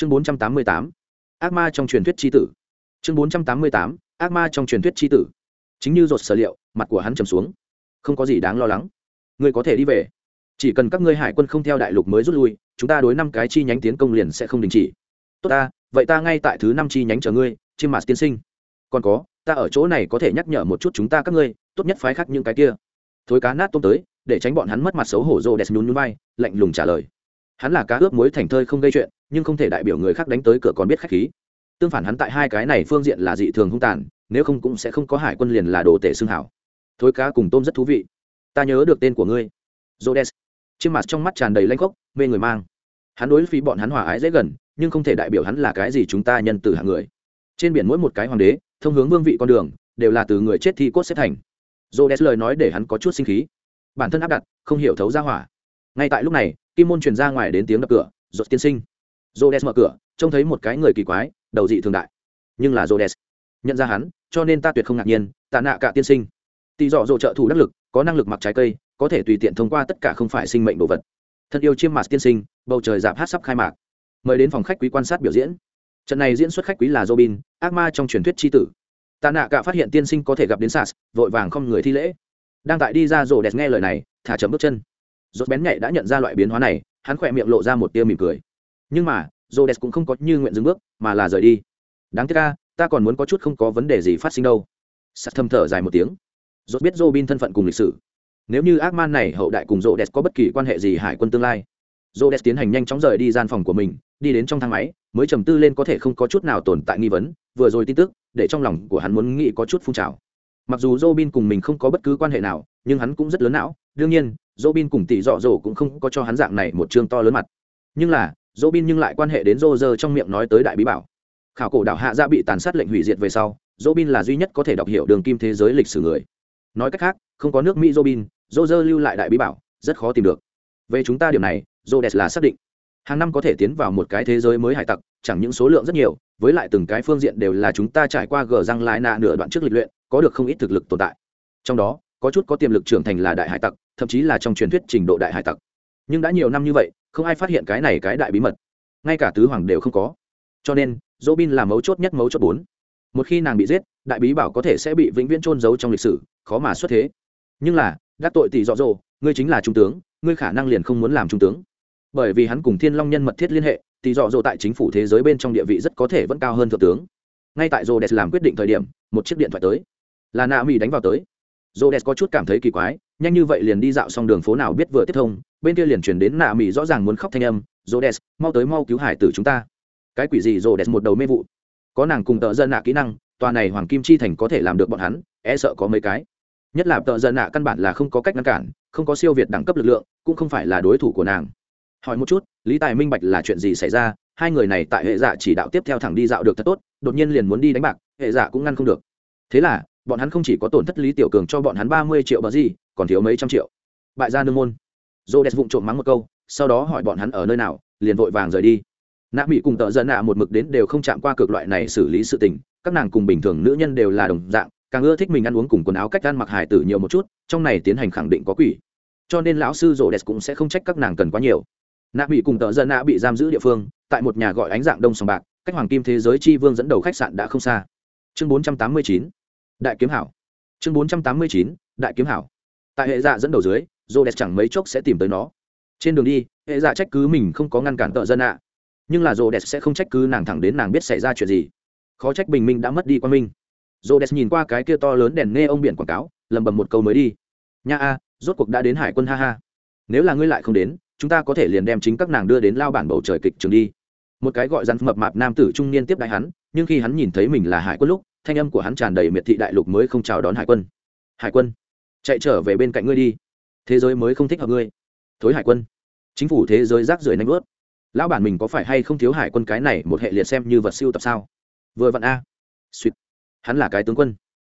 chương bốn trăm tám mươi tám, ác ma trong truyền thuyết tri tử. Chương bốn trăm tám mươi tám, ác ma trong truyền thuyết tri tử. Chính như rột sở liệu, mặt của hắn trầm xuống. Không có gì đáng lo lắng. Ngươi có thể đi về. Chỉ cần các ngươi hải quân không theo đại lục mới rút lui, chúng ta đối năm cái chi nhánh tiến công liền sẽ không đình chỉ. Tốt ta, vậy ta ngay tại thứ năm chi nhánh chờ ngươi chiêm mạt tiên sinh. Còn có, ta ở chỗ này có thể nhắc nhở một chút chúng ta các ngươi, tốt nhất phái khác những cái kia. Thối cá nát tôm tới, để tránh bọn hắn mất mặt xấu hổ rô đẹp nhún nhún vai, lạnh lùng trả lời hắn là cá ướp muối thành thơi không gây chuyện, nhưng không thể đại biểu người khác đánh tới cửa còn biết khách khí. Tương phản hắn tại hai cái này phương diện là dị thường hung tàn, nếu không cũng sẽ không có hải quân liền là đồ tể xương hảo. Thối cá cùng tôm rất thú vị. Ta nhớ được tên của ngươi. Jodes chiêm mặt trong mắt tràn đầy lanh khốc, mê người mang. Hắn đối phí bọn hắn hòa ái dễ gần, nhưng không thể đại biểu hắn là cái gì chúng ta nhân từ hạng người. Trên biển mỗi một cái hoàng đế, thông hướng vương vị con đường, đều là từ người chết thi cốt xếp thành. Jodes lời nói để hắn có chút sinh khí. Bản thân áp đặt, không hiểu thấu ra hỏa. Ngay tại lúc này kim môn truyền ra ngoài đến tiếng đập cửa rột tiên sinh. Jodes mở cửa, trông thấy một cái người kỳ quái, đầu dị thường đại. Nhưng là jodes nhận ra hắn, cho nên ta tuyệt không ngạc nhiên, tạ nạ cả tiên sinh. Tỳ dọ dỗ trợ thủ đắc lực, có năng lực mặc trái cây, có thể tùy tiện thông qua tất cả không phải sinh mệnh đồ vật. Thân yêu chiêm mạt tiên sinh, bầu trời giảm hát sắp khai mạc. Mời đến phòng khách quý quan sát biểu diễn. Trận này diễn xuất khách quý là robin, ác ma trong truyền thuyết tri tử. Tạ nạ cả phát hiện tiên sinh có thể gặp đến sas vội vàng không người thi lễ. Đang tại đi ra rổ đẹp nghe lời này, thả chậm bước chân rốt bén nhạy đã nhận ra loại biến hóa này, hắn khỏe miệng lộ ra một tia mỉm cười. Nhưng mà rổ cũng không có như nguyện dừng bước, mà là rời đi. Đáng tiếc ca ta còn muốn có chút không có vấn đề gì phát sinh đâu. Sắt thâm thở dài một tiếng. Rốt biết robin thân phận cùng lịch sử. Nếu như ác man này, hậu đại cùng rổ có bất kỳ quan hệ gì hải quân tương lai rổ tiến hành nhanh chóng rời đi gian phòng của mình, đi đến trong thang máy, mới trầm tư lên có thể không có chút nào tồn tại nghi vấn, vừa rồi tin tức, để trong lòng của hắn muốn nghĩ có chút phun trào. Mặc dù Robin cùng mình không có bất cứ quan hệ nào, nhưng hắn cũng rất lớn não, đương nhiên Robin cùng tỷ dọ dỗ cũng không có cho hắn dạng này một chương to lớn mặt. Nhưng là, Robin nhưng lại quan hệ đến Roger trong miệng nói tới đại bí bảo. Khảo cổ đảo hạ ra bị tàn sát lệnh hủy diệt về sau, Robin là duy nhất có thể đọc hiểu đường kim thế giới lịch sử người. Nói cách khác, không có nước mỹ Robin, Roger lưu lại đại bí bảo, rất khó tìm được. Về chúng ta điểm này, Rhodes là xác định. Hàng năm có thể tiến vào một cái thế giới mới hải tặc, chẳng những số lượng rất nhiều, với lại từng cái phương diện đều là chúng ta trải qua gờ răng lại nạ nửa đoạn trước lịch luyện, có được không ít thực lực tồn tại. Trong đó, có chút có tiềm lực trưởng thành là đại hải tặc thậm chí là trong truyền thuyết trình độ đại hải tặc. Nhưng đã nhiều năm như vậy, không ai phát hiện cái này cái đại bí mật. Ngay cả tứ hoàng đều không có. Cho nên dỗ bin là mấu chốt nhất, mấu chốt bốn. Một khi nàng bị giết, đại bí bảo có thể sẽ bị vĩnh viễn trôn giấu trong lịch sử, khó mà xuất thế. Nhưng là, đắc tội tỷ dọ dỗ, ngươi chính là trung tướng, ngươi khả năng liền không muốn làm trung tướng. Bởi vì hắn cùng thiên long nhân mật thiết liên hệ, tỷ dọ dỗ tại chính phủ thế giới bên trong địa vị rất có thể vẫn cao hơn thượng tướng. Ngay tại rô đès làm quyết định thời điểm, một chiếc điện thoại tới. Là nạ mỹ đánh vào tới. Rô đès có chút cảm thấy kỳ quái nhanh như vậy liền đi dạo xong đường phố nào biết vừa tiếp thông, bên kia liền chuyển đến nạ mỹ rõ ràng muốn khóc thanh âm rô đès mau tới mau cứu hải tử chúng ta. Cái quỷ gì rô đès một đầu mê vụ. Có nàng cùng tợ dân nạ kỹ năng, tòa này hoàng kim chi thành có thể làm được bọn hắn e sợ có mấy cái. Nhất là tợ dân nạ căn bản là không có cách ngăn cản, không có siêu việt đẳng cấp lực lượng, cũng không phải là đối thủ của nàng. Hỏi một chút, lý tài minh bạch là chuyện gì xảy ra, hai người này tại hệ giả chỉ đạo tiếp theo thẳng đi dạo được thật tốt, đột nhiên liền muốn đi đánh bạc, hệ giả cũng ngăn không được. Thế là, bọn hắn không chỉ có tổn thất lý tiểu cường cho bọn hắn ba mươi triệu bờ gì còn thiếu mấy trăm triệu. Bại gia nương môn. Dô đẹp vụng trộm mắng một câu, sau đó hỏi bọn hắn ở nơi nào, liền vội vàng rời đi. Nạ mỹ cùng tợ dân nạ một mực đến đều không chạm qua cực loại này xử lý sự tình, các nàng cùng bình thường nữ nhân đều là đồng dạng, càng ưa thích mình ăn uống cùng quần áo cách ăn mặc hài tử nhiều một chút, trong này tiến hành khẳng định có quỷ. Cho nên lão sư rổ đẹp cũng sẽ không trách các nàng cần quá nhiều. Nạ bị cùng tợ dân nạ bị giam giữ địa phương, tại một nhà gọi ánh dạng đông sòng bạc, cách hoàng kim thế giới chi vương dẫn đầu khách sạn đã không xa. Chương bốn trăm tám mươi chín. Đại kiếm hảo. Chương bốn trăm tám mươi chín. Đại kiếm hảo tại hệ dạ dẫn đầu dưới dô đẹp chẳng mấy chốc sẽ tìm tới nó. Trên đường đi, hệ dạ trách cứ mình không có ngăn cản tợ dân ạ. Nhưng là dô đẹp sẽ không trách cứ nàng thẳng đến nàng biết xảy ra chuyện gì. Khó trách bình minh đã mất đi Quan minh. Dô đẹp nhìn qua cái kia to lớn đèn nghe ông biển quảng cáo, lầm bầm một câu mới đi. Nha a, rốt cuộc đã đến hải quân ha ha. Nếu là ngươi lại không đến, chúng ta có thể liền đem chính các nàng đưa đến lao bản bầu trời kịch trường đi. Một cái gọi rắn mập mạp nam tử trung niên tiếp đại hắn, nhưng khi hắn nhìn thấy mình là hải quân lúc, thanh âm của hắn tràn đầy miệt thị đại lục mới không chào đón hải quân. Hải quân chạy trở về bên cạnh ngươi đi. Thế giới mới không thích hợp ngươi. Thối hải quân. Chính phủ thế giới rác rưởi nanh ướt lão bản mình có phải hay không thiếu hải quân cái này một hệ liệt xem như vật siêu tập sao? Vừa vặn a. Suýt. Hắn là cái tướng quân.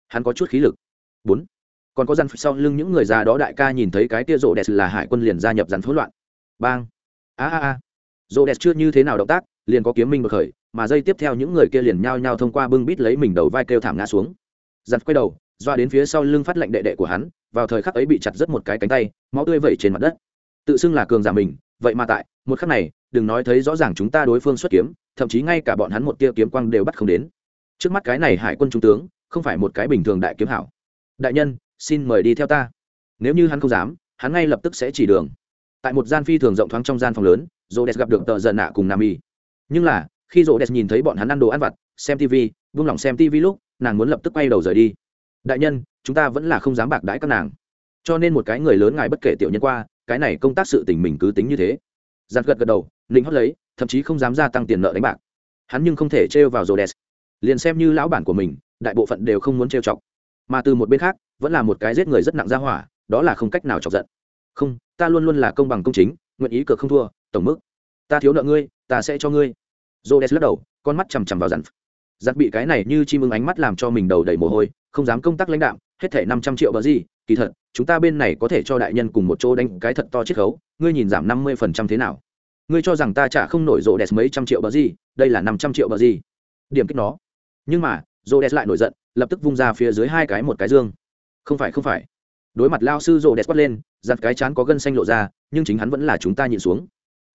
Hắn có chút khí lực. Bốn. Còn có răn sau lưng những người già đó đại ca nhìn thấy cái tia rộ đẹp là hải quân liền gia nhập dàn hỗn loạn. Bang. A a a. Rộ đẹp chưa như thế nào động tác, liền có kiếm minh bật khởi, mà dây tiếp theo những người kia liền nhao nhao thông qua bưng bít lấy mình đầu vai kêu thảm ngã xuống. Giặt quay đầu, doa đến phía sau lưng phát lệnh đệ đệ của hắn vào thời khắc ấy bị chặt rất một cái cánh tay, máu tươi vẩy trên mặt đất. Tự xưng là cường giả mình, vậy mà tại, một khắc này, đừng nói thấy rõ ràng chúng ta đối phương xuất kiếm, thậm chí ngay cả bọn hắn một tia kiếm quang đều bắt không đến. Trước mắt cái này hải quân trung tướng, không phải một cái bình thường đại kiếm hảo. Đại nhân, xin mời đi theo ta. Nếu như hắn không dám, hắn ngay lập tức sẽ chỉ đường. Tại một gian phi thường rộng thoáng trong gian phòng lớn rô đès gặp được tờ giận nạ cùng nam y nhưng là, khi rô đès nhìn thấy bọn hắn ăn đồ ăn vặt, xem tv vung lòng xem tv lúc, nàng muốn lập tức quay đầu rời đi đại nhân, chúng ta vẫn là không dám bạc đãi các nàng. Cho nên một cái người lớn ngài bất kể tiểu nhân qua, cái này công tác sự tình mình cứ tính như thế. Giặt gật gật đầu linh hót lấy, thậm chí không dám gia tăng tiền nợ đánh bạc. Hắn nhưng không thể trêu vào rồ đèn liền xem như lão bản của mình, đại bộ phận đều không muốn trêu chọc. Mà từ một bên khác, vẫn là một cái giết người rất nặng ra hỏa, đó là không cách nào chọc giận. Không, ta luôn luôn là công bằng công chính, nguyện ý cược không thua, tổng mức. Ta thiếu nợ ngươi, ta sẽ cho ngươi. J o lắc đầu, con mắt chằm chằm vào dặn giặt bị cái này như chim ưng ánh mắt làm cho mình đầu đầy mồ hôi không dám công tác lãnh đạo hết thể năm trăm triệu bờ gì, kỳ thật, chúng ta bên này có thể cho đại nhân cùng một chỗ đánh cái thật to chiết khấu, ngươi nhìn giảm năm mươi phần trăm thế nào? Ngươi cho rằng ta trả không nổi rộ đẹp mấy trăm triệu bờ gì, đây là năm trăm triệu bờ gì? Điểm kích nó. Nhưng mà rộ đẹp lại nổi giận, lập tức vung ra phía dưới hai cái một cái dương. Không phải không phải. Đối mặt lao sư rộ đẹp quát lên, giặt cái chán có gân xanh lộ ra, nhưng chính hắn vẫn là chúng ta nhìn xuống.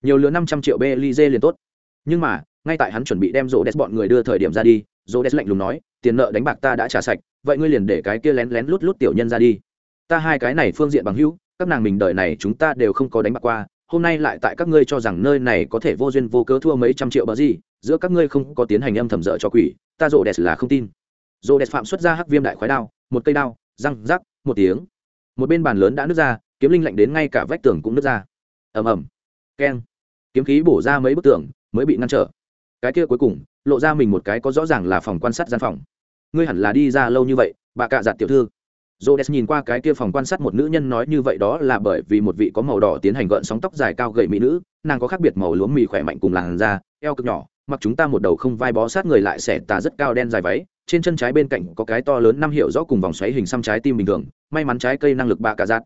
Nhiều lứa năm trăm triệu dê liền tốt. Nhưng mà, ngay tại hắn chuẩn bị đem rộ đẹp bọn người đưa thời điểm ra đi rộ đẹp lạnh lùng nói, tiền nợ đánh bạc ta đã trả sạch, vậy ngươi liền để cái kia lén lén lút lút tiểu nhân ra đi. Ta hai cái này phương diện bằng hữu, các nàng mình đời này chúng ta đều không có đánh bạc qua, hôm nay lại tại các ngươi cho rằng nơi này có thể vô duyên vô cớ thua mấy trăm triệu bờ gì, giữa các ngươi không có tiến hành âm thầm dở cho quỷ, ta rộ đẹp là không tin. Rộ đẹp phạm xuất ra hắc viêm đại khói đao, một cây đao, răng rắc, một tiếng. Một bên bàn lớn đã nứt ra, kiếm linh lạnh đến ngay cả vách tường cũng nứt ra. Ầm ầm. Keng. Kiếm khí bổ ra mấy bức tường, mới bị ngăn trở. Cái kia cuối cùng lộ ra mình một cái có rõ ràng là phòng quan sát gian phòng. Ngươi hẳn là đi ra lâu như vậy, bà cạ giặt tiểu thư. J o nhìn qua cái kia phòng quan sát một nữ nhân nói như vậy đó là bởi vì một vị có màu đỏ tiến hành gợn sóng tóc dài cao gầy mỹ nữ, nàng có khác biệt màu lúa mì khỏe mạnh cùng làn da, eo cực nhỏ, mặc chúng ta một đầu không vai bó sát người lại xẻ tà rất cao đen dài váy, trên chân trái bên cạnh có cái to lớn năm hiệu rõ cùng vòng xoáy hình xăm trái tim bình thường, may mắn trái cây năng lực bà cạ giặt.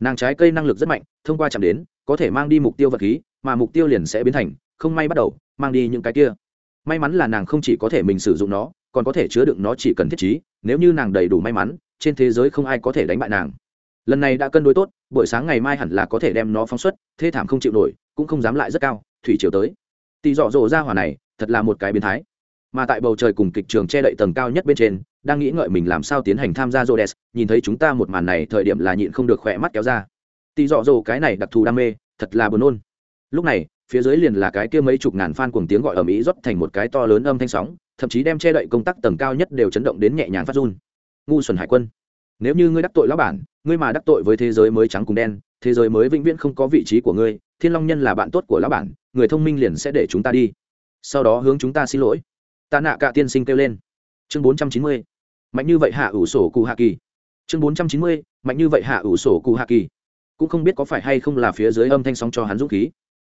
Nàng trái cây năng lực rất mạnh, thông qua chạm đến, có thể mang đi mục tiêu vật khí, mà mục tiêu liền sẽ biến thành, không may bắt đầu, mang đi những cái kia may mắn là nàng không chỉ có thể mình sử dụng nó còn có thể chứa đựng nó chỉ cần thiết trí nếu như nàng đầy đủ may mắn trên thế giới không ai có thể đánh bại nàng lần này đã cân đối tốt buổi sáng ngày mai hẳn là có thể đem nó phóng xuất thê thảm không chịu nổi cũng không dám lại rất cao thủy chiều tới tỳ dọ dỗ ra hỏa này thật là một cái biến thái mà tại bầu trời cùng kịch trường che đậy tầng cao nhất bên trên đang nghĩ ngợi mình làm sao tiến hành tham gia Rhodes, nhìn thấy chúng ta một màn này thời điểm là nhịn không được khỏe mắt kéo ra. Tỷ dọ dồ cái này đặc thù đam mê, thật là buồn nôn. Lúc này, phía dưới liền là cái kia mấy chục ngàn fan cuồng tiếng gọi ở mỹ rót thành một cái to lớn âm thanh sóng, thậm chí đem che đậy công tác tầng cao nhất đều chấn động đến nhẹ nhàng phát run. Ngu xuẩn hải quân, nếu như ngươi đắc tội lão bản, ngươi mà đắc tội với thế giới mới trắng cùng đen, thế giới mới vĩnh viễn không có vị trí của ngươi, Thiên Long Nhân là bạn tốt của lão bản, người thông minh liền sẽ để chúng ta đi. Sau đó hướng chúng ta xin lỗi. Ta nạ cả tiên sinh kêu lên. Chương bốn trăm chín mươi mạnh như vậy hạ ủ sổ cụ hạ kỳ chương bốn trăm chín mươi mạnh như vậy hạ ủ sổ cụ hạ kỳ cũng không biết có phải hay không là phía dưới âm thanh sóng cho hắn dũng khí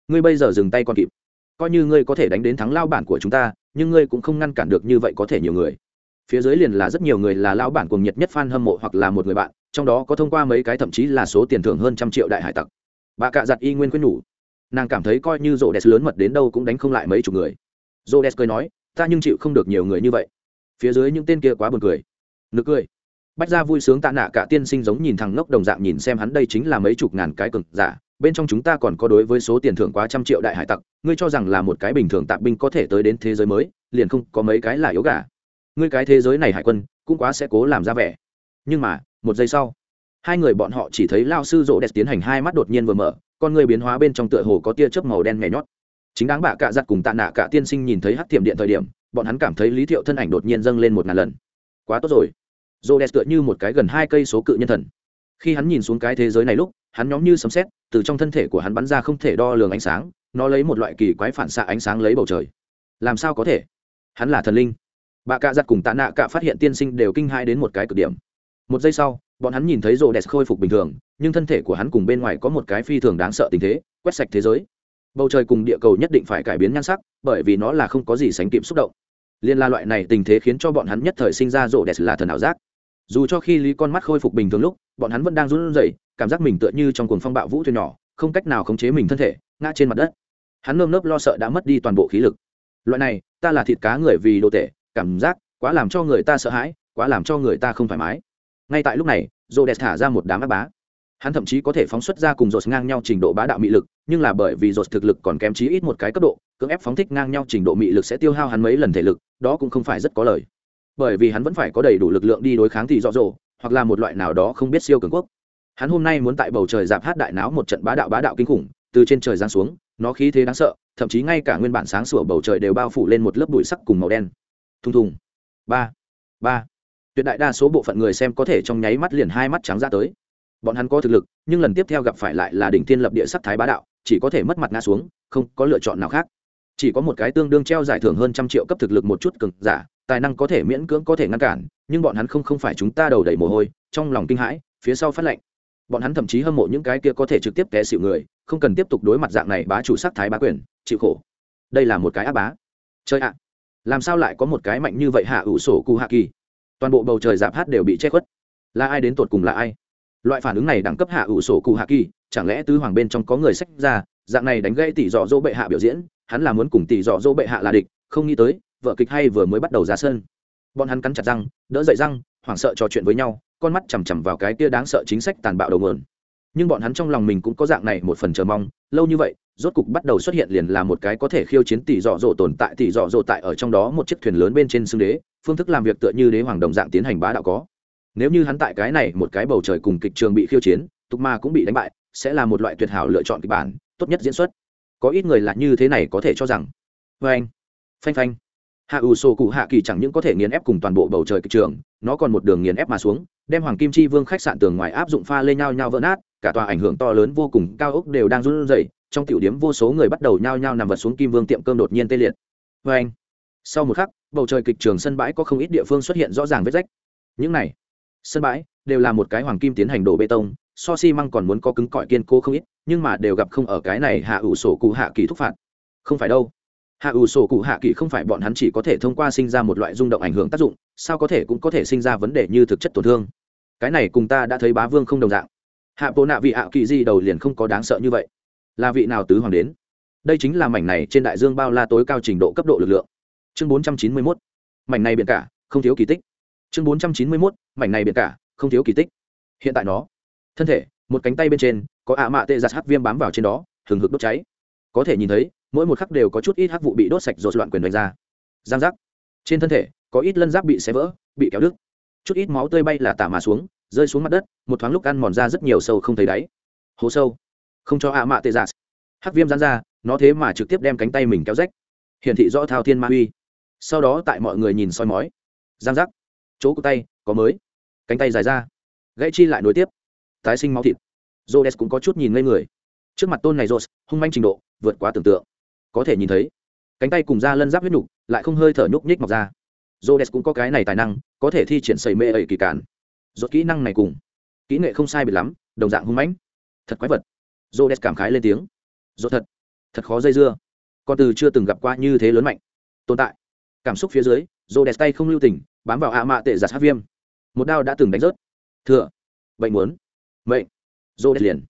ngươi bây giờ dừng tay còn kịp. Coi như ngươi có thể đánh đến thắng lao bản của chúng ta, nhưng ngươi cũng không ngăn cản được như vậy có thể nhiều người. Phía dưới liền là rất nhiều người là lao bản cuồng nhiệt nhất f a n hâm mộ hoặc là một người bạn, trong đó có thông qua mấy cái thậm chí là số tiền thưởng hơn trăm triệu đại hải tặc. Bà cạ giặt y nguyên quyết nhủ. Nàng cảm thấy coi như rô đẹp lớn mật đến đâu cũng đánh không lại mấy chục người. Rô đès cười nói, ta nhưng chịu không được nhiều người như vậy. Phía dưới những tên kia quá buồn cười. Nực cười. Bách ra vui sướng tạ nạ cả tiên sinh giống nhìn thằng ngốc đồng dạng nhìn xem hắn đây chính là mấy chục ngàn cái cực giả bên trong chúng ta còn có đối với số tiền thưởng quá trăm triệu đại hải tặc, ngươi cho rằng là một cái bình thường tạp binh có thể tới đến thế giới mới, liền không có mấy cái là yếu gà. Ngươi cái thế giới này hải quân, cũng quá sẽ cố làm ra vẻ. Nhưng mà, một giây sau, hai người bọn họ chỉ thấy lao sư rỗ đẹp tiến hành hai mắt đột nhiên vừa mở, con người biến hóa bên trong tựa hồ có tia chớp màu đen nhảy nhót. Chính đáng bạ cạ giặt cùng tạ nạ cả tiên sinh nhìn thấy hắc tiệm điện thời điểm, bọn hắn cảm thấy lý thiệu thân ảnh đột nhiên dâng lên một ngàn lần. Quá tốt rồi. Rỗ đẹp tựa như một cái gần hai cây số cự nhân thần. Khi hắn nhìn xuống cái thế giới này lúc hắn nhóm như sấm sét, từ trong thân thể của hắn bắn ra không thể đo lường ánh sáng nó lấy một loại kỳ quái phản xạ ánh sáng lấy bầu trời. Làm sao có thể? Hắn là thần linh. Bà cạ giặt cùng tạ nạ cạ phát hiện tiên sinh đều kinh hai đến một cái cực điểm. Một giây sau bọn hắn nhìn thấy rô đẹp khôi phục bình thường nhưng thân thể của hắn cùng bên ngoài có một cái phi thường đáng sợ tình thế quét sạch thế giới. Bầu trời cùng địa cầu nhất định phải cải biến nhan sắc bởi vì nó là không có gì sánh kịp xúc động. Liên la loại này tình thế khiến cho bọn hắn nhất thời sinh ra rô đẹp là thần ảo giác dù cho khi lý con mắt khôi phục bình thường lúc, bọn hắn vẫn đang run rẩy, cảm giác mình tựa như trong cuồng phong bạo vũ thuyền nhỏ, không cách nào khống chế mình thân thể, ngã trên mặt đất. Hắn nơm nớp lo sợ đã mất đi toàn bộ khí lực. Loại này, ta là thịt cá người vì đồ tệ cảm giác quá làm cho người ta sợ hãi, quá làm cho người ta không thoải mái. Ngay tại lúc này rô đẹp thả ra một đám áp bá. Hắn thậm chí có thể phóng xuất ra cùng dột ngang nhau trình độ bá đạo mị lực, nhưng là bởi vì dột thực lực còn kém chí ít một cái cấp độ, cưỡng ép phóng thích ngang nhau trình độ mị lực sẽ tiêu hao hắn mấy lần thể lực, đó cũng không phải rất có lời bởi vì hắn vẫn phải có đầy đủ lực lượng đi đối kháng thì rõ rồ, hoặc là một loại nào đó không biết siêu cường quốc. Hắn hôm nay muốn tại bầu trời dạp hát đại náo một trận bá đạo bá đạo kinh khủng, từ trên trời giáng xuống, nó khí thế đáng sợ, thậm chí ngay cả nguyên bản sáng sủa bầu trời đều bao phủ lên một lớp bụi sắc cùng màu đen. Thùng thùng. Ba. Ba. Tuyệt đại đa số bộ phận người xem có thể trong nháy mắt liền hai mắt trắng ra tới. Bọn hắn có thực lực, nhưng lần tiếp theo gặp phải lại là đỉnh thiên lập địa sắc thái bá đạo, chỉ có thể mất mặt ngã xuống, không có lựa chọn nào khác chỉ có một cái tương đương treo giải thưởng hơn trăm triệu cấp thực lực một chút cực giả, tài năng có thể miễn cưỡng có thể ngăn cản, nhưng bọn hắn không không phải chúng ta đầu đầy mồ hôi, trong lòng kinh hãi, phía sau phát lệnh. Bọn hắn thậm chí hâm mộ những cái kia có thể trực tiếp té xịu người, không cần tiếp tục đối mặt dạng này bá chủ sắc thái bá quyền, chịu khổ. Đây là một cái áp bá. Chơi ạ, làm sao lại có một cái mạnh như vậy hạ ủ sổ cu hạ kỳ? Toàn bộ bầu trời giảm hát đều bị che khuất. Là ai đến tột cùng là ai? Loại phản ứng này đẳng cấp hạ ủ sổ cụ hạ kỳ, chẳng lẽ tứ hoàng bên trong có người sách ra dạng này đánh gây tỷ dọ dỗ bệ hạ biểu diễn, hắn là muốn cùng tỷ dọ dỗ bệ hạ là địch, không nghĩ tới, vợ kịch hay vừa mới bắt đầu ra sân. Bọn hắn cắn chặt răng, đỡ dậy răng, hoảng sợ trò chuyện với nhau, con mắt chằm chằm vào cái kia đáng sợ chính sách tàn bạo đầu mượn nhưng bọn hắn trong lòng mình cũng có dạng này một phần chờ mong, lâu như vậy, rốt cục bắt đầu xuất hiện liền là một cái có thể khiêu chiến tỷ dọ dỗ tồn tại, tỷ dọ dỗ tại ở trong đó một chiếc thuyền lớn bên trên xương đế, phương thức làm việc tựa như đế hoàng đồng dạng tiến hành bá đạo có. Nếu như hắn tại cái này một cái bầu trời cùng kịch trường bị khiêu chiến, tục ma cũng bị đánh bại, sẽ là một loại tuyệt hảo lựa chọn kịch bản tốt nhất diễn xuất. Có ít người là như thế này có thể cho rằng. Vê anh, phanh phanh. Hạ ủ sổ cụ hạ kỳ chẳng những có thể nghiền ép cùng toàn bộ bầu trời kịch trường, nó còn một đường nghiền ép mà xuống, đem hoàng kim chi vương khách sạn tường ngoài áp dụng pha lên nhau nhau vỡ nát, cả tòa ảnh hưởng to lớn vô cùng cao ốc đều đang run rẩy, trong tiểu điểm vô số người bắt đầu nhao nhao nằm vật xuống kim vương tiệm cơm đột nhiên tê liệt. Vê anh, sau một khắc, bầu trời kịch trường sân bãi có không ít địa phương xuất hiện rõ ràng vết rách. Những này, sân bãi đều là một cái hoàng kim tiến hành đổ bê tông so xi măng còn muốn có cứng cỏi kiên cố không ít, nhưng mà đều gặp không ở cái này hạ ủ sổ cụ hạ kỳ thúc phạt. Không phải đâu. Hạ ủ sổ cụ hạ kỳ không phải bọn hắn chỉ có thể thông qua sinh ra một loại rung động ảnh hưởng tác dụng, sao có thể cũng có thể sinh ra vấn đề như thực chất tổn thương. Cái này cùng ta đã thấy bá vương không đồng dạng. Hạ bộ nạ vị hạ kỳ di đầu liền không có đáng sợ như vậy. Là vị nào tứ hoàng đến? Đây chính là mảnh này trên đại dương bao la tối cao trình độ cấp độ lực lượng. Chương bốn trăm chín mươi mốt. Mảnh này biển cả, không thiếu kỳ tích. Chương bốn trăm chín mươi mốt. Mảnh này biển cả, không thiếu kỳ tích. Hiện tại nó thân thể, một cánh tay bên trên, có ạ mạ tệ giặt hắc viêm bám vào trên đó, hừng hực đốt cháy. Có thể nhìn thấy, mỗi một khắc đều có chút ít hắc vụ bị đốt sạch rồi loạn quyền đánh ra. Giang giác. Trên thân thể, có ít lân giáp bị xé vỡ, bị kéo đứt. Chút ít máu tươi bay là tả mà xuống, rơi xuống mặt đất, một thoáng lúc ăn mòn ra rất nhiều sâu không thấy đáy. Hố sâu. Không cho ạ mạ tệ giặt. Hắc viêm dán ra, nó thế mà trực tiếp đem cánh tay mình kéo rách. Hiển thị rõ thao thiên ma uy. Sau đó tại mọi người nhìn soi mói. Giang giác. Chỗ cụ tay, có mới. Cánh tay dài ra. Gãy chi lại nối tiếp tái sinh máu thịt. Jodes cũng có chút nhìn ngây người. Trước mặt tôn này jodes hung manh trình độ, vượt quá tưởng tượng. Có thể nhìn thấy, cánh tay cùng da lân giáp huyết nhục lại không hơi thở nhúc nhích mọc ra. Jodes cũng có cái này tài năng, có thể thi triển sầy mê ẩy kỳ cản. Rốt kỹ năng này cùng kỹ nghệ không sai biệt lắm, đồng dạng hung mãnh. Thật quái vật. Jodes cảm khái lên tiếng. Rốt thật thật khó dây dưa. Con từ chưa từng gặp qua như thế lớn mạnh, tồn tại. Cảm xúc phía dưới jodes tay không lưu tình, bám vào ạ mạ tệ giặt hát viêm. Một đao đã từng đánh rớt. Thừa, bệnh muốn mệnh. Dô đẹp liền.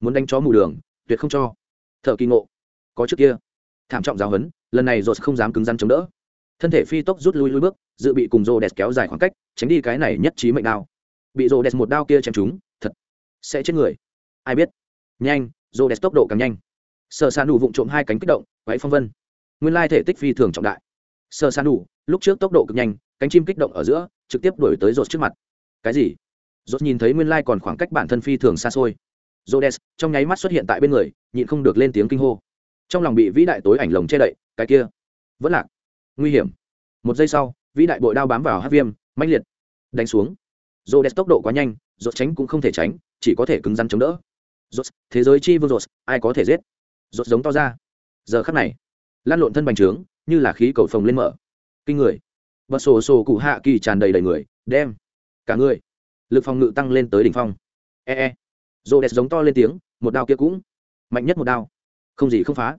Muốn đánh chó mù đường tuyệt không cho. Thợ kỳ ngộ. Có trước kia. Thảm trọng giáo huấn, lần này dột không dám cứng rắn chống đỡ. Thân thể phi tốc rút lui lui bước dự bị cùng rô đẹp kéo dài khoảng cách tránh đi cái này nhất trí mệnh đao. Bị rô đẹp một đao kia chém chúng thật sẽ chết người. Ai biết? Nhanh rô đẹp tốc độ càng nhanh. Sợ xa nù vụng trộm hai cánh kích động váy phong vân. Nguyên lai thể tích phi thường trọng đại. Sợ xa nù lúc trước tốc độ cực nhanh cánh chim kích động ở giữa trực tiếp đuổi tới rột trước mặt. Cái gì? Rốt nhìn thấy nguyên lai còn khoảng cách bản thân phi thường xa xôi Rhodes trong nháy mắt xuất hiện tại bên người, nhịn không được lên tiếng kinh hô. Trong lòng bị vĩ đại tối ảnh lồng che đậy, cái kia, vẫn lạc, nguy hiểm. Một giây sau, vĩ đại bội đao bám vào hắc viêm, mãnh liệt đánh xuống. Rhodes tốc độ quá nhanh, Rốt tránh cũng không thể tránh, chỉ có thể cứng rắn chống đỡ. Rốt thế giới chi vương Rốt, ai có thể giết? Rốt giống to ra. Giờ khắc này, lan lộn thân bành trướng, như là khí cầu phồng lên mở. Kinh người. Bật sổ sổ cụ hạ kỳ tràn đầy đầy người, đem cả người lực phòng ngự tăng lên tới đỉnh phong. E e. Rô đẹp giống to lên tiếng, một đao kia cũng mạnh nhất một đao. Không gì không phá.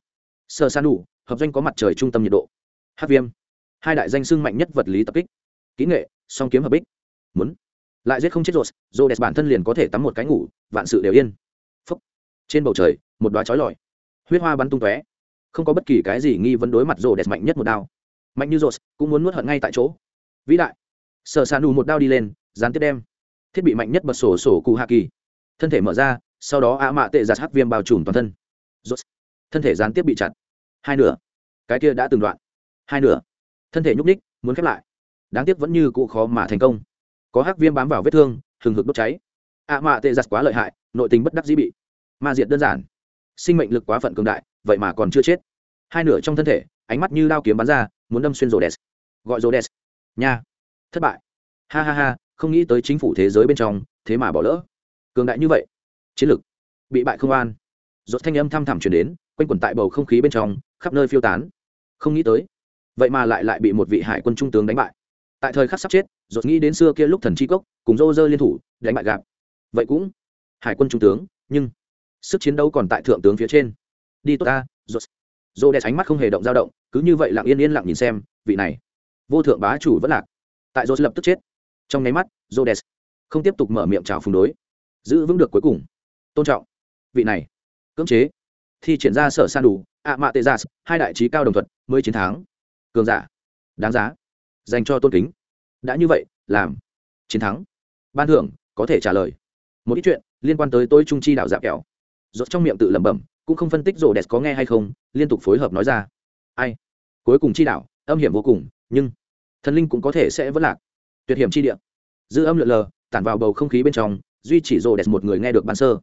Sơ san đủ, hợp danh có mặt trời trung tâm nhiệt độ. Hát viêm, hai đại danh sưng mạnh nhất vật lý tập kích. Kỹ nghệ, song kiếm hợp bích. Muốn. Lại giết không chết rồi rô đẹp bản thân liền có thể tắm một cái ngủ, vạn sự đều yên. Phúc. trên bầu trời, một đoá chói lọi. Huyết hoa bắn tung tóe. Không có bất kỳ cái gì nghi vấn đối mặt rô đẹp mạnh nhất một đao. Mạnh như rô cũng muốn nuốt hận ngay tại chỗ. Vĩ đại. Sở san đủ một đao đi lên, gián tiếp đem thiết bị mạnh nhất bật sổ sổ cụ hạ kỳ. Thân thể mở ra, sau đó ạ mạ tệ giặt hắc viêm bao trùm toàn thân. Rốt. Thân thể gián tiếp bị chặt. Hai nửa. Cái kia đã từng đoạn. Hai nửa. Thân thể nhúc ních muốn khép lại. Đáng tiếc vẫn như cụ khó mà thành công. Có hắc viêm bám vào vết thương, hừng hực đốt cháy. Ạ mạ tệ giặt quá lợi hại, nội tình bất đắc dĩ bị ma diệt đơn giản. Sinh mệnh lực quá phận cường đại, vậy mà còn chưa chết. Hai nửa trong thân thể, ánh mắt như đao kiếm bắn ra, muốn đâm xuyên rồ đèn gọi rồ đèn nha. Thất bại. Ha ha ha không nghĩ tới chính phủ thế giới bên trong, thế mà bỏ lỡ. Cường đại như vậy, chiến lược bị bại không an. Rốt thanh âm thăm thẳm truyền đến, quanh quẩn tại bầu không khí bên trong, khắp nơi phiêu tán. Không nghĩ tới, vậy mà lại lại bị một vị hải quân trung tướng đánh bại. Tại thời khắc sắp chết, rốt nghĩ đến xưa kia lúc thần chi cốc, cùng dô dơ liên thủ, đánh bại gặp. Vậy cũng, hải quân trung tướng, nhưng sức chiến đấu còn tại thượng tướng phía trên. Đi tốt ta, rốt. Rô đe ánh mắt không hề động dao động, cứ như vậy lặng yên yên lặng nhìn xem, vị này vô thượng bá chủ vẫn lạc. Tại rô lập tức chết trong nháy mắt rô không tiếp tục mở miệng chào phùng đối, giữ vững được cuối cùng. Tôn trọng. Vị này, cưỡng chế. Thì triển ra sở san đủ, ạ mạ tê gia dạ, hai đại trí cao đồng thuận mới chiến thắng. Cường giả. Đáng giá. Dành cho tôn kính. Đã như vậy, làm. Chiến thắng. Ban thưởng, có thể trả lời. Một ít chuyện liên quan tới tôi trung chi đạo dạp kẹo. Rốt trong miệng tự lẩm bẩm, cũng không phân tích rổ đẹp có nghe hay không, liên tục phối hợp nói ra. Ai? Cuối cùng chi đạo, âm hiểm vô cùng, nhưng thần linh cũng có thể sẽ vất lạc tuyệt hiểm chi địa. Dư âm lượn lờ, tản vào bầu không khí bên trong, duy chỉ rồ đẹp một người nghe được bàn sơ.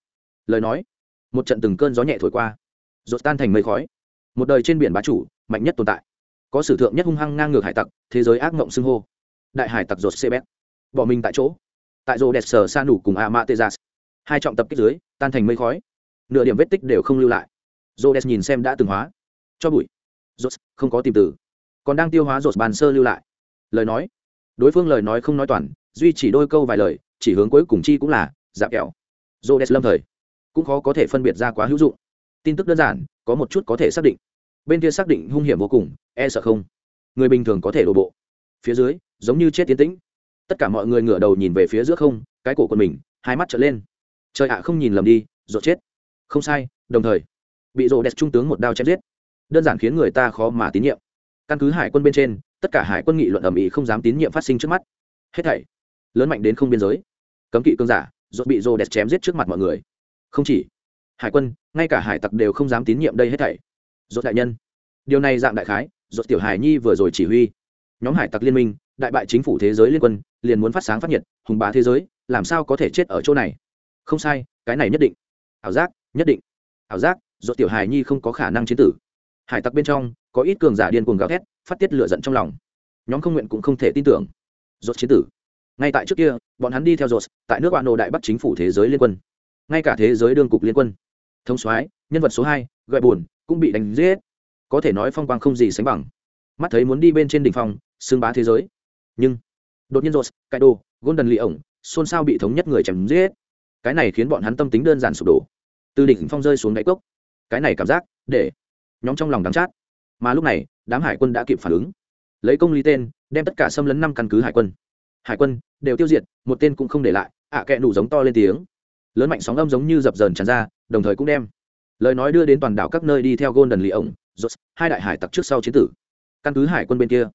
Lời nói, một trận từng cơn gió nhẹ thổi qua rột tan thành mây khói. Một đời trên biển bá chủ, mạnh nhất tồn tại. Có sử thượng nhất hung hăng ngang ngược hải tặc, thế giới ác mộng xưng hô. Đại hải tặc rột cbet bỏ mình tại chỗ. Tại rô đẹp sờ sa nủ cùng a ma tê hai trọng tập kích dưới, tan thành mây khói. Nửa điểm vết tích đều không lưu lại. Rô đẹp nhìn xem đã từng hóa. Cho bụi. Rột không có tìm từ. Còn đang tiêu hóa rột bàn sơ lưu lại. Lời nói đối phương lời nói không nói toàn, duy chỉ đôi câu vài lời, chỉ hướng cuối cùng chi cũng là, dạp kẹo. Rô đẹp lâm thời, cũng khó có thể phân biệt ra quá hữu dụng. Tin tức đơn giản, có một chút có thể xác định. Bên kia xác định hung hiểm vô cùng e sợ không. Người bình thường có thể đổ bộ. Phía dưới, giống như chết tiến tĩnh. Tất cả mọi người ngửa đầu nhìn về phía giữa không, cái cổ của mình, hai mắt trở lên. Trời ạ, không nhìn lầm đi rột chết. Không sai, đồng thời, bị rộ đẹp trung tướng một đao chém giết. Đơn giản khiến người ta khó mà tín nhiệm. Căn cứ hải quân bên trên tất cả hải quân nghị luận ầm ĩ không dám tín nhiệm phát sinh trước mắt. Hết thảy, lớn mạnh đến không biên giới. Cấm kỵ cương giả rột bị rộ đẹp chém giết trước mặt mọi người. Không chỉ, hải quân, ngay cả hải tặc đều không dám tín nhiệm đây hết thảy. Rốt đại nhân, điều này dạng đại khái rốt tiểu hải nhi vừa rồi chỉ huy. Nhóm hải tặc liên minh, đại bại chính phủ thế giới liên quân, liền muốn phát sáng phát nhiệt, hùng bá thế giới, làm sao có thể chết ở chỗ này? Không sai, cái này nhất định. Ảo giác, nhất định. Ảo giác rốt tiểu hải nhi không có khả năng chiến tử. Hải tặc bên trong, có ít cường giả điên cuồng gào thét phát tiết lửa giận trong lòng. Nhóm không nguyện cũng không thể tin tưởng. Rốt chiến tử. Ngay tại trước kia, bọn hắn đi theo rốt, tại nước bạn nổ đại bắc chính phủ thế giới liên quân. Ngay cả thế giới đương cục liên quân. Thông soái, nhân vật số hai gợi buồn, cũng bị đánh giết. Có thể nói phong quang không gì sánh bằng. Mắt thấy muốn đi bên trên đỉnh phong xương bá thế giới. Nhưng, đột nhiên rột caido golden lì ổng, xôn xao bị thống nhất người chém giết. Cái này khiến bọn hắn tâm tính đơn giản sụp đổ. Từ đỉnh phong rơi xuống đáy cốc. Cái này cảm giác, để nhóm trong lòng đắng chát mà lúc này đám hải quân đã kịp phản ứng. Lấy công lý tên đem tất cả xâm lấn năm căn cứ hải quân. Hải quân đều tiêu diệt một tên cũng không để lại ạ à, kẹ nủ giống to lên tiếng. Lớn mạnh sóng âm giống như dập dờn tràn ra đồng thời cũng đem. Lời nói đưa đến toàn đảo các nơi đi theo golden lì ổng rốt hai đại hải tặc trước sau chiến tử. Căn cứ hải quân bên kia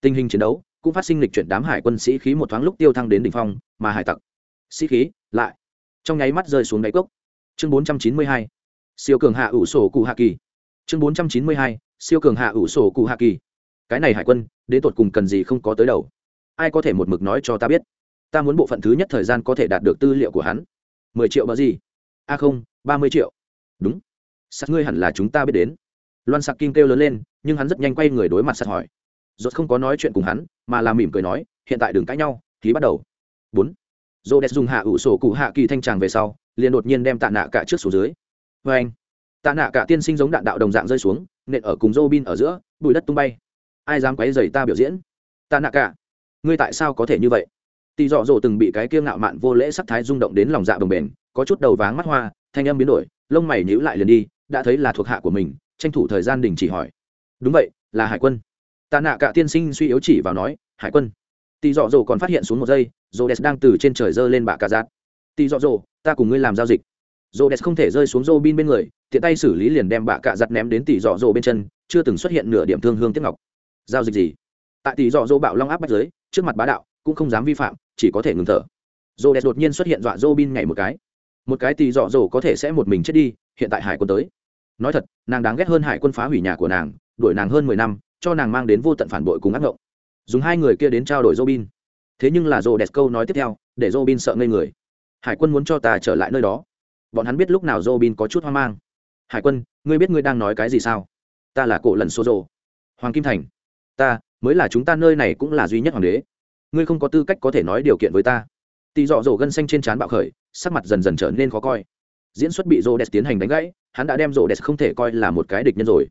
tình hình chiến đấu cũng phát sinh lịch chuyển đám hải quân sĩ khí một thoáng lúc tiêu thăng đến đỉnh phong mà hải tặc sĩ khí lại trong nháy mắt rơi xuống đáy cốc. Chương 492 siêu cường hạ ủ sổ cụ hạ kỳ. Chương 492 siêu cường hạ ủ sổ cụ hạ kỳ. Cái này hải quân, đến tột cùng cần gì không có tới đầu? Ai có thể một mực nói cho ta biết? Ta muốn bộ phận thứ nhất thời gian có thể đạt được tư liệu của hắn. Mười triệu bao gì? A không, ba mươi triệu. Đúng. Sắt ngươi hẳn là chúng ta biết đến. Loan sạc kim kêu lớn lên, nhưng hắn rất nhanh quay người đối mặt sắt hỏi. Rốt không có nói chuyện cùng hắn, mà là mỉm cười nói, hiện tại đừng cãi nhau ký bắt đầu. Bốn. Dô đẹp dùng hạ ủ sổ cụ hạ kỳ thanh tràng về sau, liền đột nhiên đem tạ nạ cả trước xuống dưới. Vê anh tạ nạ cả tiên sinh giống đạn đạo đồng dạng rơi xuống, nện ở cùng dô bin ở giữa, bụi đất tung bay. Ai dám quấy rầy ta biểu diễn? Tạ nạ cả, ngươi tại sao có thể như vậy? Tỳ dọ dỗ từng bị cái kia ngạo mạn vô lễ sắc thái rung động đến lòng dạ bồng bềnh, có chút đầu váng mắt hoa, thanh âm biến đổi, lông mày nhíu lại liền đi, đã thấy là thuộc hạ của mình, tranh thủ thời gian đình chỉ hỏi. Đúng vậy, là hải quân. Tạ nạ cả tiên sinh suy yếu chỉ vào nói, hải quân. Tỳ dọ dỗ còn phát hiện xuống một giây dô đès đang từ trên trời giơ lên bạ cà giạt tỳ dọ dỗ, ta cùng ngươi làm giao dịch dô đès không thể rơi xuống dô bin bên người, tiện tay xử lý liền đem bạ cạ giặt ném đến tỷ dọ dỗ bên chân, chưa từng xuất hiện nửa điểm thương hương tiếp ngọc. Giao dịch gì? Tại tỷ dọ dỗ bạo long áp bắt giới trước mặt bá đạo, cũng không dám vi phạm, chỉ có thể ngừng thở. Dô đès đột nhiên xuất hiện dọa dô bin nhảy một cái. Một cái tỷ dọ dỗ có thể sẽ một mình chết đi, hiện tại hải quân tới. Nói thật, nàng đáng ghét hơn hải quân phá hủy nhà của nàng, đuổi nàng hơn mười năm, cho nàng mang đến vô tận phản bội cùng ác ngộng. Dùng hai người kia đến trao đổi robin. Thế nhưng là rô đẹp câu nói tiếp theo, để robin sợ ngây người. Hải quân muốn cho ta trở lại nơi đó bọn hắn biết lúc nào robin có chút hoang mang. Hải quân, ngươi biết ngươi đang nói cái gì sao? Ta là cổ lần số rồ. Hoàng kim thành. Ta, mới là chúng ta nơi này cũng là duy nhất hoàng đế. Ngươi không có tư cách có thể nói điều kiện với ta. Tỷ dọ dỗ gân xanh trên trán bạo khởi, sắc mặt dần dần trở nên khó coi. Diễn xuất bị rô tiến hành đánh gãy, hắn đã đem rô không thể coi là một cái địch nhân rồi.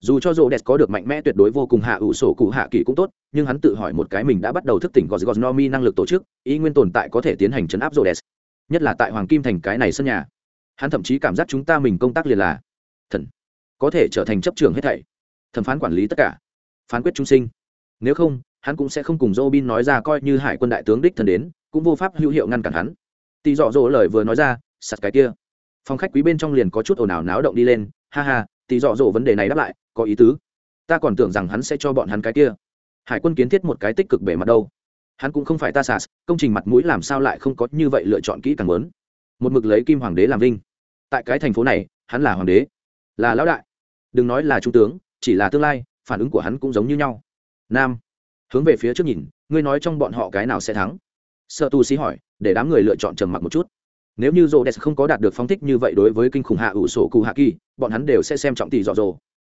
Dù cho rô có được mạnh mẽ tuyệt đối vô cùng hạ ủ sổ cụ hạ kỳ cũng tốt, nhưng hắn tự hỏi một cái mình đã bắt đầu thức tỉnh gos năng lực tổ chức, ý nguyên tồn tại có thể tiến hành chấn áp rô nhất là tại hoàng kim thành cái này sân nhà hắn thậm chí cảm giác chúng ta mình công tác liền là thần, có thể trở thành chấp trường hết thảy, thẩm phán quản lý tất cả, phán quyết trung sinh. Nếu không, hắn cũng sẽ không cùng Robin nói ra coi như hải quân đại tướng đích thần đến, cũng vô pháp hữu hiệu ngăn cản hắn. Tỳ dọ dỗ lời vừa nói ra sặt cái kia. Phòng khách quý bên trong liền có chút ồn ào náo động đi lên. Ha ha tỳ dọ dỗ vấn đề này đáp lại, có ý tứ. Ta còn tưởng rằng hắn sẽ cho bọn hắn cái kia. Hải quân kiến thiết một cái tích cực bề mặt đâu. Hắn cũng không phải ta sạt công trình mặt mũi làm sao lại không có như vậy lựa chọn kỹ càng lớn một mực lấy kim hoàng đế làm vinh. Tại cái thành phố này, hắn là hoàng đế, là lão đại. Đừng nói là trung tướng, chỉ là tương lai, phản ứng của hắn cũng giống như nhau. Nam, hướng về phía trước nhìn, ngươi nói trong bọn họ cái nào sẽ thắng? Sợ tu sĩ hỏi, để đám người lựa chọn trầm mặc một chút. Nếu như rô đès không có đạt được phong thích như vậy đối với kinh khủng hạ ủ sổ cụ hạ kỳ, bọn hắn đều sẽ xem trọng tỷ dọ dồ.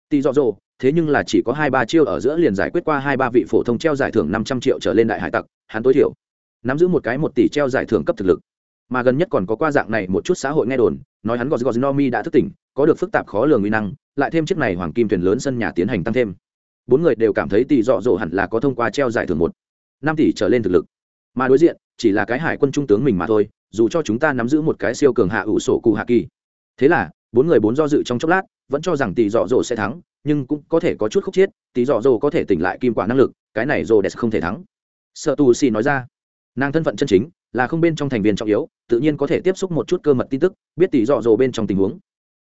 Tỷ dọ dồ, thế nhưng là chỉ có hai ba chiêu ở giữa liền giải quyết qua hai ba vị phổ thông treo giải thưởng năm trăm triệu trở lên đại hải tặc, hắn tối thiểu nắm giữ một cái một tỷ treo giải thưởng cấp thực lực mà gần nhất còn có qua dạng này một chút xã hội nghe đồn, nói hắn gos gos nomi đã thức tỉnh, có được phức tạp khó lường uy năng, lại thêm chiếc này hoàng kim thuyền lớn sân nhà tiến hành tăng thêm. Bốn người đều cảm thấy tỷ dọ dỗ hẳn là có thông qua treo giải thưởng một, năm tỷ trở lên thực lực. Mà đối diện, chỉ là cái hải quân trung tướng mình mà thôi, dù cho chúng ta nắm giữ một cái siêu cường hạ ủ sổ cụ hạ kỳ. Thế là, bốn người bốn do dự trong chốc lát, vẫn cho rằng tỷ dọ dỗ sẽ thắng, nhưng cũng có thể có chút khúc chiết tỷ dọ dỗ có thể tỉnh lại kim quả năng lực, cái này dồ đẹp không thể thắng. Sợ tù xì nói ra, nàng thân phận chân chính là không bên trong thành viên trọng yếu, tự nhiên có thể tiếp xúc một chút cơ mật tin tức, biết tỷ dọ dỗ bên trong tình huống.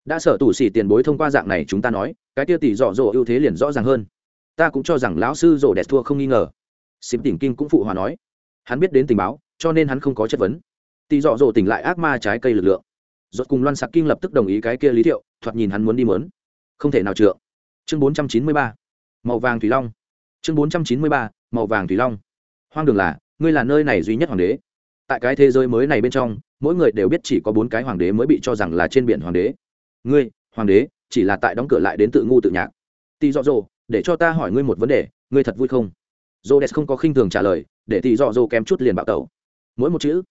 Đã sở tù xỉ tiền bối thông qua dạng này chúng ta nói, cái kia tỷ dọ dỗ ưu thế liền rõ ràng hơn. Ta cũng cho rằng lão sư rổ đẹp thua không nghi ngờ. Xím tỉnh kinh cũng phụ hòa nói. Hắn biết đến tình báo, cho nên hắn không có chất vấn. Tỷ dọ dỗ tỉnh lại ác ma trái cây lực lượng. Rốt cùng loan sạc kinh lập tức đồng ý cái kia lý thiệu, thoạt nhìn hắn muốn đi mớn. Không thể nào trượng. Chương bốn trăm chín mươi ba, màu vàng thủy long. Chương bốn trăm chín mươi ba, màu vàng thủy long. Hoang đường là, ngươi là nơi này duy nhất hoàng đế tại cái thế giới mới này bên trong, mỗi người đều biết chỉ có bốn cái hoàng đế mới bị cho rằng là trên biển hoàng đế. Ngươi, hoàng đế, chỉ là tại đóng cửa lại đến tự ngu tự nhạc. Tỳ dọ dồ, để cho ta hỏi ngươi một vấn đề, ngươi thật vui không? Dô đès không có khinh thường trả lời, để tỳ dọ dồ kém chút liền bạo tẩu. Mỗi một chữ,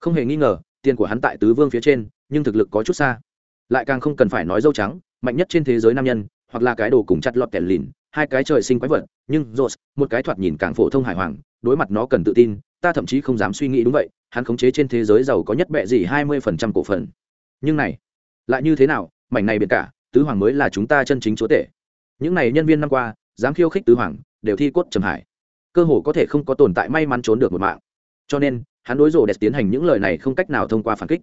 không hề nghi ngờ, tiền của hắn tại tứ vương phía trên, nhưng thực lực có chút xa. Lại càng không cần phải nói dâu trắng, mạnh nhất trên thế giới nam nhân, hoặc là cái đồ cùng chặt lọt kẻ lìn, hai cái trời sinh quái vật, nhưng rột một cái thoạt nhìn càng phổ thông hải hoàng, đối mặt nó cần tự tin, ta thậm chí không dám suy nghĩ đúng vậy hắn khống chế trên thế giới giàu có nhất bệ gì hai mươi phần trăm cổ phần. Nhưng này, lại như thế nào? Mảnh này biệt cả, tứ hoàng mới là chúng ta chân chính chúa tể. Những này nhân viên năm qua, dám khiêu khích tứ hoàng, đều thi cốt trầm hải. Cơ hồ có thể không có tồn tại may mắn trốn được một mạng. Cho nên, hắn đối rồ đẹp tiến hành những lời này không cách nào thông qua phản kích.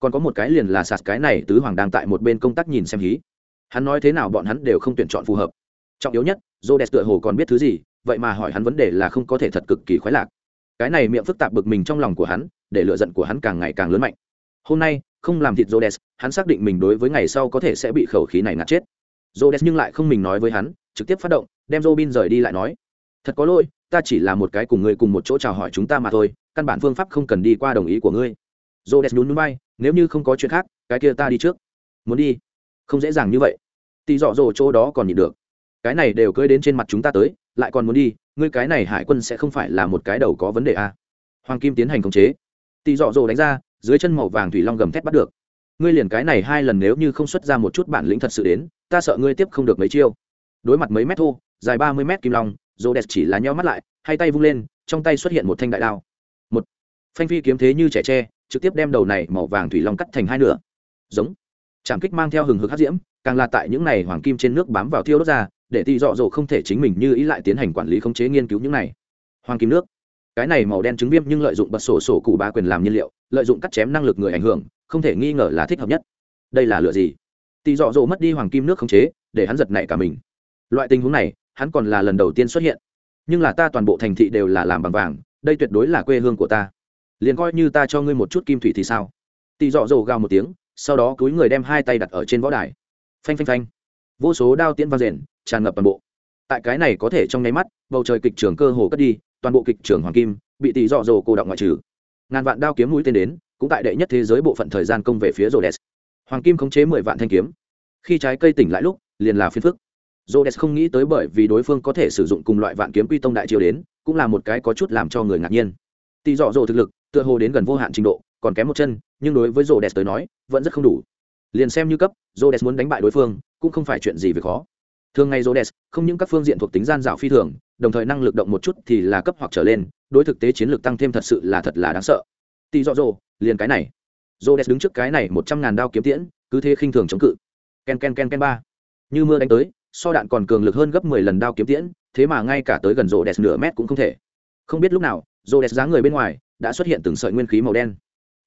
Còn có một cái liền là sạt cái này tứ hoàng đang tại một bên công tác nhìn xem hí. Hắn nói thế nào bọn hắn đều không tuyển chọn phù hợp. Trọng yếu nhất, rồ đẹp tựa hồ còn biết thứ gì, vậy mà hỏi hắn vấn đề là không có thể thật cực kỳ khoái lạc cái này miệng phức tạp bực mình trong lòng của hắn để lựa giận của hắn càng ngày càng lớn mạnh hôm nay không làm thịt Jodes, hắn xác định mình đối với ngày sau có thể sẽ bị khẩu khí này ngạt chết. Jodes nhưng lại không mình nói với hắn, trực tiếp phát động, đem Robin rời đi lại nói: "Thật có lỗi, ta chỉ là một cái cùng ngươi cùng một chỗ chào hỏi chúng ta mà thôi, căn bản phương pháp không cần đi qua đồng ý của ngươi." Jodes nhún nhún bay, nếu như không có chuyện khác, cái kia ta đi trước. Muốn đi? Không dễ dàng như vậy. Tỷ dọ dồ chỗ đó còn nhịn được. Cái này đều cưới đến trên mặt chúng ta tới, lại còn muốn đi, ngươi cái này hải quân sẽ không phải là một cái đầu có vấn đề à? Hoàng Kim tiến hành khống chế. tỳ dọ dồ đánh ra, dưới chân màu vàng thủy long gầm thét bắt được. Ngươi liền cái này hai lần nếu như không xuất ra một chút bản lĩnh thật sự đến ta sợ ngươi tiếp không được mấy chiêu. Đối mặt mấy mét thô dài ba mươi mét kim long rô đẹp chỉ là nheo mắt lại hai tay vung lên trong tay xuất hiện một thanh đại đao. Một. Phanh phi kiếm thế như trẻ tre trực tiếp đem đầu này màu vàng thủy long cắt thành hai nửa. Giống. Trảm kích mang theo hừng hực hát diễm càng là tại những này hoàng kim trên nước bám vào thiêu đốt ra để tỷ dọ dỗ không thể chính mình như ý lại tiến hành quản lý khống chế nghiên cứu những này. Hoàng kim nước. Cái này màu đen trứng viêm nhưng lợi dụng bật sổ sổ cụ ba quyền làm nhiên liệu, lợi dụng cắt chém năng lực người ảnh hưởng, không thể nghi ngờ là thích hợp nhất. Đây là lựa gì? Tỳ dọ dỗ mất đi hoàng kim nước khống chế, để hắn giật nảy cả mình. Loại tình huống này, hắn còn là lần đầu tiên xuất hiện. Nhưng là ta toàn bộ thành thị đều là làm bằng vàng, đây tuyệt đối là quê hương của ta. Liền coi như ta cho ngươi một chút kim thủy thì sao? Tỳ dọ dỗ gào một tiếng, sau đó cúi người đem hai tay đặt ở trên võ đài. Phanh phanh phanh. Vô số đao tiễn vang rền tràn ngập toàn bộ. Tại cái này có thể trong nháy mắt, bầu trời kịch trường cơ hồ cất đi, toàn bộ kịch trường hoàng kim bị tỷ dọ dồ cô động ngoại trừ. Ngàn vạn đao kiếm mũi tên đến, cũng tại đệ nhất thế giới bộ phận thời gian công về phía rô đès hoàng kim khống chế mười vạn thanh kiếm. Khi trái cây tỉnh lại lúc, liền là phiên phức. Rô đès không nghĩ tới bởi vì đối phương có thể sử dụng cùng loại vạn kiếm quy tông đại chiêu đến, cũng là một cái có chút làm cho người ngạc nhiên. Tỷ dọ dồ thực lực, tựa hồ đến gần vô hạn trình độ, còn kém một chân, nhưng đối với rô đès tới nói, vẫn rất không đủ. Liền xem như cấp rô đès muốn đánh bại đối phương, cũng không phải chuyện gì về khó thường ngày jodes không những các phương diện thuộc tính gian dạo phi thường, đồng thời năng lực động một chút thì là cấp hoặc trở lên, đối thực tế chiến lược tăng thêm thật sự là thật là đáng sợ. Tỷ dọ dồ liền cái này. Jodes đứng trước cái này một trăm ngàn đao kiếm tiễn, cứ thế khinh thường chống cự. Ken ken ken ken ba. Như mưa đánh tới, so đạn còn cường lực hơn gấp mười lần đao kiếm tiễn, thế mà ngay cả tới gần jodes nửa mét cũng không thể. Không biết lúc nào jodes dáng người bên ngoài đã xuất hiện từng sợi nguyên khí màu đen.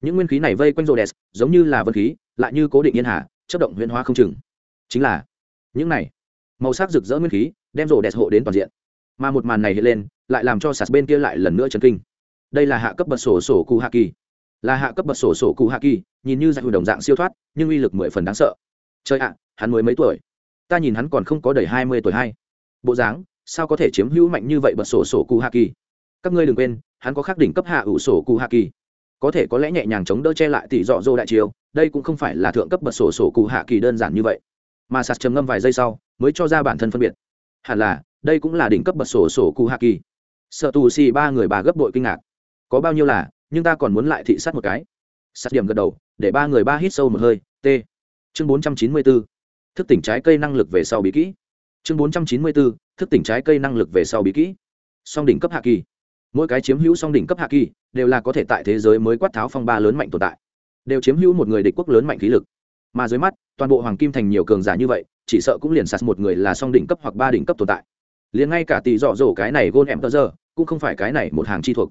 Những nguyên khí này vây quanh jodes giống như là vân khí, lại như cố định yên hà chất động huyễn hóa không chừng. Chính là, những này màu sắc rực rỡ nguyên khí, đem rổ đẹp hộ đến toàn diện. Mà một màn này hiện lên, lại làm cho sạt bên kia lại lần nữa chấn kinh. Đây là hạ cấp bật sổ sổ cụ hạ kỳ. Là hạ cấp bật sổ sổ cụ hạ kỳ, nhìn như dạng đồng dạng siêu thoát, nhưng uy lực mười phần đáng sợ. Chơi ạ, hắn mới mấy tuổi? Ta nhìn hắn còn không có đầy hai mươi tuổi hay? bộ dáng, sao có thể chiếm hữu mạnh như vậy bật sổ sổ cụ hạ kỳ? Các ngươi đừng quên, hắn có khắc đỉnh cấp hạ ủ sổ cụ hạ kỳ. Có thể có lẽ nhẹ nhàng chống đỡ che lại tỷ dọ dô đại chiều đây cũng không phải là thượng cấp bật sổ sổ cụ hạ kỳ đơn giản như vậy. Mà sạt trầm ngâm vài giây sau mới cho ra bản thân phân biệt. Hẳn là, đây cũng là đỉnh cấp bật sổ sổ cụ hạ kỳ sợ tù xì ba người bà gấp bội kinh ngạc. Có bao nhiêu là, nhưng ta còn muốn lại thị sát một cái. Sát điểm gật đầu, để ba người ba hít sâu một hơi, t. Chương bốn trăm chín mươi bốn thức tỉnh trái cây năng lực về sau bí kỹ. Chương bốn trăm chín mươi bốn thức tỉnh trái cây năng lực về sau bí kỹ. Song đỉnh cấp hạ kỳ mỗi cái chiếm hữu song đỉnh cấp hạ kỳ đều là có thể tại thế giới mới quát tháo phong ba lớn mạnh tồn tại. Đều chiếm hữu một người địch quốc lớn mạnh khí lực. Mà dưới mắt, toàn bộ hoàng kim thành nhiều cường giả như vậy chỉ sợ cũng liền sạt một người là song đỉnh cấp hoặc ba đỉnh cấp tồn tại. Liền ngay cả tỷ dọ dỗ cái này gôn em tơ giờ, cũng không phải cái này một hàng chi thuộc.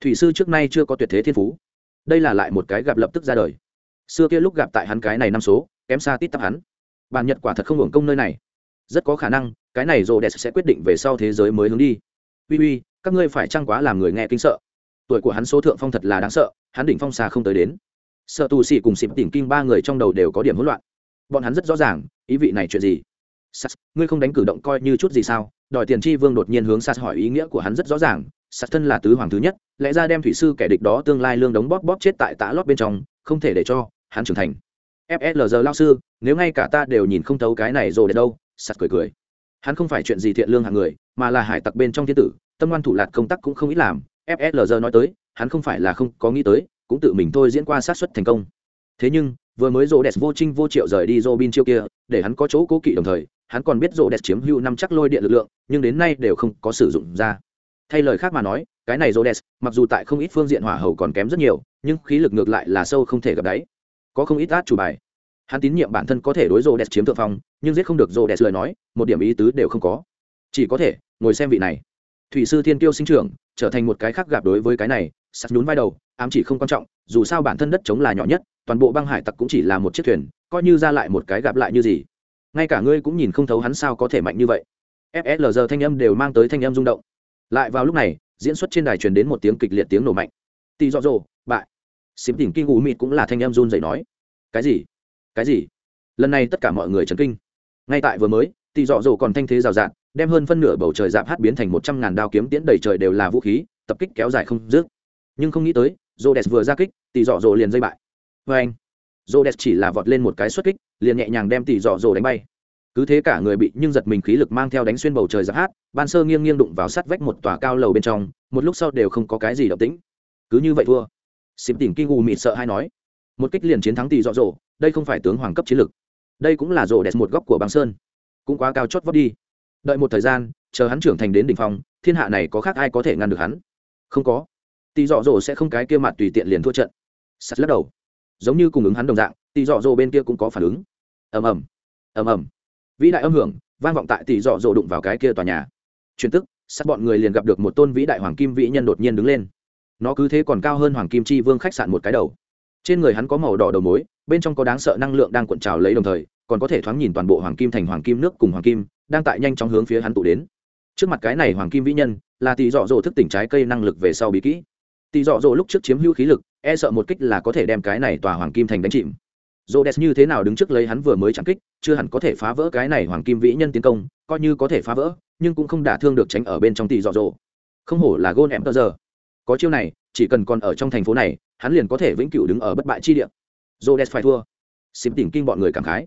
Thủy sư trước nay chưa có tuyệt thế thiên phú. Đây là lại một cái gặp lập tức ra đời. Xưa kia lúc gặp tại hắn cái này năm số, kém xa tít tắp hắn. Bản nhật quả thật không hưởng công nơi này. Rất có khả năng, cái này rồ đẹp sẽ quyết định về sau thế giới mới hướng đi. Uy uy, các ngươi phải trăng quá làm người nghe kinh sợ? Tuổi của hắn số thượng phong thật là đáng sợ, hắn đỉnh phong xa không tới đến. Sợ tù xì cùng xịp tỉnh kinh ba người trong đầu đều có điểm hỗn loạn bọn hắn rất rõ ràng, ý vị này chuyện gì? Sas, ngươi không đánh cử động coi như chút gì sao? Đòi tiền chi vương đột nhiên hướng sas hỏi ý nghĩa của hắn rất rõ ràng, sas thân là tứ hoàng thứ nhất, lẽ ra đem thủy sư kẻ địch đó tương lai lương đóng bóp bóp chết tại tã lót bên trong, không thể để cho hắn trưởng thành. Flg lao sư, nếu ngay cả ta đều nhìn không thấu cái này rồi để đâu? Sas cười cười. Hắn không phải chuyện gì thiện lương hạng người, mà là hải tặc bên trong thiên tử, tâm ngoan thủ lạt công tác cũng không ít làm. Flg nói tới, hắn không phải là không có nghĩ tới, cũng tự mình thôi diễn qua sát xuất thành công thế nhưng, vừa mới rô đès vô trinh vô triệu rời đi robin chiêu kia, để hắn có chỗ cố kỵ đồng thời, hắn còn biết rô đès chiếm hữu năm chắc lôi điện lực lượng, nhưng đến nay đều không có sử dụng ra. Thay lời khác mà nói, cái này rô đès mặc dù tại không ít phương diện hỏa hầu còn kém rất nhiều, nhưng khí lực ngược lại là sâu không thể gặp đáy. Có không ít át chủ bài. Hắn tín nhiệm bản thân có thể đối rô đès chiếm thượng phong, nhưng giết không được rô đès lời nói, một điểm ý tứ đều không có. Chỉ có thể, ngồi xem vị này. Thủy sư thiên tiêu sinh trưởng, trở thành một cái khác gặp đối với cái này, sắt nhún vai đầu, ám chỉ không quan trọng, dù sao bản thân đất chống là nhỏ nhất toàn bộ băng hải tặc cũng chỉ là một chiếc thuyền, coi như ra lại một cái gặp lại như gì. Ngay cả ngươi cũng nhìn không thấu hắn sao có thể mạnh như vậy. Fslg thanh âm đều mang tới thanh âm rung động. Lại vào lúc này, diễn xuất trên đài truyền đến một tiếng kịch liệt tiếng nổ mạnh. Tì dọ dồ, bại. Xím tỉnh kinh ù mịt cũng là thanh âm run dậy nói. Cái gì? Cái gì? Lần này tất cả mọi người chấn kinh. Ngay tại vừa mới, tì dọ dồ còn thanh thế rào rạt, đem hơn phân nửa bầu trời dạp hát biến thành một trăm ngàn đao kiếm tiễn đầy trời đều là vũ khí, tập kích kéo dài không dứt. Nhưng không nghĩ tới rô đẹp vừa ra kích, Tì dọ dồ liền dây bại vê anh. Rô đẹp chỉ là vọt lên một cái xuất kích, liền nhẹ nhàng đem tỷ dọ dồ đánh bay. Cứ thế cả người bị nhưng giật mình khí lực mang theo đánh xuyên bầu trời giáp hát, ban sơ nghiêng nghiêng đụng vào sát vách một tòa cao lầu bên trong, một lúc sau đều không có cái gì động tĩnh. Cứ như vậy thua. Xịp tỉnh kinh u mịt sợ hay nói. Một kích liền chiến thắng tỷ dọ dồ đây không phải tướng hoàng cấp chiến lực. Đây cũng là rô đẹp một góc của băng sơn. Cũng quá cao chót vót đi. Đợi một thời gian, chờ hắn trưởng thành đến đỉnh phong, thiên hạ này có khác ai có thể ngăn được hắn? Không có. Tỷ dọ dỗ sẽ không cái kia mặt tùy tiện liền thua trận. Sắt lắc đầu giống như cùng ứng hắn đồng dạng, tỷ dọ dỗ bên kia cũng có phản ứng. Ầm ầm ầm ầm. Vĩ đại âm hưởng vang vọng tại tỷ dọ dỗ đụng vào cái kia tòa nhà. Truyền tức, sắt bọn người liền gặp được một tôn vĩ đại hoàng kim vĩ nhân đột nhiên đứng lên. Nó cứ thế còn cao hơn hoàng kim chi vương khách sạn một cái đầu. Trên người hắn có màu đỏ đầu mối, bên trong có đáng sợ năng lượng đang cuộn trào lấy đồng thời, còn có thể thoáng nhìn toàn bộ hoàng kim thành hoàng kim nước cùng hoàng kim, đang tại nhanh chóng hướng phía hắn tụ đến. Trước mặt cái này hoàng kim vĩ nhân là tỷ dọ dỗ thức tỉnh trái cây năng lực về sau bí kỹ tỷ dọ dỗ lúc trước chiếm hữu khí lực e sợ một kích là có thể đem cái này tòa hoàng kim thành đánh chìm. Dô đès như thế nào đứng trước lấy hắn vừa mới chẳng kích, chưa hẳn có thể phá vỡ cái này hoàng kim vĩ nhân tiến công, coi như có thể phá vỡ, nhưng cũng không đả thương được tránh ở bên trong tỷ dọ dỗ. Không hổ là gôn em tờ giờ. Có chiêu này, chỉ cần còn ở trong thành phố này, hắn liền có thể vĩnh cửu đứng ở bất bại chi địa. Dô đès phải thua. Xịp tỉnh kinh bọn người cảm khái.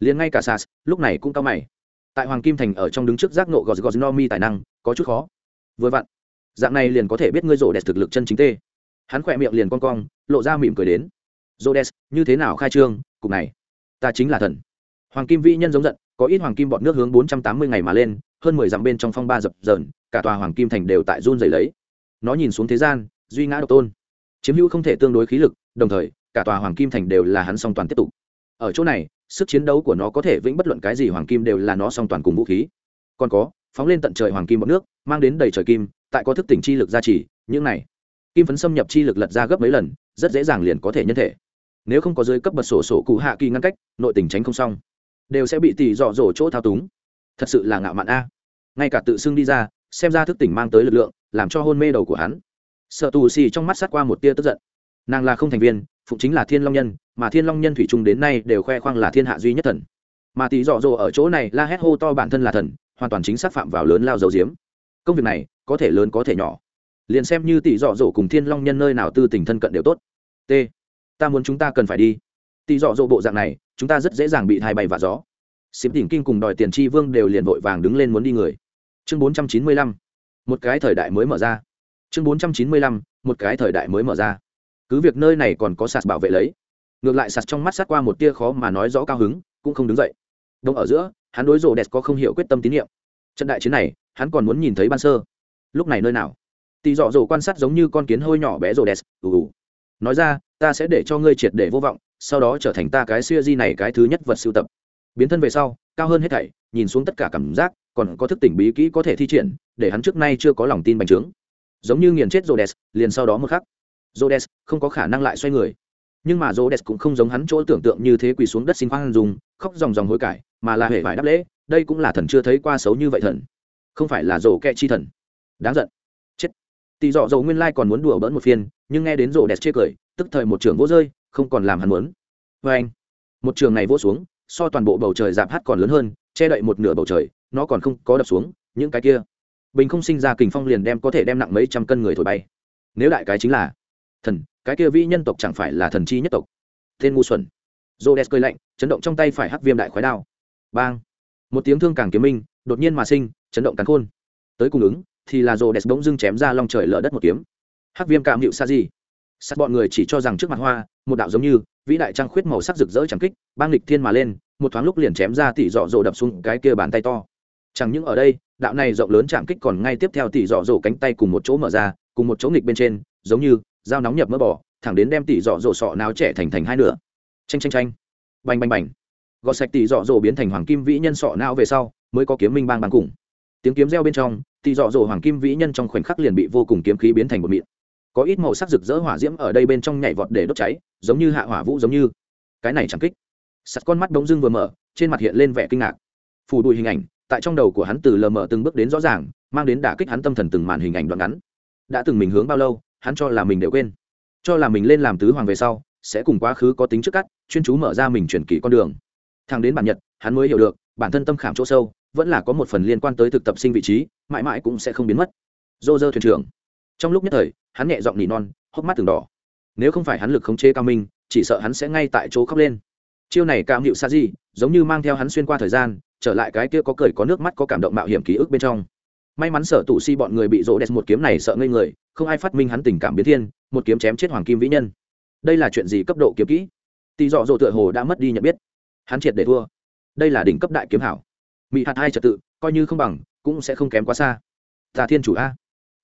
Liền ngay cả sas, lúc này cũng cao mày. Tại hoàng kim thành ở trong đứng trước giác nộ gosgosnomi no mi tài năng, có chút khó. Vừa vặn dạng này liền có thể biết ngươi rổ đẹp thực lực chân chính tê hắn khỏe miệng liền con cong lộ ra mỉm cười đến Rhodes, như thế nào khai trương, cục này, ta chính là thần. Hoàng Kim Vĩ Nhân giống giận, có ít hoàng kim bọt nước hướng 480 ngày mà lên, hơn 10 dặm bên trong phong ba dập dờn, cả tòa hoàng kim thành đều tại run rẩy lấy. Nó nhìn xuống thế gian, duy ngã độc tôn. Chiếm hữu không thể tương đối khí lực, đồng thời, cả tòa hoàng kim thành đều là hắn song toàn tiếp tục. Ở chỗ này, sức chiến đấu của nó có thể vĩnh bất luận cái gì hoàng kim đều là nó song toàn cùng vũ khí. Còn có, phóng lên tận trời hoàng kim bọt nước, mang đến đầy trời kim, tại có thức tỉnh chi lực gia trì, những này, kim phấn xâm nhập chi lực lật ra gấp mấy lần, rất dễ dàng liền có thể nhân thể. Nếu không có dưới cấp bật sổ sổ cụ hạ kỳ ngăn cách nội tình tránh không xong. Đều sẽ bị tỷ dọ dỗ chỗ thao túng. Thật sự là ngạo mạn a. Ngay cả tự xưng đi ra xem ra thức tỉnh mang tới lực lượng làm cho hôn mê đầu của hắn. Sợ tù xì trong mắt sát qua một tia tức giận. Nàng là không thành viên phụng chính là thiên long nhân mà thiên long nhân thủy trung đến nay đều khoe khoang là thiên hạ duy nhất thần. Mà tỷ dọ dỗ ở chỗ này la hét hô to bản thân là thần hoàn toàn chính xác phạm vào lớn lao dầu diếm. Công việc này có thể lớn có thể nhỏ. Liền xem như tỷ dọ dỗ cùng thiên long nhân nơi nào tư tình thân cận đều tốt. T, ta muốn chúng ta cần phải đi. Tỷ dọ dỗ bộ dạng này, chúng ta rất dễ dàng bị thai bay và gió. Xím tỉnh kinh cùng đòi tiền tri vương đều liền vội vàng đứng lên muốn đi người. Chương bốn trăm chín mươi lăm, một cái thời đại mới mở ra. Chương bốn trăm chín mươi lăm, một cái thời đại mới mở ra. Cứ việc nơi này còn có sạt bảo vệ lấy, ngược lại sạt trong mắt sát qua một tia khó mà nói rõ cao hứng, cũng không đứng dậy. Đông ở giữa, hắn đối rộ đẹp có không hiểu quyết tâm tín nhiệm. Trận đại chiến này, hắn còn muốn nhìn thấy ban sơ lúc này nơi nào? Tỳ dọ dỗ quan sát giống như con kiến hôi nhỏ bé rồ đẹp ù ù. Nói ra ta sẽ để cho ngươi triệt để vô vọng sau đó trở thành ta cái siêu di này cái thứ nhất vật sưu tập. Biến thân về sau cao hơn hết thảy nhìn xuống tất cả cảm giác còn có thức tỉnh bí kỹ có thể thi triển để hắn trước nay chưa có lòng tin bành trướng. Giống như nghiền chết Rhodes, liền sau đó một khắc Rhodes không có khả năng lại xoay người. Nhưng mà Rhodes cũng không giống hắn chỗ tưởng tượng như thế quỳ xuống đất xin khoan dùng khóc dòng dòng hối cải mà là hề phải đáp lễ đây cũng là thần chưa thấy qua xấu như vậy thần. Không phải là rổ kẹ chi thần đáng giận. Chết. Tỷ dọ dầu nguyên lai còn muốn đùa bỡn một phiên, nhưng nghe đến rổ đẹp chê cười, tức thời một trường vỗ rơi, không còn làm hắn muốn. Vê anh, một trường này vỗ xuống, so toàn bộ bầu trời giảm hát còn lớn hơn, che đậy một nửa bầu trời, nó còn không có đập xuống, những cái kia. Bình không sinh ra kình phong liền đem có thể đem nặng mấy trăm cân người thổi bay. Nếu đại cái chính là thần, cái kia vĩ nhân tộc chẳng phải là thần chi nhất tộc. Tên ngu xuẩn. Rô đès cơi lạnh, chấn động trong tay phải hắc viêm đại khói đao. Bang. Một tiếng thương càng kiếm minh, đột nhiên mà sinh, chấn động cắn khôn. Tới cung ứng thì là rồ đẹp bỗng dưng chém ra long trời lở đất một kiếm. Hắc viêm cảm hiệu sa gì sắt bọn người chỉ cho rằng trước mặt hoa, một đạo giống như vĩ đại trăng khuyết màu sắc rực rỡ chẳng kích bang lịch thiên mà lên, một thoáng lúc liền chém ra tỷ dọ dồ đập xuống cái kia bàn tay to. Chẳng những ở đây, đạo này rộng lớn chạm kích còn ngay tiếp theo tỷ dọ dồ cánh tay cùng một chỗ mở ra, cùng một chỗ nghịch bên trên, giống như dao nóng nhập mỡ bỏ thẳng đến đem tỷ dọ dồ sọ náo trẻ thành thành hai nửa. Tranh tranh tranh bành bành bành. Gọt sạch tỷ dọ dồ biến thành hoàng kim vĩ nhân sọ não về sau, mới có kiếm minh bang bang cùng tiếng kiếm reo bên trong, thì dọ dỗ hoàng kim vĩ nhân trong khoảnh khắc liền bị vô cùng kiếm khí biến thành một mịn. Có ít màu sắc rực rỡ hỏa diễm ở đây bên trong nhảy vọt để đốt cháy, giống như hạ hỏa vũ giống như. Cái này chẳng kích. Sắt con mắt bỗng dưng vừa mở, trên mặt hiện lên vẻ kinh ngạc. Phủ đùi hình ảnh, tại trong đầu của hắn từ lờ mờ từng bước đến rõ ràng, mang đến đả kích hắn tâm thần từng màn hình ảnh đoạn ngắn. Đã từng mình hướng bao lâu, hắn cho là mình đều quên. Cho là mình lên làm tứ hoàng về sau, sẽ cùng quá khứ có tính trước cắt, chuyên chú mở ra mình chuyển kỳ con đường. Thang đến bản nhật, hắn mới hiểu được bản thân tâm khảm chỗ sâu, vẫn là có một phần liên quan tới thực tập sinh vị trí, mãi mãi cũng sẽ không biến mất. Dô dơ thuyền trưởng. Trong lúc nhất thời, hắn nhẹ giọng nỉ non, hốc mắt từng đỏ. Nếu không phải hắn lực khống chế cao minh, chỉ sợ hắn sẽ ngay tại chỗ khóc lên. Chiêu này cao hiệu sa di, giống như mang theo hắn xuyên qua thời gian, trở lại cái kia có cười có nước mắt có cảm động mạo hiểm ký ức bên trong. May mắn sở tù si bọn người bị rỗ đẹp một kiếm này sợ ngây người, không ai phát minh hắn tình cảm biến thiên, một kiếm chém chết hoàng kim vĩ nhân. Đây là chuyện gì cấp độ kiếm kỹ? Tỷ dọ dỗ tựa hồ đã mất đi nhận biết. Hắn triệt để thua đây là đỉnh cấp đại kiếm hảo. Mỹ hạt hai trật tự, coi như không bằng, cũng sẽ không kém quá xa. Tà thiên chủ a.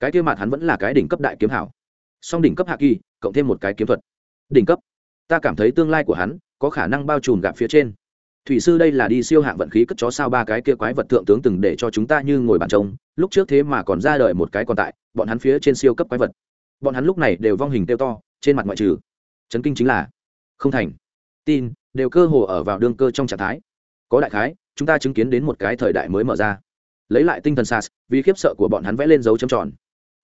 Cái kia mặt hắn vẫn là cái đỉnh cấp đại kiếm hảo. Song đỉnh cấp hạ kỳ, cộng thêm một cái kiếm thuật. Đỉnh cấp. Ta cảm thấy tương lai của hắn, có khả năng bao trùm gạp phía trên. Thủy sư đây là đi siêu hạng vận khí cất chó sao ba cái kia quái vật thượng tướng từng để cho chúng ta như ngồi bàn trông lúc trước thế mà còn ra đời một cái còn tại, bọn hắn phía trên siêu cấp quái vật. Bọn hắn lúc này đều vong hình tiêu to, trên mặt ngoại trừ. Chấn kinh chính là, không thành. Tin, đều cơ hồ ở vào đương cơ trong trạng thái có đại khái chúng ta chứng kiến đến một cái thời đại mới mở ra lấy lại tinh thần sas vì khiếp sợ của bọn hắn vẽ lên dấu châm tròn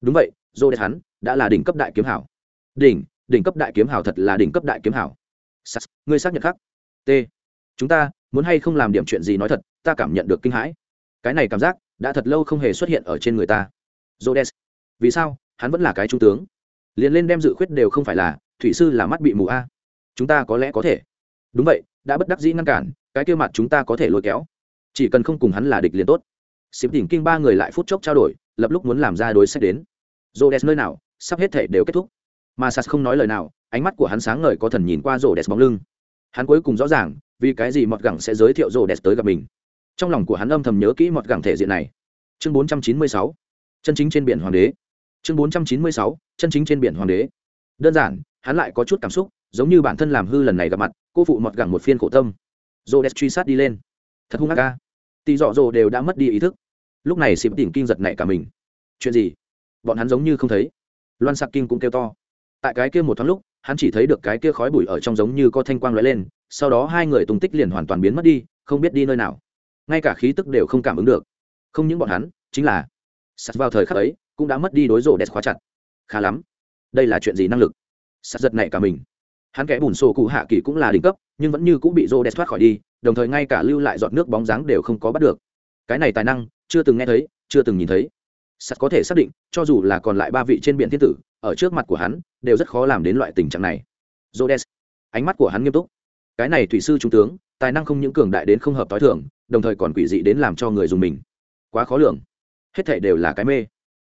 đúng vậy dô đẹp hắn đã là đỉnh cấp đại kiếm hảo đỉnh đỉnh cấp đại kiếm hảo thật là đỉnh cấp đại kiếm hảo. sas ngươi xác nhận khắc t chúng ta muốn hay không làm điểm chuyện gì nói thật ta cảm nhận được kinh hãi cái này cảm giác đã thật lâu không hề xuất hiện ở trên người ta Rhodes. Vì sao? Hắn vẫn là cái trung tướng. liền lên đem dự khuyết đều không phải là, thủy sư là mắt bị mù a. Chúng ta có lẽ có thể. Đúng vậy, đã bất đắc dĩ ngăn cản, cái kia mặt chúng ta có thể lôi kéo. Chỉ cần không cùng hắn là địch liền tốt. Xịp đỉnh kinh ba người lại phút chốc trao đổi, lập lúc muốn làm ra đối sách đến. Rhodes nơi nào, sắp hết thể đều kết thúc. Mà Sas không nói lời nào, ánh mắt của hắn sáng ngời có thần nhìn qua Rhodes bóng lưng. Hắn cuối cùng rõ ràng, vì cái gì mọt gẳng sẽ giới thiệu Rhodes tới gặp mình. Trong lòng của hắn âm thầm nhớ kỹ mọt gẳng thể diện này. Chương 496 chân chính trên biển hoàng đế chương bốn trăm chín mươi sáu chân chính trên biển hoàng đế đơn giản hắn lại có chút cảm xúc giống như bản thân làm hư lần này gặp mặt cô phụ mọt gẳng một phiên khổ tâm rô đès truy sát đi lên. Thật hung hạ ca tì dọ dồ đều đã mất đi ý thức. Lúc này xịp tỉnh kinh giật nảy cả mình. Chuyện gì? Bọn hắn giống như không thấy. Loan sạc kinh cũng kêu to. Tại cái kia một thoáng lúc, hắn chỉ thấy được cái kia khói bụi ở trong giống như có thanh quang lóe lên, sau đó hai người tung tích liền hoàn toàn biến mất đi, không biết đi nơi nào. Ngay cả khí tức đều không cảm ứng được. Không những bọn hắn, chính là sạt vào thời khắc ấy, cũng đã mất đi đối rổ đẹp khóa chặt. Khá lắm. Đây là chuyện gì năng lực? Sạt giật này cả mình hắn kẽ bùn sổ cụ hạ kỳ cũng là đỉnh cấp, nhưng vẫn như cũng bị rô đẹp thoát khỏi đi, đồng thời ngay cả lưu lại giọt nước bóng dáng đều không có bắt được. Cái này tài năng, chưa từng nghe thấy, chưa từng nhìn thấy. Sắt có thể xác định, cho dù là còn lại ba vị trên biển thiên tử, ở trước mặt của hắn, đều rất khó làm đến loại tình trạng này. Rô đẹp ánh mắt của hắn nghiêm túc. Cái này thủy sư trung tướng, tài năng không những cường đại đến không hợp t h i thường, đồng thời còn quỷ dị đến làm cho người dùng mình. Quá khó lường. Hết thể đều là cái mê.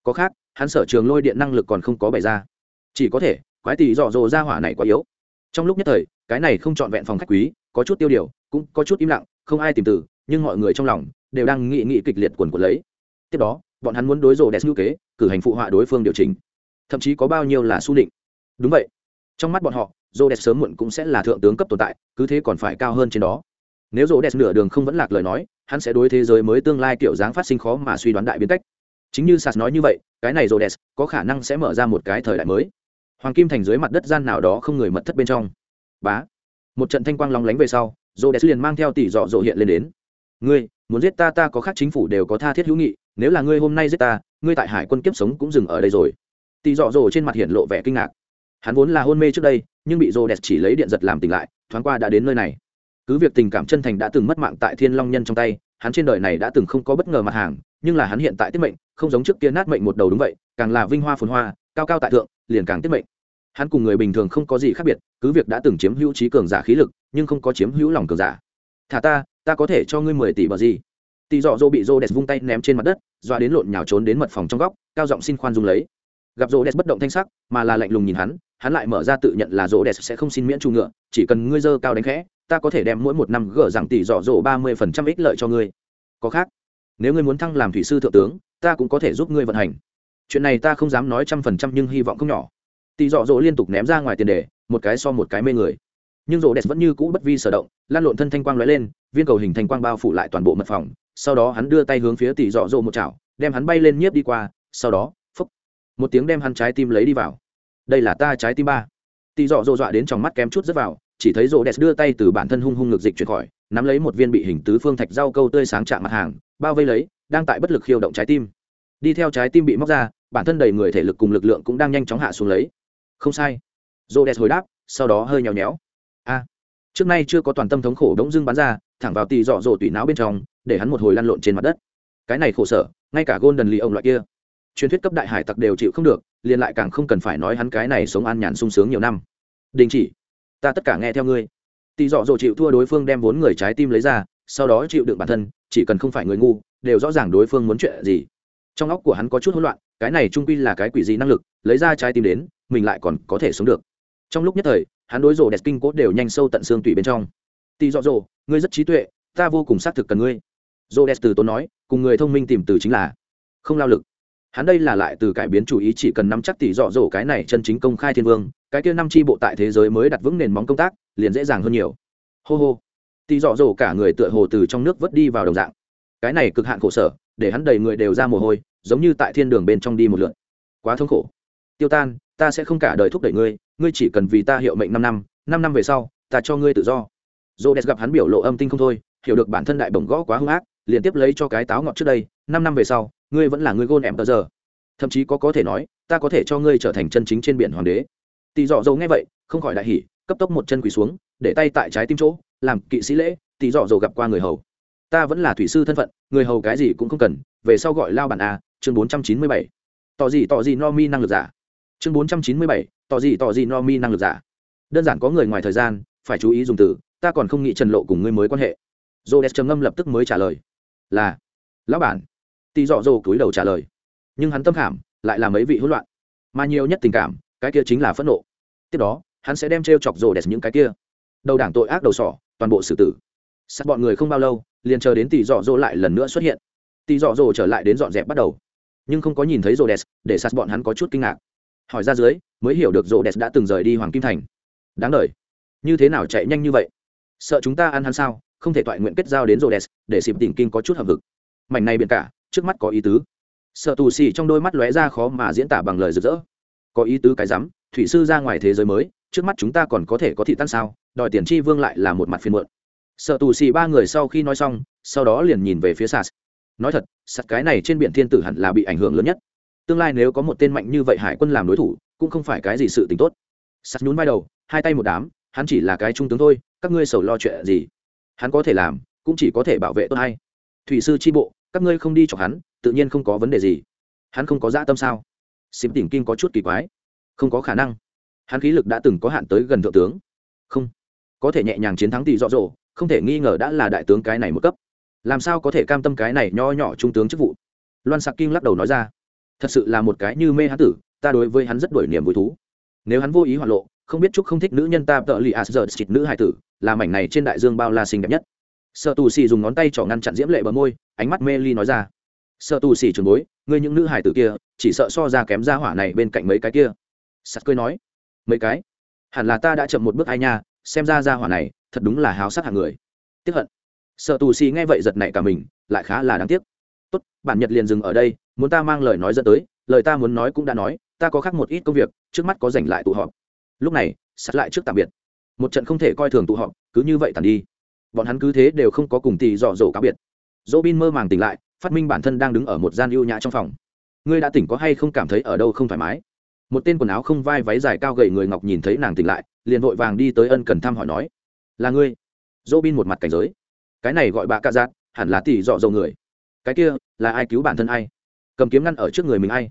Có khác, hắn sở trường lôi điện năng lực còn không có bày ra. Chỉ có thể, quái tỷ dọ dồ ra hỏa này quá yếu trong lúc nhất thời, cái này không trọn vẹn phòng khách quý, có chút tiêu điều, cũng có chút im lặng, không ai tìm từ, nhưng mọi người trong lòng đều đang nghị nghị kịch liệt quần quần lấy. Tiếp đó, bọn hắn muốn đối rồ đẹp ngữ kế, cử hành phụ họa đối phương điều chỉnh. Thậm chí có bao nhiêu là su định đúng vậy. Trong mắt bọn họ rồ đẹp sớm muộn cũng sẽ là thượng tướng cấp tồn tại, cứ thế còn phải cao hơn trên đó. Nếu rồ đẹp nửa đường không vẫn lạc lời nói, hắn sẽ đối thế giới mới tương lai kiểu dáng phát sinh khó mà suy đoán đại biến cách. Chính như sas nói như vậy, cái này rồ đẹp có khả năng sẽ mở ra một cái thời đại mới hoàng kim thành dưới mặt đất gian nào đó không người mật thất bên trong. Bá. Một trận thanh quang long lánh về sau dồ đẹp liền mang theo tỷ dọ dỗ hiện lên đến. Ngươi, muốn giết ta ta có khác chính phủ đều có tha thiết hữu nghị, nếu là ngươi hôm nay giết ta, ngươi tại hải quân kiếp sống cũng dừng ở đây rồi. Tỷ dọ dỗ trên mặt hiện lộ vẻ kinh ngạc. Hắn vốn là hôn mê trước đây, nhưng bị dồ đẹp chỉ lấy điện giật làm tỉnh lại, thoáng qua đã đến nơi này. Cứ việc tình cảm chân thành đã từng mất mạng tại thiên long nhân trong tay, hắn trên đời này đã từng không có bất ngờ mặt hàng, nhưng là hắn hiện tại tiết mệnh, không giống trước kia nát mệnh một đầu đúng vậy, càng là vinh hoa phồn hoa cao cao tại thượng, liền càng tiết mệnh. Hắn cùng người bình thường không có gì khác biệt, cứ việc đã từng chiếm hữu trí cường giả khí lực, nhưng không có chiếm hữu lòng cường giả. Thả ta ta có thể cho ngươi mười tỷ bờ gì? Tỷ dọ dô bị dô đẹp vung tay ném trên mặt đất doa đến lộn nhào trốn đến mật phòng trong góc, cao giọng xin khoan dung lấy. Gặp dô đẹp bất động thanh sắc, mà là lạnh lùng nhìn hắn hắn lại mở ra tự nhận là dô đẹp sẽ không xin miễn chu ngựa, chỉ cần ngươi dơ cao đánh khẽ, ta có thể đem mỗi một năm gỡ rằng tỷ dọ dô ba mươi phần trăm ích lợi cho ngươi. Có khác, nếu ngươi muốn thăng làm thủy sư thượng tướng, ta cũng có thể giúp ngươi vận hành chuyện này ta không dám nói trăm phần trăm nhưng hy vọng không nhỏ. Tỷ dọ dỗ liên tục ném ra ngoài tiền đề, một cái so một cái mê người. Nhưng rổ đẹp vẫn như cũ bất vi sở động, lan lộn thân thanh quang lóe lên, viên cầu hình thanh quang bao phủ lại toàn bộ mật phòng. Sau đó hắn đưa tay hướng phía tỷ dọ dỗ một chảo, đem hắn bay lên nhiếp đi qua, sau đó, phúc, một tiếng đem hắn trái tim lấy đi vào. Đây là ta trái tim ba. Tỷ dọ dỗ dọa đến trong mắt kém chút rất vào, chỉ thấy rô đẹp đưa tay từ bản thân hung hung ngược dịch chuyển khỏi, nắm lấy một viên bị hình tứ phương thạch rau câu tươi sáng chạm mặt hàng, bao vây lấy, đang tại bất lực khiêu động trái tim. Đi theo trái tim bị móc ra bản thân đầy người thể lực cùng lực lượng cũng đang nhanh chóng hạ xuống lấy. Không sai. Rô đẹp hồi đáp, sau đó hơi nhéo nhéo. A trước nay chưa có toàn tâm thống khổ đống dưng bắn ra, thẳng vào tì dọ dỗ tủy não bên trong, để hắn một hồi lăn lộn trên mặt đất. Cái này khổ sở, ngay cả gôn đần lì ông loại kia. Truyền thuyết cấp đại hải tặc đều chịu không được, liền lại càng không cần phải nói hắn cái này sống an nhàn sung sướng nhiều năm. Đình chỉ, ta tất cả nghe theo ngươi. Tì dọ dỗ chịu thua đối phương đem vốn người trái tim lấy ra, sau đó chịu đựng bản thân, chỉ cần không phải người ngu, đều rõ ràng đối phương muốn chuyện gì trong óc của hắn có chút hỗn loạn, cái này trung quy là cái quỷ gì năng lực, lấy ra trái tim đến, mình lại còn có thể sống được. Trong lúc nhất thời, hắn đối rổ đẹp kinh cốt đều nhanh sâu tận xương tủy bên trong. Tỷ dọ dỗ ngươi rất trí tuệ, ta vô cùng xác thực cần ngươi. Rổ đẹp từ tốn nói, cùng người thông minh tìm từ chính là không lao lực. Hắn đây là lại từ cải biến chủ ý chỉ cần nắm chắc tỷ dọ dỗ cái này chân chính công khai thiên vương, cái kia năm tri bộ tại thế giới mới đặt vững nền móng công tác, liền dễ dàng hơn nhiều. Hô hô. Tỷ dọ dỗ cả người tựa hồ từ trong nước vớt đi vào đồng dạng. Cái này cực hạn khổ sở để hắn đầy người đều ra mồ hôi, giống như tại thiên đường bên trong đi một lượn. Quá thống khổ. Tiêu tan, ta sẽ không cả đời thúc đẩy ngươi ngươi chỉ cần vì ta hiệu mệnh năm năm năm năm về sau, ta cho ngươi tự do. Dô đẹp gặp hắn biểu lộ âm tinh không thôi, hiểu được bản thân đại bổng gõ quá hung ác, liền tiếp lấy cho cái táo ngọt trước đây, năm năm về sau, ngươi vẫn là ngươi gôn em tờ giờ. Thậm chí có có thể nói, ta có thể cho ngươi trở thành chân chính trên biển hoàng đế. Tỷ dọ dầu nghe vậy, không khỏi đại hỉ, cấp tốc một chân quỳ xuống, để tay tại trái tim chỗ, làm kỵ sĩ lễ, tỷ dọ dầu gặp qua người hầu ta vẫn là thủy sư thân phận, người hầu cái gì cũng không cần, về sau gọi lao bản a, chương bốn trăm chín mươi bảy. Tỏ gì tỏ gì no mi năng lực giả. Chương bốn trăm chín mươi bảy, tỏ gì tỏ gì no mi năng lực giả. Đơn giản có người ngoài thời gian, phải chú ý dùng từ, ta còn không nghĩ trần lộ cùng ngươi mới quan hệ. Dô đès trầm ngâm lập tức mới trả lời. Là. Lão bản. Tì dọ dô cúi đầu trả lời. Nhưng hắn tâm khảm, lại là mấy vị hỗn loạn. Mà nhiều nhất tình cảm, cái kia chính là phẫn nộ. Tiếp đó, hắn sẽ đem t r e o chọc rồ đẹp những cái kia. Đầu đảng tội ác đầu sỏ, toàn bộ xử tử. Sát bọn người không bao lâu liền chờ đến tỷ dọ dỗ lại lần nữa xuất hiện. Tỷ dọ dỗ trở lại đến dọn dẹp bắt đầu. Nhưng không có nhìn thấy rô đès để sạt bọn hắn có chút kinh ngạc. Hỏi ra dưới, mới hiểu được rô đès đã từng rời đi hoàng kim thành. Đáng đ như thế nào chạy nhanh như vậy? Sợ chúng ta ăn hắn sao? Không thể toại nguyện kết giao đến rô đès để xịp tỉnh kinh có chút hợp vực mảnh này biển cả, trước mắt có ý tứ. Sợ tù xì trong đôi mắt lóe ra khó mà diễn tả bằng lời rực rỡ. Có ý tứ cái rắm, thủy sư ra ngoài thế giới mới, trước mắt chúng ta còn có thể có thị tan sao? Đòi tiền chi vương lại là một mặt phiên mượn sợ tù xì ba người sau khi nói xong, sau đó liền nhìn về phía sas. Nói thật sắt cái này trên biển thiên tử hẳn là bị ảnh hưởng lớn nhất. Tương lai nếu có một tên mạnh như vậy hải quân làm đối thủ, cũng không phải cái gì sự t ì n h tốt. Sắt nhún vai đầu, hai tay một đám, hắn chỉ là cái trung tướng thôi, các ngươi sầu lo chuyện gì? Hắn có thể làm, cũng chỉ có thể bảo vệ tốt hay thủy sư tri bộ, các ngươi không đi chọc hắn, tự nhiên không có vấn đề gì. Hắn không có dã tâm sao? Xím tỉnh kinh có chút kỳ quái. Không có khả năng. Hắn khí lực đã từng có hạn tới gần thượng tướng. Không. Có thể nhẹ nhàng chiến thắng tỷ dọ dỗ không thể nghi ngờ đã là đại tướng cái này một cấp. Làm sao có thể cam tâm cái này nho nhỏ trung tướng chức vụ? Loan sạc kim lắc đầu nói ra, thật sự là một cái như mê hán tử, ta đối với hắn rất đổi niềm vui thú. Nếu hắn vô ý hoạn lộ, không biết chúc không thích nữ nhân ta, tợ lì à, as xịt nữ hải tử làm ảnh này trên đại dương bao la xinh đẹp nhất. Sợ tù xì dùng ngón tay trỏ ngăn chặn diễm lệ bờ môi, ánh mắt mê ly nói ra, sợ tù xì trường bối, ngươi những nữ hải tử kia, chỉ sợ so ra kém ra hỏa này bên cạnh mấy cái kia. Sắt cười nói, mấy cái? Hẳn là ta đã chậm một bước ai nha xem ra ra hỏa này thật đúng là háo sắc hạng người. Tiếp hận. Sợ tù xì nghe vậy giật nảy cả mình, lại khá là đáng tiếc. Tốt, bản nhật liền dừng ở đây, muốn ta mang lời nói dẫn tới, lời ta muốn nói cũng đã nói, ta có khác một ít công việc, trước mắt có dành lại tụ họp. Lúc này, sắt lại trước tạm biệt. Một trận không thể coi thường tụ họp, cứ như vậy tàn đi. Bọn hắn cứ thế đều không có cùng tì dọ dỗ cáo biệt. Dỗ bin mơ màng tỉnh lại, phát minh bản thân đang đứng ở một gian ưu nhã trong phòng. Ngươi đã tỉnh có hay không cảm thấy ở đâu không thoải mái? Một tên quần áo không vai váy dài cao gầy người ngọc nhìn thấy nàng tỉnh lại liền vội vàng đi tới ân cần thăm hỏi nói, là ngươi. Dỗ bin một mặt cảnh giới. Cái này gọi bà cạ giạt, hẳn là tỷ dọ dầu người. Cái kia, là ai cứu bản thân ai? Cầm kiếm ngăn ở trước người mình ai?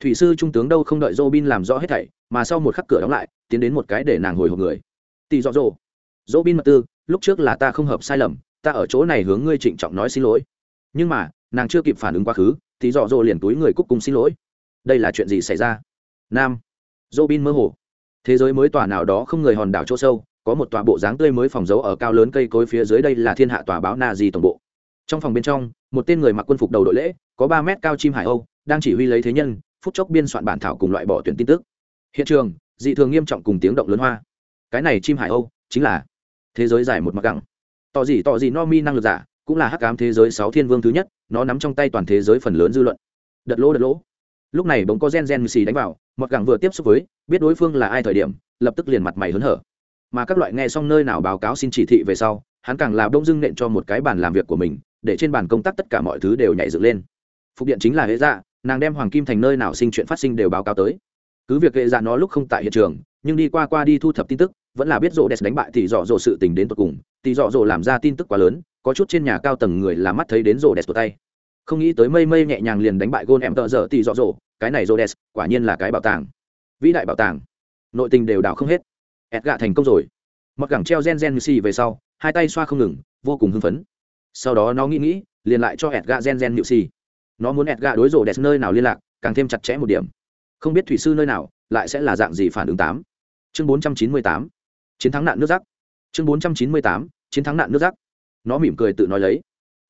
Thủy sư trung tướng đâu không đợi dỗ bin làm rõ hết thảy, mà sau một khắc cửa đóng lại, tiến đến một cái để nàng hồi hộp người. Tỷ dọ dỗ dỗ bin mật tư, lúc trước là ta không hợp sai lầm, ta ở chỗ này hướng ngươi trịnh trọng nói xin lỗi. Nhưng mà, nàng chưa kịp phản ứng quá khứ thì dọ dỗ liền túi người cúc cùng xin lỗi. Đây là chuyện gì xảy ra? Nam. Dỗ bin mơ hồ thế giới mới tòa nào đó không người hòn đảo chỗ sâu, có một tòa bộ dáng tươi mới phòng giấu ở cao lớn cây cối phía dưới đây là thiên hạ tòa báo na di tổng bộ. Trong phòng bên trong, một tên người mặc quân phục đầu đội lễ, có ba mét cao chim hải âu, đang chỉ huy lấy thế nhân, phút chốc biên soạn bản thảo cùng loại bỏ tuyển tin tức. Hiện trường, dị thường nghiêm trọng cùng tiếng động lớn hoa. Cái này chim hải âu, chính là thế giới giải một mặt gẳng. Tỏ gì tỏ gì no mi năng lực giả, cũng là hắc cám thế giới sáu thiên vương thứ nhất, nó nắm trong tay toàn thế giới phần lớn dư luận. Đợt lỗ đợt lỗ. Lúc này bỗng có gen gen xì đánh vào mặt gẳng vừa tiếp xúc với biết đối phương là ai thời điểm, lập tức liền mặt mày hớn hở. Mà các loại nghe xong nơi nào báo cáo xin chỉ thị về sau, hắn càng là đông dưng nện cho một cái bàn làm việc của mình, để trên bàn công tác tất cả mọi thứ đều nhảy dựng lên. Phục điện chính là hệ dạ nàng đem hoàng kim thành nơi nào sinh chuyện phát sinh đều báo cáo tới. Cứ việc hệ dạ nó lúc không tại hiện trường, nhưng đi qua qua đi thu thập tin tức, vẫn là biết rộ đẹp đánh bại thì dọ dỗ sự tình đến tột cùng. Thì dọ dỗ làm ra tin tức quá lớn, có chút trên nhà cao tầng người là mắt thấy đến rộ đẹp tay. Không nghĩ tới mây mây nhẹ nhàng liền đánh bại gôn em tợ dở thì dọ dỗ, cái này rộ đẹp quả nhiên là cái bảo tàng vĩ đại bảo tàng. Nội tình đều đảo không hết. Ẹt gạ thành công rồi. Mặc gẳng treo gen gen như xì về sau, hai tay xoa không ngừng, vô cùng hưng phấn. Sau đó nó nghĩ nghĩ, liền lại cho ẹt gạ gen gen như xì. Nó muốn ẹt gạ đối rộ đẹp nơi nào liên lạc, càng thêm chặt chẽ một điểm. Không biết thủy sư nơi nào, lại sẽ là dạng gì phản ứng tám. Chương bốn trăm chín mươi tám. Chiến thắng nạn nước rắc chương bốn trăm chín mươi tám. Chiến thắng nạn nước rắc nó mỉm cười tự nói lấy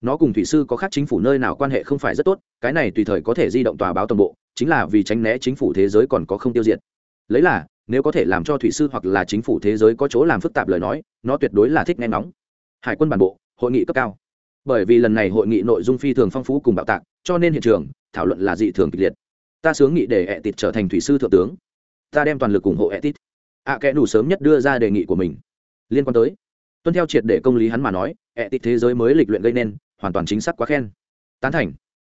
nó cùng thủy sư có khác chính phủ nơi nào quan hệ không phải rất tốt, cái này tùy thời có thể di động tòa báo toàn bộ, chính là vì tránh né chính phủ thế giới còn có không tiêu diệt. Lấy là, nếu có thể làm cho thủy sư hoặc là chính phủ thế giới có chỗ làm phức tạp lời nói, nó tuyệt đối là thích nghe nóng hải quân bản bộ, hội nghị cấp cao. Bởi vì lần này hội nghị nội dung phi thường phong phú cùng bạo tạc, cho nên hiện trường, thảo luận là dị thường kịch liệt. Ta sướng nghị để ẹ tịt trở thành thủy sư thượng tướng. Ta đem toàn lực ủng hộ ẹ tịt ạ kẽ đủ sớm nhất đưa ra đề nghị của mình. Liên quan tới, tuân theo triệt để công lý hắn mà nói ẹ tịt thế giới mới lịch luyện gây nên hoàn toàn chính xác quá khen. Tán thành.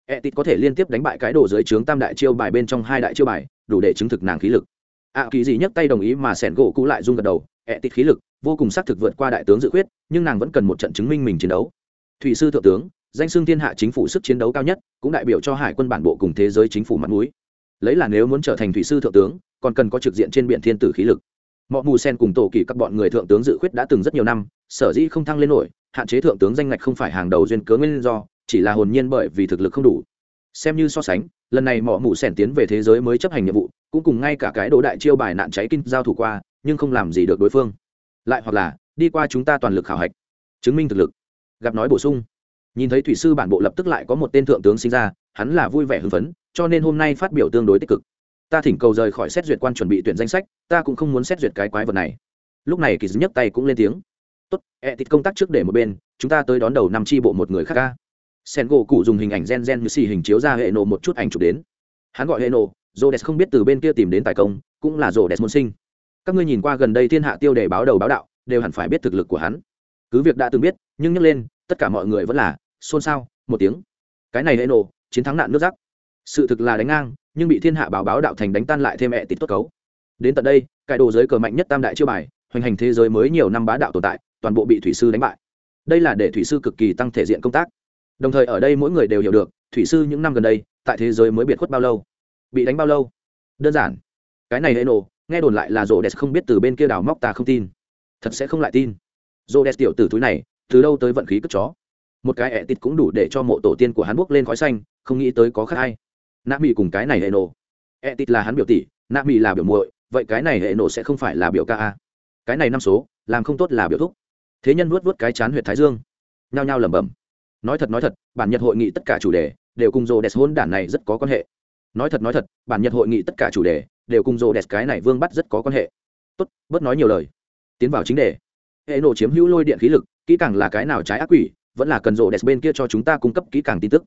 E ẹ tịt có thể liên tiếp đánh bại cái đồ dưới trướng tam đại chiêu bài bên trong hai đại chiêu bài, đủ để chứng thực nàng khí lực. Ạ kỳ gì nhấc tay đồng ý mà sẻn gỗ cũ lại rung gật đầu e ẹ tịt khí lực, vô cùng xác thực vượt qua đại tướng dự khuyết, nhưng nàng vẫn cần một trận chứng minh mình chiến đấu. Thủy sư thượng tướng, danh xưng thiên hạ chính phủ sức chiến đấu cao nhất, cũng đại biểu cho hải quân bản bộ cùng thế giới chính phủ mặt mũi. Lấy là nếu muốn trở thành thủy sư thượng tướng, còn cần có trực diện trên biển thiên tử khí lực. Mọi mù sen cùng tổ kỳ các bọn người thượng tướng dự khuyết đã từng rất nhiều năm sở dĩ không thăng lên nổi, hạn chế thượng tướng danh ngạch không phải hàng đầu duyên cớ nguyên do, chỉ là hồn nhiên bởi vì thực lực không đủ. Xem như so sánh, lần này mỏ mù sẻn tiến về thế giới mới chấp hành nhiệm vụ, cũng cùng ngay cả cái đồ đại chiêu bài nạn cháy kinh giao thủ qua, nhưng không làm gì được đối phương. Lại hoặc là, đi qua chúng ta toàn lực khảo hạch, chứng minh thực lực. Gặp nói bổ sung. Nhìn thấy thủy sư bản bộ lập tức lại có một tên thượng tướng sinh ra, hắn là vui vẻ hưng phấn, cho nên hôm nay phát biểu tương đối tích cực. Ta thỉnh cầu rời khỏi xét duyệt quan chuẩn bị tuyển danh sách, ta cũng không muốn xét duyệt cái quái vật này. Lúc này kỳ dứt nhấc tay cũng lên tiếng tốt, ẹ thịt công tác trước để một bên, chúng ta tới đón đầu năm tri bộ một người khác ca. Sen gỗ cụ dùng hình ảnh gen gen như xì hình chiếu ra hệ nộ một chút ảnh chụp đến. Hắn gọi hệ nộ rô đès không biết từ bên kia tìm đến tài công, cũng là rô đès môn sinh. Các ngươi nhìn qua gần đây thiên hạ tiêu đề báo đầu báo đạo, đều hẳn phải biết thực lực của hắn. Cứ việc đã từng biết, nhưng nhắc lên, tất cả mọi người vẫn là xôn xao, một tiếng. Cái này hệ nộ chiến thắng nạn nước rắc sự thực là đánh ngang, nhưng bị thiên hạ báo báo đạo thành đánh tan lại thêm mẹ tít tốt cấu. Đến tận đây cải đồ giới cờ mạnh nhất tam đại chiêu bài, hoành hành thế giới mới nhiều năm bá đạo tồn tại toàn bộ bị thủy sư đánh bại. Đây là để thủy sư cực kỳ tăng thể diện công tác. Đồng thời ở đây mỗi người đều hiểu được, thủy sư những năm gần đây, tại thế giới mới biệt khuất bao lâu? Bị đánh bao lâu? Đơn giản. Cái này hệ nổ nghe đồn lại là rô đès không biết từ bên kia đào móc ta không tin. Thật sẽ không lại tin. Rô đès tiểu từ túi này, từ đâu tới vận khí cất chó? Một cái ẹ tịt cũng đủ để cho mộ tổ tiên của hắn bốc lên khói xanh, không nghĩ tới có khác hay nạ mỹ cùng cái này hệ nổ ẹ tịt là hắn biểu tỷ nạ mỹ là biểu muội, vậy cái này hệ nổ sẽ không phải là biểu ca a? Cái này năm số, làm không tốt là biểu thúc thế nhân vuốt vuốt cái chán huyệt thái dương. Nhao nhao lẩm bẩm. Nói thật nói thật, bản nhật hội nghị tất cả chủ đề đều cùng rô đẹp hôn đản này rất có quan hệ. Nói thật nói thật, bản nhật hội nghị tất cả chủ đề đều cùng rô đẹp cái này vương bắt rất có quan hệ. Tốt, bớt nói nhiều lời. Tiến vào chính đề. Hệ nổ chiếm hữu lôi điện khí lực, kỹ càng là cái nào trái ác quỷ, vẫn là cần rô đẹp bên kia cho chúng ta cung cấp kỹ càng tin tức.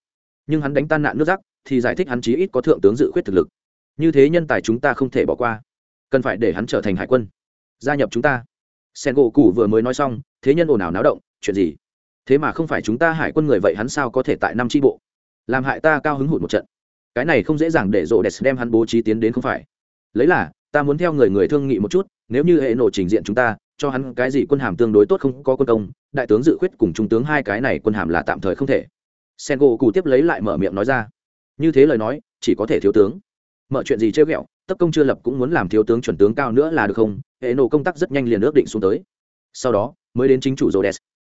Nhưng hắn đánh tan nạn nước rác, thì giải thích hắn chí ít có thượng tướng dự khuyết thực lực. Như thế nhân tài chúng ta không thể bỏ qua. Cần phải để hắn trở thành hải quân. Gia nhập chúng ta sen gỗ cụ vừa mới nói xong, thế nhân ồn ào náo động, chuyện gì? Thế mà không phải chúng ta hải quân người vậy hắn sao có thể tại năm tri bộ? Làm hại ta cao hứng hụt một trận. Cái này không dễ dàng để rộ đẹp đem hắn bố trí tiến đến không phải. Lấy là, ta muốn theo người người thương nghị một chút, nếu như hệ nổ trình diện chúng ta, cho hắn cái gì quân hàm tương đối tốt không có quân công, đại tướng dự khuyết cùng trung tướng hai cái này quân hàm là tạm thời không thể. Sen gỗ cụ tiếp lấy lại mở miệng nói ra. Như thế lời nói, chỉ có thể thiếu tướng. Mở chuyện gì chơi ghẹo, tất công chưa lập cũng muốn làm thiếu tướng chuẩn tướng cao nữa là được không? Hệ nổ công tác rất nhanh liền ước định xuống tới. Sau đó, mới đến chính chủ rô đès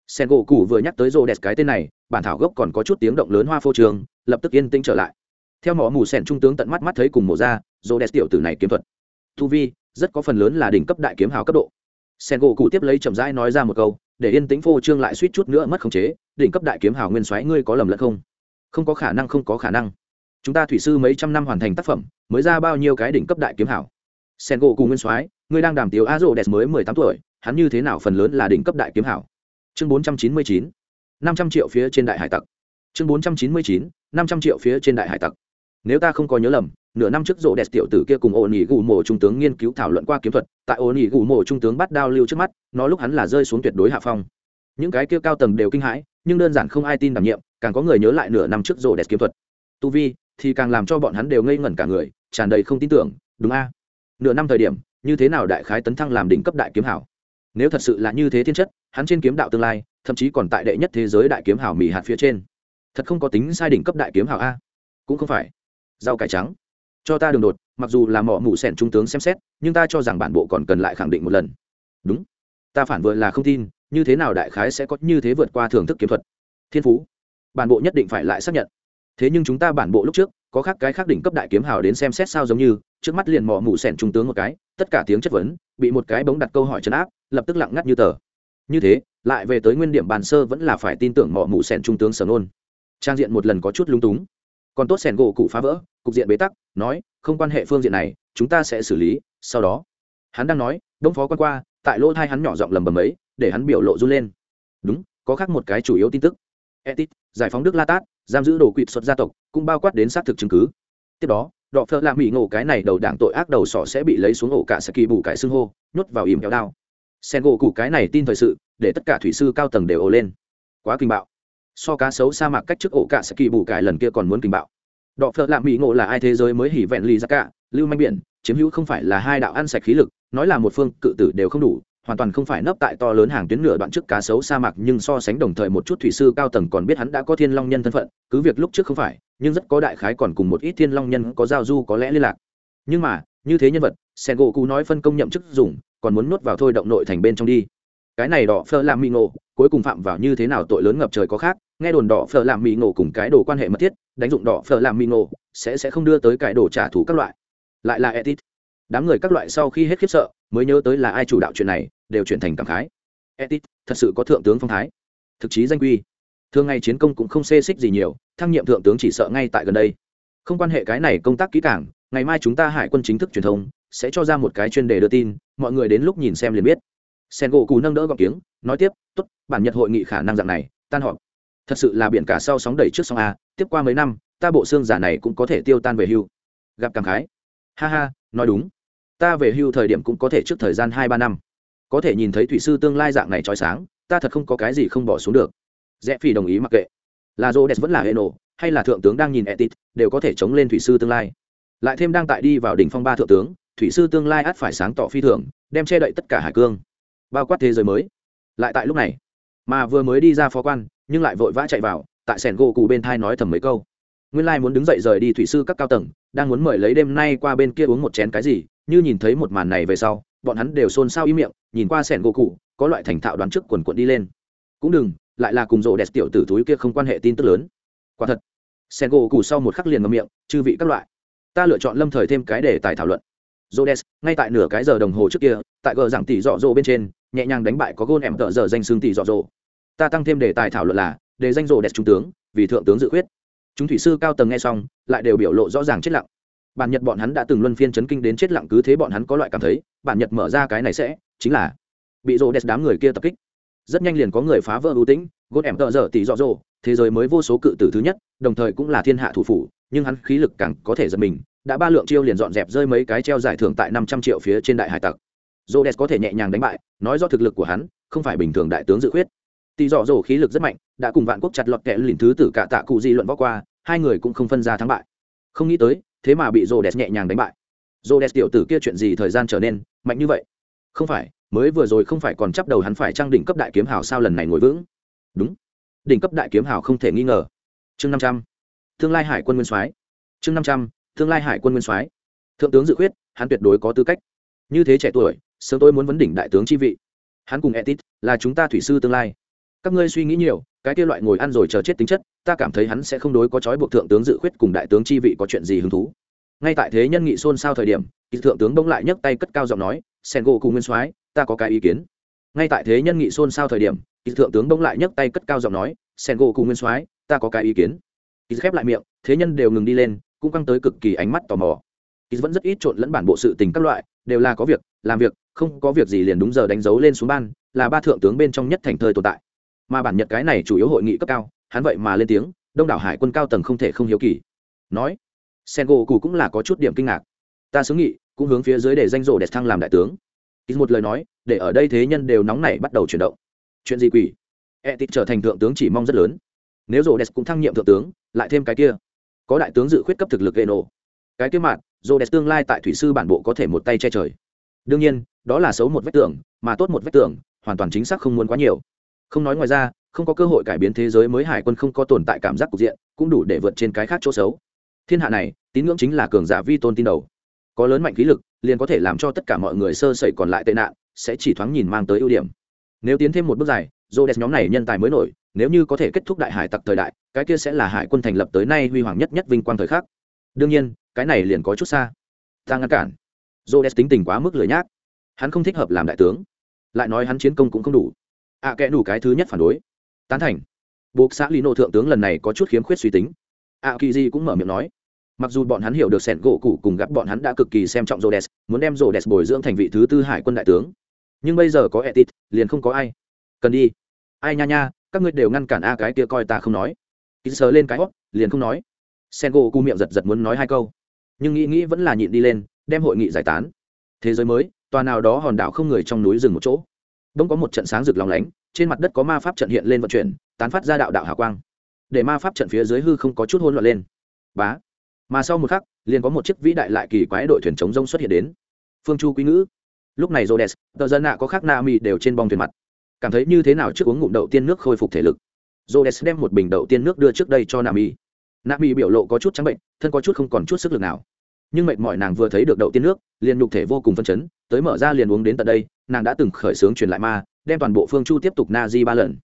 sen gỗ cụ vừa nhắc tới rô đès cái tên này, bản thảo gốc còn có chút tiếng động lớn hoa phô trường, lập tức yên tĩnh trở lại. Theo mỏ mù sen trung tướng tận mắt mắt thấy cùng mổ ra rô đès tiểu tử này kiếm thuật. Thu vi, rất có phần lớn là đỉnh cấp đại kiếm hào cấp độ. Sen gỗ cụ tiếp lấy chậm rãi nói ra một câu, để yên tĩnh phô trương lại suýt chút nữa mất khống chế, đỉnh cấp đại kiếm hào nguyên soái ngươi có lầm lẫn không? Không có khả năng, không có khả năng. Chúng ta thủy sư mấy trăm năm hoàn thành tác phẩm, mới ra bao nhiêu cái đỉnh cấp đại kiếm hảo sen gỗ cùng nguyên soái ngươi đang đàm tiếu a rô đẹp mới mười tám tuổi, hắn như thế nào phần lớn là đỉnh cấp đại kiếm hảo? Chương bốn trăm chín mươi chín, năm trăm triệu phía trên đại hải tặc. Chương bốn trăm chín mươi chín, năm trăm triệu phía trên đại hải tặc. Nếu ta không có nhớ lầm, nửa năm trước rộ đẹp tiểu tử kia cùng ổ nỉ gù mộ trung tướng nghiên cứu thảo luận qua kiếm thuật, tại ổ nỉ gù mộ trung tướng bắt đao lưu trước mắt, nó lúc hắn là rơi xuống tuyệt đối hạ phong. Những cái kia cao tầng đều kinh hãi, nhưng đơn giản không ai tin đảm nhiệm, càng có người nhớ lại nửa năm trước rộ đẹp kiếm thuật. Tu vi thì càng làm cho bọn hắn đều ngây ngẩn cả người, tràn đầy không tin tưởng, đúng a? Nửa năm thời điểm như thế nào đại khái tấn thăng làm đỉnh cấp đại kiếm hảo? Nếu thật sự là như thế thiên chất, hắn trên kiếm đạo tương lai, thậm chí còn tại đệ nhất thế giới đại kiếm hảo mỹ hạt phía trên. Thật không có tính sai đỉnh cấp đại kiếm hảo a? Cũng không phải. Rau cải trắng. Cho ta đường đột, mặc dù là mỏ mủ sẻn trung tướng xem xét, nhưng ta cho rằng bản bộ còn cần lại khẳng định một lần. Đúng. Ta phản vừa là không tin, như thế nào đại khái sẽ có như thế vượt qua thưởng thức kiếm thuật? Thiên phú. Bản bộ nhất định phải lại xác nhận. Thế nhưng chúng ta bản bộ lúc trước, có khác cái khác đỉnh cấp đại kiếm hào đến xem xét sao giống như, trước mắt liền mỏ mủ sẻn trung tướng một cái tất cả tiếng chất vấn, bị một cái bóng đặt câu hỏi chấn áp, lập tức lặng ngắt như tờ. Như thế, lại về tới nguyên điểm bàn sơ vẫn là phải tin tưởng mỏ mụ sẻn trung tướng sở nôn trang diện một lần có chút lung túng. Còn tốt sẻn gỗ cụ phá vỡ, cục diện bế tắc, nói, không quan hệ phương diện này, chúng ta sẽ xử lý, sau đó. Hắn đang nói đông phó quan qua, tại lỗ thai hắn nhỏ giọng lầm bầm ấy, để hắn biểu lộ run lên. Đúng, có khác một cái chủ yếu tin tức. Etit giải phóng đức la tát, giam giữ đồ quỵt xuất gia tộc, cũng bao quát đến xác thực chứng cứ. Tiếp đó đọ phơ lạ mỹ ngộ cái này đầu đảng tội ác đầu sỏ sẽ bị lấy xuống ổ cả sẽ kỳ bù cải xưng hô, nhốt vào ìm kéo đao. Sen gỗ cụ cái này tin thời sự, để tất cả thủy sư cao tầng đều ồ lên. Quá kinh bạo. So cá sấu sa mạc cách trước ổ cả sẽ kỳ bù cải lần kia còn muốn kinh bạo. Đọ phợ lạ mỹ ngộ là ai thế giới mới hỉ vẹn ly ra cả, lưu manh biển, chiếm hữu không phải là hai đạo ăn sạch khí lực, nói là một phương cự tử đều không đủ hoàn toàn không phải nấp tại to lớn hàng tuyến nửa đoạn trước cá sấu sa mạc, nhưng so sánh đồng thời một chút thủy sư cao tầng còn biết hắn đã có thiên long nhân thân phận, cứ việc lúc trước không phải, nhưng rất có đại khái còn cùng một ít thiên long nhân có giao du, có lẽ liên lạc. Nhưng mà, như thế nhân vật sen gỗ cụ nói phân công nhậm chức dùng, còn muốn nuốt vào thôi động nội thành bên trong đi. Cái này đỏ phơ làm mỹ ngộ, cuối cùng phạm vào như thế nào tội lớn ngập trời có khác, nghe đồn đỏ phở làm mỹ ngộ cùng cái đồ quan hệ mật thiết, đánh dụng đỏ phở làm mỹ ngộ, sẽ sẽ không đưa tới cái đồ trả thù các loại. Lại là etit đám người các loại sau khi hết khiếp sợ, mới nhớ tới là ai chủ đạo chuyện này, đều chuyển thành cảm khái. Etit thật sự có thượng tướng phong thái. Thực chí danh quy. Thường ngày chiến công cũng không xê xích gì nhiều, thăng nhiệm thượng tướng chỉ sợ ngay tại gần đây. Không quan hệ cái này công tác kỹ càng, ngày mai chúng ta hải quân chính thức truyền thông, sẽ cho ra một cái chuyên đề đưa tin, mọi người đến lúc nhìn xem liền biết. Sen gỗ cù nâng đỡ gọc tiếng, nói tiếp t ố t bản nhật hội nghị khả năng dạng này, tan họp. Thật sự là biển cả sau sóng đẩy trước sóng a, tiếp qua mấy năm, ta bộ xương giả này cũng có thể tiêu tan về hưu. Gặp cảm khái. Ha ha, nói đúng ta về hưu thời điểm cũng có thể trước thời gian hai ba năm. Có thể nhìn thấy thủy sư tương lai dạng này trói sáng, ta thật không có cái gì không bỏ xuống được. Rẽ phi đồng ý mặc kệ. Là dô đẹp vẫn là hệ nổ hay là thượng tướng đang nhìn etit đều có thể chống lên thủy sư tương lai. Lại thêm đang tại đi vào đỉnh phong ba thượng tướng, thủy sư tương lai ắt phải sáng tỏ phi thường, đem che đậy tất cả hải cương. Bao quát thế giới mới. Lại tại lúc này, mà vừa mới đi ra phó quan, nhưng lại vội vã chạy vào, tại sẻn gỗ cụ bên thai nói thầm mấy câu. Nguyên lai muốn đứng dậy rời đi thủy sư các cao tầng, đang muốn mời lấy đêm nay qua bên kia uống một chén cái gì như nhìn thấy một màn này về sau bọn hắn đều xôn xao ý miệng nhìn qua sẻn gỗ cụ có loại thành thạo đoán trước quần quận đi lên cũng đừng lại là cùng rộ đẹp tiểu tử túi kia không quan hệ tin tức lớn quả thật sẻn gỗ cụ sau một khắc liền ngậm miệng chư vị các loại ta lựa chọn lâm thời thêm cái để tài thảo luận Rhodes, ngay tại nửa cái giờ đồng hồ trước kia, tại gờ giảng tỷ dọ dỗ bên trên, nhẹ nhàng đánh bại có gôn em tợ giờ danh xương tỷ dọ dỗ. Ta tăng thêm đề tài thảo luận là, đề danh Rhodes trung tướng, vì thượng tướng dự khuyết. Chúng thủy sư cao tầng nghe xong, lại đều biểu lộ rõ ràng chết lặng. Bản Nhật bọn hắn đã từng luân phiên chấn kinh đến chết lặng cứ thế bọn hắn có loại cảm thấy, bản Nhật mở ra cái này sẽ, chính là bị Rhodes đám người kia tập kích. Rất nhanh liền có người phá vỡ ưu tĩnh, gốt em tợ dở tỷ dọ dỗ, thế giới mới vô số cự tử thứ nhất, đồng thời cũng là thiên hạ thủ phủ, nhưng hắn khí lực càng có thể giật mình, đã ba lượng chiêu liền dọn dẹp rơi mấy cái treo giải thưởng tại năm trăm triệu phía trên đại hải tặc. J o có thể nhẹ nhàng đánh bại nói do thực lực của hắn không phải bình thường đại tướng dự khuyết. Tỷ dọ dỗ khí lực rất mạnh đã cùng vạn quốc chặt lọt kẽ lìn thứ tử cả tạ cụ di luận võ qua hai người cũng không phân ra thắng bại. Không nghĩ tới thế mà bị rô o nhẹ nhàng đánh bại. Rô o tiểu tử kia chuyện gì thời gian trở nên mạnh như vậy? Không phải, mới vừa rồi không phải còn chấp đầu hắn phải trang đỉnh cấp đại kiếm hào sao lần này ngồi vững? Đúng. Đỉnh cấp đại kiếm hào không thể nghi ngờ. Chương năm trăm. Tương lai hải quân nguyên soái. Chương năm trăm. Tương lai hải quân nguyên soái. Thượng tướng dự khuyết, hắn tuyệt đối có tư cách. Như thế trẻ tuổi, sớm tôi muốn vấn đỉnh đại tướng chi vị. Hắn cùng etit là chúng ta thủy sư tương lai. Các ngươi suy nghĩ nhiều cái kia loại ngồi ăn rồi chờ chết tính chất, ta cảm thấy hắn sẽ không đối có trói buộc thượng tướng dự khuyết cùng đại tướng chi vị có chuyện gì hứng thú. Ngay tại thế nhân nghị xôn xao thời điểm thượng tướng bỗng lại nhấc tay cất cao giọng nói, sen gỗ cùng nguyên soái, ta có cái ý kiến. Ngay tại thế nhân nghị xôn xao thời điểm thượng tướng bỗng lại nhấc tay cất cao giọng nói, sen gỗ cùng nguyên soái, ta có cái ý kiến. Khép lại miệng, thế nhân đều ngừng đi lên, cũng căng tới cực kỳ ánh mắt tò mò. Ít vẫn rất ít trộn lẫn bản bộ sự tình các loại, đều là có việc, làm việc, không có việc gì liền đúng giờ đánh dấu lên xuống ban, là ba thượng tướng bên trong nhất thành thời tồn tại mà bản nhật cái này chủ yếu hội nghị cấp cao, hắn vậy mà lên tiếng, đông đảo hải quân cao tầng không thể không hiếu kỳ. Nói sen gỗ cụ cũng là có chút điểm kinh ngạc. Ta xứ nghị, cũng hướng phía dưới để danh rộ đẹp thăng làm đại tướng. Ít một lời nói, để ở đây thế nhân đều nóng nảy bắt đầu chuyển động. Chuyện gì quỷ? E tịt trở thành thượng tướng chỉ mong rất lớn. Nếu rộ đẹp cũng thăng nhiệm thượng tướng, lại thêm cái kia. Có đại tướng dự khuyết cấp thực lực gây nổ cái kia mạn rộ đẹp tương lai tại thủy sư bản bộ có thể một tay che trời. Đương nhiên, đó là xấu một vách tường, mà tốt một vách tường, hoàn toàn chính xác không muốn quá nhiều không nói ngoài ra, không có cơ hội cải biến thế giới mới hải quân không có tồn tại cảm giác cục diện, cũng đủ để vượt trên cái khác chỗ xấu. Thiên hạ này, tín ngưỡng chính là cường giả vi tôn tin đầu. Có lớn mạnh khí lực, liền có thể làm cho tất cả mọi người sơ sẩy còn lại tệ nạn, sẽ chỉ thoáng nhìn mang tới ưu điểm. Nếu tiến thêm một bước dài dô đẹp nhóm này nhân tài mới nổi, nếu như có thể kết thúc đại hải tặc thời đại, cái kia sẽ là hải quân thành lập tới nay huy hoàng nhất nhất vinh quang thời khắc. Đương nhiên, cái này liền có chút xa. Ta ngăn cản. Dô đẹp tính tình quá mức lười nhác. Hắn không thích hợp làm đại tướng. Lại nói hắn chiến công cũng không đủ ạ à, kẽ đủ cái thứ nhất phản đối. Tán thành. Buộc xã lý nộ thượng tướng lần này có chút khiếm khuyết suy tính. Ạ à, kỳ di cũng mở miệng nói mặc dù bọn hắn hiểu được sẻn gỗ cụ cùng gặp bọn hắn đã cực kỳ xem trọng rhodes muốn đem rhodes bồi dưỡng thành vị thứ tư hải quân đại tướng. Nhưng bây giờ có etit liền không có ai. Cần đi. Ai nha nha các ngươi đều ngăn cản a cái kia coi ta không nói. Ký sờ lên cái hót liền không nói. Sen gỗ cu miệng giật giật muốn nói hai câu. Nhưng nghĩ nghĩ vẫn là nhịn đi lên đem hội nghị giải tán. Thế giới mới tòa nào đó hòn đảo không người trong núi rừng một chỗ đông có một trận sáng rực lòng lánh trên mặt đất có ma pháp trận hiện lên vận chuyển tán phát ra đạo đạo hào quang. Để ma pháp trận phía dưới hư không có chút hôn loạn lên. Bá. Mà sau một khắc liền có một chiếc vĩ đại lại kỳ quái đội thuyền chống rông xuất hiện đến. Phương chu quý ngữ. Lúc này Rhodes, tờ dân nạ có khác na mì đều trên bong thuyền mặt. Cảm thấy như thế nào trước uống ngụm đậu tiên nước khôi phục thể lực? Rhodes đem một bình đậu tiên nước đưa trước đây cho Nami. Nami biểu lộ có chút trắng bệnh, thân có chút không còn chút sức lực nào. Nhưng mệt mỏi nàng vừa thấy được đậu tiên nước, liền nhục thể vô cùng phân chấn, tới mở ra liền uống đến tận đây, nàng đã từng khởi sướng truyền lại ma, đem toàn bộ phương chu tiếp tục na di ba lần,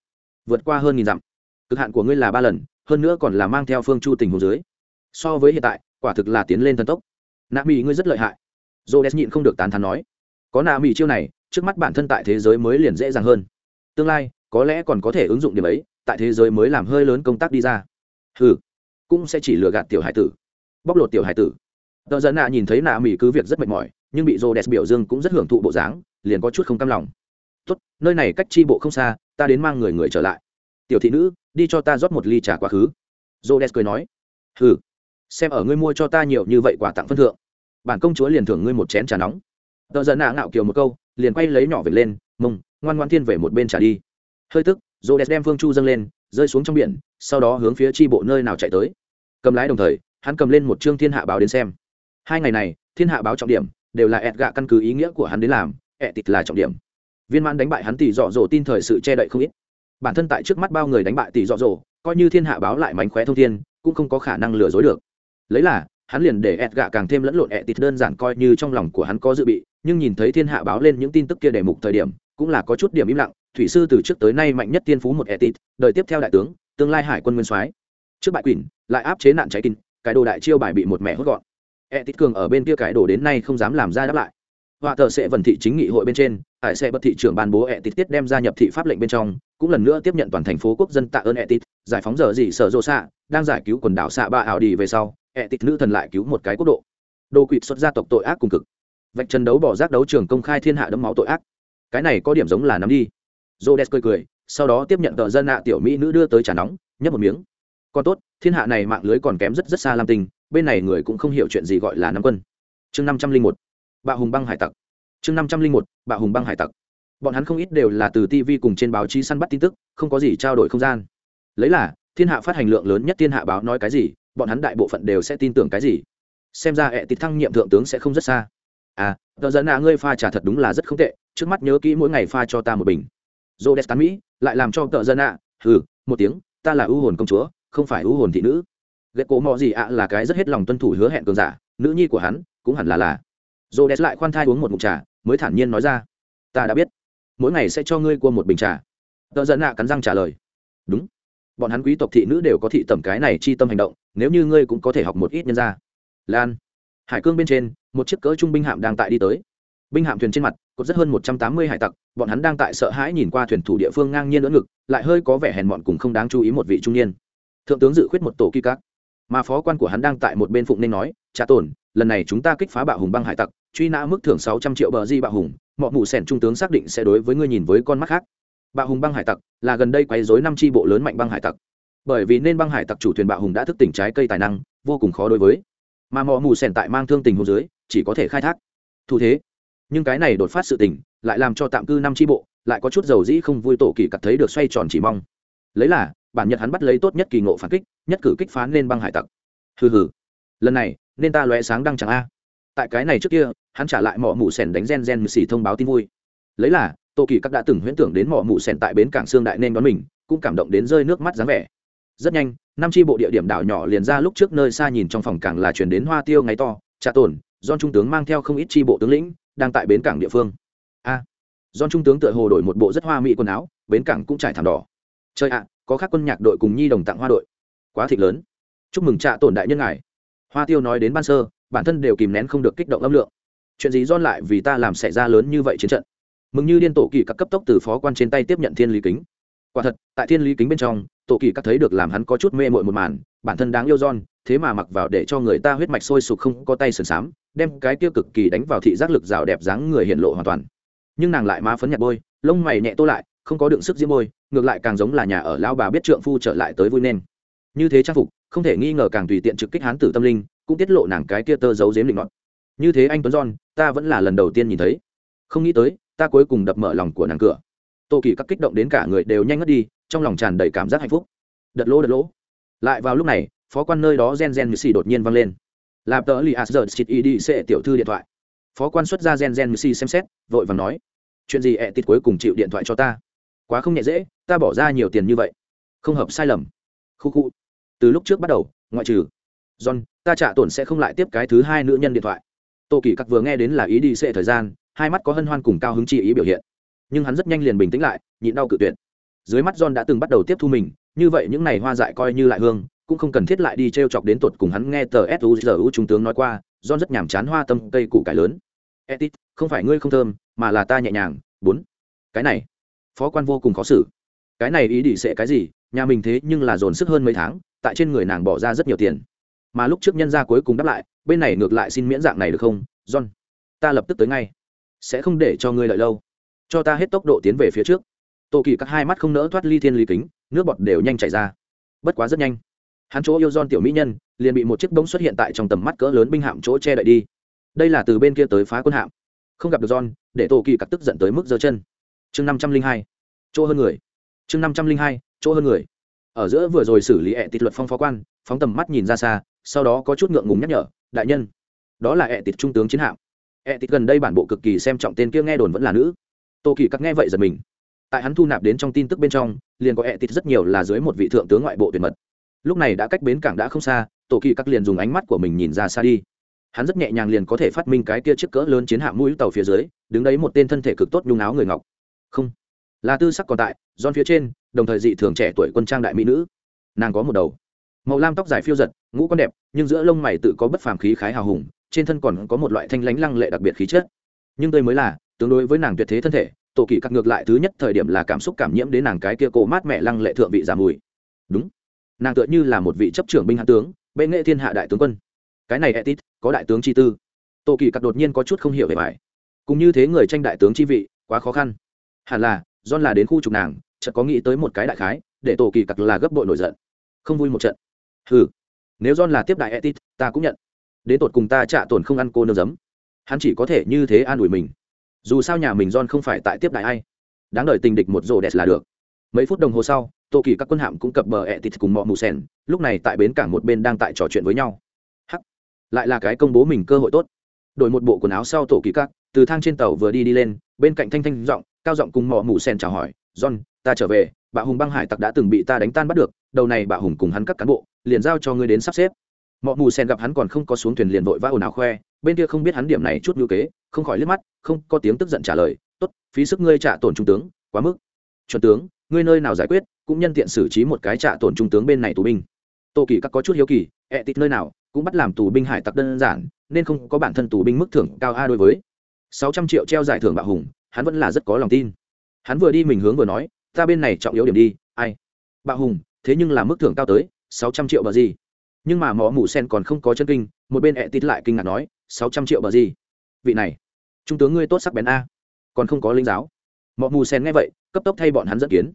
vượt qua hơn nghìn dặm. Cực hạn của ngươi là ba lần, hơn nữa còn là mang theo phương chu tình hồ dưới. So với hiện tại, quả thực là tiến lên thần tốc. Nami ngươi rất lợi hại. Rhodes nhịn không được tán thán nói, có Nami chiêu này, trước mắt bản thân tại thế giới mới liền dễ dàng hơn. Tương lai, có lẽ còn có thể ứng dụng điểm ấy, tại thế giới mới làm hơi lớn công tác đi ra ừ cũng sẽ chỉ lừa gạt tiểu hải tử bóc lột tiểu hải tử tờ dân nạ nhìn thấy nạ mỹ cứ việc rất mệt mỏi, nhưng bị rô đẹp biểu dương cũng rất hưởng thụ bộ dáng, liền có chút không cam lòng. Tốt, nơi này cách tri bộ không xa, ta đến mang người người trở lại. Tiểu thị nữ, đi cho ta rót một ly trà quá khứ. Rô đẹp cười nói. Ừ xem ở ngươi mua cho ta nhiều như vậy quà tặng phân thượng, bản công chúa liền thưởng ngươi một chén trà nóng. Tờ dân nạ ngạo kiều một câu, liền quay lấy nhỏ về lên, mông, ngoan ngoan thiên về một bên trà đi. Hơi tức rô đẹp đem phương chu dâng lên, rơi xuống trong biển, sau đó hướng phía tri bộ nơi nào chạy tới. Cầm lái đồng thời, hắn cầm lên một chương thiên hạ báo đến xem hai ngày này thiên hạ báo trọng điểm đều là ẹt gạ căn cứ ý nghĩa của hắn đến làm ẹt tịt là trọng điểm. Viên mãn đánh bại hắn tỷ dọ dỗ tin thời sự che đậy không ít. Bản thân tại trước mắt bao người đánh bại tỷ dọ dỗ coi như thiên hạ báo lại mánh khóe thông thiên cũng không có khả năng lừa dối được. Lấy là hắn liền để ẹt gạ càng thêm lẫn lộn ẹt tịt đơn giản coi như trong lòng của hắn có dự bị nhưng nhìn thấy thiên hạ báo lên những tin tức kia đề mục thời điểm cũng là có chút điểm im lặng. Thủy sư từ trước tới nay mạnh nhất tiên phú một ẹt tịt, đời tiếp theo đại tướng tương lai hải quân nguyên soái. Trước bại quỷ lại áp chế nạn cháy kinh cái đồ đại chiêu bài bị một mẹ hốt gọn etit cường ở bên kia cái đổ đến nay không dám làm ra đáp lại họa thợ sẽ vần thị chính nghị hội bên trên tại sẽ bất thị trưởng ban bố etit tiết đem ra nhập thị pháp lệnh bên trong cũng lần nữa tiếp nhận toàn thành phố quốc dân tạ ơn etit giải phóng giờ gì sở rộ xạ đang giải cứu quần đảo xạ ba ảo đi về sau etit nữ thần lại cứu một cái quốc độ đồ quỵt xuất gia tộc tội ác cùng cực vạch chân đấu bỏ rác đấu trường công khai thiên hạ đấm máu tội ác cái này có điểm giống là nắm đi Rhodes cười cười, sau đó tiếp nhận tờ dân nạ tiểu mỹ nữ đưa tới trà nóng, nhấp một miếng. Còn tốt, thiên hạ này mạng lưới còn kém rất rất xa Lam tình bên này người cũng không hiểu chuyện gì gọi là năm quân. Chương năm trăm linh một, Bạo hùng băng hải tặc. Chương năm trăm linh một, Bạo hùng băng hải tặc. Bọn hắn không ít đều là từ TV cùng trên báo chí săn bắt tin tức, không có gì trao đổi không gian. Lấy là, thiên hạ phát hành lượng lớn nhất thiên hạ báo nói cái gì, bọn hắn đại bộ phận đều sẽ tin tưởng cái gì. Xem ra ệ tịt thăng nhiệm thượng tướng sẽ không rất xa. À, tờ dân à ngươi pha trà thật đúng là rất không tệ, trước mắt nhớ kỹ mỗi ngày pha cho ta một bình dô đès tán mỹ lại làm cho tờ dân ạ à, hừ một tiếng ta là ưu hồn công chúa không phải ưu hồn thị nữ ghét cổ mò gì ạ là cái rất hết lòng tuân thủ hứa hẹn cường giả, nữ nhi của hắn cũng hẳn là là. Dồ đẹp lại khoan thai uống một mục trà, mới thản nhiên nói ra. Ta đã biết. Mỗi ngày sẽ cho ngươi qua một bình trà. Tợ dân ạ cắn răng trả lời. Đúng. Bọn hắn quý tộc thị nữ đều có thị tẩm cái này chi tâm hành động, nếu như ngươi cũng có thể học một ít nhân ra lan. Hải cương bên trên, một chiếc cỡ trung binh hạm đang tại đi tới. Binh hạm thuyền trên mặt, có rất hơn một trăm tám mươi hải tặc, bọn hắn đang tại sợ hãi nhìn qua thuyền thủ địa phương ngang nhiên đỡ ngực, lại hơi có vẻ hèn mọn cùng không đáng chú ý một vị trung niên. Thượng tướng dự khuyết một tổ kỳ các mà phó quan của hắn đang tại một bên phụng nên nói trả tổn lần này chúng ta kích phá bạo hùng băng hải tặc, truy nã mức thưởng sáu trăm triệu bờ di bạo hùng mọi mụ sẻn trung tướng xác định sẽ đối với ngươi nhìn với con mắt khác. Bạo hùng băng hải tặc là gần đây quấy dối năm tri bộ lớn mạnh băng hải tặc. Bởi vì nên băng hải tặc chủ thuyền bạo hùng đã thức tỉnh trái cây tài năng, vô cùng khó đối với. Mà mọi mù sẻn tại mang thương tình hồ dưới, chỉ có thể khai thác. Thu thế. Nhưng cái này đột phát sự tình, lại làm cho tạm cư năm tri bộ, lại có chút dầu dĩ không vui tổ kỳ cặt thấy được xoay tròn chỉ mong. Lấy là bản nhật hắn bắt lấy tốt nhất kỳ ngộ phản kích nhất cử kích phán nên băng hải tặc. Hừ hừ. Lần này nên ta lóe sáng đăng chẳng a. Tại cái này trước kia hắn trả lại mỏ mụ sèn đánh gen gen mười xì thông báo tin vui. Lấy là tô kỳ các đã từng huyễn tưởng đến mỏ mụ sèn tại bến cảng sương đại nên đón mình cũng cảm động đến rơi nước mắt dáng vẻ. Rất nhanh năm tri bộ địa điểm đảo nhỏ liền ra lúc trước nơi xa nhìn trong phòng cảng là chuyển đến hoa tiêu ngay to trà tổn do trung tướng mang theo không ít tri bộ tướng lĩnh đang tại bến cảng địa phương. A. À, do trung tướng tựa hồ đổi một bộ rất hoa mỹ quần áo bến cảng cũng trải thảm đỏ. Chơi ạ có các quân nhạc đội cùng nhi đồng tặng hoa đội. Quá thịt lớn. Chúc mừng trạ tổn đại nhân ngài. Hoa tiêu nói đến ban sơ, bản thân đều kìm nén không được kích động âm lượng. Chuyện gì don lại vì ta làm xảy ra lớn như vậy chiến trận? Mừng như điên tổ kỳ các cấp tốc từ phó quan trên tay tiếp nhận thiên lý kính. Quả thật, tại thiên lý kính bên trong, tổ kỳ các thấy được làm hắn có chút mê mội một màn, bản thân đáng yêu don thế mà mặc vào để cho người ta huyết mạch sôi sục không có tay sườn xám đem cái tiêu cực kỳ đánh vào thị giác lực rào đẹp dáng người hiện lộ hoàn toàn. Nhưng nàng lại má phấn nhạt bôi, lông mày nhẹ tô lại không có đựng sức diễm bôi ngược lại càng giống là nhà ở lao bà biết trượng phu trở lại tới vui nên. Như thế trang phục, không thể nghi ngờ càng tùy tiện trực kích hán tử tâm linh, cũng tiết lộ nàng cái kia tơ giấu dếm định ngọt như thế anh tuấn john, ta vẫn là lần đầu tiên nhìn thấy. Không nghĩ tới, ta cuối cùng đập mở lòng của nàng cửa. Tô kỳ các kích động đến cả người đều nhanh ngất đi, trong lòng tràn đầy cảm giác hạnh phúc. Đợt lỗ đợt lỗ. Lại vào lúc này, phó quan nơi đó gen gen như xì đột nhiên vang lên. Lạp tờ li asger chít ý đi sẽ tiểu thư điện thoại. Phó quan xuất ra gen gen si xem xét, vội và nói, chuyện gì ẹ tịt cuối cùng chịu điện thoại cho ta? Quá không nhẹ dễ, ta bỏ ra nhiều tiền như vậy. Không hợp sai lầm. Khu khu. Từ lúc trước bắt đầu, ngoại trừ john, ta trả tổn sẽ không lại tiếp cái thứ hai nữ nhân điện thoại. Tô kỳ cặc vừa nghe đến là ý đi xệ thời gian, hai mắt có hân hoan cùng cao hứng chi ý biểu hiện. Nhưng hắn rất nhanh liền bình tĩnh lại, nhịn đau cự tuyệt. Dưới mắt john đã từng bắt đầu tiếp thu mình, như vậy những này hoa dại coi như lại hương, cũng không cần thiết lại đi t r e o chọc đến tột cùng hắn nghe tờ suzu trung tướng nói qua, john rất nhàm chán hoa tâm cây củ cải lớn. Etit không phải ngươi không thơm, mà là ta nhẹ nhàng. Bốn. Cái này phó quan vô cùng khó xử. Cái này ý đi sẽ cái gì? Nhà mình thế nhưng là dồn sức hơn mấy tháng, tại trên người nàng bỏ ra rất nhiều tiền. Mà lúc trước nhân gia cuối cùng đáp lại, bên này ngược lại xin miễn dạng này được không? John, ta lập tức tới ngay. Sẽ không để cho ngươi lợi lâu. Cho ta hết tốc độ tiến về phía trước. Tô kỳ các hai mắt không nỡ thoát ly thiên lý kính, nước bọt đều nhanh chảy ra. Bất quá rất nhanh. Hắn chỗ yêu don tiểu mỹ nhân, liền bị một chiếc bóng xuất hiện tại trong tầm mắt cỡ lớn binh hạm chỗ che đậy đi. Đây là từ bên kia tới phá quân hạm. Không gặp được don để tô kỳ các tức giận tới mức giơ chân chương năm trăm linh hai, chỗ hơn người. Chương năm trăm linh hai, chỗ hơn người. Ở giữa vừa rồi xử lý ẹ tịt luật phong phó quan, phóng tầm mắt nhìn ra xa, sau đó có chút ngượng ngùng nhắc nhở, đại nhân, đó là ẹ tịt trung tướng chiến hạm. Ẹ tịt gần đây bản bộ cực kỳ xem trọng tên kia nghe đồn vẫn là nữ. Tô kỳ các nghe vậy giật mình. Tại hắn thu nạp đến trong tin tức bên trong, liền có ẹ tịt rất nhiều là dưới một vị thượng tướng ngoại bộ tuyệt mật. Lúc này đã cách bến cảng đã không xa tổ kỳ các liền dùng ánh mắt của mình nhìn ra xa đi. Hắn rất nhẹ nhàng liền có thể phát minh cái kia chiếc cỡ lớn chiến hạm mũi tàu phía dưới, đứng đấy một tên thân thể cực tốt nhung áo người ngọc không. Là tư sắc còn tại, giòn phía trên, đồng thời dị thường trẻ tuổi quân trang đại mỹ nữ. Nàng có một đầu. Màu lam tóc dài phiêu giật, ngũ con đẹp, nhưng giữa lông mày tự có bất phàm khí khái hào hùng, trên thân còn có một loại thanh lánh lăng lệ đặc biệt khí chất. Nhưng tươi mới là, tương đối với nàng tuyệt thế thân thể, tổ kỳ cắt ngược lại thứ nhất thời điểm là cảm xúc cảm nhiễm đến nàng cái kia cổ mát mẹ lăng lệ thượng vị giả mùi. Đúng. Nàng tựa như là một vị chấp trưởng binh hạ tướng, bệ nghệ thiên hạ đại tướng quân. Cái này etit, có đại tướng chi tư. Tổ kỳ cắt đột nhiên có chút không hiểu về bài. Cũng như thế người tranh đại tướng chi vị, quá khó khăn hẳn là don là đến khu trục nàng, chợt có nghĩ tới một cái đại khái, để tổ kỳ cặc là gấp bội nổi giận. Không vui một trận. Hừ, nếu don là tiếp đại etit, ta cũng nhận. Đến tột cùng ta trả tổn không ăn cô nương giấm. Hắn chỉ có thể như thế an ủi mình. Dù sao nhà mình don không phải tại tiếp đại ai. Đáng đợi tình địch một rổ đẹp là được. Mấy phút đồng hồ sau tô kỳ các quân hạm cũng cập bờ ẹ cùng mọi mù sen lúc này tại bến cảng một bên đang tại trò chuyện với nhau. Hắc, lại là cái công bố mình cơ hội tốt. Đổi một bộ quần áo sau tổ kỳ các, từ thang trên tàu vừa đi đi lên, bên cạnh thanh thanh giọng cao giọng cùng mọ mù sen chào hỏi, john, ta trở về, bà hùng băng hải tặc đã từng bị ta đánh tan bắt được, đầu này bà hùng cùng hắn các cán bộ, liền giao cho ngươi đến sắp xếp. Mọi mù sen gặp hắn còn không có xuống thuyền liền vội vã ồn ào khoe, bên kia không biết hắn điểm này chút ngữ kế, không khỏi liếc mắt, không có tiếng tức giận trả lời, tốt, phí sức ngươi trả tổn trung tướng, quá mức. Chuẩn tướng, ngươi nơi nào giải quyết, cũng nhân tiện xử trí một cái trả tổn trung tướng bên này tù binh. Tô kỳ các có chút hiếu kỳ, ẹ tịt nơi nào, cũng bắt làm tù binh hải tặc đơn giản, nên không có bản thân tù binh mức thưởng cao a đối với. Sáu trăm triệu treo giải thưởng bạo hùng hắn vẫn là rất có lòng tin. Hắn vừa đi mình hướng vừa nói, ta bên này trọng yếu điểm đi, ai? Bạo hùng, thế nhưng là mức thưởng cao tới sáu trăm triệu bờ gì. Nhưng mà mỏ mù sen còn không có chân kinh, một bên ẹ tít lại kinh ngạc nói, sáu trăm triệu bờ gì? Vị này, trung tướng ngươi tốt sắc bén a, còn không có linh giáo. Mọ mù sen nghe vậy, cấp tốc thay bọn hắn dẫn kiến.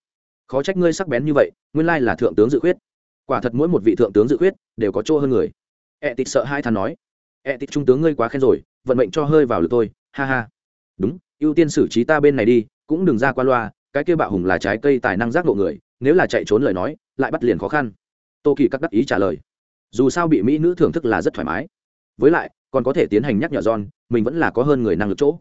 Khó trách ngươi sắc bén như vậy, nguyên lai là thượng tướng dự khuyết. Quả thật mỗi một vị thượng tướng dự khuyết đều có chỗ hơn người. Ẹ tít sợ hai thằng nói ẹ tít trung tướng ngươi quá khen rồi, vận mệnh cho hơi vào được tôi, ha ha. Đúng ưu tiên xử trí ta bên này đi, cũng đừng ra qua loa, cái kia bạo hùng là trái cây tài năng giác ngộ người, nếu là chạy trốn lời nói, lại bắt liền khó khăn. Tô kỳ các đắc ý trả lời. Dù sao bị mỹ nữ thưởng thức là rất thoải mái. Với lại, còn có thể tiến hành nhắc nhở john, mình vẫn là có hơn người năng lực chỗ.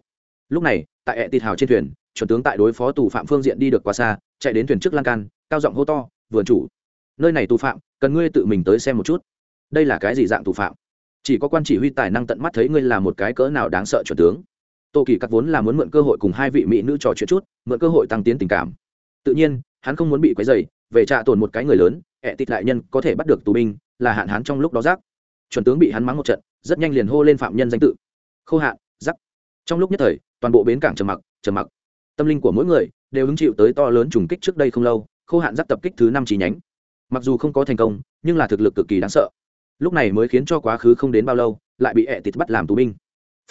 Lúc này, tại ẹ tịt hào trên thuyền, chuẩn tướng tại đối phó tù phạm phương diện đi được quá xa, chạy đến thuyền trước lan can, cao giọng hô to, vườn chủ, nơi này tù phạm, cần ngươi tự mình tới xem một chút. Đây là cái gì dạng tù phạm? Chỉ có quan chỉ huy tài năng tận mắt thấy ngươi là một cái cỡ nào đáng sợ chuẩn tướng tô kỳ cắt vốn là muốn mượn cơ hội cùng hai vị mỹ nữ trò chuyện chút, mượn cơ hội tăng tiến tình cảm. Tự nhiên, hắn không muốn bị quấy dày về trạ tồn một cái người lớn ẹ tịt đại nhân có thể bắt được tù binh, là hạn hán trong lúc đó giác chuẩn tướng bị hắn mắng một trận, rất nhanh liền hô lên phạm nhân danh tự. Khô hạn giắc trong lúc nhất thời, toàn bộ bến cảng trầm mặc trầm mặc. Tâm linh của mỗi người đều hứng chịu tới to lớn trùng kích trước đây không lâu, khô hạn giắc tập kích thứ năm chi nhánh. Mặc dù không có thành công, nhưng là thực lực cực kỳ đáng sợ. Lúc này mới khiến cho quá khứ không đến bao lâu, lại bị ẹ tịt bắt làm tù binh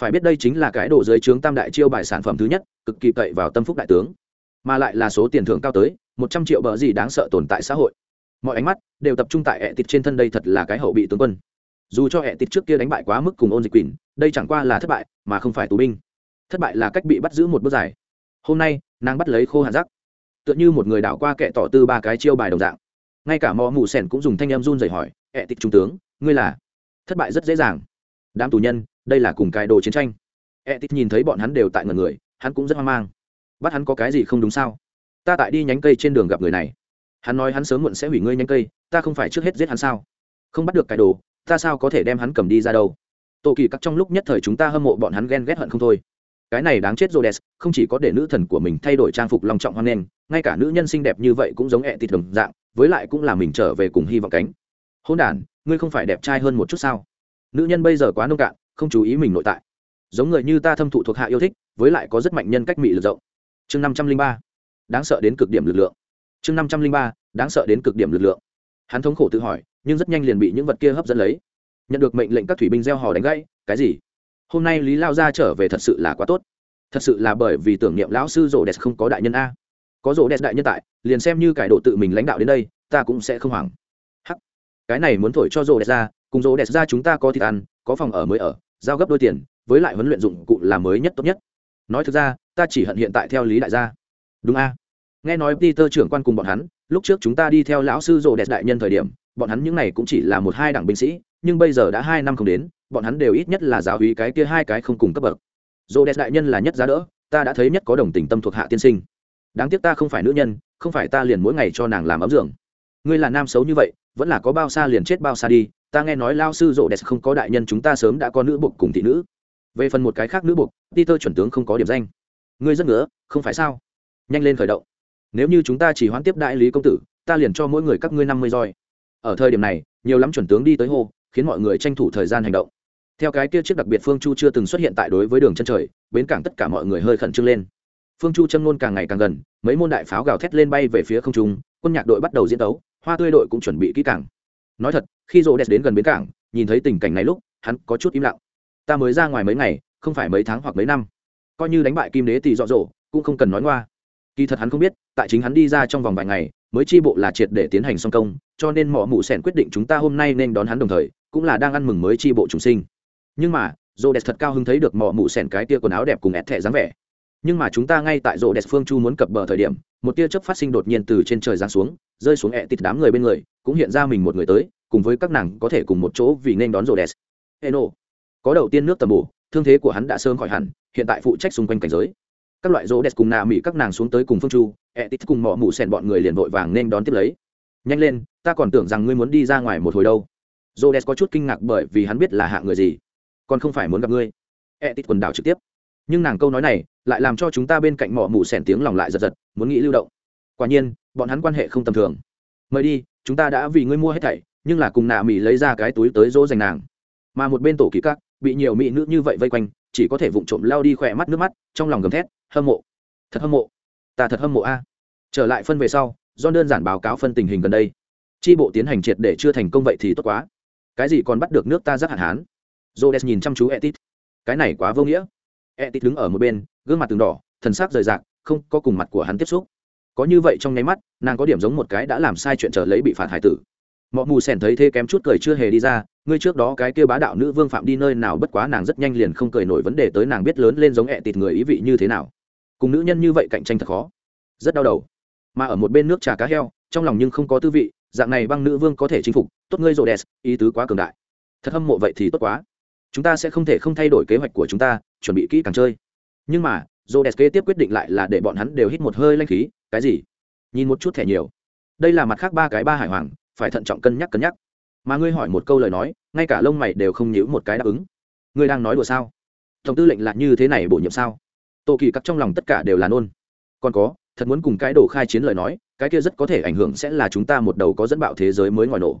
phải biết đây chính là cái đồ dưới trướng tam đại chiêu bài sản phẩm thứ nhất, cực kỳ cậy vào tâm phúc đại tướng. Mà lại là số tiền thưởng cao tới, một trăm triệu bờ gì đáng sợ tồn tại xã hội. Mọi ánh mắt đều tập trung tại ẹ tịt trên thân đây thật là cái hậu bị tướng quân. Dù cho ẹ tịt trước kia đánh bại quá mức cùng ôn dịch quỳnh, đây chẳng qua là thất bại, mà không phải tù binh. Thất bại là cách bị bắt giữ một bước dài. Hôm nay, nàng bắt lấy khô hạt rắc tựa như một người đảo qua kệ tỏ tư ba cái chiêu bài đồng dạng. Ngay cả mò mù sẻn cũng dùng thanh em run rẩy hỏi ẹ tịt trung tướng, ngươi là? Thất bại rất dễ dàng. Đám tù nhân đây là cùng cái đồ chiến tranh. E t nhìn thấy bọn hắn đều tại ngần người, hắn cũng rất hoang mang. Bắt hắn có cái gì không đúng sao? Ta tại đi nhánh cây trên đường gặp người này. Hắn nói hắn sớm muộn sẽ hủy ngươi nhánh cây, ta không phải trước hết giết hắn sao? Không bắt được cái đồ, ta sao có thể đem hắn cầm đi ra đâu? Tổ kỳ các trong lúc nhất thời chúng ta hâm mộ bọn hắn ghen ghét hận không thôi. Cái này đáng chết rồi đẹp không chỉ có để nữ thần của mình thay đổi trang phục long trọng hoan nghênh, ngay cả nữ nhân xinh đẹp như vậy cũng giống ẹ tịt đồng dạng, với lại cũng là mình trở về cùng hy vọng cánh. Hôn đ ngươi không phải đẹp trai hơn một chút sao? Nữ nhân bây giờ quá nông cạn không chú ý mình nội tại. Giống người như ta thâm thụ thuộc hạ yêu thích, với lại có rất mạnh nhân cách mị lực rộng. Chương năm trăm linh ba, đáng sợ đến cực điểm lực lượng. Chương năm trăm linh ba, đáng sợ đến cực điểm lực lượng. Hắn thống khổ tự hỏi, nhưng rất nhanh liền bị những vật kia hấp dẫn lấy. Nhận được mệnh lệnh các thủy binh gieo hò đánh gãy, cái gì? Hôm nay lý lao gia trở về thật sự là quá tốt. Thật sự là bởi vì tưởng niệm lão sư rổ đẹp không có đại nhân a. Có rổ đẹp đại nhân tại, liền xem như cải độ tự mình lãnh đạo đến đây, ta cũng sẽ không hoảng. Hắc. Cái này muốn thổi cho rổ đẹp ra, cùng rổ đẹp ra chúng ta có thịt ăn có phòng ở mới ở, giao gấp đôi tiền, với lại huấn luyện dụng cụ là mới nhất tốt nhất. Nói thực ra, ta chỉ hận hiện tại theo lý đại gia. Đúng a. Nghe nói peter trưởng quan cùng bọn hắn, lúc trước chúng ta đi theo lão sư rồ đẹp đại nhân thời điểm, bọn hắn những này cũng chỉ là một hai đảng binh sĩ, nhưng bây giờ đã hai năm không đến, bọn hắn đều ít nhất là giáo hí cái kia hai cái không cùng cấp bậc. Rồ đẹp đại nhân là nhất giá đỡ, ta đã thấy nhất có đồng tình tâm thuộc hạ tiên sinh. Đáng tiếc ta không phải nữ nhân, không phải ta liền mỗi ngày cho nàng làm ấm giường ngươi là nam xấu như vậy, vẫn là có bao xa liền chết bao xa đi, ta nghe nói lao sư rộ đẹp không có đại nhân chúng ta sớm đã có nữ buộc cùng thị nữ. Về phần một cái khác nữ buộc peter chuẩn tướng không có điểm danh. Ngươi rất ngứa, không phải sao? Nhanh lên khởi động. Nếu như chúng ta chỉ hoãn tiếp đại lý công tử, ta liền cho mỗi người các ngươi năm mươi roi. Ở thời điểm này, nhiều lắm chuẩn tướng đi tới hô, khiến mọi người tranh thủ thời gian hành động. Theo cái kia chiếc đặc biệt phương chu chưa từng xuất hiện tại đối với đường chân trời, bến cảng tất cả mọi người hơi khẩn trương lên. Phương chu châm nôn càng ngày càng gần, mấy môn đại pháo gào thét lên bay về phía không trung quân nhạc đội bắt đầu diễn tấu, hoa tươi đội cũng chuẩn bị kỹ càng. nói thật, khi rô đẹp đến gần bến cảng, nhìn thấy tình cảnh này lúc, hắn có chút im lặng. Ta mới ra ngoài mấy ngày, không phải mấy tháng hoặc mấy năm. Coi như đánh bại kim đế thì dọ dỗ cũng không cần nói ngoa. Kỳ thật hắn không biết, tại chính hắn đi ra trong vòng vài ngày, mới chi bộ là triệt để tiến hành song công, cho nên mỏ mụ sẻn quyết định chúng ta hôm nay nên đón hắn đồng thời, cũng là đang ăn mừng mới chi bộ chúng sinh. Nhưng mà, rô đẹp thật cao hứng thấy được mỏ mụ sẻn cái tia quần áo đẹp cùng ẹt thẻ dáng vẻ nhưng mà chúng ta ngay tại rộ đẹp phương chu muốn cập bờ thời điểm, một tia chớp phát sinh đột nhiên từ trên trời giáng xuống, rơi xuống ẹ tịt đám người bên người, cũng hiện ra mình một người tới, cùng với các nàng có thể cùng một chỗ vì nên đón rộ đẹp. Eno, có đầu tiên nước tầm bổ, thương thế của hắn đã sớm khỏi hẳn, hiện tại phụ trách xung quanh cảnh giới. Các loại rỗ đẹp cùng nạ mỹ các nàng xuống tới cùng phương chu, ẹ tịt cùng mỏ mụ xẻn bọn người liền vội vàng nên đón tiếp lấy. Nhanh lên, ta còn tưởng rằng ngươi muốn đi ra ngoài một hồi đâu. Rỗ đẹp có chút kinh ngạc bởi vì hắn biết là hạ người gì, còn không phải muốn gặp ngươi. Ẹ tít quần đảo trực tiếp. Nhưng nàng câu nói này lại làm cho chúng ta bên cạnh mỏ mù sẻn tiếng lòng lại giật giật, muốn nghĩ lưu động. Quả nhiên, bọn hắn quan hệ không tầm thường. Mời đi, chúng ta đã vì ngươi mua hết thảy, nhưng là cùng nạ mỹ lấy ra cái túi tới dỗ dành nàng. Mà một bên tổ kỹ các, bị nhiều mỹ nữ như vậy vây quanh, chỉ có thể vụng trộm lao đi khỏe mắt nước mắt, trong lòng gầm thét, hâm mộ! Thật hâm mộ! Ta thật hâm mộ a! À. Trở lại phân về sau do đơn giản báo cáo phân tình hình gần đây. Tri bộ tiến hành triệt để chưa thành công vậy thì tốt quá. Cái gì còn bắt được nước ta rất hạn hán. Rhodes nhìn chăm chú Etit. Cái này quá vô nghĩa. Etit đứng ở một bên, gương mặt từng đỏ, thần sắc rời rạc, không có cùng mặt của hắn tiếp xúc. Có như vậy trong nháy mắt, nàng có điểm giống một cái đã làm sai chuyện trở lấy bị phạt hải tử. Mọ mù sèn thấy thế kém chút cười chưa hề đi ra, ngươi trước đó cái kia bá đạo nữ vương phạm đi nơi nào bất quá nàng rất nhanh liền không cười nổi vấn đề tới nàng biết lớn lên giống Etit người ý vị như thế nào. Cùng nữ nhân như vậy cạnh tranh thật khó, rất đau đầu. Mà ở một bên nước trà cá heo, trong lòng nhưng không có tư vị, dạng này băng nữ vương có thể chinh phục, tốt ngươi rồi đèn ý tứ quá cường đại. Thật hâm mộ vậy thì tốt quá chúng ta sẽ không thể không thay đổi kế hoạch của chúng ta, chuẩn bị kỹ càng chơi. Nhưng mà dô đẹp kế tiếp quyết định lại là để bọn hắn đều hít một hơi lanh khí, cái gì? Nhìn một chút thẻ nhiều. Đây là mặt khác ba cái ba hải hoàng, phải thận trọng cân nhắc cân nhắc. Mà ngươi hỏi một câu lời nói, ngay cả lông mày đều không nhíu một cái đáp ứng. Ngươi đang nói đùa sao? Tổng tư lệnh là như thế này bổ nhiệm sao? Tô kỳ cắt trong lòng tất cả đều là nôn. Còn có, thật muốn cùng cái đồ khai chiến lời nói, cái kia rất có thể ảnh hưởng sẽ là chúng ta một đầu có dẫn bạo thế giới mới ngoài nổ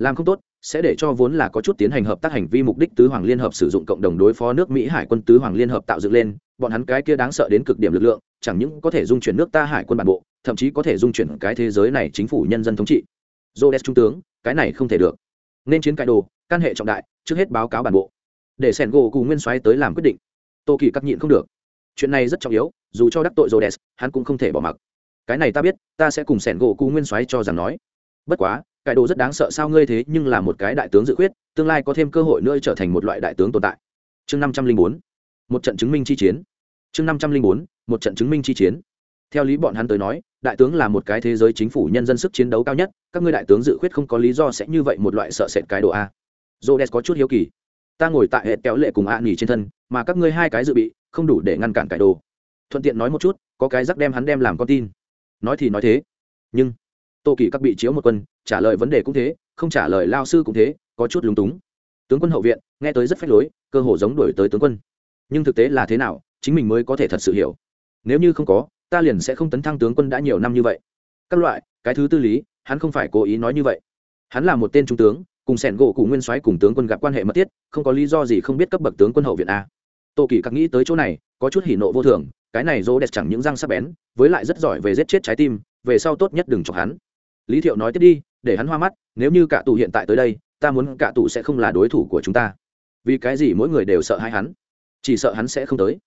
làm không tốt, sẽ để cho vốn là có chút tiến hành hợp tác hành vi mục đích tứ hoàng liên hợp sử dụng cộng đồng đối phó nước mỹ hải quân tứ hoàng liên hợp tạo dựng lên, bọn hắn cái kia đáng sợ đến cực điểm lực lượng, chẳng những có thể dung chuyển nước ta hải quân bản bộ, thậm chí có thể dung chuyển cái thế giới này chính phủ nhân dân thống trị. Jodes trung tướng, cái này không thể được. Nên chiến cải đồ căn hệ trọng đại, trước hết báo cáo bản bộ. Để sẻn gỗ cùng nguyên soái tới làm quyết định. Tô kỳ cắt nhịn không được. Chuyện này rất trọng yếu, dù cho đắc tội jodes hắn cũng không thể bỏ mặc. Cái này ta biết, ta sẽ cùng sẻn gỗ cùng nguyên soái cho rằng nói. Bất quá cải đồ rất đáng sợ sao ngươi thế nhưng là một cái đại tướng dự khuyết, tương lai có thêm cơ hội nữa trở thành một loại đại tướng tồn tại. Chương năm trăm linh bốn, một trận chứng minh chi chiến. Chương năm trăm linh bốn, một trận chứng minh chi chiến. Theo lý bọn hắn tới nói, đại tướng là một cái thế giới chính phủ nhân dân sức chiến đấu cao nhất, các ngươi đại tướng dự khuyết không có lý do sẽ như vậy một loại sợ sệt cái đồ a. Jodes có chút hiếu kỳ. Ta ngồi tại hệ kéo lệ cùng a nghỉ trên thân, mà các ngươi hai cái dự bị, không đủ để ngăn cản cải đồ. Thuận tiện nói một chút, có cái rắc đem hắn đem làm con tin. Nói thì nói thế, nhưng tô kỳ các bị chiếu một quân, trả lời vấn đề cũng thế, không trả lời lao sư cũng thế, có chút lúng túng. Tướng quân hậu viện, nghe tới rất phách lối, cơ hồ giống đổi tới tướng quân. Nhưng thực tế là thế nào, chính mình mới có thể thật sự hiểu. Nếu như không có, ta liền sẽ không tấn thăng tướng quân đã nhiều năm như vậy. Các loại, cái thứ tư lý, hắn không phải cố ý nói như vậy. Hắn là một tên trung tướng, cùng sẻn gỗ cụ nguyên soái cùng tướng quân gặp quan hệ mật thiết, không có lý do gì không biết cấp bậc tướng quân hậu viện a. Tô kỳ các nghĩ tới chỗ này, có chút hỉ nộ vô thường, cái này dỗ đẹp chẳng những răng sắc bén, với lại rất giỏi về giết chết trái tim, về sau tốt nhất đừng chọc hắn lý thiệu nói tiếp đi, để hắn hoa mắt, nếu như cả tù hiện tại tới đây, ta muốn cả tù sẽ không là đối thủ của chúng ta. Vì cái gì mỗi người đều sợ hai hắn? Chỉ sợ hắn sẽ không tới.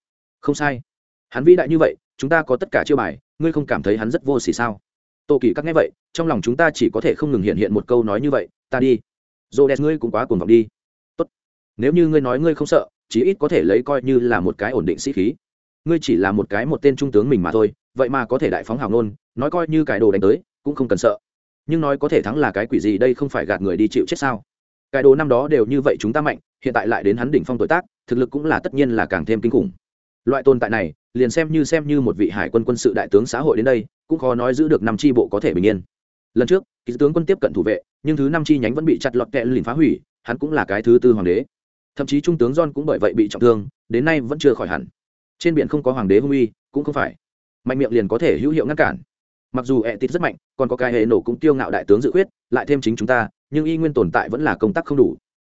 Không sai. Hắn vĩ đại như vậy, chúng ta có tất cả chiêu bài, ngươi không cảm thấy hắn rất vô xỉ sao? Tô kỳ các nghe vậy, trong lòng chúng ta chỉ có thể không ngừng hiện hiện một câu nói như vậy, ta đi. Dồ đẹp ngươi cũng quá cuồng vọng đi. Tốt. Nếu như ngươi nói ngươi không sợ, chí ít có thể lấy coi như là một cái ổn định sĩ khí. Ngươi chỉ là một cái một tên trung tướng mình mà thôi, vậy mà có thể đại phóng hào nôn nói coi như cái đồ đánh tới, cũng không cần sợ nhưng nói có thể thắng là cái quỷ gì đây không phải gạt người đi chịu chết sao? Cái đồ năm đó đều như vậy chúng ta mạnh, hiện tại lại đến hắn đỉnh phong tuổi tác, thực lực cũng là tất nhiên là càng thêm kinh khủng. Loại tồn tại này, liền xem như xem như một vị hải quân quân sự đại tướng xã hội đến đây, cũng khó nói giữ được năm tri bộ có thể bình yên. Lần trước ký tướng quân tiếp cận thủ vệ, nhưng thứ năm chi nhánh vẫn bị chặt lọt kẹ lìn phá hủy, hắn cũng là cái thứ tư hoàng đế. Thậm chí trung tướng john cũng bởi vậy bị trọng thương, đến nay vẫn chưa khỏi hẳn. Trên biển không có hoàng đế hung uy, cũng không phải. Mạnh miệng liền có thể hữu hiệu ngăn cản mặc dù ẹ tít rất mạnh, còn có cái hệ nổ cũng tiêu ngạo đại tướng dự khuyết, lại thêm chính chúng ta, nhưng y nguyên tồn tại vẫn là công tác không đủ.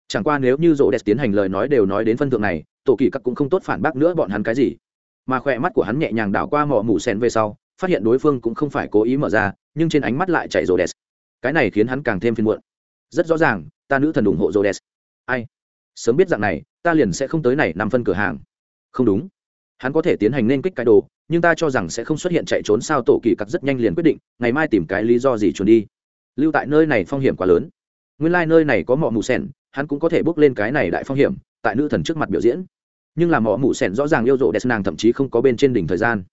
Chẳng qua nếu như rộ đẹp tiến hành lời nói đều nói đến phân thượng này, tổ kỳ các cũng không tốt phản bác nữa bọn hắn cái gì. Mà khỏe mắt của hắn nhẹ nhàng đảo qua mỏ mủ sen về sau, phát hiện đối phương cũng không phải cố ý mở ra, nhưng trên ánh mắt lại chạy rộ đẹp cái này khiến hắn càng thêm phiền muộn. Rất rõ ràng, ta nữ thần ủng hộ rộ đẹp ai? Sớm biết dạng này, ta liền sẽ không tới này nằm phân cửa hàng. Không đúng. Hắn có thể tiến hành nên kích cái đồ nhưng ta cho rằng sẽ không xuất hiện chạy trốn sao tổ kỳ cặc rất nhanh liền quyết định, ngày mai tìm cái lý do gì trốn đi. Lưu tại nơi này phong hiểm quá lớn. Nguyên lai、like、nơi này có mỏ mù sen hắn cũng có thể bước lên cái này đại phong hiểm, tại nữ thần trước mặt biểu diễn. Nhưng là mỏ mù sen rõ ràng yêu rộ đẹp nàng thậm chí không có bên trên đỉnh thời gian.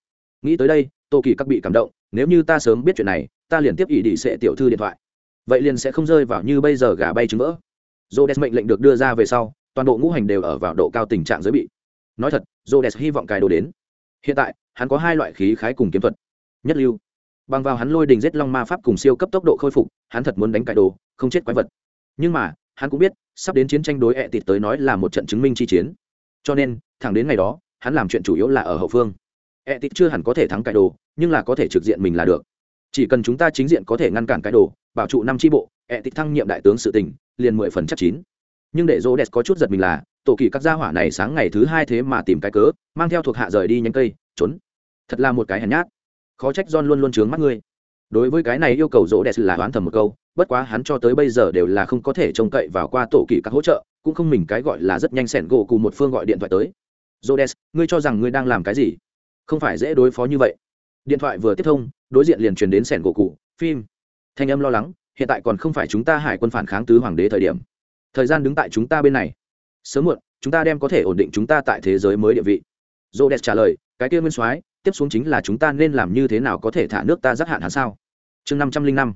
Nghĩ tới đây tô kỳ các bị cảm động, nếu như ta sớm biết chuyện này, ta liền tiếp ý đi sẽ tiểu thư điện thoại. Vậy liền sẽ không rơi vào như bây giờ gà bay trứng vỡ. Dô đès mệnh lệnh được đưa ra về sau, toàn bộ ngũ hành đều ở vào độ cao tình trạng giới bị. Nói thật dô đès hy vọng cài đồ đến hiện tại, hắn có hai loại khí khái cùng kiếm thuật. Nhất lưu. Bằng vào hắn lôi đình giết long ma pháp cùng siêu cấp tốc độ khôi phục, hắn thật muốn đánh cải đồ, không chết quái vật. Nhưng mà, hắn cũng biết, sắp đến chiến tranh đối ẹ tịt tới nói là một trận chứng minh chi chiến. Cho nên, thẳng đến ngày đó, hắn làm chuyện chủ yếu là ở hậu phương. Ẹ tịt chưa hẳn có thể thắng cải đồ, nhưng là có thể trực diện mình là được. Chỉ cần chúng ta chính diện có thể ngăn cản cái đồ, bảo trụ năm tri bộ, ẹ tịt thăng nhiệm đại tướng sự tình, liền mười phần chắc chín. Nhưng để rô đẹp có chút giật mình là tổ kỳ các gia hỏa này sáng ngày thứ hai thế mà tìm cái cớ mang theo thuộc hạ rời đi nhánh cây trốn thật là một cái hèn nhát khó trách john luôn luôn trướng mắt ngươi đối với cái này yêu cầu rỗ đẹp là đoán thầm một câu bất quá hắn cho tới bây giờ đều là không có thể trông cậy vào qua tổ kỳ các hỗ trợ cũng không mình cái gọi là rất nhanh sẻn gỗ cùng một phương gọi điện thoại tới Rhodes, ngươi cho rằng ngươi đang làm cái gì? Không phải dễ đối phó như vậy. Điện thoại vừa tiếp thông, đối diện liền truyền đến sẻn gỗ cụ, phim. Thanh âm lo lắng, hiện tại còn không phải chúng ta hải quân phản kháng tứ hoàng đế thời điểm. Thời gian đứng tại chúng ta bên này. Sớm muộn, chúng ta đem có thể ổn định chúng ta tại thế giới mới địa vị. Rhodes trả lời, cái kia nguyên soái, tiếp xuống chính là chúng ta nên làm như thế nào có thể thả nước ta giác hạn hắn sao? Chương năm trăm linh năm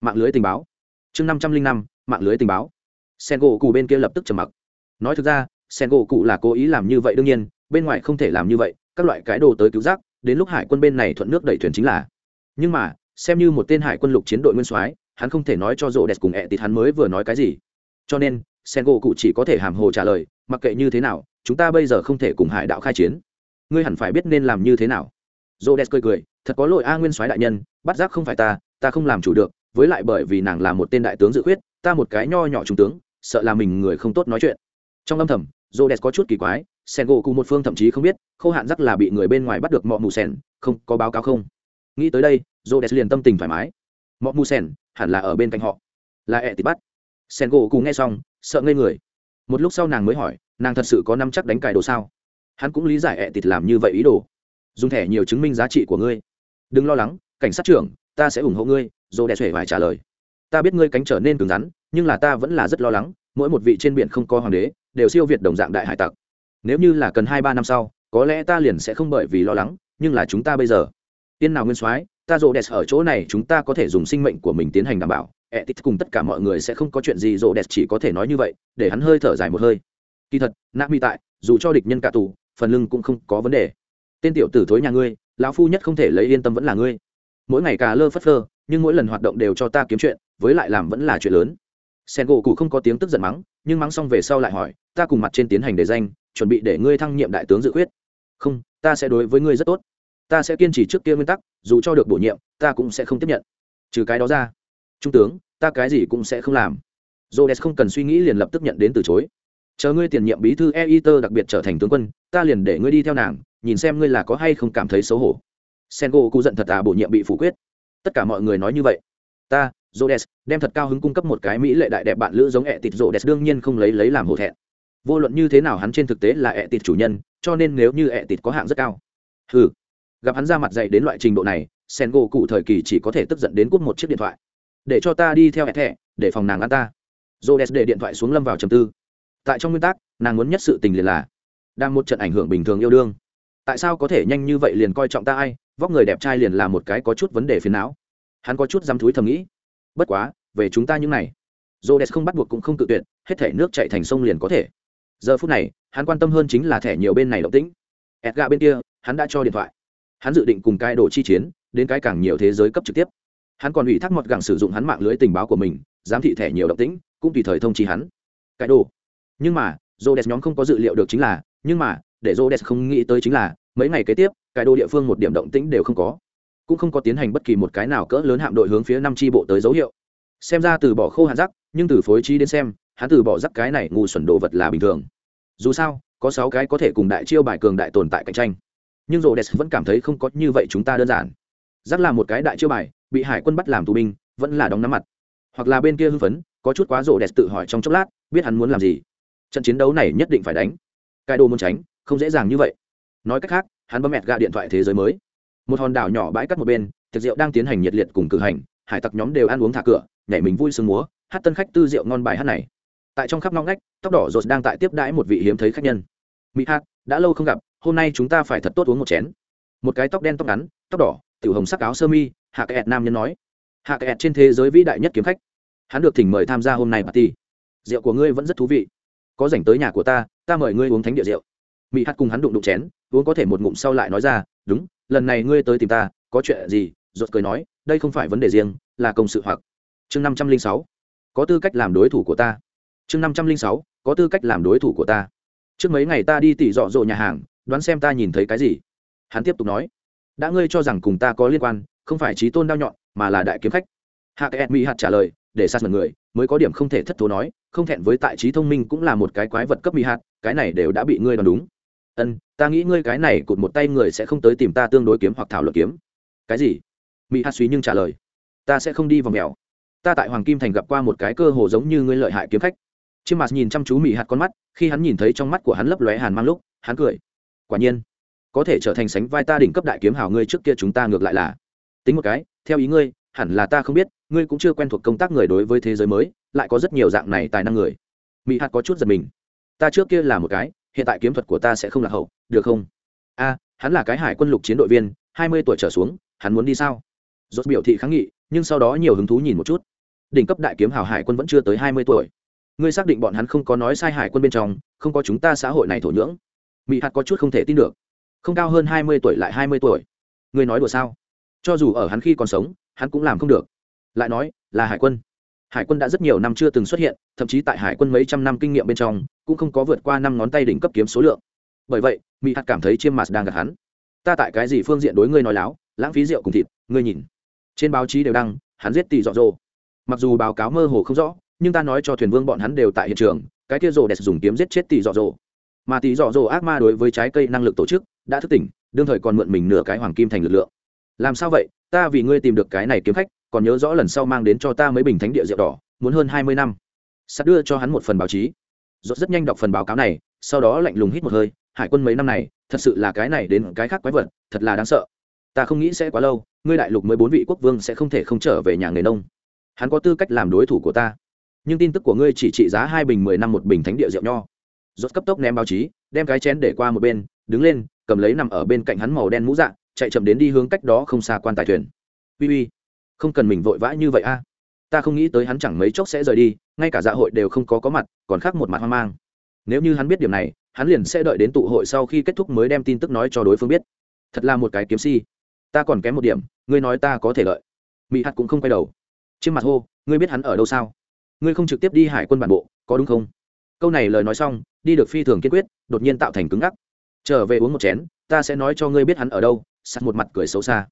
mạng lưới tình báo. Chương năm trăm linh năm mạng lưới tình báo. Sen gỗ cụ bên kia lập tức trầm mặc. Nói thực ra sen gỗ cụ là cố ý làm như vậy đương nhiên bên ngoài không thể làm như vậy các loại cái đồ tới cứu giác đến lúc hải quân bên này thuận nước đẩy thuyền chính là. Nhưng mà xem như một tên hải quân lục chiến đội nguyên soái hắn không thể nói cho rộ đẹp cùng ẹ tịt hắn mới vừa nói cái gì. Cho nên sen gỗ cụ chỉ có thể hàm hồ trả lời, mặc kệ như thế nào, chúng ta bây giờ không thể cùng hải đạo khai chiến. Ngươi hẳn phải biết nên làm như thế nào. Dô đẹp cười cười, thật có lỗi a nguyên soái đại nhân, bắt giác không phải ta ta không làm chủ được, với lại bởi vì nàng là một tên đại tướng dự khuyết, ta một cái nho nhỏ trung tướng, sợ là mình người không tốt nói chuyện. Trong âm thầm dô đès có chút kỳ quái sen gỗ cụ một phương thậm chí không biết khâu hạn giác là bị người bên ngoài bắt được mọ mù sen không, có báo cáo không? Nghĩ tới đây dô đès liền tâm tình thoải mái. Mọ mù sen hẳn là ở bên cạnh họ. Là ẹ tịt bắt sen gỗ cụ nghe xong, sợ ngây người. Một lúc sau nàng mới hỏi, nàng thật sự có năm chắc đánh cài đồ sao? Hắn cũng lý giải ẹ tịt làm như vậy ý đồ. Dùng thẻ nhiều chứng minh giá trị của ngươi. Đừng lo lắng, cảnh sát trưởng, ta sẽ ủng hộ ngươi dồ đẹp xuể vải trả lời. Ta biết ngươi cánh trở nên cứng rắn, nhưng là ta vẫn là rất lo lắng, mỗi một vị trên biển không có hoàng đế, đều siêu việt đồng dạng đại hải tặc. Nếu như là cần hai ba năm sau, có lẽ ta liền sẽ không bởi vì lo lắng, nhưng là chúng ta bây giờ. Tiên nào nguyên soái, ta rộ đẹp ở chỗ này, chúng ta có thể dùng sinh mệnh của mình tiến hành đảm bảo ẹ tít cùng tất cả mọi người sẽ không có chuyện gì rộ đẹp chỉ có thể nói như vậy, để hắn hơi thở dài một hơi. Kỳ thật, nạ mỹ tại, dù cho địch nhân cả tù, phần lưng cũng không có vấn đề. Tên tiểu tử thối nhà ngươi, lão phu nhất không thể lấy yên tâm vẫn là ngươi. Mỗi ngày cà lơ phất phơ, nhưng mỗi lần hoạt động đều cho ta kiếm chuyện, với lại làm vẫn là chuyện lớn. Sen gỗ cụ không có tiếng tức giận mắng, nhưng mắng xong về sau lại hỏi, ta cùng mặt trên tiến hành đề danh, chuẩn bị để ngươi thăng nhiệm đại tướng dự khuyết. Không, ta sẽ đối với ngươi rất tốt. Ta sẽ kiên trì trước kia nguyên tắc, dù cho được bổ nhiệm, ta cũng sẽ không tiếp nhận. Trừ cái đó ra trung tướng ta cái gì cũng sẽ không làm j o không cần suy nghĩ liền lập tức nhận đến từ chối chờ ngươi tiền nhiệm bí thư e i đặc biệt trở thành tướng quân ta liền để ngươi đi theo nàng nhìn xem ngươi là có hay không cảm thấy xấu hổ sen gỗ cụ giận thật à bổ nhiệm bị phủ quyết tất cả mọi người nói như vậy ta Rhodes đem thật cao hứng cung cấp một cái mỹ lệ đại đẹp bạn lữ giống ẹ tịt Rhodes đương nhiên không lấy lấy làm hổ thẹn. Vô luận như thế nào hắn trên thực tế là ẹ tịt chủ nhân, cho nên nếu như ẹ tịt có hạng rất cao. Hừ. Gặp hắn ra mặt dạy đến loại trình độ này, Sengo cụ thời kỳ chỉ có thể tức giận đến cúp một chiếc điện thoại. Để cho ta đi theo ẹ thẻ, để phòng nàng ăn ta. Rhodes để điện thoại xuống lâm vào trầm tư. Tại trong nguyên tắc, nàng muốn nhất sự tình liền là đang một trận ảnh hưởng bình thường yêu đương. Tại sao có thể nhanh như vậy liền coi trọng ta ai, vóc người đẹp trai liền là một cái có chút vấn đề phiền não. Hắn có chút dám thúi thầm nghĩ bất quá về chúng ta những này j o không bắt buộc cũng không tự tuyệt hết thể nước chạy thành sông liền có thể giờ phút này hắn quan tâm hơn chính là thẻ nhiều bên này động tĩnh edga bên kia hắn đã cho điện thoại hắn dự định cùng cái đồ chi chiến đến cái càng nhiều thế giới cấp trực tiếp hắn còn ủy thác mọt gẳng sử dụng hắn mạng lưới tình báo của mình, giám thị thẻ nhiều động tĩnh, cũng tùy thời thông chi hắn. Cái đồ. Nhưng mà j o nhóm không có dự liệu được chính là, nhưng mà, để j o không nghĩ tới chính là, mấy ngày kế tiếp, cái đồ địa phương một điểm động tĩnh đều không có. Cũng không có tiến hành bất kỳ một cái nào cỡ lớn hạm đội hướng phía năm tri bộ tới dấu hiệu. Xem ra từ bỏ khô hạn rắc, nhưng từ phối trí đến xem, hắn từ bỏ rắc cái này ngu xuẩn đồ vật là bình thường. Dù sao, có sáu cái có thể cùng đại chiêu bài cường đại tồn tại cạnh tranh. Nhưng rô đès vẫn cảm thấy không có như vậy chúng ta đơn giản. Rắc là một cái đại chiêu bài bị hải quân bắt làm tù binh, vẫn là đóng nắm mặt. Hoặc là bên kia hưng phấn, có chút quá rộ đẹp tự hỏi trong chốc lát, biết hắn muốn làm gì. Trận chiến đấu này nhất định phải đánh. Cai đồ muốn tránh, không dễ dàng như vậy. Nói cách khác, hắn bấm mẹt gạ điện thoại thế giới mới. Một hòn đảo nhỏ bãi cắt một bên, tiệc rượu đang tiến hành nhiệt liệt cùng cử hành, hải tặc nhóm đều ăn uống thả cửa, nhảy mình vui sướng múa, hát tân khách tư rượu ngon bài hát này. Tại trong khắp ngõ ngách, tóc đỏ rột đang tại tiếp đãi một vị hiếm thấy khách nhân. Mỹ hát đã lâu không gặp, hôm nay chúng ta phải thật tốt uống một chén. Một cái tóc đen tóc ngắn, tóc đỏ tiểu hồng sắc áo sơ mi, hạ kẹt nam nhân nói. Hạ kẹt trên thế giới vĩ đại nhất kiếm khách. Hắn được thỉnh mời tham gia hôm nay party. Rượu của ngươi vẫn rất thú vị. Có rảnh tới nhà của ta ta mời ngươi uống thánh địa rượu. Mỹ hát cùng hắn đụng đụng chén, uống có thể một ngụm sau lại nói ra, đúng, lần này ngươi tới tìm ta, có chuyện gì? Rốt cười nói, đây không phải vấn đề riêng, là công sự hoặc. Chương năm trăm linh sáu. Có tư cách làm đối thủ của ta. Chương năm trăm linh sáu, có tư cách làm đối thủ của ta. Trước mấy ngày ta đi tỉ dọ dỗ nhà hàng, đoán xem ta nhìn thấy cái gì. Hắn tiếp tục nói đã ngươi cho rằng cùng ta có liên quan, không phải trí tôn đao nhọn, mà là đại kiếm khách. Hạ cái mỹ hạt trả lời, để sát mật người, mới có điểm không thể thất thố nói, không thẹn với tại trí thông minh cũng là một cái quái vật cấp mỹ hạt, cái này đều đã bị ngươi đoán đúng. Ân, ta nghĩ ngươi cái này cụt một tay người sẽ không tới tìm ta tương đối kiếm hoặc thảo luận kiếm. Cái gì? Mỹ Hạt suy nhưng trả lời, ta sẽ không đi vào mèo. Ta tại hoàng kim thành gặp qua một cái cơ hồ giống như ngươi lợi hại kiếm khách. Chiêm mặt nhìn chăm chú mỹ hạt con mắt, khi hắn nhìn thấy trong mắt của hắn lấp lóe hàn mang lúc, hắn cười. Quả nhiên có thể trở thành sánh vai ta đỉnh cấp đại kiếm hảo ngươi trước kia chúng ta ngược lại là. Tính một cái, theo ý ngươi, hẳn là ta không biết, ngươi cũng chưa quen thuộc công tác người đối với thế giới mới, lại có rất nhiều dạng này tài năng người. Mỹ hạt có chút giật mình. Ta trước kia là một cái, hiện tại kiếm thuật của ta sẽ không là hậu, được không? A, hắn là cái hải quân lục chiến đội viên, hai mươi tuổi trở xuống, hắn muốn đi sao? Dốt biểu thị kháng nghị, nhưng sau đó nhiều hứng thú nhìn một chút. Đỉnh cấp đại kiếm hào hải quân vẫn chưa tới hai mươi tuổi. Ngươi xác định bọn hắn không có nói sai hải quân bên trong, không có chúng ta xã hội này thổ nhưỡng. Mỹ hạt có chút không thể tin được không cao hơn hai mươi tuổi lại hai mươi tuổi. Ngươi nói đùa sao? Cho dù ở hắn khi còn sống, hắn cũng làm không được. Lại nói, là hải quân. Hải quân đã rất nhiều năm chưa từng xuất hiện, thậm chí tại hải quân mấy trăm năm kinh nghiệm bên trong, cũng không có vượt qua năm ngón tay đỉnh cấp kiếm số lượng. Bởi vậy mỹ hạt cảm thấy chiêm mạt đang gặp hắn. Ta tại cái gì phương diện đối ngươi nói láo, lãng phí rượu cùng thịt, ngươi nhìn. Trên báo chí đều đăng, hắn giết tỷ dọ dỗ mặc dù báo cáo mơ hồ không rõ, nhưng ta nói cho thuyền vương bọn hắn đều tại hiện trường, cái kia rồ đẹp dùng kiếm giết chết tỷ dọ dỗ mà tỷ dọ dỗ ác ma đối với trái cây năng lực tổ chức đã thức tỉnh, đương thời còn mượn mình nửa cái hoàng kim thành lực lượng. Làm sao vậy? Ta vì ngươi tìm được cái này kiếm khách, còn nhớ rõ lần sau mang đến cho ta mấy bình thánh địa rượu đỏ, muốn hơn hai mươi năm. Sắt đưa cho hắn một phần báo chí. Rốt rất nhanh đọc phần báo cáo này, sau đó lạnh lùng hít một hơi, hải quân mấy năm này, thật sự là cái này đến cái khác quái vật, thật là đáng sợ. Ta không nghĩ sẽ quá lâu, ngươi đại lục mới bốn vị quốc vương sẽ không thể không trở về nhà người nông. Hắn có tư cách làm đối thủ của ta. Nhưng tin tức của ngươi chỉ trị giá hai bình mười năm một bình thánh địa rượu nho. Rốt cấp tốc ném báo chí, đem cái chén để qua một bên đứng lên cầm lấy nằm ở bên cạnh hắn màu đen mũ dạ, chạy chậm đến đi hướng cách đó không xa quan tài thuyền. Uy uy không cần mình vội vã như vậy a. Ta không nghĩ tới hắn chẳng mấy chốc sẽ rời đi ngay cả dạ hội đều không có có mặt còn khác một mặt hoang mang. Nếu như hắn biết điểm này hắn liền sẽ đợi đến tụ hội sau khi kết thúc mới đem tin tức nói cho đối phương biết. Thật là một cái kiếm si. Ta còn kém một điểm ngươi nói ta có thể lợi. mỹ hạt cũng không quay đầu. Trên mặt hô ngươi biết hắn ở đâu sao? Ngươi không trực tiếp đi hải quân bản bộ có đúng không? Câu này lời nói xong đi được phi thường kiên quyết đột nhiên tạo thành cứng ngắc trở về uống một chén, ta sẽ nói cho ngươi biết hắn ở đâu, sắt một mặt cười xấu xa.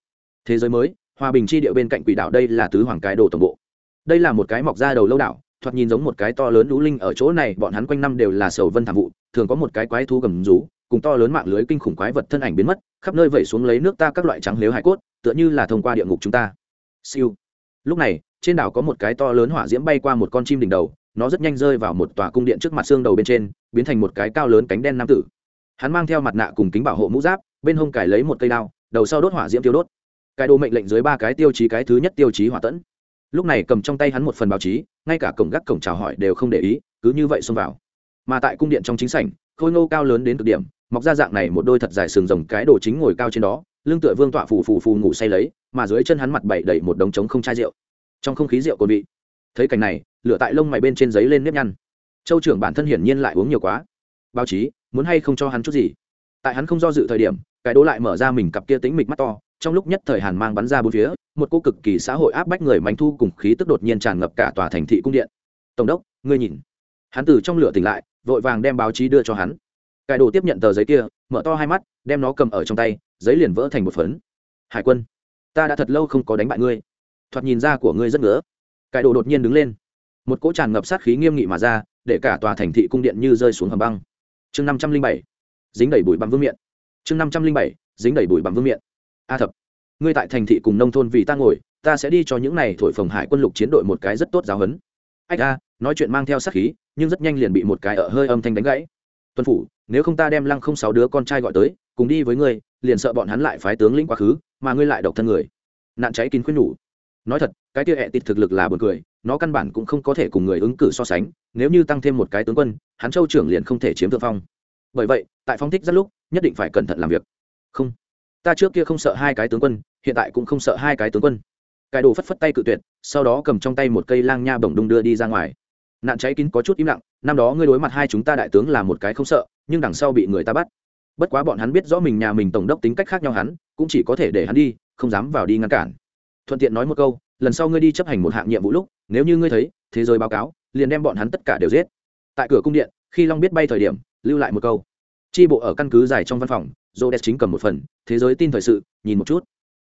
Thế giới mới, hòa bình chi địa bên cạnh quỷ đảo đây là tứ hoàng cái đồ tổng bộ. Đây là một cái mọc ra đầu lâu đảo, thoạt nhìn giống một cái to lớn lũ linh ở chỗ này, bọn hắn quanh năm đều là sầu vân thảm vụ, thường có một cái quái thú gầm rú, cùng to lớn mạng lưới kinh khủng quái vật thân ảnh biến mất, khắp nơi vẩy xuống lấy nước ta các loại trắng lếu hải cốt, tựa như là thông qua địa ngục chúng ta. Siêu. Lúc này, trên đảo có một cái to lớn hỏa diễm bay qua một con chim đỉnh đầu, nó rất nhanh rơi vào một tòa cung điện trước mặt xương đầu bên trên, biến thành một cái cao lớn cánh đen nam tử hắn mang theo mặt nạ cùng kính bảo hộ mũ giáp, bên hông cải lấy một cây đao, đầu sau đốt hỏa diễm tiêu đốt. Cải đồ mệnh lệnh dưới ba cái tiêu chí cái thứ nhất tiêu chí hỏa tẫn. Lúc này cầm trong tay hắn một phần báo chí, ngay cả cổng gác cổng chào hỏi đều không để ý, cứ như vậy xông vào. Mà tại cung điện trong chính sảnh, khôi ngô cao lớn đến cực điểm, mọc ra dạng này một đôi thật dài sừng rồng cái đồ chính ngồi cao trên đó, lưng tựa vương tọa phù phù phù ngủ say lấy, mà dưới chân hắn mặt bậy đầy một đống trống không chai rượu. Trong không khí rượu còn bị. Thấy cảnh này, lửa tại lông mày bên trên giấy lên nếp nhăn. Châu trưởng bản thân hiển nhiên lại uống nhiều quá. Báo chí muốn hay không cho hắn chút gì. Tại hắn không do dự thời điểm, cái đố lại mở ra mình cặp kia tính mịch mắt to, trong lúc nhất thời hàn mang bắn ra bốn phía, một cô cực kỳ xã hội áp bách người mánh thu cùng khí tức đột nhiên tràn ngập cả tòa thành thị cung điện. Tổng đốc, ngươi nhìn. Hắn từ trong lửa tỉnh lại, vội vàng đem báo chí đưa cho hắn. Cải đồ tiếp nhận tờ giấy kia, mở to hai mắt, đem nó cầm ở trong tay, giấy liền vỡ thành một phấn. Hải quân, ta đã thật lâu không có đánh bại ngươi. Thoạt nhìn ra của ngươi rất ngứa. Cải đồ đột nhiên đứng lên. Một cỗ tràn ngập sát khí nghiêm nghị mà ra, để cả tòa thành thị cung điện như rơi xuống hầm băng chương năm trăm linh bảy, dính đầy bụi bằng vương miện. chương năm trăm linh bảy, dính đầy bụi bằng vương miện. A thập, ngươi tại thành thị cùng nông thôn vì ta ngồi, ta sẽ đi cho những này thổi phồng hải quân lục chiến đội một cái rất tốt giáo huấn. Ách a, nói chuyện mang theo sát khí, nhưng rất nhanh liền bị một cái ở hơi âm thanh đánh gãy. Tuân phủ, nếu không ta đem lăng không sáu đứa con trai gọi tới, cùng đi với ngươi, liền sợ bọn hắn lại phái tướng lĩnh quá khứ, mà ngươi lại độc thân người. Nạn cháy kín khuyên nhủ nói thật, cái kia ẹ tịt thực lực là buồn cười, nó căn bản cũng không có thể cùng người ứng cử so sánh, nếu như tăng thêm một cái tướng quân, hắn châu trưởng liền không thể chiếm thượng phong. Bởi vậy, tại phong thích rất lúc, nhất định phải cẩn thận làm việc. Không, ta trước kia không sợ hai cái tướng quân, hiện tại cũng không sợ hai cái tướng quân. Cái đồ phất phất tay cự tuyệt, sau đó cầm trong tay một cây lang nha bổng đung đưa đi ra ngoài. Nạn cháy kín có chút im lặng, năm đó ngươi đối mặt hai chúng ta đại tướng là một cái không sợ, nhưng đằng sau bị người ta bắt. Bất quá bọn hắn biết rõ mình nhà mình tổng đốc tính cách khác nhau hắn, cũng chỉ có thể để hắn đi, không dám vào đi ngăn cản thuận tiện nói một câu, lần sau ngươi đi chấp hành một hạng nhiệm vụ lúc, nếu như ngươi thấy, thế giới báo cáo, liền đem bọn hắn tất cả đều giết. Tại cửa cung điện, khi long biết bay thời điểm, lưu lại một câu. Tri bộ ở căn cứ dài trong văn phòng dô o chính cầm một phần, thế giới tin thời sự, nhìn một chút.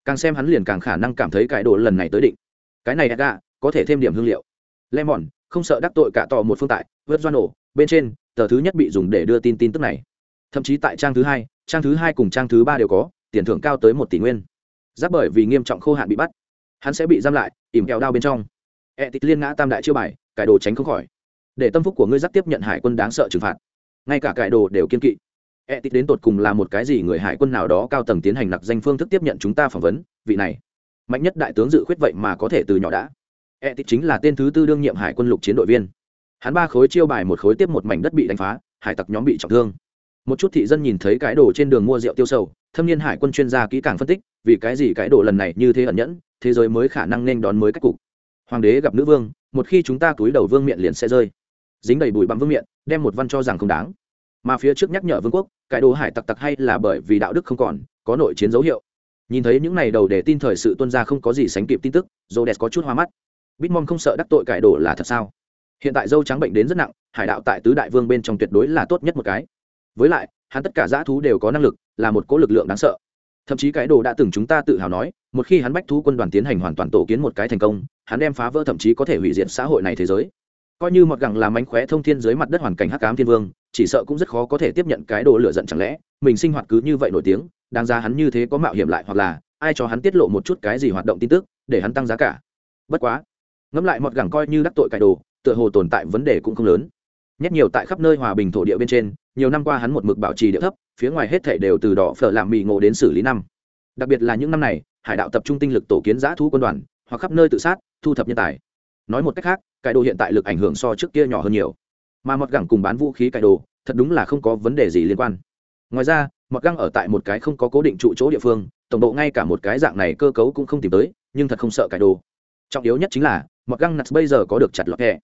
Càng xem hắn liền càng khả năng cảm thấy cải đồ lần này tới định. Cái này edga có thể thêm điểm hương liệu. Lemon, không sợ đắc tội cả tò một phương tại, vớt doan ổ, bên trên, tờ thứ nhất bị dùng để đưa tin tin tức này. Thậm chí tại trang thứ hai, trang thứ hai cùng trang thứ ba đều có, tiền thưởng cao tới một tỷ nguyên. Giáp bởi vì nghiêm trọng khô hạn bị bắt hắn sẽ bị giam lại ìm kẹo đao bên trong. E tịt liên ngã tam đại chiêu bài, cải đồ tránh không khỏi. Để tâm phúc của ngươi giáp tiếp nhận hải quân đáng sợ trừng phạt. Ngay cả cải đồ đều kiên kỵ. E tịt đến tột cùng là một cái gì người hải quân nào đó cao tầng tiến hành nặc danh phương thức tiếp nhận chúng ta phỏng vấn, vị này. Mạnh nhất đại tướng dự khuyết vậy mà có thể từ nhỏ đã. E tịt chính là tên thứ tư đương nhiệm hải quân lục chiến đội viên. Hắn ba khối chiêu bài một khối tiếp một mảnh đất bị đánh phá, hải tặc nhóm bị trọng thương. Một chút thị dân nhìn thấy cái đồ trên đường mua rượu tiêu sầu, thâm niên hải quân chuyên gia kỹ càng phân tích, vì cái gì cái đồ lần này như thế ẩn nhẫn thế giới mới khả năng nên đón mới cách cục. Hoàng đế gặp nữ vương, một khi chúng ta túi đầu vương miệng liền sẽ rơi. Dính đầy bụi bặm vương miệng đem một văn cho rằng không đáng. Mà phía trước nhắc nhở vương quốc cải đồ hải tặc tặc hay là bởi vì đạo đức không còn, có nội chiến dấu hiệu. Nhìn thấy những này đầu để tin thời sự tuân ra không có gì sánh kịp tin tức dô đẹp có chút hoa mắt. Bitmom không sợ đắc tội cải đồ là thật sao? Hiện tại dâu trắng bệnh đến rất nặng, hải đạo tại tứ đại vương bên trong tuyệt đối là tốt nhất một cái. Với lại, hắn tất cả dã thú đều có năng lực, là một cỗ lực lượng đáng sợ thậm chí cái đồ đã từng chúng ta tự hào nói, một khi hắn bách thú quân đoàn tiến hành hoàn toàn tổ kiến một cái thành công, hắn đem phá vỡ thậm chí có thể hủy diệt xã hội này thế giới. Coi như mọt gẳng làm mánh khóe thông thiên dưới mặt đất hoàn cảnh hắc cám thiên vương, chỉ sợ cũng rất khó có thể tiếp nhận cái đồ lựa giận chẳng lẽ, mình sinh hoạt cứ như vậy nổi tiếng, đáng ra hắn như thế có mạo hiểm lại hoặc là, ai cho hắn tiết lộ một chút cái gì hoạt động tin tức, để hắn tăng giá cả. Bất quá, ngẫm lại mọt gẳng coi như đắc tội cải đồ, tựa hồ tồn tại vấn đề cũng không lớn. Nhét nhiều tại khắp nơi hòa bình thổ địa bên trên nhiều năm qua hắn một mực bảo trì địa thấp, phía ngoài hết thể đều từ đỏ phở làm mì ngộ đến xử lý năm. Đặc biệt là những năm này, hải đạo tập trung tinh lực tổ kiến giã thú quân đoàn, hoặc khắp nơi tự sát, thu thập nhân tài. Nói một cách khác cải đồ hiện tại lực ảnh hưởng so trước kia nhỏ hơn nhiều. Mà mọt gẳng cùng bán vũ khí cải đồ, thật đúng là không có vấn đề gì liên quan. Ngoài ra, mọt găng ở tại một cái không có cố định trụ chỗ địa phương, tổng độ ngay cả một cái dạng này cơ cấu cũng không tìm tới, nhưng thật không sợ cải đồ. Trọng yếu nhất chính là, mọt găng nặt bây giờ có được chặt lọt kẹ.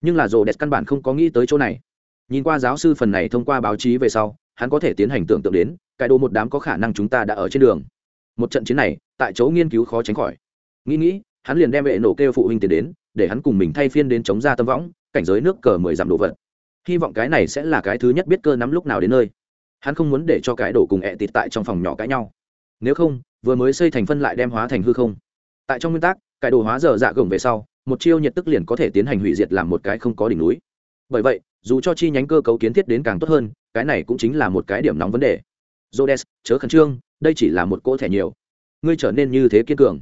Nhưng là rồ đẹp căn bản không có nghĩ tới chỗ này nhìn qua giáo sư phần này thông qua báo chí về sau, hắn có thể tiến hành tưởng tượng đến, cái đồ một đám có khả năng chúng ta đã ở trên đường. Một trận chiến này, tại chỗ nghiên cứu khó tránh khỏi. Nghĩ nghĩ, hắn liền đem hệ nổ kêu phụ huynh tiền đến, để hắn cùng mình thay phiên đến chống ra tâm võng, cảnh giới nước cờ mười dặm đồ vật. Hy vọng cái này sẽ là cái thứ nhất biết cơ nắm lúc nào đến nơi. Hắn không muốn để cho cái đổ cùng ẹ tịt tại trong phòng nhỏ cãi nhau. Nếu không, vừa mới xây thành phân lại đem hóa thành hư không. Tại trong nguyên tắc, cái đồ hóa dở dạ gồng về sau, một chiêu nhiệt tức liền có thể tiến hành hủy diệt làm một cái không có đỉnh núi. Bởi vậy dù cho chi nhánh cơ cấu kiến thiết đến càng tốt hơn, cái này cũng chính là một cái điểm nóng vấn đề. Jodes chớ khẩn trương, đây chỉ là một cỗ thẻ nhiều. Ngươi trở nên như thế kiên cường.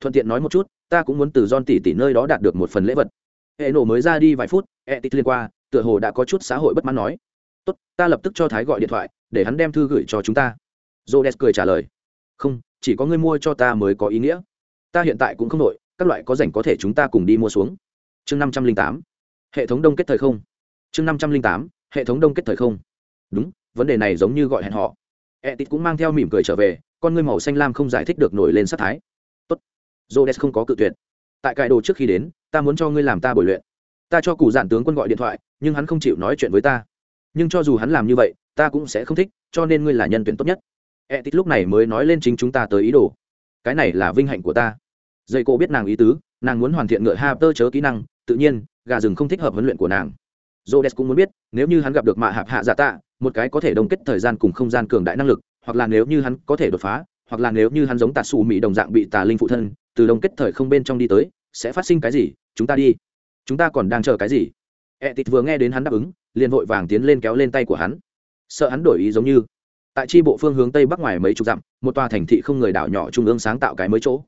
Thuận tiện nói một chút, ta cũng muốn từ don tỷ tỷ nơi đó đạt được một phần lễ vật. Hệ nổ mới ra đi vài phút e tít liên qua, tựa hồ đã có chút xã hội bất mãn nói. Tốt, ta lập tức cho thái gọi điện thoại, để hắn đem thư gửi cho chúng ta. Jodes cười trả lời. Không, chỉ có ngươi mua cho ta mới có ý nghĩa. Ta hiện tại cũng không nội các loại có rảnh có thể chúng ta cùng đi mua xuống. Chương năm trăm linh tám. Hệ thống đông kết thời không chương năm trăm linh tám, hệ thống đông kết thời không. Đúng, vấn đề này giống như gọi hẹn họ e t cũng mang theo mỉm cười trở về, con ngươi màu xanh lam không giải thích được nổi lên sát thái. Tốt. Jodes không có cự tuyệt. Tại cải đồ trước khi đến, ta muốn cho ngươi làm ta bồi luyện. Ta cho cụ giản tướng quân gọi điện thoại, nhưng hắn không chịu nói chuyện với ta. Nhưng cho dù hắn làm như vậy, ta cũng sẽ không thích, cho nên ngươi là nhân tuyển tốt nhất. E t lúc này mới nói lên chính chúng ta tới ý đồ. Cái này là vinh hạnh của ta. Dây cô biết nàng ý tứ, nàng muốn hoàn thiện ngựa ha tơ chớ kỹ năng, tự nhiên, gà rừng không thích hợp huấn luyện của nàng. Rhodes cũng muốn biết, nếu như hắn gặp được mạ hạp hạ giả tạ, một cái có thể đồng kết thời gian cùng không gian cường đại năng lực, hoặc là nếu như hắn có thể đột phá, hoặc là nếu như hắn giống tạ xù mỹ đồng dạng bị tà linh phụ thân, từ đồng kết thời không bên trong đi tới, sẽ phát sinh cái gì? Chúng ta đi. Chúng ta còn đang chờ cái gì? Etit vừa nghe đến hắn đáp ứng, liền vội vàng tiến lên kéo lên tay của hắn. Sợ hắn đổi ý giống như. Tại tri bộ phương hướng tây bắc ngoài mấy chục dặm, một tòa thành thị không người đảo nhỏ trung ương sáng tạo cái mới chỗ.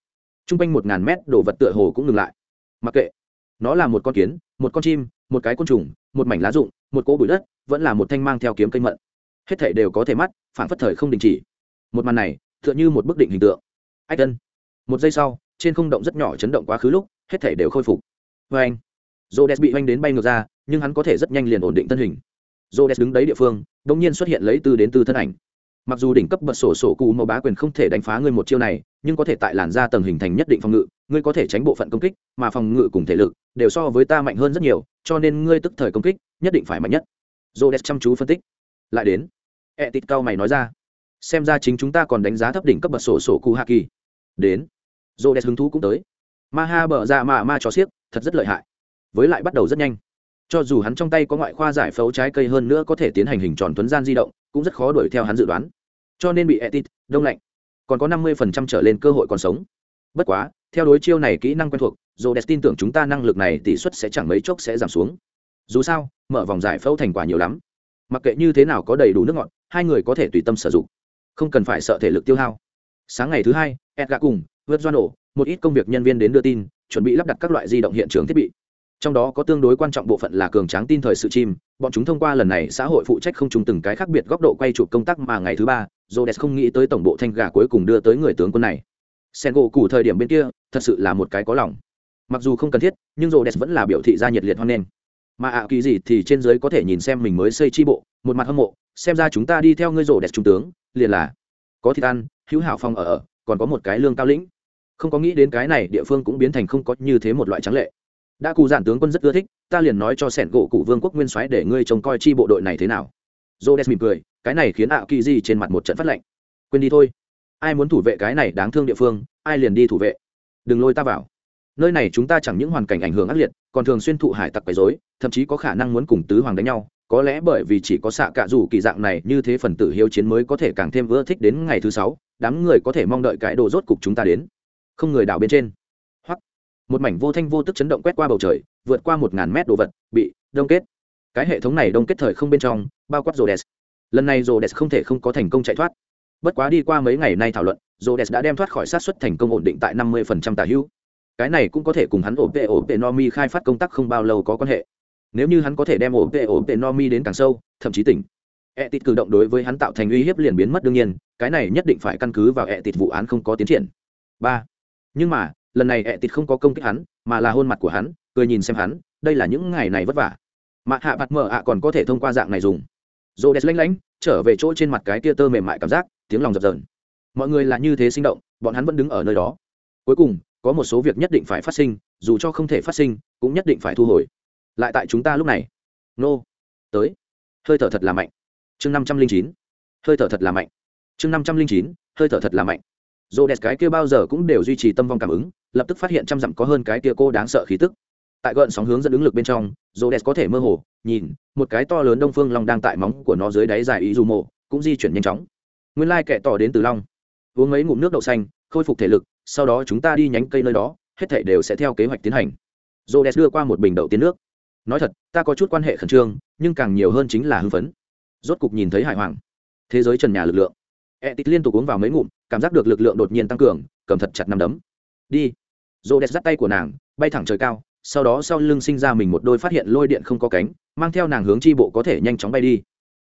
Trung quanh một ngàn mét đồ vật tựa hồ cũng ngừng lại. Mặc kệ, nó là một con kiến, một con chim, một cái côn trùng, một mảnh lá rụng một cỗ bụi đất vẫn là một thanh mang theo kiếm cây mận. Hết thảy đều có thể mắt phản phất thời không đình chỉ. Một màn này tựa như một bức định hình tượng. Ách tân một giây sau trên không động rất nhỏ chấn động quá khứ lúc hết thảy đều khôi phục. Vê anh jodes bị oanh đến bay ngược ra nhưng hắn có thể rất nhanh liền ổn định thân hình. Jodes đứng đấy địa phương đ nhiên xuất hiện lấy từ đến từ thân ảnh. Mặc dù đỉnh cấp bật sổ sổ cụ màu bá quyền không thể đánh phá ngươi một chiêu này nhưng có thể tại làn da tầng hình thành nhất định phòng ngự ngươi có thể tránh bộ phận công kích mà phòng ngự cùng thể lực đều so với ta mạnh hơn rất nhiều cho nên ngươi tức thời công kích, nhất định phải mạnh nhất. J chăm chú phân tích. Lại đến. E tịt cao mày nói ra. Xem ra chính chúng ta còn đánh giá thấp đỉnh cấp bật sổ sổ cu hạ kỳ đến. J hứng thú cũng tới. Ma ha bở ra mà ma cho xiếc, thật rất lợi hại. Với lại bắt đầu rất nhanh. Cho dù hắn trong tay có ngoại khoa giải phẫu trái cây hơn nữa có thể tiến hành hình tròn tuấn gian di động, cũng rất khó đuổi theo hắn dự đoán. Cho nên bị etit, đông lạnh. Còn có năm mươi phần trăm trở lên cơ hội còn sống. Bất quá, theo đối chiêu này kỹ năng quen thuộc dồ tin tưởng chúng ta năng lực này tỷ suất sẽ chẳng mấy chốc sẽ giảm xuống. Dù sao, mở vòng giải phẫu thành quả nhiều lắm. Mặc kệ như thế nào có đầy đủ nước ngọt, hai người có thể tùy tâm sử dụng. Không cần phải sợ thể lực tiêu hao. Sáng ngày thứ hai, edgar cùng vượt doan ổ một ít công việc nhân viên đến đưa tin, chuẩn bị lắp đặt các loại di động hiện trường thiết bị. Trong đó có tương đối quan trọng bộ phận là cường tráng tin thời sự chim, bọn chúng thông qua lần này xã hội phụ trách không trùng từng cái khác biệt góc độ quay chụp công tác mà ngày thứ ba jodes không nghĩ tới tổng bộ thanh gà cuối cùng đưa tới người tướng quân này. Sen gỗ cụ thời điểm bên kia, thật sự là một cái có lòng mặc dù không cần thiết, nhưng jodes vẫn là biểu thị ra nhiệt liệt hoan nghênh. Mà ạ kỳ gì thì trên giới có thể nhìn xem mình mới xây tri bộ, một mặt hâm mộ, xem ra chúng ta đi theo ngươi jodes trung tướng, liền là, có thịt ăn, hữu hảo phong ở ở còn có một cái lương cao lĩnh. Không có nghĩ đến cái này địa phương cũng biến thành không có như thế một loại trắng lệ. Đã cụ giản tướng quân rất ưa thích, ta liền nói cho sẻn gỗ cụ vương quốc nguyên soái để ngươi trông coi chi bộ đội này thế nào. Jodes mỉm cười, cái này khiến ạ kỳ di trên mặt một trận phát lệnh. Quên đi thôi. Ai muốn thủ vệ cái này đáng thương địa phương, ai liền đi thủ vệ. Đừng lôi ta vào nơi này chúng ta chẳng những hoàn cảnh ảnh hưởng ác liệt, còn thường xuyên thụ hải tặc quấy dối thậm chí có khả năng muốn cùng tứ hoàng đánh nhau. Có lẽ bởi vì chỉ có xạ cạ rủ kỳ dạng này, như thế phần tử hiếu chiến mới có thể càng thêm ưa thích đến ngày thứ sáu, đám người có thể mong đợi cái đồ rốt cục chúng ta đến. Không người đảo bên trên. Hoặc một mảnh vô thanh vô tức chấn động quét qua bầu trời, vượt qua một ngàn mét đồ vật, bị đông kết. Cái hệ thống này đông kết thời không bên trong, bao quát rồ đès lần này rồ đès không thể không có thành công chạy thoát. Bất quá đi qua mấy ngày nay thảo luận rồ đès đã đem thoát khỏi sát xuất thành công ổn định tại năm mươi tả hữu cái này cũng có thể cùng hắn ổn tệ ổn tệ no mi khai phát công tác không bao lâu có quan hệ. Nếu như hắn có thể đem ổn tệ ổn tệ no mi đến càng sâu, thậm chí tỉnh e tịt cử động đối với hắn tạo thành uy hiếp liền biến mất đương nhiên, cái này nhất định phải căn cứ vào e tịt vụ án không có tiến triển. Ba. Nhưng mà, lần này e tịt không có công kích hắn, mà là hôn mặt của hắn, cười nhìn xem hắn, đây là những ngày này vất vả. Mà hạ bạt mở ạ còn có thể thông qua dạng này dùng. Dồ đẹp lanh lánh, trở về chỗ trên mặt cái tia tơ mềm mại cảm giác, tiếng lòng dập dờn. Mọi người là như thế sinh động, bọn hắn vẫn đứng ở nơi đó. Cuối cùng có một số việc nhất định phải phát sinh, dù cho không thể phát sinh, cũng nhất định phải thu hồi. Lại tại chúng ta lúc này. Nô. Tới. Hơi thở thật là mạnh. Chương năm trăm linh chín. Hơi thở thật là mạnh. Chương năm trăm linh chín. Hơi thở thật là mạnh. Dồ đẹp cái kia bao giờ cũng đều duy trì tâm vong cảm ứng, lập tức phát hiện trăm dặm có hơn cái kia cô đáng sợ khí tức. Tại gợn sóng hướng dẫn ứng lực bên trong dồ đẹp có thể mơ hồ, nhìn, một cái to lớn đông phương long đang tại móng của nó dưới đáy dài ý dù mộ, cũng di chuyển nhanh chóng. Nguyên lai kẻ tỏ đến từ long. Uống mấy ngụm nước đậu xanh, khôi phục thể lực sau đó chúng ta đi nhánh cây nơi đó, hết thảy đều sẽ theo kế hoạch tiến hành. Dồ đưa qua một bình đậu tiến nước. Nói thật, ta có chút quan hệ khẩn trương, nhưng càng nhiều hơn chính là hưng phấn. Rốt cục nhìn thấy hải hoàng. Thế giới trần nhà lực lượng. E tít liên tục uống vào mấy ngụm, cảm giác được lực lượng đột nhiên tăng cường, cầm thật chặt nằm đấm. Đi. Rô đẹp dắt tay của nàng, bay thẳng trời cao, sau đó sau lưng sinh ra mình một đôi phát hiện lôi điện không có cánh, mang theo nàng hướng tri bộ có thể nhanh chóng bay đi.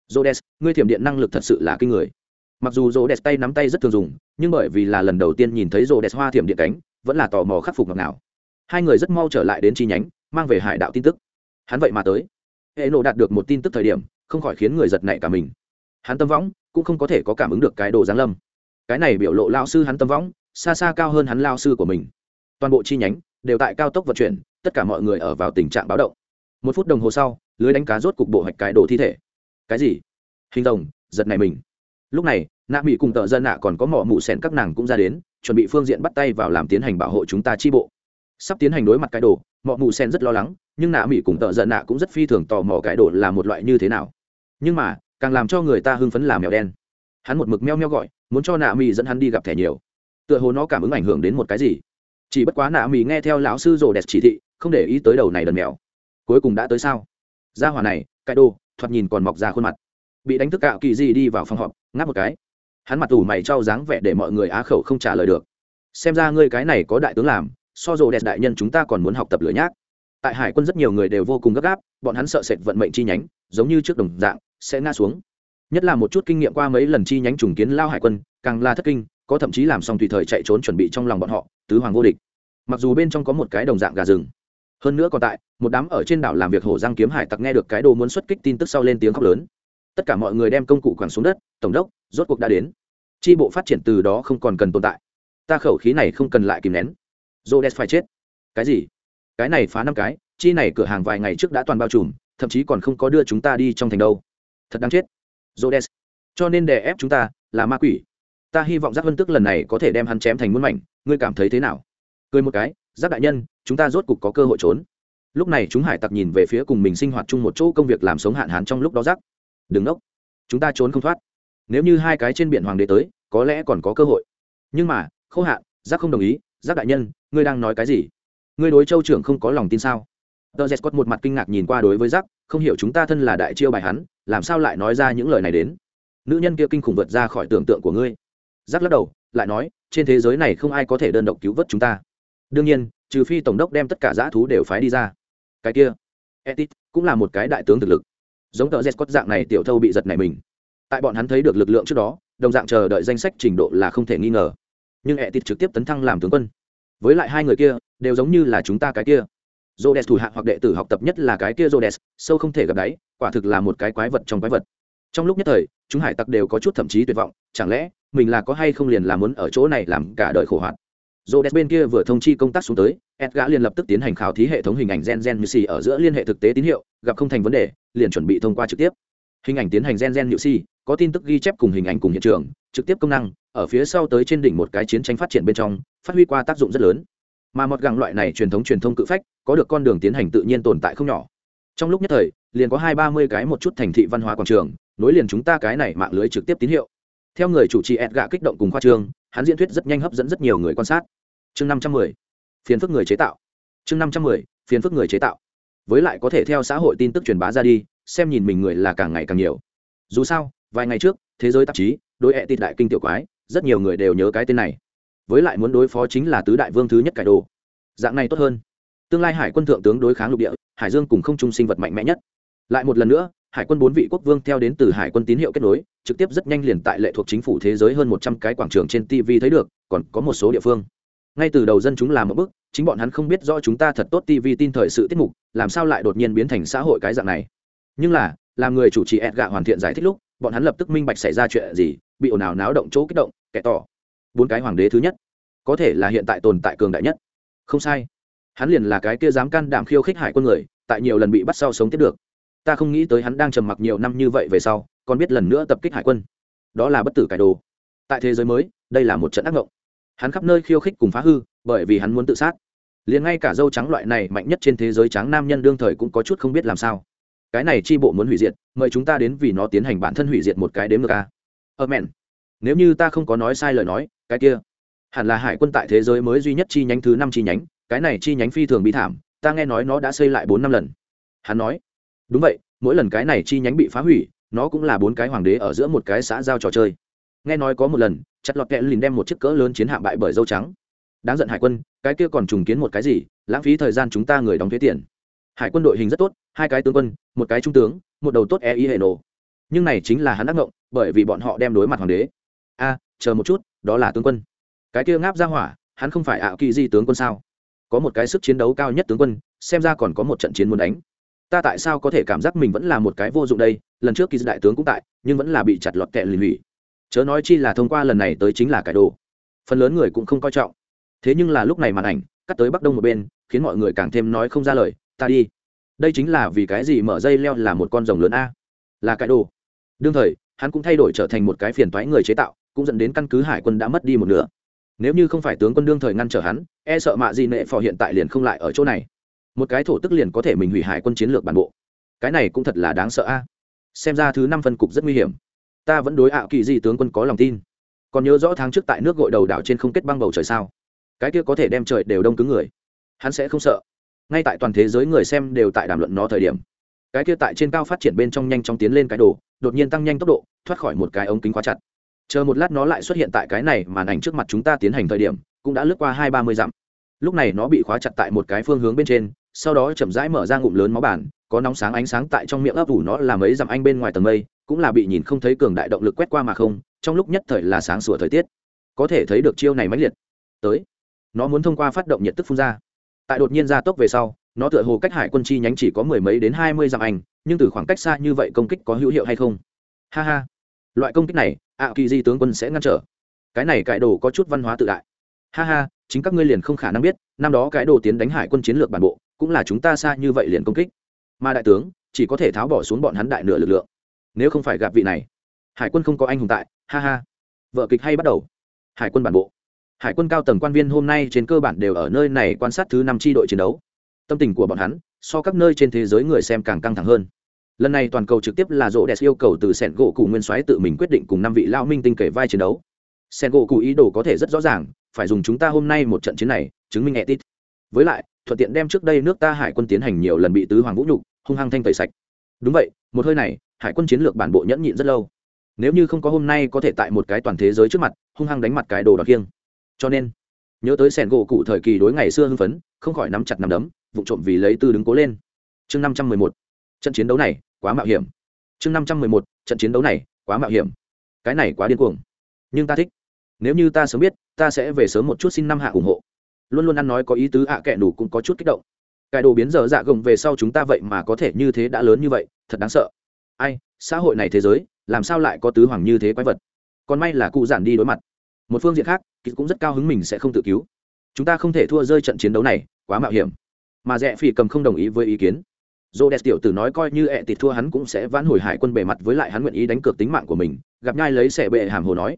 Rô đẹp ngươi thiểm điện năng lực thật sự là kinh người mặc dù rô đẹp tay nắm tay rất thường dùng, nhưng bởi vì là lần đầu tiên nhìn thấy rô đẹp hoa thiểm điện cánh, vẫn là tò mò khắc phục ngọc nào hai người rất mau trở lại đến chi nhánh, mang về hải đạo tin tức. Hắn vậy mà tới. Hệ nộ đạt được một tin tức thời điểm, không khỏi khiến người giật nảy cả mình. Hắn tâm võng, cũng không có thể có cảm ứng được cái đồ giáng lâm. Cái này biểu lộ lao sư hắn tâm võng, xa xa cao hơn hắn lao sư của mình. Toàn bộ chi nhánh, đều tại cao tốc vận chuyển, tất cả mọi người ở vào tình trạng báo động. Một phút đồng hồ sau, lưới đánh cá rốt cục bộ hạch cái đồ thi thể. Cái gì? Hình rồng, giật này mình lúc này, nạ mỹ cùng tợ dân nạ còn có mỏ mụ sẻn các nàng cũng ra đến, chuẩn bị phương diện bắt tay vào làm tiến hành bảo hộ chúng ta chi bộ. Sắp tiến hành đối mặt cái đồ, mọ mụ sen rất lo lắng, nhưng nạ mỹ cùng tợ giận nạ cũng rất phi thường tò mò cái đồ là một loại như thế nào. Nhưng mà, càng làm cho người ta hưng phấn làm mèo đen. Hắn một mực meo meo gọi, muốn cho nạ mỹ dẫn hắn đi gặp thẻ nhiều. Tựa hồ nó cảm ứng ảnh hưởng đến một cái gì. Chỉ bất quá nạ mỹ nghe theo lão sư rồ đẹp chỉ thị, không để ý tới đầu này đần mèo. Cuối cùng đã tới sao? Ra hỏa này, cái đồ, thoạt nhìn còn mọc ra khuôn mặt bị đánh thức cạo kỳ gì đi vào phòng họp, ngáp một cái. Hắn mặt ủ mày trao dáng vẻ để mọi người á khẩu không trả lời được. Xem ra ngươi cái này có đại tướng làm, so dồ đẹp đại nhân chúng ta còn muốn học tập lửa nhác. Tại hải quân rất nhiều người đều vô cùng gấp gáp, bọn hắn sợ sệt vận mệnh chi nhánh, giống như trước đồng dạng, sẽ ngã xuống. Nhất là một chút kinh nghiệm qua mấy lần chi nhánh trùng kiến lao hải quân, càng là thất kinh, có thậm chí làm xong tùy thời chạy trốn chuẩn bị trong lòng bọn họ, tứ hoàng vô địch. Mặc dù bên trong có một cái đồng dạng gà rừng, hơn nữa còn tại, một đám ở trên đảo làm việc hổ giang kiếm hải tặc nghe được cái đồ muốn xuất kích tin tức sau lên tiếng khóc lớn tất cả mọi người đem công cụ quẳng xuống đất, tổng đốc, rốt cuộc đã đến. Tri bộ phát triển từ đó không còn cần tồn tại. Ta khẩu khí này không cần lại kìm nén. Rô đès phải chết. Cái gì? Cái này phá năm cái, chi này cửa hàng vài ngày trước đã toàn bao trùm, thậm chí còn không có đưa chúng ta đi trong thành đâu. Thật đáng chết. Rô đès cho nên đè ép chúng ta là ma quỷ. Ta hy vọng giác vân tức lần này có thể đem hắn chém thành muôn mảnh. Ngươi cảm thấy thế nào? Cười một cái, giác đại nhân, chúng ta rốt cục có cơ hội trốn. Lúc này chúng hải tặc nhìn về phía cùng mình sinh hoạt chung một chỗ công việc làm sống hạn hán trong lúc đó giác đừng nốc. Chúng ta trốn không thoát. Nếu như hai cái trên biển hoàng đế tới, có lẽ còn có cơ hội. Nhưng mà khâu hạn giác không đồng ý. Giác đại nhân, ngươi đang nói cái gì? Ngươi đối châu trưởng không có lòng tin sao? Tờ jet một mặt kinh ngạc nhìn qua đối với giác không hiểu chúng ta thân là đại chiêu bài hắn, làm sao lại nói ra những lời này đến? Nữ nhân kia kinh khủng vượt ra khỏi tưởng tượng của ngươi. Giác lắc đầu, lại nói, trên thế giới này không ai có thể đơn độc cứu vớt chúng ta. Đương nhiên, trừ phi tổng đốc đem tất cả dã thú đều phái đi ra. Cái kia etit cũng là một cái đại tướng thực lực giống tờ jet dạng này tiểu thâu bị giật này mình tại bọn hắn thấy được lực lượng trước đó đồng dạng chờ đợi danh sách trình độ là không thể nghi ngờ nhưng etit trực tiếp tấn thăng làm tướng quân với lại hai người kia đều giống như là chúng ta cái kia Rhodes thủ hạ hoặc đệ tử học tập nhất là cái kia Rhodes, sâu không thể gặp đáy, quả thực là một cái quái vật trong quái vật. Trong lúc nhất thời, chúng hải tặc đều có chút thậm chí tuyệt vọng, chẳng lẽ mình là có hay không liền là muốn ở chỗ này làm cả đời khổ hoạt. Rhodes bên kia vừa thông chi công tác xuống tới, Edgar liền lập tức tiến hành khảo thí hệ thống hình ảnh gen gen như xì ở giữa liên hệ thực tế tín hiệu, gặp không thành vấn đề, liền chuẩn bị thông qua trực tiếp. Hình ảnh tiến hành gen gen như xì, có tin tức ghi chép cùng hình ảnh cùng hiện trường, trực tiếp công năng, ở phía sau tới trên đỉnh một cái chiến tranh phát triển bên trong, phát huy qua tác dụng rất lớn. Mà một gặng loại này truyền thống truyền thông cự phách có được con đường tiến hành tự nhiên tồn tại không nhỏ. Trong lúc nhất thời liền có hai ba mươi cái một chút thành thị văn hóa quảng trường nối liền chúng ta cái này mạng lưới trực tiếp tín hiệu. Theo người chủ trì ẹt gạ kích động cùng khoa trương hắn diễn thuyết rất nhanh hấp dẫn rất nhiều người quan sát chương năm trăm mười, phiền phức người chế tạo. Chương năm trăm mười, phiền phức người chế tạo. Với lại có thể theo xã hội tin tức truyền bá ra đi, xem nhìn mình người là càng ngày càng nhiều. Dù sao, vài ngày trước, thế giới tạp chí, đối ẹ tịt đại kinh tiểu quái, rất nhiều người đều nhớ cái tên này. Với lại muốn đối phó chính là tứ đại vương thứ nhất cải đồ. Dạng này tốt hơn. Tương lai hải quân thượng tướng đối kháng lục địa, hải dương cùng không trung sinh vật mạnh mẽ nhất. Lại một lần nữa, hải quân bốn vị quốc vương theo đến từ hải quân tín hiệu kết nối, trực tiếp rất nhanh liền tại lệ thuộc chính phủ thế giới hơn một trăm cái quảng trường trên tv thấy được, còn có một số địa phương ngay từ đầu dân chúng làm một bước, chính bọn hắn không biết rõ chúng ta thật tốt tv tin thời sự tiết mục làm sao lại đột nhiên biến thành xã hội cái dạng này. Nhưng là làm người chủ trì ẹt gạ hoàn thiện giải thích lúc bọn hắn lập tức minh bạch xảy ra chuyện gì bị ồn ào náo động chỗ kích động kẻ tỏ. Bốn cái hoàng đế thứ nhất. Có thể là hiện tại tồn tại cường đại nhất. Không sai. Hắn liền là cái kia dám can đảm khiêu khích hải quân người tại nhiều lần bị bắt sau sống tiếp được. Ta không nghĩ tới hắn đang trầm mặc nhiều năm như vậy về sau còn biết lần nữa tập kích hải quân. Đó là bất tử cải đồ. Tại thế giới mới đây là một trận ác mộng hắn khắp nơi khiêu khích cùng phá hư, bởi vì hắn muốn tự sát. Liền ngay cả dâu trắng loại này mạnh nhất trên thế giới trắng nam nhân đương thời cũng có chút không biết làm sao. Cái này chi bộ muốn hủy diệt, mời chúng ta đến vì nó tiến hành bản thân hủy diệt một cái đếm ngược a. Ờ mẹn nếu như ta không có nói sai lời nói, cái kia. Hẳn là hải quân tại thế giới mới duy nhất chi nhánh thứ năm chi nhánh, cái này chi nhánh phi thường bị thảm, ta nghe nói nó đã xây lại bốn năm lần. Hắn nói. Đúng vậy, mỗi lần cái này chi nhánh bị phá hủy, nó cũng là bốn cái hoàng đế ở giữa một cái xã giao trò chơi. Nghe nói có một lần chặt lọt kẹ lìn đem một chiếc cỡ lớn chiến hạm bại bởi dâu trắng. Đáng giận hải quân, cái kia còn trùng kiến một cái gì? Lãng phí thời gian chúng ta người đóng thuế tiền. Hải quân đội hình rất tốt, hai cái tướng quân, một cái trung tướng, một đầu tốt e y hệ nổ nhưng này chính là hắn đắc ngộng, bởi vì bọn họ đem đối mặt hoàng đế. A, chờ một chút, đó là tướng quân. Cái kia ngáp ra hỏa, hắn không phải ảo kỳ di tướng quân sao? Có một cái sức chiến đấu cao nhất tướng quân, xem ra còn có một trận chiến muốn đánh. Ta tại sao có thể cảm giác mình vẫn là một cái vô dụng đây? Lần trước kỳ đại tướng cũng tại, nhưng vẫn là bị chặt lọt kẹ lì hủy chớ nói chi là thông qua lần này tới chính là cải đồ. Phần lớn người cũng không coi trọng. Thế nhưng là lúc này màn ảnh, cắt tới bắc đông một bên, khiến mọi người càng thêm nói không ra lời, ta đi. Đây chính là vì cái gì mở dây leo là một con rồng lớn a? Là cải đồ. Đương thời, hắn cũng thay đổi trở thành một cái phiền toái người chế tạo, cũng dẫn đến căn cứ hải quân đã mất đi một nửa. Nếu như không phải tướng quân đương thời ngăn trở hắn e sợ mạ gì nệ phò hiện tại liền không lại ở chỗ này. Một cái thổ tức liền có thể mình hủy hải quân chiến lược bản bộ. Cái này cũng thật là đáng sợ a. Xem ra thứ năm phân cục rất nguy hiểm ta vẫn đối ạ kỳ di tướng quân có lòng tin. Còn nhớ rõ tháng trước tại nước gội đầu đảo trên không kết băng bầu trời sao? Cái kia có thể đem trời đều đông cứng người. Hắn sẽ không sợ. Ngay tại toàn thế giới người xem đều tại đàm luận nó thời điểm. Cái kia tại trên cao phát triển bên trong nhanh chóng tiến lên cái đồ, đột nhiên tăng nhanh tốc độ, thoát khỏi một cái ống kính quá chặt. Chờ một lát nó lại xuất hiện tại cái này màn ảnh trước mặt chúng ta tiến hành thời điểm, cũng đã lướt qua hai ba mươi dặm. Lúc này nó bị khóa chặt tại một cái phương hướng bên trên, sau đó chậm rãi mở ra ngụm lớn máu bản có nóng sáng ánh sáng tại trong miệng ấp ủ nó làm mấy dặm anh bên ngoài tầng mây cũng là bị nhìn không thấy cường đại động lực quét qua mà không, trong lúc nhất thời là sáng sủa thời tiết. Có thể thấy được chiêu này mãnh liệt. Tới. Nó muốn thông qua phát động nhiệt tức phun ra. Tại đột nhiên ra tốc về sau, nó tựa hồ cách hải quân chi nhánh chỉ có mười mấy đến hai mươi dặm ảnh nhưng từ khoảng cách xa như vậy công kích có hữu hiệu hay không? Ha ha. Loại công kích này, ạ kỳ di tướng quân sẽ ngăn trở. Cái này cải đồ có chút văn hóa tự đại. Ha ha, chính các ngươi liền không khả năng biết, năm đó cãi đồ tiến đánh hải quân chiến lược bản bộ, cũng là chúng ta xa như vậy liền công kích. Mà đại tướng, chỉ có thể tháo bỏ xuống bọn hắn đại nửa lực lượng nếu không phải gặp vị này, hải quân không có anh hùng tại, ha ha. Vợ kịch hay bắt đầu. Hải quân bản bộ. Hải quân cao tầng quan viên hôm nay trên cơ bản đều ở nơi này quan sát thứ năm tri đội chiến đấu. Tâm tình của bọn hắn, so các nơi trên thế giới người xem càng căng thẳng hơn. Lần này toàn cầu trực tiếp là rỗ đẹp yêu cầu từ sẹn gỗ cụ nguyên soái tự mình quyết định cùng năm vị lao minh tinh kể vai chiến đấu. Sẹn gỗ cụ ý đồ có thể rất rõ ràng, phải dùng chúng ta hôm nay một trận chiến này, chứng minh etit. Với lại, thuận tiện đem trước đây nước ta hải quân tiến hành nhiều lần bị tứ hoàng vũ nhục, hung hăng thanh tẩy sạch. Đúng vậy, một hơi này hải quân chiến lược bản bộ nhẫn nhịn rất lâu. Nếu như không có hôm nay có thể tại một cái toàn thế giới trước mặt, hung hăng đánh mặt cái đồ đ kiêng. Cho nên, nhớ tới sẻn gỗ cụ thời kỳ đối ngày xưa hưng phấn, không khỏi nắm chặt nắm đấm vụ trộm vì lấy tư đứng cố lên. Chương năm trăm mười một, trận chiến đấu này quá mạo hiểm. Chương năm trăm mười một, trận chiến đấu này quá mạo hiểm. Cái này quá điên cuồng. Nhưng ta thích. Nếu như ta sớm biết, ta sẽ về sớm một chút xin năm hạ ủng hộ. Luôn luôn ăn nói có ý tứ ạ à kệ đủ cũng có chút kích động. Cải đồ biến giờ dạ gồng về sau chúng ta vậy mà có thể như thế đã lớn như vậy, thật đáng sợ ai, xã hội này thế giới, làm sao lại có tứ hoàng như thế quái vật? Còn may là cụ giản đi đối mặt. Một phương diện khác kịch cũng rất cao hứng mình sẽ không tự cứu. Chúng ta không thể thua rơi trận chiến đấu này, quá mạo hiểm. Mà rẽ phỉ cầm không đồng ý với ý kiến. Dô đẹp tiểu tử nói coi như ẹ tịt thua hắn cũng sẽ vãn hồi hải quân bề mặt với lại hắn nguyện ý đánh cược tính mạng của mình. Gặp nhai lấy xẻ bệ hàm hồ nói.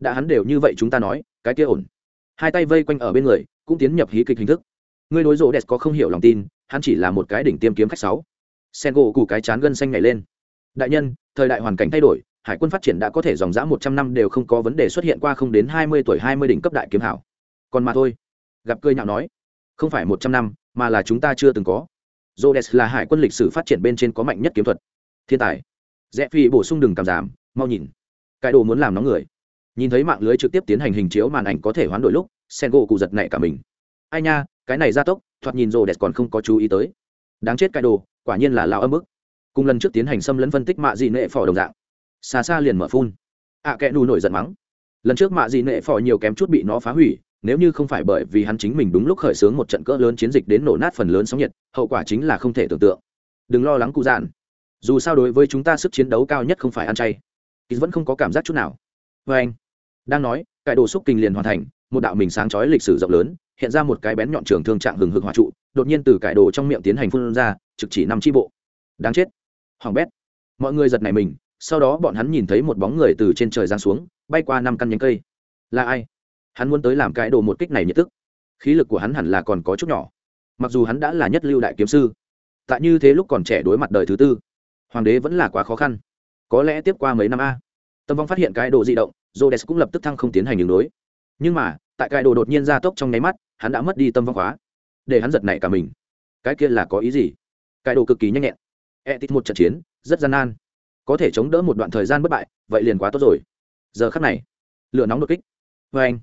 Đã hắn đều như vậy chúng ta nói, cái kia ổn. Hai tay vây quanh ở bên người, cũng tiến nhập hí kịch hình thức. Ngươi đối rô đẹp có không hiểu lòng tin, hắn chỉ là một cái đỉnh tiêm kiếm khách sáu. Sen gỗ củ cái chán gân xanh nhảy lên đại nhân, thời đại hoàn cảnh thay đổi, hải quân phát triển đã có thể dòng dã một trăm năm đều không có vấn đề xuất hiện qua không đến hai mươi tuổi hai mươi đỉnh cấp đại kiếm hảo. Còn mà thôi, gặp cười nhạo nói, không phải một trăm năm, mà là chúng ta chưa từng có. Rhodes là hải quân lịch sử phát triển bên trên có mạnh nhất kiếm thuật. Thiên tài. Rẽ phi bổ sung đừng cảm giảm, mau nhìn. Cái đồ muốn làm nóng người. Nhìn thấy mạng lưới trực tiếp tiến hành hình chiếu màn ảnh có thể hoán đổi lúc sen gỗ cụ giật nảy cả mình. Ai nha, cái này gia tốc, thoạt nhìn rồ đẹp còn không có chú ý tới. Đáng chết cái đồ, quả nhiên là lao âm ức cùng lần trước tiến hành xâm lấn phân tích mạ dị nệ phò đồng dạng. Xa xa liền mở phun. Ạ à, kẽ nù nổi giận mắng. Lần trước mạ dị nệ phò nhiều kém chút bị nó phá hủy nếu như không phải bởi vì hắn chính mình đúng lúc khởi xướng một trận cỡ lớn chiến dịch đến nổ nát phần lớn sóng nhiệt hậu quả chính là không thể tưởng tượng. Đừng lo lắng cụ dạn. Dù sao đối với chúng ta sức chiến đấu cao nhất không phải ăn chay. Thì vẫn không có cảm giác chút nào. Vê anh đang nói cải đồ xúc kinh liền hoàn thành một đạo mình sáng chói lịch sử rộng lớn hiện ra một cái bén nhọn trường thương trạng hừng hực hỏa trụ đột nhiên từ cải đồ trong miệng tiến hành phun ra trực chỉ năm tri bộ. Đáng chết hoàng bét. Mọi người giật này mình, sau đó bọn hắn nhìn thấy một bóng người từ trên trời giáng xuống, bay qua năm căn nhánh cây. Là ai? Hắn muốn tới làm cái đồ một kích này nhất tức khí lực của hắn hẳn là còn có chút nhỏ. Mặc dù hắn đã là nhất lưu đại kiếm sư, tại như thế lúc còn trẻ đối mặt đời thứ tư, hoàng đế vẫn là quá khó khăn. Có lẽ tiếp qua mấy năm a. Tâm vong phát hiện cái đồ di động jodes cũng lập tức thăng không tiến hành đường đối. Nhưng mà, tại cái đồ đột nhiên ra tốc trong nháy mắt, hắn đã mất đi tâm vong khóa. Để hắn giật nảy cả mình. Cái kia là có ý gì? Cái đồ cực kỳ nhanh nhẹn e tít một trận chiến, rất gian nan. Có thể chống đỡ một đoạn thời gian bất bại, vậy liền quá tốt rồi. Giờ khắc này, lửa nóng đột kích. Vê anh,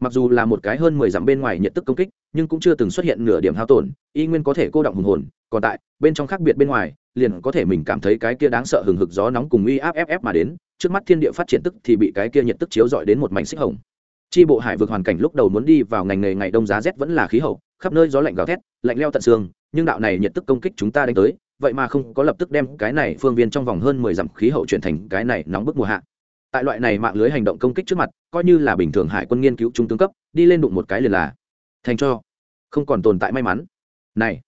mặc dù là một cái hơn mười dặm bên ngoài nhận tức công kích, nhưng cũng chưa từng xuất hiện nửa điểm hao tổn, y nguyên có thể cô động hùng hồn, còn tại, bên trong khác biệt bên ngoài, liền có thể mình cảm thấy cái kia đáng sợ hừng hực gió nóng cùng uy áp ép ép mà đến, trước mắt thiên địa phát triển tức thì bị cái kia nhiệt tức chiếu dọi đến một mảnh xích hồng. Chi bộ hải vực hoàn cảnh lúc đầu muốn đi vào ngành nghề ngày đông giá rét vẫn là khí hậu, khắp nơi gió lạnh gào thét, lạnh leo tận xương, nhưng đạo này nhiệt tức công kích chúng ta đánh tới vậy mà không có lập tức đem cái này phương viên trong vòng hơn mười dặm khí hậu chuyển thành cái này nóng bức mùa hạ. Tại loại này mạng lưới hành động công kích trước mặt, coi như là bình thường hải quân nghiên cứu trung tướng cấp, đi lên đụng một cái liền là. Thành cho. Không còn tồn tại may mắn. Này.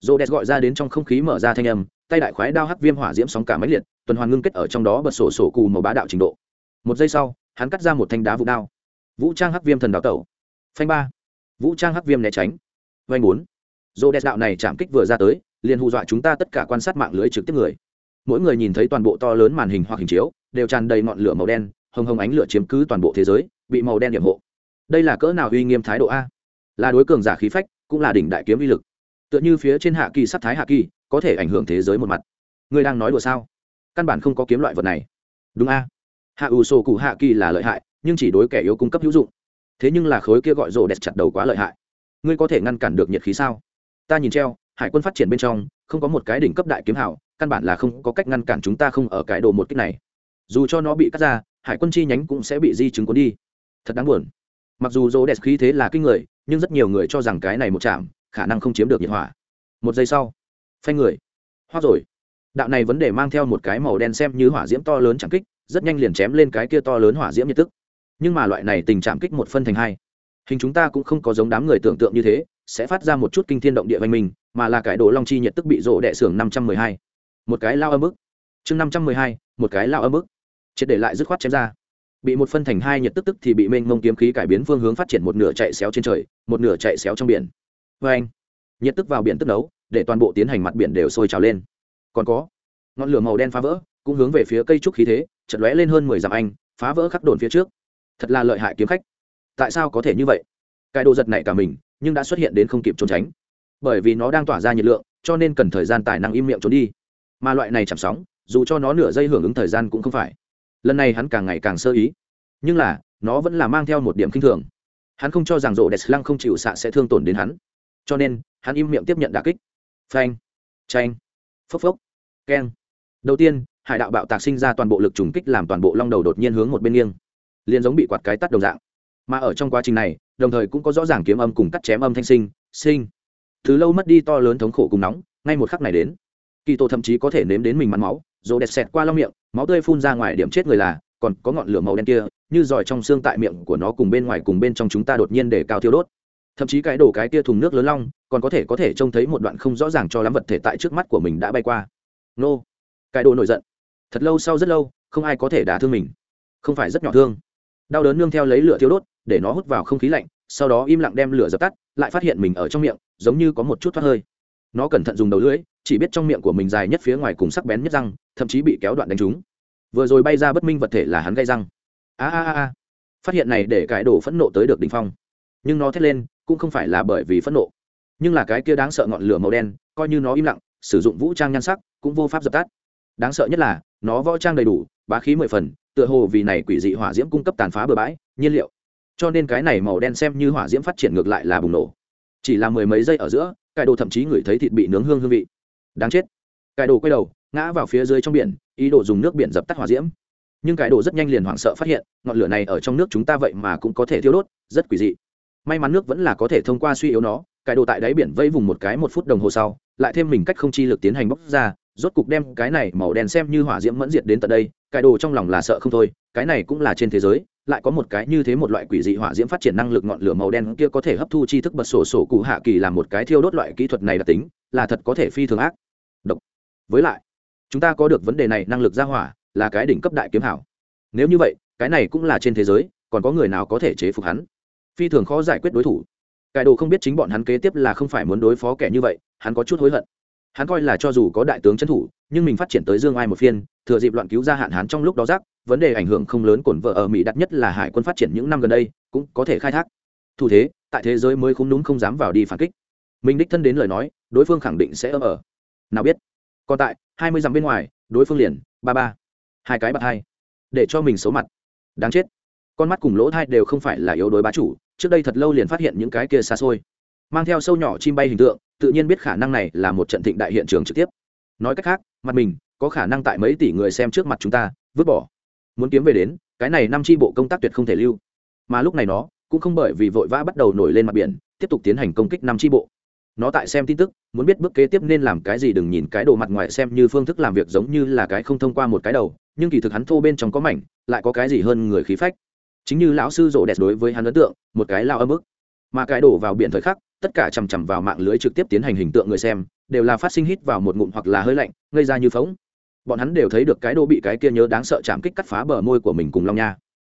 Rô gọi ra đến trong không khí mở ra thanh âm, tay đại khoái đao hắc viêm hỏa diễm sóng cả máy liệt, tuần hoàn ngưng kết ở trong đó bật sổ sổ cù màu bá đạo trình độ. Một giây sau, hắn cắt ra một thanh đá vụ đao. Vũ trang hắc viêm thần đào tẩu. Phanh ba. Vũ trang hắc viêm né tránh. Vanh bốn. Rô đạo này chạm kích vừa ra tới liền hù dọa chúng ta tất cả quan sát mạng lưới trực tiếp người. Mỗi người nhìn thấy toàn bộ to lớn màn hình hoặc hình chiếu, đều tràn đầy ngọn lửa màu đen, hồng hồng ánh lửa chiếm cứ toàn bộ thế giới, bị màu đen điểm hộ. Đây là cỡ nào uy nghiêm thái độ a? Là đối cường giả khí phách, cũng là đỉnh đại kiếm uy lực. Tựa như phía trên hạ kỳ sắc thái hạ kỳ, có thể ảnh hưởng thế giới một mặt. Ngươi đang nói đùa sao? Căn bản không có kiếm loại vật này. Đúng a? Hạ ủ sổ cụ hạ kỳ là lợi hại, nhưng chỉ đối kẻ yếu cung cấp hữu dụng. Thế nhưng là khối kia gọi rổ đẹp chặt đầu quá lợi hại. Ngươi có thể ngăn cản được nhiệt khí sao? Ta nhìn treo hải quân phát triển bên trong, không có một cái đỉnh cấp đại kiếm hảo căn bản là không có cách ngăn cản chúng ta không ở cái đồ một kích này. Dù cho nó bị cắt ra, hải quân chi nhánh cũng sẽ bị di chứng cuốn đi. Thật đáng buồn. Mặc dù rô đẹp khí thế là kinh người, nhưng rất nhiều người cho rằng cái này một chạm khả năng không chiếm được nhiệt hỏa. Một giây sau, phanh người. Hoa rồi. Đạo này vấn đề mang theo một cái màu đen xem như hỏa diễm to lớn chẳng kích, rất nhanh liền chém lên cái kia to lớn hỏa diễm nhiệt tức. Nhưng mà loại này tình trạng kích một phân thành hai. Hình chúng ta cũng không có giống đám người tưởng tượng như thế sẽ phát ra một chút kinh thiên động địa văn minh, mà là cái đồ long chi nhiệt tức bị rộ đệ xưởng năm trăm mười hai. Một cái lao âm ức chương năm trăm mười hai, một cái lao âm ức triệt để lại dứt khoát chém ra. Bị một phân thành hai nhiệt tức tức thì bị mênh mông kiếm khí cải biến phương hướng phát triển một nửa chạy xéo trên trời, một nửa chạy xéo trong biển. Vê anh nhiệt tức vào biển tức nấu, để toàn bộ tiến hành mặt biển đều sôi trào lên. Còn có, ngọn lửa màu đen phá vỡ, cũng hướng về phía cây trúc khí thế chật lóe lên hơn mười dặm anh, phá vỡ khắc đồn phía trước. Thật là lợi hại kiếm khách. Tại sao có thể như vậy? Cái đồ giật này cả mình nhưng đã xuất hiện đến không kịp trốn tránh. Bởi vì nó đang tỏa ra nhiệt lượng, cho nên cần thời gian tài năng im miệng trốn đi. Mà loại này chạm sóng, dù cho nó nửa giây hưởng ứng thời gian cũng không phải. Lần này hắn càng ngày càng sơ ý. Nhưng là, nó vẫn là mang theo một điểm k i n h thường. Hắn không cho rằng rộ đẹp lăng không chịu xạ sẽ thương tổn đến hắn. Cho nên, hắn im miệng tiếp nhận đà kích. Phanh tranh phốc phốc, keng. Đầu tiên, hải đạo bạo tạc sinh ra toàn bộ lực trùng kích làm toàn bộ long đầu đột nhiên hướng một bên nghiêng. Liền giống bị quạt cái tắt đồng dạng mà ở trong quá trình này, đồng thời cũng có rõ ràng kiếm âm cùng cắt chém âm thanh sinh sinh. Thứ lâu mất đi to lớn thống khổ cùng nóng, ngay một khắc này đến, kỳ tổ thậm chí có thể nếm đến mình mắn máu rồi đẹp xẹt qua lau miệng, máu tươi phun ra ngoài điểm chết người là, còn có ngọn lửa màu đen kia, như giỏi trong xương tại miệng của nó cùng bên ngoài cùng bên trong chúng ta đột nhiên để cao thiêu đốt. Thậm chí cái đổ cái kia thùng nước lớn long, còn có thể có thể trông thấy một đoạn không rõ ràng cho lắm vật thể tại trước mắt của mình đã bay qua. Nô, cái đồ nổi giận. Thật lâu sau rất lâu, không ai có thể đả thương mình. Không phải rất nhỏ thương. Đau đớn nương theo lấy lửa thiêu đốt để nó hút vào không khí lạnh, sau đó im lặng đem lửa dập tắt, lại phát hiện mình ở trong miệng, giống như có một chút thoát hơi. Nó cẩn thận dùng đầu lưỡi, chỉ biết trong miệng của mình dài nhất phía ngoài cùng sắc bén nhất răng, thậm chí bị kéo đoạn đánh trúng. Vừa rồi bay ra bất minh vật thể là hắn gây răng. A a a phát hiện này để cãi đổ phẫn nộ tới được đ ỉ n h phong. Nhưng nó thét lên, cũng không phải là bởi vì phẫn nộ, nhưng là cái kia đáng sợ ngọn lửa màu đen, coi như nó im lặng, sử dụng vũ trang nhan sắc, cũng vô pháp dập tắt. Đáng sợ nhất là, nó võ trang đầy đủ, bá khí mười phần, tựa hồ vì này quỷ dị hỏa diễm cung cấp tàn phá bừa bãi, nhiên liệu cho nên cái này màu đen xem như hỏa diễm phát triển ngược lại là bùng nổ. Chỉ là mười mấy giây ở giữa cải đồ thậm chí ngửi thấy thịt bị nướng hương hương vị. Đáng chết. Cải đồ quay đầu, ngã vào phía dưới trong biển, ý đồ dùng nước biển dập tắt hỏa diễm. Nhưng cải đồ rất nhanh liền hoảng sợ phát hiện, ngọn lửa này ở trong nước chúng ta vậy mà cũng có thể thiêu đốt, rất quỷ dị. May mắn nước vẫn là có thể thông qua suy yếu nó cải đồ tại đáy biển vây vùng một cái một phút đồng hồ sau, lại thêm mình cách không chi lực tiến hành bóc ra, rốt cục đem cái này màu đen xem như hỏa diễm mẫn diệt đến tận đây cải đồ trong lòng là sợ không thôi, cái này cũng là trên thế giới lại có một cái như thế một loại quỷ dị hỏa diễm phát triển năng lực ngọn lửa màu đen kia có thể hấp thu chi thức bật sổ sổ cụ hạ kỳ làm một cái thiêu đốt loại kỹ thuật này đặc tính, là thật có thể phi thường ác. Độc. Với lại, chúng ta có được vấn đề này năng lực ra hỏa, là cái đỉnh cấp đại kiếm hảo. Nếu như vậy, cái này cũng là trên thế giới, còn có người nào có thể chế phục hắn? Phi thường khó giải quyết đối thủ. Cải đồ không biết chính bọn hắn kế tiếp là không phải muốn đối phó kẻ như vậy, hắn có chút hối hận. Hắn coi là cho dù có đại tướng trấn thủ, nhưng mình phát triển tới dương ai một phiên, thừa dịp loạn cứu ra hạn hắn trong lúc đó rác vấn đề ảnh hưởng không lớn cổn vợ ở mỹ đặt nhất là hải quân phát triển những năm gần đây, cũng có thể khai thác. Thủ thế, tại thế giới mới không đúng không dám vào đi phản kích. Mình đích thân đến lời nói, đối phương khẳng định sẽ ấm ở. Nào biết. Còn tại, hai mươi dặm bên ngoài, đối phương liền, ba ba. Hai cái bạc hai. Để cho mình xấu mặt. Đáng chết. Con mắt cùng lỗ thai đều không phải là yếu đối bá chủ, trước đây thật lâu liền phát hiện những cái kia xa xôi. Mang theo sâu nhỏ chim bay hình tượng, tự nhiên biết khả năng này là một trận thịnh đại hiện trường trực tiếp. Nói cách khác, mặt mình, có khả năng tại mấy tỷ người xem trước mặt chúng ta, vứt bỏ muốn kiếm về đến, cái này năm tri bộ công tác tuyệt không thể lưu. Mà lúc này nó cũng không bởi vì vội vã bắt đầu nổi lên mặt biển, tiếp tục tiến hành công kích năm tri bộ. Nó tại xem tin tức, muốn biết bước kế tiếp nên làm cái gì đừng nhìn cái đồ mặt ngoài xem như phương thức làm việc giống như là cái không thông qua một cái đầu, nhưng kỳ thực hắn thô bên trong có mảnh, lại có cái gì hơn người khí phách. Chính như lão sư rộ đẹp đối với hắn ấn tượng, một cái lao âm ức. Mà cái đổ vào biển thời khắc, tất cả chằm chằm vào mạng lưới trực tiếp tiến hành hình tượng người xem, đều là phát sinh hít vào một ngụm hoặc là hơi lạnh gây ra như phóng bọn hắn đều thấy được cái đô bị cái kia nhớ đáng sợ chạm kích cắt phá bờ môi của mình cùng long nha.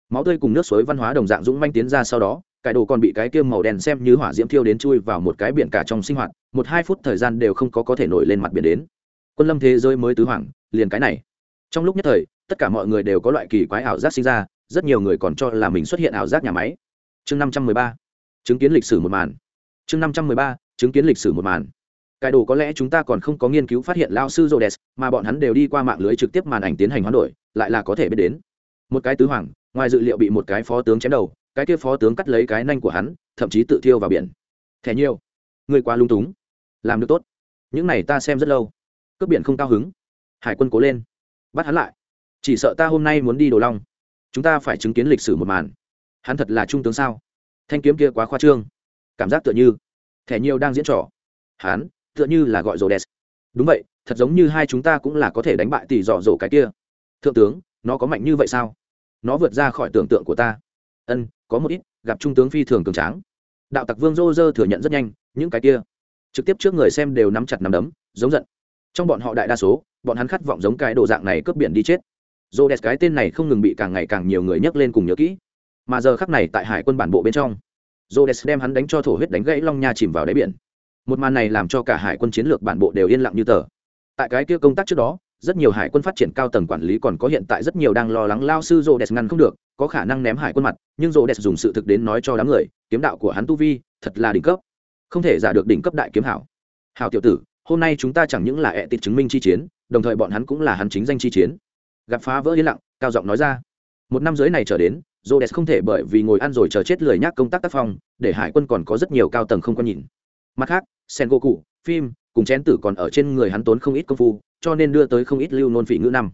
Máu tươi cùng nước suối văn hóa đồng dạng dũng manh tiến ra sau đó, cái đồ còn bị cái kia màu đen xem như hỏa diễm thiêu đến chui vào một cái biển cả trong sinh hoạt, một hai phút thời gian đều không có có thể nổi lên mặt biển đến. Quân lâm thế giới mới tứ hoàng, liền cái này. Trong lúc nhất thời, tất cả mọi người đều có loại kỳ quái ảo giác sinh ra, rất nhiều người còn cho là mình xuất hiện ảo giác nhà máy. Chương năm trăm mười ba. Chứng kiến lịch sử một màn. Chương năm trăm mười ba. Chứng kiến lịch sử một màn cái đồ có lẽ chúng ta còn không có nghiên cứu phát hiện lao sư Rhodes, mà bọn hắn đều đi qua mạng lưới trực tiếp màn ảnh tiến hành hoán đổi, lại là có thể biết đến. Một cái tứ hoàng, ngoài dự liệu bị một cái phó tướng chém đầu, cái kia phó tướng cắt lấy cái nanh của hắn, thậm chí tự thiêu vào biển. Thẻ nhiều, người quá lung túng, làm được tốt. Những này ta xem rất lâu. Cướp biển không cao hứng. Hải quân cố lên, bắt hắn lại. Chỉ sợ ta hôm nay muốn đi Đồ Long, chúng ta phải chứng kiến lịch sử một màn. Hắn thật là trung tướng sao? Thanh kiếm kia quá khoa trương, cảm giác tựa như thẻ nhiều đang diễn trò. Hắn, tựa như là gọi rồ đúng vậy, thật giống như hai chúng ta cũng là có thể đánh bại tỷ dọ dỗ cái kia. Thượng tướng, nó có mạnh như vậy sao? Nó vượt ra khỏi tưởng tượng của ta. Ân, có một ít, gặp trung tướng phi thường cường tráng. Đạo tặc vương dô thừa nhận rất nhanh, những cái kia. Trực tiếp trước người xem đều nắm chặt nắm đấm, giống giận. Trong bọn họ đại đa số, bọn hắn khát vọng giống cái đồ dạng này cướp biển đi chết. Dô đẹp cái tên này không ngừng bị càng ngày càng nhiều người nhắc lên cùng nhớ kỹ. Mà giờ khắc này tại hải quân bản bộ bên trong dô đẹp đem hắn đánh cho thổ huyết đánh gãy long nha chìm vào đáy biển một màn này làm cho cả hải quân chiến lược bản bộ đều yên lặng như tờ. Tại cái kia công tác trước đó, rất nhiều hải quân phát triển cao tầng quản lý còn có hiện tại rất nhiều đang lo lắng lao sư rô đès ngăn không được, có khả năng ném hải quân mặt, nhưng rô đès dùng sự thực đến nói cho đám người, kiếm đạo của hắn tu vi, thật là đỉnh cấp. Không thể giả được đỉnh cấp đại kiếm hảo. Hảo tiểu tử, hôm nay chúng ta chẳng những là ẹ tịt chứng minh chi chiến, đồng thời bọn hắn cũng là hắn chính danh chi chiến. Gặp phá vỡ yên lặng, cao giọng nói ra. Một năm dưới này trở đến rô đès không thể bởi vì ngồi ăn rồi chờ chết lười nhác công tác tác phong, để hải quân còn có rất nhiều cao tầng không có nhìn mặt khác sen gỗ cụ phim cùng chén tử còn ở trên người hắn tốn không ít công phu, cho nên đưa tới không ít lưu nôn phỉ ngữ năm.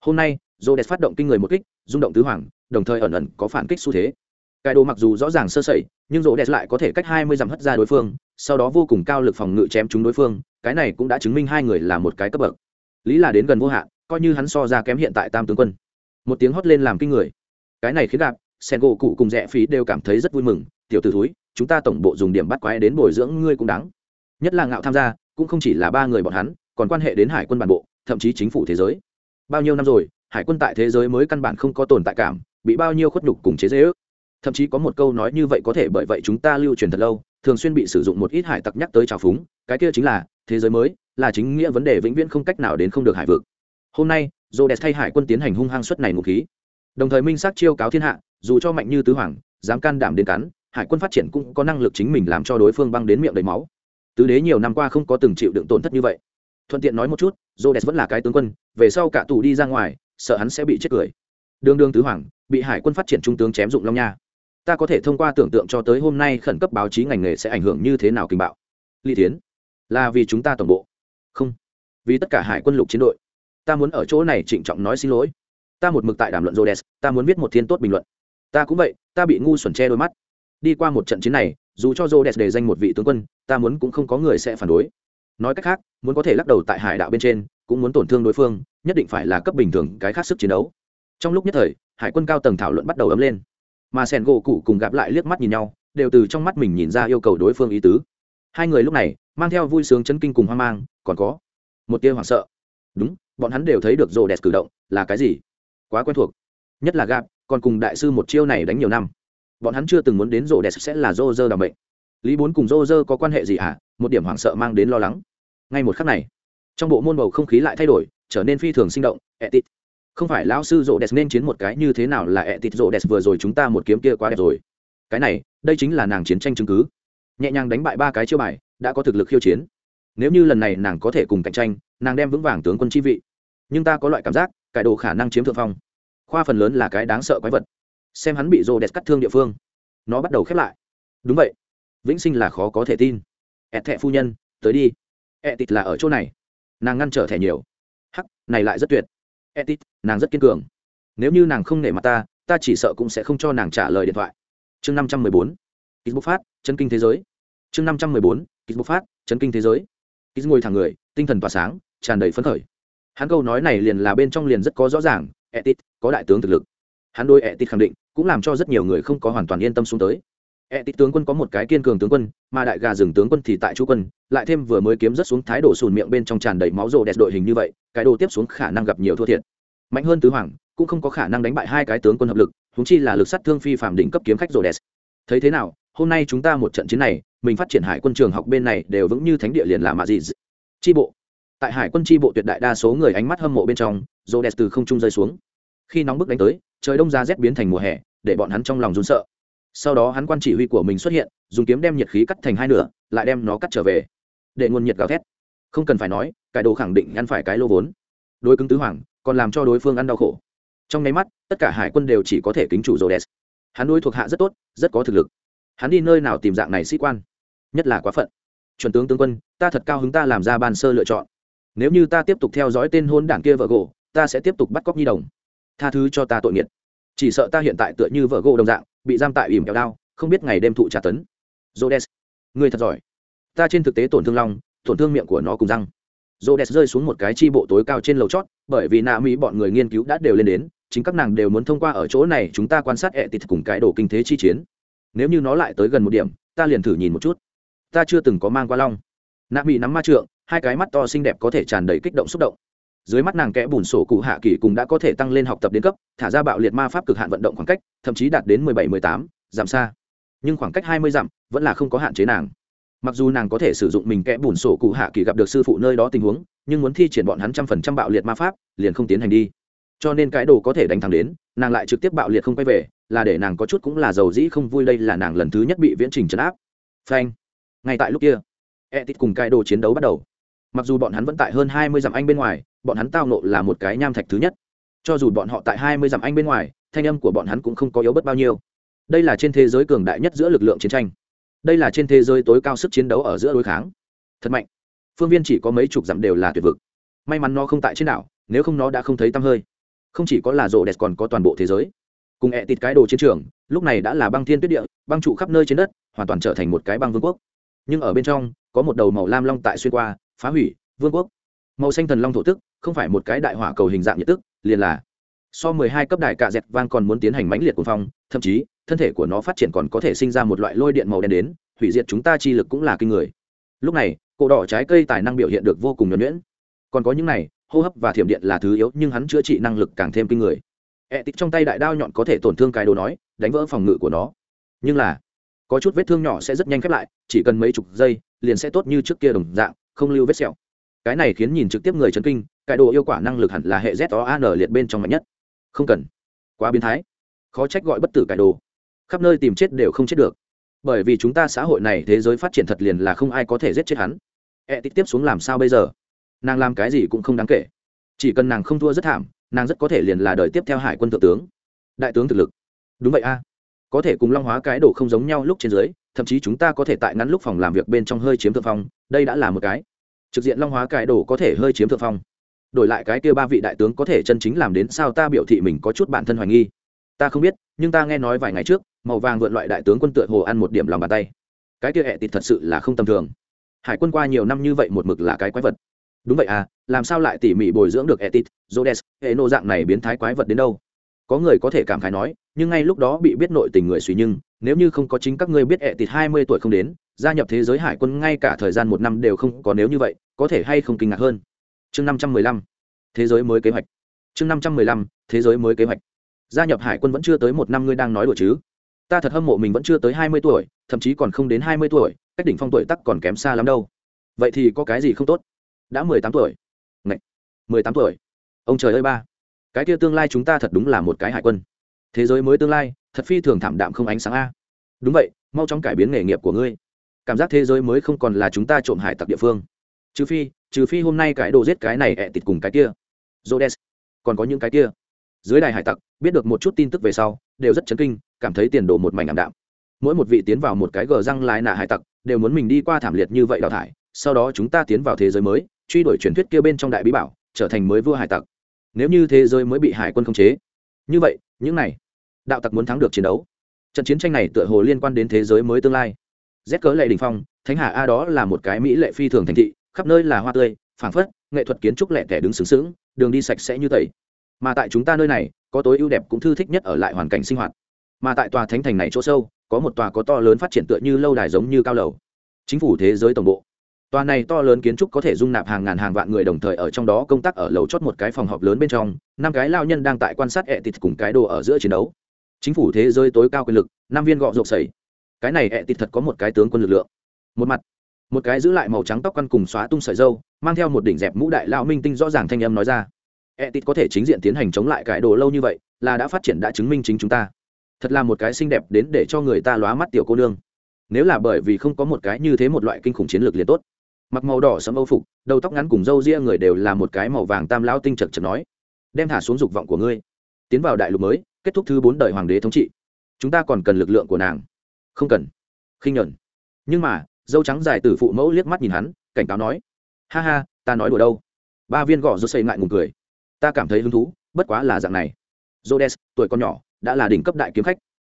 Hôm nay dô đẹp phát động kinh người một kích, rung động tứ hoàng, đồng thời ẩn ẩn có phản kích xu thế. Cải đồ mặc dù rõ ràng sơ sẩy, nhưng rô đẹp lại có thể cách hai mươi dặm hất ra đối phương, sau đó vô cùng cao lực phòng ngự chém chúng đối phương, cái này cũng đã chứng minh hai người là một cái cấp bậc. Lý là đến gần vô hạn, coi như hắn so ra kém hiện tại tam tướng quân. Một tiếng hót lên làm kinh người. Cái này khiến đạp sen gỗ cụ cùng rẽ phí đều cảm thấy rất vui mừng, tiểu t ử thúi chúng ta tổng bộ dùng điểm bắt quái đến bồi dưỡng ngươi cũng đáng. Nhất là ngạo tham gia, cũng không chỉ là ba người bọn hắn, còn quan hệ đến hải quân bản bộ, thậm chí chính phủ thế giới. Bao nhiêu năm rồi, hải quân tại thế giới mới căn bản không có tồn tại cảm, bị bao nhiêu khuất nhục cùng chế dễ ước thậm chí có một câu nói như vậy có thể bởi vậy chúng ta lưu truyền thật lâu, thường xuyên bị sử dụng một ít hải tặc nhắc tới trào phúng, cái kia chính là, thế giới mới, là chính nghĩa vấn đề vĩnh viễn không cách nào đến không được hải vực. Hôm nay dô đẹp thay hải quân tiến hành hung hăng suất này ngụ khí. Đồng thời minh xác chiêu cáo thiên hạ, dù cho mạnh như tứ hoàng, dám can đảm đến cắn hải quân phát triển cũng có năng lực chính mình làm cho đối phương băng đến miệng đầy máu. Tứ đế nhiều năm qua không có từng chịu đựng tổn thất như vậy. Thuận tiện nói một chút jodes vẫn là cái tướng quân, về sau cả tù đi ra ngoài, sợ hắn sẽ bị chết cười. Đương đương tứ hoàng, bị hải quân phát triển trung tướng chém dụng long nha. Ta có thể thông qua tưởng tượng cho tới hôm nay khẩn cấp báo chí ngành nghề sẽ ảnh hưởng như thế nào kinh bạo. Ly tiến là vì chúng ta tổng bộ. Không, vì tất cả hải quân lục chiến đội. Ta muốn ở chỗ này trịnh trọng nói xin lỗi. Ta một mực tại đàm luận jodes ta muốn viết một thiên tốt bình luận. Ta cũng vậy, ta bị ngu xuẩn che đôi mắt đi qua một trận chiến này, dù cho jodes đề danh một vị tướng quân, ta muốn cũng không có người sẽ phản đối. Nói cách khác, muốn có thể lắc đầu tại hải đạo bên trên, cũng muốn tổn thương đối phương, nhất định phải là cấp bình thường cái khác sức chiến đấu. Trong lúc nhất thời, hải quân cao tầng thảo luận bắt đầu ấm lên. Mà sẻn gỗ cụ cùng gặp lại liếc mắt nhìn nhau, đều từ trong mắt mình nhìn ra yêu cầu đối phương ý tứ. Hai người lúc này, mang theo vui sướng chấn kinh cùng hoang mang, còn có một tia hoảng sợ. Đúng, bọn hắn đều thấy được rô đẹp cử động, là cái gì? Quá quen thuộc. Nhất là gạp còn cùng đại sư một chiêu này đánh nhiều năm bọn hắn chưa từng muốn đến rổ đẹp sẽ là rô rơ đ bệnh. Lý bốn cùng rô rơ có quan hệ gì à? một điểm hoảng sợ mang đến lo lắng. Ngay một khắc này, trong bộ môn bầu không khí lại thay đổi, trở nên phi thường sinh động etit không phải lão sư rô đẹp nên chiến một cái như thế nào là etit rô đẹp vừa rồi chúng ta một kiếm kia quá đẹp rồi. Cái này, đây chính là nàng chiến tranh chứng cứ. Nhẹ nhàng đánh bại ba cái chiêu bài, đã có thực lực khiêu chiến. Nếu như lần này nàng có thể cùng cạnh tranh, nàng đem vững vàng tướng quân chi vị. Nhưng ta có loại cảm giác, cải đồ khả năng chiếm thượng phong. Khoa phần lớn là cái đáng sợ quái vật xem hắn bị rô đẹp cắt thương địa phương. Nó bắt đầu khép lại. Đúng vậy. Vĩnh sinh là khó có thể tin. Ẹt thẹ phu nhân, tới đi. Ẹt tịt là ở chỗ này. Nàng ngăn trở thẻ nhiều. Hắc, này lại rất tuyệt. Ẹt tịt nàng rất kiên cường. Nếu như nàng không nể mặt ta ta chỉ sợ cũng sẽ không cho nàng trả lời điện thoại. Chương năm trăm mười bốn. Ký bộc phát chân kinh thế giới. Chương năm trăm mười bốn. Ký bộc phát chân kinh thế giới. Ký ngồi thẳng người, tinh thần tỏa sáng, tràn đầy phấn khởi. Hắn câu nói này liền là bên trong liền rất có rõ ràng. Etit có đại tướng thực lực. Hắn đôi etit khẳng định cũng làm cho rất nhiều người không có hoàn toàn yên tâm xuống tới. E etit tướng quân có một cái kiên cường tướng quân, mà đại gà rừng tướng quân thì tại chú quân, lại thêm vừa mới kiếm rất xuống thái độ sùn miệng bên trong tràn đầy máu rồ đẹp đội hình như vậy, cái đồ tiếp xuống khả năng gặp nhiều thua thiệt. Mạnh hơn tứ hoàng, cũng không có khả năng đánh bại hai cái tướng quân hợp lực húng chi là lực sát thương phi phạm đỉnh cấp kiếm khách rồ đẹp. Thấy thế nào, hôm nay chúng ta một trận chiến này, mình phát triển hải quân trường học bên này đều vững như thánh địa liền là mà gì chi bộ. Tại hải quân chi bộ tuyệt đại đa số người ánh mắt hâm mộ bên trong, rồ đẹp từ không trung rơi xuống khi nóng bức đánh tới, trời đông ra rét biến thành mùa hè, để bọn hắn trong lòng run sợ. Sau đó hắn quan chỉ huy của mình xuất hiện, dùng kiếm đem nhiệt khí cắt thành hai nửa, lại đem nó cắt trở về, để nguồn nhiệt gào thét. Không cần phải nói cải đồ khẳng định ăn phải cái lô vốn. Đối cứng tứ hoàng, còn làm cho đối phương ăn đau khổ. Trong nháy mắt, tất cả hải quân đều chỉ có thể kính chủ rô đès hắn nuôi thuộc hạ rất tốt, rất có thực lực. Hắn đi nơi nào tìm dạng này sĩ quan? Nhất là quá phận. Chuẩn tướng tướng quân, ta thật cao hứng ta làm ra ban sơ lựa chọn. Nếu như ta tiếp tục theo dõi tên hôn đảng kia vợ gỗ, ta sẽ tiếp tục bắt cóc nhi đồng tha thứ cho ta tội nghiệt. Chỉ sợ ta hiện tại tựa như vợ gỗ đồng dạng, bị giam tại ỉm kẹo đao, không biết ngày đêm thụ trả tấn. Jodes người thật giỏi. Ta trên thực tế tổn thương long tổn thương miệng của nó cùng răng. Jodes rơi xuống một cái chi bộ tối cao trên lầu chót, bởi vì nạ mỹ bọn người nghiên cứu đã đều lên đến, chính các nàng đều muốn thông qua ở chỗ này chúng ta quan sát ẹ tịt cùng cái đồ kinh thế chi chiến. Nếu như nó lại tới gần một điểm, ta liền thử nhìn một chút. Ta chưa từng có mang qua long. Nạ mỹ nắm ma trượng, hai cái mắt to xinh đẹp có thể tràn đầy kích động xúc động dưới mắt nàng kẽ bùn sổ cụ hạ kỳ cùng đã có thể tăng lên học tập đến cấp, thả ra bạo liệt ma pháp cực hạn vận động khoảng cách, thậm chí đạt đến mười bảy, mười tám, giảm xa. Nhưng khoảng cách hai mươi dặm vẫn là không có hạn chế nàng. Mặc dù nàng có thể sử dụng mình kẽ bùn sổ cụ hạ kỳ gặp được sư phụ nơi đó tình huống, nhưng muốn thi triển bọn hắn trăm phần trăm bạo liệt ma pháp, liền không tiến hành đi. Cho nên cái đồ có thể đánh thẳng đến, nàng lại trực tiếp bạo liệt không quay về, là để nàng có chút cũng là giàu dĩ không vui đây là nàng lần thứ nhất bị viễn trình trấn áp. Phanh. Ngay tại lúc kia e t cùng cái đồ chiến đấu bắt đầu mặc dù bọn hắn vẫn tại hơn hai mươi dặm anh bên ngoài, bọn hắn tao nộ là một cái nham thạch thứ nhất. Cho dù bọn họ tại hai mươi dặm anh bên ngoài, thanh âm của bọn hắn cũng không có yếu bất bao nhiêu. Đây là trên thế giới cường đại nhất giữa lực lượng chiến tranh. Đây là trên thế giới tối cao sức chiến đấu ở giữa đối kháng. Thật mạnh. Phương viên chỉ có mấy chục dặm đều là tuyệt vực. May mắn nó không tại trên đảo, nếu không nó đã không thấy tăm hơi. Không chỉ có là rộ đẹp còn có toàn bộ thế giới. Cùng ẹ tịt cái đồ chiến trường, lúc này đã là băng thiên tuyết địa, băng trụ khắp nơi trên đất, hoàn toàn trở thành một cái băng vương quốc. Nhưng ở bên trong, có một đầu màu lam long tại xuyên qua phá hủy, vương quốc. Màu xanh thần long thổ tức, không phải một cái đại hỏa cầu hình dạng nhiệt tức, liền là so mười hai cấp đại cạ dẹt vang còn muốn tiến hành mãnh liệt cuồng phong, thậm chí, thân thể của nó phát triển còn có thể sinh ra một loại lôi điện màu đen đến, hủy diệt chúng ta chi lực cũng là kinh người. Lúc này, cổ đỏ trái cây tài năng biểu hiện được vô cùng nhuẩn nhuyễn. Còn có những này, hô hấp và thiểm điện là thứ yếu, nhưng hắn chữa trị năng lực càng thêm kinh người. E tích trong tay đại đao nhọn có thể tổn thương cái đồ nói, đánh vỡ phòng ngự của nó. Nhưng là, có chút vết thương nhỏ sẽ rất nhanh khép lại, chỉ cần mấy chục giây, liền sẽ tốt như trước kia đồng dạng không lưu vết sẹo. Cái này khiến nhìn trực tiếp người chấn kinh, cái đồ yêu quả năng lực hẳn là hệ z o an liệt bên trong mạnh nhất. Không cần. Quá biến thái. Khó trách gọi bất tử cải đồ. Khắp nơi tìm chết đều không chết được. Bởi vì chúng ta xã hội này thế giới phát triển thật liền là không ai có thể giết chết hắn. E tích tiếp xuống làm sao bây giờ? Nàng làm cái gì cũng không đáng kể. Chỉ cần nàng không thua rất thảm, nàng rất có thể liền là đời tiếp theo hải quân thượng tướng. Đại tướng thực lực. Đúng vậy a. Có thể cùng long hóa cái đồ không giống nhau lúc trên dưới thậm chí chúng ta có thể tại ngắn lúc phòng làm việc bên trong hơi chiếm thượng phong, đây đã là một cái. Trực diện long hóa cái đồ có thể hơi chiếm thượng phong. Đổi lại cái kia ba vị đại tướng có thể chân chính làm đến sao ta biểu thị mình có chút bản thân hoài nghi. Ta không biết, nhưng ta nghe nói vài ngày trước, màu vàng vượn loại đại tướng quân tựa hồ ăn một điểm lòng bàn tay. Cái kia hẹ tịt thật sự là không tầm thường. Hải quân qua nhiều năm như vậy một mực là cái quái vật. Đúng vậy à làm sao lại tỉ mỉ bồi dưỡng được etit jodes hệ nô dạng này biến thái quái vật đến đâu? Có người có thể cảm khái nói, nhưng ngay lúc đó bị biết nội tình người suy nhưng nếu như không có chính các ngươi biết etit hai mươi tuổi không đến, gia nhập thế giới hải quân ngay cả thời gian một năm đều không có nếu như vậy, có thể hay không kinh ngạc hơn? Chương năm trăm mười lăm, thế giới mới kế hoạch. Chương năm trăm mười lăm, thế giới mới kế hoạch. Gia nhập hải quân vẫn chưa tới một năm ngươi đang nói đùa chứ? Ta thật hâm mộ mình vẫn chưa tới hai mươi tuổi, thậm chí còn không đến hai mươi tuổi, cách đỉnh phong tuổi tắc còn kém xa lắm đâu. Vậy thì có cái gì không tốt? Đã mười tám tuổi. Ngậy! mười tám tuổi. Ông trời ơi ba, cái kia tương lai chúng ta thật đúng là một cái hải quân. Thế giới mới tương lai thật phi thường thảm đạm không ánh sáng a. Đúng vậy, mau chóng cải biến nghề nghiệp của ngươi. Cảm giác thế giới mới không còn là chúng ta trộm hải tặc địa phương. Trừ phi trừ phi hôm nay cái đồ giết cái này ẹ tịt cùng cái kia. Rhodes. còn có những cái kia. Dưới đài hải tặc, biết được một chút tin tức về sau, đều rất chấn kinh, cảm thấy tiền đồ một mảnh ảm đạm. Mỗi một vị tiến vào một cái gờ răng lái nạ hải tặc, đều muốn mình đi qua thảm liệt như vậy đào thải, sau đó chúng ta tiến vào thế giới mới, truy đuổi truyền thuyết kia bên trong đại bí bảo, trở thành mới vua hải tặc. Nếu như thế giới mới bị hải quân khống chế, như vậy, những này đạo tặc muốn thắng được chiến đấu. Trận chiến tranh này tựa hồ liên quan đến thế giới mới tương lai. Rét cớ lệ đình phong, thánh hà a đó là một cái mỹ lệ phi thường thành thị, khắp nơi là hoa tươi, phảng phất, nghệ thuật kiến trúc lẹ tẻ đứng sướng sướng đường đi sạch sẽ như tẩy. Mà tại chúng ta nơi này, có tối ưu đẹp cũng thư thích nhất ở lại hoàn cảnh sinh hoạt. Mà tại tòa thánh thành này chỗ sâu, có một tòa có to lớn phát triển tựa như lâu đài giống như cao lầu. Chính phủ thế giới tổng bộ. Tòa này to lớn kiến trúc có thể dung nạp hàng ngàn hàng vạn người đồng thời ở trong đó công tác ở lầu chót một cái phòng họp lớn bên trong, năm cái lao nhân đang tại quan sát ẹ tịt cùng cái đồ ở giữa chiến đấu chính phủ thế giới tối cao quyền lực, năm viên gọ rộp sẩy. Cái này ẹ tịt thật có một cái tướng quân lực lượng. Một mặt, một cái giữ lại màu trắng tóc căn cùng xóa tung sợi dâu, mang theo một đỉnh dẹp mũ đại lao minh tinh rõ ràng thanh âm nói ra. Ẹ tịt có thể chính diện tiến hành chống lại cải đồ lâu như vậy, là đã phát triển đã chứng minh chính chúng ta. Thật là một cái xinh đẹp đến để cho người ta lóa mắt tiểu cô nương. Nếu là bởi vì không có một cái như thế một loại kinh khủng chiến lược liền tốt. Mặc màu đỏ sẫm âu phục, đầu tóc ngắn cùng râu ria người đều là một cái màu vàng tam lão tinh chật chật nói. Đem thả xuống dục vọng của ngươi. Tiến vào đại lục mới kết thúc thứ bốn đời hoàng đế thống trị. Chúng ta còn cần lực lượng của nàng. Không cần. Khinh nhuận. Nhưng mà dâu trắng dài từ phụ mẫu liếc mắt nhìn hắn cảnh cáo nói ha ha ta nói đùa đâu. Ba viên gõ rô xây ngại ngùng cười. Ta cảm thấy hứng thú bất quá là dạng này. Jodes tuổi con nhỏ đã là đỉnh cấp đại kiếm khách.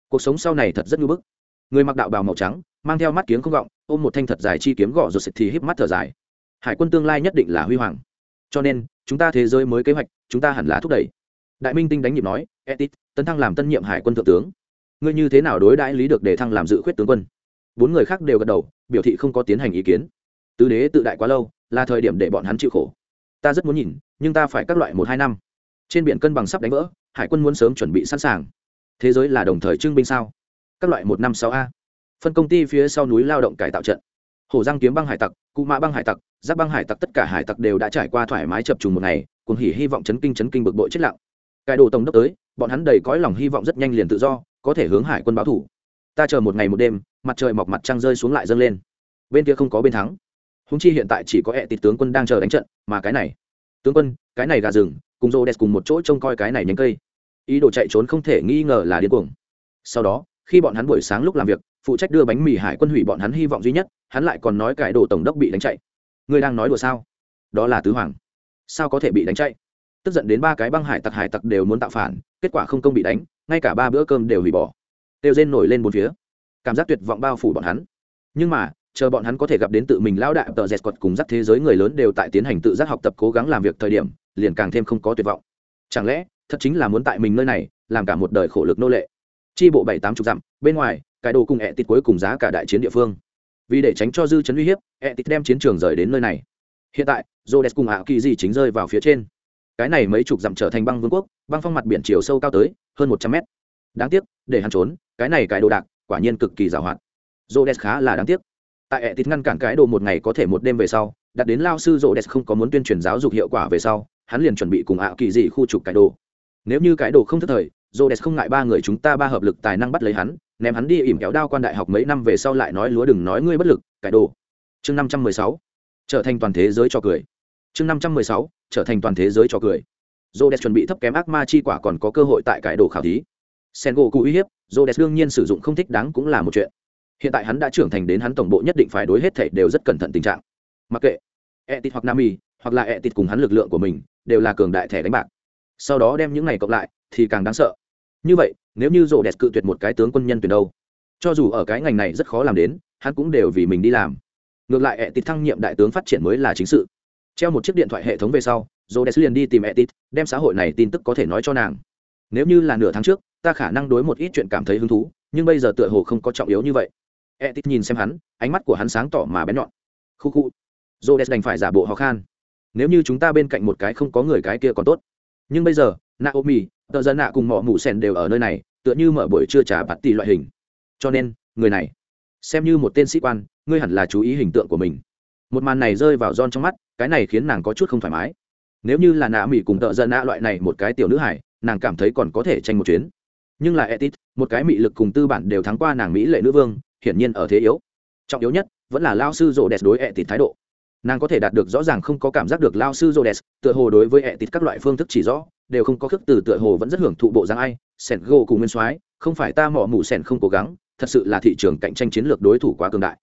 Cuộc sống sau này thật rất nhu bức. Người mặc đạo bào màu trắng mang theo mắt kiếm không gọng, ôm một thanh thật dài chi kiếm gõ rột xịt thì híp mắt thở dài. Hải quân tương lai nhất định là huy hoàng. Cho nên chúng ta thế giới mới kế hoạch chúng ta hẳn là thúc đẩy đại minh tinh đánh nhịp nói, etit, tấn thăng làm tân nhiệm hải quân thượng tướng. Ngươi như thế nào đối đãi lý được để thăng làm dự khuyết tướng quân? Bốn người khác đều gật đầu, biểu thị không có tiến hành ý kiến. Tứ đế tự đại quá lâu, là thời điểm để bọn hắn chịu khổ. Ta rất muốn nhìn, nhưng ta phải các loại một hai năm. Trên biển cân bằng sắp đánh vỡ, hải quân muốn sớm chuẩn bị sẵn sàng. Thế giới là đồng thời trưng binh sao? Các loại một năm sáu a. Phân công ty phía sau núi lao động cải tạo trận. Hồ giang kiếm băng hải tặc, cụ mã băng hải tặc, giáp băng hải tặc tất cả hải tặc đều đã trải qua thoải mái chập trùng một ngày, cùng hỉ hy vọng chấn kinh chấn kinh bực bội chết lặng cải đồ tổng đốc tới, bọn hắn đầy cõi lòng hy vọng rất nhanh liền tự do, có thể hướng hải quân báo thủ. Ta chờ một ngày một đêm, mặt trời mọc mặt trăng rơi xuống lại dâng lên. Bên kia không có bên thắng. Húng chi hiện tại chỉ có hẹ tịt tướng quân đang chờ đánh trận, mà cái này, tướng quân, cái này gà rừng, cùng rô đẹp cùng một chỗ trông coi cái này nhánh cây. Ý đồ chạy trốn không thể nghi ngờ là điên cuồng. Sau đó, khi bọn hắn buổi sáng lúc làm việc, phụ trách đưa bánh mì hải quân hủy bọn hắn hy vọng duy nhất, hắn lại còn nói cải đồ tổng đốc bị đánh chạy. Ngươi đang nói đùa sao? Đó là tứ hoàng. Sao có thể bị đánh chạy? Tức giận đến ba cái băng hải tặc hải tặc đều muốn tạo phản, kết quả không công bị đánh, ngay cả ba bữa cơm đều hủy bỏ. Têu rên nổi lên bốn phía. Cảm giác tuyệt vọng bao phủ bọn hắn. Nhưng mà, chờ bọn hắn có thể gặp đến tự mình lão đại tờ dẹt quật cùng dắt thế giới người lớn đều tại tiến hành tự giác học tập cố gắng làm việc thời điểm, liền càng thêm không có tuyệt vọng. Chẳng lẽ, thật chính là muốn tại mình nơi này, làm cả một đời khổ lực nô lệ? Chi bộ bảy tám chục dặm, bên ngoài, cái đồ cùng ẹ tịt cuối cùng giá cả đại chiến địa phương. Vì để tránh cho dư chấn uy hiếp, ẹ tịt đem chiến trường rời đến nơi này. Hiện tại j cùng ảo kỳ di chính rơi vào phía trên cái này mấy chục dặm trở thành băng vương quốc băng phong mặt biển chiều sâu cao tới hơn một trăm mét. Đáng tiếc để hắn trốn cái này cái đồ đạc quả nhiên cực kỳ giàu hoạt j khá là đáng tiếc. Tại ẹ tít ngăn cản cái đồ một ngày có thể một đêm về sau đặt đến lao sư j không có muốn tuyên truyền giáo dục hiệu quả về sau hắn liền chuẩn bị cùng ạ kỳ dị khu trục cái đồ. Nếu như cái đồ không thất thời Rhodes không ngại ba người chúng ta ba hợp lực tài năng bắt lấy hắn, ném hắn đi ỉm kéo đao quan đại học mấy năm về sau lại nói lúa đừng nói ngươi bất lực, cái đồ. Chương năm trăm mười sáu. Trở thành toàn thế giới cho cười. Chương năm trăm mười sáu trở thành toàn thế giới cho cười. Rhodes chuẩn bị thấp kém ác ma chi quả còn có cơ hội tại cải đồ khảo thí. Sengo cụ uy hiếp, Rhodes đương nhiên sử dụng không thích đáng cũng là một chuyện. Hiện tại hắn đã trưởng thành đến hắn tổng bộ nhất định phải đối hết thảy đều rất cẩn thận tình trạng. Mặc kệ, Etit hoặc Nami, hoặc là Etit cùng hắn lực lượng của mình, đều là cường đại thẻ đánh bạc. Sau đó đem những này cộng lại, thì càng đáng sợ như vậy nếu như rộ đẹp cự tuyệt một cái tướng quân nhân tuyển đâu cho dù ở cái ngành này rất khó làm đến hắn cũng đều vì mình đi làm ngược lại ẹ tịt thăng nhiệm đại tướng phát triển mới là chính sự treo một chiếc điện thoại hệ thống về sau rộ đẹp liền đi tìm ẹ đem xã hội này tin tức có thể nói cho nàng. Nếu như là nửa tháng trước, ta khả năng đối một ít chuyện cảm thấy hứng thú, nhưng bây giờ tựa hồ không có trọng yếu như vậy. Ẹ nhìn xem hắn, ánh mắt của hắn sáng tỏ mà bén nhọn. Khu khu. Rộ đẹp đành phải giả bộ ho khan. Nếu như chúng ta bên cạnh một cái không có người cái kia còn tốt. Nhưng bây giờ, naomi, tờ dân nạ cùng mọ mụ sen đều ở nơi này, tựa như mở buổi trưa trả bạt tỷ loại hình. Cho nên, người này, xem như một tên sĩ quan, ngươi hẳn là chú ý hình tượng của mình một màn này rơi vào John trong mắt, cái này khiến nàng có chút không thoải mái. Nếu như là nạ mỹ cùng tợ dân nạ loại này một cái tiểu nữ hải, nàng cảm thấy còn có thể tranh một chuyến. Nhưng là etit một cái mỹ lực cùng tư bản đều thắng qua nàng mỹ lệ nữ vương, hiển nhiên ở thế yếu. Trọng yếu nhất, vẫn là lao sư rộ đẹp đối etit thái độ. Nàng có thể đạt được rõ ràng không có cảm giác được lao sư rộ đẹp tựa hồ đối với etit các loại phương thức chỉ rõ, đều không có khước từ tựa hồ vẫn rất hưởng thụ bộ dáng ai, sẻn gỗ cùng nguyên soái, không phải ta mỏ mù sẻn không cố gắng, thật sự là thị trường cạnh tranh chiến lược đối thủ quá cường đại.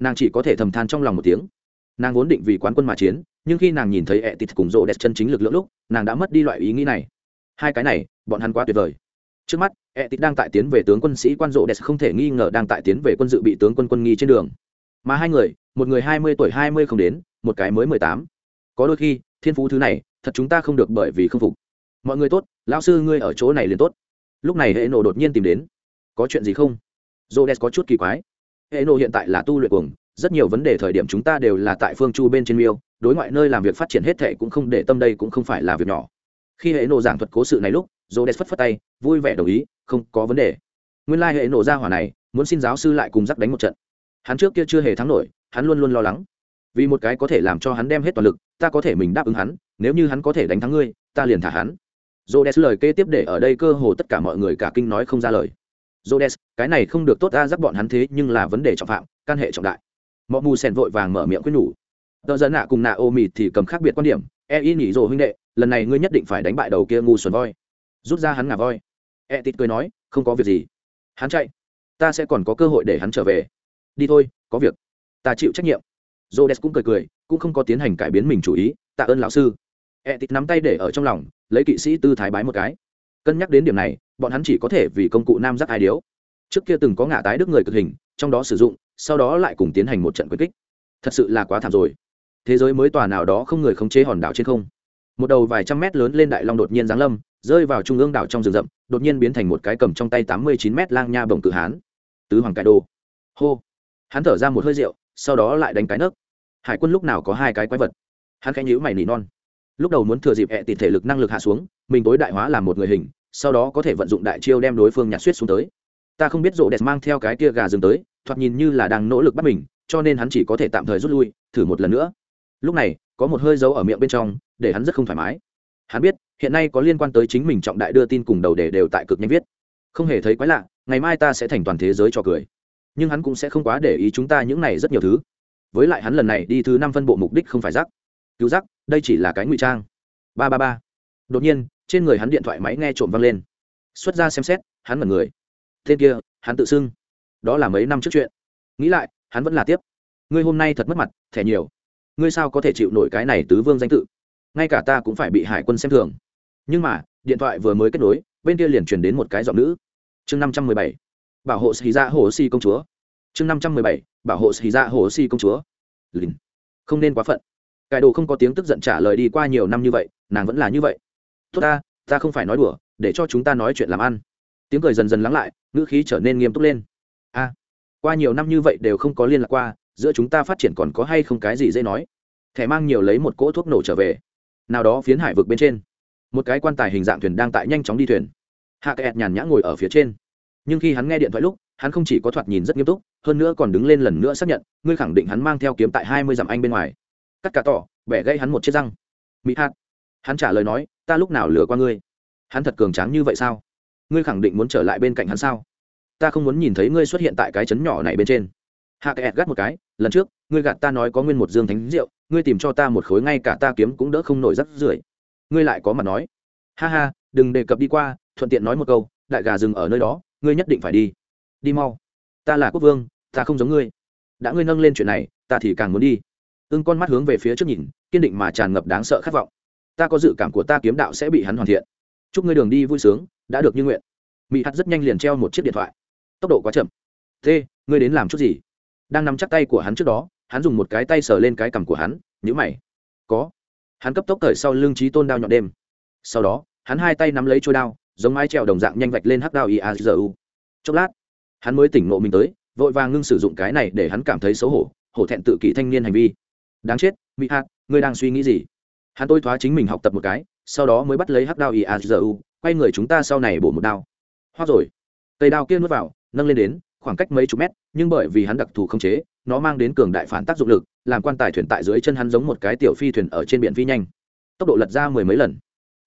Nàng chỉ có thể thầm than trong lòng một tiếng nàng vốn định vì quán quân mà chiến, nhưng khi nàng nhìn thấy ẹ tịt cùng rộ đẹp chân chính lực lượng lúc, nàng đã mất đi loại ý nghĩ này. Hai cái này, bọn hắn quá tuyệt vời. Trước mắt, ẹ tịt đang tại tiến về tướng quân sĩ quan rộ đẹp không thể nghi ngờ đang tại tiến về quân dự bị tướng quân quân nghi trên đường. Mà hai người, một người hai mươi tuổi hai mươi không đến, một cái mới mười tám. Có đôi khi, thiên phú thứ này, thật chúng ta không được bởi vì không phục. Mọi người tốt, lão sư ngươi ở chỗ này liền tốt. Lúc này hệ nộ đột nhiên tìm đến. Có chuyện gì không? Rộ đès có chút kỳ quái. Hệ nộ hiện tại là tu luyện cuồng rất nhiều vấn đề thời điểm chúng ta đều là tại phương chu bên trên miêu đối ngoại nơi làm việc phát triển hết thệ cũng không để tâm đây cũng không phải là việc nhỏ. Khi hệ nổ giảng thuật cố sự này lúc rô đès phất phất tay vui vẻ đồng ý không có vấn đề. Nguyên lai、like、hệ nổ ra hỏa này muốn xin giáo sư lại cùng dắt đánh một trận. Hắn trước kia chưa hề thắng nổi hắn luôn luôn lo lắng. Vì một cái có thể làm cho hắn đem hết toàn lực ta có thể mình đáp ứng hắn nếu như hắn có thể đánh thắng ngươi ta liền thả hắn. Rhodes lời kế tiếp để ở đây cơ hồ tất cả mọi người cả kinh nói không ra lời. Rhodes, cái này không được tốt ta dắt bọn hắn thế nhưng là vấn đề trọng phạm, can hệ trọng đại mọi mù sen vội vàng mở miệng quyết nhủ. Tờ dẫn nạ cùng nạ ô mịt thì cầm khác biệt quan điểm, e y nhỉ rồi huynh đệ, lần này ngươi nhất định phải đánh bại đầu kia ngu xuẩn voi. Rút ra hắn ngà voi. E tịt cười nói, không có việc gì. Hắn chạy, ta sẽ còn có cơ hội để hắn trở về. Đi thôi, có việc. Ta chịu trách nhiệm. Rhodes cũng cười cười, cũng không có tiến hành cải biến mình chủ ý, tạ ơn lão sư e tịt nắm tay để ở trong lòng lấy kỵ sĩ tư thái bái một cái cân nhắc đến điểm này bọn hắn chỉ có thể vì công cụ nam giác ai điếu trước kia từng có ngã tái đức người cực hình trong đó sử dụng sau đó lại cùng tiến hành một trận quyết kích. Thật sự là quá thảm rồi. Thế giới mới tòa nào đó không người khống chế hòn đảo trên không. Một đầu vài trăm mét lớn lên đại long đột nhiên giáng lâm, rơi vào trung ương đảo trong rừng rậm, đột nhiên biến thành một cái cầm trong tay tám mươi chín mét lang nha bồng cự hán. Tứ hoàng cải đồ. Hô. Hắn thở ra một hơi rượu, sau đó lại đánh cái nấc. Hải quân lúc nào có hai cái quái vật? Hắn khẽ nhíu mày nỉ non. Lúc đầu muốn thừa dịp hẹ tịt thể lực năng lực hạ xuống, mình tối đại hóa làm một người hình, sau đó có thể vận dụng đại chiêu đem đối phương nhặt suýt xuống tới. Ta không biết rộ đẹp mang theo cái kia gà dừng tới thoạt nhìn như là đang nỗ lực bắt mình, cho nên hắn chỉ có thể tạm thời rút lui, thử một lần nữa. Lúc này, có một hơi dấu ở miệng bên trong, để hắn rất không thoải mái. Hắn biết, hiện nay có liên quan tới chính mình trọng đại đưa tin cùng đầu đề đều tại cực nhanh viết. Không hề thấy quái lạ, ngày mai ta sẽ thành toàn thế giới cho cười. Nhưng hắn cũng sẽ không quá để ý chúng ta những này rất nhiều thứ. Với lại hắn lần này đi thứ năm phân bộ mục đích không phải rắc cứu rắc đây chỉ là cái ngụy trang. Ba ba ba. Đột nhiên, trên người hắn điện thoại máy nghe trộm văng lên. Xuất ra xem xét, hắn mật người. Tên kia, hắn tự xưng đó là mấy năm trước chuyện. Nghĩ lại, hắn vẫn là tiếp. Ngươi hôm nay thật mất mặt, thẻ nhiều. Ngươi sao có thể chịu nổi cái này tứ vương danh tự? Ngay cả ta cũng phải bị hải quân xem thường. Nhưng mà, điện thoại vừa mới kết nối, bên kia liền truyền đến một cái giọng nữ. Chương năm trăm mười bảy. Bảo hộ xì ra hồ si công chúa. Chương năm trăm mười bảy. Bảo hộ xì ra hồ si công chúa. Lìn. Không nên quá phận. Cải đồ không có tiếng tức giận trả lời đi qua nhiều năm như vậy, nàng vẫn là như vậy. Tốt ta ta không phải nói đùa, để cho chúng ta nói chuyện làm ăn. Tiếng cười dần dần lắng lại, ngữ khí trở nên nghiêm túc lên a qua nhiều năm như vậy đều không có liên lạc qua, giữa chúng ta phát triển còn có hay không cái gì dễ nói. Thẻ mang nhiều lấy một cỗ thuốc nổ trở về. Nào đó phiến hải vực bên trên, một cái quan tài hình dạng thuyền đang tại nhanh chóng đi thuyền. Hạ kẹt nhàn nhã ngồi ở phía trên. Nhưng khi hắn nghe điện thoại lúc, hắn không chỉ có thoạt nhìn rất nghiêm túc, hơn nữa còn đứng lên lần nữa xác nhận, ngươi khẳng định hắn mang theo kiếm tại hai mươi dặm anh bên ngoài. Cắt cả tỏ, bẻ gây hắn một chiếc răng. Mỹ hạt, hắn trả lời nói, ta lúc nào lừa qua ngươi? Hắn thật cường tráng như vậy sao? Ngươi khẳng định muốn trở lại bên cạnh hắn sao? Ta không muốn nhìn thấy ngươi xuất hiện tại cái chấn nhỏ này bên trên. Hạ kẹt gắt một cái, lần trước, ngươi gạt ta nói có nguyên một dương thánh rượu, ngươi tìm cho ta một khối ngay cả ta kiếm cũng đỡ không nổi rắc rưởi. Ngươi lại có mặt nói. Ha ha, đừng đề cập đi qua, thuận tiện nói một câu, đại gà rừng ở nơi đó, ngươi nhất định phải đi. Đi mau. Ta là quốc vương, ta không giống ngươi. Đã ngươi nâng lên chuyện này, ta thì càng muốn đi. Ưng con mắt hướng về phía trước nhìn, kiên định mà tràn ngập đáng sợ khát vọng. Ta có dự cảm của ta kiếm đạo sẽ bị hắn hoàn thiện. Chúc ngươi đường đi vui sướng, đã được như nguyện. Mỹ hắt rất nhanh liền treo một chiếc điện thoại tốc độ quá chậm. Thế ngươi đến làm chút gì? Đang nắm chắc tay của hắn trước đó, hắn dùng một cái tay sờ lên cái cằm của hắn nhữ mày. Có. Hắn cấp tốc cởi sau lưng trí tôn đao nhọn đêm. Sau đó, hắn hai tay nắm lấy trôi đao, giống mái trèo đồng dạng nhanh vạch lên hắc đao iazu chốc lát, hắn mới tỉnh nộ mình tới, vội vàng ngưng sử dụng cái này để hắn cảm thấy xấu hổ hổ thẹn tự kỷ thanh niên hành vi. Đáng chết mỹ hạt ngươi đang suy nghĩ gì? Hắn tôi thoá chính mình học tập một cái, sau đó mới bắt lấy hắc đao iazu quay người chúng ta sau này bổ một đao. Hoa rồi. Cây đao kia nuốt vào nâng lên đến khoảng cách mấy chục mét, nhưng bởi vì hắn đặc thù không chế, nó mang đến cường đại phản tác dụng lực, làm quan tài thuyền tại dưới chân hắn giống một cái tiểu phi thuyền ở trên biển phi nhanh. Tốc độ lật ra mười mấy lần.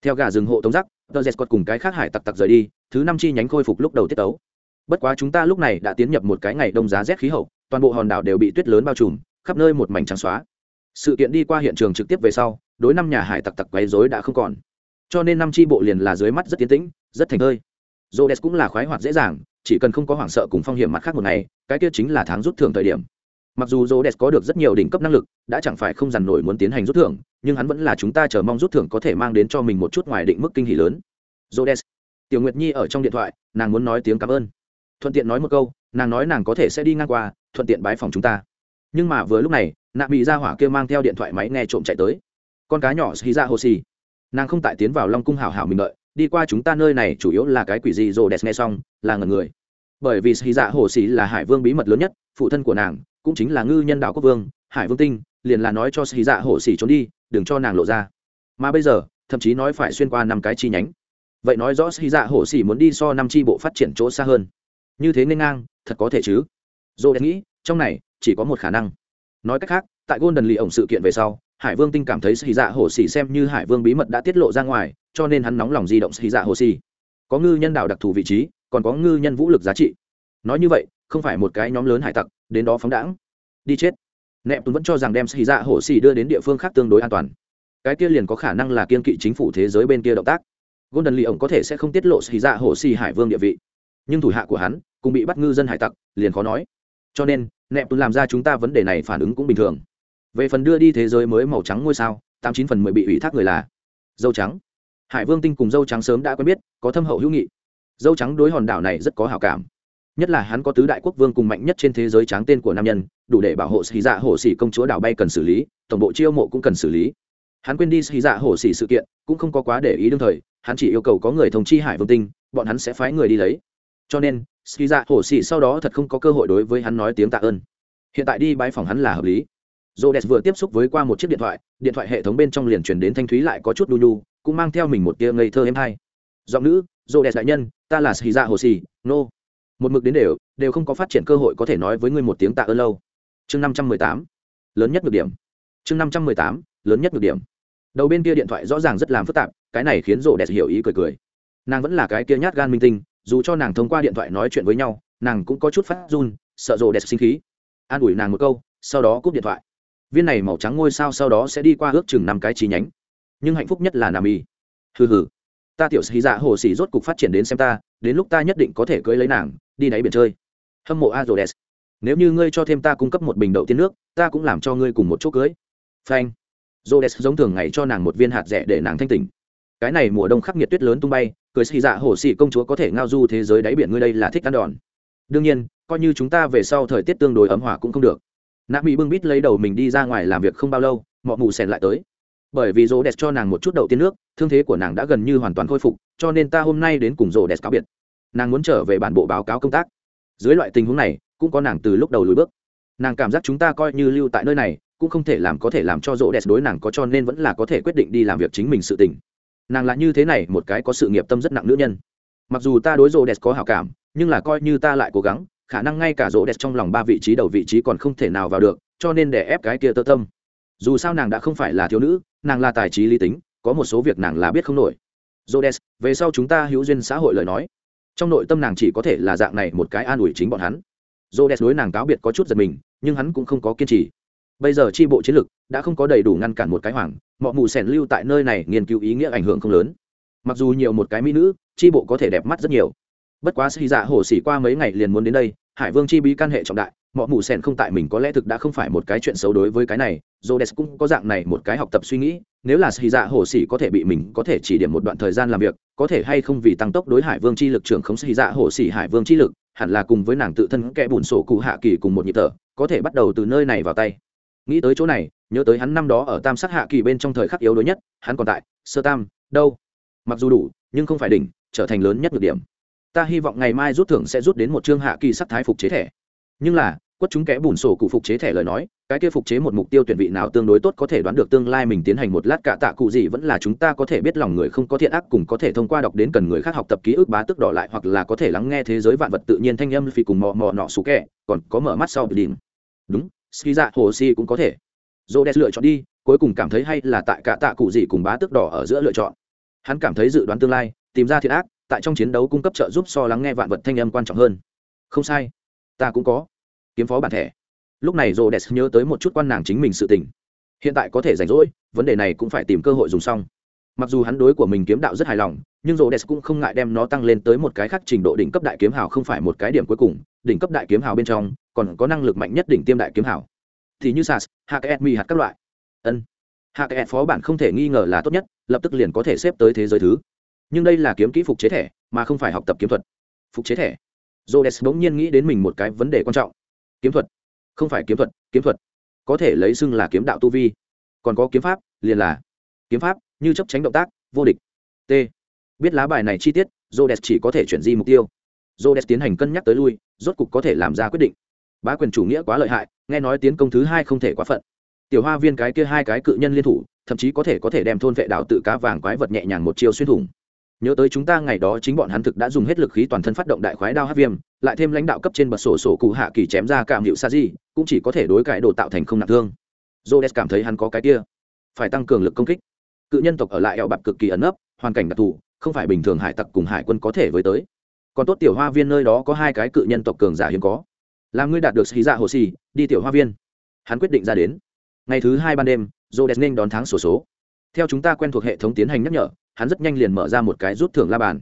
Theo gà rừng hộ tống giác tờ dẹt cùng cái khác hải tặc tặc rời đi, thứ năm chi nhánh khôi phục lúc đầu tiết tấu. Bất quá chúng ta lúc này đã tiến nhập một cái ngày đông giá rét khí hậu, toàn bộ hòn đảo đều bị tuyết lớn bao trùm, khắp nơi một mảnh trắng xóa. Sự kiện đi qua hiện trường trực tiếp về sau, đối năm nhà hải tặc tặc quấy rối đã không còn. Cho nên năm chi bộ liền là dưới mắt rất tiến tĩnh, rất thành thơi. J cũng là khoái hoạt dễ dàng chỉ cần không có hoảng sợ cùng phong hiểm mặt khác một ngày, cái kia chính là tháng rút thưởng thời điểm. Mặc dù j có được rất nhiều đỉnh cấp năng lực, đã chẳng phải không dằn nổi muốn tiến hành rút thưởng, nhưng hắn vẫn là chúng ta chờ mong rút thưởng có thể mang đến cho mình một chút ngoài định mức kinh hỉ lớn. J tiểu nguyệt nhi ở trong điện thoại, nàng muốn nói tiếng cảm ơn. Thuận tiện nói một câu, nàng nói nàng có thể sẽ đi ngang qua, thuận tiện bái phòng chúng ta. Nhưng mà vừa lúc này, nạ bị ra hỏa kia mang theo điện thoại máy nghe trộm chạy tới. Con cá nhỏ xì ra hồ xì nàng không tại tiến vào long cung hảo hảo mình đợi đi qua chúng ta nơi này chủ yếu là cái quỷ gì rồ đẹp nghe xong, là ngần người. Bởi vì xì dạ hồ xì là hải vương bí mật lớn nhất, phụ thân của nàng cũng chính là ngư nhân đạo quốc vương, hải vương tinh, liền là nói cho xì dạ hồ xì trốn đi, đừng cho nàng lộ ra. Mà bây giờ, thậm chí nói phải xuyên qua năm cái chi nhánh. Vậy nói rõ xì dạ hồ xì muốn đi so năm tri bộ phát triển chỗ xa hơn. Như thế nên ngang, thật có thể chứ? Dô đẹp nghĩ, trong này chỉ có một khả năng. Nói cách khác, tại golden lì ổng sự kiện về sau, hải vương tinh cảm thấy xì dạ hồ xì xem như hải vương bí mật đã tiết lộ ra ngoài cho nên hắn nóng lòng di động xì dạ hồ xì có ngư nhân đạo đặc thù vị trí, còn có ngư nhân vũ lực giá trị. Nói như vậy, không phải một cái nhóm lớn hải tặc, đến đó phóng đãng. Đi chết. Nẹp Tuấn vẫn cho rằng đem xì dạ hồ xì đưa đến địa phương khác tương đối an toàn. Cái kia liền có khả năng là kiên kỵ chính phủ thế giới bên kia động tác. Golden lì ổng có thể sẽ không tiết lộ xì dạ hồ xì hải vương địa vị. Nhưng thủ hạ của hắn cũng bị bắt ngư dân hải tặc, liền khó nói. Cho nên nẹp Tuấn làm ra chúng ta vấn đề này phản ứng cũng bình thường. Về phần đưa đi thế giới mới màu trắng ngôi sao, tám chín phần mười bị ủy thác người là dâu trắng hải vương tinh cùng dâu trắng sớm đã quen biết có thâm hậu hữu nghị. Dâu trắng đối hòn đảo này rất có hào cảm. Nhất là hắn có tứ đại quốc vương cùng mạnh nhất trên thế giới tráng tên của nam nhân đủ để bảo hộ xì dạ hổ xỉ công chúa đảo bay cần xử lý tổng bộ chiêu mộ cũng cần xử lý. Hắn quên đi xì dạ hổ xỉ sự kiện cũng không có quá để ý đương thời hắn chỉ yêu cầu có người thông chi hải vương tinh bọn hắn sẽ phái người đi lấy. Cho nên xì dạ hổ xỉ sau đó thật không có cơ hội đối với hắn nói tiếng tạ ơn. Hiện tại đi bãi phòng hắn là hợp lý. Rhodes vừa tiếp xúc với qua một chiếc điện thoại, điện thoại hệ thống bên trong liền truyền đến thanh thúy lại có chút đu nhu, cũng mang theo mình một tia ngây thơ êm hay. Giọng nữ, Rhodes đại nhân, ta là gì dạ hồ Hoshi, no. Một mực đến đều, đều không có phát triển cơ hội có thể nói với ngươi một tiếng tạ ơn lâu. Chương 518, lớn nhất nhược điểm. Chương 518, lớn nhất nhược điểm. Đầu bên kia điện thoại rõ ràng rất làm phức tạp, cái này khiến Rhodes hiểu ý cười cười. Nàng vẫn là cái kia nhát gan minh tinh, dù cho nàng thông qua điện thoại nói chuyện với nhau, nàng cũng có chút phát run, sợ Rhodes sinh khí. An ủi nàng một câu, sau đó cúp điện thoại viên này màu trắng ngôi sao sau đó sẽ đi qua ước chừng năm cái chi nhánh nhưng hạnh phúc nhất là nam y hừ hừ. Ta tiểu sĩ dạ hồ sĩ rốt cục phát triển đến xem ta, đến lúc ta nhất định có thể cưới lấy nàng, đi đáy biển chơi. Hâm mộ a rô nếu như ngươi cho thêm ta cung cấp một bình đậu tiên nước, ta cũng làm cho ngươi cùng một chỗ cưới. Phanh. Rô giống thường ngày cho nàng một viên hạt rẻ để nàng thanh tỉnh. Cái này mùa đông khắc nghiệt tuyết lớn tung bay, cưới sĩ dạ hồ sĩ công chúa có thể ngao du thế giới đáy biển ngươi đây là thích ăn đòn. Đương nhiên, coi như chúng ta về sau thời tiết tương đối ấm hòa cũng không được. Nạp mỹ bưng bít lấy đầu mình đi ra ngoài làm việc không bao lâu, mọ mù sèn lại tới bởi vì rô đẹp cho nàng một chút đậu tiên nước, thương thế của nàng đã gần như hoàn toàn khôi phục, cho nên ta hôm nay đến cùng rô đẹp cáo biệt. Nàng muốn trở về bản bộ báo cáo công tác. Dưới loại tình huống này, cũng có nàng từ lúc đầu lùi bước. Nàng cảm giác chúng ta coi như lưu tại nơi này, cũng không thể làm có thể làm cho rô đẹp đối nàng có cho nên vẫn là có thể quyết định đi làm việc chính mình sự tình. Nàng là như thế này, một cái có sự nghiệp tâm rất nặng nữ nhân. Mặc dù ta đối rô đẹp có hảo cảm, nhưng là coi như ta lại cố gắng, khả năng ngay cả rô đẹp trong lòng ba vị trí đầu vị trí còn không thể nào vào được, cho nên để ép cái kia tơ tâm. Dù sao nàng đã không phải là thiếu nữ nàng là tài trí lý tính có một số việc nàng là biết không nổi Rhodes, về sau chúng ta hữu duyên xã hội lời nói. Trong nội tâm nàng chỉ có thể là dạng này một cái an ủi chính bọn hắn. Rhodes đối nàng cáo biệt có chút giật mình, nhưng hắn cũng không có kiên trì. Bây giờ tri bộ chiến lực đã không có đầy đủ ngăn cản một cái hoàng, mọi mù sẻn lưu tại nơi này nghiên cứu ý nghĩa ảnh hưởng không lớn. Mặc dù nhiều một cái mỹ nữ, tri bộ có thể đẹp mắt rất nhiều bất quá xì dạ hổ xỉ qua mấy ngày liền muốn đến đây hải vương chi bí căn hệ trọng đại mọi mù sen không tại mình có lẽ thực đã không phải một cái chuyện xấu đối với cái này jodes cũng có dạng này một cái học tập suy nghĩ, nếu là xì dạ hồ xỉ có thể bị mình có thể chỉ điểm một đoạn thời gian làm việc, có thể hay không vì tăng tốc đối hải vương chi lực trưởng không xì dạ hồ xỉ hải vương chi lực, hẳn là cùng với nàng tự thân kẽ bùn sổ cụ hạ kỳ cùng một nhịp thở, có thể bắt đầu từ nơi này vào tay. Nghĩ tới chỗ này, nhớ tới hắn năm đó ở tam sát hạ kỳ bên trong thời khắc yếu đuối nhất, hắn còn tại, sơ tam, đâu? Mặc dù đủ, nhưng không phải đỉnh, trở thành lớn nhất được điểm. Ta hy vọng ngày mai rút thưởng sẽ rút đến một chương hạ kỳ sắc thái phục chế thẻ nhưng là quất chúng kẽ bùn sổ cụ phục chế thẻ lời nói, cái kia phục chế một mục tiêu tuyển vị nào tương đối tốt có thể đoán được tương lai mình tiến hành một lát cả tạ cụ gì vẫn là chúng ta có thể biết lòng người không có thiện ác cùng có thể thông qua đọc đến cần người khác học tập ký ức bá tức đỏ lại hoặc là có thể lắng nghe thế giới vạn vật tự nhiên thanh âm phi cùng mò mò nọ xú kẹ còn có mở mắt sau đỉnh. Đúng, ski dạ hồ si cũng có thể. Dô đès lựa chọn đi, cuối cùng cảm thấy hay là tại cả tạ cụ gì cùng bá tức đỏ ở giữa lựa chọn. Hắn cảm thấy dự đoán tương lai, tìm ra thiện ác, tại trong chiến đấu cung cấp trợ giúp so lắng nghe vạn vật thanh âm quan trọng hơn. Không sai, ta cũng có kiếm phó bản thẻ. Lúc này rô đès nhớ tới một chút quan nàng chính mình sự tình. Hiện tại có thể rảnh rỗi, vấn đề này cũng phải tìm cơ hội dùng xong. Mặc dù hắn đối của mình kiếm đạo rất hài lòng, nhưng rô đès cũng không ngại đem nó tăng lên tới một cái khác trình độ đỉnh cấp đại kiếm hào không phải một cái điểm cuối cùng, đỉnh cấp đại kiếm hào bên trong, còn có năng lực mạnh nhất đỉnh tiêm đại kiếm hào. Thì như sas hks mi hạt các loại. Ân. Hks phó bản không thể nghi ngờ là tốt nhất, lập tức liền có thể xếp tới thế giới thứ. Nhưng đây là kiếm kỹ phục chế thẻ, mà không phải học tập kiếm thuật. Phục chế thẻ. Rhodes bỗng nhiên nghĩ đến mình một cái vấn đề quan trọng. Kiếm thuật, không phải kiếm thuật, kiếm thuật có thể lấy xưng là kiếm đạo tu vi, còn có kiếm pháp, liền là kiếm pháp, như chấp tránh động tác, vô địch. T. Biết lá bài này chi tiết, Rhodes chỉ có thể chuyển di mục tiêu. Rhodes tiến hành cân nhắc tới lui, rốt cục có thể làm ra quyết định. Bá quyền chủ nghĩa quá lợi hại, nghe nói tiến công thứ hai không thể quá phận. Tiểu Hoa Viên cái kia hai cái cự nhân liên thủ, thậm chí có thể có thể đem thôn vệ đạo tự cá vàng quái vật nhẹ nhàng một chiêu xuyên thủng nhớ tới chúng ta ngày đó chính bọn hắn thực đã dùng hết lực khí toàn thân phát động đại khoái đao hát viêm, lại thêm lãnh đạo cấp trên bật sổ sổ cụ hạ kỳ chém ra cảm hiệu sa di, cũng chỉ có thể đối cải đồ tạo thành không nặng thương. Jodes cảm thấy hắn có cái kia phải tăng cường lực công kích. Cự nhân tộc ở lại eo bạc cực kỳ ẩn ấp hoàn cảnh đặc thù, không phải bình thường hải tặc cùng hải quân có thể với tới. Còn tốt tiểu hoa viên nơi đó có hai cái cự nhân tộc cường giả hiếm có. Làm ngươi đạt được xí dạ hồ xì, đi tiểu hoa viên. Hắn quyết định ra đến. Ngày thứ hai ban đêm jodes nên đón tháng sổ số. Theo chúng ta quen thuộc hệ thống tiến hành nhắc nhở hắn rất nhanh liền mở ra một cái rút thưởng la bàn.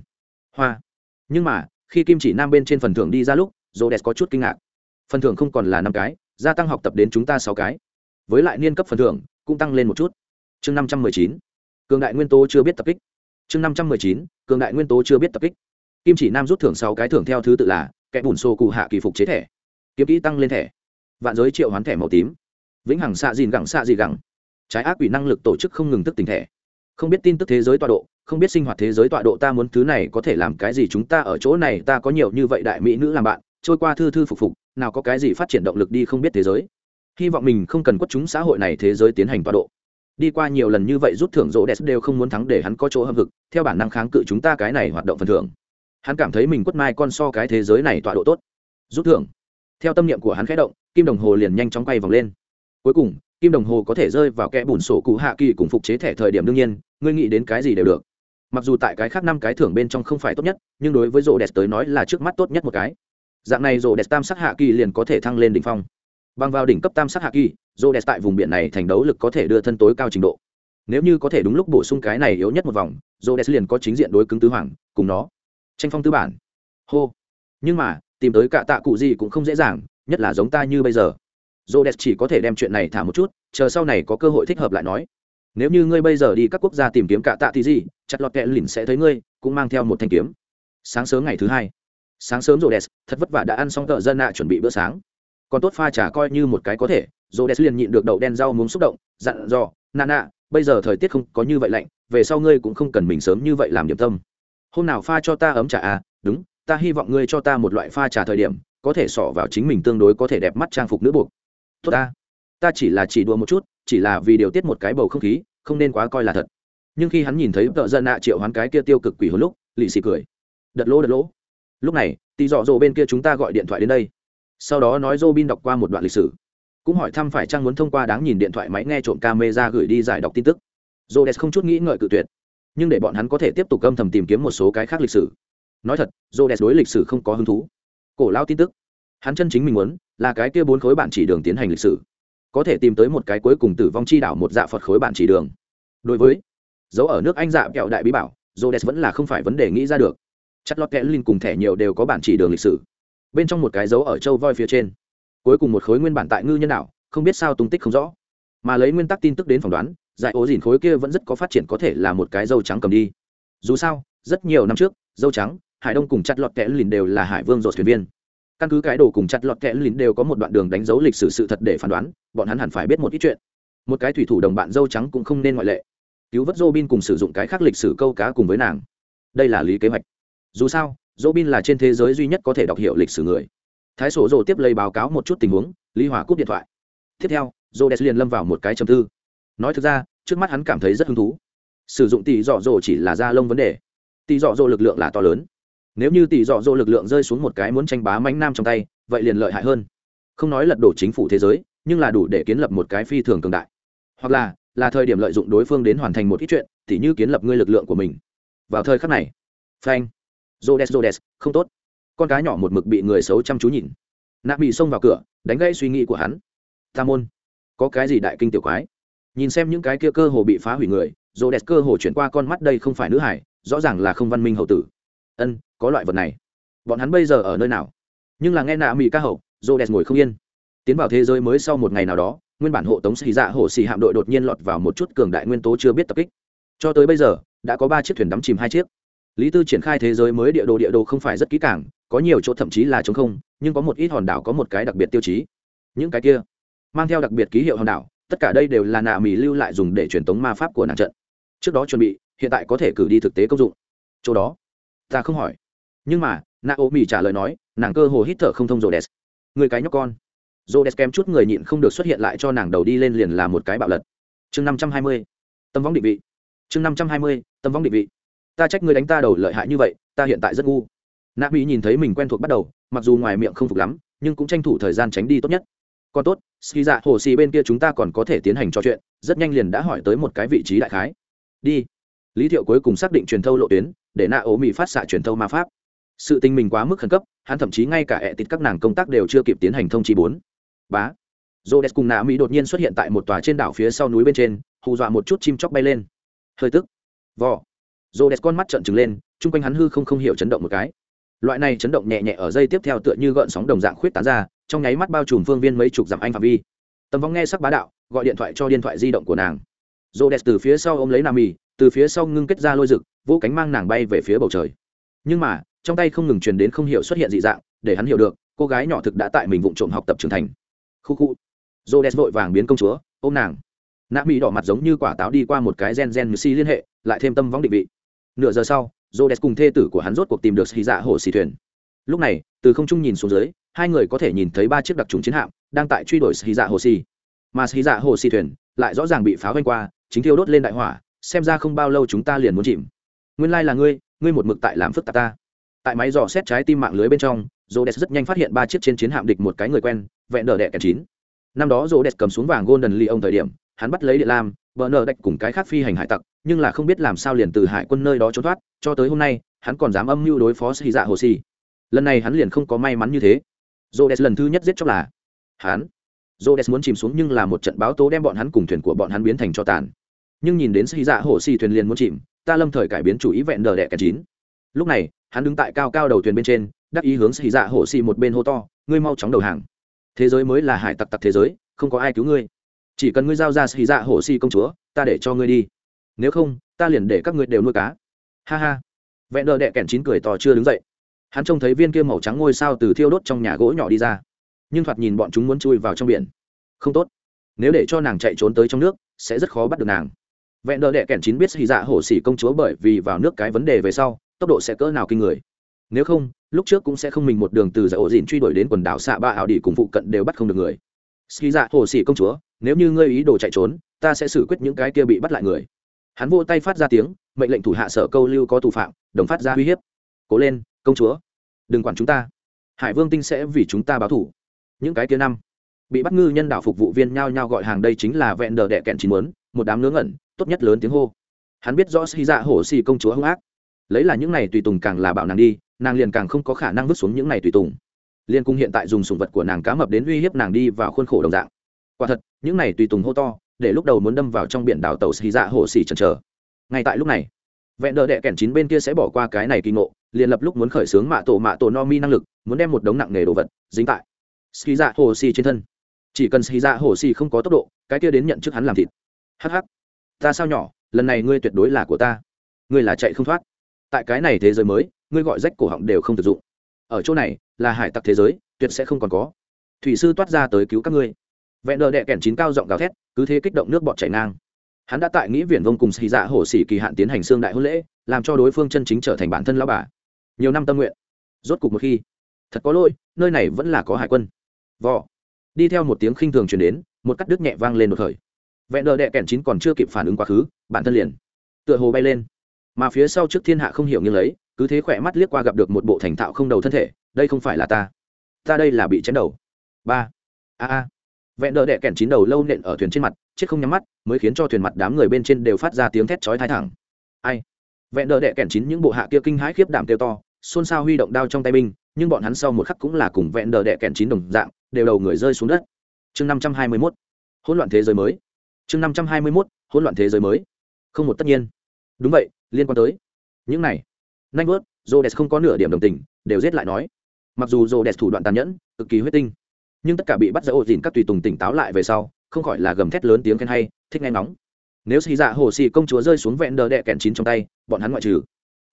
Hoa. Nhưng mà, khi kim chỉ nam bên trên phần thưởng đi ra lúc rô đẹp có chút kinh ngạc. Phần thưởng không còn là năm cái, gia tăng học tập đến chúng ta sáu cái. Với lại niên cấp phần thưởng cũng tăng lên một chút. Chương năm trăm mười chín. Cường đại nguyên tố chưa biết tập kích. Chương năm trăm mười chín. Cường đại nguyên tố chưa biết tập kích. Kim chỉ nam rút thưởng sáu cái thưởng theo thứ tự là kẻ bùn xô cụ hạ kỳ phục chế thẻ, kiếm kỹ tăng lên thẻ, vạn giới triệu hoán thẻ màu tím, vĩnh hằng xạ dìn gẳng xạ gì gẳng. Trái ác quỷ năng lực tổ chức không ngừng tức tình thẻ không biết tin tức thế giới tọa độ, không biết sinh hoạt thế giới tọa độ ta muốn thứ này có thể làm cái gì chúng ta ở chỗ này ta có nhiều như vậy đại mỹ nữ làm bạn, trôi qua thư thư phục phục, nào có cái gì phát triển động lực đi không biết thế giới. Hy vọng mình không cần quất chúng xã hội này thế giới tiến hành tọa độ. Đi qua nhiều lần như vậy rút thưởng rỗ đẹp đều không muốn thắng để hắn có chỗ hâm hực, theo bản năng kháng cự chúng ta cái này hoạt động phần thưởng. Hắn cảm thấy mình quất mai con so cái thế giới này tọa độ tốt. Rút thưởng. Theo tâm niệm của hắn khẽ động, kim đồng hồ liền nhanh chóng quay vòng lên. Cuối cùng kim đồng hồ có thể rơi vào kẽ bùn sổ cụ hạ kỳ cùng phục chế thẻ thời điểm đương nhiên, ngươi nghĩ đến cái gì đều được. Mặc dù tại cái khác năm cái thưởng bên trong không phải tốt nhất, nhưng đối với rô đẹp tới nói là trước mắt tốt nhất một cái. Dạng này rô đẹp tam sắc hạ kỳ liền có thể thăng lên đỉnh phong. Bằng vào đỉnh cấp tam sắc hạ kỳ rô đẹp tại vùng biển này thành đấu lực có thể đưa thân tối cao trình độ. Nếu như có thể đúng lúc bổ sung cái này yếu nhất một vòng rô đẹp liền có chính diện đối cứng tứ hoàng, cùng nó. Tranh phong tứ bản. Hô. Nhưng mà, tìm tới cả tạ cụ gì cũng không dễ dàng, nhất là giống ta như bây giờ. Rhodes chỉ có thể đem chuyện này thả một chút, chờ sau này có cơ hội thích hợp lại nói. Nếu như ngươi bây giờ đi các quốc gia tìm kiếm cả tạ thì gì, chặt lọt kẹ lỉnh sẽ thấy ngươi, cũng mang theo một thanh kiếm. Sáng sớm ngày thứ hai, sáng sớm Rhodes thật vất vả đã ăn xong tợ dân nạ chuẩn bị bữa sáng. Còn tốt pha trà coi như một cái có thể, Rhodes liền nhịn được đậu đen rau muống xúc động, dặn dò, "Nana, bây giờ thời tiết không có như vậy lạnh, về sau ngươi cũng không cần mình sớm như vậy làm điểm tâm. Hôm nào pha cho ta ấm trà à, đúng, ta hy vọng ngươi cho ta một loại pha trà thời điểm, có thể xỏ vào chính mình tương đối có thể đẹp mắt trang phục nữ buộc tốt ta. Ta chỉ là chỉ đùa một chút, chỉ là vì điều tiết một cái bầu không khí, không nên quá coi là thật. Nhưng khi hắn nhìn thấy tợ dân nạ triệu hoán cái kia tiêu cực quỷ hồi lúc, lì xì cười. Đật lỗ đật lỗ. Lúc này, tì dọ dỗ bên kia chúng ta gọi điện thoại đến đây. Sau đó nói dô bin đọc qua một đoạn lịch sử. Cũng hỏi thăm phải chăng muốn thông qua đáng nhìn điện thoại máy nghe trộm camera gửi đi giải đọc tin tức. Dô đès không chút nghĩ ngợi cự tuyệt. Nhưng để bọn hắn có thể tiếp tục âm thầm tìm kiếm một số cái khác lịch sử. Nói thật dô đès đối lịch sử không có hứng thú. Cổ lao tin tức hắn chân chính mình muốn là cái kia bốn khối bản chỉ đường tiến hành lịch sử, có thể tìm tới một cái cuối cùng tử vong chi đảo một dạ phật khối bản chỉ đường. Đối với dấu ở nước anh dạ kẹo đại bí bảo jodes vẫn là không phải vấn đề nghĩ ra được. Chất lót kẽ linh cùng thẻ nhiều đều có bản chỉ đường lịch sử. Bên trong một cái dấu ở châu voi phía trên, cuối cùng một khối nguyên bản tại ngư nhân đảo, không biết sao tung tích không rõ. Mà lấy nguyên tắc tin tức đến phỏng đoán giải ố dìn khối kia vẫn rất có phát triển có thể là một cái dâu trắng cầm đi. Dù sao, rất nhiều năm trước, dâu trắng, hải đông cùng chặt lọt kẽ lìn đều là hải vương dột thuyền viên căn cứ cái đồ cùng chặt lọt kẽ lín đều có một đoạn đường đánh dấu lịch sử sự thật để phán đoán, bọn hắn hẳn phải biết một ít chuyện. Một cái thủy thủ đồng bạn dâu trắng cũng không nên ngoại lệ. Cứu vớt Robin cùng sử dụng cái khác lịch sử câu cá cùng với nàng. Đây là lý kế hoạch. Dù sao, Robin là trên thế giới duy nhất có thể đọc hiểu lịch sử người. Thái sổ rồ tiếp lấy báo cáo một chút tình huống, lý hòa cúp điện thoại. Tiếp theo dô đès liền lâm vào một cái chầm tư. Nói thực ra, trước mắt hắn cảm thấy rất hứng thú. Sử dụng tỷ dọ dỗ chỉ là da lông vấn đề. Tỷ dọ dỗ lực lượng là to lớn nếu như tỷ dọ dỗ lực lượng rơi xuống một cái muốn tranh bá mánh nam trong tay, vậy liền lợi hại hơn. Không nói lật đổ chính phủ thế giới, nhưng là đủ để kiến lập một cái phi thường cường đại. Hoặc là là thời điểm lợi dụng đối phương đến hoàn thành một ít chuyện, tỉ như kiến lập ngươi lực lượng của mình. Vào thời khắc này, phanh jodes jodes không tốt. Con cá nhỏ một mực bị người xấu chăm chú nhìn. Nạ bị xông vào cửa, đánh gãy suy nghĩ của hắn. Ta môn, có cái gì đại kinh tiểu quái? Nhìn xem những cái kia cơ hồ bị phá hủy người jodes cơ hồ chuyển qua con mắt đây không phải nữ hải, rõ ràng là không văn minh hậu tử. Ân có loại vật này. Bọn hắn bây giờ ở nơi nào? Nhưng là nghe nạ mỹ ca hậu jodes ngồi không yên. Tiến vào thế giới mới sau một ngày nào đó, nguyên bản hộ tống xì dạ hồ xì hạm đội đột nhiên lọt vào một chút cường đại nguyên tố chưa biết tập kích. Cho tới bây giờ, đã có ba chiếc thuyền đắm chìm hai chiếc. Lý tư triển khai thế giới mới địa đồ địa đồ không phải rất kỹ càng, có nhiều chỗ thậm chí là chống không, nhưng có một ít hòn đảo có một cái đặc biệt tiêu chí. Những cái kia mang theo đặc biệt ký hiệu hòn đảo, tất cả đây đều là nạ mỹ lưu lại dùng để truyền tống ma pháp của nàng trận. Trước đó chuẩn bị, hiện tại có thể cử đi thực tế công dụng. Chỗ đó, ta không hỏi nhưng mà nạ ô mỹ trả lời nói, nàng cơ hồ hít thở không thông rồ đèn người cái nhóc con. Rồ đèn kém chút người nhịn không được xuất hiện lại cho nàng đầu đi lên liền là một cái bạo lật. Chương năm trăm hai mươi. Tâm võng định vị. Chương năm trăm hai mươi tâm võng định vị. Ta trách ngươi đánh ta đầu lợi hại như vậy, ta hiện tại rất ngu. Nạ mỹ nhìn thấy mình quen thuộc bắt đầu, mặc dù ngoài miệng không phục lắm, nhưng cũng tranh thủ thời gian tránh đi tốt nhất. Còn tốt, ski dạ hồ xì bên kia chúng ta còn có thể tiến hành trò chuyện, rất nhanh liền đã hỏi tới một cái vị trí đại khái. Đi. Lý thiệu cuối cùng xác định truyền thâu lộ tuyến, để nạ ố mỹ phát xạ truyền thâu ma pháp sự tình mình quá mức khẩn cấp, hắn thậm chí ngay cả ẹ tịt các nàng công tác đều chưa kịp tiến hành thông chi bốn. Bá. J o cùng nạ mỹ đột nhiên xuất hiện tại một tòa trên đảo phía sau núi bên trên, hù dọa một chút chim chóc bay lên. Hơi tức. Vò. J o con mắt trợn trừng lên, chung quanh hắn hư không không hiểu chấn động một cái. Loại này chấn động nhẹ nhẹ ở dây tiếp theo tựa như gợn sóng đồng dạng khuyết tán ra, trong nháy mắt bao trùm phương viên mấy chục dặm anh phạm vi. Tầm vong nghe sắc bá đạo, gọi điện thoại cho điện thoại di động của nàng. J o từ phía sau ôm lấy nam mì từ phía sau ngưng kết ra lôi rực, vỗ cánh mang nàng bay về phía bầu trời. Nhưng mà trong tay không ngừng truyền đến không hiểu xuất hiện dị dạng để hắn hiểu được cô gái nhỏ thực đã tại mình vụng trộm học tập trưởng thành khu khu j vội vàng biến công chúa ôm nàng nạ mỹ đỏ mặt giống như quả táo đi qua một cái gen gen si liên hệ lại thêm tâm vong định vị nửa giờ sau Rhodes cùng thê tử của hắn rốt cuộc tìm được xì dạ hồ xì thuyền. Lúc này, từ không trung nhìn xuống dưới, hai người có thể nhìn thấy ba chiếc đặc trùng chiến hạm đang tại truy đuổi xì dạ hồ xì. Mà xì dạ hồ xì thuyền lại rõ ràng bị pháo vây qua, chính thiêu đốt lên đại hỏa, xem ra không bao lâu chúng ta liền muốn chìm. Nguyên lai là ngươi, ngươi một mực tại làm phức tạp ta. Tại máy dò xét trái tim mạng lưới bên trong, Rhodes rất nhanh phát hiện ba chiếc trên chiến hạm địch một cái người quen, vẹn đờ đẻ kẻ chín. Năm đó Rhodes cầm xuống vàng Golden Lion thời điểm, hắn bắt lấy địa lam, bờ nở đạch cùng cái khác phi hành hải tặc nhưng là không biết làm sao liền từ hải quân nơi đó trốn thoát cho tới hôm nay hắn còn dám âm mưu đối phó xì dạ hồ xì lần này hắn liền không có may mắn như thế. J lần thứ nhất giết chóc là hắn. J muốn chìm xuống nhưng là một trận báo tố đem bọn hắn cùng thuyền của bọn hắn biến thành cho tàn. Nhưng nhìn đến xì dạ hồ xì thuyền liền muốn chìm ta lâm thời cải biến chủ ý vẹn đờ đẻ kẻ chín. Lúc này hắn đứng tại cao cao đầu thuyền bên trên, đắc ý hướng xì dạ hổ xì một bên hô to, ngươi mau chóng đầu hàng. Thế giới mới là hải tặc tặc thế giới, không có ai cứu ngươi. Chỉ cần ngươi giao ra xì dạ hổ xì công chúa, ta để cho ngươi đi. Nếu không, ta liền để các ngươi đều nuôi cá. Ha ha. Vẹn đờ đẹ kẻn chín cười to chưa đứng dậy. Hắn trông thấy viên kia màu trắng ngôi sao từ thiêu đốt trong nhà gỗ nhỏ đi ra. Nhưng thoạt nhìn bọn chúng muốn chui vào trong biển. Không tốt. Nếu để cho nàng chạy trốn tới trong nước, sẽ rất khó bắt được nàng. Vẹn đờ đẹ kẻn chín biết xì dạ hổ xỉ công chúa bởi vì vào nước cái vấn đề về sau tốc độ sẽ cỡ nào kinh người. Nếu không, lúc trước cũng sẽ không mình một đường từ giải ổ dìn truy đuổi đến quần đảo xạ ba ảo đi cùng phụ cận đều bắt không được người. Ski dạ hồ sĩ công chúa, nếu như ngươi ý đồ chạy trốn, ta sẽ xử quyết những cái kia bị bắt lại người. Hắn vô tay phát ra tiếng, mệnh lệnh thủ hạ sở câu lưu có tù phạm, đồng phát ra uy hiếp. Cố lên, công chúa. Đừng quản chúng ta. Hải vương tinh sẽ vì chúng ta báo thủ. Những cái kia năm, bị bắt ngư nhân đạo phục vụ viên nhao nhao gọi hàng đây chính là vẹn đờ đẻ kẹn chín muốn, một đám ngớ ngẩn, tốt nhất lớn tiếng hô. Hắn biết rõ xì dạ hổ xì công chúa hung ác lấy là những này tùy tùng càng là bạo nàng đi, nàng liền càng không có khả năng vứt xuống những này tùy tùng. Liên cung hiện tại dùng sùng vật của nàng cá mập đến uy hiếp nàng đi vào khuôn khổ đồng dạng. Quả thật, những này tùy tùng hô to, để lúc đầu muốn đâm vào trong biển đảo tàu xì dạ hồ xì chần chờ. Ngay tại lúc này, vẹn đỡ đệ kẻn chín bên kia sẽ bỏ qua cái này kỳ ngộ, liền lập lúc muốn khởi xướng mạ tổ mạ tổ no mi năng lực, muốn đem một đống nặng nghề đồ vật dính tại ski dạ hồ xì trên thân. Chỉ cần ski dạ hồ xì không có tốc độ, cái kia đến nhận trước hắn làm thịt. Hh ta sao nhỏ, lần này ngươi tuyệt đối là của ta. Ngươi là chạy không thoát tại cái này thế giới mới, ngươi gọi rách cổ họng đều không thực dụng. Ở chỗ này, là hải tặc thế giới, tuyệt sẽ không còn có. Thủy sư toát ra tới cứu các ngươi. Vẹn đờ đệ kèn chín cao giọng gào thét, cứ thế kích động nước bọt chảy ngang. Hắn đã tại nghĩ viển vông cùng xì dạ hổ xỉ kỳ hạn tiến hành xương đại hôn lễ, làm cho đối phương chân chính trở thành bản thân lao bà. Nhiều năm tâm nguyện. Rốt cục một khi. Thật có lỗi, nơi này vẫn là có hải quân. Vò. Đi theo một tiếng khinh thường chuyển đến, một cắt đứt nhẹ vang lên một thời. Vẹn đờ đệ kèn chín còn chưa kịp phản ứng quá khứ, bản thân liền. Tựa hồ bay lên mà phía sau trước thiên hạ không hiểu như lấy, cứ thế khỏe mắt liếc qua gặp được một bộ thành thạo không đầu thân thể, đây không phải là ta. Ta đây là bị chém đầu. Ba. A a. Vẹn đờ đẻ kèn chín đầu lâu nện ở thuyền trên mặt, chết không nhắm mắt, mới khiến cho thuyền mặt đám người bên trên đều phát ra tiếng thét chói thai thẳng. Ai? Vẹn đờ đẻ kèn chín những bộ hạ kia kinh hãi khiếp đảm kêu to, xôn xao huy động đao trong tay binh, nhưng bọn hắn sau một khắc cũng là cùng vẹn đờ đẻ kèn chín đồng dạng, đều đầu người rơi xuống đất. Chương năm trăm hai mươi mốt. Hỗn loạn thế giới mới. Chương năm trăm hai mươi mốt, hỗn loạn thế giới mới. Không một tất nhiên. Đúng vậy liên quan tới. Những này nanh vớt j không có nửa điểm đồng tình, đều giết lại nói. Mặc dù j thủ đoạn tàn nhẫn, cực kỳ huyết tinh, nhưng tất cả bị bắt giữ ổ dìn các tùy tùng tỉnh táo lại về sau, không khỏi là gầm thét lớn tiếng khen hay, thích nghe nóng nếu xì dạ hồ xì công chúa rơi xuống vẹn đờ đệ kẹn chín trong tay, bọn hắn ngoại trừ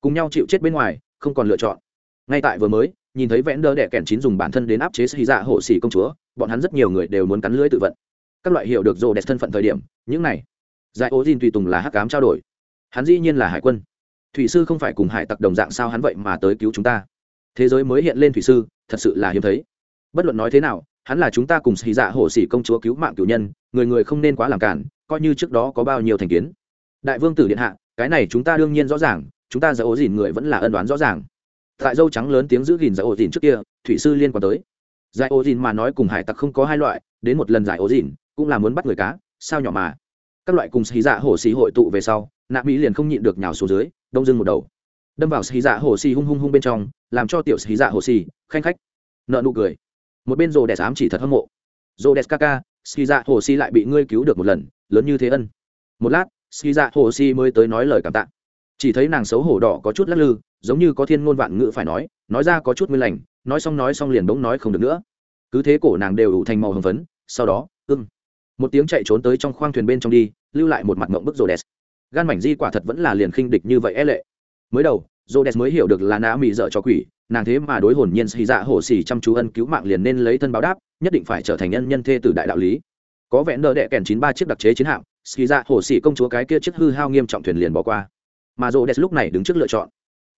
cùng nhau chịu chết bên ngoài, không còn lựa chọn. Ngay tại vừa mới, nhìn thấy vẽn đỡ đẻ kẻn chín dùng bản thân đến áp chế xì dạ hộ xỉ công chúa, bọn hắn rất nhiều người đều muốn cắn lưỡi tự vận. Các loại hiệu được rồ đẹp thân phận thời điểm, những này, giải ô tin tùy tùng là hắc cám trao đổi hắn dĩ nhiên là hải quân. Thủy sư không phải cùng hải tặc đồng dạng sao hắn vậy mà tới cứu chúng ta? Thế giới mới hiện lên thủy sư, thật sự là hiếm thấy. Bất luận nói thế nào, hắn là chúng ta cùng xì dạ hổ xỉ công chúa cứu mạng cử nhân, người người không nên quá làm cản, coi như trước đó có bao nhiêu thành kiến. Đại vương tử điện hạ, cái này chúng ta đương nhiên rõ ràng, chúng ta giải ổ dìn người vẫn là ân đoán rõ ràng. Tại dâu trắng lớn tiếng giữ gìn giải ổ dìn trước kia, thủy sư liên quan tới. Giải ổ dìn mà nói cùng hải tặc không có hai loại, đến một lần giải ổ dìn cũng là muốn bắt người cá, sao nhỏ mà các loại cùng xì dạ hồ xì hội tụ về sau, nạ mỹ liền không nhịn được nhào xuống dưới, đông dưng một đầu. Đâm vào xì dạ hồ xì hung hung hung bên trong, làm cho tiểu xì dạ hồ xì, khanh khách, nợ nụ cười. Một bên rồ đẹp ám chỉ thật hâm mộ. Rồ đẹp ca ca, xì dạ hồ xì lại bị ngươi cứu được một lần, lớn như thế ân. Một lát, xì dạ hồ xì mới tới nói lời cảm tạ. Chỉ thấy nàng xấu hổ đỏ có chút lắc lư, giống như có thiên ngôn vạn ngữ phải nói nói ra có chút nguyên lành, nói xong nói xong liền bỗng nói không được nữa. Cứ thế cổ nàng đều đủ thành màu hồng phấn, sau đó ưng một tiếng chạy trốn tới trong khoang thuyền bên trong đi, lưu lại một mặt mộng bức rô đès gan mảnh di quả thật vẫn là liền khinh địch như vậy e lệ. Mới đầu rô đès mới hiểu được là nã mị dợ cho quỷ, nàng thế mà đối hồn nhiên xì dạ hổ xì chăm chú ân cứu mạng liền nên lấy thân báo đáp, nhất định phải trở thành nhân nhân thê tử đại đạo lý. Có vẻ nợ đệ kèn chín ba chiếc đặc chế chiến hạm xì dạ hổ xì công chúa cái kia chiếc hư hao nghiêm trọng thuyền liền bỏ qua. Mà rô đès lúc này đứng trước lựa chọn.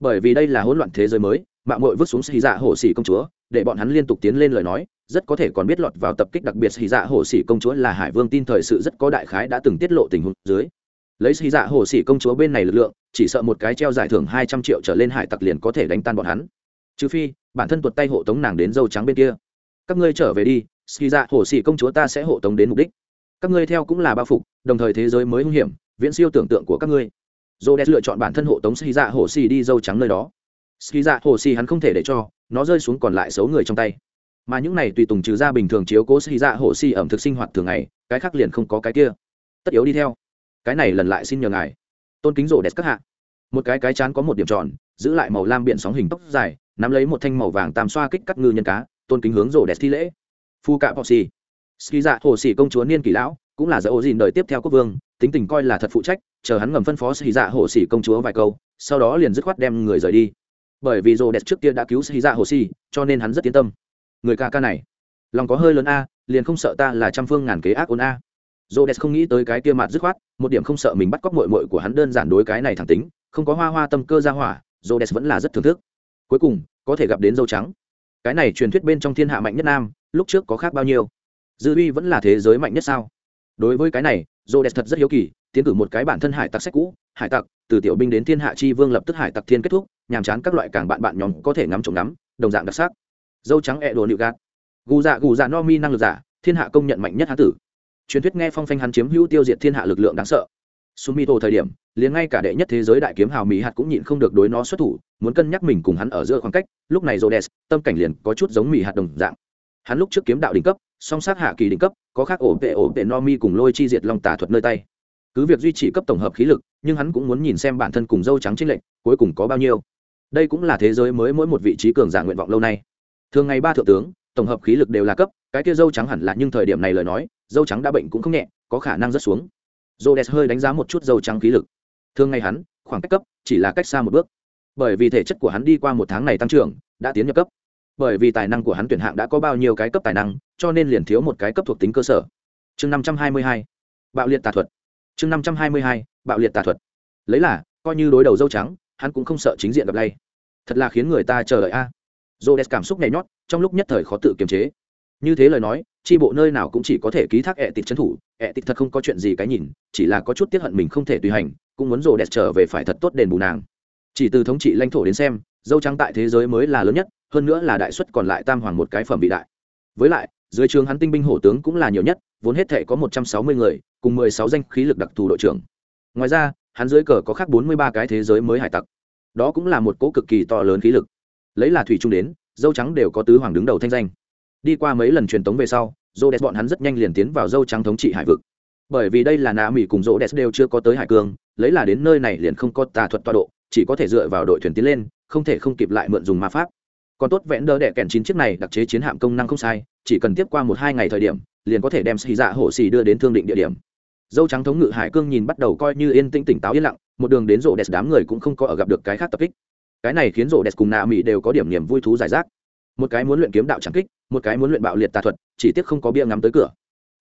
Bởi vì đây là hỗn loạn thế giới mới, mạng mội vứt xuống xì dạ hổ xì công chúa để bọn hắn liên tục tiến lên lời nói, rất có thể còn biết lọt vào tập kích đặc biệt xì dạ hổ Sĩ công chúa là hải vương tin thời sự rất có đại khái đã từng tiết lộ tình huống dưới. Lấy xì dạ hổ Sĩ công chúa bên này lực lượng, chỉ sợ một cái treo giải thưởng hai trăm triệu trở lên hải tặc liền có thể đánh tan bọn hắn. Trừ phi, bản thân tuột tay hộ tống nàng đến dâu trắng bên kia. Các ngươi trở về đi xì dạ hổ Sĩ công chúa ta sẽ hộ tống đến mục đích. Các ngươi theo cũng là bao phục, đồng thời thế giới mới hung hiểm, viễn siêu tưởng tượng của các ngươi. Dô đen lựa chọn bản thân hộ tống xì dạ hồ Sĩ đi dâu trắng nơi đó. Xì dạ hồ Sĩ hắn không thể để cho nó rơi xuống còn lại xấu người trong tay. Mà những này tùy tùng trừ ra bình thường chiếu cố xì dạ hổ xì ẩm thực sinh hoạt thường ngày, cái khác liền không có cái kia. Tất yếu đi theo. Cái này lần lại xin nhờ ngài. Tôn kính rổ đẹp các hạ. Một cái cái chán có một điểm tròn, giữ lại màu lam biển sóng hình tóc dài, nắm lấy một thanh màu vàng tam xoa kích cắt ngư nhân cá, tôn kính hướng rổ đẹp thi lễ. Phu cạ bọc xì. Xì dạ hồ xì công chúa niên kỷ lão, cũng là dỡ ô dìn đời tiếp theo quốc vương, tính tình coi là thật phụ trách, chờ hắn ngầm phân phó xì dạ hồ xì công chúa vài câu, sau đó liền dứt khoát đem người rời đi bởi vì rô đẹp trước kia đã cứu xì dạ hồ si cho nên hắn rất yên tâm. Người ca ca này, lòng có hơi lớn a, liền không sợ ta là trăm phương ngàn kế ác ôn a. Rô đẹp không nghĩ tới cái kia mặt dứt khoát, một điểm không sợ mình bắt cóc mội mội của hắn đơn giản đối cái này thẳng tính, không có hoa hoa tâm cơ ra hỏa, rô đẹp vẫn là rất thưởng thức. Cuối cùng, có thể gặp đến dâu trắng. Cái này truyền thuyết bên trong thiên hạ mạnh nhất nam, lúc trước có khác bao nhiêu? Dư uy vẫn là thế giới mạnh nhất sao? Đối với cái này j đẹp thật rất hiếu kỳ, tiến cử một cái bản thân hải tặc sách cũ, hải tặc, từ tiểu binh đến thiên hạ chi vương lập tức hải tặc thiên kết thúc nhàm chán các loại càng bạn bạn nhóm có thể ngắm trộm ngắm, đồng dạng đặc sắc. Dâu trắng ẹ đồ nịu gạt. Gù dạ gù dạ no mi năng lực giả, thiên hạ công nhận mạnh nhất hán tử. Truyền thuyết nghe phong phanh hắn chiếm hữu tiêu diệt thiên hạ lực lượng đáng sợ. Sumito thời điểm, liền ngay cả đệ nhất thế giới đại kiếm hào mỹ hạt cũng nhịn không được đối nó xuất thủ, muốn cân nhắc mình cùng hắn ở giữa khoảng cách, lúc này rhodes, tâm cảnh liền có chút giống mỹ hạt đồng dạng. Hắn lúc trước kiếm đạo đỉnh cấp, song sát hạ kỳ đỉnh cấp, có khác ổ vệ ổ vệ no mi cùng lôi chi diệt long tà thuật nơi tay. Cứ việc duy trì cấp tổng hợp khí lực, nhưng hắn cũng muốn nhìn xem bản thân cùng dâu trắng trên lệnh cuối cùng có bao nhiêu đây cũng là thế giới mới mỗi một vị trí cường giả nguyện vọng lâu nay. Thường ngày ba thượng tướng, tổng hợp khí lực đều là cấp, cái kia dâu trắng hẳn là nhưng thời điểm này lời nói, dâu trắng đã bệnh cũng không nhẹ, có khả năng rất xuống. Dô đès hơi đánh giá một chút dâu trắng khí lực. Thường ngày hắn, khoảng cách cấp, chỉ là cách xa một bước. Bởi vì thể chất của hắn đi qua một tháng này tăng trưởng, đã tiến nhập cấp. Bởi vì tài năng của hắn tuyển hạng đã có bao nhiêu cái cấp tài năng, cho nên liền thiếu một cái cấp thuộc tính cơ sở. Chương năm trăm hai mươi hai, bạo liệt tà thuật. Chương năm trăm hai mươi hai, bạo liệt tà thuật. Lấy là, coi như đối đầu dâu trắng, hắn cũng không sợ chính diện gặp lay thật là khiến người ta chờ đợi a. Rô đès cảm xúc nhảy nhót, trong lúc nhất thời khó tự kiềm chế. Như thế lời nói tri bộ nơi nào cũng chỉ có thể ký thác ẹ tịt trấn thủ ẹ tịt thật không có chuyện gì cái nhìn, chỉ là có chút tiết hận mình không thể tùy hành, cũng muốn rồ đẹp trở về phải thật tốt đền bù nàng. Chỉ từ thống trị lãnh thổ đến xem, dâu trắng tại thế giới mới là lớn nhất, hơn nữa là đại xuất còn lại tam hoàng một cái phẩm vị đại. Với lại, dưới trường hắn tinh binh hổ tướng cũng là nhiều nhất, vốn hết thể có một trăm sáu mươi người, cùng mười sáu danh khí lực đặc thù đội trưởng. Ngoài ra, hắn dưới cờ có khác bốn mươi ba cái thế giới mới hải tặc đó cũng là một cỗ cực kỳ to lớn khí lực. Lấy là thủy trung đến, dâu trắng đều có tứ hoàng đứng đầu thanh danh. Đi qua mấy lần truyền tống về sau dô đẹp bọn hắn rất nhanh liền tiến vào dâu trắng thống trị hải vực. Bởi vì đây là nạ mỹ cùng dô đẹp đều chưa có tới hải cương, lấy là đến nơi này liền không có tà thuật toa độ, chỉ có thể dựa vào đội thuyền tiến lên, không thể không kịp lại mượn dùng ma pháp. Còn tốt vẽn đỡ đẻ kèn chín chiếc này đặc chế chiến hạm công năng không sai, chỉ cần tiếp qua một hai ngày thời điểm, liền có thể đem xì dạ hổ xì đưa đến thương định địa điểm. Dâu trắng thống ngự hải cương nhìn bắt đầu coi như yên tĩnh tỉnh táo yên lặng một đường đến rộ đẹp đám người cũng không có ở gặp được cái khác tập kích. Cái này khiến rộ đẹp cùng nạ mỹ đều có điểm niềm vui thú giải rác. Một cái muốn luyện kiếm đạo trắng kích, một cái muốn luyện bạo liệt tà thuật, chỉ tiếc không có bia ngắm tới cửa.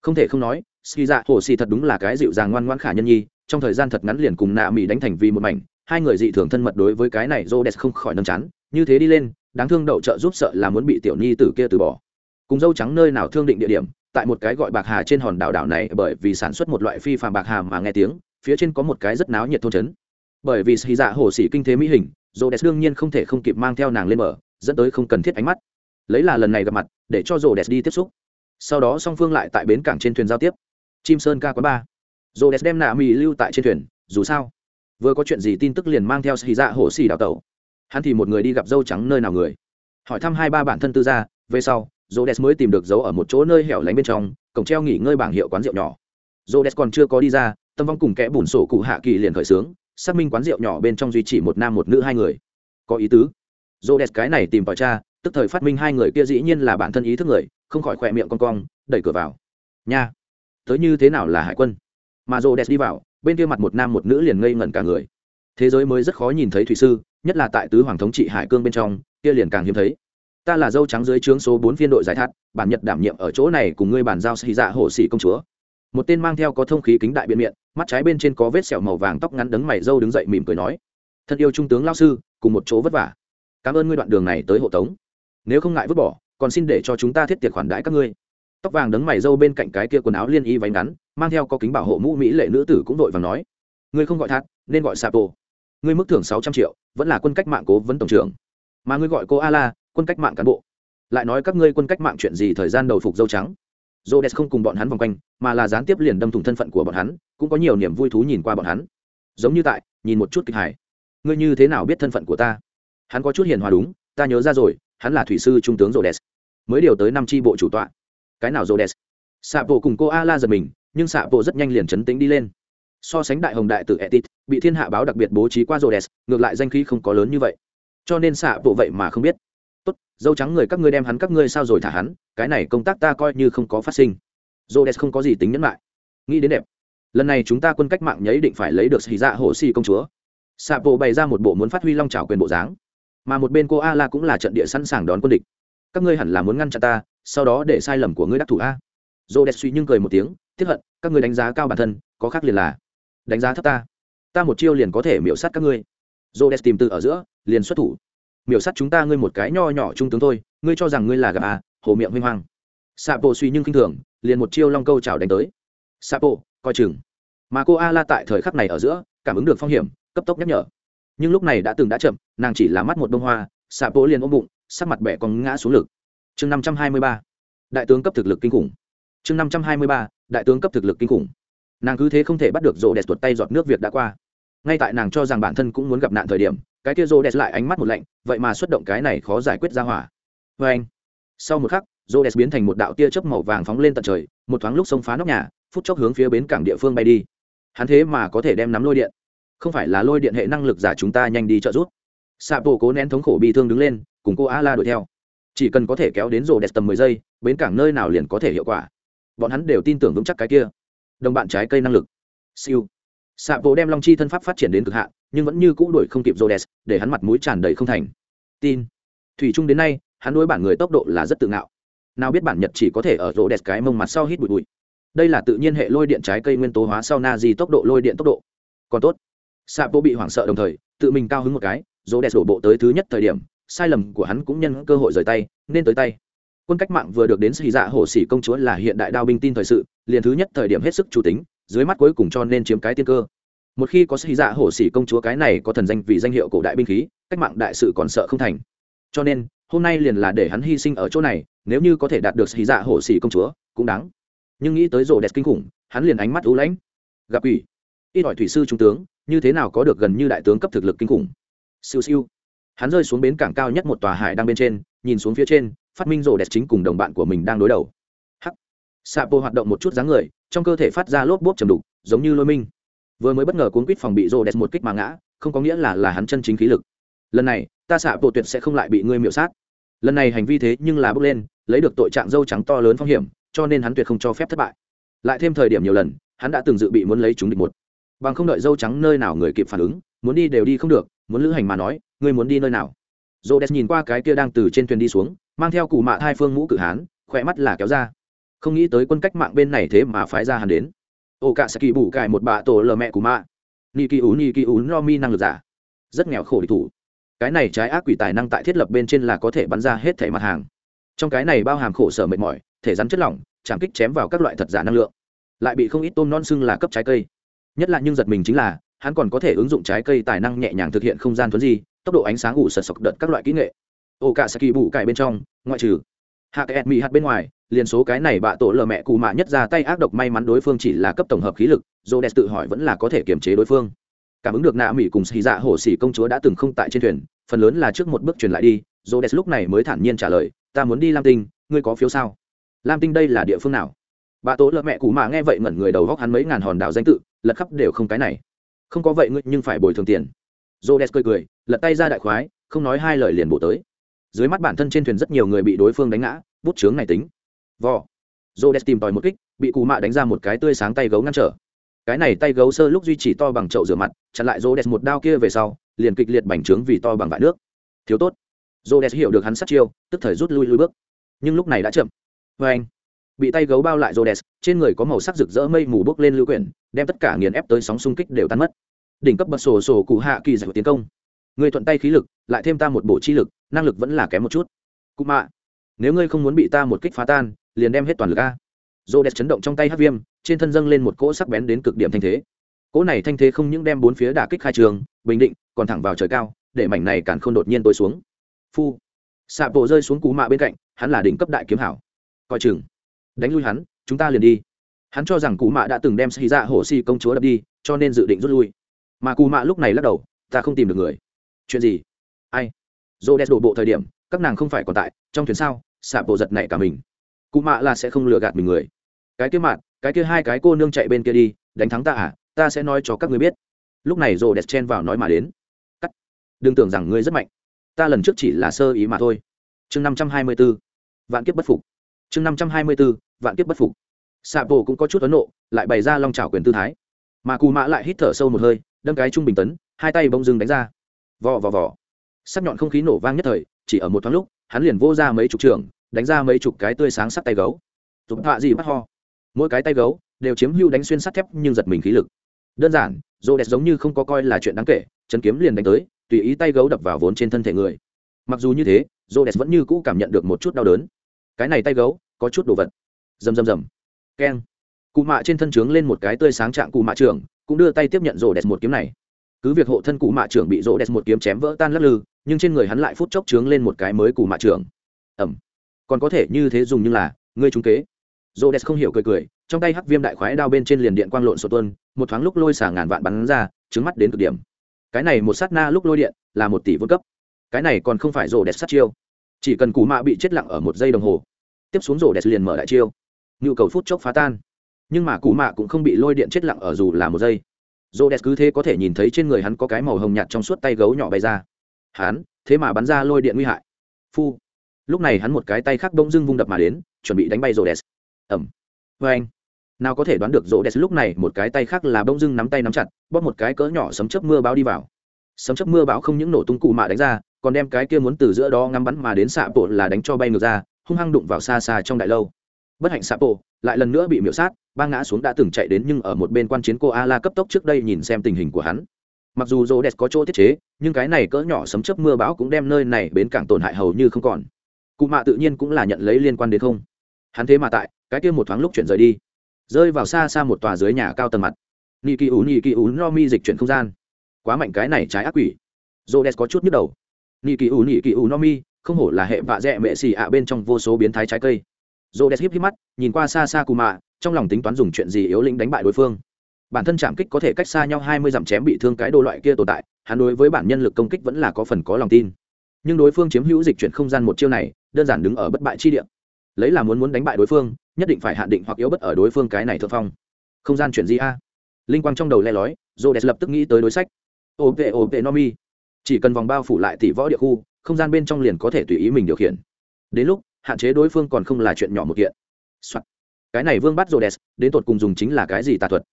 Không thể không nói ski dạ hồ xì thật đúng là cái dịu dàng ngoan ngoãn khả nhân nhi, trong thời gian thật ngắn liền cùng nạ mỹ đánh thành vì một mảnh, hai người dị thường thân mật đối với cái này rô đẹp không khỏi nâm chán, như thế đi lên, đáng thương đậu trợ giúp sợ là muốn bị tiểu nhi tử kia từ bỏ. Cùng dâu trắng nơi nào thương định địa điểm, tại một cái gọi bạc hà trên hòn đảo đảo này bởi vì sản xuất một loại phi phàm bạc hà mà nghe tiếng phía trên có một cái rất náo nhiệt thôn trấn. Bởi vì xì dạ hồ xỉ kinh thế mỹ hình rô đẹp đương nhiên không thể không kịp mang theo nàng lên mở, dẫn tới không cần thiết ánh mắt. Lấy là lần này gặp mặt để cho rô đẹp đi tiếp xúc. Sau đó song phương lại tại bến cảng trên thuyền giao tiếp. Chim sơn ca quán ba. Rô đẹp đem nạ mì lưu tại trên thuyền dù sao vừa có chuyện gì tin tức liền mang theo xì dạ hồ xỉ đào tẩu. Hắn thì một người đi gặp dâu trắng nơi nào người. Hỏi thăm hai ba bản thân tư gia về sau Rhodes mới tìm được dấu ở một chỗ nơi hẻo lánh bên trong, cổng treo nghỉ ngơi bảng hiệu quán rượu nhỏ. Rhodes còn chưa có đi ra, Tâm Vong cùng kẽ bùn sổ cụ hạ kỳ liền khởi sướng, xác minh quán rượu nhỏ bên trong duy chỉ một nam một nữ hai người. Có ý tứ. Rhodes cái này tìm tòi cha, tức thời phát minh hai người kia dĩ nhiên là bản thân ý thức người, không khỏi khỏe miệng cong cong, đẩy cửa vào. Nha, tới như thế nào là hải quân? Mà Rhodes đi vào, bên kia mặt một nam một nữ liền ngây ngẩn cả người. Thế giới mới rất khó nhìn thấy thủy sư, nhất là tại tứ hoàng thống trị hải cương bên trong, kia liền càng hiếm thấy ta là dâu trắng dưới trướng số bốn phiên đội giải thắt bản nhật đảm nhiệm ở chỗ này cùng ngươi bàn giao xì dạ hổ xỉ công chúa một tên mang theo có thông khí kính đại biện miệng, mắt trái bên trên có vết sẹo màu vàng tóc ngắn đấng mày râu đứng dậy mỉm cười nói, thân yêu trung tướng lao sư, cùng một chỗ vất vả. Cảm ơn ngươi đoạn đường này tới hộ tống. Nếu không ngại vứt bỏ, còn xin để cho chúng ta thiết tiệc khoản đãi các ngươi. Tóc vàng đấng mày râu bên cạnh cái kia quần áo liên y váy ngắn, mang theo có kính bảo hộ mũ mỹ lệ nữ tử cũng vội và nói, ngươi không gọi thắt nên gọi sapo ngươi mức thưởng sáu trăm triệu, vẫn là quân cách mạng cố vấn tổng trưởng. Mà ngươi gọi cô a la, quân cách mạng cán bộ. Lại nói các ngươi quân cách mạng chuyện gì thời gian đầu phục dâu trắng? Rhodes không cùng bọn hắn vòng quanh mà là gián tiếp liền đâm thủng thân phận của bọn hắn cũng có nhiều niềm vui thú nhìn qua bọn hắn. Giống như tại nhìn một chút kịch hải ngươi như thế nào biết thân phận của ta? Hắn có chút hiền hòa đúng ta nhớ ra rồi hắn là thủy sư trung tướng Rhodes. mới điều tới năm tri bộ chủ tọa. Cái nào Rhodes? Sạ bộ cùng cô Ala giật mình nhưng sạ bộ rất nhanh liền chấn tĩnh đi lên. So sánh đại hồng đại tử etit bị thiên hạ báo đặc biệt bố trí qua Rhodes, ngược lại danh khí không có lớn như vậy. Cho nên sạ bộ vậy mà không biết tốt, dâu trắng người các ngươi đem hắn các ngươi sao rồi thả hắn, cái này công tác ta coi như không có phát sinh. Dô đès không có gì tính nhẫn lại. Nghĩ đến đẹp. Lần này chúng ta quân cách mạng nhấy định phải lấy được xì dạ hồ xì công chúa. Xạ bộ bày ra một bộ muốn phát huy long trào quyền bộ dáng. Mà một bên cô a la cũng là trận địa sẵn sàng đón quân địch. Các ngươi hẳn là muốn ngăn chặn ta, sau đó để sai lầm của ngươi đắc thủ a. Dô đès suy nhưng cười một tiếng, tiếp hận, các ngươi đánh giá cao bản thân, có khác liền là đánh giá thấp ta. Ta một chiêu liền có thể miễu sát các ngươi. Dô đès tìm từ ở giữa, liền xuất thủ miểu sắt chúng ta ngươi một cái nho nhỏ trung tướng thôi, ngươi cho rằng ngươi là gặp à hồ miệng huy hoang. Xạ bộ suy nhưng k i n h thường, liền một chiêu long câu chào đánh tới. Xạ bộ coi chừng. Mà cô a la tại thời khắc này ở giữa, cảm ứng được phong hiểm, cấp tốc nhắc nhở. Nhưng lúc này đã từng đã chậm, nàng chỉ là mắt một bông hoa xạ bộ liền ôm bụng, sắc mặt bẻ còn ngã xuống lực. Chương năm trăm hai mươi ba. Đại tướng cấp thực lực kinh khủng. Chương năm trăm hai mươi ba. Đại tướng cấp thực lực kinh khủng. Nàng cứ thế không thể bắt được rộ đẹp tuột tay giọt nước việc đã qua. Ngay tại nàng cho rằng bản thân cũng muốn gặp nạn thời điểm cái kia rô đẹp lại ánh mắt một lạnh, vậy mà xuất động cái này khó giải quyết ra hỏa. Vê anh, sau một khắc rô đẹp biến thành một đạo tia chớp màu vàng phóng lên tận trời, một thoáng lúc xông phá nóc nhà, phút chốc hướng phía bến cảng địa phương bay đi. Hắn thế mà có thể đem nắm lôi điện. Không phải là lôi điện hệ năng lực giả chúng ta nhanh đi trợ giúp. Xạ bộ cố nén thống khổ bị thương đứng lên, cùng cô a la đuổi theo. Chỉ cần có thể kéo đến rô đẹp tầm mười giây, bến cảng nơi nào liền có thể hiệu quả. Bọn hắn đều tin tưởng vững chắc cái kia. Đồng bạn trái cây năng lực. Siêu. Xạ bộ đem long chi thân pháp phát triển đến cực hạn nhưng vẫn như cũ đuổi không kịp Rhodes, để hắn mặt mũi tràn đầy không thành. Tin. Thủy chung đến nay, hắn đối bản người tốc độ là rất tự ngạo. Nào biết bản Nhật chỉ có thể ở Rhodes cái mông mặt sau hít bụi bụi. Đây là tự nhiên hệ lôi điện trái cây nguyên tố hóa sau Nazi tốc độ lôi điện tốc độ. Còn tốt. Sapo bị hoảng sợ đồng thời, tự mình cao hứng một cái, Rhodes đổ bộ tới thứ nhất thời điểm, sai lầm của hắn cũng nhân cơ hội rời tay nên tới tay quân cách mạng vừa được đến xì dạ hổ sĩ công chúa là hiện đại đao binh tin thời sự liền thứ nhất thời điểm hết sức chủ tính dưới mắt cuối cùng cho nên chiếm cái tiên cơ một khi có xì dạ hổ xỉ công chúa cái này có thần danh vì danh hiệu cổ đại binh khí, cách mạng đại sự còn sợ không thành. Cho nên, hôm nay liền là để hắn hy sinh ở chỗ này, nếu như có thể đạt được xì dạ hổ xỉ công chúa, cũng đáng. Nhưng nghĩ tới rổ đẹp kinh khủng, hắn liền ánh mắt ú lãnh. Gặp ủy ít hỏi thủy sư trung tướng, như thế nào có được gần như đại tướng cấp thực lực kinh khủng? Siêu siêu. Hắn rơi xuống bến cảng cao nhất một tòa hải đang bên trên, nhìn xuống phía trên, phát minh rổ đẹp chính cùng đồng bạn của mình đang đối đầu. Hắc. Sapo hoạt động một chút dáng người, trong cơ thể phát ra lốp bốp chầm đục, giống như lôi minh vừa mới bất ngờ cuốn quýt phòng bị rô đẹp một kích mà ngã, không có nghĩa là là hắn chân chính khí lực. Lần này, ta xạ bộ tuyệt sẽ không lại bị ngươi miễu sát. Lần này hành vi thế nhưng là bước lên, lấy được tội trạng dâu trắng to lớn phong hiểm, cho nên hắn tuyệt không cho phép thất bại. Lại thêm thời điểm nhiều lần, hắn đã từng dự bị muốn lấy chúng địch một. Bằng không đợi dâu trắng nơi nào người kịp phản ứng, muốn đi đều đi không được, muốn lữ hành mà nói, ngươi muốn đi nơi nào? Dô đès nhìn qua cái kia đang từ trên thuyền đi xuống, mang theo cụ mạ hai phương mũ cử hán, khỏe mắt là kéo ra. Không nghĩ tới quân cách mạng bên này thế mà phái ra hắn đến ô cả sẽ kỳ bù cải một bà tổ lờ mẹ của mạ. Ni kỳ ú ni kỳ ú no mi năng lực giả. Rất nghèo khổ địch thủ. Cái này trái ác quỷ tài năng tại thiết lập bên trên là có thể bắn ra hết thể mặt hàng. Trong cái này bao hàm khổ sở mệt mỏi, thể rắn chất lỏng chạm kích chém vào các loại thật giả năng lượng. Lại bị không ít tôm non xưng là cấp trái cây. Nhất là nhưng giật mình chính là, hắn còn có thể ứng dụng trái cây tài năng nhẹ nhàng thực hiện không gian thuấn di, tốc độ ánh sáng ủ sật sọc đợt các loại kỹ nghệ. Ô cả saki bù cải bên trong, ngoại trừ hạ cái mỹ hạt bên ngoài liền số cái này bạ tổ lờ mẹ cụ mạ nhất ra tay ác độc may mắn đối phương chỉ là cấp tổng hợp khí lực dô đẹp tự hỏi vẫn là có thể kiềm chế đối phương. Cảm ứng được nạ mỹ cùng xì dạ hổ xỉ công chúa đã từng không tại trên thuyền, phần lớn là trước một bước truyền lại đi dô đẹp lúc này mới thản nhiên trả lời, ta muốn đi lam tinh, ngươi có phiếu sao? Lam tinh đây là địa phương nào? Bà tố lợ mẹ cụ mà nghe vậy ngẩn người đầu góc hắn mấy ngàn hòn đảo danh tự, lật khắp đều không cái này. Không có vậy ngươi nhưng phải bồi thường tiền. J o cười cười, lật tay ra đại khoái, không nói hai lời liền bổ tới. Dưới mắt bản thân trên thuyền rất nhiều người bị đối phương đánh ngã, bút chướng này tính vò j o tìm tòi một kích, bị cù mạ đánh ra một cái tươi sáng tay gấu ngăn trở. Cái này tay gấu sơ lúc duy trì to bằng chậu rửa mặt, chặn lại j o một đao kia về sau, liền kịch liệt bành trướng vì to bằng vải nước. Thiếu tốt. J o hiểu được hắn sát chiêu, tức thời rút lui lui bước. Nhưng lúc này đã chậm. Vê anh, bị tay gấu bao lại rhodes, trên người có màu sắc rực rỡ mây mù bốc lên lưu quyển, đem tất cả nghiền ép tới sóng xung kích đều tan mất. Đỉnh cấp bật sổ sổ cụ hạ kỳ giải tiến công. Người thuận tay khí lực, lại thêm ta một bộ chi lực, năng lực vẫn là kém một chút. Cụ mạ nếu ngươi không muốn bị ta một kích phá tan, liền đem hết toàn lực a. Rô chấn động trong tay hát viêm, trên thân dâng lên một cỗ sắc bén đến cực điểm thanh thế. Cỗ này thanh thế không những đem bốn phía đà kích khai trường, bình định, còn thẳng vào trời cao, để mảnh này càn không đột nhiên tối xuống. Phu. Xạ bộ rơi xuống cú mạ bên cạnh, hắn là đỉnh cấp đại kiếm hảo. Coi chừng. Đánh lui hắn, chúng ta liền đi. Hắn cho rằng cú mạ đã từng đem xì ra dạ hổ xì công chúa đập đi, cho nên dự định rút lui. Mà cú mạ lúc này lắc đầu, ta không tìm được người. Chuyện gì? Ai? Dô đẹp đổ bộ thời điểm các nàng không phải còn tại, trong thuyền sao, xạ bộ giật này cả mình. Cụ mạ là sẽ không lừa gạt mình người. Cái kia mạn, cái kia hai cái cô nương chạy bên kia đi, đánh thắng ta à ta sẽ nói cho các người biết. Lúc này rồ đẹp chen vào nói mà đến. Cắt. Đừng tưởng rằng ngươi rất mạnh. Ta lần trước chỉ là sơ ý mà thôi. Chương năm trăm hai mươi b ố vạn kiếp bất phục. Chương năm trăm hai mươi b ố vạn kiếp bất phục. Xạ bộ cũng có chút ấn nộ, lại bày ra long trào quyền tư thái. Mà cù mã lại hít thở sâu một hơi, đâm cái trung bình tấn, hai tay bông dưng đánh ra. Vò vò vò. Sắc nhọn không khí nổ vang nhất thời chỉ ở một thoáng lúc, hắn liền vô ra mấy chục trường, đánh ra mấy chục cái tươi sáng sắc tay gấu. Tục họa gì bắt ho. Mỗi cái tay gấu đều chiếm hưu đánh xuyên sắt thép nhưng giật mình khí lực. Đơn giản rô đẹp giống như không có coi là chuyện đáng kể, chân kiếm liền đánh tới, tùy ý tay gấu đập vào vốn trên thân thể người. Mặc dù như thế rô đẹp vẫn như cũ cảm nhận được một chút đau đớn. Cái này tay gấu có chút đồ vật. Rầm rầm rầm. Keng. Cụ mạ trên thân trướng lên một cái tươi sáng trạng cụ mạ trưởng, cũng đưa tay tiếp nhận rô đẹp một kiếm này. Cứ việc hộ thân cụ mạ trưởng bị rô đẹp một kiếm chém vỡ tan lắc lư nhưng trên người hắn lại phút chốc trướng lên một cái mới cù mạ trưởng. Ẩm. Còn có thể như thế dùng như là, ngươi trúng kế. Rô đẹp không hiểu cười cười, trong tay hắc viêm đại khoái đao bên trên liền điện quang lộn sổ tuân một thoáng lúc lôi xả ngàn vạn bắn ra trứng mắt đến cực điểm. Cái này một sát na lúc lôi điện, là một tỷ vốn cấp. Cái này còn không phải rổ đẹp sát chiêu. Chỉ cần cù mạ bị chết lặng ở một giây đồng hồ, tiếp xuống rổ đẹp liền mở đại chiêu. Nhu cầu phút chốc phá tan. Nhưng mà cù mạ cũng không bị lôi điện chết lặng ở dù là một giây. Rổ đẹp cứ thế có thể nhìn thấy trên người hắn có cái màu hồng nhạt trong suốt tay gấu nhỏ bay ra hắn thế mà bắn ra lôi điện nguy hại. Phu. Lúc này hắn một cái tay khác bỗng dưng vung đập mà đến, chuẩn bị đánh bay rô đès ẩm. Vê anh. Nào có thể đoán được rô đès lúc này một cái tay khác là bỗng dưng nắm tay nắm chặt, bóp một cái cỡ nhỏ sấm chớp mưa bão đi vào. Sấm chớp mưa bão không những nổ tung cụ mạ đánh ra, còn đem cái kia muốn từ giữa đó ngắm bắn mà đến xạ bộ là đánh cho bay ngược ra, hung hăng đụng vào xa xa trong đại lâu. Bất hạnh xạ bộ, lại lần nữa bị miễu sát, ba ngã xuống đã từng chạy đến nhưng ở một bên quan chiến cô a la cấp tốc trước đây nhìn xem tình hình của hắn mặc dù rô đẹp có chỗ thiết chế, nhưng cái này cỡ nhỏ sấm chớp mưa bão cũng đem nơi này bến cảng tổn hại hầu như không còn. Cụ mạ tự nhiên cũng là nhận lấy liên quan đến không. Hắn thế mà tại, cái kia một thoáng lúc chuyển rời đi. Rơi vào xa xa một tòa dưới nhà cao tầng mặt. Nị kỳ ú nị kỳ ú no mi dịch chuyển không gian. Quá mạnh cái này trái ác quỷ. Rô đẹp có chút nhức đầu. Nị kỳ ú nị kỳ ú no mi, không hổ là hệ vạ dẹ mệ xì ạ bên trong vô số biến thái trái cây. Rô đẹp híp híp mắt, nhìn qua xa xa cụ mạ, trong lòng tính toán dùng chuyện gì yếu lĩnh đánh bại đối phương bản thân chạm kích có thể cách xa nhau hai mươi dặm chém bị thương cái đồ loại kia tồn tại, hắn đối với bản nhân lực công kích vẫn là có phần có lòng tin. Nhưng đối phương chiếm hữu dịch chuyển không gian một chiêu này, đơn giản đứng ở bất bại chi địa. Lấy là muốn muốn đánh bại đối phương, nhất định phải hạn định hoặc yếu bất ở đối phương cái này thượng phong. Không gian chuyển di a. Linh quang trong đầu le lói j lập tức nghĩ tới đối sách. Ổn vệ ổn vệ no mi chỉ cần vòng bao phủ lại tỷ võ địa khu, không gian bên trong liền có thể tùy ý mình điều khiển. Đến lúc, hạn chế đối phương còn không là chuyện nhỏ một kiện、Soạn. cái này vương bắt rô đến tột cùng dùng chính là cái gì tà thuật?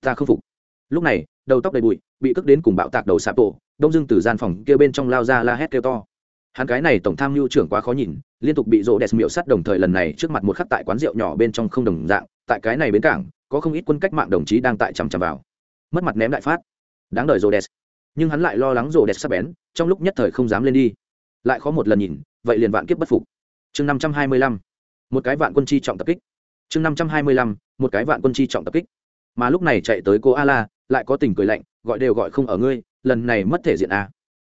Ta không phục. Lúc này, đầu tóc đầy bụi, bị tức đến cùng bạo tạc đầu sạp tổ, đông dưng từ gian phòng kia bên trong lao ra la hét kêu to. Hắn cái này tổng tham mưu trưởng quá khó nhìn, liên tục bị rô đẹp miệu sắt đồng thời lần này trước mặt một khắc tại quán rượu nhỏ bên trong không đồng dạng, tại cái này bến cảng, có không ít quân cách mạng đồng chí đang tại chằm chằm vào. Mất mặt ném đại phát. Đáng đời rô đès nhưng hắn lại lo lắng rô đès sắp bén, trong lúc nhất thời không dám lên đi. Lại khó một lần nhìn, vậy liền vạn kiếp bất phục. Chương năm trăm hai mươi lăm. Một cái vạn quân chi trọng tập kích. Chương năm trăm hai mươi lăm. Một cái vạn quân chi trọng tập kích mà lúc này chạy tới cô a la lại có tình cười lạnh, gọi đều gọi không ở ngươi, lần này mất thể diện a à.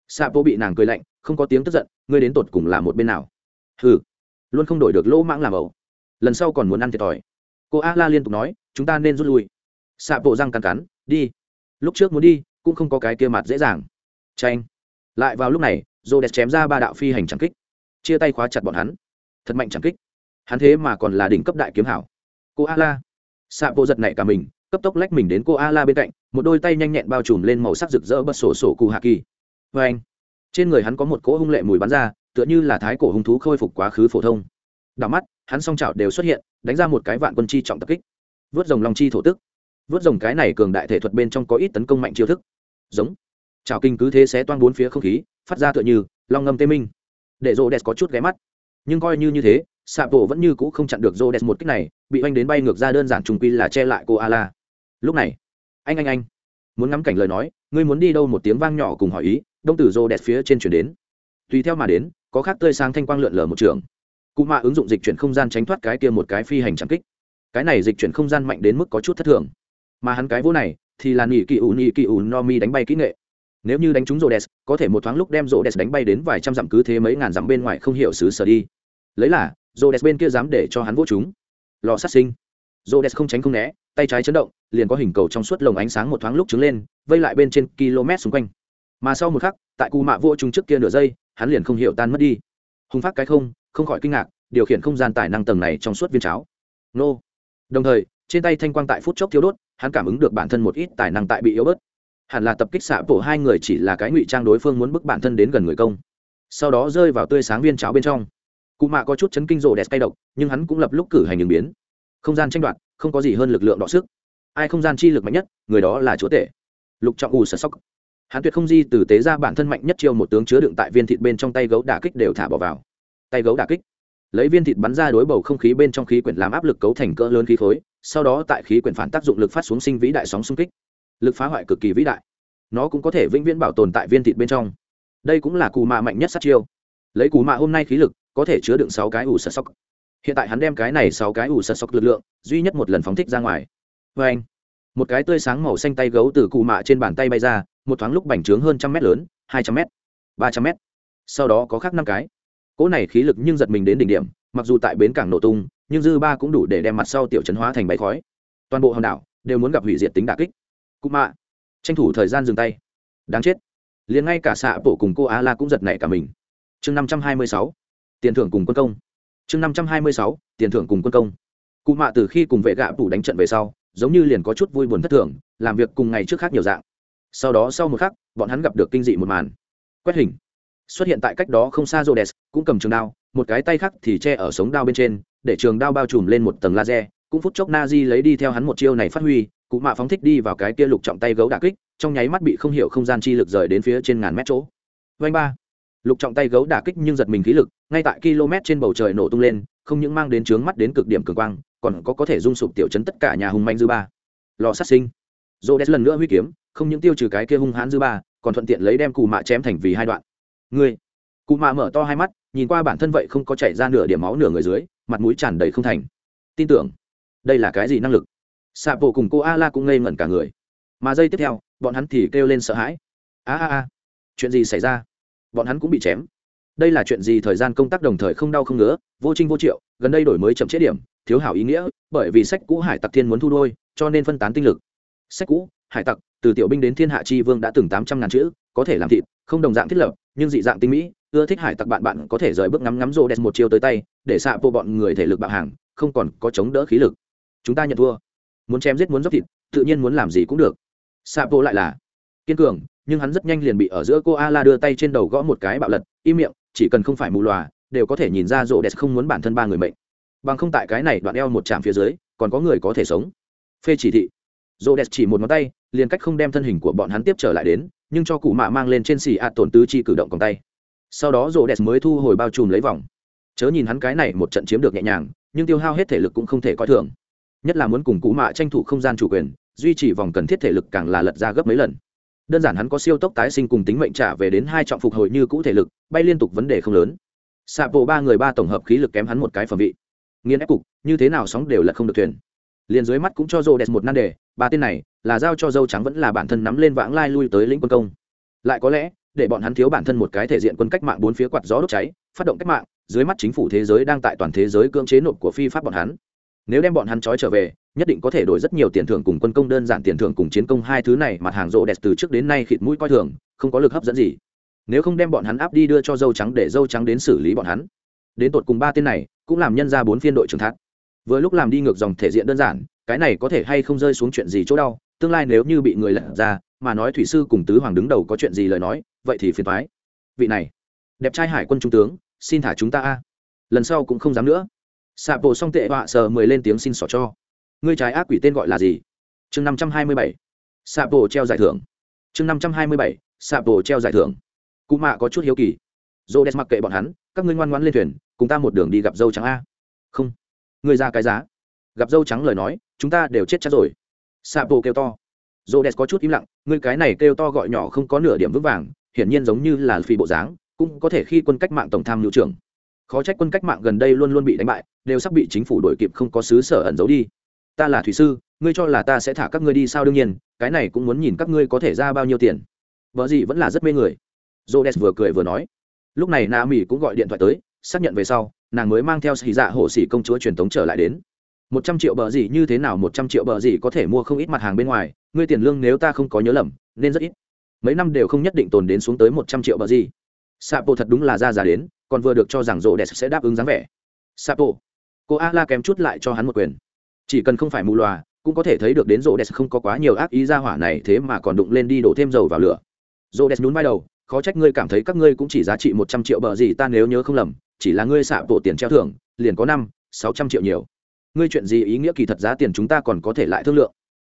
xạ vô bị nàng cười lạnh, không có tiếng tức giận, ngươi đến tột cùng là một bên nào? Hừ, luôn không đổi được lỗ mãng làm ẩu. Lần sau còn muốn ăn thiệt thòi. Cô a la liên tục nói, chúng ta nên rút lui. Xạ bộ răng cắn cắn, đi. Lúc trước muốn đi, cũng không có cái kia mặt dễ dàng. Tranh lại vào lúc này rô đẹp chém ra ba đạo phi hành trắng kích. Chia tay khóa chặt bọn hắn. Thật mạnh trắng kích. Hắn thế mà còn là đỉnh cấp đại kiếm hảo. Cô a la xạ bộ giật này cả mình cấp tốc lách mình đến cô a la bên cạnh, một đôi tay nhanh nhẹn bao trùm lên màu sắc rực rỡ bật sổ sổ cụ hạ kỳ. Vê anh, trên người hắn có một cỗ hung lệ mùi bắn ra, tựa như là thái cổ hung thú khôi phục quá khứ phổ thông. Đảo mắt, hắn song chảo đều xuất hiện, đánh ra một cái vạn quân chi trọng tập kích. Vớt rồng long chi thổ tức. Vớt rồng cái này cường đại thể thuật bên trong có ít tấn công mạnh chiêu thức. Giống. Chảo kinh cứ thế xé toan bốn phía không khí, phát ra tựa như long ngâm tê minh. Để rô đẹp có chút ghé mắt. Nhưng coi như như thế xạ bộ vẫn như cũ không chặn được rô đẹp một cách này, bị oanh đến bay ngược ra đơn giản trùng quy là che lại cô a la lúc này, anh anh anh, muốn ngắm cảnh lời nói, ngươi muốn đi đâu một tiếng vang nhỏ cùng hỏi ý, đông tử rô đẹp phía trên chuyển đến. Tùy theo mà đến, có khác tươi sáng thanh quang lượn lờ một trường. Cụ mạ ứng dụng dịch chuyển không gian tránh thoát cái kia một cái phi hành trắng kích. Cái này dịch chuyển không gian mạnh đến mức có chút thất thường. Mà hắn cái vỗ này, thì là nỉ kỳ ủ nỉ kỳ ủ no mi đánh bay kỹ nghệ. Nếu như đánh trúng rô đès có thể một thoáng lúc đem rô đès đánh bay đến vài trăm dặm cứ thế mấy ngàn dặm bên ngoài không hiểu xứ sở đi. Lấy là rô đès bên kia dám để cho hắn vô chúng. Lò sát sinh. Rô đès không tránh không né, tay trái chấn động, liền có hình cầu trong suốt lồng ánh sáng một thoáng lúc trứng lên, vây lại bên trên km xung quanh. Mà sau một khắc, tại cù mạ vô chúng trước kia nửa giây, hắn liền không hiểu tan mất đi. Hùng phát cái không không khỏi kinh ngạc, điều khiển không gian tài năng tầng này trong suốt viên cháo. Nô. Đồng thời, trên tay thanh quang tại phút chốc thiếu đốt, hắn cảm ứng được bản thân một ít tài năng tại bị yếu bớt. Hẳn là tập kích xạ bổ hai người chỉ là cái ngụy trang đối phương muốn bức bản thân đến gần người công. Sau đó rơi vào tươi sáng viên cháo bên trong cụ mạ có chút chấn kinh rồ, đẹp cay độc nhưng hắn cũng lập lúc cử hành ứng biến. Không gian tranh đoạt không có gì hơn lực lượng đọ sức. Ai không gian chi lực mạnh nhất người đó là chúa tể. Lục trọng ù sợ sóc. Hắn tuyệt không di từ tế ra bản thân mạnh nhất chiêu một tướng chứa đựng tại viên thịt bên trong tay gấu đả kích đều thả bỏ vào. Tay gấu đả kích. Lấy viên thịt bắn ra đối bầu không khí bên trong khí quyển làm áp lực cấu thành cỡ lớn khí khối sau đó tại khí quyển phản tác dụng lực phát xuống sinh vĩ đại sóng xung kích. Lực phá hoại cực kỳ vĩ đại. Nó cũng có thể vĩnh viễn bảo tồn tại viên thịt bên trong. Đây cũng là cù mạ mạnh nhất sát chiêu. Lấy cù mạ hôm nay khí lực có thể chứa đựng sáu cái ủ sật sóc. Hiện tại hắn đem cái này sáu cái ủ sật sóc lực lượng, duy nhất một lần phóng thích ra ngoài. Vê anh, một cái tươi sáng màu xanh tay gấu từ cụ mạ trên bàn tay bay ra, một thoáng lúc bành trướng hơn trăm mét lớn, hai trăm mét, ba trăm mét. Sau đó có khác năm cái. Cỗ này khí lực nhưng giật mình đến đỉnh điểm, mặc dù tại bến cảng nổ tung, nhưng dư ba cũng đủ để đem mặt sau tiểu chấn hóa thành bãi khói. Toàn bộ hòn đảo đều muốn gặp hủy diệt tính đà kích. Cụ mạ, tranh thủ thời gian dừng tay. Đáng chết. Liền ngay cả xạ bộ cùng cô a la cũng giật nảy cả mình. Chương năm trăm hai mươi sáu tiền thưởng cùng quân công. Chương năm trăm hai mươi sáu, tiền thưởng cùng quân công. Cụ mạ từ khi cùng vệ gạ phủ đánh trận về sau, giống như liền có chút vui buồn thất thường, làm việc cùng ngày trước khác nhiều dạng. Sau đó sau một khắc, bọn hắn gặp được kinh dị một màn. Quét hình. Xuất hiện tại cách đó không xa rhodes, cũng cầm trường đao, một cái tay khác thì che ở sống đao bên trên, để trường đao bao trùm lên một tầng laser, cũng phút chốc na di lấy đi theo hắn một chiêu này phát huy, cụ mạ phóng thích đi vào cái kia lục trọng tay gấu đà kích, trong nháy mắt bị không hiểu không gian chi lực rời đến phía trên ngàn mét chỗ. Vanh ba. Lục trọng tay gấu đà kích nhưng giật mình khí lực ngay tại km trên bầu trời nổ tung lên không những mang đến trướng mắt đến cực điểm cường quang còn có có thể dung sụp tiểu chấn tất cả nhà hùng manh dư ba. Lò sát sinh. Dô đét lần nữa huy kiếm không những tiêu trừ cái kia hung hãn dư ba còn thuận tiện lấy đem cù mạ chém thành vì hai đoạn. Người, cụ mạ mở to hai mắt nhìn qua bản thân vậy không có chảy ra nửa điểm máu nửa người dưới mặt mũi tràn đầy không thành. Tin tưởng. Đây là cái gì năng lực? Xạ bộ cùng cô a la cũng ngây ngẩn cả người. Mà giây tiếp theo bọn hắn thì kêu lên sợ hãi. A a a. Chuyện gì xảy ra? Bọn hắn cũng bị chém đây là chuyện gì? Thời gian công tác đồng thời không đau không ngứa, vô trinh vô triệu, gần đây đổi mới chậm chế điểm, thiếu hảo ý nghĩa, bởi vì sách cũ hải tặc thiên muốn thu đôi, cho nên phân tán tinh lực. Sách cũ hải tặc, từ tiểu binh đến thiên hạ chi vương đã từng tám trăm ngàn chữ, có thể làm thịt, không đồng dạng thiết lập, nhưng dị dạng tinh mỹ, ưa thích hải tặc bạn bạn có thể rời bước ngắm ngắm rô đẹp một chiều tới tay, để xạ bộ bọn người thể lực bạo hàng, không còn có chống đỡ khí lực. Chúng ta nhận thua. Muốn chém giết muốn dốc thịt, tự nhiên muốn làm gì cũng được. Xạ bộ lại là kiên cường, nhưng hắn rất nhanh liền bị ở giữa cô a la đưa tay trên đầu gõ một cái bạo lật, im miệng chỉ cần không phải mù lòa đều có thể nhìn ra rộ đẹp không muốn bản thân ba người mệnh. Bằng không tại cái này đoạn eo một trạm phía dưới, còn có người có thể sống. Phê chỉ thị. Rộ đẹp chỉ một ngón tay, liền cách không đem thân hình của bọn hắn tiếp trở lại đến, nhưng cho cụ mạ mang lên trên xì ạt tổn tứ chi cử động còng tay. Sau đó rộ đẹp mới thu hồi bao trùm lấy vòng. Chớ nhìn hắn cái này một trận chiếm được nhẹ nhàng, nhưng tiêu hao hết thể lực cũng không thể coi thường. Nhất là muốn cùng cụ mạ tranh thủ không gian chủ quyền, duy trì vòng cần thiết thể lực càng là lật ra gấp mấy lần đơn giản hắn có siêu tốc tái sinh cùng tính mệnh trả về đến hai trọng phục hồi như cũ thể lực, bay liên tục vấn đề không lớn. Xạ bộ ba người ba tổng hợp khí lực kém hắn một cái phẩm vị. Nghiên ép cục, như thế nào sóng đều là không được thuyền. Liền dưới mắt cũng cho rô đẹp một nan đề, ba tên này là giao cho dâu trắng vẫn là bản thân nắm lên vãng lai lui tới lĩnh quân công. Lại có lẽ, để bọn hắn thiếu bản thân một cái thể diện quân cách mạng bốn phía quạt gió đốt cháy, phát động cách mạng, dưới mắt chính phủ thế giới đang tại toàn thế giới cưỡng chế nộp của phi pháp bọn hắn. Nếu đem bọn hắn trói trở về nhất định có thể đổi rất nhiều tiền thưởng cùng quân công đơn giản tiền thưởng cùng chiến công hai thứ này mặt hàng rộ đẹp từ trước đến nay khịt mũi coi thường, không có lực hấp dẫn gì. Nếu không đem bọn hắn áp đi đưa cho dâu trắng để dâu trắng đến xử lý bọn hắn. Đến tột cùng ba tên này cũng làm nhân ra bốn phiên đội trưởng thác. Vừa lúc làm đi ngược dòng thể diện đơn giản, cái này có thể hay không rơi xuống chuyện gì chỗ đau, tương lai nếu như bị người lật ra, mà nói thủy sư cùng tứ hoàng đứng đầu có chuyện gì lời nói, vậy thì phiền thoái vị này, đẹp trai hải quân trung tướng, xin thả chúng ta a. Lần sau cũng không dám nữa. Xạ bộ song tệ họa sờ mười lên tiếng xin xỏ cho ngươi trái ác quỷ tên gọi là gì? Chương năm trăm hai mươi bảy. Bộ treo giải thưởng. Chương năm trăm hai mươi bảy bộ treo giải thưởng. Cụ mạ có chút hiếu kỳ. Dô đès mặc kệ bọn hắn, các ngươi ngoan ngoãn lên thuyền, cùng ta một đường đi gặp dâu trắng a. Không. Ngươi ra cái giá. Gặp dâu trắng lời nói, chúng ta đều chết chắc rồi. Sạp bộ kêu to. Dô đès có chút im lặng, ngươi cái này kêu to gọi nhỏ không có nửa điểm vững vàng, hiển nhiên giống như là phi bộ dáng, cũng có thể khi quân cách mạng tổng tham hiệu trưởng. Khó trách quân cách mạng gần đây luôn luôn bị đánh bại, đều sắp bị chính phủ đổi kịp không có xứ sở ẩn giấu đi ta là thủy sư, ngươi cho là ta sẽ thả các ngươi đi sao? Đương nhiên, cái này cũng muốn nhìn các ngươi có thể ra bao nhiêu tiền. Vợ gì vẫn là rất mê người. Jodes vừa cười vừa nói. Lúc này na mỹ cũng gọi điện thoại tới, xác nhận về sau, nàng mới mang theo xì dạ hộ xỉ công chúa truyền thống trở lại đến. Một trăm triệu bờ gì, như thế nào một trăm triệu bờ gì có thể mua không ít mặt hàng bên ngoài? Ngươi tiền lương nếu ta không có nhớ lầm, nên rất ít. Mấy năm đều không nhất định tồn đến xuống tới một trăm triệu bờ gì. Sapo thật đúng là ra già đến, còn vừa được cho rằng rô đẹp sẽ đáp ứng dáng vẻ. Sapo. Cô a la kém chút lại cho hắn một quyền chỉ cần không phải mù loà, cũng có thể thấy được đến rô đès không có quá nhiều ác ý ra hỏa này thế mà còn đụng lên đi đổ thêm dầu vào lửa. Rô đès nhún vai đầu, khó trách ngươi cảm thấy các ngươi cũng chỉ giá trị một trăm triệu bờ gì ta nếu nhớ không lầm, chỉ là ngươi xạ bộ tiền treo thưởng, liền có năm, sáu trăm triệu nhiều. Ngươi chuyện gì ý nghĩa kỳ thật giá tiền chúng ta còn có thể lại thương lượng.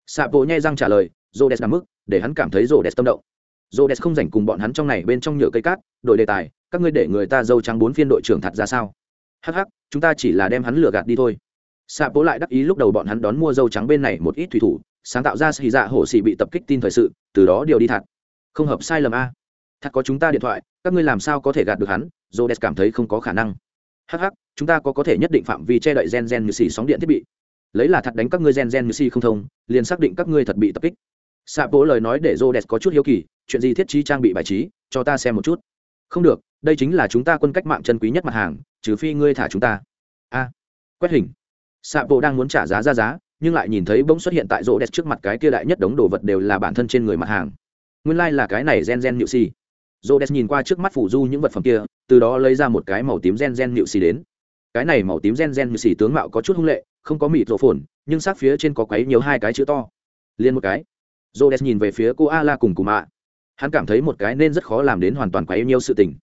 Xạ bộ nhai răng trả lời rô đès nằm mức, để hắn cảm thấy rô đès tâm động. Rô đès không dành cùng bọn hắn trong này bên trong nhựa cây cát, đổi đề tài, các ngươi để người ta dâu trắng bốn phiên đội trưởng thật ra sao? Hắc hắc, chúng ta chỉ là đem hắn lừa gạt đi thôi xạ bố lại đắc ý lúc đầu bọn hắn đón mua dâu trắng bên này một ít thủy thủ, sáng tạo ra xì dạ hổ xì bị tập kích tin thời sự, từ đó điều đi thật. Không hợp sai lầm a. Thật có chúng ta điện thoại, các ngươi làm sao có thể gạt được hắn j o cảm thấy không có khả năng. Hh chúng ta có có thể nhất định phạm vi che đậy gen gen như xì sóng điện thiết bị. Lấy là thật đánh các ngươi gen gen như xì không thông, liền xác định các ngươi thật bị tập kích. Xạ bố lời nói để j o có chút hiếu kỳ, chuyện gì thiết trí trang bị bài trí, cho ta xem một chút. Không được, đây chính là chúng ta quân cách mạng chân quý nhất mặt hàng, trừ phi ngươi thả chúng ta. A. Quét hình xạ bộ đang muốn trả giá ra giá, nhưng lại nhìn thấy bỗng xuất hiện tại rô đẹp trước mặt cái kia đại nhất đống đồ vật đều là bản thân trên người mặt hàng. Nguyên lai、like、là cái này gen gen nhự xì. Rô đẹp nhìn qua trước mắt phủ du những vật phẩm kia, từ đó lấy ra một cái màu tím gen gen nhự xì đến. Cái này màu tím gen gen nhự xì tướng mạo có chút hung lệ, không có mịt rộ phồn, nhưng sát phía trên có quấy nhiều hai cái chữ to. Liên một cái. Rô đẹp nhìn về phía cô a la cùng cùng mạ. Hắn cảm thấy một cái nên rất khó làm đến hoàn toàn quấy nhiều sự tình.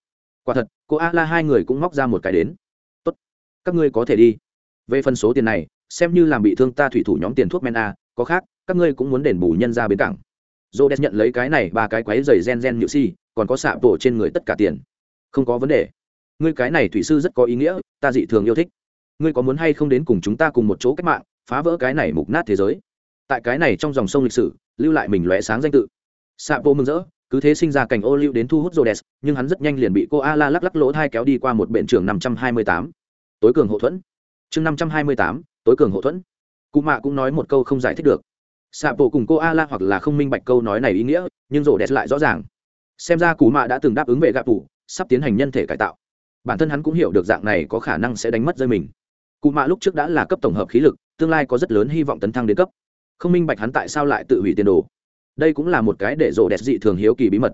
Quả thật, cô a la hai người cũng móc ra một cái đến. Tốt, các ngươi có thể đi về phần số tiền này xem như làm bị thương ta thủy thủ nhóm tiền thuốc men a có khác các ngươi cũng muốn đền bù nhân ra bến cảng. J o nhận lấy cái này ba cái quáy dày gen gen nhự si còn có xạ tổ trên người tất cả tiền. Không có vấn đề. Ngươi cái này thủy sư rất có ý nghĩa ta dị thường yêu thích. Ngươi có muốn hay không đến cùng chúng ta cùng một chỗ cách mạng phá vỡ cái này mục nát thế giới? Tại cái này trong dòng sông lịch sử lưu lại mình lóe sáng danh tự. Xạ bộ mừng rỡ cứ thế sinh ra cảnh ô lưu đến thu hút Rhodes, nhưng hắn rất nhanh liền bị cô Ala lắc lắc lỗ thai kéo đi qua một bện trường 528. Tối cường hậu thuẫn. Chương 528, tối cường hậu thuẫn. Cụ mạ cũng nói một câu không giải thích được. xạ bộ cùng cô a la hoặc là không minh bạch câu nói này ý nghĩa, nhưng Rhodes lại rõ ràng. Xem ra Cụ mạ đã từng đáp ứng về gạ tủ, sắp tiến hành nhân thể cải tạo. Bản thân hắn cũng hiểu được dạng này có khả năng sẽ đánh mất rơi mình. Cụ mạ lúc trước đã là cấp tổng hợp khí lực, tương lai có rất lớn hy vọng tấn thăng đến cấp. Không minh bạch hắn tại sao lại tự hủy tiền đồ đây cũng là một cái để rổ đẹp dị thường hiếu kỳ bí mật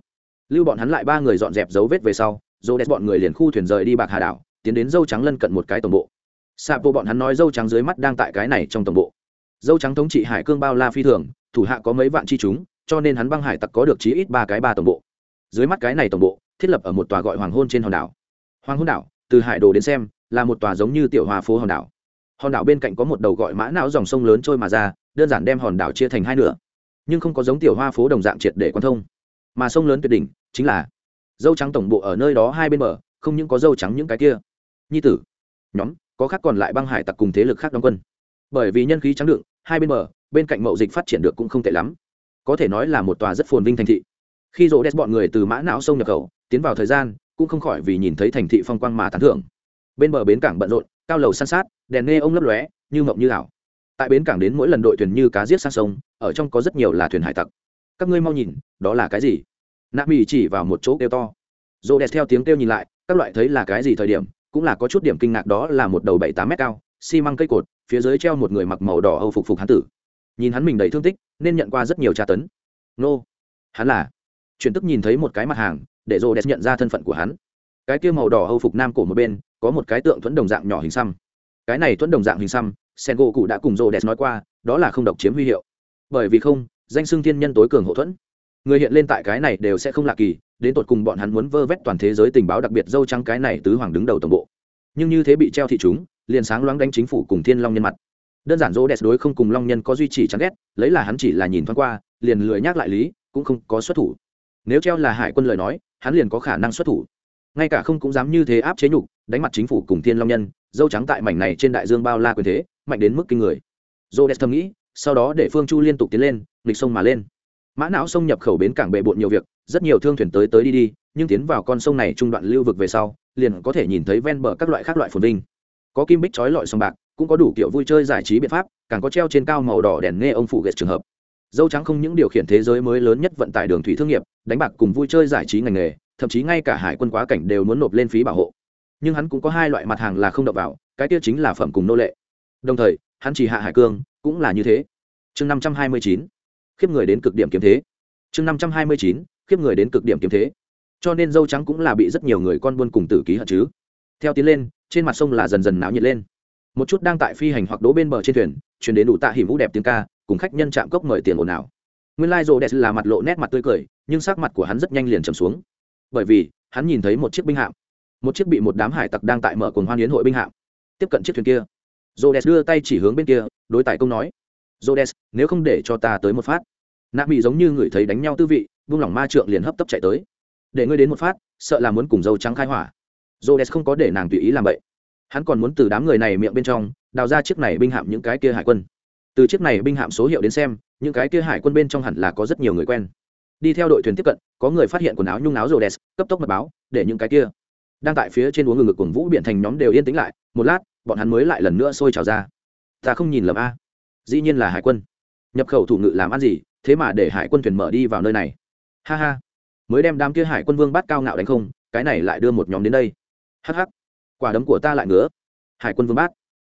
lưu bọn hắn lại ba người dọn dẹp dấu vết về sau rổ đẹp bọn người liền khu thuyền rời đi bạc hà đảo tiến đến dâu trắng lân cận một cái tổng bộ sạp bộ bọn hắn nói dâu trắng dưới mắt đang tại cái này trong tổng bộ. Dâu trắng thống trị hải cương bao la phi thường, thủ hạ có mấy vạn chi chúng, cho nên hắn băng hải tặc có được chí ít ba cái ba tổng bộ. Dưới mắt cái này tổng bộ, thiết lập ở một tòa gọi hoàng hôn trên hòn đảo. Hoàng hôn đảo, từ hải đồ đến xem, là một tòa giống như tiểu hòa phố hòn đảo. Hòn đảo bên cạnh có một đầu gọi mã não dòng sông lớn trôi mà ra, đơn giản đem hòn đảo chia thành hai nửa. Nhưng không có giống tiểu hoa phố đồng dạng triệt để quan thông. Mà sông lớn tuyệt đỉnh, chính là dâu trắng tổng bộ ở nơi đó hai bên bờ, không những có dâu trắng những cái kia. Nhi tử, nhóm có khác còn lại băng hải tặc cùng thế lực khác đóng quân. Bởi vì nhân khí trắng đựng, hai bên bờ, bên cạnh mậu dịch phát triển được cũng không tệ lắm. Có thể nói là một tòa rất phồn vinh thành thị. Khi rỗ đét bọn người từ mã não sông nhập khẩu, tiến vào thời gian, cũng không khỏi vì nhìn thấy thành thị phong quang mà tán thưởng. Bên bờ bến cảng bận rộn, cao lầu san sát, đèn nghe ông lấp lóe, như mộng như ảo. Tại bến cảng đến mỗi lần đội thuyền như cá giết sang sông, ở trong có rất nhiều là thuyền hải tặc. Các ngươi mau nhìn, đó là cái gì? Nạ mỹ chỉ vào một chỗ kêu to. Rô đẹp theo tiếng kêu nhìn lại, các loại thấy là cái gì thời điểm cũng là có chút điểm kinh ngạc đó là một đầu bảy tám mét cao, xi măng cây cột, phía dưới treo một người mặc màu đỏ âu phục phục hán tử. Nhìn hắn mình đầy thương tích, nên nhận qua rất nhiều tra tấn. Nô, hắn là. Chuyển tức nhìn thấy một cái mặt hàng, để rô đẹp nhận ra thân phận của hắn. Cái kia màu đỏ âu phục nam cổ một bên, có một cái tượng thuẫn đồng dạng nhỏ hình xăm. Cái này thuẫn đồng dạng hình xăm sen gỗ cụ đã cùng rô đẹp nói qua, đó là không độc chiếm huy hiệu. Bởi vì không, danh xưng thiên nhân tối cường hậu thuẫn. Người hiện lên tại cái này đều sẽ không lạ kỳ đến tột cùng bọn hắn muốn vơ vét toàn thế giới tình báo đặc biệt dâu trắng cái này tứ hoàng đứng đầu tổng bộ. Nhưng như thế bị treo thị chúng, liền sáng loáng đánh chính phủ cùng thiên long nhân mặt. Đơn giản dỗ đẹp đối không cùng long nhân có duy trì chán ghét, lấy là hắn chỉ là nhìn thoáng qua, liền lười nhắc lại lý, cũng không có xuất thủ. Nếu treo là hải quân lời nói, hắn liền có khả năng xuất thủ. Ngay cả không cũng dám như thế áp chế nhục, đánh mặt chính phủ cùng thiên long nhân, dâu trắng tại mảnh này trên đại dương bao la quyền thế, mạnh đến mức kinh người. Dô đẹp thầm nghĩ, sau đó để phương chu liên tục tiến lên, nghịch sông mà lên. Mã não sông nhập khẩu bến cảng bệ bộn nhiều việc rất nhiều thương thuyền tới tới đi đi, nhưng tiến vào con sông này trung đoạn lưu vực về sau, liền có thể nhìn thấy ven bờ các loại khác loại phồn vinh. Có kim bích trói lọi sông bạc, cũng có đủ kiểu vui chơi giải trí biện pháp, càng có treo trên cao màu đỏ đèn nghe ông phụ ghét trường hợp. Dâu trắng không những điều khiển thế giới mới lớn nhất vận tải đường thủy thương nghiệp, đánh bạc cùng vui chơi giải trí ngành nghề, thậm chí ngay cả hải quân quá cảnh đều muốn nộp lên phí bảo hộ. Nhưng hắn cũng có hai loại mặt hàng là không đập vào, cái tiêu chính là phẩm cùng nô lệ. Đồng thời, hắn chỉ hạ hải cương, cũng là như thế. Chương năm trăm hai mươi chín, khiếp người đến cực điểm kiếm thế. Chương năm trăm hai mươi chín khiếp người đến cực điểm kiếm thế. Cho nên dâu trắng cũng là bị rất nhiều người con buôn cùng tử ký hận chứ. Theo tiến lên trên mặt sông là dần dần náo nhiệt lên. Một chút đang tại phi hành hoặc đỗ bên bờ trên thuyền chuyển đến đủ tạ hỉ vũ đẹp tiếng ca cùng khách nhân chạm cốc mời tiền ồn ào. Nguyên lai、like、rô đẹp là mặt lộ nét mặt tươi cười nhưng sắc mặt của hắn rất nhanh liền trầm xuống. Bởi vì hắn nhìn thấy một chiếc binh hạm. Một chiếc bị một đám hải tặc đang tại mở cồn hoan yến hội binh hạm. Tiếp cận chiếc thuyền kia. Rô đẹp đưa tay chỉ hướng bên kia đối tài công nói. Rhodes, nếu không để cho ta tới một phát. Nạp bị giống như người thấy đánh nhau tư vị, vung lòng ma trượng liền hấp tấp chạy tới. Để ngươi đến một phát, sợ là muốn cùng dâu trắng khai hỏa. Rhodes không có để nàng tùy ý làm vậy. Hắn còn muốn từ đám người này miệng bên trong, đào ra chiếc này binh hạm những cái kia hải quân. Từ chiếc này binh hạm số hiệu đến xem, những cái kia hải quân bên trong hẳn là có rất nhiều người quen. Đi theo đội thuyền tiếp cận, có người phát hiện quần áo nhung áo Rhodes, cấp tốc mật báo, để những cái kia đang tại phía trên uống ngực cuồng vũ biển thành nhóm đều yên tĩnh lại, một lát, bọn hắn mới lại lần nữa sôi trào ra. Ta không nhìn lầm a dĩ nhiên là hải quân nhập khẩu thủ ngự làm ăn gì thế mà để hải quân thuyền mở đi vào nơi này ha ha. Mới đem đám kia hải quân vương bắt cao ngạo đánh không, cái này lại đưa một nhóm đến đây. Hh quả đấm của ta lại ngứa. Hải quân vương bát.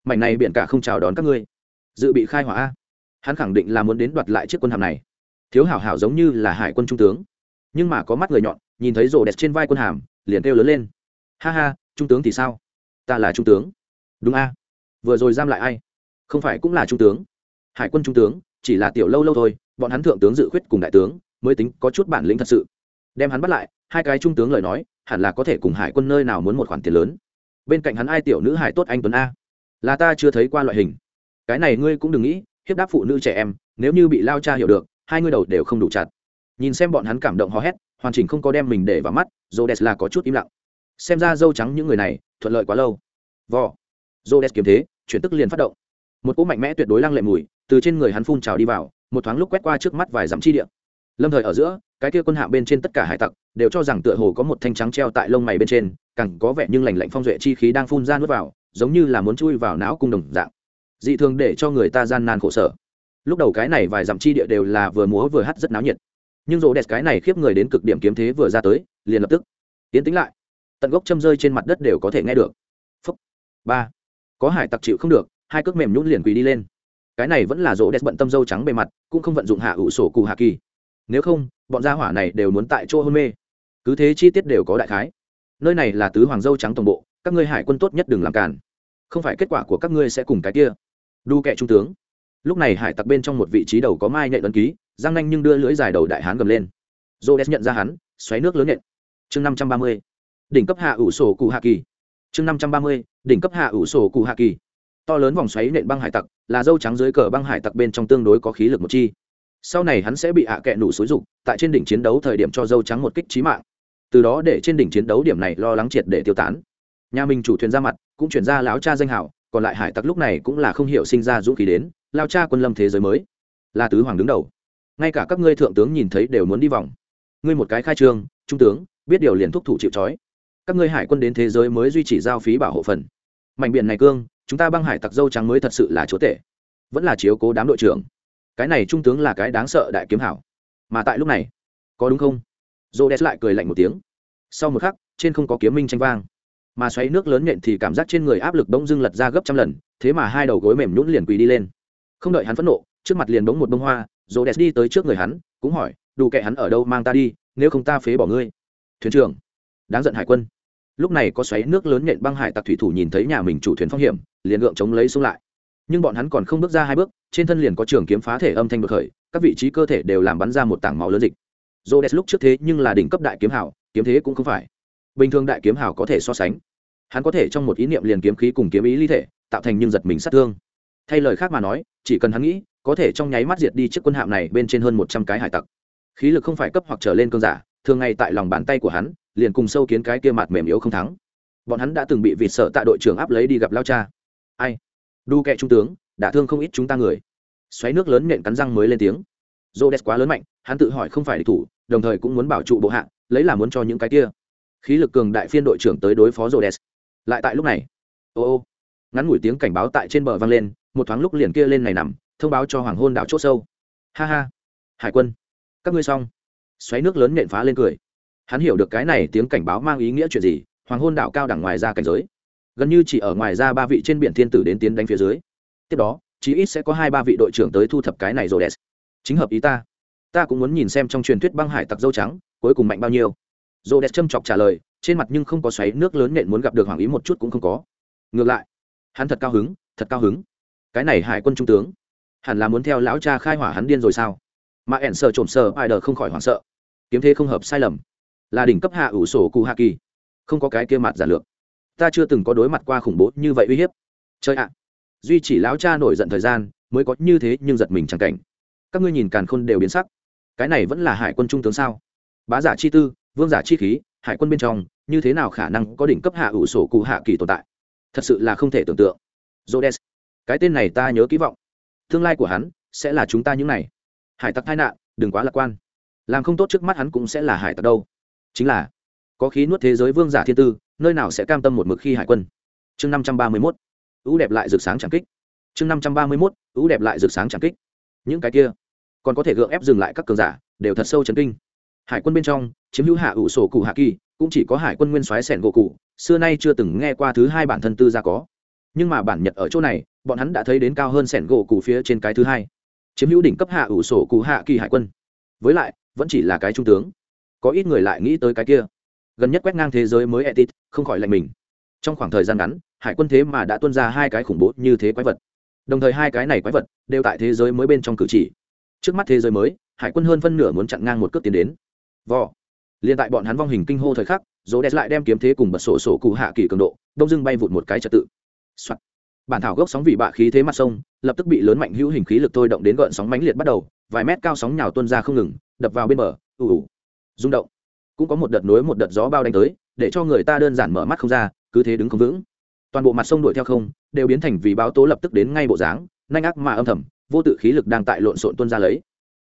Mảnh này biển cả không chào đón các ngươi. Dự bị khai hỏa hắn khẳng định là muốn đến đoạt lại chiếc quân hàm này. Thiếu hảo hảo giống như là hải quân trung tướng. Nhưng mà có mắt người nhọn, nhìn thấy rổ đẹp trên vai quân hàm, liền kêu lớn lên. Ha ha, trung tướng thì sao? Ta là trung tướng. Đúng a. Vừa rồi giam lại ai? Không phải cũng là trung tướng. Hải quân trung tướng, chỉ là tiểu lâu lâu thôi, bọn hắn thượng tướng dự khuyết cùng đại tướng mới tính có chút bản lĩnh thật sự. Đem hắn bắt lại, hai cái trung tướng lời nói, hẳn là có thể cùng hải quân nơi nào muốn một khoản tiền lớn. Bên cạnh hắn ai tiểu nữ hải tốt anh tuấn a? Là ta chưa thấy qua loại hình. Cái này ngươi cũng đừng nghĩ, hiếp đáp phụ nữ trẻ em, nếu như bị lao cha hiểu được, hai ngươi đầu đều không đủ chặt. Nhìn xem bọn hắn cảm động hò hét, hoàn chỉnh không có đem mình để vào mắt dô đès là có chút im lặng. Xem ra dâu trắng những người này, thuận lợi quá lâu. Vò. Dô đès kiếm thế, chuyển tức liền phát động. Một cỗ mạnh mẽ tuyệt đối lăng lệ mùi, từ trên người hắn phun trào đi vào, một thoáng lúc quét qua trước mắt vài dặm chi địa lâm thời ở giữa, cái kia quân hạm bên trên tất cả hải tặc đều cho rằng tựa hồ có một thanh trắng treo tại lông mày bên trên, càng có vẻ như lành lạnh phong duệ chi khí đang phun ra nuốt vào, giống như là muốn chui vào não cung đồng dạng. Dị thường để cho người ta gian nan khổ sở. Lúc đầu cái này vài dặm chi địa đều là vừa múa vừa hát rất náo nhiệt. Nhưng rỗ đẹp cái này khiếp người đến cực điểm kiếm thế vừa ra tới, liền lập tức tiến tính lại. Tận gốc châm rơi trên mặt đất đều có thể nghe được. Phúc. Ba. Có hải tặc chịu không được, hai cước mềm nhún liền quỳ đi lên. Cái này vẫn là rỗ đẹp bận tâm dâu trắng bề mặt, cũng không vận dụng hạ ủ sổ cụ hạ kỳ nếu không, bọn gia hỏa này đều muốn tại chỗ hôn mê. Cứ thế chi tiết đều có đại khái. Nơi này là tứ hoàng dâu trắng tổng bộ, các ngươi hải quân tốt nhất đừng làm cản không phải kết quả của các ngươi sẽ cùng cái kia. Đu kệ trung tướng. Lúc này hải tặc bên trong một vị trí đầu có mai nhạy ấn ký giang nanh nhưng đưa lưỡi dài đầu đại hán gầm lên. J o nhận ra hắn, xoáy nước lớn nhện chương năm trăm ba mươi. Đỉnh cấp hạ ủ sổ cụ hạ kỳ. Chương năm trăm ba mươi. Đỉnh cấp hạ ủ sổ cụ hạ kỳ. To lớn vòng xoáy nện băng hải tặc, là dâu trắng dưới cờ băng hải tặc bên trong tương đối có khí lực một chi sau này hắn sẽ bị hạ kẹ nủ xúi rục tại trên đỉnh chiến đấu thời điểm cho dâu trắng một kích trí mạng. Từ đó để trên đỉnh chiến đấu điểm này lo lắng triệt để tiêu tán. Nhà mình chủ thuyền ra mặt, cũng chuyển ra láo cha danh hảo, còn lại hải tặc lúc này cũng là không hiểu sinh ra dũng khí đến, lao cha quân lâm thế giới mới. Là tứ hoàng đứng đầu. Ngay cả các ngươi thượng tướng nhìn thấy đều muốn đi vòng. Ngươi một cái khai trương, trung tướng, biết điều liền thúc thủ chịu trói. Các ngươi hải quân đến thế giới mới duy trì giao phí bảo hộ phần. Mạnh biển này cương, chúng ta băng hải tặc dâu trắng mới thật sự là chúa tể. Vẫn là chiếu cố đám đội trưởng cái này trung tướng là cái đáng sợ đại kiếm hảo. Mà tại lúc này, có đúng không? Dô đès lại cười lạnh một tiếng. Sau một khắc, trên không có kiếm minh tranh vang. Mà xoáy nước lớn nhện thì cảm giác trên người áp lực bỗng dưng lật ra gấp trăm lần, thế mà hai đầu gối mềm nhũn liền quỳ đi lên. Không đợi hắn phẫn nộ, trước mặt liền bỗng một bông hoa dô đès đi tới trước người hắn, cũng hỏi, đủ kệ hắn ở đâu mang ta đi, nếu không ta phế bỏ ngươi? Thuyền trưởng. Đáng giận hải quân. Lúc này có xoáy nước lớn nhện băng hải tặc thủy thủ nhìn thấy nhà mình chủ thuyền phong hiểm, liền gượng chống lấy xuống lại nhưng bọn hắn còn không bước ra hai bước, trên thân liền có trường kiếm phá thể âm thanh đột khởi, các vị trí cơ thể đều làm bắn ra một tảng máu lớn dịch. Dô đès lúc trước thế nhưng là đỉnh cấp đại kiếm hảo kiếm thế cũng không phải. Bình thường đại kiếm hảo có thể so sánh. Hắn có thể trong một ý niệm liền kiếm khí cùng kiếm ý ly thể, tạo thành nhưng giật mình sát thương. Thay lời khác mà nói, chỉ cần hắn nghĩ, có thể trong nháy mắt diệt đi chiếc quân hạm này bên trên hơn một trăm cái hải tặc. Khí lực không phải cấp hoặc trở lên cơn giả, thường ngay tại lòng bàn tay của hắn, liền cùng sâu kiến cái kia mặt mềm yếu không thắng. Bọn hắn đã từng bị vịt sợ tại đội trưởng áp lấy đi gặp lao cha. Ai? Đu kệ trung tướng, đã thương không ít chúng ta người. Xoáy nước lớn nện cắn răng mới lên tiếng. Dô đès quá lớn mạnh, hắn tự hỏi không phải địch thủ, đồng thời cũng muốn bảo trụ bộ hạ lấy là muốn cho những cái kia. Khí lực cường đại phiên đội trưởng tới đối phó rô đès lại tại lúc này, ô ô, ngắn ngủi tiếng cảnh báo tại trên bờ vang lên, một thoáng lúc liền kia lên này nằm, thông báo cho hoàng hôn đảo c h ỗ sâu. Ha ha, hải quân, các ngươi xong. Xoáy nước lớn nện phá lên cười. Hắn hiểu được cái này tiếng cảnh báo mang ý nghĩa chuyện gì, hoàng hôn đảo cao đẳng ngoài ra cảnh giới gần như chỉ ở ngoài ra ba vị trên biển thiên tử đến tiến đánh phía dưới. Tiếp đó, chí ít sẽ có hai ba vị đội trưởng tới thu thập cái này rồi đẹp chính hợp ý ta. Ta cũng muốn nhìn xem trong truyền thuyết băng hải tặc dâu trắng, cuối cùng mạnh bao nhiêu. Rô đẹp châm chọc trả lời, trên mặt nhưng không có xoáy, nước lớn nện muốn gặp được hoàng ý một chút cũng không có. Ngược lại, hắn thật cao hứng, thật cao hứng. Cái này hải quân trung tướng, hẳn là muốn theo lão cha khai hỏa hắn điên rồi sao? Mà ẻn sợ trộm sợ ai đờ không khỏi hoảng sợ. Kiếm thế không hợp sai lầm. Là đỉnh cấp hạ ủ sổ cụ hạ kỳ. Không có cái kia mặt giả lược ta chưa từng có đối mặt qua khủng bố như vậy uy hiếp. Chơi ạ! Duy chỉ lão cha nổi giận thời gian, mới có như thế nhưng giật mình chẳng cảnh. Các ngươi nhìn càn khôn đều biến sắc. Cái này vẫn là hải quân trung tướng sao? Bá giả chi tư, vương giả chi khí, hải quân bên trong, như thế nào khả năng có đỉnh cấp hạ ủ sổ cụ hạ kỳ tồn tại? Thật sự là không thể tưởng tượng. Jodes cái tên này ta nhớ kỹ vọng. Tương lai của hắn sẽ là chúng ta những này. Hải tặc tai nạn, đừng quá lạc quan. Làm không tốt trước mắt hắn cũng sẽ là hải tặc đâu. Chính là, có khí nuốt thế giới vương giả thiên tư nơi nào sẽ cam tâm một mực khi hải quân? Chương năm trăm ba mươi mốt, ưu đẹp lại rực sáng chẳng kích. Chương năm trăm ba mươi mốt, ưu đẹp lại rực sáng chẳng kích. Những cái kia, còn có thể gượng ép dừng lại các cường giả, đều thật sâu chấn kinh. Hải quân bên trong, chiếm hữu hạ ủ sổ cụ hạ kỳ, cũng chỉ có hải quân nguyên soái sẻn gỗ cụ, xưa nay chưa từng nghe qua thứ hai bản thân tư gia có. Nhưng mà bản nhật ở chỗ này, bọn hắn đã thấy đến cao hơn sẻn gỗ cụ phía trên cái thứ hai. Chiếm hữu đỉnh cấp hạ ủ sổ cụ hạ kỳ hải quân. Với lại, vẫn chỉ là cái trung tướng. Có ít người lại nghĩ tới cái kia gần nhất quét ngang thế giới mới etit, không khỏi lạnh mình. Trong khoảng thời gian ngắn, hải quân thế mà đã tuân ra hai cái khủng bố như thế quái vật. Đồng thời hai cái này quái vật đều tại thế giới mới bên trong cử chỉ. Trước mắt thế giới mới, hải quân hơn phân nửa muốn chặn ngang một cước tiến đến. Vò. Liền tại bọn hắn vong hình kinh hô thời khắc dỗ đẹp lại đem kiếm thế cùng bật sổ sổ cụ hạ kỳ cường độ, đông dưng bay vụt một cái trật tự、Soạn. bản thảo gốc sóng vị bạ khí thế mặt sông, lập tức bị lớn mạnh hữu hình khí lực thôi động đến gợn sóng mãnh liệt bắt đầu, vài mét cao sóng nhào tuôn ra không ngừng, đập vào bên bờ, ù ù. Rung động cũng có một đợt nối một đợt gió bao đánh tới, để cho người ta đơn giản mở mắt không ra, cứ thế đứng không vững. Toàn bộ mặt sông đuổi theo không, đều biến thành vì báo tố lập tức đến ngay bộ dáng nhanh ác mà âm thầm, vô tự khí lực đang tại lộn xộn tuôn ra lấy.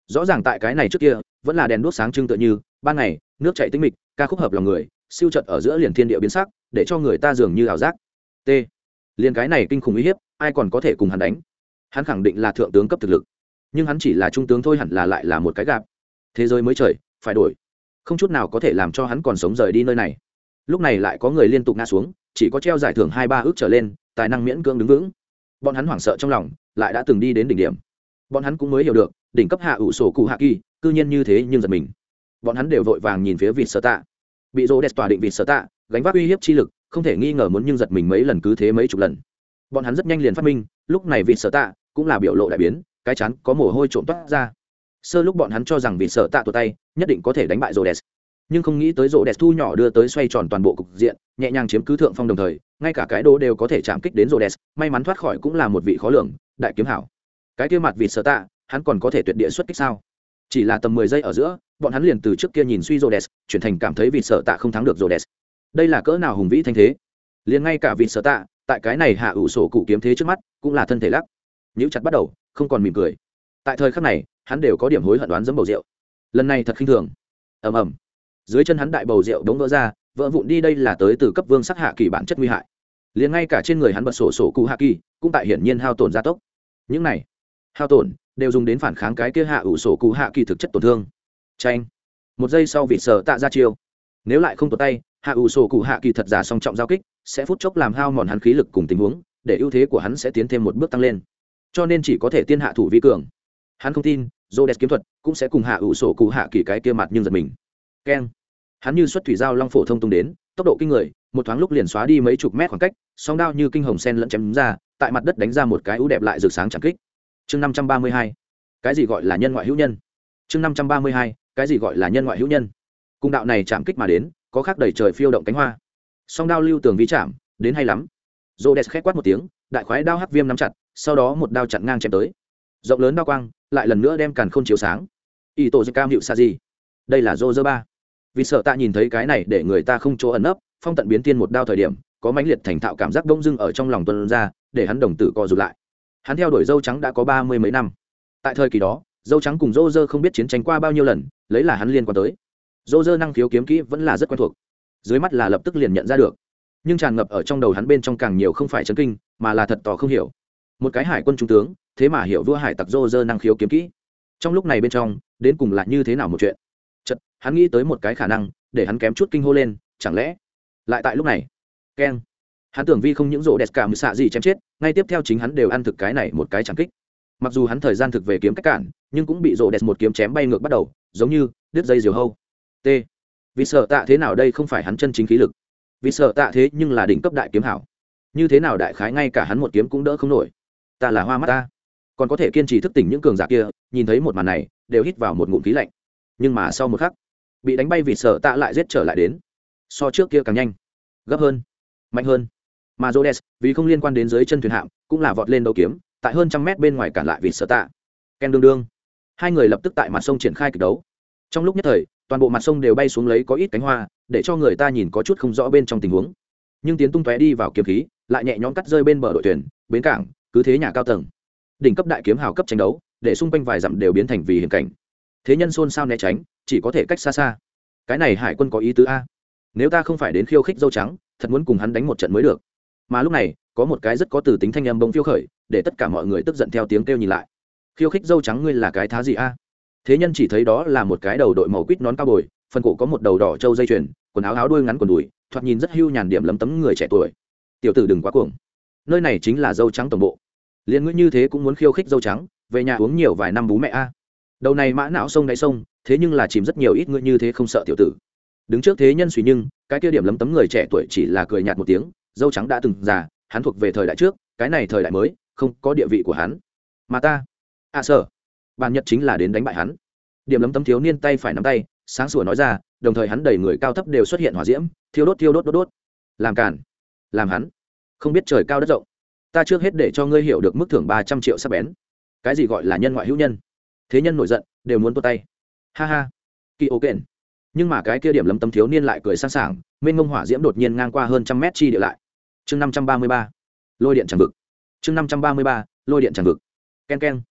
Rõ ràng tại cái này trước kia, vẫn là đèn đuốc sáng trưng tựa như, ban ngày, nước chảy tinh mịch, ca khúc hợp lòng người, siêu trận ở giữa liền thiên địa biến sắc, để cho người ta dường như ảo giác. T. Liền cái này kinh khủng uy hiếp, ai còn có thể cùng hắn đánh? Hắn khẳng định là thượng tướng cấp thực lực. Nhưng hắn chỉ là trung tướng thôi hẳn là lại là một cái gạp. Thế giới mới trời, phải đổi không chút nào có thể làm cho hắn còn sống rời đi nơi này. Lúc này lại có người liên tục ngã xuống, chỉ có treo giải thưởng hai ba ước trở lên, tài năng miễn cưỡng đứng vững. Bọn hắn hoảng sợ trong lòng, lại đã từng đi đến đỉnh điểm. Bọn hắn cũng mới hiểu được, đỉnh cấp hạ ủ sổ cụ hạ kỳ, cư nhiên như thế nhưng giật mình. Bọn hắn đều vội vàng nhìn phía vịt sở tạ. Bị rô đẹp tỏa định vịt sở tạ, gánh vác uy hiếp chi lực, không thể nghi ngờ muốn nhưng giật mình mấy lần cứ thế mấy chục lần. Bọn hắn rất nhanh liền phát minh, lúc này vịt sở tạ cũng là biểu lộ đại biến, cái chắn có mồ hôi trộm toát ra sơ lúc bọn hắn cho rằng vì sợ tạ tuột tay nhất định có thể đánh bại rô đẹp nhưng không nghĩ tới rô đẹp thu nhỏ đưa tới xoay tròn toàn bộ cục diện nhẹ nhàng chiếm cứ thượng phong đồng thời ngay cả cái đô đều có thể chạm kích đến rô đẹp may mắn thoát khỏi cũng là một vị khó lường đại kiếm hảo cái kia mặt vì sợ tạ hắn còn có thể tuyệt địa xuất kích sao chỉ là tầm mười giây ở giữa bọn hắn liền từ trước kia nhìn suy Rô Rhodes, chuyển thành cảm thấy vì sợ tạ không thắng được Rô Rhodes. Đây là cỡ nào hùng vĩ thanh thế. Liền ngay cả vì sợ tạ, tại cái này hạ ủ sổ cụ kiếm thế trước mắt, cũng là thân thể lắc. Nhíu chặt bắt đầu, không còn mỉm cười. Tại thời khắc này, hắn đều có điểm hối hận đoán dấm bầu rượu. Lần này thật khinh thường. Ầm ầm. Dưới chân hắn đại bầu rượu đống vỡ ra, vỡ vụn đi đây là tới từ cấp vương sắc hạ kỳ bản chất nguy hại. Liền ngay cả trên người hắn bật sổ sổ cụ hạ kỳ, cũng tại hiển nhiên hao tổn gia tốc. Những này, hao tổn đều dùng đến phản kháng cái kia hạ ủ sổ cụ hạ kỳ thực chất tổn thương tranh một giây sau vịt sờ tạ ra chiêu nếu lại không tột tay hạ ủ sổ cụ hạ kỳ thật giả song trọng giao kích sẽ phút chốc làm hao mòn hắn khí lực cùng tình huống để ưu thế của hắn sẽ tiến thêm một bước tăng lên cho nên chỉ có thể tiên hạ thủ vi cường hắn không tin dô đẹp kiếm thuật cũng sẽ cùng hạ ủ sổ cụ hạ kỳ cái kia mặt nhưng giật mình. Keng. Hắn như xuất thủy giao long phổ thông tung đến, tốc độ kinh người, một thoáng lúc liền xóa đi mấy chục mét khoảng cách, song đao như kinh hồng sen lẫn chém ra, tại mặt đất đánh ra một cái ưu đẹp lại rực sáng chẳng kích. Chương năm trăm ba mươi hai. Cái gì gọi là nhân ngoại hữu nhân? Chương năm trăm ba mươi hai. Cái gì gọi là nhân ngoại hữu nhân? Cung đạo này chạm kích mà đến, có khác đầy trời phiêu động cánh hoa. Song đao lưu tường vi chạm đến hay lắm. Rô đès khét quát một tiếng, đại khoái đao hắc viêm nắm chặt, sau đó một đao chặn ngang chém tới rộng lớn đao quang, lại lần nữa đem càn k h ô n chiếu sáng. Y tổ cam hiệu sa gì? Đây là dô dơ ba. Vì sợ ta nhìn thấy cái này để người ta không chỗ ẩn nấp, phong tận biến tiên một đao thời điểm, có mãnh liệt thành thạo cảm giác đông dưng ở trong lòng tuân ra, để hắn đồng tử co rụt lại. Hắn theo đuổi dâu trắng đã có ba mươi mấy năm. Tại thời kỳ đó, dâu trắng cùng dô dơ không biết chiến tranh qua bao nhiêu lần, lấy là hắn liên quan tới. Dô dơ năng khiếu kiếm kỹ vẫn là rất quen thuộc. Dưới mắt là lập tức liền nhận ra được. Nhưng tràn ngập ở trong đầu hắn bên trong càng nhiều không phải chấn kinh, mà là thật tỏ không hiểu một cái hải quân trung tướng, thế mà hiểu vua hải tặc dô dơ năng khiếu kiếm kỹ. Trong lúc này bên trong, đến cùng là như thế nào một chuyện? Chật hắn nghĩ tới một cái khả năng, để hắn kém chút kinh hô lên, chẳng lẽ lại tại lúc này? Keng. Hắn tưởng vi không những rộ đẹp cả mười xạ gì chém chết, ngay tiếp theo chính hắn đều ăn thực cái này một cái chẳng kích. Mặc dù hắn thời gian thực về kiếm cách cản, nhưng cũng bị rộ đẹp một kiếm chém bay ngược bắt đầu, giống như đứt dây diều hâu. T. Vì sợ tạ thế nào đây không phải hắn chân chính khí lực. Vì sợ tạ thế nhưng là đỉnh cấp đại kiếm hảo. Như thế nào đại khái ngay cả hắn một kiếm cũng đỡ không nổi ta là hoa mắt ta. Còn có thể kiên trì thức tỉnh những cường giả kia, nhìn thấy một màn này, đều hít vào một ngụm khí lạnh. Nhưng mà sau một khắc, bị đánh bay vì sợ tạ lại giết trở lại đến. So trước kia càng nhanh, gấp hơn, mạnh hơn. Mà Rhodes, vì không liên quan đến dưới chân thuyền hạm, cũng là vọt lên đầu kiếm, tại hơn trăm mét bên ngoài cản lại vì sợ tạ. Ken đương đương. Hai người lập tức tại mặt sông triển khai kịch đấu. Trong lúc nhất thời, toàn bộ mặt sông đều bay xuống lấy có ít cánh hoa, để cho người ta nhìn có chút không rõ bên trong tình huống. Nhưng tiến tung tóe đi vào kiếm khí, lại nhẹ nhõm cắt rơi bên bờ đội thuyền, bến cảng cứ thế nhà cao tầng. Đỉnh cấp đại kiếm hào cấp tranh đấu, để xung quanh vài dặm đều biến thành vì hiểm cảnh. Thế nhân xôn xao né tránh, chỉ có thể cách xa xa. Cái này hải quân có ý tứ a. Nếu ta không phải đến khiêu khích dâu trắng, thật muốn cùng hắn đánh một trận mới được. Mà lúc này, có một cái rất có từ tính thanh âm bông phiêu khởi, để tất cả mọi người tức giận theo tiếng kêu nhìn lại. Khiêu khích dâu trắng ngươi là cái thá gì a? Thế nhân chỉ thấy đó là một cái đầu đội màu quýt nón cao bồi, phần cổ có một đầu đỏ trâu dây chuyền, quần áo áo đuôi ngắn quần đùi, thoạt nhìn rất hưu nhàn điểm lấm tấm người trẻ tuổi. Tiểu tử đừng quá cuồng. Nơi này chính là dâu trắng tổng bộ liền ngươi như thế cũng muốn khiêu khích dâu trắng, về nhà uống nhiều vài năm bú mẹ a. Đầu này mã não sông đáy sông, thế nhưng là chìm rất nhiều ít ngươi như thế không sợ tiểu tử. Đứng trước thế nhân suy nhưng, cái kia điểm lấm tấm người trẻ tuổi chỉ là cười nhạt một tiếng, dâu trắng đã từng già, hắn thuộc về thời đại trước, cái này thời đại mới, không có địa vị của hắn. Mà ta à sợ, bản nhật chính là đến đánh bại hắn. Điểm lấm tấm thiếu niên tay phải nắm tay, sáng sủa nói ra, đồng thời hắn đẩy người cao thấp đều xuất hiện hỏa diễm, thiêu đốt thiêu đốt đốt đốt. Làm cản làm hắn. Không biết trời cao đất rộng ta trước hết để cho ngươi hiểu được mức thưởng ba trăm triệu sắp bén. Cái gì gọi là nhân ngoại hữu nhân? Thế nhân nổi giận, đều muốn tua tay. Ha ha. Kỳ ô kện. Nhưng mà cái kia điểm lấm tấm thiếu niên lại cười sẵn sảng, mênh ngông hỏa diễm đột nhiên ngang qua hơn trăm mét chi địa lại. Chương năm trăm ba mươi ba. Lôi điện tràn vực. Chương năm trăm ba mươi ba, lôi điện tràn vực. K e n k e n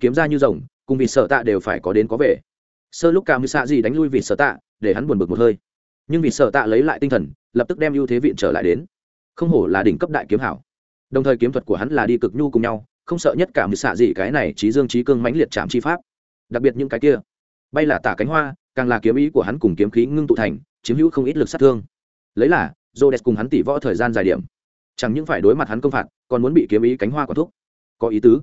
kiếm ra như rồng, cùng vì sở tạ đều phải có đến có về. Sơ lúc cả xạ gì đánh lui vì sở tạ, để hắn buồn bực một hơi. Nhưng vì sở tạ lấy lại tinh thần, lập tức đem ưu thế viện trở lại đến. Không hổ là đỉnh cấp đại kiếm hảo đồng thời kiếm thuật của hắn là đi cực nhu cùng nhau, không sợ nhất cả mười xạ gì cái này trí dương trí cương mãnh liệt chạm chi pháp. Đặc biệt những cái kia, bay là tả cánh hoa, càng là kiếm ý của hắn cùng kiếm khí ngưng tụ thành, chiếm hữu không ít lực sát thương. Lấy là j cùng hắn tỷ võ thời gian dài điểm. Chẳng những phải đối mặt hắn công phạt, còn muốn bị kiếm ý cánh hoa quả thúc. Có ý tứ.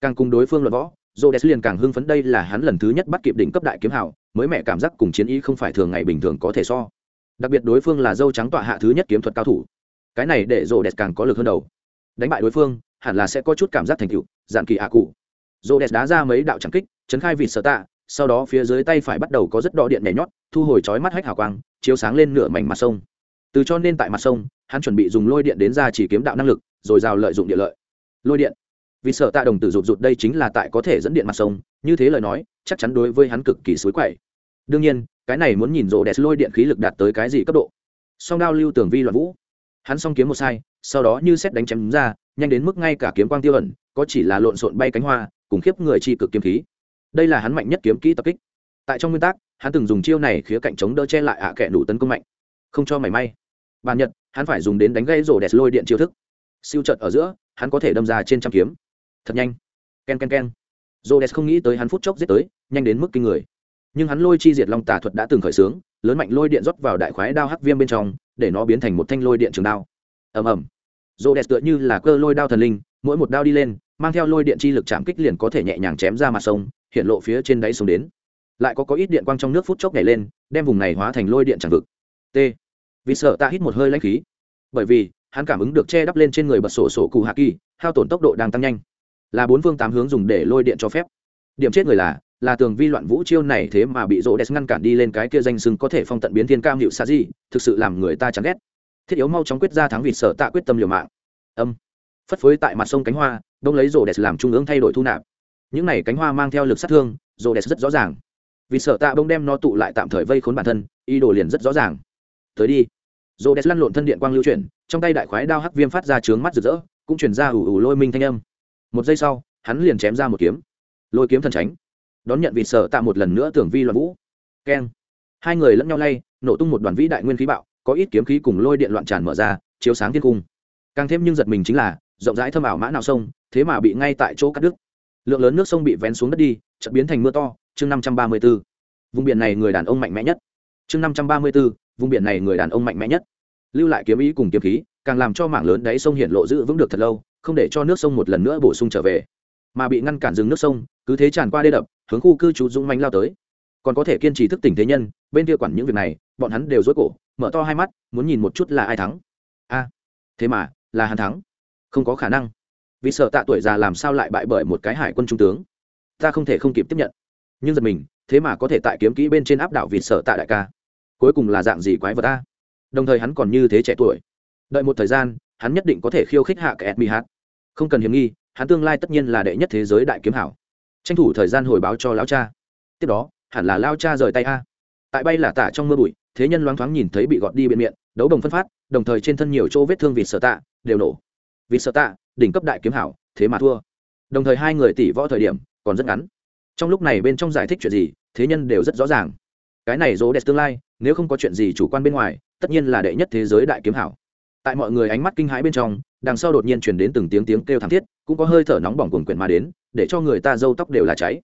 Càng cùng đối phương luận võ j liền càng hưng phấn đây là hắn lần thứ nhất bắt kịp đỉnh cấp đại kiếm hảo mới mẹ cảm giác cùng chiến ý không phải thường ngày bình thường có thể so. Đặc biệt đối phương là dâu trắng tọa hạ thứ nhất kiếm thuật cao thủ. Cái này để j càng có lực hơn đầu đánh bại đối phương, hẳn là sẽ có chút cảm giác thành tựu dạn kỳ à cụ. J đá ra mấy đạo trắng kích, chấn khai vịt sở tạ, sau đó phía dưới tay phải bắt đầu có rất đỏ điện nhảy nhót, thu hồi chói mắt hách hào quang, chiếu sáng lên nửa mảnh mặt sông. Từ cho nên tại mặt sông, hắn chuẩn bị dùng lôi điện đến ra chỉ kiếm đạo năng lực, rồi rào lợi dụng địa lợi. Lôi điện. Vì sợ tạ đồng tử rụt rụt đây chính là tại có thể dẫn điện mặt sông, như thế lời nói, chắc chắn đối với hắn cực kỳ suối quậy. Đương nhiên, cái này muốn nhìn rộ đẹp lôi điện khí lực đạt tới cái gì cấp độ. Song đao lưu tường vi loạn vũ hắn song kiếm một sai, sau đó như xét đánh chém ra, nhanh đến mức ngay cả kiếm quang tiêu ẩn, có chỉ là lộn xộn bay cánh hoa, cùng khiếp người chi cực kiếm khí. Đây là hắn mạnh nhất kiếm kỹ tập kích. Tại trong nguyên tắc, hắn từng dùng chiêu này khía cạnh chống đỡ che lại ạ à kẻ đủ tấn công mạnh. Không cho mảy may. Bàn nhật, hắn phải dùng đến đánh gây rổ đẹp lôi điện chiêu thức. Siêu trận ở giữa, hắn có thể đâm ra trên trăm kiếm. Thật nhanh. K e n k e n k e n rổ đẹp không nghĩ tới hắn phút chốc giết tới, nhanh đến mức kinh người. Nhưng hắn lôi chi diệt long tà thuật đã từng khởi xướng, lớn mạnh lôi điện rót vào đại khoái đao hắc viêm bên trong để nó biến thành một thanh lôi điện trường đao. Ầm ầm. Rổ đẹp tựa như là cơ lôi đao thần linh, mỗi một đao đi lên, mang theo lôi điện chi lực chạm kích liền có thể nhẹ nhàng chém ra mặt sông, hiện lộ phía trên đáy sông đến. Lại có có ít điện quang trong nước phút chốc nhảy lên, đem vùng này hóa thành lôi điện chẳng vực. T. Vì sợ ta hít một hơi lãnh khí. Bởi vì, hắn cảm ứng được che đắp lên trên người bật sổ sổ cụ hạ kỳ, hao tổn tốc độ đang tăng nhanh. Là bốn phương tám hướng dùng để lôi điện cho phép. Điểm chết người là là tường vi loạn vũ chiêu này thế mà bị rô đès ngăn cản đi lên cái kia danh sưng có thể phong tận biến thiên cam hiệu xa gì thực sự làm người ta chán ghét. Thiết yếu mau chóng quyết ra thắng vịt sợ tạ quyết tâm liều mạng. Âm. Phất phới tại mặt sông cánh hoa, đông lấy rô đès làm trung ương thay đổi thu nạp. Những này cánh hoa mang theo lực sát thương rô đès rất rõ ràng. Vì sợ tạ bông đem nó tụ lại tạm thời vây khốn bản thân, ý đồ liền rất rõ ràng. Tới đi. Rô đès lăn lộn thân điện quang lưu chuyển, trong tay đại khoái đao hắc viêm phát ra trướng mắt rực rỡ, cũng chuyển ra ủ ủ lôi minh thanh âm. Một giây sau, hắn liền chém ra một kiếm. Lôi kiếm thần tránh đón nhận vị sợ tạ một lần nữa tưởng vi loạn vũ. Keng. Hai người lẫn nhau lay, nổ tung một đoàn vĩ đại nguyên khí bạo, có ít kiếm khí cùng lôi điện loạn tràn mở ra, chiếu sáng thiên cung. Càng thêm nhưng giật mình chính là, rộng rãi thâm ảo mã nào sông, thế mà bị ngay tại chỗ cắt đứt. Lượng lớn nước sông bị vén xuống đất đi, chợt biến thành mưa to, chương năm trăm ba mươi b ố vùng biển này người đàn ông mạnh mẽ nhất. Chương năm trăm ba mươi b ố vùng biển này người đàn ông mạnh mẽ nhất. Lưu lại kiếm ý cùng kiếm khí, càng làm cho mảng lớn đáy sông hiện lộ giữ vững được thật lâu, không để cho nước sông một lần nữa bổ sung trở về mà bị ngăn cản dừng nước sông, cứ thế tràn qua đê đập, hướng khu cư trú dũng mánh lao tới. Còn có thể kiên trì thức tỉnh thế nhân, bên kia quản những việc này, bọn hắn đều dối cổ, mở to hai mắt, muốn nhìn một chút là ai thắng. A à, thế mà, là hắn thắng. Không có khả năng. Vì sợ tạ tuổi già làm sao lại bại bởi một cái hải quân trung tướng? Ta không thể không kịp tiếp nhận. Nhưng giật mình, thế mà có thể tại kiếm kỹ bên trên áp đảo vì sợ tạ đại ca. Cuối cùng là dạng gì quái vật ta đồng thời hắn còn như thế trẻ tuổi. Đợi một thời gian, hắn nhất định có thể khiêu khích hạ kẻ mi hát không cần hiểm nghi hắn tương lai tất nhiên là đệ nhất thế giới đại kiếm hảo. Tranh thủ thời gian hồi báo cho lão cha. Tiếp đó, hẳn là lao cha rời tay a. Tại bay là tả trong mưa bụi, thế nhân loáng thoáng nhìn thấy bị gọt đi bên miệng, đấu đồng phân phát, đồng thời trên thân nhiều chỗ vết thương vịt sợ tạ, đều nổ. Vịt sợ tạ, đỉnh cấp đại kiếm hảo, thế mà thua. Đồng thời hai người tỷ võ thời điểm, còn rất ngắn. Trong lúc này bên trong giải thích chuyện gì, thế nhân đều rất rõ ràng. Cái này dỗ đẹp tương lai, nếu không có chuyện gì chủ quan bên ngoài, tất nhiên là đệ nhất thế giới đại kiếm hảo. Tại mọi người ánh mắt kinh hãi bên trong đằng sau đột nhiên chuyển đến từng tiếng tiếng kêu thảm thiết, cũng có hơi thở nóng bỏng cuồn quyển mà đến, để cho người ta râu tóc đều là cháy.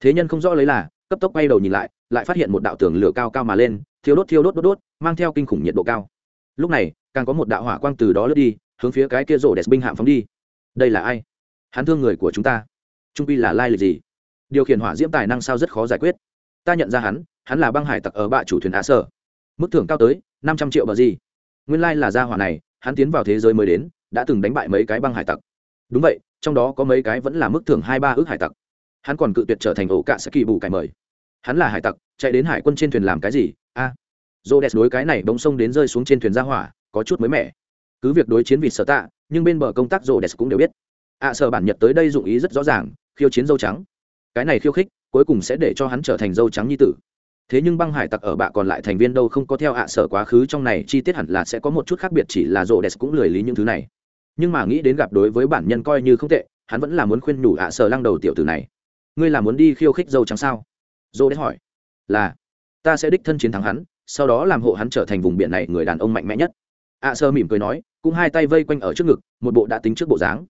Thế nhân không rõ lấy là, cấp tốc bay đầu nhìn lại lại phát hiện một đạo tường lửa cao cao mà lên, thiêu đốt thiêu đốt đốt đốt, mang theo kinh khủng nhiệt độ cao. Lúc này, càng có một đạo hỏa quang từ đó lướt đi, hướng phía cái kia rổ đẹp binh hạm phóng đi. Đây là ai? Hắn thương người của chúng ta. Trung pi là lai lịch gì? Điều khiển hỏa diễm tài năng sao rất khó giải quyết. Ta nhận ra hắn hắn là băng hải tặc ở bạ chủ thuyền á sở. Mức thưởng cao tới năm trăm triệu bờ gì. Nguyên lai là gia hỏa này, hắn tiến vào thế giới mới đến đã từng đánh bại mấy cái băng hải tặc. Đúng vậy trong đó có mấy cái vẫn là mức thưởng hai ba ước hải tặc. Hắn còn cự tuyệt trở thành ổ cạ sẽ kỳ bù cải mời. Hắn là hải tặc chạy đến hải quân trên thuyền làm cái gì? A. À, dô đẹp đối cái này bỗng sông đến rơi xuống trên thuyền ra hỏa có chút mới mẻ. Cứ việc đối chiến vì sở tạ nhưng bên bờ công tác rô đẹp cũng đều biết. Ạ à, sở bản nhật tới đây dụng ý rất rõ ràng khiêu chiến dâu trắng. Cái này khiêu khích cuối cùng sẽ để cho hắn trở thành dâu trắng như tử. Thế nhưng băng hải tặc ở bạ còn lại thành viên đâu không có theo ạ sở quá khứ trong này chi tiết hẳn là sẽ có một chút khác biệt chỉ là rô đẹp cũng lười lý những thứ này nhưng mà nghĩ đến gặp đối với bản nhân coi như không tệ, hắn vẫn là muốn khuyên nhủ ạ sở lăng đầu tiểu tử này. Ngươi là muốn đi khiêu khích dâu trắng sao? Dô đẹp hỏi. Là. Ta sẽ đích thân chiến thắng hắn, sau đó làm hộ hắn trở thành vùng biển này người đàn ông mạnh mẽ nhất. Ạ sơ mỉm cười nói, cũng hai tay vây quanh ở trước ngực, một bộ đã tính trước bộ dáng.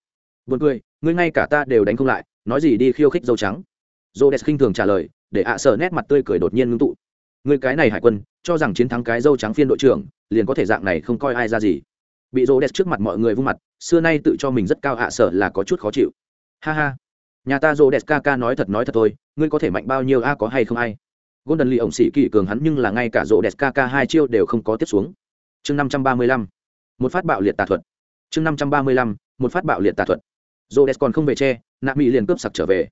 Buồn cười, ngươi ngay cả ta đều đánh không lại, nói gì đi khiêu khích dâu trắng? Dô o khinh thường trả lời, để ạ sơ nét mặt tươi cười đột nhiên ngưng tụ. Ngươi cái này hải quân, cho rằng chiến thắng cái dâu trắng phiên đội trưởng, liền có thể dạng này không coi ai ra gì bị rô đẹp trước mặt mọi người vung mặt, xưa nay tự cho mình rất cao hạ sở là có chút khó chịu. Ha ha. Nhà ta rô đẹp ca ca nói thật nói thật thôi, ngươi có thể mạnh bao nhiêu a, có hay không ai? Golden lee ổng sĩ kỳ cường hắn nhưng là ngay cả rô đẹp ca hai chiêu đều không có tiếp xuống. Chương năm trăm ba mươi lăm. Một phát bạo liệt tà thuật. Chương năm trăm ba mươi lăm. Một phát bạo liệt tà thuật. Rô đẹp còn không về che, nạ mỹ liền cướp sặc trở về.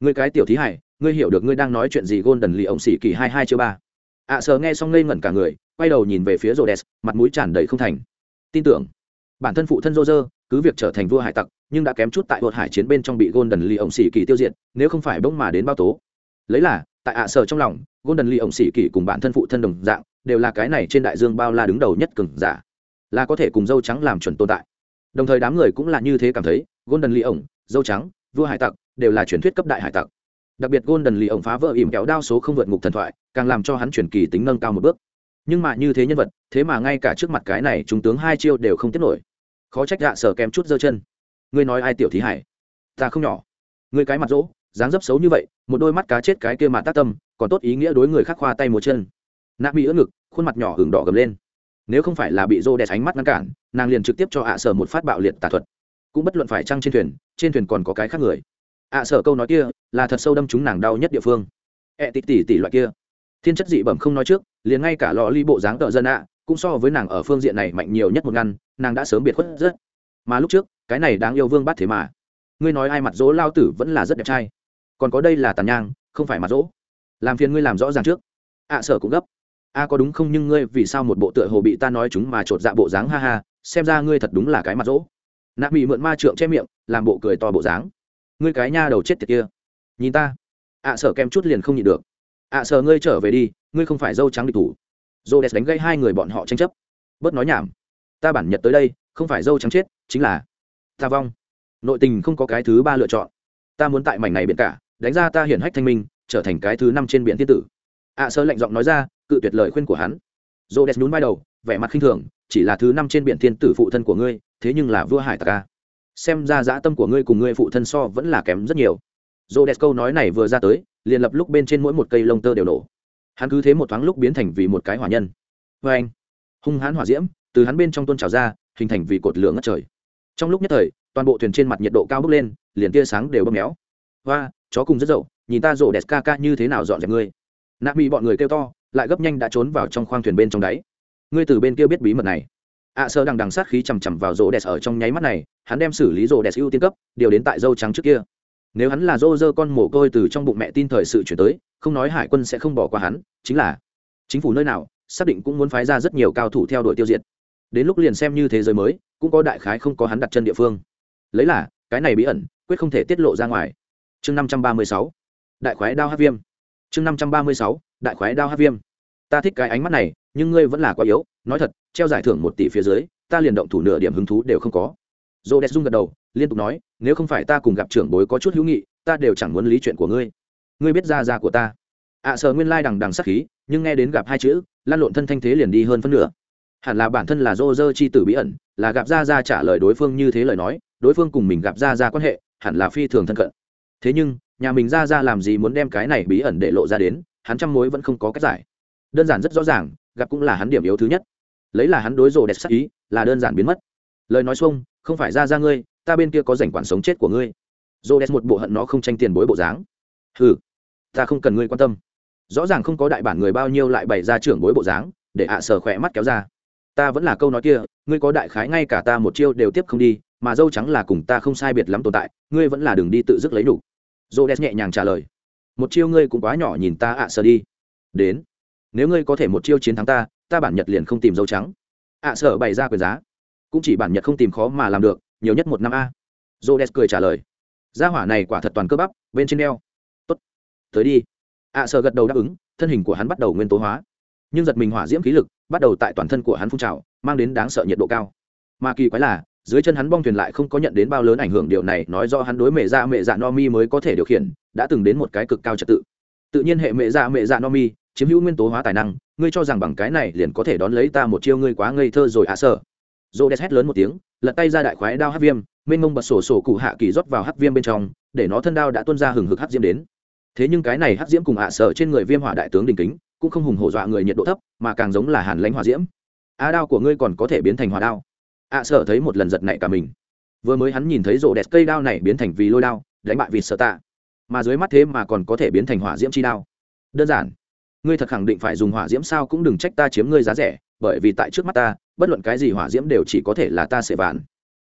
Người cái tiểu thí hải, ngươi hiểu được ngươi đang nói chuyện gì, golden lee ổng sĩ kỳ hai hai chiêu ba. Ạ sở sờ nghe xong ngây ngẩn cả người, quay đầu nhìn về phía rô đẹp mặt mũi tràn đầy không thành tin tưởng. Bản thân phụ thân rô rơ cứ việc trở thành vua hải tặc, nhưng đã kém chút tại vượt hải chiến bên trong bị golden lee ổng xỉ kỳ tiêu diệt, nếu không phải bỗng mà đến bao tố. Lấy là, tại ạ sở trong lòng, golden lee ổng xỉ kỳ cùng bản thân phụ thân đồng dạng, đều là cái này trên đại dương bao la đứng đầu nhất cường giả, là có thể cùng dâu trắng làm chuẩn tồn tại. Đồng thời đám người cũng là như thế cảm thấy, golden lee ổng dâu trắng, vua hải tặc, đều là truyền thuyết cấp đại hải tặc. Đặc biệt golden lee ổng phá vỡ ỉm kéo đao số không vượt ngục thần thoại, càng làm cho hắn truyền kỳ tính nâng cao một bước nhưng mà như thế nhân vật, thế mà ngay cả trước mặt cái này trung tướng hai chiêu đều không tiếp nổi. Khó trách dạ sở kém chút giơ chân. Ngươi nói ai tiểu thí hải? Ta không nhỏ. Ngươi cái mặt rỗ, dáng dấp xấu như vậy, một đôi mắt cá chết cái kia mà tác tâm, còn tốt ý nghĩa đối người khác khoa tay một chân. Nạ bị ưỡn ngực, khuôn mặt nhỏ hừng đỏ gầm lên. Nếu không phải là bị rô đẹp ánh mắt ngăn cản, nàng liền trực tiếp cho ạ sở một phát bạo liệt tà thuật. Cũng bất luận phải trăng trên thuyền trên thuyền còn có cái khác người. ạ sở câu nói kia là thật sâu đâm chúng nàng đau nhất địa phương. Ẹ tỉ tỉ tỉ loại kia thiên chất dị bẩm không nói trước liền ngay cả lò ly bộ dáng tợ dân ạ cũng so với nàng ở phương diện này mạnh nhiều nhất một ngăn nàng đã sớm biệt khuất rất. Mà lúc trước cái này đáng yêu vương bắt thế mà. Ngươi nói ai mặt dỗ lao tử vẫn là rất đẹp trai. Còn có đây là tàn nhang không phải mặt dỗ. Làm phiền ngươi làm rõ ràng trước. Ạ à, sở cũng gấp. A có đúng không nhưng ngươi vì sao một bộ tựa hồ bị ta nói chúng mà chột dạ bộ dáng ha ha xem ra ngươi thật đúng là cái mặt dỗ. Nạ bị mượn ma trượng che miệng làm bộ cười to bộ dáng. Ngươi cái nha đầu chết tiệt kia. Nhìn ta. Ạ à, sở kem chút liền không nhịn được ạ à, ngươi trở về đi ngươi không phải dâu trắng địch thủ. Dô đẹp đánh gây hai người bọn họ tranh chấp. Bớt nói nhảm. Ta bản nhật tới đây không phải dâu trắng chết chính là ta vong. Nội tình không có cái thứ ba lựa chọn. Ta muốn tại mảnh này biển cả đánh ra ta hiển hách thanh minh trở thành cái thứ năm trên biển thiên tử. Ạ à, sơ lạnh giọng nói ra cự tuyệt lời khuyên của hắn. Dô đẹp nhún vai đầu vẻ mặt khinh thường chỉ là thứ năm trên biển thiên tử phụ thân của ngươi thế nhưng là vua hải tặc ca xem ra dã tâm của ngươi cùng ngươi phụ thân so vẫn là kém rất nhiều. Dô đẹp câu nói này vừa ra tới liền lập lúc bên trên mỗi một cây lông tơ đều nổ. Hắn cứ thế một thoáng lúc biến thành vì một cái hỏa nhân. Vê anh hung hãn hỏa diễm từ hắn bên trong tôn trào ra hình thành vì cột lửa ngất trời. Trong lúc nhất thời toàn bộ thuyền trên mặt nhiệt độ cao bốc lên liền tia sáng đều bơm méo. Hoa chó cùng rất dậu nhìn ta rổ đẹp ca ca như thế nào dọn dẹp ngươi. Nạp bị bọn người kêu to lại gấp nhanh đã trốn vào trong khoang thuyền bên trong đáy. Ngươi từ bên kia biết bí mật này. Ạ à, sơ đằng đằng sát khí chằm chằm vào rổ đẹp ở trong nháy mắt này hắn đem xử lý rổ đẹp ưu tiên cấp điều đến tại dâu trắng trước kia nếu hắn là dô dơ con mồ côi từ trong bụng mẹ tin thời sự chuyển tới, không nói hải quân sẽ không bỏ qua hắn, chính là chính phủ nơi nào, xác định cũng muốn phái ra rất nhiều cao thủ theo đuổi tiêu diệt. Đến lúc liền xem như thế giới mới, cũng có đại khái không có hắn đặt chân địa phương. Lấy là, cái này bí ẩn, quyết không thể tiết lộ ra ngoài. Chương năm trăm ba mươi sáu, đại khoái đao hát viêm. Chương năm trăm ba mươi sáu, đại khoái đao hát viêm. Ta thích cái ánh mắt này, nhưng ngươi vẫn là quá yếu, nói thật, treo giải thưởng một tỷ phía dưới, ta liền động thủ nửa điểm hứng thú đều không có. Dô đẹp dung gật đầu liên tục nói nếu không phải ta cùng gặp trưởng bối có chút hữu nghị ta đều chẳng muốn lý chuyện của ngươi. Ngươi biết ra ra của ta. Ạ à, sợ nguyên lai đằng đằng sắc khí nhưng nghe đến gặp hai chữ lan lộn thân thanh thế liền đi hơn phân nửa. Hẳn là bản thân là dô dơ chi tử bí ẩn là gặp ra ra trả lời đối phương như thế lời nói đối phương cùng mình gặp ra ra quan hệ hẳn là phi thường thân cận. Thế nhưng nhà mình ra ra làm gì muốn đem cái này bí ẩn để lộ ra đến hắn trăm mối vẫn không có cách giải. Đơn giản rất rõ ràng gặp cũng là hắn điểm yếu thứ nhất. Lấy là hắn đối rồ đẹp sắc ý là đơn giản biến mất. Lời nói xuông không phải ra ra ngươi ta bên kia có rảnh quản sống chết của ngươi. Rồ đẹp một bộ hận nó không tranh tiền bối bộ dáng. Ừ ta không cần ngươi quan tâm. Rõ ràng không có đại bản người bao nhiêu lại bày ra trưởng bối bộ dáng, để ạ à sờ khỏe mắt kéo ra. Ta vẫn là câu nói kia, ngươi có đại khái ngay cả ta một chiêu đều tiếp không đi, mà dâu trắng là cùng ta không sai biệt lắm tồn tại, ngươi vẫn là đường đi tự dứt lấy đủ. Dô đen nhẹ nhàng trả lời. Một chiêu ngươi cũng quá nhỏ nhìn ta ạ à đi. Đến, nếu ngươi có thể một chiêu chiến thắng ta ta bản nhật liền không tìm dâu trắng. Ạ à bày ra quyền giá. Cũng chỉ bản nhật không tìm khó mà làm được nhiều nhất một năm a. Dô đen cười trả lời. Gia hỏa này quả thật toàn cơ bắp, bên trên đeo tốt. Tới đi. Ạ sợ gật đầu đáp ứng, thân hình của hắn bắt đầu nguyên tố hóa. Nhưng giật mình hỏa diễm khí lực bắt đầu tại toàn thân của hắn phun trào, mang đến đáng sợ nhiệt độ cao. Mà kỳ quái là, dưới chân hắn bong thuyền lại không có nhận đến bao lớn ảnh hưởng, điều này nói do hắn đối mẹ dạ mẹ dạ no mi mới có thể điều khiển, đã từng đến một cái cực cao trật tự. Tự nhiên hệ mẹ dạ mẹ dạ no mi chiếm hữu nguyên tố hóa tài năng, ngươi cho rằng bằng cái này liền có thể đón lấy ta một chiêu ngươi quá ngây thơ rồi ạ à sợ Rô đès hét lớn một tiếng, lật tay ra đại khoái đao hắc viêm, mênh mông bật sổ sổ cụ hạ kỳ rót vào hắc viêm bên trong, để nó thân đao đã tuôn ra hừng hực hắc diễm đến. Thế nhưng cái này hắc diễm cùng ạ à sở trên người viêm hỏa đại tướng đình kính, cũng không hùng hổ dọa người nhiệt độ thấp, mà càng giống là hàn lãnh hỏa diễm. A đao của ngươi còn có thể biến thành hỏa đao. Ạ à sở thấy một lần giật nảy cả mình. Vừa mới hắn nhìn thấy Rô đẹp cây đao này biến thành vì lôi đao, đánh bại vì sợ tạ. Mà dưới mắt thế mà còn có thể biến thành hỏa diễm chi đao. Đơn giản, ngươi thật khẳng định phải dùng hỏa diễm sao cũng đừng trách ta chiếm ngươi giá rẻ, bởi vì tại trước mắt ta bất luận cái gì hỏa diễm đều chỉ có thể là ta sẽ vạn.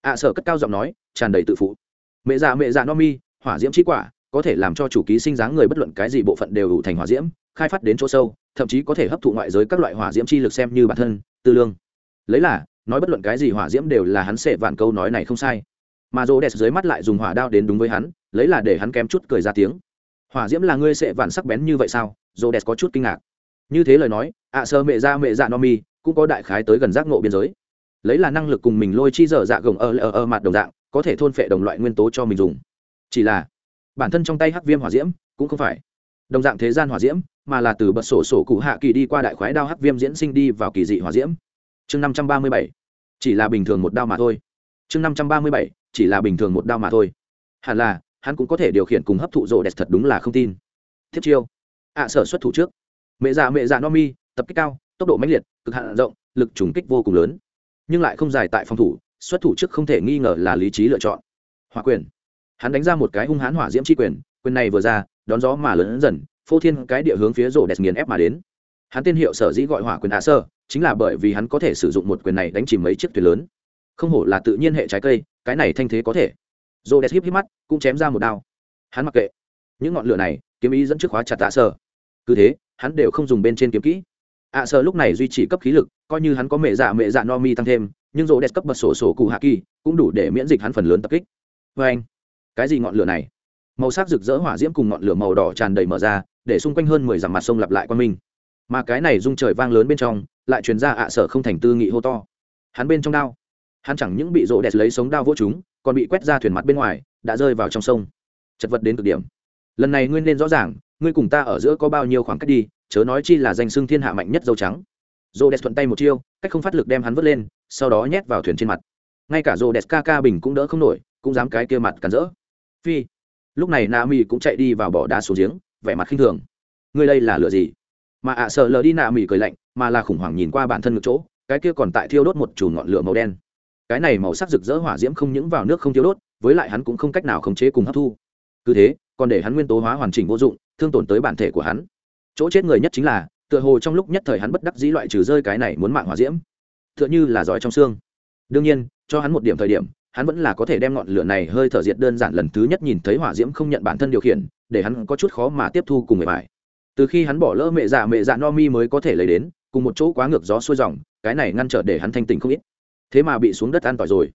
Ạ sở cất cao giọng nói, tràn đầy tự phụ. Mẹ già mẹ già no mi hỏa diễm chi quả, có thể làm cho chủ ký sinh dáng người bất luận cái gì bộ phận đều đủ thành hỏa diễm, khai phát đến chỗ sâu, thậm chí có thể hấp thụ ngoại giới các loại hỏa diễm chi lực xem như bản thân, tư lương. Lấy là, nói bất luận cái gì hỏa diễm đều là hắn sẽ vạn câu nói này không sai. Mà rô đẹp dưới mắt lại dùng hỏa đao đến đúng với hắn, lấy là để hắn kém chút cười ra tiếng. Hỏa diễm là ngươi sẽ vạn sắc bén như vậy sao? Rô đẹp có chút kinh ngạc. Như thế lời nói, ạ sơ mẹ ra mẹ dạ no mi cũng có đại khái tới gần giác ngộ biên giới. Lấy là năng lực cùng mình lôi chi dở dạ gồng ở ở ở mặt đồng dạng, có thể thôn phệ đồng loại nguyên tố cho mình dùng. Chỉ là, bản thân trong tay hắc viêm hỏa diễm cũng không phải. Đồng dạng thế gian hỏa diễm, mà là từ bật sổ sổ cụ hạ kỳ đi qua đại khoái đao hắc viêm diễn sinh đi vào kỳ dị hỏa diễm. Chương năm trăm ba mươi bảy, chỉ là bình thường một đao mà thôi. Chương năm trăm ba mươi bảy, chỉ là bình thường một đao mà thôi. Hẳn là, hắn cũng có thể điều khiển cùng hấp thụ rộ đẹp thật đúng là không tin. Thiết chiêu. Ạ sở xuất thủ trước. Mẹ già mẹ già no mi, tập kích cao, tốc độ mãnh liệt cực hạn rộng, lực trùng kích vô cùng lớn. Nhưng lại không dài tại phòng thủ, xuất thủ trước không thể nghi ngờ là lý trí lựa chọn. Hỏa quyền. Hắn đánh ra một cái hung hãn hỏa diễm chi quyền quyền này vừa ra, đón gió mà lớn dần, phô thiên cái địa hướng phía rổ đẹp nghiền ép mà đến. Hắn tên hiệu sở dĩ gọi hỏa quyền hạ sơ, chính là bởi vì hắn có thể sử dụng một quyền này đánh chìm mấy chiếc thuyền lớn. Không hổ là tự nhiên hệ trái cây, cái này thanh thế có thể. Rổ đẹp híp híp mắt, cũng chém ra một đao. Hắn mặc kệ. Những ngọn lửa này, kiếm ý dẫn trước khóa chặt tạ sơ. Cứ thế, hắn đều không dùng bên trên kiếm kỹ ạ sợ lúc này duy trì cấp khí lực, coi như hắn có mẹ dạ mẹ dạ no mi tăng thêm, nhưng rô đẹp cấp bật sổ sổ cụ hạ kỳ, cũng đủ để miễn dịch hắn phần lớn tập kích. Vê anh, cái gì ngọn lửa này? Màu sắc rực rỡ hỏa diễm cùng ngọn lửa màu đỏ tràn đầy mở ra, để xung quanh hơn mười dặm mặt sông lặp lại quan minh. Mà cái này rung trời vang lớn bên trong, lại truyền ra ạ sở không thành tư nghị hô to. Hắn bên trong đao. Hắn chẳng những bị rộ đẹp lấy sống đao vỗ chúng, còn bị quét ra thuyền mặt bên ngoài, đã rơi vào trong sông. Chật vật đến cực điểm. Lần này nguyên nên rõ ràng ngươi cùng ta ở giữa có bao nhiêu khoảng cách đi, chớ nói chi là danh xưng thiên hạ mạnh nhất dâu trắng. Rô đẹp thuận tay một chiêu, cách không phát lực đem hắn vớt lên, sau đó nhét vào thuyền trên mặt. Ngay cả rô đẹp ca ca bình cũng đỡ không nổi, cũng dám cái kia mặt cắn rỡ. Phi. Lúc này na mi cũng chạy đi vào bỏ đá xuống giếng, vẻ mặt khinh thường. Ngươi đây là lựa gì? Mà ạ sợ lờ đi na mỉ cười lạnh, mà là khủng hoảng nhìn qua bản thân ngực chỗ, cái kia còn tại thiêu đốt một chùm ngọn lửa màu đen. Cái này màu sắc rực rỡ hỏa diễm không những vào nước không thiêu đốt, với lại hắn cũng không cách nào khống chế cùng hấp thu. Cứ thế, còn để hắn nguyên tố hóa hoàn chỉnh vô dụng thương tổn tới bản thể của hắn. Chỗ chết người nhất chính là, tựa hồ trong lúc nhất thời hắn bất đắc dĩ loại trừ rơi cái này muốn mạng hỏa diễm. Tựa như là giỏi trong xương. Đương nhiên, cho hắn một điểm thời điểm, hắn vẫn là có thể đem ngọn lửa này hơi thở diệt đơn giản lần thứ nhất nhìn thấy hỏa diễm không nhận bản thân điều khiển, để hắn có chút khó mà tiếp thu cùng người bài từ khi hắn bỏ lỡ mẹ dạ mẹ dạ no mi mới có thể lấy đến, cùng một chỗ quá ngược gió xuôi dòng, cái này ngăn trở để hắn thanh tình không ít. Thế mà bị xuống đất an tỏi rồi.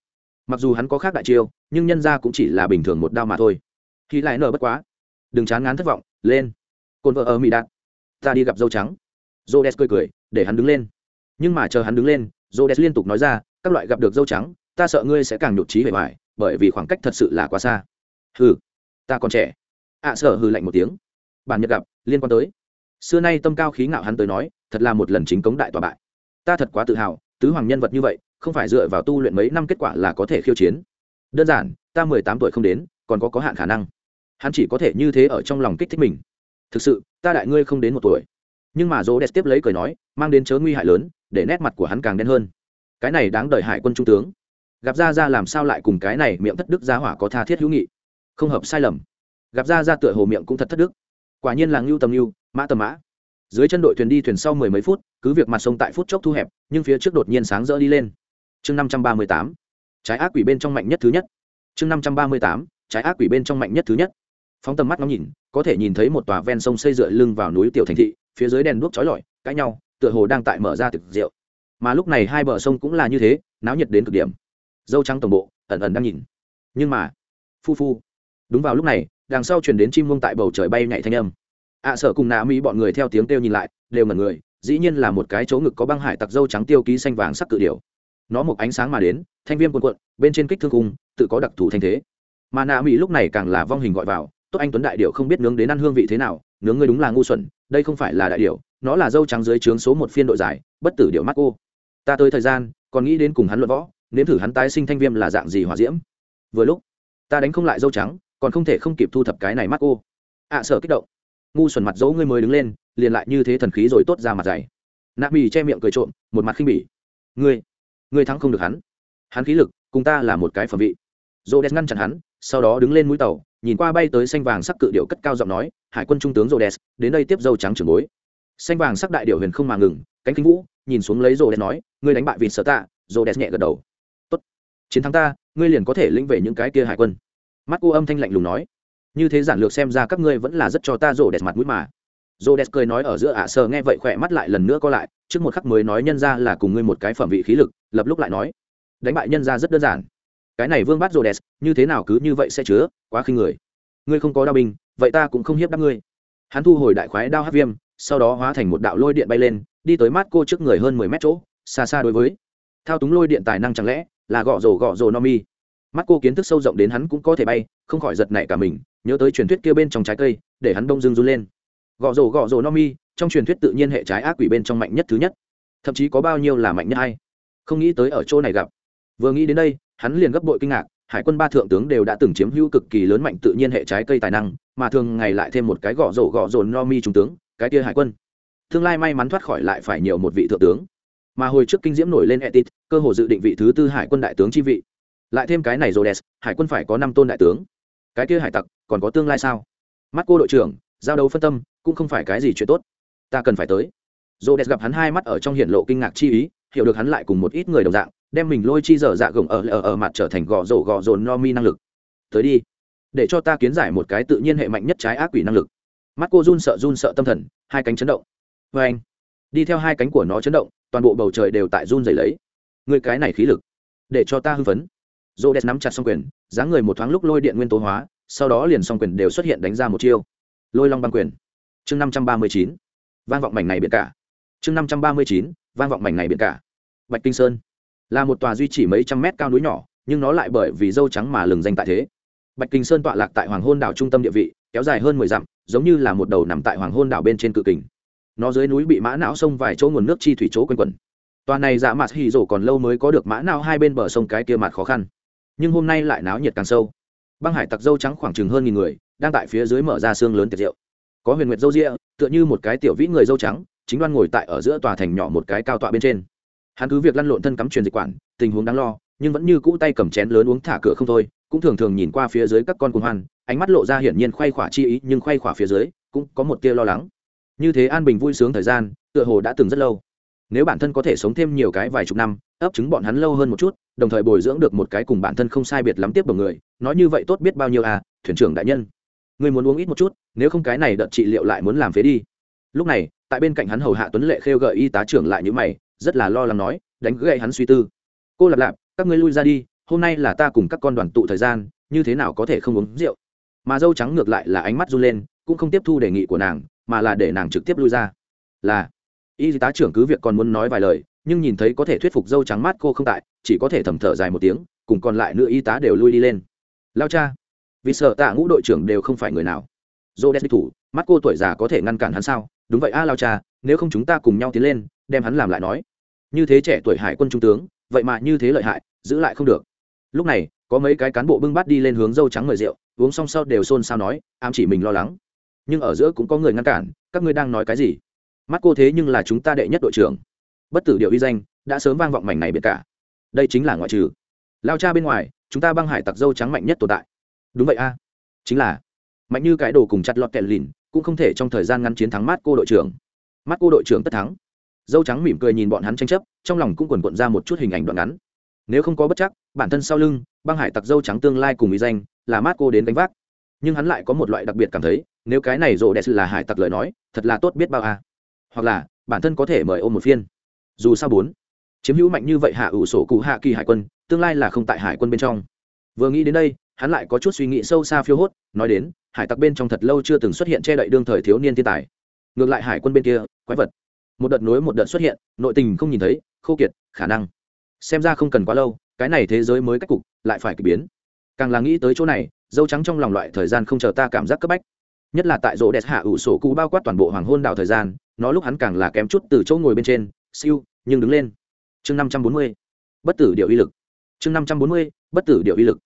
Mặc dù hắn có khác đại chiêu, nhưng nhân ra cũng chỉ là bình thường một đao mà thôi. Khi lại nở bất quá, đừng chán ngán thất vọng lên. Cồn vợ ở mỹ đạt. Ta đi gặp dâu trắng. J o d e s cười cười để hắn đứng lên. Nhưng mà chờ hắn đứng lên j o d e s liên tục nói ra các loại gặp được dâu trắng ta sợ ngươi sẽ càng nhụt trí hề hoài bởi vì khoảng cách thật sự là quá xa. Hừ ta còn trẻ. Ạ à, sợ hừ lạnh một tiếng. Bản nhật gặp liên quan tới. Xưa nay tâm cao khí ngạo hắn tới nói thật là một lần chính cống đại tòa bại. Ta thật quá tự hào tứ hoàng nhân vật như vậy không phải dựa vào tu luyện mấy năm kết quả là có thể khiêu chiến. Đơn giản ta mười tám tuổi không đến còn có có hạn khả năng hắn chỉ có thể như thế ở trong lòng kích thích mình. Thực sự, ta đại ngươi không đến một tuổi. Nhưng mà dỗ đẹp tiếp lấy cười nói, mang đến chớ nguy hại lớn, để nét mặt của hắn càng đen hơn. Cái này đáng đợi hải quân trung tướng. Gặp ra ra làm sao lại cùng cái này miệng thất đức giá hỏa có tha thiết hữu nghị? Không hợp sai lầm. Gặp ra ra tựa hồ miệng cũng thật thất đức. Quả nhiên là ngưu tầm ngưu, mã tầm mã. Dưới chân đội thuyền đi thuyền sau mười mấy phút, cứ việc mặt sông tại phút chốc thu hẹp, nhưng phía trước đột nhiên sáng rỡ đi lên. Chương năm trăm ba mươi tám. Trái ác quỷ bên trong mạnh nhất thứ nhất. Chương năm trăm ba mươi tám. Trái ác quỷ bên trong mạnh nhất thứ nhất phóng tầm mắt ngắm nhìn có thể nhìn thấy một tòa ven sông xây dựa lưng vào núi tiểu thành thị phía dưới đèn đuốc chói lọi cãi nhau tựa hồ đang tại mở ra thực rượu. Mà lúc này hai bờ sông cũng là như thế náo nhiệt đến cực điểm. Dâu trắng tổng bộ ẩn ẩn đang nhìn. Nhưng mà phu phu đúng vào lúc này đằng sau chuyển đến chim mông tại bầu trời bay nhảy thanh âm. Ạ à, sợ cùng nạ mỹ bọn người theo tiếng kêu nhìn lại đều ngẩn người dĩ nhiên là một cái chỗ ngực có băng hải tặc dâu trắng tiêu ký xanh vàng sắc cự điều nó một ánh sáng mà đến thanh viêm quần quận bên trên kích thương cung tự có đặc thù thanh thế. Mà nạ mỹ lúc này càng là vong hình gọi vào tốt anh tuấn đại điệu không biết nướng đến ăn hương vị thế nào nướng ngươi đúng là ngu xuẩn đây không phải là đại điệu nó là dâu trắng dưới trướng số một phiên đội giải bất tử điệu mắt cô. Ta tới thời gian còn nghĩ đến cùng hắn luận võ nếm thử hắn tái sinh thanh viêm là dạng gì hỏa diễm. Vừa lúc ta đánh không lại dâu trắng còn không thể không kịp thu thập cái này mắt cô. Ạ à, sợ kích động. Ngu xuẩn mặt dấu ngươi mới đứng lên liền lại như thế thần khí rồi tốt ra mặt dày. Nạp mì che miệng cười trộm một mặt khinh bỉ. Ngươi ngươi thắng không được hắn. Hắn khí lực cùng ta là một cái phẩm vị. Dô đen ngăn chặn hắn sau đó đứng lên mũi tàu, nhìn qua bay tới xanh vàng sắc cự điệu cất cao giọng nói, hải quân trung tướng rô đen đến đây tiếp dâu trắng trưởng bối. Xanh vàng sắc đại điệu huyền không mà ngừng, cánh kính vũ, nhìn xuống lấy rô đen nói, ngươi đánh bại vịt sở tạ. Rô đen nhẹ gật đầu. Tốt, chiến thắng ta, ngươi liền có thể lĩnh về những cái kia hải quân. Mắt cô âm thanh lạnh lùng nói, như thế giản lược xem ra các ngươi vẫn là rất cho ta rô đẹp mặt mũi mà. Rô đẹp cười nói ở giữa ạ sờ nghe vậy khỏe mắt lại lần nữa co lại, trước một khắc mới nói nhân ra là cùng ngươi một cái phẩm vị khí lực, lập lúc lại nói, đánh bại nhân ra rất đơn giản cái này vương bát rô đès như thế nào cứ như vậy sẽ chứa quá khinh người. Ngươi không có đao binh, vậy ta cũng không hiếp đáp ngươi. Hắn thu hồi đại khoái đao hát viêm, sau đó hóa thành một đạo lôi điện bay lên, đi tới mát cô trước người hơn mười mét chỗ, xa xa đối với. Thao túng lôi điện tài năng chẳng lẽ là gõ rổ gõ rổ no mi? Mắt cô kiến thức sâu rộng đến hắn cũng có thể bay, không khỏi giật nảy cả mình, nhớ tới truyền thuyết kia bên trong trái cây, để hắn đông dưng run lên. Gõ rổ gõ rổ no mi, trong truyền thuyết tự nhiên hệ trái ác quỷ bên trong mạnh nhất thứ nhất. Thậm chí có bao nhiêu là mạnh nhất hay không nghĩ tới ở chỗ này gặp. Vừa nghĩ đến đây hắn liền gấp bội kinh ngạc, hải quân ba thượng tướng đều đã từng chiếm hữu cực kỳ lớn mạnh tự nhiên hệ trái cây tài năng, mà thường ngày lại thêm một cái gõ rổ gõ rồn no mi trung tướng, cái kia hải quân. Tương lai may mắn thoát khỏi lại phải nhiều một vị thượng tướng. Mà hồi trước kinh diễm nổi lên etit, cơ hồ dự định vị thứ tư hải quân đại tướng chi vị. Lại thêm cái này rồi đẹp hải quân phải có năm tôn đại tướng. Cái kia hải tặc, còn có tương lai sao? Mắt cô đội trưởng, giao đấu phân tâm, cũng không phải cái gì chuyện tốt. Ta cần phải tới. Dô đẹp gặp hắn hai mắt ở trong hiện lộ kinh ngạc chi ý, hiểu được hắn lại cùng một ít người đồng dạng đem mình lôi chi dở dạ gồng ở ở ở mặt trở thành gò rổ, gò dồn no mi năng lực. Tới đi. Để cho ta kiến giải một cái tự nhiên hệ mạnh nhất trái ác quỷ năng lực. Mắt cô run sợ run sợ tâm thần, hai cánh chấn động. Vê anh, đi theo hai cánh của nó chấn động, toàn bộ bầu trời đều tại run dày lấy. Người cái này khí lực, để cho ta hưng phấn. Dô đẹp nắm chặt xong quyền, dáng người một thoáng lúc lôi điện nguyên tố hóa, sau đó liền xong quyền đều xuất hiện đánh ra một chiêu. Lôi long băng quyền. Chương năm trăm ba mươi chín. Vang vọng mảnh này biển cả. Chương năm trăm ba mươi chín. Vang vọng mảnh này biển cả. Bạch kinh sơn là một tòa duy chỉ mấy trăm mét cao núi nhỏ nhưng nó lại bởi vì dâu trắng mà lừng danh tại thế. Bạch kinh sơn tọa lạc tại hoàng hôn đảo trung tâm địa vị kéo dài hơn mười dặm giống như là một đầu nằm tại hoàng hôn đảo bên trên cự kình. Nó dưới núi bị mã não sông vài chỗ nguồn nước chi thủy chỗ quanh quẩn. Tòa này dạ mặt hì rổ còn lâu mới có được mã não hai bên bờ sông cái kia mặt khó khăn. Nhưng hôm nay lại náo nhiệt càng sâu. Băng hải tặc dâu trắng khoảng chừng hơn nghìn người đang tại phía dưới mở ra xương lớn tiệt diệu. Có huyền nguyệt dâu rĩa, tựa như một cái tiểu vĩ người dâu trắng chính đoan ngồi tại ở giữa tòa thành nhỏ một cái cao tọa bên trên hắn cứ việc lăn lộn thân cắm truyền dịch quản, tình huống đáng lo, nhưng vẫn như cũ tay cầm chén lớn uống thả cửa không thôi, cũng thường thường nhìn qua phía dưới các con cuồng hoan, ánh mắt lộ ra hiển nhiên khoay khỏa chi ý, nhưng khoay khỏa phía dưới, cũng có một tia lo lắng. Như thế an bình vui sướng thời gian, tựa hồ đã từng rất lâu. Nếu bản thân có thể sống thêm nhiều cái vài chục năm, ấp chứng bọn hắn lâu hơn một chút, đồng thời bồi dưỡng được một cái cùng bản thân không sai biệt lắm tiếp bằng người, nói như vậy tốt biết bao nhiêu à thuyền trưởng đại nhân. Người muốn uống ít một chút, nếu không cái này đợt trị liệu lại muốn làm phế đi. Lúc này, tại bên cạnh hắn hầu hạ tuấn lệ khêu gợi y tá trưởng lại như mày rất là lo lắng nói, đánh gậy hắn suy tư. Cô lạp lạp, các ngươi lui ra đi, hôm nay là ta cùng các con đoàn tụ thời gian, như thế nào có thể không uống rượu? Mà dâu trắng ngược lại là ánh mắt run lên, cũng không tiếp thu đề nghị của nàng, mà là để nàng trực tiếp lui ra. Là, y tá trưởng cứ việc còn muốn nói vài lời, nhưng nhìn thấy có thể thuyết phục dâu trắng mát cô không tại, chỉ có thể thầm thở dài một tiếng, cùng còn lại nữ y tá đều lui đi lên. Lao cha, vì sợ tạ ngũ đội trưởng đều không phải người nào. Dô đen thủ, mắt cô tuổi già có thể ngăn cản hắn sao? Đúng vậy a, lao cha, nếu không chúng ta cùng nhau tiến lên đem hắn làm lại nói, như thế trẻ tuổi hải quân trung tướng, vậy mà như thế lợi hại, giữ lại không được. Lúc này, có mấy cái cán bộ bưng bát đi lên hướng dâu trắng mời rượu, uống xong sau đều xôn xao nói, ám chỉ mình lo lắng. Nhưng ở giữa cũng có người ngăn cản, các ngươi đang nói cái gì? Mắt cô thế nhưng là chúng ta đệ nhất đội trưởng. Bất tử điệu uy danh, đã sớm vang vọng mảnh này biệt cả. Đây chính là ngoại trừ lao cha bên ngoài, chúng ta băng hải tặc dâu trắng mạnh nhất tồn tại. Đúng vậy a. Chính là mạnh như cái đồ cùng chặt lọt kẹt lìn, cũng không thể trong thời gian ngắn chiến thắng mắt cô đội trưởng. Mắt cô đội trưởng tất thắng dâu trắng mỉm cười nhìn bọn hắn tranh chấp, trong lòng cũng quần quận ra một chút hình ảnh đoạn ngắn. Nếu không có bất chắc, bản thân sau lưng, băng hải tặc dâu trắng tương lai cùng ý danh, là mát cô đến đánh vác. Nhưng hắn lại có một loại đặc biệt cảm thấy, nếu cái này rộ đẹp là hải tặc lời nói, thật là tốt biết bao à? hoặc là, bản thân có thể mời ôm một phiên. Dù sao bốn, chiếm hữu mạnh như vậy hạ ủ sổ cụ hạ kỳ hải quân, tương lai là không tại hải quân bên trong. Vừa nghĩ đến đây, hắn lại có chút suy nghĩ sâu xa phiêu hốt, nói đến, hải tặc bên trong thật lâu chưa từng xuất hiện che đậy đương thời thiếu niên thiên tài. Ngược lại hải quân bên kia, quái vật một đợt nối một đợt xuất hiện, nội tình không nhìn thấy, khô kiệt, khả năng. Xem ra không cần quá lâu, cái này thế giới mới cách cục, lại phải k ỳ biến. Càng là nghĩ tới chỗ này, dâu trắng trong lòng loại thời gian không chờ ta cảm giác cấp bách. Nhất là tại rỗ đẹp hạ ủ sổ cũ bao quát toàn bộ hoàng hôn đảo thời gian, nó lúc hắn càng là kém chút từ chỗ ngồi bên trên, siêu, nhưng đứng lên. Chương năm trăm bốn mươi, bất tử điệu uy lực. Chương năm trăm bốn mươi, bất tử điệu uy lực.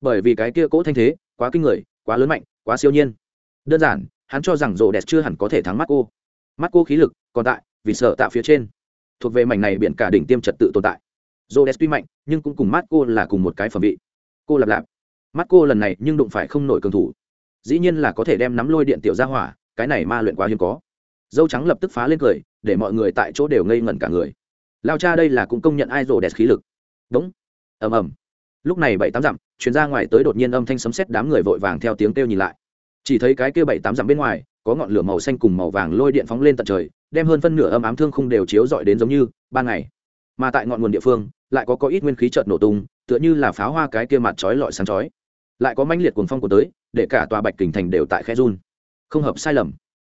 Bởi vì cái kia cỗ thanh thế, quá kinh người, quá lớn mạnh, quá siêu nhiên. Đơn giản, hắn cho rằng rổ đẹp chưa hẳn có thể thắng mắt cô mắt cô khí lực còn tại vì sợ tạo phía trên. Thuộc về mảnh này biển cả đỉnh tiêm trật tự tồn tại. Rô tuy mạnh, nhưng cũng cùng mắt cô là cùng một cái phẩm vị. Cô lặp lạp. Mắt cô lần này nhưng đụng phải không nổi cường thủ. Dĩ nhiên là có thể đem nắm lôi điện tiểu ra hỏa, cái này ma luyện quá hiếm có. Dâu trắng lập tức phá lên cười, để mọi người tại chỗ đều ngây ngẩn cả người. Lao cha đây là cũng công nhận ai rồ đẹp khí lực. Đúng. Ầm ầm. Lúc này bảy tám dặm chuyến ra ngoài tới đột nhiên âm thanh sấm sét đám người vội vàng theo tiếng kêu nhìn lại. Chỉ thấy cái kia bảy tám dặm bên ngoài, có ngọn lửa màu xanh cùng màu vàng lôi điện phóng lên tận trời đem hơn phân nửa âm ám thương không đều chiếu rọi đến giống như ban ngày. Mà tại ngọn nguồn địa phương lại có có ít nguyên khí chợt nổ tung tựa như là pháo hoa cái kia mặt chói lọi sáng chói. Lại có mãnh liệt cuồng phong của tới để cả tòa bạch kình thành đều tại khe run. Không hợp sai lầm.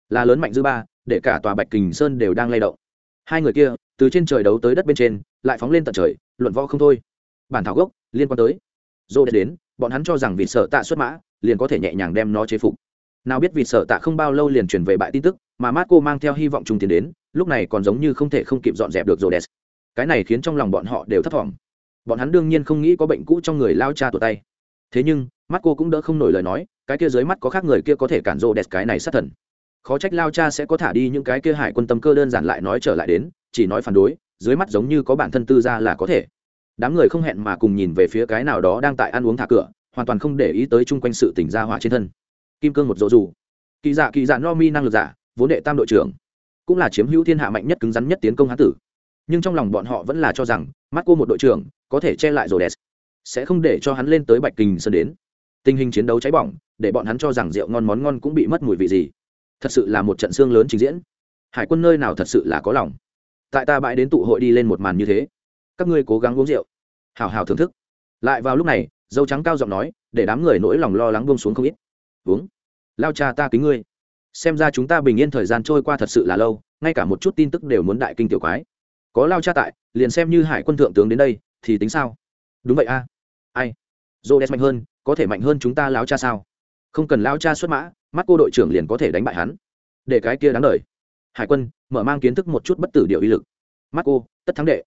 Là lớn mạnh dư ba để cả tòa bạch kình sơn đều đang lay động. Hai người kia từ trên trời đấu tới đất bên trên lại phóng lên tận trời luận võ không thôi. Bản thảo gốc liên quan tới. Dô đến, đến bọn hắn cho rằng vì sợ tạ xuất mã liền có thể nhẹ nhàng đem nó chế phục. Nào biết vì sợ tạ không bao lâu liền truyền về bại tin tức mà marco mang theo hy vọng chung tiến đến, lúc này còn giống như không thể không kịp dọn dẹp được Rhodes. cái này khiến trong lòng bọn họ đều thất vọng. Bọn hắn đương nhiên không nghĩ có bệnh cũ trong người lao cha tụt tay. Thế nhưng, Marco cũng đỡ không nổi lời nói, cái kia dưới mắt có khác người kia có thể cản Rhodes cái này sát thần. Khó trách lao cha sẽ có thả đi những cái kia hải quân tâm cơ đơn giản lại nói trở lại đến, chỉ nói phản đối, dưới mắt giống như có bản thân tư ra là có thể. Đám người không hẹn mà cùng nhìn về phía cái nào đó đang tại ăn uống thả cửa, hoàn toàn không để ý tới chung quanh sự tình ra hỏa trên thân. Kim cương một dỗ dù. Kỳ dạ kỳ dạ no mi năng lực giả vốn đệ tam đội trưởng, cũng là chiếm hữu thiên hạ mạnh nhất cứng rắn nhất tiến công hán tử. Nhưng trong lòng bọn họ vẫn là cho rằng mắt cô một đội trưởng có thể che lại rồ đèn sẽ không để cho hắn lên tới bạch kình sơn đến. Tình hình chiến đấu cháy bỏng, để bọn hắn cho rằng rượu ngon món ngon cũng bị mất mùi vị gì. Thật sự là một trận xương lớn trình diễn. Hải quân nơi nào thật sự là có lòng? Tại ta bãi đến tụ hội đi lên một màn như thế, các ngươi cố gắng uống rượu. Hào hào thưởng thức. Lại vào lúc này, dâu trắng cao giọng nói, để đám người nỗi lòng lo lắng bông xuống không ít. Uống. Lao cha ta kính ngươi xem ra chúng ta bình yên thời gian trôi qua thật sự là lâu, ngay cả một chút tin tức đều muốn đại kinh tiểu quái. Có lao cha tại, liền xem như hải quân thượng tướng đến đây, thì tính sao? Đúng vậy a. Ai? Dô đen mạnh hơn, có thể mạnh hơn chúng ta lao cha sao? Không cần lao cha xuất mã, mắt cô đội trưởng liền có thể đánh bại hắn. Để cái kia đáng lời hải quân, mở mang kiến thức một chút bất tử điệu uy lực. Mắt cô, tất thắng đệ.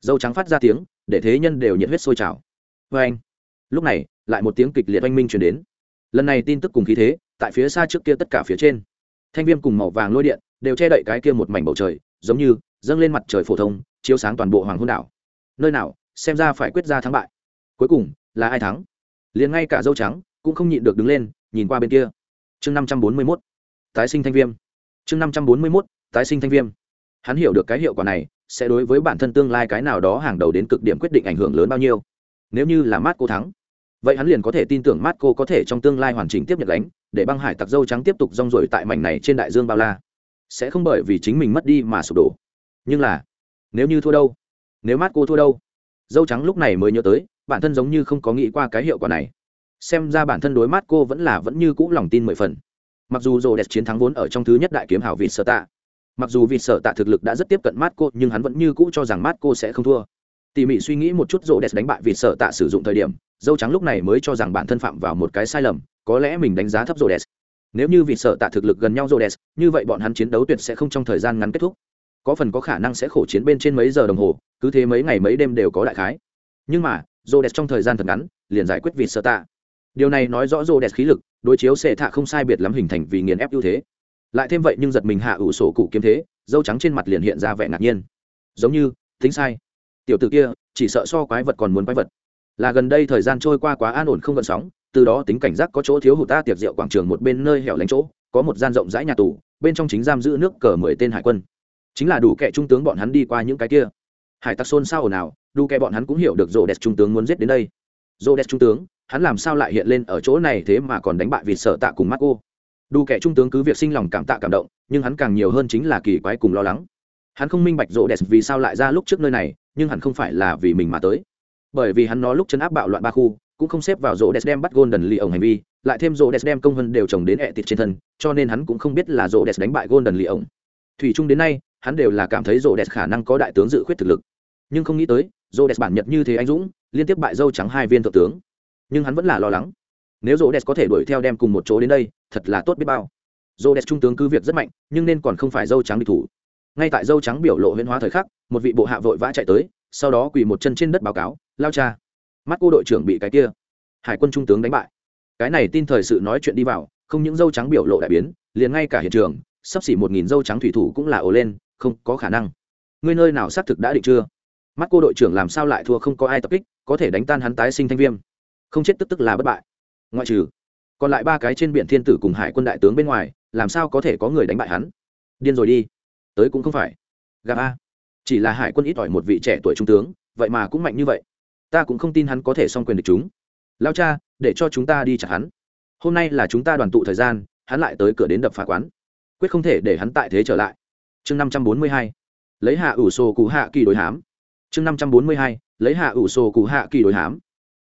Dâu trắng phát ra tiếng, để thế nhân đều nhiệt huyết sôi trào. Vê anh. Lúc này, lại một tiếng kịch liệt oanh minh chuyển đến. Lần này tin tức cùng khí thế, tại phía xa trước kia tất cả phía trên thanh viêm cùng màu vàng lôi điện đều che đậy cái kia một mảnh bầu trời, giống như dâng lên mặt trời phổ thông, chiếu sáng toàn bộ hoàng hôn đảo. Nơi nào, xem ra phải quyết ra thắng bại. Cuối cùng, là ai thắng? Liền ngay cả dâu trắng cũng không nhịn được đứng lên, nhìn qua bên kia. Chương năm trăm bốn mươi mốt, tái sinh thanh viêm. Chương năm trăm bốn mươi mốt, tái sinh thanh viêm. Hắn hiểu được cái hiệu quả này, sẽ đối với bản thân tương lai cái nào đó hàng đầu đến cực điểm quyết định ảnh hưởng lớn bao nhiêu. Nếu như là mát cô thắng vậy hắn liền có thể tin tưởng mát cô có thể trong tương lai hoàn chỉnh tiếp nhận đánh để băng hải tặc dâu trắng tiếp tục rong ruổi tại mảnh này trên đại dương bao la. Sẽ không bởi vì chính mình mất đi mà sụp đổ. Nhưng là, nếu như thua đâu? Nếu mát cô thua đâu? Dâu trắng lúc này mới nhớ tới, bản thân giống như không có nghĩ qua cái hiệu quả này. Xem ra bản thân đối mắt cô vẫn là vẫn như cũ lòng tin mười phần. Mặc dù rồ đẹp chiến thắng vốn ở trong thứ nhất đại kiếm hảo vịt sở tạ. Mặc dù vịt sở tạ thực lực đã rất tiếp cận mắt cô nhưng hắn vẫn như cũ cho rằng mắt cô sẽ không thua tỉ mỉ suy nghĩ một chút rô đès đánh bại vịt sợ tạ sử dụng thời điểm, dâu trắng lúc này mới cho rằng bản thân phạm vào một cái sai lầm, có lẽ mình đánh giá thấp rô đès nếu như vịt sợ tạ thực lực gần nhau rô đès như vậy bọn hắn chiến đấu tuyệt sẽ không trong thời gian ngắn kết thúc. Có phần có khả năng sẽ khổ chiến bên trên mấy giờ đồng hồ, cứ thế mấy ngày mấy đêm đều có đại khái. Nhưng mà rô đès trong thời gian thật ngắn, liền giải quyết vịt sợ tạ. Điều này nói rõ rô đès khí lực, đối chiếu xệ thạ không sai biệt lắm hình thành vì nghiền ép ưu thế. Lại thêm vậy nhưng giật mình hạ ủ sổ cụ kiếm thế, dâu trắng trên mặt liền hiện ra vẻ ngạc nhiên. Giống như, tính sai tiểu t ử kia, chỉ sợ so quái vật còn muốn quái vật. Là gần đây thời gian trôi qua quá an ổn không gần sóng, từ đó tính cảnh giác có chỗ thiếu hụt ta tiệc rượu quảng trường một bên nơi hẻo lánh chỗ, có một gian rộng rãi nhà tù, bên trong chính giam giữ nước cờ mười tên hải quân. Chính là đủ kệ trung tướng bọn hắn đi qua những cái kia. Hải tặc xôn xao ồn ào, đủ kệ bọn hắn cũng hiểu được rô đẹp trung tướng muốn giết đến đây. Rô đẹp trung tướng, hắn làm sao lại hiện lên ở chỗ này thế mà còn đánh bại vì sợ tạ cùng mắt cô đủ kẻ trung tướng cứ việc sinh lòng cảm tạ cảm động, nhưng hắn càng nhiều hơn chính là kỳ quái cùng lo lắng. Hắn không minh bạch rô đẹp vì sao lại ra lúc trước nơi này nhưng hắn không phải là vì mình mà tới. Bởi vì hắn nói lúc chấn áp bạo loạn ba khu, cũng không xếp vào rỗ đẹp đem bắt golden lì ổng hành vi, lại thêm rỗ đẹp đem công hơn đều trồng đến ẹ tịt trên thân, cho nên hắn cũng không biết là rỗ đẹp đánh bại golden lì ổng thủy chung đến nay, hắn đều là cảm thấy rỗ đẹp khả năng có đại tướng dự khuyết thực lực. Nhưng không nghĩ tới rỗ đẹp bản nhật như thế anh dũng, liên tiếp bại dâu trắng hai viên thượng tướng. Nhưng hắn vẫn là lo lắng. Nếu rỗ đẹp có thể đuổi theo đem cùng một chỗ đến đây, thật là tốt biết bao. Rỗ đẹp trung tướng cứ việc rất mạnh, nhưng nên còn không phải dâu trắng địch thủ ngay tại dâu trắng biểu lộ huyễn hóa thời khắc, một vị bộ hạ vội vã chạy tới, sau đó quỳ một chân trên đất báo cáo, lao cha, mắt cô đội trưởng bị cái kia hải quân trung tướng đánh bại. Cái này tin thời sự nói chuyện đi vào, không những dâu trắng biểu lộ đại biến, liền ngay cả hiện trường, sắp xỉ một nghìn dâu trắng thủy thủ cũng là ồ lên, không có khả năng. Ngươi nơi nào xác thực đã định chưa? Mắt cô đội trưởng làm sao lại thua không có ai tập kích, có thể đánh tan hắn tái sinh thanh viêm. Không chết tức tức là bất bại. Ngoại trừ, còn lại ba cái trên biển thiên tử cùng hải quân đại tướng bên ngoài, làm sao có thể có người đánh bại hắn? Điên rồi đi tới cũng không phải. Gặp a. Chỉ là hải quân ít ỏi một vị trẻ tuổi trung tướng, vậy mà cũng mạnh như vậy. Ta cũng không tin hắn có thể xong quyền được chúng. Lao cha, để cho chúng ta đi chặt hắn. Hôm nay là chúng ta đoàn tụ thời gian, hắn lại tới cửa đến đập phá quán. Quyết không thể để hắn tại thế trở lại. Chương năm trăm bốn mươi hai. Lấy hạ ủ sổ cụ hạ kỳ đối hám. Chương năm trăm bốn mươi hai. Lấy hạ ủ sổ cụ hạ kỳ đối hám.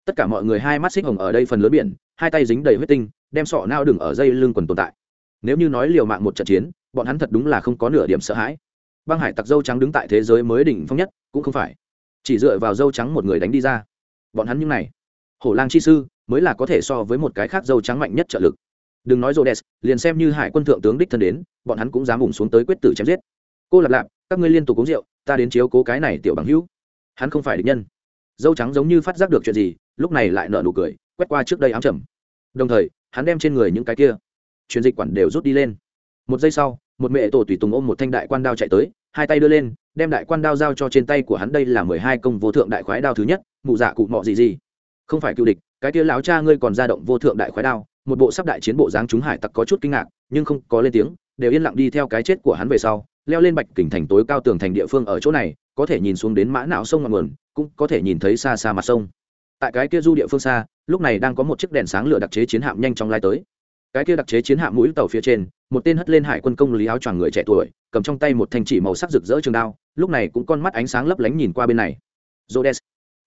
Tất cả mọi người hai mắt xích hồng ở đây phần lớn biển, hai tay dính đầy huyết tinh, đem sọ nao đừng ở dây lưng quần tồn tại. Nếu như nói liều mạng một trận chiến bọn hắn thật đúng là không có nửa điểm sợ hãi. Băng hải tặc dâu trắng đứng tại thế giới mới đỉnh phong nhất, cũng không phải. Chỉ dựa vào dâu trắng một người đánh đi ra. Bọn hắn như này, hổ lang chi sư, mới là có thể so với một cái khác dâu trắng mạnh nhất trợ lực. Đừng nói rhodes, liền xem như hải quân thượng tướng đích thân đến, bọn hắn cũng dám ủng xuống tới quyết tử chém giết. Cô lạp lạp, các ngươi liên tục uống rượu, ta đến chiếu cố cái này tiểu bằng hữu. Hắn không phải địch nhân. Dâu trắng giống như phát giác được chuyện gì, lúc này lại nở nụ cười, quét qua trước đây ám trầm. Đồng thời, hắn đem trên người những cái kia, truyền dịch quản đều rút đi lên một giây sau, một mẹ tổ tùy tùng ôm một thanh đại quan đao chạy tới, hai tay đưa lên, đem đại quan đao giao cho trên tay của hắn, đây là mười hai công vô thượng đại khoái đao thứ nhất, mụ dạ cụ mọ gì gì. Không phải cựu địch, cái kia láo cha ngươi còn ra động vô thượng đại khoái đao, một bộ sắp đại chiến bộ dáng chúng hải tặc có chút kinh ngạc, nhưng không có lên tiếng, đều yên lặng đi theo cái chết của hắn về sau, leo lên bạch kình thành tối cao tường thành địa phương ở chỗ này, có thể nhìn xuống đến mã não sông ngọn nguồn, cũng có thể nhìn thấy xa xa mặt sông. Tại cái kia du địa phương xa, lúc này đang có một chiếc đèn sáng lửa đặc chế chiến hạm nhanh chóng lai tới. Cái kia đặc chế chiến hạm mũi tàu phía trên một tên hất lên hải quân công lý áo choàng người trẻ tuổi cầm trong tay một thanh chỉ màu sắc rực rỡ trường đao lúc này cũng con mắt ánh sáng lấp lánh nhìn qua bên này. Rhodes,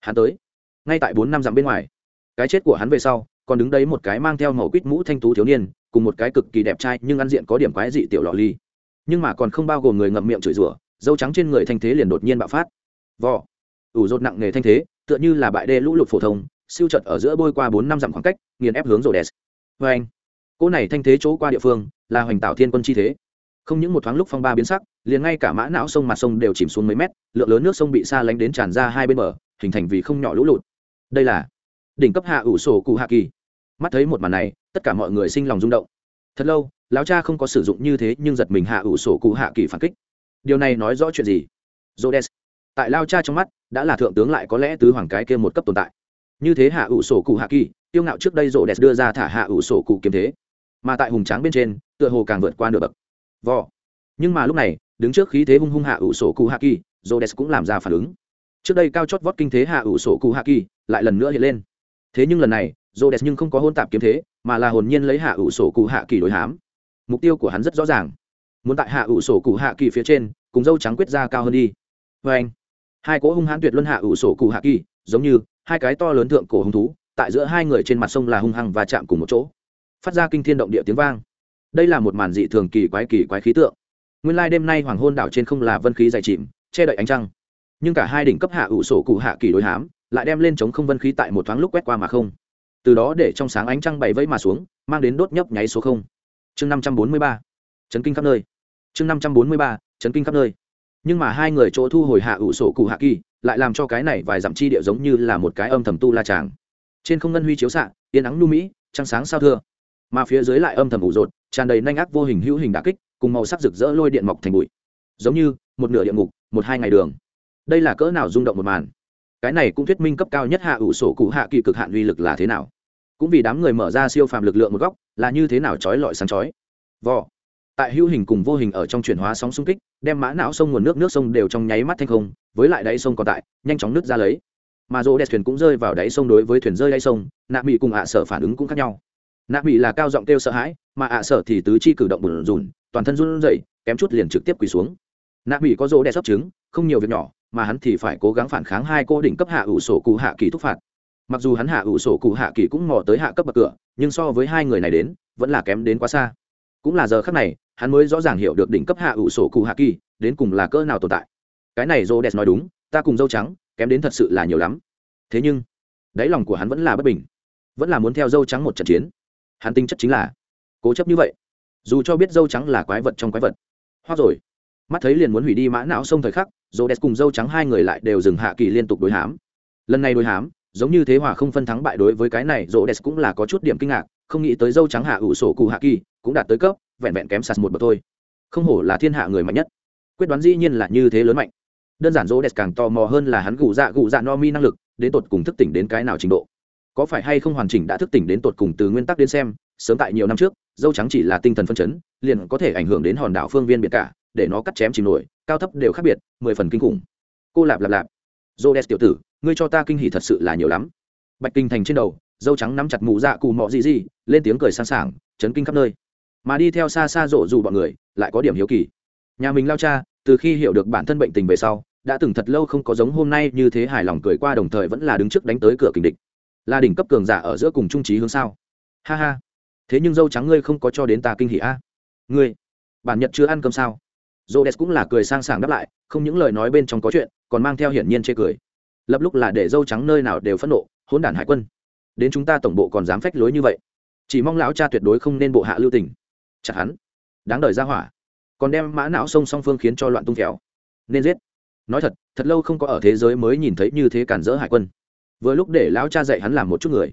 hắn tới. Ngay tại bốn năm dặm bên ngoài cái chết của hắn về sau còn đứng đấy một cái mang theo màu quýt mũ thanh tú thiếu niên cùng một cái cực kỳ đẹp trai nhưng ăn diện có điểm quái dị tiểu lọ ly. Nhưng mà còn không bao gồm người ngậm miệng chửi rủa dâu trắng trên người thanh thế liền đột nhiên bạo phát. Vỏ ủ rột nặng nghề thanh thế tựa như là bại đê lũ lụt phổ thông siêu trật ở giữa bôi qua bốn năm dặm khoảng cách nghiền ép hướng rồ đèn vê anh cỗ này thanh thế chỗ qua địa phương là hoành tạo thiên quân chi thế. Không những một thoáng lúc phong ba biến sắc, liền ngay cả mã não sông mặt sông đều chìm xuống mấy mét, lượng lớn nước sông bị xa lánh đến tràn ra hai bên bờ, hình thành vì không nhỏ lũ lụt. Đây là đỉnh cấp hạ ủ sổ cụ hạ kỳ. Mắt thấy một màn này, tất cả mọi người sinh lòng rung động. Thật lâu, lão cha không có sử dụng như thế nhưng giật mình hạ ủ sổ cụ hạ kỳ phản kích. Điều này nói rõ chuyện gì? Rhodes. tại lao cha trong mắt, đã là thượng tướng lại có lẽ tứ hoàng cái kia một cấp tồn tại. Như thế hạ ủ sổ cụ hạ kỳ, tiêu ngạo trước đây Rhodes đưa ra thả hạ ủ sổ cụ kiếm thế. Mà tại hùng tráng bên trên tựa hồ càng vượt qua nửa bậc. Vò. Nhưng mà lúc này, đứng trước khí thế hung hung hạ ủ sổ cụ hạ kỳ Jodes cũng làm ra phản ứng. Trước đây cao chót vót kinh thế hạ ủ sổ cụ hạ kỳ, lại lần nữa hiện lên. Thế nhưng lần này Jodes nhưng không có hôn tạp kiếm thế, mà là hồn nhiên lấy hạ ủ sổ cụ hạ kỳ đối hám. Mục tiêu của hắn rất rõ ràng. Muốn tại hạ ủ sổ cụ hạ kỳ phía trên, cùng dâu trắng quyết ra cao hơn đi. Vê anh. Hai cỗ hung hãn tuyệt luân hạ ủ sổ cụ hạ kỳ, giống như hai cái to lớn thượng cổ hung thú, tại giữa hai người trên mặt sông là hung hăng và chạm cùng một chỗ. Phát ra kinh thiên động địa tiếng vang đây là một màn dị thường kỳ quái kỳ quái khí tượng. Nguyên lai đêm nay hoàng hôn đảo trên không là vân khí dày chìm, che đậy ánh trăng. Nhưng cả hai đỉnh cấp hạ ủ sổ cụ hạ kỳ đối hám, lại đem lên chống không vân khí tại một thoáng lúc quét qua mà không. Từ đó để trong sáng ánh trăng bày vẫy mà xuống, mang đến đốt nhấp nháy số không. Chương năm trăm bốn mươi ba, chấn kinh khắp nơi. Chương năm trăm bốn mươi ba, chấn kinh khắp nơi. Nhưng mà hai người chỗ thu hồi hạ ủ sổ cụ hạ kỳ, lại làm cho cái này vài dặm chi địa giống như là một cái âm thầm tu la tràng. Trên không ngân huy chiếu xạ, yên ắng nu mỹ, trăng sáng sao thưa. Mà phía dưới lại âm thầm ủ rột tràn đầy nanh ác vô hình hữu hình đả kích, cùng màu sắc rực rỡ lôi điện mọc thành bụi. Giống như một nửa địa ngục, một hai ngày đường. Đây là cỡ nào rung động một màn? Cái này cũng thuyết minh cấp cao nhất hạ ủ sổ cụ hạ kỳ cực hạn uy lực là thế nào. Cũng vì đám người mở ra siêu phàm lực lượng một góc, là như thế nào trói lọi sáng chói. Vò. Tại hữu hình cùng vô hình ở trong chuyển hóa sóng xung kích, đem mã não sông nguồn nước nước sông đều trong nháy mắt thanh không, với lại đáy sông còn tại, nhanh chóng nước ra lấy. Mà rô đẹp thuyền cũng rơi vào đáy sông đối với thuyền rơi đáy sông, nạ mỹ cùng ạ sở phản ứng cũng khác nhau nạ mỹ là cao giọng kêu sợ hãi, mà ạ sở thì tứ chi cử động bùn rùn, toàn thân run rẩy, kém chút liền trực tiếp quỳ xuống. Nạ mỹ có rô đẹp sắp trứng, không nhiều việc nhỏ, mà hắn thì phải cố gắng phản kháng hai cô đỉnh cấp hạ ủ sổ cụ hạ kỳ thúc phạt. Mặc dù hắn hạ ủ sổ cụ hạ kỳ cũng mò tới hạ cấp bậc cửa, nhưng so với hai người này đến, vẫn là kém đến quá xa. Cũng là giờ khác này, hắn mới rõ ràng hiểu được đỉnh cấp hạ ủ sổ cụ hạ kỳ, đến cùng là cỡ nào tồn tại. Cái này rô đẹp nói đúng, ta cùng dâu trắng, kém đến thật sự là nhiều lắm. Thế nhưng, đáy lòng của hắn vẫn là bất bình, vẫn là muốn theo dâu trắng một trận chiến hắn tinh chất chính là cố chấp như vậy. Dù cho biết dâu trắng là quái vật trong quái vật. Hoặc rồi. Mắt thấy liền muốn hủy đi mã não sông thời khắc dồ đẹp cùng dâu trắng hai người lại đều dừng hạ kỳ liên tục đối hám. Lần này đối hám, giống như thế hòa không phân thắng bại đối với cái này dồ đẹp cũng là có chút điểm kinh ngạc, không nghĩ tới dâu trắng hạ ủ sổ cụ hạ kỳ, cũng đạt tới cấp, vẹn vẹn kém sạt một bậc thôi. Không hổ là thiên hạ người mạnh nhất. Quyết đoán dĩ nhiên là như thế lớn mạnh. Đơn giản dô đẹp càng tò mò hơn là hắn gù dạ gù dạ no mi năng lực, đến tột cùng thức tỉnh đến cái nào trình độ có phải hay không hoàn chỉnh đã thức tỉnh đến tột cùng từ nguyên tắc đến xem, sớm tại nhiều năm trước, dâu trắng chỉ là tinh thần phân chấn, liền có thể ảnh hưởng đến hòn đảo phương viên biệt cả, để nó cắt chém chìm nổi, cao thấp đều khác biệt, mười phần kinh khủng. Cô lạp lạp lạp. Dô đès tiểu tử, ngươi cho ta kinh hỉ thật sự là nhiều lắm. Bạch kinh thành trên đầu, dâu trắng nắm chặt mụ dạ cù mọ gì gì lên tiếng cười sẵn sàng, chấn kinh khắp nơi. Mà đi theo xa xa rộ dù bọn người, lại có điểm hiếu kỳ. Nhà mình lao cha, từ khi hiểu được bản thân bệnh tình về sau, đã từng thật lâu không có giống hôm nay như thế hài lòng cười qua đồng thời vẫn là đứng trước đánh tới cửa kình địch là đỉnh cấp cường giả ở giữa cùng trung trí hướng sao? Ha ha. Thế nhưng dâu trắng ngươi không có cho đến ta kinh hỉ a. Ngươi, bản nhật chưa ăn cơm sao? Dô đès cũng là cười sang sảng đáp lại, không những lời nói bên trong có chuyện, còn mang theo hiển nhiên chê cười. Lập lúc là để dâu trắng nơi nào đều phẫn nộ, hỗn đản hải quân. Đến chúng ta tổng bộ còn dám phách lối như vậy. Chỉ mong lão cha tuyệt đối không nên bộ hạ lưu tình. Chặt hắn. Đáng đời ra hỏa. Còn đem mã não sông song phương khiến cho loạn tung kéo nên giết. Nói thật thật lâu không có ở thế giới mới nhìn thấy như thế cản rỡ hải quân vừa lúc để lão cha dạy hắn làm một chút người.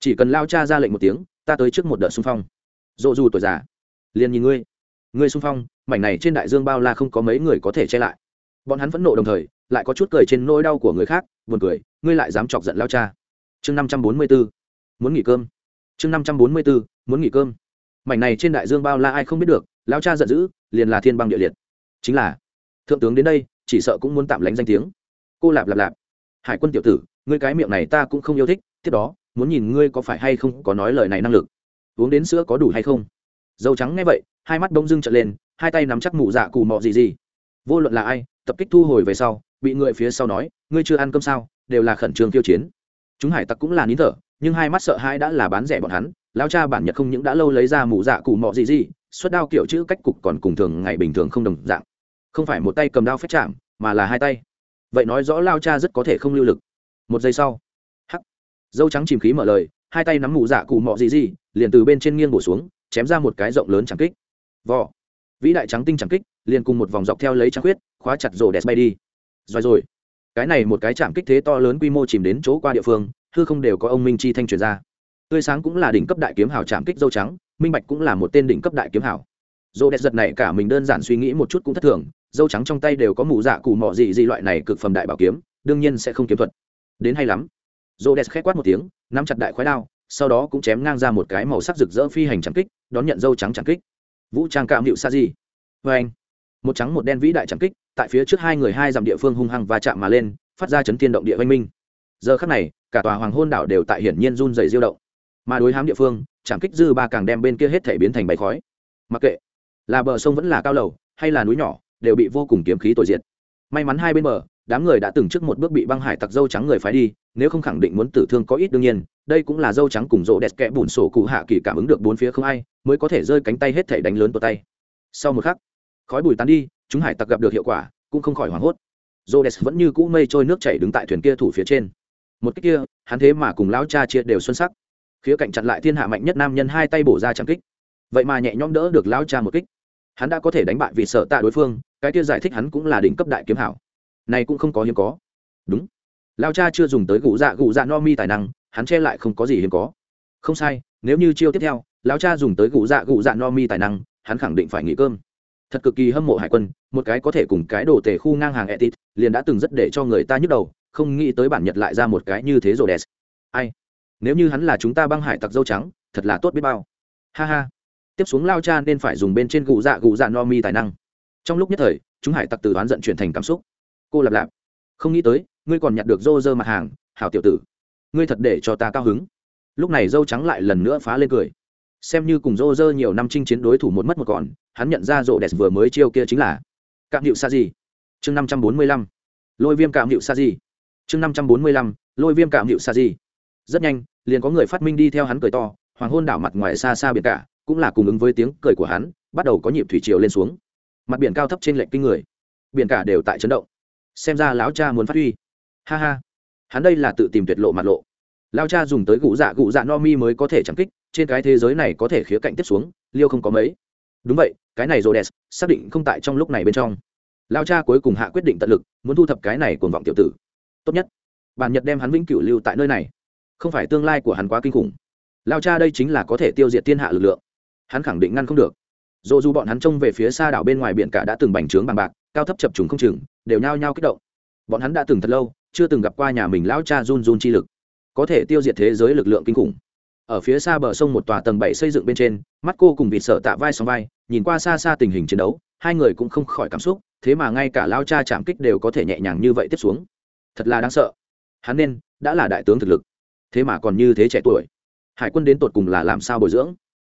Chỉ cần lao cha ra lệnh một tiếng, ta tới trước một đợt xung phong. Dỗ dù tuổi già, liền nhìn ngươi. Ngươi xung phong, mảnh này trên đại dương bao la không có mấy người có thể che lại. Bọn hắn phẫn nộ đồng thời, lại có chút cười trên nỗi đau của người khác, buồn cười, ngươi lại dám chọc giận lao cha. Chương năm trăm bốn mươi bốn, muốn nghỉ cơm. Chương năm trăm bốn mươi bốn, muốn nghỉ cơm. Mảnh này trên đại dương bao la ai không biết được lao cha giận dữ, liền là thiên băng địa liệt. Chính là, thượng tướng đến đây, chỉ sợ cũng muốn tạm lánh danh tiếng. Cô lạp lạp lạp. Hải quân tiểu tử ngươi cái miệng này ta cũng không yêu thích, tiếp đó, muốn nhìn ngươi có phải hay không có nói lời này năng lực. Uống đến sữa có đủ hay không? Dâu trắng nghe vậy, hai mắt bông dưng trợn lên, hai tay nắm chắc mụ dạ cù mọ gì gì vô luận là ai, tập kích thu hồi về sau, bị người phía sau nói, ngươi chưa ăn cơm sao? đều là khẩn trương tiêu chiến. Chúng hải tặc cũng là nín thở, nhưng hai mắt sợ hãi đã là bán rẻ bọn hắn lao cha bản nhật không những đã lâu lấy ra mụ dạ cù mọ gì gì xuất đao kiểu chữ cách cục còn cùng thường ngày bình thường không đồng dạng. Không phải một tay cầm đao phép chạm, mà là hai tay. Vậy nói rõ lao cha rất có thể không lưu lực một giây sau hắc dâu trắng chìm khí mở lời hai tay nắm mụ dạ cụ mọ gì gì liền từ bên trên nghiêng bổ xuống chém ra một cái rộng lớn chẳng kích. Vỏ vĩ đại trắng tinh chẳng kích liền cùng một vòng dọc theo lấy trắng huyết, khóa chặt rổ đẹp bay đi. Rồi rồi cái này một cái chạm kích thế to lớn quy mô chìm đến chỗ qua địa phương hư không đều có ông minh chi thanh truyền ra. Tươi sáng cũng là đỉnh cấp đại kiếm hào chạm kích dâu trắng minh bạch cũng là một tên đỉnh cấp đại kiếm hào. Rổ đẹp giật này cả mình đơn giản suy nghĩ một chút cũng thất thường dâu trắng trong tay đều có mù dạ cụ mọ gì gì loại này cực phẩm đại bảo kiếm đương nhiên sẽ không kiếm thuật đến hay lắm. Rổ đẹp khét quát một tiếng, nắm chặt đại khói đao, sau đó cũng chém ngang ra một cái màu sắc rực rỡ phi hành trắng kích, đón nhận dâu trắng trắng kích. Vũ trang cạm hiệu sa di. Vê anh, một trắng một đen vĩ đại trắng kích, tại phía trước hai người hai dặm địa phương hung hăng va chạm mà lên, phát ra chấn thiên động địa vang minh. Giờ khắc này, cả tòa hoàng hôn đảo đều tại hiển nhiên run dày diêu động. Mà đối hám địa phương trạm kích dư ba càng đem bên kia hết thể biến thành bầy khói. Mặc kệ, là bờ sông vẫn là cao lầu, hay là núi nhỏ, đều bị vô cùng kiếm khí tồi diệt. May mắn hai bên bờ đám người đã từng trước một bước bị băng hải tặc dâu trắng người phái đi, nếu không khẳng định muốn tử thương có ít đương nhiên, đây cũng là dâu trắng cùng rộ đẹp kẽ bùn sổ cụ hạ kỳ cảm ứng được bốn phía không ai, mới có thể rơi cánh tay hết thể đánh lớn vào tay. Sau một khắc, khói bùi tán đi, chúng hải tặc gặp được hiệu quả, cũng không khỏi hoảng hốt. Rộ đẹp vẫn như cũ mây trôi nước chảy đứng tại thuyền kia thủ phía trên. Một cách kia, hắn thế mà cùng lão cha chia đều xuân sắc. Khía cạnh chặn lại thiên hạ mạnh nhất nam nhân hai tay bổ ra chẳng kích. Vậy mà nhẹ nhõm đỡ được lão cha một kích. Hắn đã có thể đánh bại vì sợ tạ đối phương, cái kia giải thích hắn cũng là đỉnh cấp đại kiếm hảo này cũng không có hiếm có. Đúng. Lao cha chưa dùng tới gụ dạ gụ dạ no mi tài năng, hắn che lại không có gì hiếm có. Không sai, nếu như chiêu tiếp theo lao cha dùng tới gụ dạ gụ dạ no mi tài năng, hắn khẳng định phải nghỉ cơm. Thật cực kỳ hâm mộ hải quân, một cái có thể cùng cái đồ tể khu ngang hàng etit, liền đã từng rất để cho người ta nhức đầu, không nghĩ tới bản nhật lại ra một cái như thế rồi đẹp ai? Nếu như hắn là chúng ta băng hải tặc dâu trắng, thật là tốt biết bao. Ha ha. Tiếp xuống lao cha nên phải dùng bên trên gụ dạ gụ dạ no mi tài năng. Trong lúc nhất thời, chúng hải tặc từ đoán giận chuyển thành cảm xúc cô lặp lạp, không nghĩ tới, ngươi còn nhặt được rô rơ mặt hàng, hảo tiểu tử. Ngươi thật để cho ta cao hứng. Lúc này dâu trắng lại lần nữa phá lên cười. Xem như cùng rô rơ nhiều năm chinh chiến đối thủ một mất một còn, hắn nhận ra rộ đẹp vừa mới chiêu kia chính là cạm hiệu sa di. Chương năm trăm bốn mươi lăm. Lôi viêm cạm hiệu sa di. Chương năm trăm bốn mươi lăm. Lôi viêm cạm hiệu sa di. Rất nhanh, liền có người phát minh đi theo hắn cười to, hoàng hôn đảo mặt ngoài xa xa biển cả, cũng là cùng ứng với tiếng cười của hắn, bắt đầu có nhịp thủy triều lên xuống. Mặt biển cao thấp trên lệnh kinh người. Biển cả đều tại chấn động xem ra lão cha muốn phát huy. Ha ha. Hắn đây là tự tìm tuyệt lộ mặt lộ. Lao cha dùng tới gụ dạ gụ dạ no mi mới có thể chẳng kích, trên cái thế giới này có thể khía cạnh tiếp xuống, liêu không có mấy. Đúng vậy, cái này rô đès xác định không tại trong lúc này bên trong. Lao cha cuối cùng hạ quyết định tận lực, muốn thu thập cái này cuồng vọng tiểu tử. Tốt nhất, bản nhật đem hắn vĩnh cửu lưu tại nơi này. Không phải tương lai của hắn quá kinh khủng. Lao cha đây chính là có thể tiêu diệt thiên hạ lực lượng. Hắn khẳng định ngăn không được dù dù bọn hắn trông về phía xa đảo bên ngoài biển cả đã từng bành trướng bằng bạc, cao thấp chập trùng không chừng, đều nhao nhao kích động. Bọn hắn đã từng thật lâu, chưa từng gặp qua nhà mình lão cha run run chi lực. Có thể tiêu diệt thế giới lực lượng kinh khủng. Ở phía xa bờ sông một tòa tầng bảy xây dựng bên trên, mắt cô cùng vịt sợ tạ vai sóng vai, nhìn qua xa xa tình hình chiến đấu, hai người cũng không khỏi cảm xúc, thế mà ngay cả lao cha chạm kích đều có thể nhẹ nhàng như vậy tiếp xuống. Thật là đáng sợ. Hắn nên, đã là đại tướng thực lực. Thế mà còn như thế trẻ tuổi. Hải quân đến tột cùng là làm sao bồi dưỡng?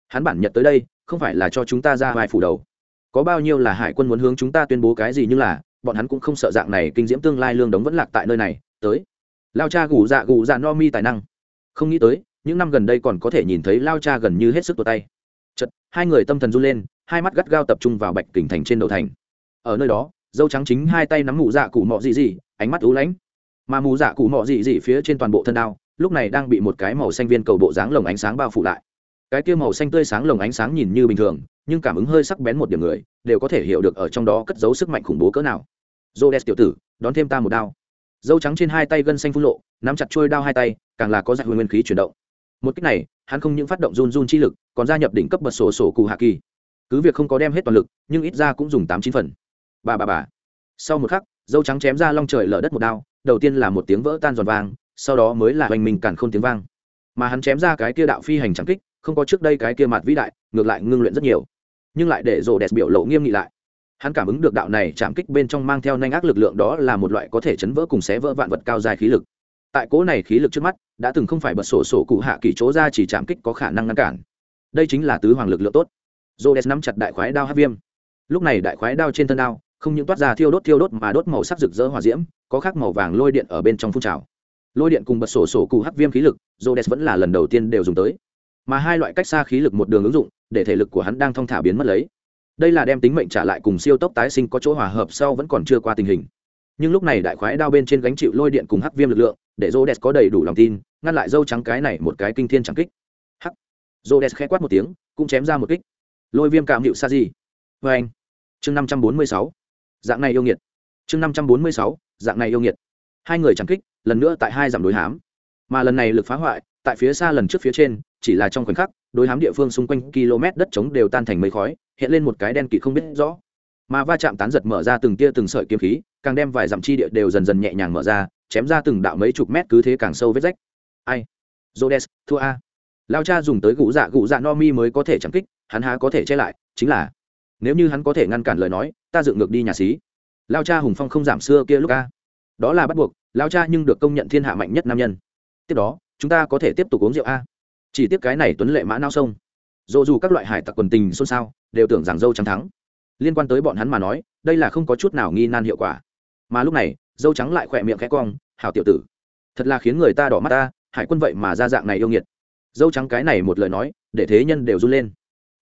Hắn bản nhật tới đây không phải là cho chúng ta ra vai phủ đầu. Có bao nhiêu là hải quân muốn hướng chúng ta tuyên bố cái gì nhưng là, bọn hắn cũng không sợ dạng này kinh diễm tương lai lương đống vẫn lạc tại nơi này, tới. Lao cha gù dạ gù dạ no mi tài năng. Không nghĩ tới, những năm gần đây còn có thể nhìn thấy lao cha gần như hết sức tuột tay. Chật, hai người tâm thần run lên, hai mắt gắt gao tập trung vào bạch kình thành trên đầu thành. Ở nơi đó, dâu trắng chính hai tay nắm mụ dạ cụ mọ dị dị, ánh mắt ú lãnh. Mà mù dạ cụ mọ dị dị phía trên toàn bộ thân đao, lúc này đang bị một cái màu xanh viên cầu bộ dáng lồng ánh sáng bao phủ lại cái kia màu xanh tươi sáng lồng ánh sáng nhìn như bình thường, nhưng cảm ứng hơi sắc bén một điểm người, đều có thể hiểu được ở trong đó cất giấu sức mạnh khủng bố cỡ nào. Dô đen tiểu tử, đón thêm ta một đao. Dâu trắng trên hai tay gân xanh phun lộ, nắm chặt trôi đao hai tay, càng là có dạng nguyên khí chuyển động. Một cách này, hắn không những phát động run run chi lực, còn gia nhập đỉnh cấp bật sổ sổ cụ hạ kỳ. Cứ việc không có đem hết toàn lực, nhưng ít ra cũng dùng tám chín phần. Bà bà bà sau một khắc, dâu trắng chém ra long trời lở đất một đao, đầu tiên là một tiếng vỡ tan giòn vang, sau đó mới là hoành mình càn không tiếng vang. Mà hắn chém ra cái kia đạo phi hành trắng kích không có trước đây cái kia mặt vĩ đại, ngược lại ngưng luyện rất nhiều. Nhưng lại để rổ đẹp biểu lộ nghiêm nghị lại. Hắn cảm ứng được đạo này chạm kích bên trong mang theo nhanh ác lực lượng đó là một loại có thể chấn vỡ cùng xé vỡ vạn vật cao dài khí lực. Tại cố này khí lực trước mắt, đã từng không phải bật sổ sổ cụ hạ kỳ chỗ ra chỉ chạm kích có khả năng ngăn cản. Đây chính là tứ hoàng lực lượng tốt. Rô đẹp nắm chặt đại khoái đao hát viêm. Lúc này đại khoái đao trên thân đao, không những toát ra thiêu đốt thiêu đốt mà đốt màu sắc rực rỡ hòa diễm, có khác màu vàng lôi điện ở bên trong phun trào. Lôi điện cùng bật sổ sổ cụ hắc viêm khí lực jodes vẫn là lần đầu tiên đều dùng tới mà hai loại cách xa khí lực một đường ứng dụng, để thể lực của hắn đang thong thả biến mất lấy. Đây là đem tính mệnh trả lại cùng siêu tốc tái sinh có chỗ hòa hợp sau vẫn còn chưa qua tình hình. Nhưng lúc này đại khoái đao bên trên gánh chịu lôi điện cùng hắc viêm lực lượng, để jodes có đầy đủ lòng tin, ngăn lại dâu trắng cái này một cái kinh thiên chẳng kích. Hắc. Jodes khẽ quát một tiếng, cũng chém ra một kích. Lôi viêm cảm hiệu sa di. Vê anh. Chương năm trăm bốn mươi sáu. Dạng này yêu nghiệt. Chương năm trăm bốn mươi sáu. Dạng này yêu nghiệt. Hai người chẳng kích, lần nữa tại hai dặm đối hám. Mà lần này lực phá hoại tại phía xa lần trước phía trên, chỉ là trong khoảnh khắc, đối hám địa phương xung quanh km đất trống đều tan thành mây khói, hiện lên một cái đen kịt không biết rõ. Mà va chạm tán giật mở ra từng tia từng sợi kiếm khí, càng đem vài dặm chi địa đều dần dần nhẹ nhàng mở ra, chém ra từng đạo mấy chục mét cứ thế càng sâu vết rách. Ai? Jodes thua a. Lao cha dùng tới gũ dạ gũ dạ no mi mới có thể chẳng kích, hắn há có thể che lại, chính là, nếu như hắn có thể ngăn cản lời nói, ta dựng ngược đi nhà xí. Lao cha hùng phong không giảm xưa kia lúc a. Đó là bắt buộc, lao cha nhưng được công nhận thiên hạ mạnh nhất nam nhân. Tiếp đó chúng ta có thể tiếp tục uống rượu a. Chỉ tiếp cái này tuấn lệ mã nao sông. Dù dù các loại hải tặc quần tình xôn xao, đều tưởng rằng dâu trắng thắng. Liên quan tới bọn hắn mà nói, đây là không có chút nào nghi nan hiệu quả. Mà lúc này, dâu trắng lại khỏe miệng khẽ cong, hảo tiểu tử, thật là khiến người ta đỏ mắt ta, hải quân vậy mà ra dạng này yêu nghiệt. Dâu trắng cái này một lời nói, để thế nhân đều run lên.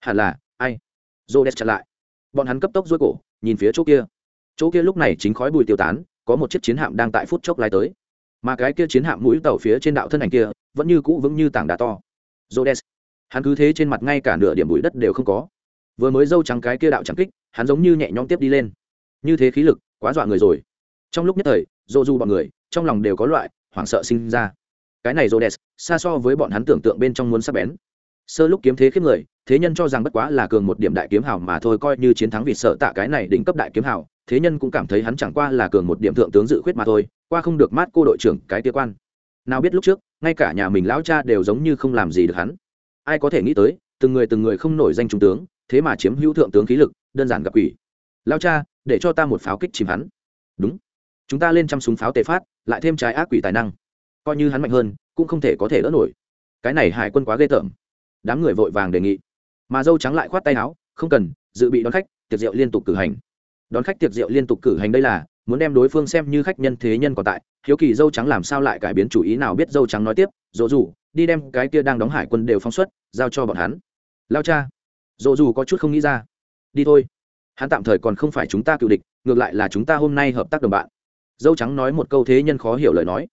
Hẳn là, ai? Dô đét chặt lại. Bọn hắn cấp tốc dối cổ, nhìn phía chỗ kia. Chỗ kia lúc này chính khói bùi tiêu tán, có một chiếc chiến hạm đang tại phút chốc lái tới mà cái kia chiến hạm mũi tàu phía trên đạo thân ảnh kia vẫn như cũ vững như tảng đá to Rhodes. Hắn cứ thế trên mặt ngay cả nửa điểm bụi đất đều không có. Vừa mới dâu trắng cái kia đạo trắng kích, hắn giống như nhẹ nhõm tiếp đi lên. Như thế khí lực, quá dọa người rồi. Trong lúc nhất thời, Dô Du bọn người, trong lòng đều có loại hoảng sợ sinh ra. Cái này Rhodes, xa so với bọn hắn tưởng tượng bên trong muốn sắp bén. Sơ lúc kiếm thế khiếp người, thế nhân cho rằng bất quá là cường một điểm đại kiếm hào mà thôi coi như chiến thắng vì sợ tạ cái này đỉnh cấp đại kiếm hào, thế nhân cũng cảm thấy hắn chẳng qua là cường một điểm thượng tướng dự khuyết mà thôi, qua không được mát cô đội trưởng cái kia quan. Nào biết lúc trước ngay cả nhà mình lão cha đều giống như không làm gì được hắn. Ai có thể nghĩ tới từng người từng người không nổi danh trung tướng thế mà chiếm hữu thượng tướng khí lực đơn giản gặp quỷ. Lão cha để cho ta một pháo kích chìm hắn. Đúng. Chúng ta lên trăm súng pháo tề phát lại thêm trái ác quỷ tài năng. Coi như hắn mạnh hơn cũng không thể có thể đỡ nổi. Cái này hải quân quá ghê tởm. Đám người vội vàng đề nghị. Mà dâu trắng lại khoát tay áo không cần dự bị đón khách tiệc rượu liên tục cử hành đón khách tiệc rượu liên tục cử hành đây là, muốn đem đối phương xem như khách nhân thế nhân còn tại. Hiếu kỳ dâu trắng làm sao lại cải biến chủ ý nào biết dâu trắng nói tiếp, dỗ dù đi đem cái kia đang đóng hải quân đều phóng xuất, giao cho bọn hắn. Lao cha. Dỗ dù có chút không nghĩ ra. Đi thôi. Hắn tạm thời còn không phải chúng ta cựu địch, ngược lại là chúng ta hôm nay hợp tác đồng bạn. Dâu trắng nói một câu thế nhân khó hiểu lời nói.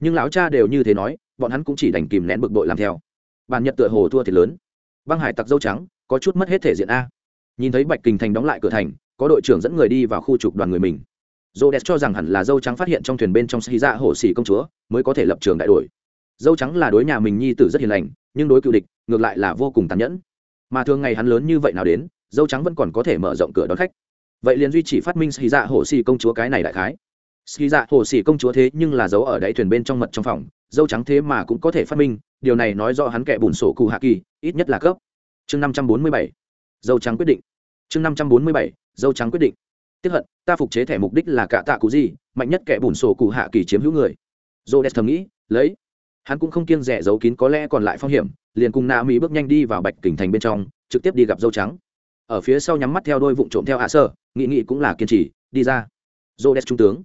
Nhưng lão cha đều như thế nói, bọn hắn cũng chỉ đành kìm nén bực bội làm theo. Bàn nhật tựa hồ thua thiệt lớn. Băng hải tặc dâu trắng, có chút mất hết thể diện a. Nhìn thấy bạch kình thành đóng lại cửa thành có đội trưởng dẫn người đi vào khu trục đoàn người mình. Dô đẹp cho rằng hẳn là dâu trắng phát hiện trong thuyền bên trong xì ra hổ xỉ công chúa, mới có thể lập trường đại đội. dâu trắng là đối nhà mình nhi tử rất hiền lành, nhưng đối cựu địch, ngược lại là vô cùng tàn nhẫn. Mà thường ngày hắn lớn như vậy nào đến, dâu trắng vẫn còn có thể mở rộng cửa đón khách. Vậy liền duy chỉ phát minh xì dạ hổ xì công chúa cái này đại khái. Xì dạ hổ xì công chúa thế nhưng là giấu ở đáy thuyền bên trong mật trong phòng, dâu trắng thế mà cũng có thể phát minh, điều này nói rõ hắn kẻ bùn sổ cụ hạ kỳ, ít nhất là cấp. Chương năm trăm bốn mươi bảy. Dâu trắng quyết định chương năm trăm bốn mươi bảy, dâu trắng quyết định. Tiếp hận, ta phục chế thẻ mục đích là cả tạ cụ gì, mạnh nhất kẻ bùn sổ cụ hạ kỳ chiếm hữu người. Dô đès thầm nghĩ, lấy. Hắn cũng không kiêng rẻ giấu kín có lẽ còn lại phong hiểm, liền cùng na mỹ bước nhanh đi vào bạch kình thành bên trong, trực tiếp đi gặp dâu trắng. Ở phía sau nhắm mắt theo đôi vụ trộm theo hạ sơ, nghị nghị cũng là kiên trì, đi ra. Dô đès trung tướng.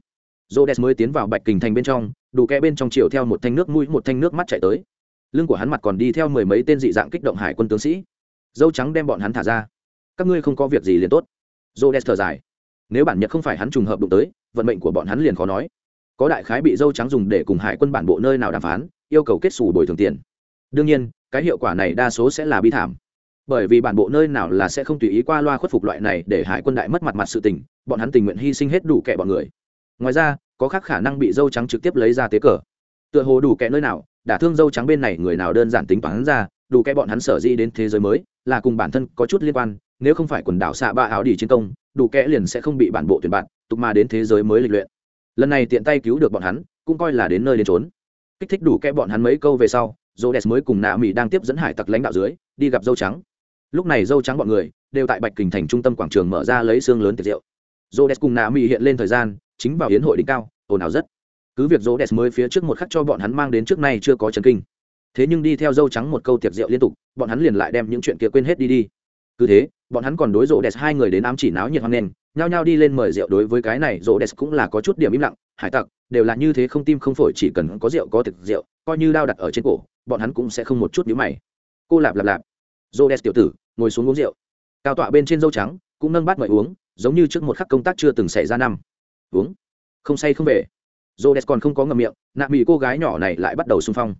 Dô đès mới tiến vào bạch kình thành bên trong, đủ kẽ bên trong chiều theo một thanh nước mũi, một thanh nước mắt chạy tới. Lưng của hắn mặt còn đi theo mười mấy tên dị dạng kích động hải quân tướng sĩ. Dâu trắng đem bọn hắn thả ra các ngươi không có việc gì liền tốt. Dô đès thở dài. Nếu bản nhật không phải hắn trùng hợp đụng tới, vận mệnh của bọn hắn liền khó nói. Có đại khái bị dâu trắng dùng để cùng hải quân bản bộ nơi nào đàm phán, yêu cầu kết xù bồi thường tiền. Đương nhiên, cái hiệu quả này đa số sẽ là bi thảm. Bởi vì bản bộ nơi nào là sẽ không tùy ý qua loa khuất phục loại này để hải quân đại mất mặt mặt sự tình, bọn hắn tình nguyện hy sinh hết đủ kẻ bọn người. Ngoài ra, có khác khả năng bị dâu trắng trực tiếp lấy ra tế cờ. Tựa hồ đủ kẻ nơi nào, đả thương dâu trắng bên này người nào đơn giản tính toán ra, đủ kẻ bọn hắn sở di đến thế giới mới, là cùng bản thân có chút liên quan nếu không phải quần đảo xạ ba áo đi chiến công, đủ kẽ liền sẽ không bị bản bộ tuyển bạn, tục mà đến thế giới mới lịch luyện. Lần này tiện tay cứu được bọn hắn, cũng coi là đến nơi đến trốn kích thích đủ kẽ bọn hắn mấy câu về sau dô đès mới cùng nạ mỹ đang tiếp dẫn hải tặc lãnh đạo dưới, đi gặp dâu trắng. Lúc này dâu trắng bọn người, đều tại bạch kình thành trung tâm quảng trường mở ra lấy xương lớn tiệc rượu. Dô đès cùng nạ mỹ hiện lên thời gian, chính vào hiến hội đỉnh cao, ồn ào rất. Cứ việc dô đès mới phía trước một khắc cho bọn hắn mang đến trước nay chưa có trần kinh. Thế nhưng đi theo dâu trắng một câu tiệc rượu liên tục, bọn hắn liền lại đem những chuyện kia quên hết đi đi cứ thế, bọn hắn còn đối rộ đẹp hai người đến ám chỉ náo nhiệt hoang nền, nhao nhao đi lên mời rượu đối với cái này rộ đẹp cũng là có chút điểm im lặng, hải tặc, đều là như thế không tim không phổi chỉ cần có rượu có thực rượu, coi như đao đặt ở trên cổ, bọn hắn cũng sẽ không một chút nhíu mày. Cô lạp lạp lạp. Rộ đẹp tiểu tử, ngồi xuống uống rượu. Cao tọa bên trên dâu trắng, cũng nâng bát mời uống, giống như trước một khắc công tác chưa từng xảy ra năm. Uống. Không say không về. Rộ đẹp còn không có ngầm miệng, nạ mị cô gái nhỏ này lại bắt đầu xung phong.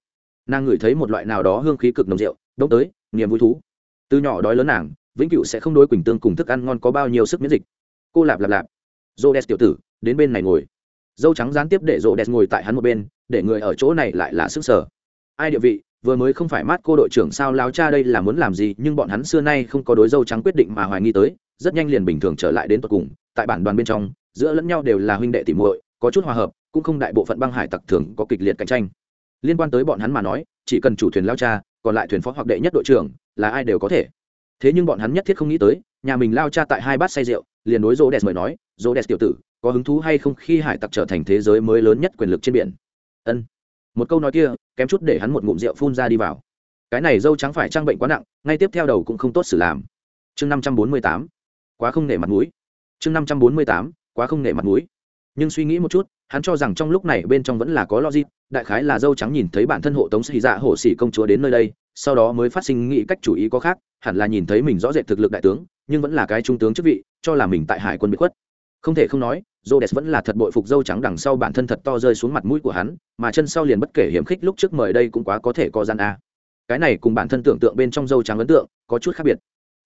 Nàng ngửi thấy một loại nào đó hương khí cực nồng rượu đống tới, niềm vui thú. Từ nhỏ đói lớn nàng vĩnh cửu sẽ không đối quỳnh tương cùng thức ăn ngon có bao nhiêu sức miễn dịch. Cô lạp lạp lạp. Dô đès tiểu tử, đến bên này ngồi. Dâu trắng gián tiếp để dô đès ngồi tại hắn một bên, để người ở chỗ này lại là sức sở. Ai địa vị, vừa mới không phải mát cô đội trưởng sao lao cha đây là muốn làm gì, nhưng bọn hắn xưa nay không có đối dâu trắng quyết định mà hoài nghi tới, rất nhanh liền bình thường trở lại đến tột cùng, tại bản đoàn bên trong, giữa lẫn nhau đều là huynh đệ tỉ muội, có chút hòa hợp, cũng không đại bộ phận băng hải tặc thường có kịch liệt cạnh tranh. Liên quan tới bọn hắn mà nói, chỉ cần chủ thuyền lao cha, còn lại thuyền phó hoặc đệ nhất đội trưởng, là ai đều có thể thế nhưng bọn hắn nhất thiết không nghĩ tới, nhà mình lao cha tại hai bát say rượu, liền đối rô đès mời nói rô đès tiểu tử, có hứng thú hay không khi hải tặc trở thành thế giới mới lớn nhất quyền lực trên biển? Ân. Một câu nói kia, kém chút để hắn một ngụm rượu phun ra đi vào. Cái này dâu trắng phải trang bệnh quá nặng, ngay tiếp theo đầu cũng không tốt xử làm. Chương năm trăm bốn mươi tám. Quá không nể mặt mũi. Chương năm trăm bốn mươi tám. Quá không nể mặt mũi. Nhưng suy nghĩ một chút hắn cho rằng trong lúc này bên trong vẫn là có logic đại khái là dâu trắng nhìn thấy bản thân hộ tống xì dạ hổ xỉ công chúa đến nơi đây sau đó mới phát sinh nghĩ cách chủ ý có khác hẳn là nhìn thấy mình rõ rệt thực lực đại tướng nhưng vẫn là cái trung tướng chức vị cho là mình tại hải quân bị khuất không thể không nói Rhodes vẫn là thật bội phục dâu trắng đằng sau bản thân thật to rơi xuống mặt mũi của hắn, mà chân sau liền bất kể hiểm khích lúc trước mời đây cũng quá có thể có gian a. Cái này cùng bản thân tưởng tượng bên trong dâu trắng ấn tượng có chút khác biệt.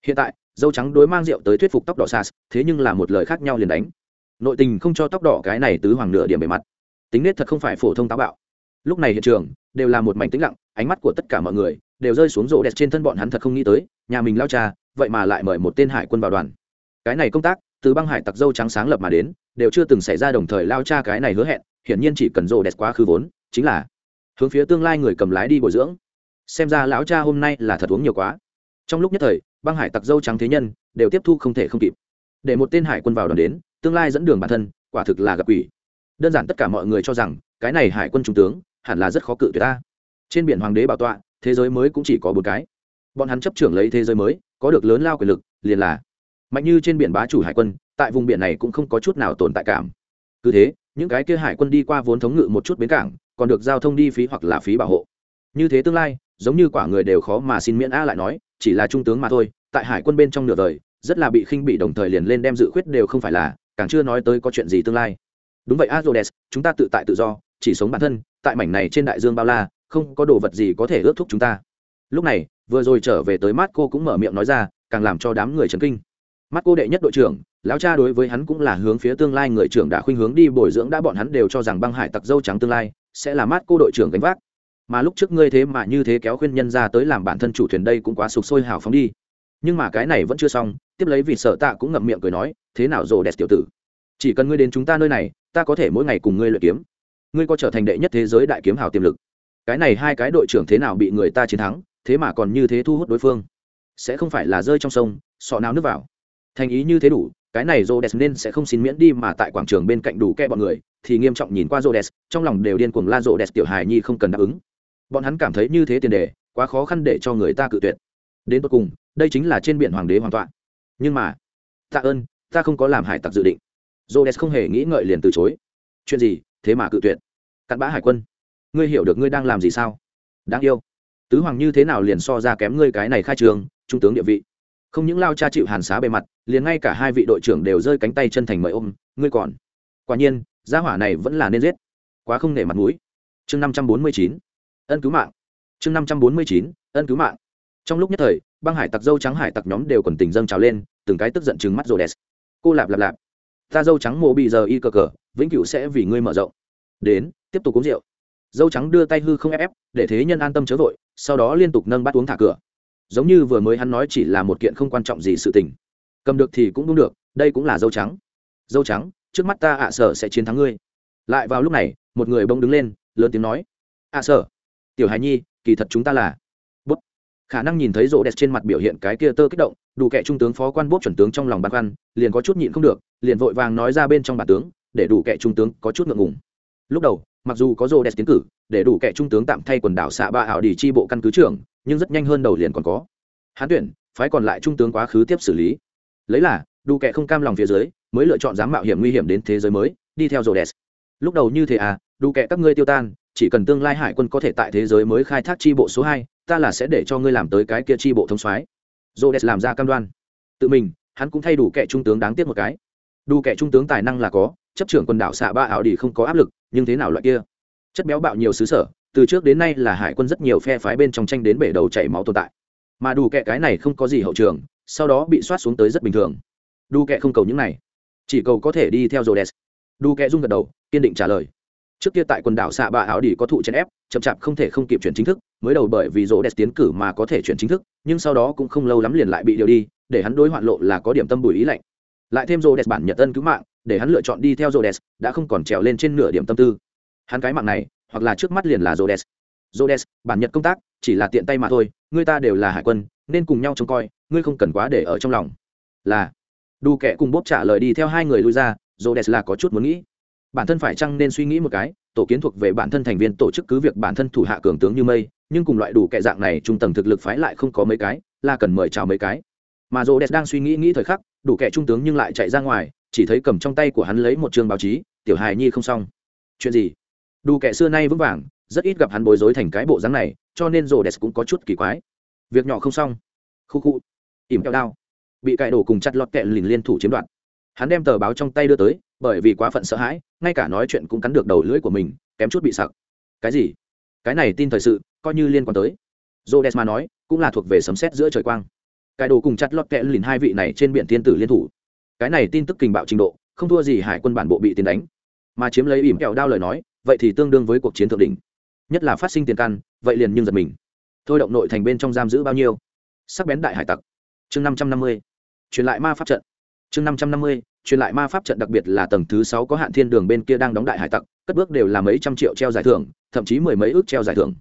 Hiện tại, dâu trắng đối mang rượu tới thuyết phục tóc đỏ Sas, thế nhưng là một lời khác nhau liền đánh. Nội tình không cho tóc đỏ cái này tứ hoàng nửa điểm bề mặt. Tính nết thật không phải phổ thông táo bạo. Lúc này hiện trường đều là một mảnh tĩnh lặng, ánh mắt của tất cả mọi người đều rơi xuống rộ đẹp trên thân bọn hắn thật không nghĩ tới nhà mình lao cha vậy mà lại mời một tên hải quân vào đoàn cái này công tác từ băng hải tặc dâu trắng sáng lập mà đến đều chưa từng xảy ra đồng thời lao cha cái này hứa hẹn hiển nhiên chỉ cần rộ đẹp quá khứ vốn chính là hướng phía tương lai người cầm lái đi bồi dưỡng xem ra lão cha hôm nay là thật uống nhiều quá trong lúc nhất thời băng hải tặc dâu trắng thế nhân đều tiếp thu không thể không kịp để một tên hải quân vào đoàn đến tương lai dẫn đường bản thân, quả thực là gặp quỷ. Đơn giản tất cả mọi người cho rằng, cái này hải quân trung tướng, hẳn là rất khó cự tuyệt ta. Trên biển hoàng đế bảo tọa, thế giới mới cũng chỉ có bốn cái. Bọn hắn chấp trưởng lấy thế giới mới, có được lớn lao quyền lực, liền là mạnh như trên biển bá chủ hải quân, tại vùng biển này cũng không có chút nào tồn tại cảm. Cứ thế, những cái kia hải quân đi qua vốn thống ngự một chút bến cảng, còn được giao thông đi phí hoặc là phí bảo hộ. Như thế tương lai, giống như quả người đều khó mà xin miễn a lại nói, chỉ là trung tướng mà thôi, tại hải quân bên trong nửa đời, rất là bị khinh bị đồng thời liền lên đem dự khuyết đều không phải là càng chưa nói tới có chuyện gì tương lai. Đúng vậy, azodes, chúng ta tự tại tự do, chỉ sống bản thân, tại mảnh này trên đại dương bao la, không có đồ vật gì có thể ước thúc chúng ta. Lúc này, vừa rồi trở về tới mát cô cũng mở miệng nói ra, càng làm cho đám người chấn kinh. Mắt cô đệ nhất đội trưởng, lão cha đối với hắn cũng là hướng phía tương lai người trưởng đã khuynh hướng đi, bồi dưỡng đã bọn hắn đều cho rằng băng hải tặc dâu trắng tương lai sẽ là mắt cô đội trưởng gánh vác. Mà lúc trước ngươi thế mà như thế kéo khuyên nhân ra tới làm bản thân chủ thuyền đây cũng quá sục sôi hào phóng đi. Nhưng mà cái này vẫn chưa xong tiếp lấy vì sợ tạ cũng ngậm miệng cười nói thế nào rồ đẹp tiểu tử chỉ cần ngươi đến chúng ta nơi này ta có thể mỗi ngày cùng ngươi luyện kiếm ngươi có trở thành đệ nhất thế giới đại kiếm hào tiềm lực cái này hai cái đội trưởng thế nào bị người ta chiến thắng thế mà còn như thế thu hút đối phương sẽ không phải là rơi trong sông sọ nào nước vào thành ý như thế đủ cái này Rhodes nên sẽ không xin miễn đi mà tại quảng trường bên cạnh đủ kẹ bọn người, thì nghiêm trọng nhìn qua Rhodes, trong lòng đều điên cuồng la Rhodes tiểu hài nhi không cần đáp ứng. Bọn hắn cảm thấy như thế tiền đề, quá khó khăn để cho người ta cự tuyệt. Đến cuối cùng, đây chính là trên biển hoàng đế hoàn toàn. Nhưng mà, tạ ơn, ta không có làm hải tặc dự định. Rhodes không hề nghĩ ngợi liền từ chối. Chuyện gì, thế mà cự tuyệt? Cặn bã hải quân, ngươi hiểu được ngươi đang làm gì sao? Đáng yêu. Tứ hoàng như thế nào liền so ra kém ngươi cái này khai trường, trung tướng địa vị không những lao cha chịu hàn xá bề mặt liền ngay cả hai vị đội trưởng đều rơi cánh tay chân thành mời ôm ngươi còn quả nhiên gia hỏa này vẫn là nên giết quá không nể mặt mũi chương năm trăm bốn mươi chín ân cứu mạng chương năm trăm bốn mươi chín ân cứu mạng trong lúc nhất thời băng hải tặc dâu trắng hải tặc nhóm đều còn tình dâng trào lên, từng cái tức giận chừng mắt rồ đèn cô lạp lạp lạp. Ta dâu trắng mộ bị giờ y cờ cờ, vĩnh cửu sẽ vì ngươi mở rộng. Đến, tiếp tục uống rượu. Dâu trắng đưa tay hư không ép ép, để thế nhân an tâm chớ vội, sau đó liên tục nâng bát uống thả cửa. Giống như vừa mới hắn nói chỉ là một kiện không quan trọng gì sự tình. Cầm được thì cũng đúng được, đây cũng là dâu trắng. Dâu trắng, trước mắt ta ạ sở sẽ chiến thắng ngươi. Lại vào lúc này, một người bông đứng lên, lớn tiếng nói. Ạ sở, tiểu hài nhi, kỳ thật chúng ta là khả năng nhìn thấy rô đẹp trên mặt biểu hiện cái kia tơ kích động, đủ kệ trung tướng phó quan bốp chuẩn tướng trong lòng băn khoăn, liền có chút nhịn không được, liền vội vàng nói ra bên trong bản tướng, để đủ kệ trung tướng có chút ngượng ngùng. Lúc đầu, mặc dù có rô đẹp tiến cử, để đủ kệ trung tướng tạm thay quần đảo xạ ba ảo đi chi bộ căn cứ trưởng, nhưng rất nhanh hơn đầu liền còn có. Hán tuyển, phái còn lại trung tướng quá khứ tiếp xử lý. Lấy là, đủ kệ không cam lòng phía dưới, mới lựa chọn dám mạo hiểm nguy hiểm đến thế giới mới, đi theo rô đẹp. Lúc đầu như thế à đủ kệ các ngươi tiêu tan, chỉ cần tương lai hải quân có thể tại thế giới mới khai thác chi bộ số hai ta là sẽ để cho ngươi làm tới cái kia chi bộ thông soái. Jodes làm ra cam đoan. Tự mình, hắn cũng thay đủ kệ trung tướng đáng tiếc một cái. Đủ kệ trung tướng tài năng là có, chấp trưởng quần đảo xạ ba ảo đi không có áp lực, nhưng thế nào loại kia? Chất béo bạo nhiều xứ sở, từ trước đến nay là hải quân rất nhiều phe phái bên trong tranh đến bể đầu chảy máu tồn tại. Mà đủ kệ cái này không có gì hậu trường, sau đó bị soát xuống tới rất bình thường. Đủ kệ không cầu những này, chỉ cầu có thể đi theo jodes đủ kệ rung gật đầu, kiên định trả lời. Trước kia tại quần đảo xạ Ba ảo đi có thụ chèn ép, chậm chạp không thể không kịp chuyển chính thức mới đầu bởi vì rô đẹp tiến cử mà có thể chuyển chính thức nhưng sau đó cũng không lâu lắm liền lại bị điều đi để hắn đối hoạn lộ là có điểm tâm bùi ý lạnh lại thêm rô đẹp bản nhật tân cứu mạng để hắn lựa chọn đi theo rô đẹp đã không còn trèo lên trên nửa điểm tâm tư hắn cái mạng này hoặc là trước mắt liền là rô đẹp rô đẹp bản nhật công tác chỉ là tiện tay mà thôi, người ta đều là hải quân, nên cùng nhau trông coi, ngươi không cần quá để ở trong lòng. Là. Đủ kẻ cùng bốp trả lời đi theo hai người lui ra, Rhodes là có chút muốn nghĩ. Bản thân phải chăng nên suy nghĩ một cái, tổ kiến thuộc về bản thân thành viên tổ chức cứ việc bản thân thủ hạ cường tướng như mây, nhưng cùng loại đủ kệ dạng này trung tầng thực lực phái lại không có mấy cái, là cần mời chào mấy cái. Mà Rhodes đang suy nghĩ nghĩ thời khắc, đủ kệ trung tướng nhưng lại chạy ra ngoài, chỉ thấy cầm trong tay của hắn lấy một trường báo chí, tiểu hài nhi không xong. Chuyện gì? Đủ kệ xưa nay vững vàng, rất ít gặp hắn bối rối thành cái bộ dáng này cho nên rồ đẹp cũng có chút kỳ quái việc nhỏ không xong khu khu ỉm kẹo đao bị cải đổ cùng chặt lọt kẹ lìn liên thủ chiếm đoạt hắn đem tờ báo trong tay đưa tới bởi vì quá phận sợ hãi ngay cả nói chuyện cũng cắn được đầu lưỡi của mình kém chút bị sặc. Cái gì? Cái này tin thời sự coi như liên quan tới. Rhodes nói, cũng là thuộc về sấm sét giữa trời quang. Cái đồ cùng chặt lọt kẹ lìn hai vị này trên biển thiên tử liên thủ. Cái này tin tức kinh bạo trình độ, không thua gì hải quân bản bộ bị tiến đánh. Mà chiếm lấy ỉm kẹo đao lời nói, vậy thì tương đương với cuộc chiến thượng đỉnh. Nhất là phát sinh tiền căn vậy liền nhưng giật mình. Thôi động nội thành bên trong giam giữ bao nhiêu? Sắc bén đại hải tặc. Chương năm trăm năm mươi. Truyền lại ma pháp trận. Chương năm trăm năm mươi truyền lại ma pháp trận đặc biệt là tầng thứ sáu có hạn thiên đường bên kia đang đóng đại hải tặc, cất bước đều là mấy trăm triệu treo giải thưởng, thậm chí mười mấy ước treo giải thưởng.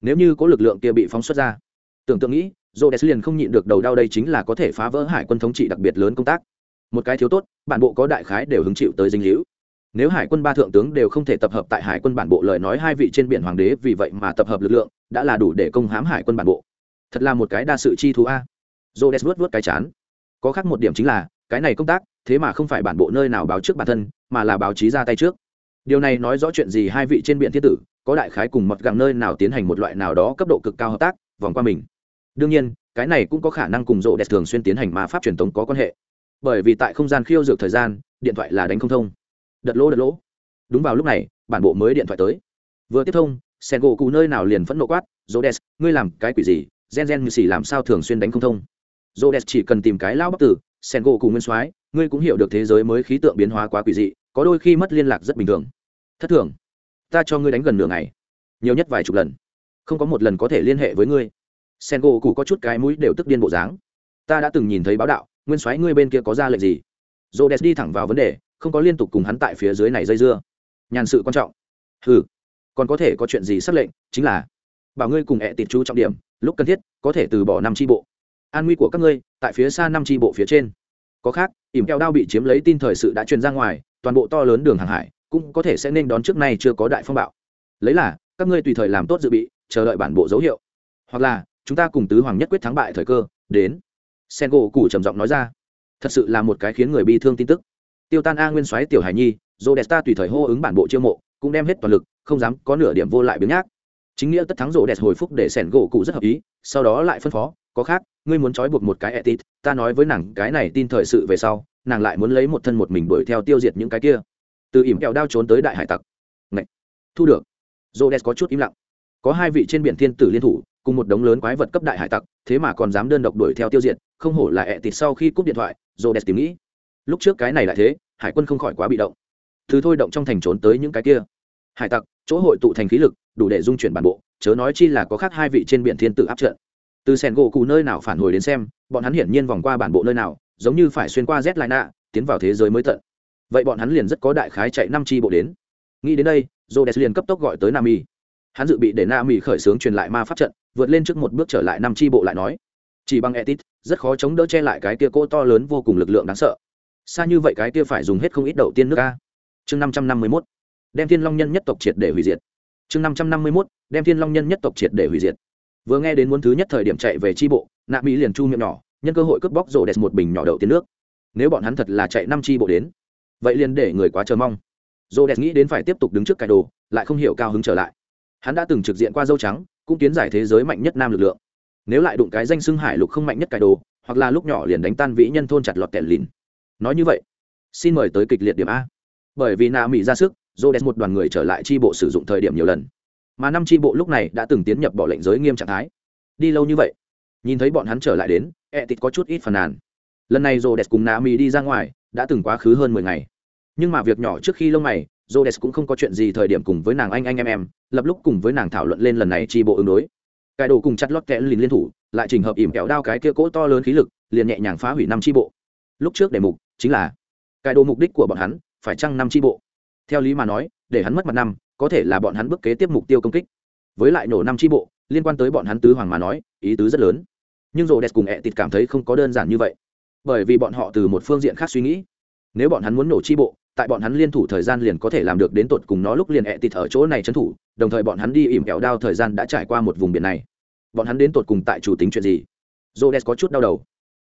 Nếu như có lực lượng kia bị phóng xuất ra, tưởng tượng nghĩ, Rhodes liền không nhịn được đầu đau đây chính là có thể phá vỡ hải quân thống trị đặc biệt lớn công tác. Một cái thiếu tốt, bản bộ có đại khái đều hứng chịu tới dinh hữu. Nếu hải quân ba thượng tướng đều không thể tập hợp tại hải quân bản bộ lời nói hai vị trên biển hoàng đế, vì vậy mà tập hợp lực lượng, đã là đủ để công hãm hải quân bản bộ. Thật là một cái đa sự chi thú a. Rhodes vuốt vuốt cái chán. Có khác một điểm chính là, cái này công tác thế mà không phải bản bộ nơi nào báo trước bản thân, mà là báo chí ra tay trước. Điều này nói rõ chuyện gì hai vị trên biển thiên tử, có đại khái cùng mật gặng nơi nào tiến hành một loại nào đó cấp độ cực cao hợp tác, vòng qua mình. Đương nhiên, cái này cũng có khả năng cùng rộ đẹp thường xuyên tiến hành ma pháp truyền thống có quan hệ. Bởi vì tại không gian khiêu dược thời gian, điện thoại là đánh không thông. Đợt lỗ đợt lỗ. Đúng vào lúc này, bản bộ mới điện thoại tới. Vừa tiếp thông sen gỗ cụ nơi nào liền phẫn nộ quát rô đès ngươi làm cái quỷ gì? Gen gen như xỉ làm sao thường xuyên đánh không thông? Rô đès chỉ cần tìm cái lao bắc tử sen gỗ cùng nguyên soái, ngươi cũng hiểu được thế giới mới khí tượng biến hóa quá quỷ dị, có đôi khi mất liên lạc rất bình thường. Thất thường, ta cho ngươi đánh gần nửa ngày, nhiều nhất vài chục lần, không có một lần có thể liên hệ với ngươi. Sen gỗ cụ có chút cái mũi đều tức điên bộ dáng. Ta đã từng nhìn thấy báo đạo, nguyên soái ngươi bên kia có ra lệnh gì? Dô đès đi thẳng vào vấn đề, không có liên tục cùng hắn tại phía dưới này dây dưa. Nhàn sự quan trọng. Ừ còn có thể có chuyện gì xác lệnh, chính là bảo ngươi cùng ẹ tịt chú trọng điểm, lúc cần thiết, có thể từ bỏ năm tri bộ an nguy của các ngươi, tại phía xa năm tri bộ phía trên. Có khác, ỉm keo đao bị chiếm lấy tin thời sự đã truyền ra ngoài, toàn bộ to lớn đường hàng hải cũng có thể sẽ nên đón trước nay chưa có đại phong bạo. Lấy là, các ngươi tùy thời làm tốt dự bị, chờ đợi bản bộ dấu hiệu. Hoặc là, chúng ta cùng tứ hoàng nhất quyết thắng bại thời cơ, đến. Sen gỗ cụ trầm giọng nói ra. Thật sự là một cái khiến người bi thương tin tức. Tiêu tan a nguyên soái tiểu hải nhi dô đẹp ta tùy thời hô ứng bản bộ chiêu mộ, cũng đem hết toàn lực, không dám có nửa điểm vô lại biếng nhác. Chính nghĩa tất thắng rộ đẹp hồi phúc để sẻn gỗ cụ rất hợp ý, sau đó lại phân phó có khác, ngươi muốn trói buộc một cái etit, ta nói với nàng cái này tin thời sự về sau, nàng lại muốn lấy một thân một mình đuổi theo tiêu diệt những cái kia. Từ ỉm kẹo đao trốn tới đại hải tặc. Ngậy! thu được. Rộ đẹp có chút im lặng. Có hai vị trên biển thiên tử liên thủ, cùng một đống lớn quái vật cấp đại hải tặc, thế mà còn dám đơn độc đuổi theo tiêu diệt, không hổ là ẹ tịt sau khi cúp điện thoại rộ đẹp tìm nghĩ. Lúc trước cái này lại thế, hải quân không khỏi quá bị động. Thứ thôi động trong thành trốn tới những cái kia. Hải tặc, chỗ hội tụ thành khí lực, đủ để dung chuyển bản bộ, chớ nói chi là có khác hai vị trên biển thiên tử áp trận từ sẻn gỗ cụ nơi nào phản hồi đến xem, bọn hắn hiển nhiên vòng qua bản bộ nơi nào, giống như phải xuyên qua z lại nạ tiến vào thế giới mới tận. Vậy bọn hắn liền rất có đại khái chạy năm chi bộ đến. Nghĩ đến đây jodes liền cấp tốc gọi tới nam y hắn dự bị để nam y khởi xướng truyền lại ma pháp trận, vượt lên trước một bước trở lại năm chi bộ lại nói. Chỉ bằng etit, rất khó chống đỡ che lại cái tia cỗ to lớn vô cùng lực lượng đáng sợ. Xa như vậy cái tia phải dùng hết không ít đầu tiên nước ca chương năm trăm năm mươi mốt. Đem thiên long nhân nhất tộc triệt để hủy diệt. Chương năm trăm năm mươi mốt. Đem thiên long nhân nhất tộc triệt để hủy diệt vừa nghe đến muốn thứ nhất thời điểm chạy về tri bộ, nạ mỹ liền chu miệng nhỏ, nhân cơ hội cướp bóc rổ đẹp một bình nhỏ đậu tiến nước. Nếu bọn hắn thật là chạy năm tri bộ đến, vậy liền để người quá chờ mong. Rổ đẹp nghĩ đến phải tiếp tục đứng trước cải đồ, lại không hiểu cao hứng trở lại. Hắn đã từng trực diện qua dâu trắng, cũng kiến giải thế giới mạnh nhất nam lực lượng. Nếu lại đụng cái danh xưng hải lục không mạnh nhất cải đồ, hoặc là lúc nhỏ liền đánh tan vĩ nhân thôn chặt lọt kẻ lìn. Nói như vậy, xin mời tới kịch liệt điểm a. Bởi vì nạ mỹ ra sức dô đès một đoàn người trở lại tri bộ sử dụng thời điểm nhiều lần mà năm tri bộ lúc này đã từng tiến nhập bỏ lệnh giới nghiêm trạng thái. Đi lâu như vậy, nhìn thấy bọn hắn trở lại đến e tít có chút ít phàn nàn. Lần này rô đès cùng nạ mỹ đi ra ngoài, đã từng quá khứ hơn mười ngày. Nhưng mà việc nhỏ trước khi lông mày rô đès cũng không có chuyện gì thời điểm cùng với nàng anh anh em em, lập lúc cùng với nàng thảo luận lên lần này tri bộ ứng đối. Cải đồ cùng chặt lót kẽ lìn liên thủ, lại trình hợp ỉm kẹo đao cái kia cỗ to lớn khí lực, liền nhẹ nhàng phá hủy năm tri bộ. Lúc trước đề mục chính là cải đồ mục đích của bọn hắn phải chăng năm tri bộ? Theo lý mà nói, để hắn mất mặt năm có thể là bọn hắn bước kế tiếp mục tiêu công kích. Với lại nổ năm tri bộ, liên quan tới bọn hắn tứ hoàng mà nói, ý tứ rất lớn. Nhưng rồ đẹp cùng ẹ tịt cảm thấy không có đơn giản như vậy. Bởi vì bọn họ từ một phương diện khác suy nghĩ. Nếu bọn hắn muốn nổ tri bộ, tại bọn hắn liên thủ thời gian liền có thể làm được đến tột cùng nó lúc liền ẹ tịt ở chỗ này trấn thủ, đồng thời bọn hắn đi ỉm kẹo đao thời gian đã trải qua một vùng biển này. Bọn hắn đến tột cùng tại chủ tính chuyện gì? Rồ đẹp có chút đau đầu.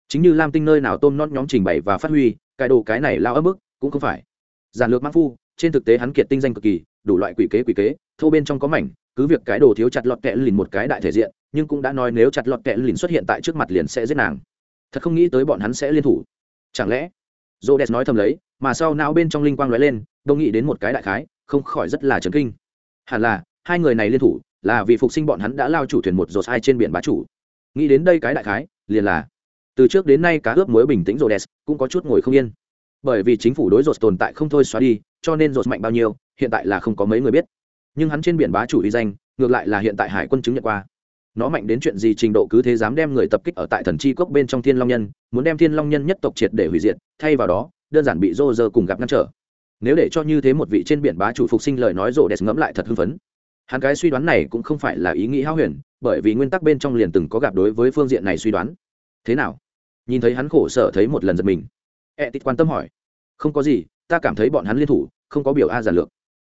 Chính như lam tinh nơi nào tôm non nhóm trình bày và phát huy, cái đồ cái này lao ấm ức, cũng không phải. Giản lược mãn phu trên thực tế hắn kiệt tinh danh cực kỳ, đủ loại quỷ kế quỷ kế, thô bên trong có mảnh, cứ việc cái đồ thiếu chặt lọt kẹ lìn một cái đại thể diện, nhưng cũng đã nói nếu chặt lọt kẹ lìn xuất hiện tại trước mặt liền sẽ giết nàng. Thật không nghĩ tới bọn hắn sẽ liên thủ. Chẳng lẽ? J o nói thầm lấy, mà sau não bên trong linh quang lóe lên đông nghĩ đến một cái đại khái, không khỏi rất là chấn kinh. Hẳn là, hai người này liên thủ, là vì phục sinh bọn hắn đã lao chủ thuyền một dột hai trên biển bá chủ. Nghĩ đến đây cái đại khái, liền là, từ trước đến nay cá ướp muối bình tĩnh rô cũng có chút ngồi không yên. Bởi vì chính phủ đối rột tồn tại không thôi xóa đi cho nên rột mạnh bao nhiêu, hiện tại là không có mấy người biết. Nhưng hắn trên biển bá chủ uy danh, ngược lại là hiện tại hải quân chứng nhận qua. Nó mạnh đến chuyện gì trình độ cứ thế dám đem người tập kích ở tại thần chi cốc bên trong thiên long nhân, muốn đem thiên long nhân nhất tộc triệt để hủy diệt, thay vào đó, đơn giản bị rô rơ cùng gặp ngăn trở. Nếu để cho như thế một vị trên biển bá chủ phục sinh lời nói rộ đẹp ngẫm lại thật hưng phấn. Hắn cái suy đoán này cũng không phải là ý nghĩ hao huyền, bởi vì nguyên tắc bên trong liền từng có gặp đối với phương diện này suy đoán. Thế nào? Nhìn thấy hắn khổ sở thấy một lần giật mình. E tít quan tâm hỏi. Không có gì ta cảm thấy bọn hắn liên thủ, không có biểu a giản lược.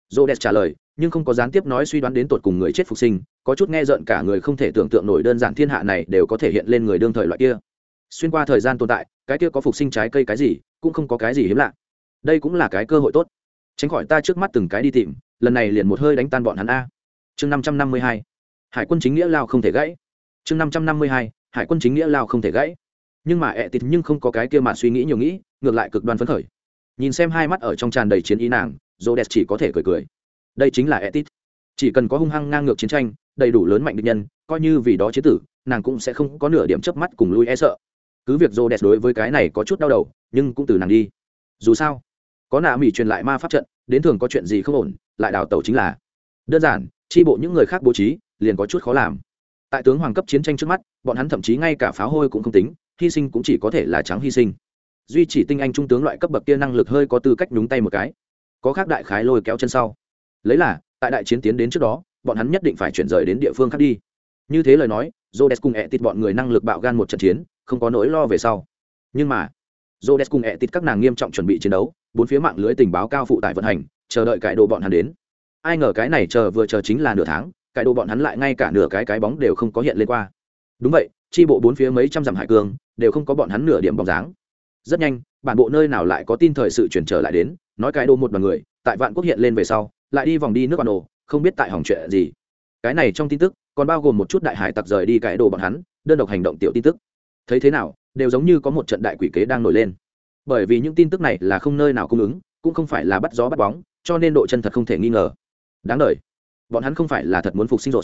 Dô đẹp trả lời, nhưng không có gián tiếp nói suy đoán đến tột cùng người chết phục sinh, có chút nghe rợn cả người không thể tưởng tượng nổi đơn giản thiên hạ này đều có thể hiện lên người đương thời loại kia. Xuyên qua thời gian tồn tại, cái kia có phục sinh trái cây cái gì, cũng không có cái gì hiếm lạ. Đây cũng là cái cơ hội tốt. Tránh khỏi ta trước mắt từng cái đi tìm, lần này liền một hơi đánh tan bọn hắn a. Chương năm trăm năm mươi hai, hải quân chính nghĩa lao không thể gãy. Chương năm trăm năm mươi hai, hải quân chính nghĩa lao không thể gãy. Nhưng mà ẹ tịt nhưng không có cái kia mà suy nghĩ nhiều nghĩ, ngược lại cực đoan phấn khởi nhìn xem hai mắt ở trong tràn đầy chiến ý nàng dô đẹp chỉ có thể cười cười. Đây chính là etit. Chỉ cần có hung hăng ngang ngược chiến tranh, đầy đủ lớn mạnh địch nhân, coi như vì đó chế tử, nàng cũng sẽ không có nửa điểm chớp mắt cùng lui e sợ. Cứ việc dô đẹp đối với cái này có chút đau đầu, nhưng cũng từ nàng đi. Dù sao, có nạ mỹ truyền lại ma pháp trận, đến thường có chuyện gì không ổn, lại đào tẩu chính là. Đơn giản tri bộ những người khác bố trí, liền có chút khó làm. Tại tướng hoàng cấp chiến tranh trước mắt, bọn hắn thậm chí ngay cả pháo hôi cũng không tính, hy sinh cũng chỉ có thể là trắng hy sinh duy chỉ tinh anh trung tướng loại cấp bậc kia năng lực hơi có tư cách nhúng tay một cái. Có khác đại khái lôi kéo chân sau. Lấy là, tại đại chiến tiến đến trước đó, bọn hắn nhất định phải chuyển rời đến địa phương khác đi. Như thế lời nói jodes cùng ẹ tịt bọn người năng lực bạo gan một trận chiến, không có nỗi lo về sau. Nhưng mà jodes cùng ẹ tịt các nàng nghiêm trọng chuẩn bị chiến đấu, bốn phía mạng lưới tình báo cao phụ tải vận hành, chờ đợi cải đồ bọn hắn đến. Ai ngờ cái này chờ vừa chờ chính là nửa tháng, cải đồ bọn hắn lại ngay cả nửa cái cái bóng đều không có hiện lên qua. Đúng vậy tri bộ bốn phía mấy trăm dặm hải cương, đều không có bọn hắn nửa điểm bóng dáng rất nhanh bản bộ nơi nào lại có tin thời sự chuyển trở lại đến nói cái đồ một đoàn người tại vạn quốc hiện lên về sau lại đi vòng đi nước bản đồ không biết tại hỏng chuyện gì. Cái này trong tin tức còn bao gồm một chút đại hải tặc rời đi cái đồ bọn hắn đơn độc hành động tiểu tin tức. Thấy thế nào đều giống như có một trận đại quỷ kế đang nổi lên. Bởi vì những tin tức này là không nơi nào cung ứng cũng không phải là bắt gió bắt bóng cho nên độ chân thật không thể nghi ngờ. Đáng đ bọn hắn không phải là thật muốn phục sinh rồi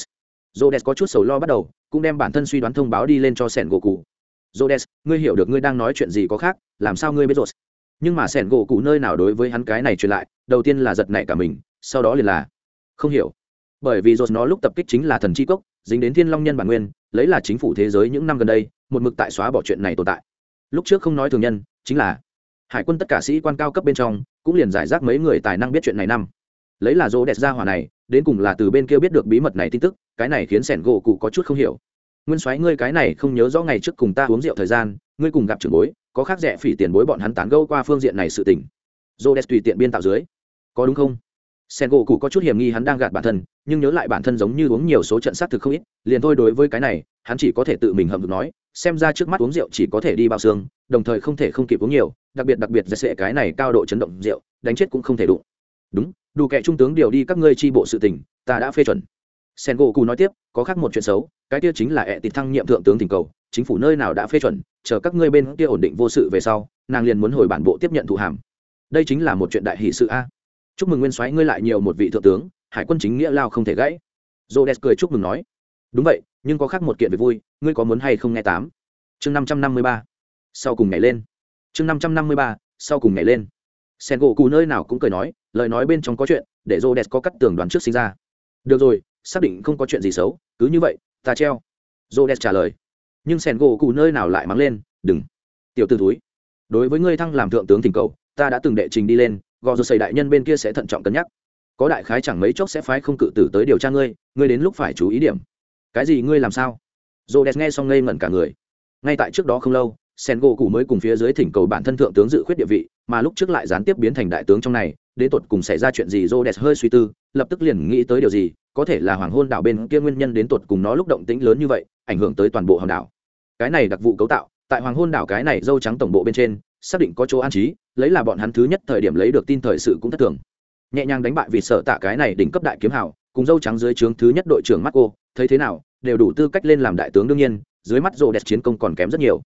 Rhodes có chút sầu lo bắt đầu, cũng đem bản thân suy đoán thông báo đi lên cho Sẻn gỗ cụ. Rhodes, ngươi hiểu được ngươi đang nói chuyện gì có khác, làm sao ngươi biết rồi? Nhưng mà Sẻn gỗ cụ nơi nào đối với hắn cái này truyền lại, đầu tiên là giật nảy cả mình, sau đó liền là không hiểu. Bởi vì Rhodes nó lúc tập kích chính là thần chi cốc, dính đến Thiên Long nhân bản nguyên, lấy là chính phủ thế giới những năm gần đây, một mực tại xóa bỏ chuyện này tồn tại. Lúc trước không nói thường nhân, chính là hải quân tất cả sĩ quan cao cấp bên trong, cũng liền giải rác mấy người tài năng biết chuyện này năm. Lấy là Rhodes ra hỏa này, đến cùng là từ bên kia biết được bí mật này tin tức cái này khiến sẻn gỗ cụ có chút không hiểu nguyên soái, ngươi cái này không nhớ rõ ngày trước cùng ta uống rượu thời gian, ngươi cùng gặp trưởng bối, có khác rẻ phỉ tiền bối bọn hắn tán gẫu qua phương diện này sự tình. Rhodes tùy tiện biên tạo dưới. Có đúng không? Sen gỗ cụ có chút hiểm nghi hắn đang gạt bản thân, nhưng nhớ lại bản thân giống như uống nhiều số trận sát thực không ít, liền thôi đối với cái này, hắn chỉ có thể tự mình hầm được nói, xem ra trước mắt uống rượu chỉ có thể đi bao xương, đồng thời không thể không kịp uống nhiều, đặc biệt đặc biệt dạy sệ cái này cao độ chấn động rượu, đánh chết cũng không thể đụng. Đúng, đủ kệ trung tướng điều đi các ngươi tri bộ sự tình, ta đã phê chuẩn sen gỗ cù nói tiếp, có khác một chuyện xấu, cái kia chính là ẹ tịt thăng nhiệm thượng tướng tình cầu, chính phủ nơi nào đã phê chuẩn, chờ các ngươi bên kia ổn định vô sự về sau, nàng liền muốn hồi bản bộ tiếp nhận thụ hàm. Đây chính là một chuyện đại hỷ sự a. Chúc mừng nguyên soái, ngươi lại nhiều một vị thượng tướng, hải quân chính nghĩa lao không thể gãy. J cười chúc mừng nói. Đúng vậy, nhưng có khác một kiện về vui, ngươi có muốn hay không nghe tám? Chương năm trăm năm mươi ba. Sau cùng nhảy lên. Chương năm trăm năm mươi ba, sau cùng nhảy lên. Sen gỗ cù nơi nào cũng cười nói, lời nói bên trong có chuyện, để rô đẹp có cắt tường đoán trước sinh ra. Được rồi xác định không có chuyện gì xấu, cứ như vậy, ta treo. Rô đẹp trả lời. Nhưng sen gỗ cụ nơi nào lại mắng lên, đừng. Tiểu t ử túi đối với ngươi thăng làm thượng tướng thỉnh cầu, ta đã từng đệ trình đi lên, gò rồi xây đại nhân bên kia sẽ thận trọng cân nhắc. Có đại khái chẳng mấy chốc sẽ phái không cự tử tới điều tra ngươi ngươi đến lúc phải chú ý điểm. Cái gì ngươi làm sao? Rô đẹp nghe xong ngây ngẩn cả người. Ngay tại trước đó không lâu sen gỗ cụ mới cùng phía dưới thỉnh cầu bản thân thượng tướng dự khuyết địa vị, mà lúc trước lại gián tiếp biến thành đại tướng trong này đến tột cùng xảy ra chuyện gì rô đẹp hơi suy tư, lập tức liền nghĩ tới điều gì, có thể là hoàng hôn đảo bên kia nguyên nhân đến tột cùng nó lúc động tĩnh lớn như vậy, ảnh hưởng tới toàn bộ hòn đảo. Cái này đặc vụ cấu tạo, tại hoàng hôn đảo cái này dâu trắng tổng bộ bên trên, xác định có chỗ an trí, lấy là bọn hắn thứ nhất thời điểm lấy được tin thời sự cũng thất thường. Nhẹ nhàng đánh bại vì sợ tạ cái này đỉnh cấp đại kiếm hào, cùng dâu trắng dưới trướng thứ nhất đội trưởng mắt cô thấy thế nào, đều đủ tư cách lên làm đại tướng đương nhiên, dưới mắt rô đẹp chiến công còn kém rất nhiều.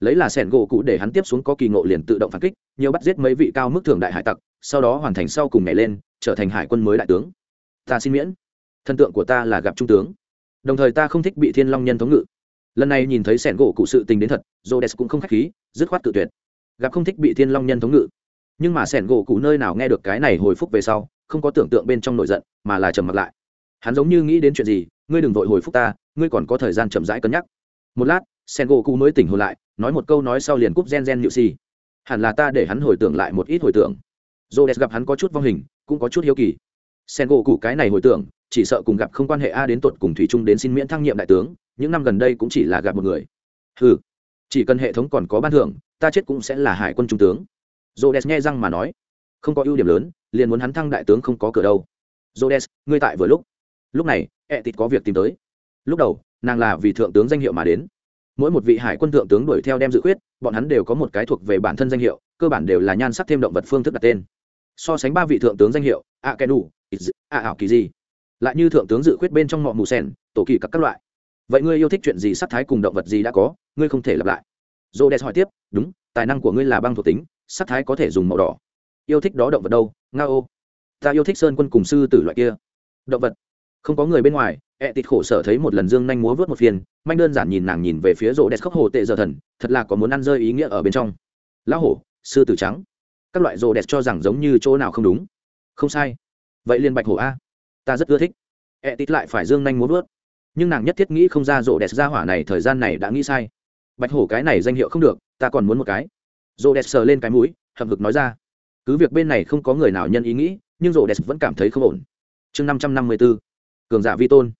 Lấy là sẻn gỗ cụ để hắn tiếp xuống có kỳ ngộ liền tự động phản kích, nhiều bắt giết mấy vị cao mức thường đại hải tặc sau đó hoàn thành sau cùng nhảy lên, trở thành hải quân mới đại tướng. Ta xin miễn. Thần tượng của ta là gặp trung tướng. Đồng thời ta không thích bị thiên long nhân thống ngự. Lần này nhìn thấy sẻn gỗ cụ sự tình đến thật jodes cũng không k h á c h khí, dứt khoát tự tuyệt. Gặp không thích bị thiên long nhân thống ngự. Nhưng mà sẻn gỗ cụ nơi nào nghe được cái này hồi phúc về sau, không có tưởng tượng bên trong nổi giận, mà là trầm mặc lại. Hắn giống như nghĩ đến chuyện gì, ngươi đừng vội hồi phúc ta, ngươi còn có thời gian chậm rãi cân nhắc. Một lát, sẻn gỗ cụ mới tỉnh hồn lại, nói một câu nói sau liền cúp gen gen nhự si. Hẳn là ta để hắn hồi tưởng lại một ít hồi tưởng j o d e s gặp hắn có chút vong hình, cũng có chút hiếu kỳ. Sen gỗ cụ cái này hồi tưởng, chỉ sợ cùng gặp không quan hệ a đến tột cùng thủy trung đến xin miễn thăng nhiệm đại tướng, những năm gần đây cũng chỉ là gặp một người. Ừ chỉ cần hệ thống còn có ban thưởng, ta chết cũng sẽ là hải quân trung tướng. J o d e s nghe răng mà nói. Không có ưu điểm lớn, liền muốn hắn thăng đại tướng không có cửa đâu. J o d e s ngươi tại vừa lúc. Lúc này ẹ tịt có việc tìm tới. Lúc đầu, nàng là vì thượng tướng danh hiệu mà đến. Mỗi một vị hải quân thượng tướng đuổi theo đem dự quyết bọn hắn đều có một cái thuộc về bản thân danh hiệu, cơ bản đều là nhan sắc thêm động vật phương thức đặt tên so sánh ba vị thượng tướng danh hiệu, a kẻ đủ a ảo kỳ gì lại như thượng tướng dự quyết bên trong ngọ mù sen tổ kỳ các các loại. Vậy ngươi yêu thích chuyện gì, sắc thái cùng động vật gì đã có, ngươi không thể lặp lại. Dô đẹp hỏi tiếp, đúng, tài năng của ngươi là băng thuộc tính, sắc thái có thể dùng màu đỏ. Yêu thích đó động vật đâu nga ô ta yêu thích sơn quân cùng sư tử loại kia. Động vật? Không có người bên ngoài. Ẹ tịt khổ sở thấy một lần dương nhanh múa vớt một phiền, manh đơn giản nhìn nàng nhìn về phía rô đẹp khóc hồ tệ giờ thần, thật là có muốn ăn rơi ý nghĩa ở bên trong. Lão hổ, sư tử trắng các loại rô đẹp cho rằng giống như chỗ nào không đúng. Không sai. Vậy liền bạch hổ a. Ta rất ưa thích. Ẹ tít lại phải dương nhanh muốn vớt. Nhưng nàng nhất thiết nghĩ không ra rô đẹp ra hỏa này thời gian này đã nghĩ sai. Bạch hổ cái này danh hiệu không được, ta còn muốn một cái. Rô đẹp sờ lên cái mũi, hậm hực nói ra. Cứ việc bên này không có người nào nhân ý nghĩ, nhưng rô đẹp vẫn cảm thấy không ổn. Chương năm trăm năm mươi b ố cường giả vi tôn.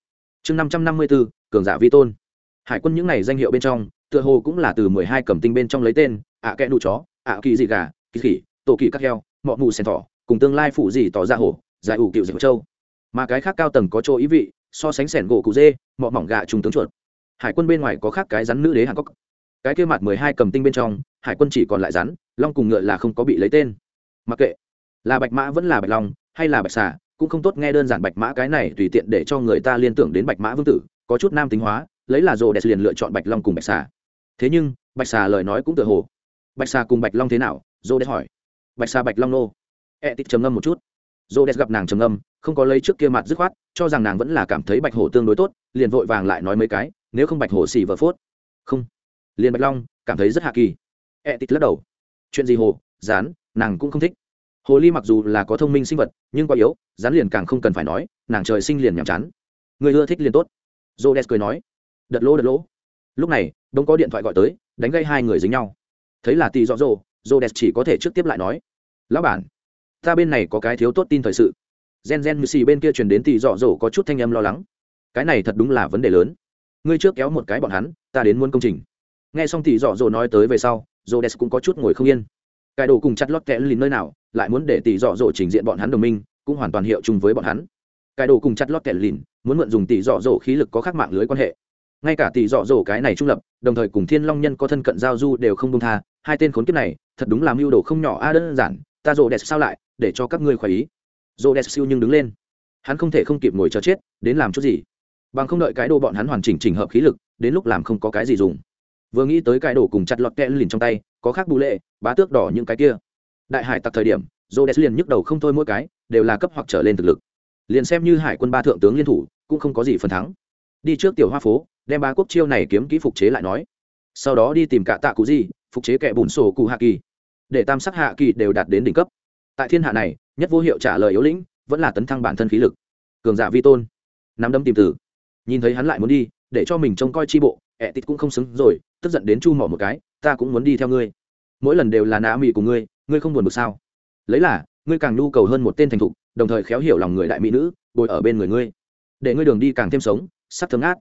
Chương năm trăm năm mươi b ố cường giả vi tôn. Hải quân những n à y danh hiệu bên trong, tựa hồ cũng là từ mười hai cầm tinh bên trong lấy tên, ạ à kẽ nụ chó, ạ kỳ dị gà, kỳ khỉ tổ kỳ các heo, mọ mù sen thỏ, cùng tương lai phụ gì tỏ ra hổ, giải ủ cựu dịch châu. Mà cái khác cao tầng có chỗ ý vị, so sánh sẻn gỗ cụ dê, mọ mỏng gà trùng tướng chuột. Hải quân bên ngoài có khác cái rắn nữ đế hàn cốc cái kia mặt mười hai cầm tinh bên trong, hải quân chỉ còn lại rắn, long cùng ngựa là không có bị lấy tên. Mặc kệ, là bạch mã vẫn là bạch long, hay là bạch xà, cũng không tốt nghe đơn giản bạch mã cái này tùy tiện để cho người ta liên tưởng đến bạch mã vương tử, có chút nam tính hóa, lấy là rồ đẹp liền lựa chọn bạch long cùng bạch xà. Thế nhưng, bạch xà lời nói cũng tự hồ. Bạch xà cùng bạch long thế nào? Rồ đẹp hỏi bạch xa bạch long nô. E tít trầm ngâm một chút. Dô đẹp gặp nàng trầm ngâm, không có lấy trước kia mặt dứt khoát, cho rằng nàng vẫn là cảm thấy bạch hổ tương đối tốt, liền vội vàng lại nói mấy cái, nếu không bạch hổ xì vợ phốt. Không. Liền bạch long, cảm thấy rất hạ kỳ. E tít lắc đầu. Chuyện gì hồ? Rán nàng cũng không thích. Hồ ly mặc dù là có thông minh sinh vật, nhưng quá yếu rán liền càng không cần phải nói, nàng trời sinh liền nhàm chán. Người ưa thích liền tốt. Dô o cười nói. Đợt lỗ đợt lỗ. Lúc này đông có điện thoại gọi tới, đánh gây hai người dính nhau. Thấy là tì dọ dô dô o chỉ có thể trước tiếp lại nói lão bản, ta bên này có cái thiếu tốt tin thời sự. Gen gen mười xì bên kia truyền đến thì dọ dỗ có chút thanh âm lo lắng. Cái này thật đúng là vấn đề lớn. Ngươi trước kéo một cái bọn hắn, ta đến muôn công trình. Nghe xong thì dọ dỗ nói tới về sau dô đès cũng có chút ngồi không yên. Cái đồ cùng chặt lót kẽ lìn nơi nào, lại muốn để tỷ dọ dỗ trình diện bọn hắn đồng minh, cũng hoàn toàn hiệu chung với bọn hắn. Cái đồ cùng chặt lót kẽ lìn, muốn mượn dùng tỷ dọ dỗ khí lực có khác mạng lưới quan hệ. Ngay cả tỷ dọ dỗ cái này trung lập, đồng thời cùng thiên long nhân có thân cận giao du đều không công tha, hai tên khốn kiếp này, thật đúng là mưu đồ không nhỏ, a, đơn giản ta rồ đẹp sao lại để cho các ngươi khỏi ý rồ đẹp siêu nhưng đứng lên hắn không thể không kịp ngồi chờ chết đến làm chút gì bằng không đợi cái đồ bọn hắn hoàn chỉnh trình hợp khí lực đến lúc làm không có cái gì dùng vừa nghĩ tới cái đồ cùng chặt lọt kẽ lìn trong tay có khác bù lệ bá tước đỏ những cái kia đại hải tặc thời điểm Rhodes liền nhức đầu không thôi mỗi cái, đều là cấp hoặc trở lên thực lực. Liền xem như hải quân ba thượng tướng liên thủ, cũng không có gì phần thắng. Đi trước tiểu hoa phố, đem ba quốc chiêu này kiếm kỹ phục chế lại nói. Sau đó đi tìm cả tạ cụ gì, phục chế kẻ bùn sổ cụ hạ kỳ. Để tam sắc hạ kỳ đều đạt đến đỉnh cấp. Tại thiên hạ này, nhất vô hiệu trả lời yếu lĩnh, vẫn là tấn thăng bản thân khí lực. Cường giả vi tôn. Nắm đấm tìm tử. Nhìn thấy hắn lại muốn đi, để cho mình trông coi chi bộ, ẹ tịt cũng không xứng rồi, tức giận đến chu mỏ một cái, ta cũng muốn đi theo ngươi. Mỗi lần đều là nã mị của ngươi, ngươi không buồn bực sao? lấy là ngươi càng nhu cầu hơn một tên thành thục đồng thời khéo hiểu lòng người đại mỹ nữ bồi ở bên người ngươi để ngươi đường đi càng thêm sống sắc thương át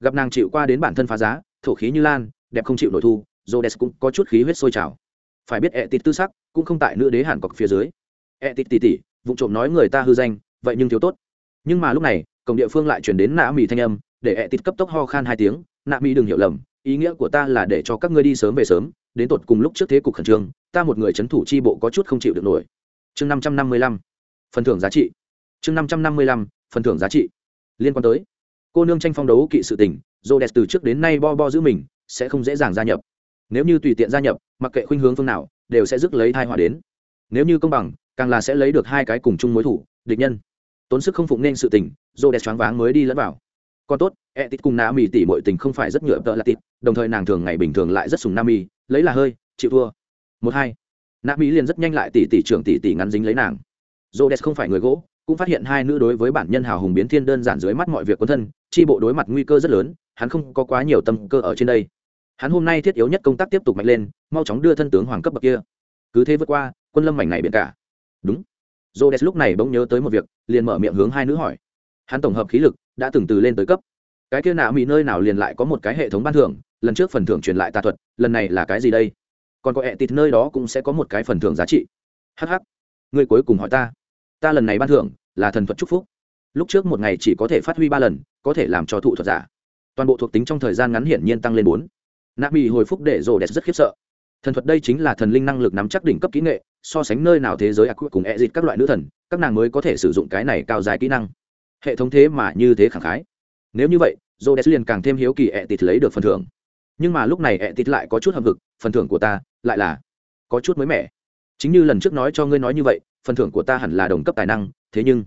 gặp nàng chịu qua đến bản thân phá giá thổ khí như lan đẹp không chịu nội thu Rhodes cũng có chút khí huyết sôi trào phải biết ẹ tịt tư sắc cũng không tại nữ đế hàn cọc phía dưới. Ẹ tịt tỉ tỉ, vụ trộm nói người ta hư danh, vậy nhưng thiếu tốt. Nhưng mà lúc này, cổng địa phương lại chuyển đến nạ mỹ thanh âm, để ẹ tịt cấp tốc ho khan hai tiếng, nạ mỹ đừng hiểu lầm, ý nghĩa của ta là để cho các ngươi đi sớm về sớm, đến tột cùng lúc trước thế cục khẩn trương, ta một người c h ấ n thủ chi bộ có chút không chịu được nổi. Chương năm trăm năm mươi lăm, phần thưởng giá trị. Chương năm trăm năm mươi lăm, phần thưởng giá trị. Liên quan tới, cô nương tranh phong đấu kỵ sự tình dô đẹp từ trước đến nay bo bo giữ mình, sẽ không dễ dàng gia nhập nếu như tùy tiện gia nhập, mặc kệ khuynh hướng phương nào, đều sẽ rước lấy thai họa đến. Nếu như công bằng, càng là sẽ lấy được hai cái cùng chung mối thủ, địch nhân. Tốn sức không phụng nên sự tình dô đẹp choáng váng mới đi lẫn vào. Còn tốt e tít cùng na mỹ tỷ mọi tình không phải rất nhựa tợ là tít đồng thời nàng thường ngày bình thường lại rất sùng nam mỹ lấy là hơi, chịu thua. Một hai. Na mỹ liền rất nhanh lại tỷ tỷ trưởng tỷ tỷ ngắn dính lấy nàng. Dô đẹp không phải người gỗ, cũng phát hiện hai nữ đối với bản nhân hào hùng biến thiên đơn giản dưới mắt mọi việc quân thân, chi bộ đối mặt nguy cơ rất lớn, hắn không có quá nhiều tâm cơ ở trên đây hắn hôm nay thiết yếu nhất công tác tiếp tục mạnh lên, mau chóng đưa thân tướng hoàng cấp bậc kia. Cứ thế vượt qua, quân lâm mảnh này biển cả. Đúng. Dô đès lúc này bỗng nhớ tới một việc, liền mở miệng hướng hai nữ hỏi. Hắn tổng hợp khí lực, đã từng từ lên tới cấp. Cái kia nạ mỹ nơi nào liền lại có một cái hệ thống ban thưởng, lần trước phần thưởng truyền lại tà thuật, lần này là cái gì đây? Còn có ẹ tịt nơi đó cũng sẽ có một cái phần thưởng giá trị. Hh người cuối cùng hỏi ta. Ta lần này ban thưởng là thần thuật chúc phúc. Lúc trước một ngày chỉ có thể phát huy ba lần, có thể làm cho thụ thuật giả. Toàn bộ thuộc tính trong thời gian ngắn hiển nhiên tăng lên bốn nạ mỹ hồi phúc để rồ đẹp rất khiếp sợ. Thần thuật đây chính là thần linh năng lực nắm chắc đỉnh cấp kỹ nghệ, so sánh nơi nào thế giới ác cùng e dịt các loại nữ thần, các nàng mới có thể sử dụng cái này cao dài kỹ năng. Hệ thống thế mà như thế khẳng khái. Nếu như vậy j đẹp liền càng thêm hiếu kỳ e tịt lấy được phần thưởng. Nhưng mà lúc này e tịt lại có chút hầm vực phần thưởng của ta lại là có chút mới mẻ. Chính như lần trước nói cho ngươi nói như vậy, phần thưởng của ta hẳn là đồng cấp tài năng, thế nhưng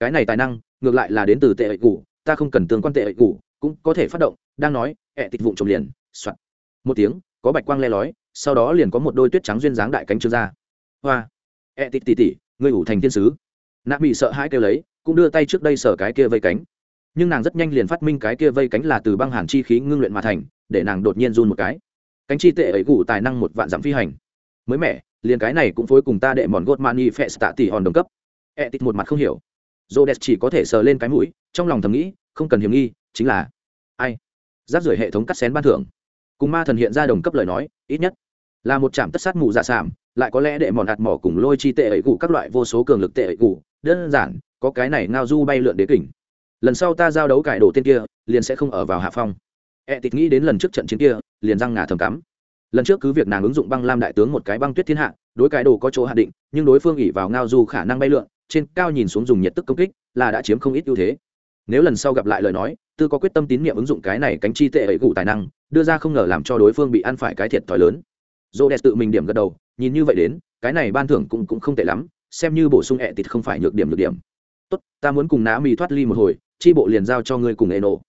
cái này tài năng ngược lại là đến từ tệ ẩy củ ta không cần tương quan tệ ẩy củ cũng có thể phát động, đang nói e ẹ tịt vụng trồng liền soạt. Một tiếng, có bạch quang le lói, sau đó liền có một đôi tuyết trắng duyên dáng đại cánh trương ra. Hoa. E tịt tỉ tỉ ngươi ủ thành thiên sứ. Nạ bị sợ hãi kêu lấy, cũng đưa tay trước đây sở cái kia vây cánh. Nhưng nàng rất nhanh liền phát minh cái kia vây cánh là từ băng hàn chi khí ngưng luyện mà thành, để nàng đột nhiên run một cái. Cánh chi tệ ấy gủ tài năng một vạn dặm phi hành. Mới mẻ, liền cái này cũng phối cùng ta đệ mòn gót mani phẹ tạ tỷ hòn đồng cấp. E tịt một mặt không hiểu. Dô chỉ có thể sờ lên cái mũi, trong lòng thầm nghĩ, không cần hiểm nghi, chính là ai? Giáp rưỡi hệ thống cắt xén ban thưởng cùng ma thần hiện ra đồng cấp lời nói, ít nhất là một trạm tất sát mù dạ sảm, lại có lẽ để mòn hạt mỏ cùng lôi chi tệ ấy cụ các loại vô số cường lực tệ ấy cụ đơn giản, có cái này ngao du bay lượn đế kỉnh lần sau ta giao đấu cải đồ tên kia, liền sẽ không ở vào hạ phong. E tịt nghĩ đến lần trước trận chiến kia, liền răng ngà thầm cắm. Lần trước cứ việc nàng ứng dụng băng lam đại tướng một cái băng tuyết thiên hạ, đối cái đồ có chỗ hạ định, nhưng đối phương ỉ vào ngao du khả năng bay lượn, trên cao nhìn xuống dùng nhiệt tức công kích, là đã chiếm không ít ưu thế. Nếu lần sau gặp lại lời nói, tư có quyết tâm tín nhiệm ứng dụng cái này cánh chi tệ ấy cụ tài năng đưa ra không ngờ làm cho đối phương bị ăn phải cái thiệt thòi lớn. Dô đẹp tự mình điểm gật đầu, nhìn như vậy đến, cái này ban thưởng cũng cũng không tệ lắm, xem như bổ sung ẹ thịt không phải nhược điểm nhược điểm. Tốt, ta muốn cùng nã mì thoát ly một hồi tri bộ liền giao cho ngươi cùng ê nổ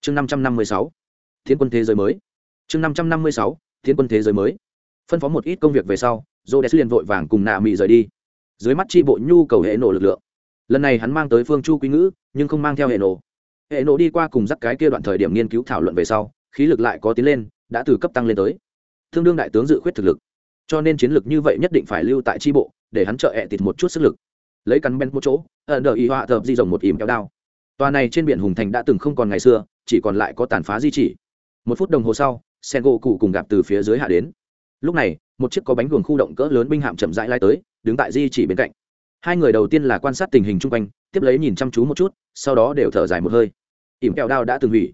chương năm trăm năm mươi sáu, thiên quân thế giới mới. Chương năm trăm năm mươi sáu, thiên quân thế giới mới. Phân phó một ít công việc về sau dô đẹp liền vội vàng cùng nạ mì rời đi. Dưới mắt tri bộ nhu cầu hệ nổ lực lượng. Lần này hắn mang tới phương chu quý ngữ, nhưng không mang theo hệ nổ hệ nổ đi qua cùng dắt cái kia đoạn thời điểm nghiên cứu thảo luận về sau khí lực lại có tiến lên, đã từ cấp tăng lên tới. Thương đương đại tướng dự khuyết thực lực. Cho nên chiến lược như vậy nhất định phải lưu tại tri bộ, để hắn trợ hẹ tịt một chút sức lực. Lấy cắn ben một chỗ ẩn đờ y họa thợ di rồng một ìm kéo đao. Tòa này trên biển hùng thành đã từng không còn ngày xưa, chỉ còn lại có tàn phá di chỉ. Một phút đồng hồ sau sen gỗ cụ cùng gặp từ phía dưới hạ đến. Lúc này, một chiếc có bánh luồng khu động cỡ lớn binh hạm chậm rãi lai tới, đứng tại di chỉ bên cạnh. Hai người đầu tiên là quan sát tình hình chung quanh, tiếp lấy nhìn chăm chú một chút, sau đó đều thở dài một hơi. Ỉm kẹo đao đã từng hủy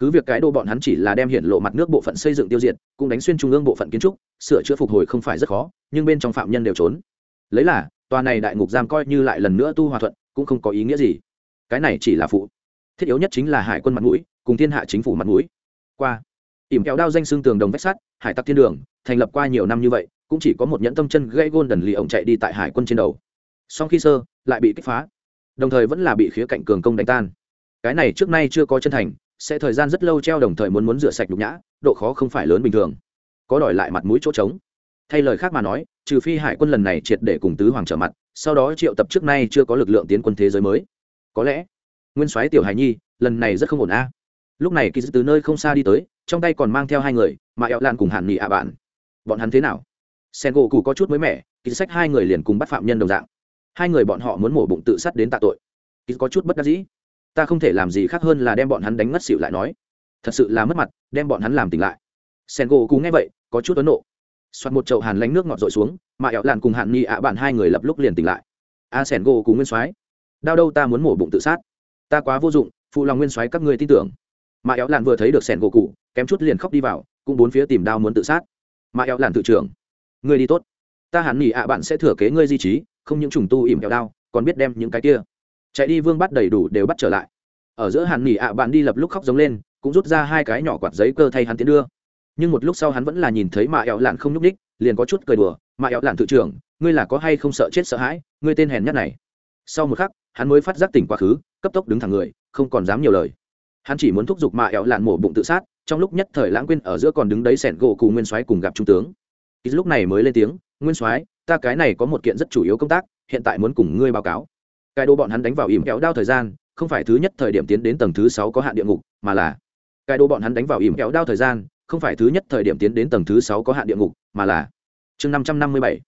cứ việc cái đồ bọn hắn chỉ là đem hiện lộ mặt nước bộ phận xây dựng tiêu diệt, cũng đánh xuyên trung ương bộ phận kiến trúc, sửa chữa phục hồi không phải rất khó, nhưng bên trong phạm nhân đều trốn. Lấy là, tòa này đại ngục giam coi như lại lần nữa tu hòa thuận, cũng không có ý nghĩa gì. Cái này chỉ là phụ. Thiết yếu nhất chính là hải quân mặt mũi, cùng thiên hạ chính phủ mặt mũi. Qua. Ỉm kéo đao danh xương tường đồng vách sắt, hải tặc thiên đường, thành lập qua nhiều năm như vậy, cũng chỉ có một nhẫn tâm chân gây gôn đần lì ổng chạy đi tại hải quân trên đầu. Sau khi sơ, lại bị kích phá. Đồng thời vẫn là bị khía cạnh cường công đánh tan. Cái này trước nay chưa có chân thành sẽ thời gian rất lâu treo đồng thời muốn muốn rửa sạch nhục nhã, độ khó không phải lớn bình thường. Có đòi lại mặt mũi chỗ trống. Thay lời khác mà nói, trừ phi hải quân lần này triệt để cùng tứ hoàng trở mặt, sau đó triệu tập trước nay chưa có lực lượng tiến quân thế giới mới. Có lẽ, nguyên soái tiểu hải nhi, lần này rất không ổn a. Lúc này kỳ từ nơi không xa đi tới, trong tay còn mang theo hai người, mà ẹo lan cùng hàn nghị ạ à bạn. Bọn hắn thế nào? Sen gỗ cụ có chút mới mẻ, kỳ sách hai người liền cùng bắt phạm nhân đồng dạng. Hai người bọn họ muốn mổ bụng tự sát đến tạ tội. Kỳ có chút bất đắc dĩ ta không thể làm gì khác hơn là đem bọn hắn đánh ngất xịu lại nói. Thật sự là mất mặt, đem bọn hắn làm tỉnh lại. Sen gỗ cụ nghe vậy, có chút ấn nộ. Xoát một chậu hàn lánh nước ngọt rội xuống, mà ẹo làn cùng hạn nghị ạ bạn hai người lập lúc liền tỉnh lại. A, sen gỗ cụ nguyên soái. Đau đâu ta muốn mổ bụng tự sát. Ta quá vô dụng, phụ lòng nguyên soái các ngươi tin tưởng. Mà éo làn vừa thấy được sẻn gỗ cụ kém chút liền khóc đi vào, cũng bốn phía tìm đao muốn tự sát. Mà éo làn tự trưởng. Ngươi đi tốt. Ta hẳn nghỉ ạ bạn sẽ thừa kế ngươi di trí, không những trùng tu ỉm kéo đao còn biết đem những cái kia chạy đi vương bắt đầy đủ đều bắt trở lại. Ở giữa hàn nghỉ ạ à bạn đi lập lúc khóc giống lên, cũng rút ra hai cái nhỏ quạt giấy cơ thay hắn tiến đưa. Nhưng một lúc sau hắn vẫn là nhìn thấy mạ ẹo lạn không nhúc ních liền có chút cười đùa, mạ ẹo lạn tự trưởng, ngươi là có hay không sợ chết sợ hãi? Ngươi tên hèn nhất này. Sau một khắc, hắn mới phát giác tỉnh quá khứ, cấp tốc đứng thẳng người, không còn dám nhiều lời. Hắn chỉ muốn thúc giục mạ ẹo lạn mổ bụng tự sát, trong lúc nhất thời lãng quên ở giữa còn đứng đấy sẹn gỗ cùng nguyên soái cùng gặp trung tướng. Ít lúc này mới lên tiếng, nguyên soái, ta cái này có một kiện rất chủ yếu công tác, hiện tại muốn cùng ngươi báo cáo cái đồ bọn hắn đánh vào ỉm kéo đao thời gian, không phải thứ nhất thời điểm tiến đến tầng thứ sáu có hạn địa ngục, mà là cái đồ bọn hắn đánh vào ỉm kéo đao thời gian, không phải thứ nhất thời điểm tiến đến tầng thứ sáu có hạn địa ngục, mà là chương năm trăm năm mươi bảy,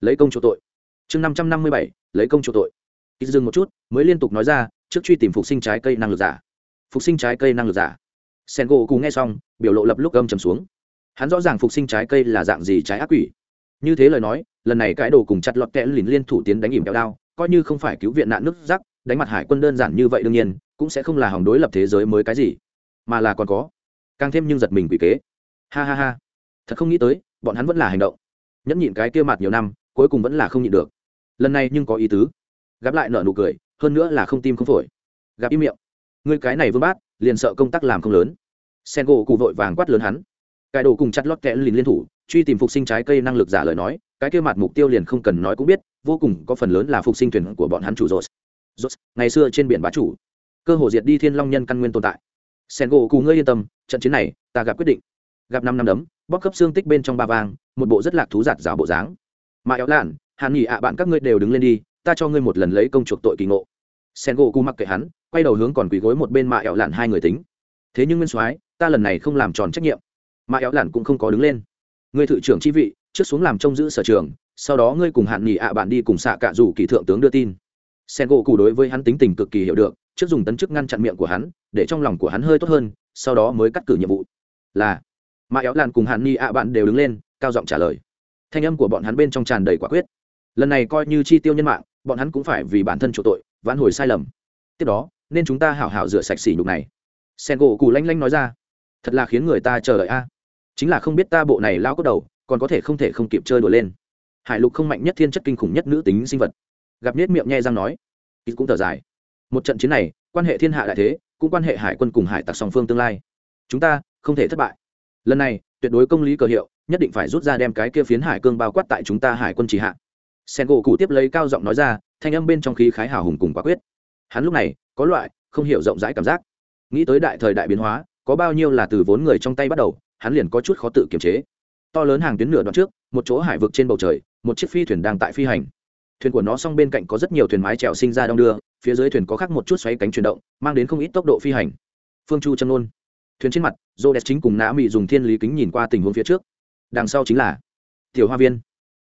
lấy công chỗ tội. Chương năm trăm năm mươi bảy, lấy công chỗ tội. Ít dừng một chút, mới liên tục nói ra, trước truy tìm phục sinh trái cây năng lực giả. Phục sinh trái cây năng lực giả. Sen gỗ cú nghe xong, biểu lộ lập lúc âm trầm xuống. Hắn rõ ràng phục sinh trái cây là dạng gì trái ác quỷ. Như thế lời nói, lần này cái đồ cùng chặt lọt kẽ lìn liên thủ tiến đánh ỉm kéo đao coi như không phải cứu viện nạn nước rắc đánh mặt hải quân đơn giản như vậy đương nhiên, cũng sẽ không là hỏng đối lập thế giới mới cái gì. Mà là còn có, càng thêm nhưng giật mình quỷ kế. Ha ha ha. Thật không nghĩ tới, bọn hắn vẫn là hành động. Nhẫn nhịn cái kia mặt nhiều năm, cuối cùng vẫn là không nhịn được. Lần này nhưng có ý tứ. Gặp lại nợ nụ cười, hơn nữa là không tim không phổi. Gặp im miệng. Người cái này vương bát, liền sợ công tác làm không lớn. Sen gỗ cụ vội vàng quát lớn hắn. Cải đồ cùng chặt lót kẽ lìn liên thủ, truy tìm phục sinh trái cây năng lực giả lời nói, cái kia mặt mục tiêu liền không cần nói cũng biết vô cùng có phần lớn là phục sinh thuyền của bọn hắn chủ rột rột ngày xưa trên biển bá chủ. Cơ hồ diệt đi thiên long nhân căn nguyên tồn tại. Sen gỗ cù ngươi yên tâm, trận chiến này ta gặp quyết định. Gặp năm năm đấm bóp cấp xương tích bên trong ba vang một bộ rất lạc thú giạt rào bộ dáng. Mà éo lạn, hàn nghỉ ạ, bạn các ngươi đều đứng lên đi, ta cho ngươi một lần lấy công chuộc tội kỳ ngộ. Sen gỗ cù mặc kệ hắn, quay đầu hướng còn quỳ gối một bên mạ éo lạn hai người tính. Thế nhưng nguyên soái, ta lần này không làm tròn trách nhiệm. Mạ éo lạn cũng không có đứng lên. Ngươi thự trưởng chi vị trước xuống làm trông giữ sở trường, sau đó ngươi cùng hạn nghỉ ạ bạn đi cùng xạ cạ rủ kỳ thượng tướng đưa tin. Sen gỗ cụ đối với hắn tính tình cực kỳ hiểu được, trước dùng tấn chức ngăn chặn miệng của hắn, để trong lòng của hắn hơi tốt hơn, sau đó mới cắt cử nhiệm vụ. Là mà éo lan cùng Hạn ni ạ bạn đều đứng lên, cao giọng trả lời. Thanh âm của bọn hắn bên trong tràn đầy quả quyết. Lần này coi như chi tiêu nhân mạng, bọn hắn cũng phải vì bản thân chỗ tội, vãn hồi sai lầm. Tiếp đó, nên chúng ta hảo hảo rửa sạch xỉ nhục này. Sen gỗ cụ lanh lanh nói ra. Thật là khiến người ta chờ đợi a. Chính là không biết ta bộ này lao cốt đầu còn có thể không thể không kịp chơi đùa lên. Hải lục không mạnh nhất thiên chất kinh khủng nhất nữ tính sinh vật. Gặp nết miệng nhai răng nói ít cũng thở dài. Một trận chiến này, quan hệ thiên hạ đại thế, cũng quan hệ hải quân cùng hải tặc song phương tương lai. Chúng ta không thể thất bại. Lần này, tuyệt đối công lý cờ hiệu, nhất định phải rút ra đem cái kia phiến hải cương bao quát tại chúng ta hải quân chỉ hạ. Sen gỗ cụ tiếp lấy cao giọng nói ra, thanh âm bên trong khí khái hào hùng cùng quả quyết. Hắn lúc này, có loại không hiểu rộng rãi cảm giác. Nghĩ tới đại thời đại biến hóa, có bao nhiêu là từ vốn người trong tay bắt đầu, hắn liền có chút khó tự kiềm chế to lớn hàng tuyến nửa đoạn trước, một chỗ hải vực trên bầu trời, một chiếc phi thuyền đang tại phi hành. Thuyền của nó song bên cạnh có rất nhiều thuyền mái trèo sinh ra đong đưa, phía dưới thuyền có khác một chút xoáy cánh chuyển động, mang đến không ít tốc độ phi hành. Phương chu chân ôn thuyền trên mặt dô đẹp chính cùng nã Mị dùng thiên lý kính nhìn qua tình huống phía trước. Đằng sau chính là tiểu hoa viên.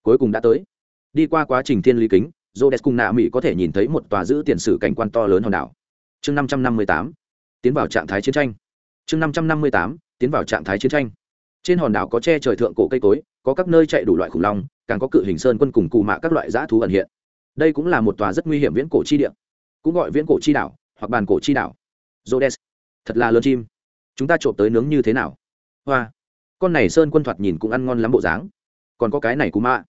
Cuối cùng đã tới. Đi qua quá trình thiên lý kính dô đẹp cùng nã mỹ có thể nhìn thấy một tòa giữ tiền sử cảnh quan to lớn hòn đảo. Chương năm trăm năm mươi tám, tiến vào trạng thái chiến tranh. Chương năm trăm năm mươi tám, tiến vào trạng thái chiến tranh trên hòn đảo có che trời thượng cổ cây cối, có các nơi chạy đủ loại khủng long, càng có cự hình sơn quân cùng cù mạ các loại dã thú ẩn hiện. Đây cũng là một tòa rất nguy hiểm viễn cổ chi địa. Cũng gọi viễn cổ chi đảo, hoặc bàn cổ chi đảo. Rhodes. thật là lớn chim. Chúng ta trộm tới nướng như thế nào? Hoa. Con này sơn quân thoạt nhìn cũng ăn ngon lắm bộ dáng. Còn có cái này cù mạ.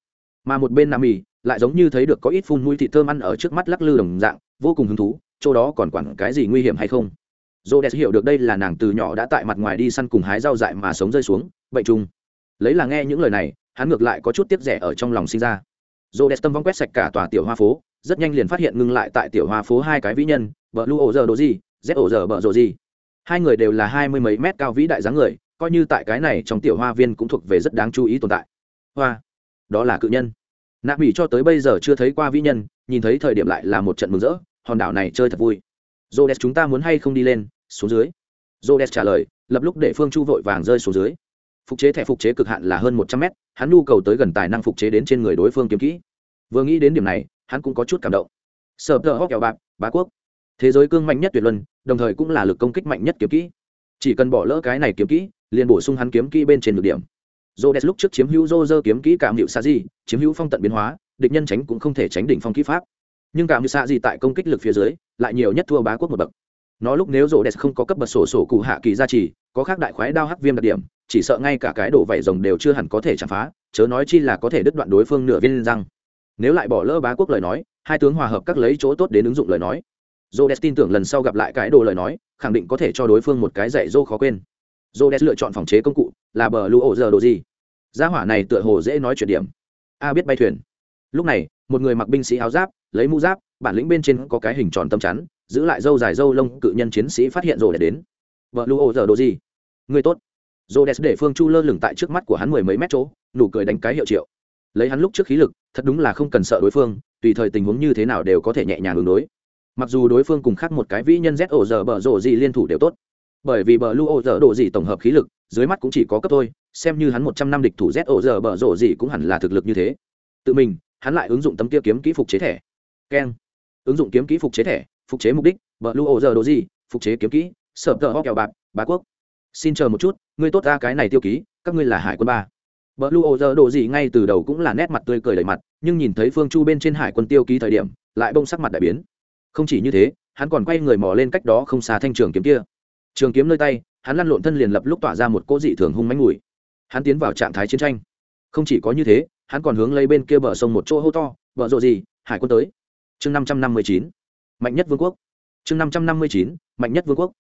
Mà một bên nam mì lại giống như thấy được có ít phun mũi thịt thơm ăn ở trước mắt lắc lư đồng dạng, vô cùng hứng thú, chỗ đó còn quản cái gì nguy hiểm hay không? Rhodes hiểu được đây là nàng từ nhỏ đã tại mặt ngoài đi săn cùng hái rau dại mà sống rơi xuống bệnh trùng lấy là nghe những lời này, hắn ngược lại có chút tiếc rẻ ở trong lòng sinh ra. Dồ đẹp tâm vong quét sạch cả tòa tiểu hoa phố, rất nhanh liền phát hiện ngưng lại tại tiểu hoa phố hai cái vĩ nhân vợ lu ổ giờ đồ gì, z ổ giờ bợ rồ gì. Hai người đều là hai mươi mấy mét cao vĩ đại dáng người, coi như tại cái này trong tiểu hoa viên cũng thuộc về rất đáng chú ý tồn tại. Hoa, đó là cự nhân. Nạp mỹ cho tới bây giờ chưa thấy qua vĩ nhân, nhìn thấy thời điểm lại là một trận mừng rỡ, hòn đảo này chơi thật vui. Rhodes, chúng ta muốn hay không đi lên? Xuống dưới. Rhodes trả lời, lập lúc để phương chu vội vàng rơi xuống dưới phục chế thẻ phục chế cực hạn là hơn một trăm mét, hắn nhu cầu tới gần tài năng phục chế đến trên người đối phương kiếm kỹ. Vừa nghĩ đến điểm này, hắn cũng có chút cảm động. Sở tờ hóc kẹo bạc, bá quốc. Thế giới cương mạnh nhất tuyệt luân, đồng thời cũng là lực công kích mạnh nhất kiếm kỹ. Chỉ cần bỏ lỡ cái này kiếm kỹ, liền bổ sung hắn kiếm kỹ bên trên được điểm. Dô đès lúc trước chiếm hữu dô dơ kiếm kỹ cảm hiệu sa di, chiếm hữu phong tận biến hóa, địch nhân tránh cũng không thể tránh đỉnh phong kỹ pháp. Nhưng cảm hiệu sa di tại công kích lực phía dưới, lại nhiều nhất thua bá quốc một bậc nó lúc nếu rổ đẹp không có cấp bậc sổ sổ cụ hạ kỳ gia trì có khác đại khoái đao hắc viêm đặc điểm chỉ sợ ngay cả cái đổ vảy rồng đều chưa hẳn có thể chạm phá chớ nói chi là có thể đứt đoạn đối phương nửa viên răng nếu lại bỏ lỡ bá quốc lời nói hai tướng hòa hợp các lấy chỗ tốt đến ứng dụng lời nói Rhodes tin tưởng lần sau gặp lại cái đồ lời nói, khẳng định có thể cho đối phương một cái dạy dỗ khó quên. Rhodes lựa chọn phòng chế công cụ là bờ lưu ổ giờ đồ gì? Gia hỏa này tựa hồ dễ nói chuyện điểm. A biết bay thuyền. Lúc này, một người mặc binh sĩ áo giáp, lấy mũ giáp, bản lĩnh bên trên có cái hình tròn tâm chắn, giữ lại dâu dài dâu lông cự nhân chiến sĩ phát hiện rồi để đến. Bờ lu ô giờ đồ gì? Người tốt. Rhodes để Phương Chu lơ lửng tại trước mắt của hắn mười mấy mét chỗ, nụ cười đánh cái hiệu triệu. Lấy hắn lúc trước khí lực, thật đúng là không cần sợ đối phương, tùy thời tình huống như thế nào đều có thể nhẹ nhàng ứng đối. Mặc dù đối phương cùng khác một cái vĩ nhân Z ổ giờ bờ rổ gì liên thủ đều tốt, bởi vì bờ lu ô giờ độ gì tổng hợp khí lực, dưới mắt cũng chỉ có cấp thôi, xem như hắn một trăm năm địch thủ Z ổ giờ bờ rổ gì cũng hẳn là thực lực như thế. Tự mình, hắn lại ứng dụng tấm kia kiếm kỹ phục chế thẻ. Keng. Ứng dụng kiếm kỹ phục chế thẻ, phục chế mục đích, vợ lu ổ giờ đồ gì, phục chế kiếm kỹ, sở tờ ho kẹo bạc, bá quốc. Xin chờ một chút ngươi tốt ra cái này tiêu ký các ngươi là hải quân ba. Vợ lu ô giờ đồ gì ngay từ đầu cũng là nét mặt tươi cười đầy mặt nhưng nhìn thấy phương chu bên trên hải quân tiêu ký thời điểm lại bông sắc mặt đại biến. Không chỉ như thế hắn còn quay người mò lên cách đó không xa thanh trường kiếm kia. Trường kiếm nơi tay hắn lăn lộn thân liền lập lúc tỏa ra một cỗ dị thường hung mánh mùi. Hắn tiến vào trạng thái chiến tranh. Không chỉ có như thế hắn còn hướng lấy bên kia bờ sông một chỗ hô to vợ rộ gì hải quân tới. Chương năm trăm năm mươi chín mạnh nhất vương quốc. Chương năm trăm năm mươi chín, mạnh nhất vương quốc.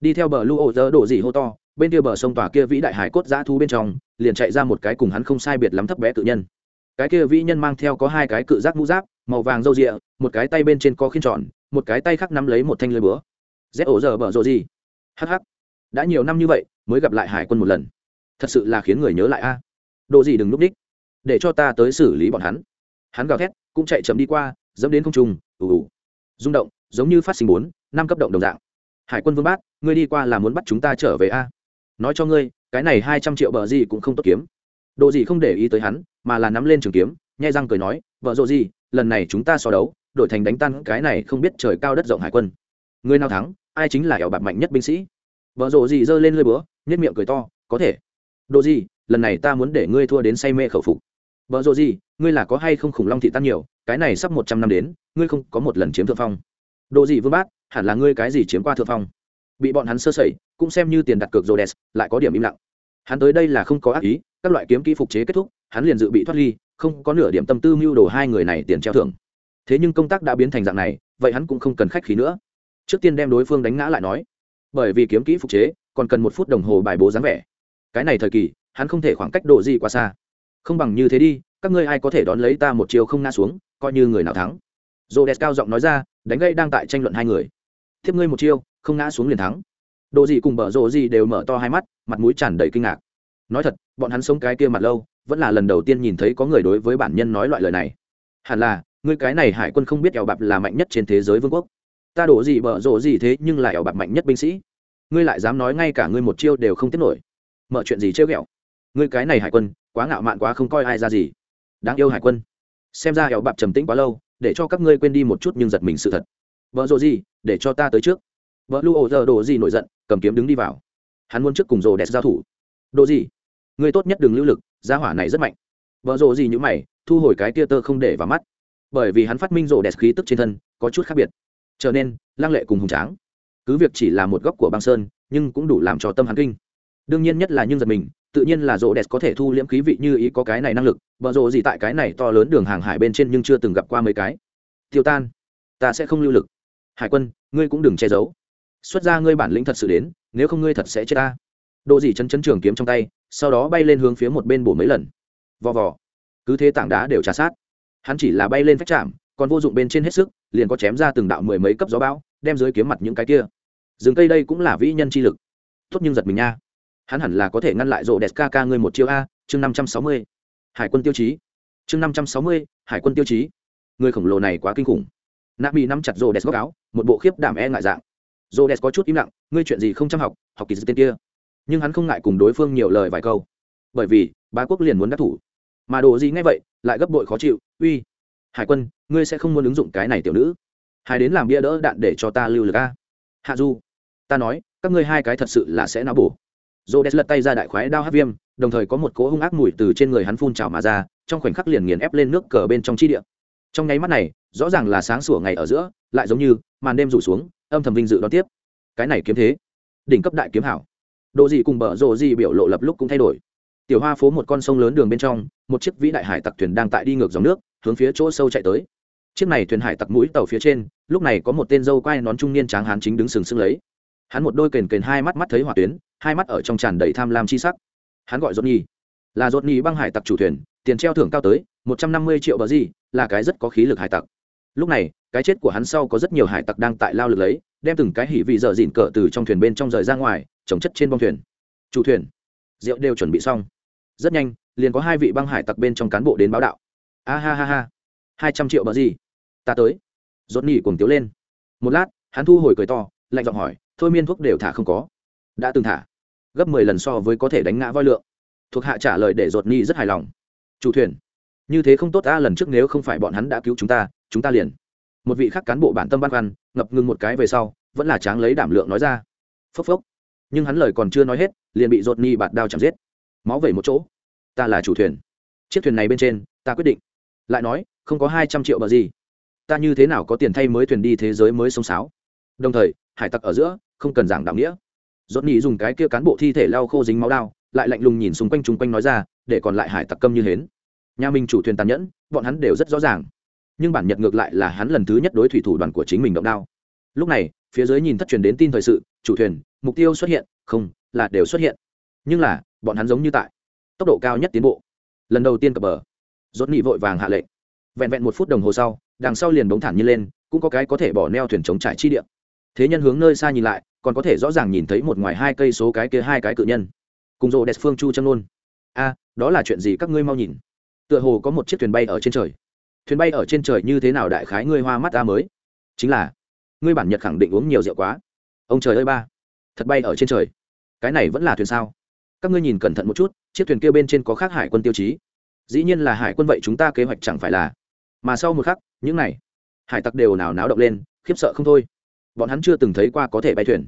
Đi theo bờ lu ô dơ đổ dị hô to, bên kia bờ sông tòa kia vĩ đại hải cốt giã thu bên trong, liền chạy ra một cái cùng hắn không sai biệt lắm thấp bé cự nhân. Cái kia vĩ nhân mang theo có hai cái cự giác mũ giáp, màu vàng râu rịa, một cái tay bên trên có khiên tròn, một cái tay khác nắm lấy một thanh lưới búa. Z ổ giờ bờ rô gì? Hh đã nhiều năm như vậy, mới gặp lại hải quân một lần. Thật sự là khiến người nhớ lại a. Độ gì đừng núp đích. Để cho ta tới xử lý bọn hắn. Hắn gào thét, cũng chạy chậm đi qua, dẫm đến không trung, ù ù rung động, giống như phát sinh bốn, năm cấp động đồng dạng. Hải quân vương bát ngươi đi qua là muốn bắt chúng ta trở về a? Nói cho ngươi, cái này hai trăm triệu bờ gì cũng không tốt kiếm. Độ gì không để ý tới hắn, mà là nắm lên trường kiếm, nhai răng cười nói, vợ rộ gì, lần này chúng ta so đấu, đổi thành đánh tan cái này không biết trời cao đất rộng hải quân. Người nào thắng, ai chính là ẻo bạc mạnh nhất binh sĩ? Vợ rộ gì giơ lên lơi búa nhất miệng cười to, có thể. Độ gì, lần này ta muốn để ngươi thua đến say mê khẩu phục. Vợ rộ gì, ngươi là có hay không khủng long thị tan nhiều, cái này sắp một trăm năm đến ngươi không có một lần chiếm thượng phong. Độ gì vương bát, hẳn là ngươi cái gì chiếm qua thượng phong? Bị bọn hắn sơ sẩy cũng xem như tiền đặt cược rô lại có điểm im lặng. Hắn tới đây là không có ác ý các loại kiếm kỹ phục chế kết thúc hắn liền dự bị thoát ly không có nửa điểm tâm tư mưu đồ hai người này tiền treo thưởng. Thế nhưng công tác đã biến thành dạng này vậy hắn cũng không cần khách khí nữa. Trước tiên đem đối phương đánh ngã lại nói bởi vì kiếm kỹ phục chế còn cần một phút đồng hồ bài bố dáng vẻ. Cái này thời kỳ hắn không thể khoảng cách độ gì quá xa. Không bằng như thế đi các ngươi ai có thể đón lấy ta một chiều không ngã xuống coi như người nào thắng dô đẹp cao giọng nói ra, đánh gây đang tại tranh luận hai người. Thiếp ngươi một chiêu, không ngã xuống liền thắng. Đồ gì cùng bở rộ gì đều mở to hai mắt, mặt mũi tràn đầy kinh ngạc. Nói thật, bọn hắn sống cái kia mặt lâu, vẫn là lần đầu tiên nhìn thấy có người đối với bản nhân nói loại lời này. Hẳn là, ngươi cái này hải quân không biết ẻo bạp là mạnh nhất trên thế giới vương quốc. Ta đổ gì bở rộ gì thế nhưng lại ẻo bạp mạnh nhất binh sĩ. Ngươi lại dám nói ngay cả ngươi một chiêu đều không tiếp nổi. Mở chuyện gì trêu ghẹo? Ngươi cái này hải quân, quá ngạo mạn quá không coi ai ra gì. Đáng yêu hải quân. Xem ra ẻo bạp trầm tĩnh quá lâu để cho các ngươi quên đi một chút nhưng giật mình sự thật. Vợ rồ gì? Để cho ta tới trước. Vợ lu ổ giờ đồ gì nổi giận, cầm kiếm đứng đi vào. Hắn muốn trước cùng rồ đẹp giao thủ. Đồ gì? Ngươi tốt nhất đừng lưu lực, gia hỏa này rất mạnh. Vợ rồ gì như mày, thu hồi cái tia tơ không để vào mắt. Bởi vì hắn phát minh rồ đẹp khí tức trên thân, có chút khác biệt. Trở nên lăng lệ cùng hùng tráng. Cứ việc chỉ là một góc của băng sơn, nhưng cũng đủ làm cho tâm hắn kinh. Đương nhiên nhất là nhưng giật mình tự nhiên là rộ đẹp có thể thu liễm khí vị như ý có cái này năng lực vợ rộ gì tại cái này to lớn đường hàng hải bên trên nhưng chưa từng gặp qua mấy cái. Tiêu tan, ta sẽ không lưu lực. Hải quân, ngươi cũng đừng che giấu. Xuất ra ngươi bản lĩnh thật sự đến, nếu không ngươi thật sẽ chết ta. Độ gì chân chân trường kiếm trong tay, sau đó bay lên hướng phía một bên bổ mấy lần. Vò vò. Cứ thế tảng đá đều trả sát. Hắn chỉ là bay lên phách chạm, còn vô dụng bên trên hết sức, liền có chém ra từng đạo mười mấy cấp gió bão, đem dưới kiếm mặt những cái kia. Rừng cây đây cũng là vĩ nhân chi lực. Tốt nhưng giật mình nha hắn hẳn là có thể ngăn lại rộ đẹp ca ca ngươi một chiêu a, chương năm trăm sáu mươi. Hải quân tiêu chí. Chương năm trăm sáu mươi, hải quân tiêu chí. Người khổng lồ này quá kinh khủng. Nạ mỹ nắm chặt rộ đẹp góc áo, một bộ khiếp đảm e ngại dạng. Rộ đẹp có chút im lặng, ngươi chuyện gì không chăm học học kỳ tên kia. Nhưng hắn không ngại cùng đối phương nhiều lời vài câu. Bởi vì ba quốc liền muốn đắc thủ. Mà đồ gì ngay vậy, lại gấp bội khó chịu, uy, hải quân, ngươi sẽ không muốn ứng dụng cái này tiểu nữ. Hải đến làm bia đỡ đạn để cho ta lưu lực a. Hạ du, ta nói, các ngươi hai cái thật sự là sẽ não bổ dô đès lật tay ra đại khoái đao hát viêm, đồng thời có một cỗ hung ác mùi từ trên người hắn phun trào mà ra, trong khoảnh khắc liền nghiền ép lên nước cờ bên trong chi địa. Trong nháy mắt này, rõ ràng là sáng sủa ngày ở giữa, lại giống như màn đêm rủ xuống, âm thầm vinh dự đón tiếp. Cái này kiếm thế, đỉnh cấp đại kiếm hảo. Độ gì cùng bờ rộ gì biểu lộ lập lúc cũng thay đổi. Tiểu hoa phố một con sông lớn đường bên trong, một chiếc vĩ đại hải tặc thuyền đang tại đi ngược dòng nước, hướng phía chỗ sâu chạy tới. Chiếc này thuyền hải tặc mũi tàu phía trên, lúc này có một tên dâu quai nón trung niên tráng hán chính đứng sừng sững lấy hắn một đôi kền kền hai mắt mắt thấy hỏa tuyến, hai mắt ở trong tràn đầy tham lam chi sắc. Hắn gọi dốt nhi là dốt nhi băng hải tặc chủ thuyền, tiền treo thưởng cao tới một trăm năm mươi triệu bờ gì, là cái rất có khí lực hải tặc. Lúc này, cái chết của hắn sau có rất nhiều hải tặc đang tại lao lực lấy, đem từng cái hỉ vị dở dịn cỡ từ trong thuyền bên trong rời ra ngoài trồng chất trên bông thuyền. Chủ thuyền, rượu đều chuẩn bị xong. Rất nhanh, liền có hai vị băng hải tặc bên trong cán bộ đến báo đạo. A ha ha ha, hai trăm triệu bờ gì? Ta tới. Dốt nhi cuồng tiếu lên. Một lát, hắn thu hồi cười to, lạnh giọng hỏi thôi miên thuốc đều thả không có. Đã từng thả, gấp mười lần so với có thể đánh ngã voi lượng. Thuộc hạ trả lời để ruột ni rất hài lòng. Chủ thuyền, như thế không tốt ta, lần trước nếu không phải bọn hắn đã cứu chúng ta chúng ta liền. Một vị khác cán bộ bản tâm băn khoăn, ngập ngừng một cái về sau, vẫn là tráng lấy đảm lượng nói ra. Phốc phốc. Nhưng hắn lời còn chưa nói hết, liền bị ruột ni bạt đao chạm giết. Máu vẩy một chỗ. Ta là chủ thuyền. Chiếc thuyền này bên trên, ta quyết định. Lại nói, không có hai trăm triệu bờ gì. Ta như thế nào có tiền thay mới thuyền đi thế giới mới sông sáo? Đồng thời, hải tặc ở giữa không cần giảng đạo nghĩa. Dốt nhị dùng cái kia cán bộ thi thể lau khô dính máu đao, lại lạnh lùng nhìn xung quanh chung quanh nói ra, để còn lại hải tặc câm như hến. Nhà mình chủ thuyền tàn nhẫn, bọn hắn đều rất rõ ràng. Nhưng bản nhật ngược lại là hắn lần thứ nhất đối thủy thủ đoàn của chính mình động đao. Lúc này, phía dưới nhìn thất truyền đến tin thời sự, chủ thuyền, mục tiêu xuất hiện, không, là đều xuất hiện. Nhưng là, bọn hắn giống như tại tốc độ cao nhất tiến bộ. Lần đầu tiên cập bờ, rốt nhị vội vàng hạ lệnh. Vẹn vẹn một phút đồng hồ sau, đằng sau liền bóng thản như lên, cũng có cái có thể bỏ neo thuyền chống trải chi địa. thế nhân hướng nơi xa nhìn lại còn có thể rõ ràng nhìn thấy một ngoài hai cây số cái kia hai cái cự nhân. Cùng rô đẹp phương chu châm nôn a, đó là chuyện gì các ngươi mau nhìn. Tựa hồ có một chiếc thuyền bay ở trên trời. Thuyền bay ở trên trời như thế nào đại khái ngươi hoa mắt ta mới? Chính là, ngươi bản nhật khẳng định uống nhiều rượu quá. Ông trời ơi ba, thật bay ở trên trời. Cái này vẫn là thuyền sao? Các ngươi nhìn cẩn thận một chút, chiếc thuyền kia bên trên có khác hải quân tiêu chí. Dĩ nhiên là hải quân vậy chúng ta kế hoạch chẳng phải là. Mà sau một khắc, những này, hải tặc đều nào náo động lên, khiếp sợ không thôi bọn hắn chưa từng thấy qua có thể bay thuyền.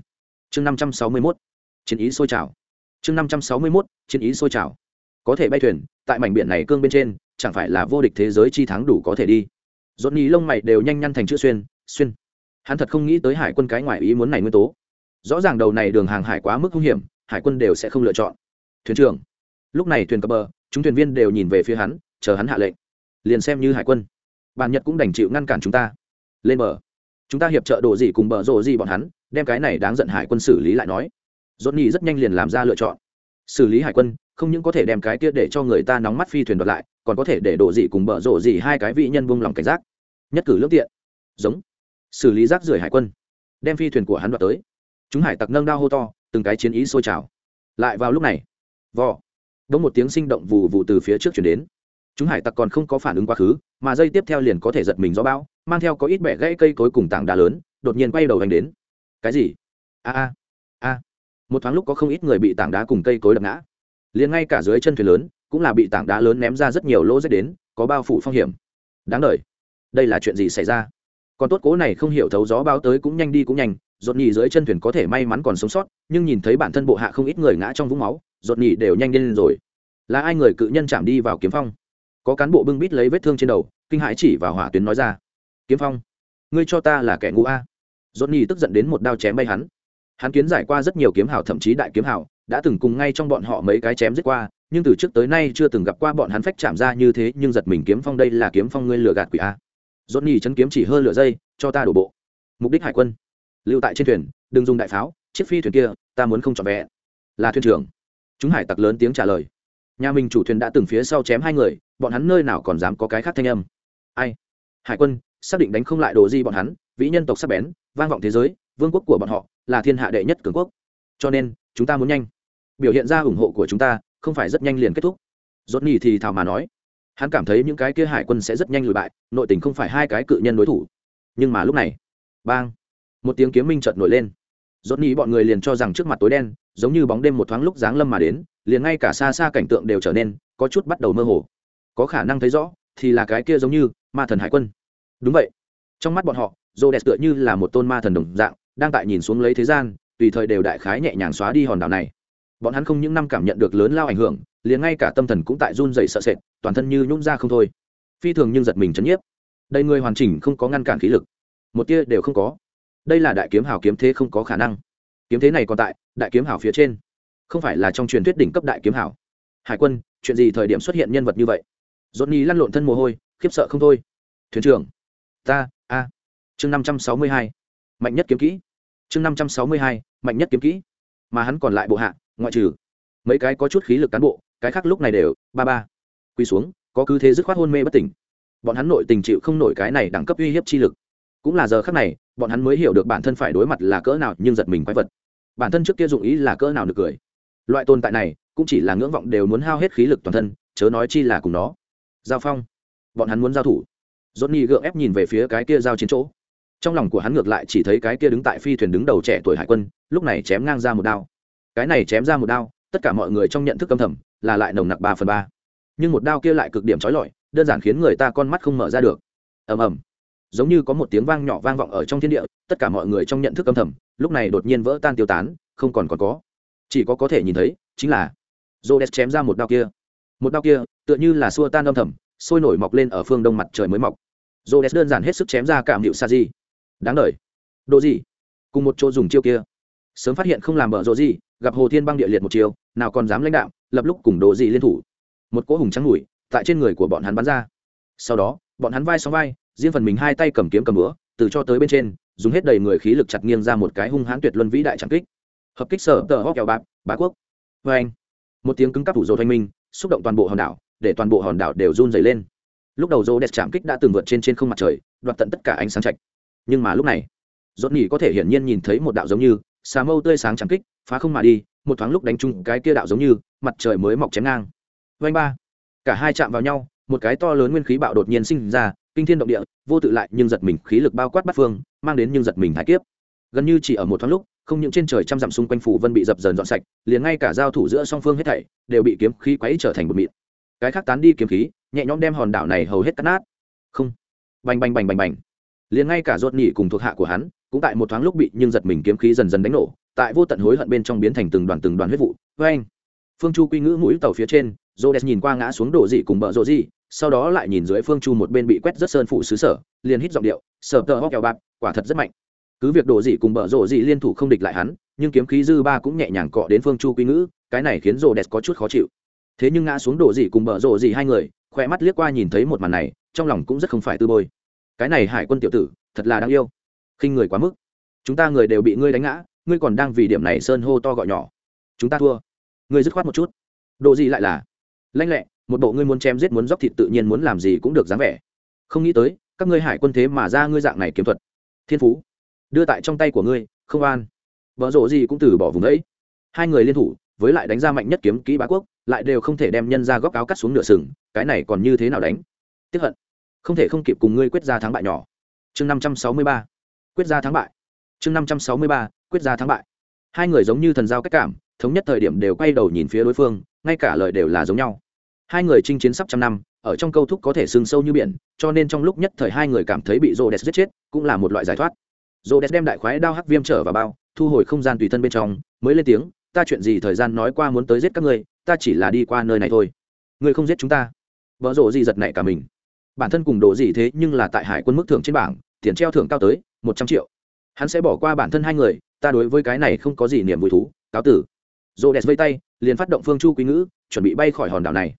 Chương năm trăm sáu mươi mốt, chiến ý sôi trào. Chương năm trăm sáu mươi mốt, chiến ý sôi trào. Có thể bay thuyền, tại mảnh biển này cương bên trên, chẳng phải là vô địch thế giới chi thắng đủ có thể đi. Dốt nhì lông mày đều nhanh nhăn thành chữ xuyên xuyên. Hắn thật không nghĩ tới hải quân cái ngoài ý muốn này nguyên tố. Rõ ràng đầu này đường hàng hải quá mức nguy hiểm, hải quân đều sẽ không lựa chọn. Thuyền trưởng. Lúc này thuyền cập bờ, chúng thuyền viên đều nhìn về phía hắn, chờ hắn hạ lệnh. Liền xem như hải quân. Bản nhật cũng đành chịu ngăn cản chúng ta. Lên bờ chúng ta hiệp trợ đồ gì cùng bờ rộ gì bọn hắn, đem cái này đáng giận hải quân xử lý lại nói. Dốt nhi rất nhanh liền làm ra lựa chọn. Xử lý hải quân, không những có thể đem cái kia để cho người ta nóng mắt phi thuyền đoạt lại, còn có thể để đồ gì cùng bờ rộ gì hai cái vị nhân buông lòng cảnh giác. Nhất cử lương tiện. Giống. Xử lý rác rưởi hải quân. Đem phi thuyền của hắn đoạt tới. Chúng hải tặc nâng đao hô to, từng cái chiến ý sôi trào. Lại vào lúc này, vò. Đống một tiếng sinh động vù vù từ phía trước chuyển đến. Chúng hải tặc còn không có phản ứng quá khứ, mà dây tiếp theo liền có thể giật mình do bão mang theo có ít bẻ gãy cây cối cùng tảng đá lớn, đột nhiên quay đầu đánh đến. Cái gì? A a a. Một thoáng lúc có không ít người bị tảng đá cùng cây cối đập ngã. Liền ngay cả dưới chân thuyền lớn, cũng là bị tảng đá lớn ném ra rất nhiều lỗ rách đến, có bao phủ phong hiểm. Đáng đ đây là chuyện gì xảy ra? Còn tốt cố này không hiểu thấu gió báo tới cũng nhanh đi cũng nhanh rột nhì dưới chân thuyền có thể may mắn còn sống sót, nhưng nhìn thấy bản thân bộ hạ không ít người ngã trong vũng máu rột nhì đều nhanh lên rồi. Là ai người cự nhân chạm đi vào kiếm phong? Có cán bộ bưng bít lấy vết thương trên đầu, kinh hãi chỉ vào hỏa tuyến nói ra kiếm phong, ngươi cho ta là kẻ ngu a. Dốt nhi tức giận đến một đao chém bay hắn. Hắn kiến giải qua rất nhiều kiếm hào, thậm chí đại kiếm hào, đã từng cùng ngay trong bọn họ mấy cái chém giết qua, nhưng từ trước tới nay chưa từng gặp qua bọn hắn phách chạm ra như thế, nhưng giật mình kiếm phong đây là kiếm phong ngươi lừa gạt quỷ a. Dốt nhi chấn kiếm chỉ hơn lửa dây, cho ta đổ bộ. Mục đích hải quân. Lưu tại trên thuyền, đừng dùng đại pháo, chiếc phi thuyền kia, ta muốn không chọn vẹn. Là thuyền trưởng. Chúng hải tặc lớn tiếng trả lời. Nhà mình chủ thuyền đã từng phía sau chém hai người, bọn hắn nơi nào còn dám có cái khác thanh âm. Ai? Hải quân xác định đánh không lại đồ di bọn hắn, vĩ nhân tộc sắp bén, vang vọng thế giới, vương quốc của bọn họ là thiên hạ đệ nhất cường quốc. Cho nên, chúng ta muốn nhanh. Biểu hiện ra ủng hộ của chúng ta, không phải rất nhanh liền kết thúc. Rốt nhì thì thào mà nói, hắn cảm thấy những cái kia hải quân sẽ rất nhanh lùi bại, nội tình không phải hai cái cự nhân đối thủ. Nhưng mà lúc này, bang, một tiếng kiếm minh chợt nổi lên. Rốt nhì bọn người liền cho rằng trước mặt tối đen, giống như bóng đêm một thoáng lúc giáng lâm mà đến, liền ngay cả xa xa cảnh tượng đều trở nên có chút bắt đầu mơ hồ. Có khả năng thấy rõ, thì là cái kia giống như ma thần hải quân đúng vậy. Trong mắt bọn họ rô đẹp tựa như là một tôn ma thần đồng dạng, đang tại nhìn xuống lấy thế gian, tùy thời đều đại khái nhẹ nhàng xóa đi hòn đảo này. Bọn hắn không những năm cảm nhận được lớn lao ảnh hưởng, liền ngay cả tâm thần cũng tại run dày sợ sệt, toàn thân như nhún ra không thôi. Phi thường nhưng giật mình chấn nhiếp. Đây người hoàn chỉnh không có ngăn cản khí lực. Một tia đều không có. Đây là đại kiếm hào kiếm thế không có khả năng. Kiếm thế này còn tại, đại kiếm hào phía trên. Không phải là trong truyền thuyết đỉnh cấp đại kiếm hào. Hải quân, chuyện gì thời điểm xuất hiện nhân vật như vậy? Dốt ni lăn lộn thân mồ hôi, khiếp sợ không thôi. Thuyền trưởng ta, a. Chương năm trăm sáu mươi hai, mạnh nhất kiếm kỹ. Chương năm trăm sáu mươi hai, mạnh nhất kiếm kỹ. Mà hắn còn lại bộ hạ, ngoại trừ mấy cái có chút khí lực cán bộ, cái khác lúc này đều, ba ba. Quy xuống, có cứ thế dứt khoát hôn mê bất tỉnh. Bọn hắn nội tình chịu không nổi cái này đẳng cấp uy hiếp chi lực. Cũng là giờ khác này, bọn hắn mới hiểu được bản thân phải đối mặt là cỡ nào nhưng giật mình quái vật. Bản thân trước kia dụng ý là cỡ nào được cười. Loại tồn tại này, cũng chỉ là ngưỡng vọng đều muốn hao hết khí lực toàn thân, chớ nói chi là cùng nó. Giao phong. Bọn hắn muốn giao thủ. Rốt ni gượng ép nhìn về phía cái kia giao chiến chỗ. Trong lòng của hắn ngược lại chỉ thấy cái kia đứng tại phi thuyền đứng đầu trẻ tuổi hải quân, lúc này chém ngang ra một đao. Cái này chém ra một đao, tất cả mọi người trong nhận thức âm thầm, là lại nồng nặc ba phần ba. Nhưng một đao kia lại cực điểm trói lọi, đơn giản khiến người ta con mắt không mở ra được. Ầm ầm. Giống như có một tiếng vang nhỏ vang vọng ở trong thiên địa, tất cả mọi người trong nhận thức âm thầm, lúc này đột nhiên vỡ tan tiêu tán, không còn còn có. Chỉ có có thể nhìn thấy, chính là Rhodes chém ra một đao kia. Một đao kia, tựa như là xua tan âm thầm, sôi nổi mọc lên ở phương đông mặt trời mới mọc. Rhodes đơn giản hết sức chém ra cảm hiệu sa di. Đáng đời. Đồ gì? Cùng một chỗ dùng chiêu kia. Sớm phát hiện không làm bở rộ gì gặp hồ thiên băng địa liệt một chiều nào còn dám lãnh đạo, lập lúc cùng đồ gì liên thủ. Một cỗ hùng trắng ngủi tại trên người của bọn hắn bắn ra. Sau đó, bọn hắn vai sau vai, riêng phần mình hai tay cầm kiếm cầm bữa từ cho tới bên trên, dùng hết đầy người khí lực chặt nghiêng ra một cái hung hãn tuyệt luân vĩ đại trắng kích. Hợp kích sở tờ hóc kẹo bạc, bá quốc. Vê anh một tiếng cứng cắp thủ dầu thanh minh, xúc động toàn bộ hòn đảo, để toàn bộ hòn đảo đều run dày lên lúc đầu rô đẹp chạm kích đã từng vượt trên trên không mặt trời, đoạt tận tất cả ánh sáng chạch nhưng mà lúc này dốt nỉ có thể hiển nhiên nhìn thấy một đạo giống như, xà mâu tươi sáng chạm kích, phá không mà đi, một thoáng lúc đánh chung cái kia đạo giống như, mặt trời mới mọc chém ngang. Vanh ba. Cả hai chạm vào nhau, một cái to lớn nguyên khí bạo đột nhiên sinh ra, kinh thiên động địa, vô tự lại nhưng giật mình khí lực bao quát bắt phương, mang đến nhưng giật mình thái kiếp. Gần như chỉ ở một thoáng lúc, không những trên trời trăm dặm xung quanh phủ vân bị dập dờn dọn sạch, liền ngay cả giao thủ giữa song phương hết thảy, đều bị kiếm khí quấy trở thành một mịn. Cái khác tán đi kiếm khí nhẹ nhõm đem hòn đảo này hầu hết cắt nát. Không. Bành bành bành bành bành. Liền ngay cả ruột nhị cùng thuộc hạ của hắn, cũng tại một thoáng lúc bị nhưng giật mình kiếm khí dần dần đánh nổ, tại vô tận hối hận bên trong biến thành từng đoàn từng đoàn huyết vụ. Vê anh phương chu quy ngữ mũi tàu phía trên rô đès nhìn qua ngã xuống đổ dị cùng bờ rộ dị, sau đó lại nhìn dưới phương chu một bên bị quét rất sơn phủ xứ sở, liền hít giọng điệu, sở tờ hóc kẹo bạc, quả thật rất mạnh. Cứ việc đổ dị cùng bờ rộ dị liên thủ không địch lại hắn, nhưng kiếm khí dư ba cũng nhẹ nhàng cọ đến phương chu quy ngữ, cái này khiến rô đès có chút khó chịu. Thế nhưng ngã xuống đổ dị cùng bờ rộ dị hai người khoe mắt liếc qua nhìn thấy một màn này, trong lòng cũng rất không phải tư bôi. Cái này hải quân tiểu tử, thật là đáng yêu. Khinh người quá mức. Chúng ta người đều bị ngươi đánh ngã, ngươi còn đang vì điểm này sơn hô to gọi nhỏ. Chúng ta thua. Ngươi dứt khoát một chút. Độ gì lại là? Lanh lẹ, một bộ ngươi muốn chém giết muốn dóc thịt tự nhiên muốn làm gì cũng được dáng vẻ. Không nghĩ tới, các ngươi hải quân thế mà ra ngươi dạng này kiếm thuật. Thiên phú. Đưa tại trong tay của ngươi, không an vợ rộ gì cũng từ bỏ vùng đấy. hai người liên thủ, với lại đánh ra mạnh nhất kiếm kỹ bá quốc lại đều không thể đem nhân ra góc áo cắt xuống nửa sừng, cái này còn như thế nào đánh? Tiếp hận. Không thể không kịp cùng ngươi quyết ra thắng bại nhỏ. Chương năm trăm sáu mươi ba. Quyết ra thắng bại. Chương năm trăm sáu mươi ba. Quyết ra thắng bại. Hai người giống như thần giao cách cảm, thống nhất thời điểm đều quay đầu nhìn phía đối phương, ngay cả lời đều là giống nhau. Hai người chinh chiến sắp trăm năm, ở trong câu thúc có thể sưng sâu như biển, cho nên trong lúc nhất thời hai người cảm thấy bị rô đès giết chết, cũng là một loại giải thoát. Rô đès đem đại khoái đao hắc viêm trở vào bao, thu hồi không gian tùy thân bên trong, mới lên tiếng, ta chuyện gì thời gian nói qua muốn tới giết các ngươi ta chỉ là đi qua nơi này thôi. Ngươi không giết chúng ta. Vợ rộ gì giật nảy cả mình. Bản thân cùng đồ gì thế nhưng là tại hải quân mức thưởng trên bảng, tiền treo thưởng cao tới một trăm triệu. Hắn sẽ bỏ qua bản thân hai người, ta đối với cái này không có gì niềm vui thú, cáo tử. Rô đẹp vây tay, liền phát động phương chu quý ngữ, chuẩn bị bay khỏi hòn đảo này.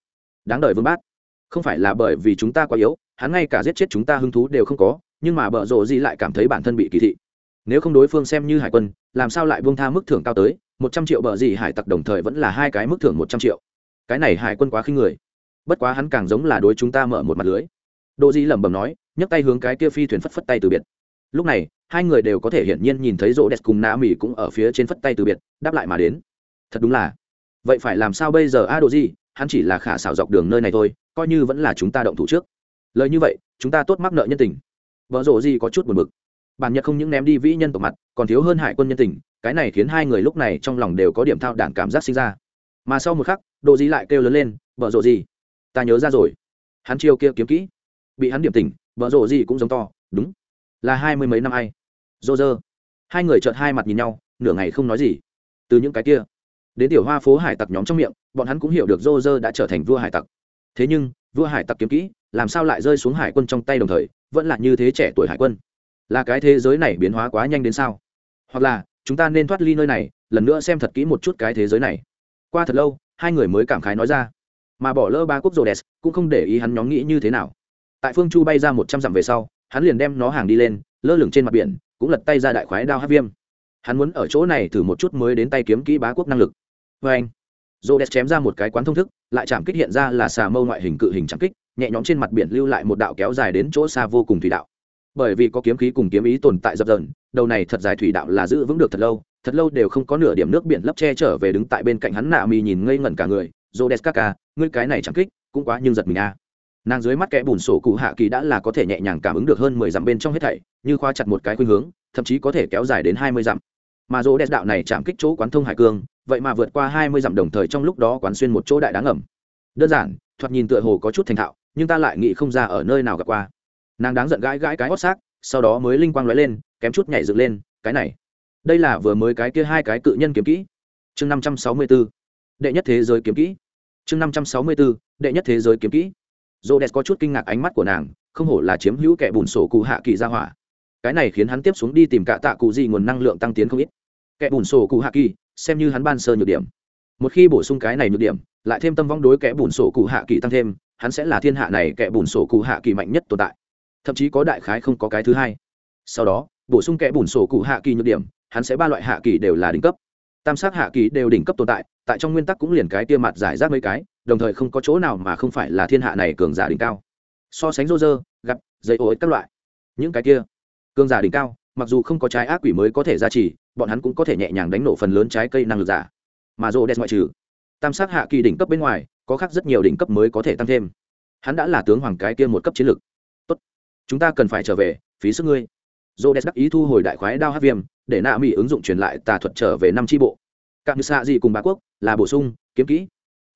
Đáng đời vương bát không phải là bởi vì chúng ta quá yếu, hắn ngay cả giết chết chúng ta hứng thú đều không có, nhưng mà bợ rộ gì lại cảm thấy bản thân bị kỳ thị. Nếu không đối phương xem như hải quân làm sao lại buông tha mức thưởng cao tới một trăm triệu bờ gì hải tặc đồng thời vẫn là hai cái mức thưởng một trăm triệu cái này hải quân quá khinh người bất quá hắn càng giống là đối chúng ta mở một mặt lưới Đỗ Di lẩm bẩm nói, nhấc tay hướng cái kia phi thuyền phất phất tay từ biệt. Lúc này, hai người đều có thể hiển nhiên nhìn thấy Rỗ Đẹt cùng Na Mỹ cũng ở phía trên phất tay từ biệt, đáp lại mà đến. Thật đúng là. Vậy phải làm sao bây giờ a Đỗ Di, hắn chỉ là khả xảo dọc đường nơi này thôi, coi như vẫn là chúng ta động thủ trước. Lời như vậy, chúng ta tốt mắc nợ nhân tình. Vợ Rỗ Di có chút buồn bực. Bản Nhật không những ném đi vĩ nhân tộc mặt, còn thiếu hơn hải quân nhân tình, cái này khiến hai người lúc này trong lòng đều có điểm thao đản cảm giác sinh ra. Mà sau một khắc, độ Di lại kêu lớn lên, "Vợ rộ gì? ta nhớ ra rồi." Hắn chiêu kia kiếm kỹ bị hắn điểm tỉnh vợ rộ gì cũng giống to đúng là hai mươi mấy năm ai dô dơ hai người chợt hai mặt nhìn nhau nửa ngày không nói gì từ những cái kia đến tiểu hoa phố hải tặc nhóm trong miệng bọn hắn cũng hiểu được dô dơ đã trở thành vua hải tặc thế nhưng vua hải tặc kiếm kỹ làm sao lại rơi xuống hải quân trong tay đồng thời vẫn là như thế trẻ tuổi hải quân là cái thế giới này biến hóa quá nhanh đến sao? Hoặc là, chúng ta nên thoát ly nơi này, lần nữa xem thật kỹ một chút cái thế giới này. Qua thật lâu, hai người mới cảm khái nói ra. Mà bỏ lỡ ba quốc rồ đèn cũng không để ý hắn nhóm nghĩ như thế nào. Tại phương chu bay ra một trăm dặm về sau, hắn liền đem nó hàng đi lên, lơ lửng trên mặt biển, cũng lật tay ra đại khoái đao hát viêm. Hắn muốn ở chỗ này thử một chút mới đến tay kiếm kỹ bá quốc năng lực. Vê anh dô đẹp chém ra một cái quán thông thức, lại chạm kích hiện ra là xà mâu ngoại hình cự hình chạm kích, nhẹ nhõm trên mặt biển lưu lại một đạo kéo dài đến chỗ xa vô cùng thủy đạo bởi vì có kiếm khí cùng kiếm ý tồn tại dập dần đầu này thật dài thủy đạo là giữ vững được thật lâu thật lâu đều không có nửa điểm nước biển lấp che trở về đứng tại bên cạnh hắn nạ mì nhìn ngây ngẩn cả người dô đẹp các ngươi cái này chạm kích, cũng quá nhưng giật mình a. Nàng dưới mắt kẽ bùn sổ cụ hạ kỳ đã là có thể nhẹ nhàng cảm ứng được hơn mười dặm bên trong hết thảy, như khoa chặt một cái khuynh hướng, thậm chí có thể kéo dài đến hai mươi dặm. Mà rô đẹp đạo này chạm kích chỗ quán thông hải cương, vậy mà vượt qua hai mươi dặm đồng thời trong lúc đó quán xuyên một chỗ đại đáng ẩm đơn giản, thoạt nhìn tựa hồ có chút thành thạo, nhưng ta lại nghĩ không ra ở nơi nào gặp qua nàng đáng giận gãi gãi cái hót xác, sau đó mới linh quang lóe lên, kém chút nhảy dựng lên, cái này, đây là vừa mới cái kia hai cái cự nhân kiếm kỹ. Chương năm trăm sáu mươi b ố đệ nhất thế giới kiếm kỹ. Chương năm trăm sáu mươi b ố đệ nhất thế giới kiếm kỹ. Dô đès có chút kinh ngạc ánh mắt của nàng, không hổ là chiếm hữu kẻ bùn sổ cụ hạ kỳ ra hỏa. Cái này khiến hắn tiếp xuống đi tìm cả tạ cụ gì nguồn năng lượng tăng tiến không ít. Kẻ bùn sổ cụ hạ kỳ, xem như hắn ban sơ nhược điểm. Một khi bổ sung cái này nhược điểm, lại thêm tâm vong đối kẻ bùn sổ cụ hạ kỳ tăng thêm, hắn sẽ là thiên hạ này kẻ bùn sổ cụ hạ kỳ mạnh nhất tồn tại thậm chí có đại khái không có cái thứ hai. Sau đó, bổ sung kẽ bùn sổ cụ hạ kỳ nhược điểm, hắn sẽ ba loại hạ kỳ đều là đỉnh cấp. Tam sát hạ kỳ đều đỉnh cấp tồn tại tại trong nguyên tắc cũng liền cái tia mặt giải rác mấy cái, đồng thời không có chỗ nào mà không phải là thiên hạ này cường giả đỉnh cao. So sánh rô rơ, gặp, dây ô ích các loại. Những cái kia cường giả đỉnh cao, mặc dù không có trái ác quỷ mới có thể ra trì, bọn hắn cũng có thể nhẹ nhàng đánh nổ phần lớn trái cây năng lực giả. Mà rô đen ngoại trừ tam sát hạ kỳ đỉnh cấp bên ngoài, có khác rất nhiều đỉnh cấp mới có thể tăng thêm. Hắn đã là tướng hoàng cái kia một cấp chiến lược chúng ta cần phải trở về, phí sức ngươi. Dô đen đắc ý thu hồi đại khoái đao hát viêm, để nạ mỹ ứng dụng truyền lại tà thuật trở về năm tri bộ. Cạm xạ gì cùng bá quốc, là bổ sung, kiếm kỹ.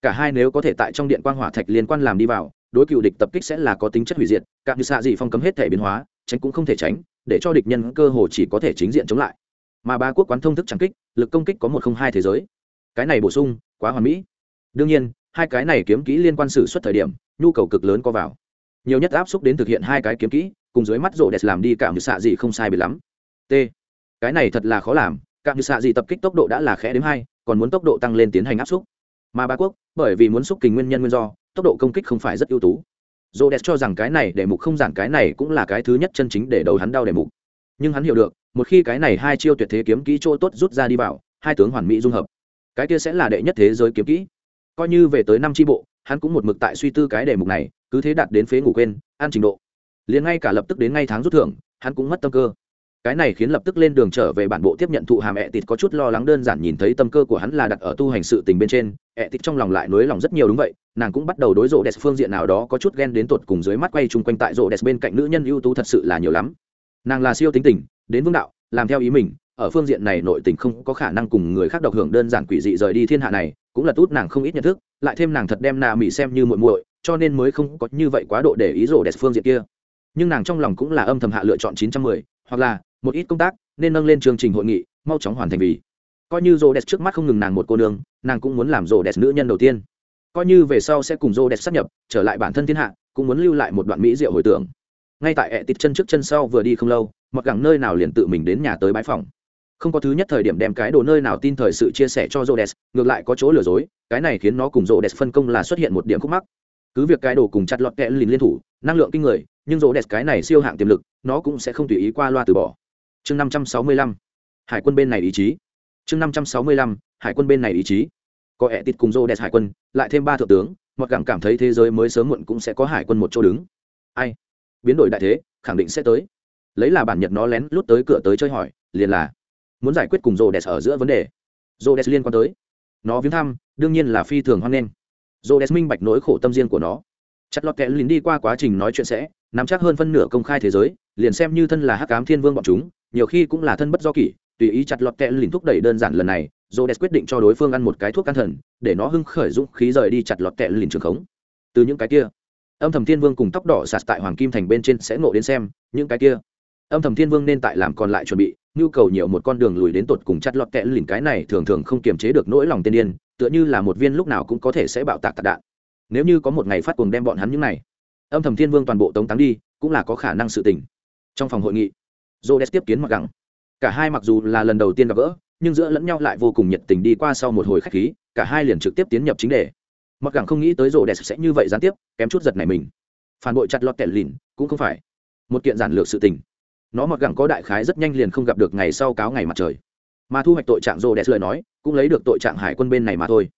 Cả hai nếu có thể tại trong điện quan hỏa thạch liên quan làm đi vào, đối cựu địch tập kích sẽ là có tính chất hủy diệt. Cạm xạ gì phong cấm hết thể biến hóa, tránh cũng không thể tránh, để cho địch nhân cơ hồ chỉ có thể chính diện chống lại. Mà ba quốc quán thông thức trắng kích, lực công kích có một không hai thế giới. Cái này bổ sung, quá hoàn mỹ. Đương nhiên, hai cái này kiếm kỹ liên quan sử xuất thời điểm, nhu cầu cực lớn có vào nhiều nhất áp xúc đến thực hiện hai cái kiếm kỹ, cùng dưới mắt rộ đẹp làm đi, cảm như xạ gì không sai bị lắm. T. Cái này thật là khó làm, cảm như xạ gì tập kích tốc độ đã là khẽ đến hai, còn muốn tốc độ tăng lên tiến hành áp xúc. Mà ba quốc, bởi vì muốn xúc kình nguyên nhân nguyên do, tốc độ công kích không phải rất ưu tú. Rộ đẹp cho rằng cái này để mục không giảng cái này cũng là cái thứ nhất chân chính để đầu hắn đau để mục. Nhưng hắn hiểu được, một khi cái này hai chiêu tuyệt thế kiếm kỹ chỗ tốt rút ra đi vào, hai tướng hoàn mỹ dung hợp. Cái kia sẽ là đệ nhất thế giới kiếm kỹ. Coi như về tới năm tri bộ hắn cũng một mực tại suy tư cái đề mục này, cứ thế đạt đến phế ngủ quên an trình độ. Liền ngay cả lập tức đến ngay tháng rút thưởng, hắn cũng mất tâm cơ. Cái này khiến lập tức lên đường trở về bản bộ tiếp nhận thụ hàm ẹ tịt có chút lo lắng đơn giản nhìn thấy tâm cơ của hắn là đặt ở tu hành sự tình bên trên, ẹ tịt trong lòng lại nối lòng rất nhiều đúng vậy, nàng cũng bắt đầu đối rộ đẹp phương diện nào đó có chút ghen đến tột cùng dưới mắt quay chung quanh tại rộ đẹp bên cạnh nữ nhân ưu tú thật sự là nhiều lắm. Nàng là siêu tính tình, đến vương đạo, làm theo ý mình, ở phương diện này nội tình không có khả năng cùng người khác độc hưởng đơn giản quỷ dị rời đi thiên hạ này cũng là tút nàng không ít nhận thức, lại thêm nàng thật đem nà mỹ xem như muội muội, cho nên mới không có như vậy quá độ để ý rổ đẹp phương diện kia. Nhưng nàng trong lòng cũng là âm thầm hạ lựa chọn chín trăm mười, hoặc là một ít công tác, nên nâng lên chương trình hội nghị, mau chóng hoàn thành vì. Coi như rổ đẹp trước mắt không ngừng nàng một cô nương, nàng cũng muốn làm rổ đẹp nữ nhân đầu tiên. Coi như về sau sẽ cùng rổ đẹp sắp nhập, trở lại bản thân thiên hạ, cũng muốn lưu lại một đoạn mỹ diệu hồi tưởng. Ngay tại ẹ tịt chân trước chân sau vừa đi không lâu, mặc gẳng nơi nào liền tự mình đến nhà tới bãi phòng không có thứ nhất thời điểm đem cái đồ nơi nào tin thời sự chia sẻ cho Rhodes, ngược lại có chỗ lừa dối, cái này khiến nó cùng Rhodes phân công là xuất hiện một điểm khúc mắc. Cứ việc cái đồ cùng chặt lọt kẹt lìn liên thủ, năng lượng kinh người, nhưng Rhodes cái này siêu hạng tiềm lực, nó cũng sẽ không tùy ý qua loa từ bỏ. Chương 565. Hải quân bên này ý chí. Chương 565. Hải quân bên này ý chí. Có ẻ tịt cùng Rhodes hải quân, lại thêm ba thượng tướng, một cảm cảm thấy thế giới mới sớm muộn cũng sẽ có hải quân một chỗ đứng. Ai? Biến đổi đại thế, khẳng định sẽ tới. Lấy là bản nhật nó lén lút tới cửa tới chơi hỏi, liền là muốn giải quyết cùng rô đès ở giữa vấn đề. Rô đès liên quan tới. Nó viếng thăm, đương nhiên là phi thường hoan nghênh. Rô đès minh bạch nỗi khổ tâm riêng của nó. Chặt lọt kẽ lín đi qua quá trình nói chuyện sẽ, nắm chắc hơn phân nửa công khai thế giới, liền xem như thân là hắc cám thiên vương bọn chúng, nhiều khi cũng là thân bất do kỷ, tùy ý chặt lọt kẽ lín thúc đẩy đơn giản lần này rô đès quyết định cho đối phương ăn một cái thuốc can thần, để nó hưng khởi dũng khí rời đi chặt lọt kẽ lín trường khống. Từ những cái kia, âm thầm thiên vương cùng tóc đỏ sạt tại hoàng kim thành bên trên sẽ ngộ đến xem, những cái kia, âm thầm thiên vương nên tại làm còn lại chuẩn bị nhu cầu nhiều một con đường lùi đến tột cùng chặt lọt kẽ lìn cái này thường thường không kiềm chế được nỗi lòng tiên điên, tựa như là một viên lúc nào cũng có thể sẽ bạo tạc tạc đạn. Nếu như có một ngày phát cuồng đem bọn hắn những này, âm thầm thiên vương toàn bộ tống táng đi, cũng là có khả năng sự tình. Trong phòng hội nghị j tiếp kiến mặc gẳng. Cả hai mặc dù là lần đầu tiên gặp gỡ, nhưng giữa lẫn nhau lại vô cùng nhiệt tình đi qua sau một hồi khách khí, cả hai liền trực tiếp tiến nhập chính đề. Mặc gẳng không nghĩ tới rộ đẹp sẽ như vậy gián tiếp, kém chút giật này mình. Phản bội chặt lọt kẹt lìn, cũng không phải một kiện giản lược sự tình nó mặc gẳng có đại khái rất nhanh liền không gặp được ngày sau cáo ngày mặt trời. Mà thu hoạch tội trạng rô đẹp lời nói, cũng lấy được tội trạng hải quân bên này mà thôi.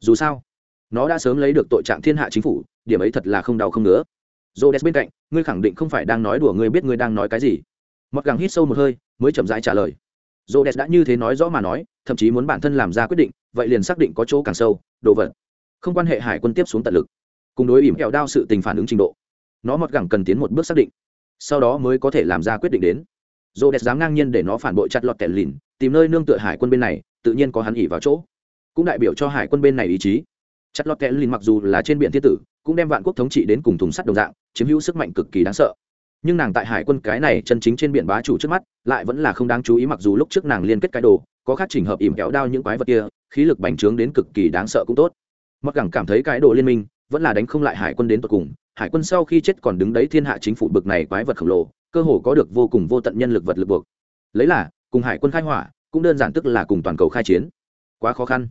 Dù sao, nó đã sớm lấy được tội trạng thiên hạ chính phủ, điểm ấy thật là không đau không nữa rô đẹp bên cạnh, ngươi khẳng định không phải đang nói đùa ngươi biết ngươi đang nói cái gì. Mặc gẳng hít sâu một hơi, mới chậm rãi trả lời. Rô đẹp đã như thế nói rõ mà nói, thậm chí muốn bản thân làm ra quyết định, vậy liền xác định có chỗ càng sâu, đồ vật. Không quan hệ hải quân tiếp xuống tận lực. Cùng đối ỉm kẹo đao sự tình phản ứng trình độ, nó mặc gẳng cần tiến một bước xác định sau đó mới có thể làm ra quyết định đến. Dồ đẹp dám ngang nhiên để nó phản bội chặt lọt kẻ lìn, tìm nơi nương tựa hải quân bên này, tự nhiên có hắn ỉ vào chỗ. Cũng đại biểu cho hải quân bên này ý chí. Chặt lọt kẻ lìn mặc dù là trên biển thiên tử, cũng đem vạn quốc thống trị đến cùng thùng sắt đồng dạng, chiếm hữu sức mạnh cực kỳ đáng sợ. Nhưng nàng tại hải quân cái này chân chính trên biển bá chủ trước mắt, lại vẫn là không đáng chú ý mặc dù lúc trước nàng liên kết cái đồ, có khác trình hợp ỉm kéo đao những quái vật kia, khí lực bành trướng đến cực kỳ đáng sợ cũng tốt. Mặc gẳng cảm thấy cái đồ liên minh, vẫn là đánh không lại hải quân đến tận cùng hải quân sau khi chết còn đứng đấy thiên hạ chính phủ bực này quái vật khổng lồ, cơ hồ có được vô cùng vô tận nhân lực vật lực buộc. Lấy là, cùng hải quân khai hỏa, cũng đơn giản tức là cùng toàn cầu khai chiến. Quá khó khăn.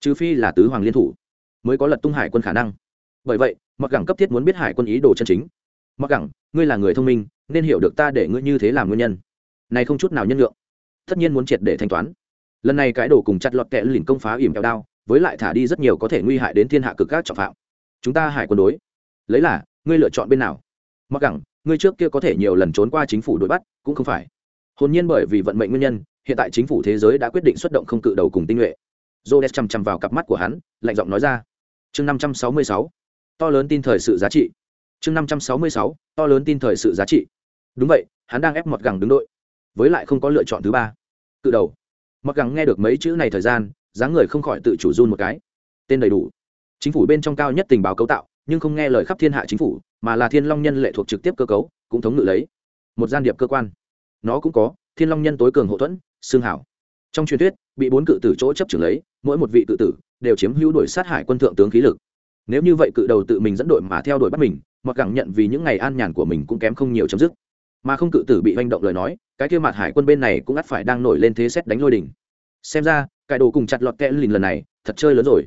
Trừ phi là tứ hoàng liên thủ, mới có lật tung hải quân khả năng. Bởi vậy mặc gẳng cấp thiết muốn biết hải quân ý đồ chân chính. Mặc gẳng, ngươi là người thông minh, nên hiểu được ta để ngươi như thế làm nguyên nhân. Này không chút nào nhân lượng tất nhiên muốn triệt để thanh toán. Lần này cái đồ cùng chặt lọt kẹ lìn công phá ỉm kẹo đao, với lại thả đi rất nhiều có thể nguy hại đến thiên hạ cực các trọng phạm. Chúng ta hải quân đối. Lấy là ngươi lựa chọn bên nào? Mặc gẳng, ngươi trước kia có thể nhiều lần trốn qua chính phủ đuổi bắt, cũng không phải. Hồn nhiên bởi vì vận mệnh nguyên nhân, hiện tại chính phủ thế giới đã quyết định xuất động không cự đầu cùng tinh nhuệ. J chằm chằm vào cặp mắt của hắn, lạnh giọng nói ra. Chương năm trăm sáu mươi sáu. To lớn tin thời sự giá trị. Chương năm trăm sáu mươi sáu. To lớn tin thời sự giá trị. Đúng vậy, hắn đang ép mọt gẳng đứng đội. Với lại không có lựa chọn thứ ba. Cự đầu. Mặc gẳng nghe được mấy chữ này thời gian, dáng người không khỏi tự chủ run một cái. Tên đầy đủ. Chính phủ bên trong cao nhất tình báo cấu tạo nhưng không nghe lời khắp thiên hạ chính phủ, mà là thiên long nhân lệ thuộc trực tiếp cơ cấu, cũng thống ngự lấy. Một gian điệp cơ quan. Nó cũng có, thiên long nhân tối cường hậu thuẫn, xương hảo. Trong truyền thuyết, bị bốn cự tử chỗ chấp trưởng lấy, mỗi một vị cự tử đều chiếm hữu đuổi sát hải quân thượng tướng khí lực. Nếu như vậy cự đầu tự mình dẫn đội mà theo đuổi bắt mình, mặc gẳng nhận vì những ngày an nhàn của mình cũng kém không nhiều chấm dứt. Mà không cự tử bị manh động lời nói, cái kia mặt hải quân bên này cũng ắt phải đang nổi lên thế xét đánh lôi đỉnh. Xem ra cải đồ cùng chặt lọt kẽ lìn lần này, thật chơi lớn rồi.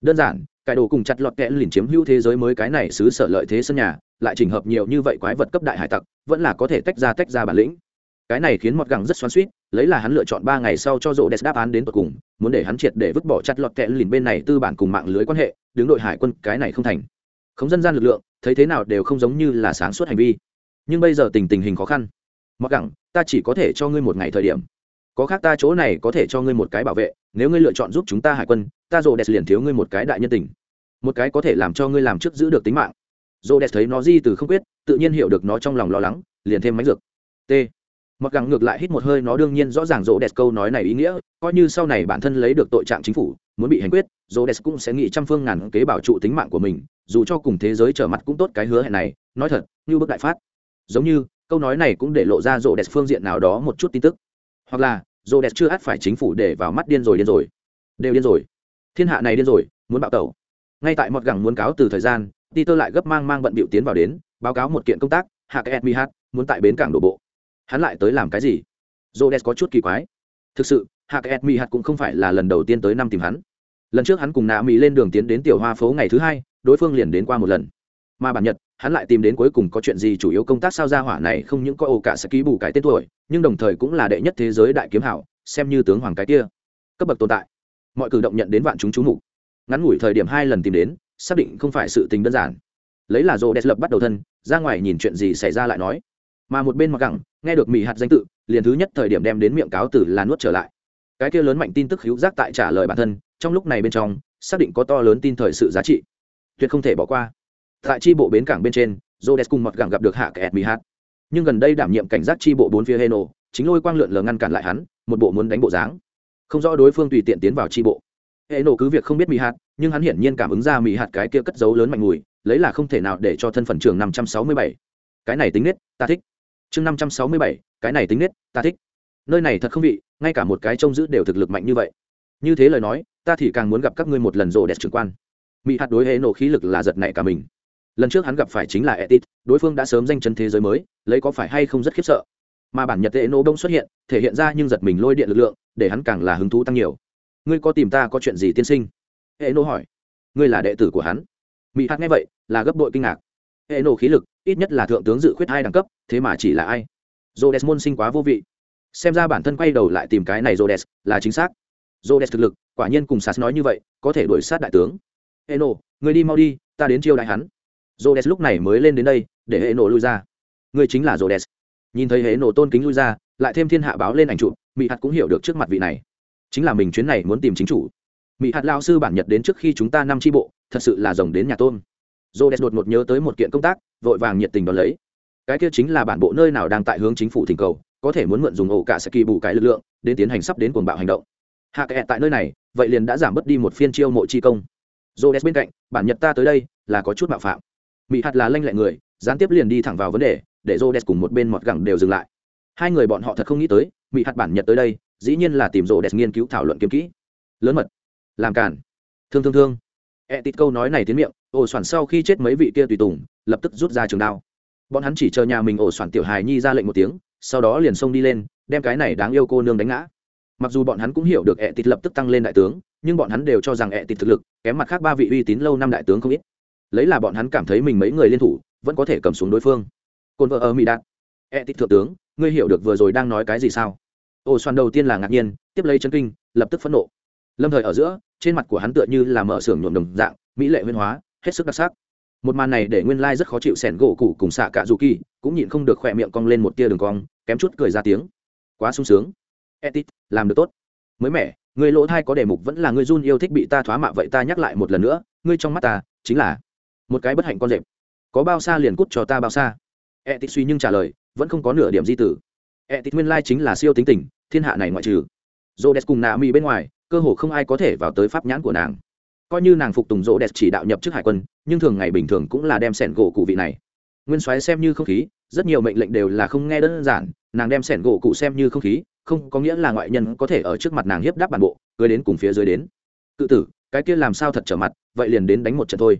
Đơn giản cải đồ cùng chặt lọt kẽ lìn chiếm hữu thế giới mới cái này xứ sở lợi thế sân nhà, lại trình hợp nhiều như vậy quái vật cấp đại hải tặc, vẫn là có thể tách ra tách ra bản lĩnh. Cái này khiến mọt gẳng rất xoắn suýt lấy là hắn lựa chọn ba ngày sau cho rộ đẹp đáp án đến tột cùng, muốn để hắn triệt để vứt bỏ chặt lọt kẽ lìn bên này tư bản cùng mạng lưới quan hệ, đứng đội hải quân, cái này không thành. Không dân gian lực lượng, thấy thế nào đều không giống như là sáng suốt hành vi. Nhưng bây giờ tình tình hình khó khăn. Mặc gẳng, ta chỉ có thể cho ngươi một ngày thời điểm có khác ta chỗ này có thể cho ngươi một cái bảo vệ, nếu ngươi lựa chọn giúp chúng ta hải quân, ta rồ đẹp liền thiếu ngươi một cái đại nhân tình. Một cái có thể làm cho ngươi làm trước giữ được tính mạng. Rồ đẹp thấy nó di từ không quyết, tự nhiên hiểu được nó trong lòng lo lắng, liền thêm máy dược. T. Mặc gắng ngược lại hít một hơi, nó đương nhiên rõ ràng rồ đẹp câu nói này ý nghĩa, coi như sau này bản thân lấy được tội trạng chính phủ, muốn bị hành quyết rồ đẹp cũng sẽ nghĩ trăm phương ngàn kế bảo trụ tính mạng của mình, dù cho cùng thế giới trở mặt cũng tốt cái hứa hẹn này, nói thật, như bức đại phát. Giống như, câu nói này cũng để lộ ra rộ đẹp phương diện nào đó một chút tin tức hoặc là dồ đẹp chưa ắt phải chính phủ để vào mắt điên rồi điên rồi. Đều điên rồi. Thiên hạ này điên rồi, muốn bạo tẩu. Ngay tại một gẳng muốn cáo từ thời gian đi tơ lại gấp mang mang bận bịu tiến vào đến, báo cáo một kiện công tác, hạ cái mi hát, muốn tại bến cảng đổ bộ. Hắn lại tới làm cái gì? Dồ đẹp có chút kỳ quái. Thực sự, hạ cái mi hát cũng không phải là lần đầu tiên tới năm tìm hắn. Lần trước hắn cùng nạ mỹ lên đường tiến đến tiểu hoa phố ngày thứ hai, đối phương liền đến qua một lần. Mà bản nhật, hắn lại tìm đến cuối cùng có chuyện gì chủ yếu công tác sao ra hỏa này không những có ổ cả sẽ ký bù cái tên tuổi nhưng đồng thời cũng là đệ nhất thế giới đại kiếm hảo, xem như tướng hoàng cái kia. Cấp bậc tồn tại. Mọi cử động nhận đến vạn chúng chú mục. Ngắn ngủi thời điểm hai lần tìm đến, xác định không phải sự tình đơn giản. Lấy là rô đẹp lập bắt đầu thân, ra ngoài nhìn chuyện gì xảy ra lại nói. Mà một bên mặc gẳng, nghe được mỹ hạt danh tự, liền thứ nhất thời điểm đem đến miệng cáo tử là nuốt trở lại. Cái kia lớn mạnh tin tức hữu giác tại trả lời bản thân, trong lúc này bên trong, xác định có to lớn tin thời sự giá trị. Tuyệt không thể bỏ qua. Tại tri bộ bến cảng bên trên jodes cùng mọt gẳng gặp được hạ kẹt mỹ hát nhưng gần đây đảm nhiệm cảnh giác tri bộ bốn phía heno, chính lôi quang lượn lờ ngăn cản lại hắn, một bộ muốn đánh bộ dáng. Không rõ đối phương tùy tiện tiến vào tri bộ. Heno cứ việc không biết mỹ hạt, nhưng hắn hiển nhiên cảm ứng ra mỹ hạt cái kia cất giấu lớn mạnh mùi, lấy là không thể nào để cho thân phần trường năm trăm sáu mươi bảy. Cái này tính nết, ta thích. Chương năm trăm sáu mươi bảy, cái này tính nết, ta thích. Nơi này thật không vị, ngay cả một cái trông giữ đều thực lực mạnh như vậy. Như thế lời nói, ta thì càng muốn gặp các ngươi một lần rồ đẹp trưởng quan. Mỹ hạt đối hệ nổ khí lực là giật nảy cả mình lần trước hắn gặp phải chính là etit đối phương đã sớm danh chân thế giới mới lấy có phải hay không rất khiếp sợ. Mà bản nhật tệ nổ đông xuất hiện thể hiện ra nhưng giật mình lôi điện lực lượng để hắn càng là hứng thú tăng nhiều. Ngươi có tìm ta có chuyện gì tiên sinh? Hệ nô hỏi. Ngươi là đệ tử của hắn. Mỹ hát nghe vậy là gấp đội kinh ngạc. Hệ nổ khí lực ít nhất là thượng tướng dự khuyết hai đẳng cấp thế mà chỉ là ai? Jodes môn sinh quá vô vị. Xem ra bản thân quay đầu lại tìm cái này Rhodes là chính xác. Rhodes thực lực, quả nhiên cùng Sas nói như vậy, có thể đuổi sát đại tướng. Eno người đi mau đi ta đến chiêu đại hắn j lúc này mới lên đến đây để hệ nổ lui ra. Người chính là j nhìn thấy hệ nổ tôn kính lui ra lại thêm thiên hạ báo lên ảnh chụp mỹ hạt cũng hiểu được trước mặt vị này. Chính là mình chuyến này muốn tìm chính chủ. Mỹ hạt lao sư bản nhật đến trước khi chúng ta năm tri bộ thật sự là rồng đến nhà tôn. J đột ngột nhớ tới một kiện công tác vội vàng nhiệt tình đón lấy. Cái kia chính là bản bộ nơi nào đang tại hướng chính phủ thỉnh cầu có thể muốn mượn dùng ổ cả sẽ kỳ bù cái lực lượng đến tiến hành sắp đến cuồng bạo hành động. Hạ kệ tại nơi này vậy liền đã giảm bớt đi một phiên chiêu mộ chi công. Rhodes bên cạnh, bản nhật ta tới đây là có chút mạo phạm. Mỹ hạt là lanh lẹ người, gián tiếp liền đi thẳng vào vấn đề, để Rhodes cùng một bên mọt gẳng đều dừng lại. Hai người bọn họ thật không nghĩ tới, Mỹ hạt bản nhật tới đây, dĩ nhiên là tìm Rhodes nghiên cứu thảo luận kiếm kỹ. Lớn mật, làm cản. Thương thương thương. E tít câu nói này tiến miệng, ổ soạn sau khi chết mấy vị kia tùy tùng, lập tức rút ra trường đao. Bọn hắn chỉ chờ nhà mình ổ soạn tiểu hài nhi ra lệnh một tiếng, sau đó liền xông đi lên, đem cái này đáng yêu cô nương đánh ngã. Mặc dù bọn hắn cũng hiểu được E tít lập tức tăng lên đại tướng, nhưng bọn hắn đều cho rằng ẹ tịt thực lực kém mặt khác ba vị uy tín lâu năm đại tướng không ít lấy là bọn hắn cảm thấy mình mấy người liên thủ, vẫn có thể cầm xuống đối phương. Cồn vợ ở mỹ đạt. E tít thượng tướng, ngươi hiểu được vừa rồi đang nói cái gì sao? Ồ xoan đầu tiên là ngạc nhiên, tiếp lấy chân kinh, lập tức phẫn nộ. Lâm thời ở giữa, trên mặt của hắn tựa như là mở xưởng nhuộm đồng dạng, mỹ lệ huyên hóa, hết sức đặc sắc. Một màn này để nguyên lai rất khó chịu sẻn gỗ cụ cùng xạ cả dù kỳ, cũng nhịn không được khỏe miệng cong lên một tia đường cong, kém chút cười ra tiếng. Quá sung sướng. Etit làm được tốt. Mới mẻ, người lỗ thai có đề mục vẫn là người run yêu thích bị ta thoá mạ vậy ta nhắc lại một lần nữa, ngươi trong mắt ta chính là một cái bất hạnh con rệp. Có bao xa liền cút cho ta bao xa? E tịt suy nhưng trả lời, vẫn không có nửa điểm di tử. E tịt nguyên lai chính là siêu tính tình, thiên hạ này ngoại trừ. Dô đẹp cùng nạ mỹ bên ngoài, cơ hồ không ai có thể vào tới pháp nhãn của nàng. Coi như nàng phục tùng dô đẹp chỉ đạo nhập chức hải quân, nhưng thường ngày bình thường cũng là đem sẻn gỗ cụ vị này. Nguyên soái xem như không khí, rất nhiều mệnh lệnh đều là không nghe đơn giản, nàng đem sẻn gỗ cụ xem như không khí, không có nghĩa là ngoại nhân có thể ở trước mặt nàng hiếp đáp bản bộ cưới đến cùng phía dưới đến. Cự tử, cái kia làm sao thật trở mặt, vậy liền đến đánh một trận thôi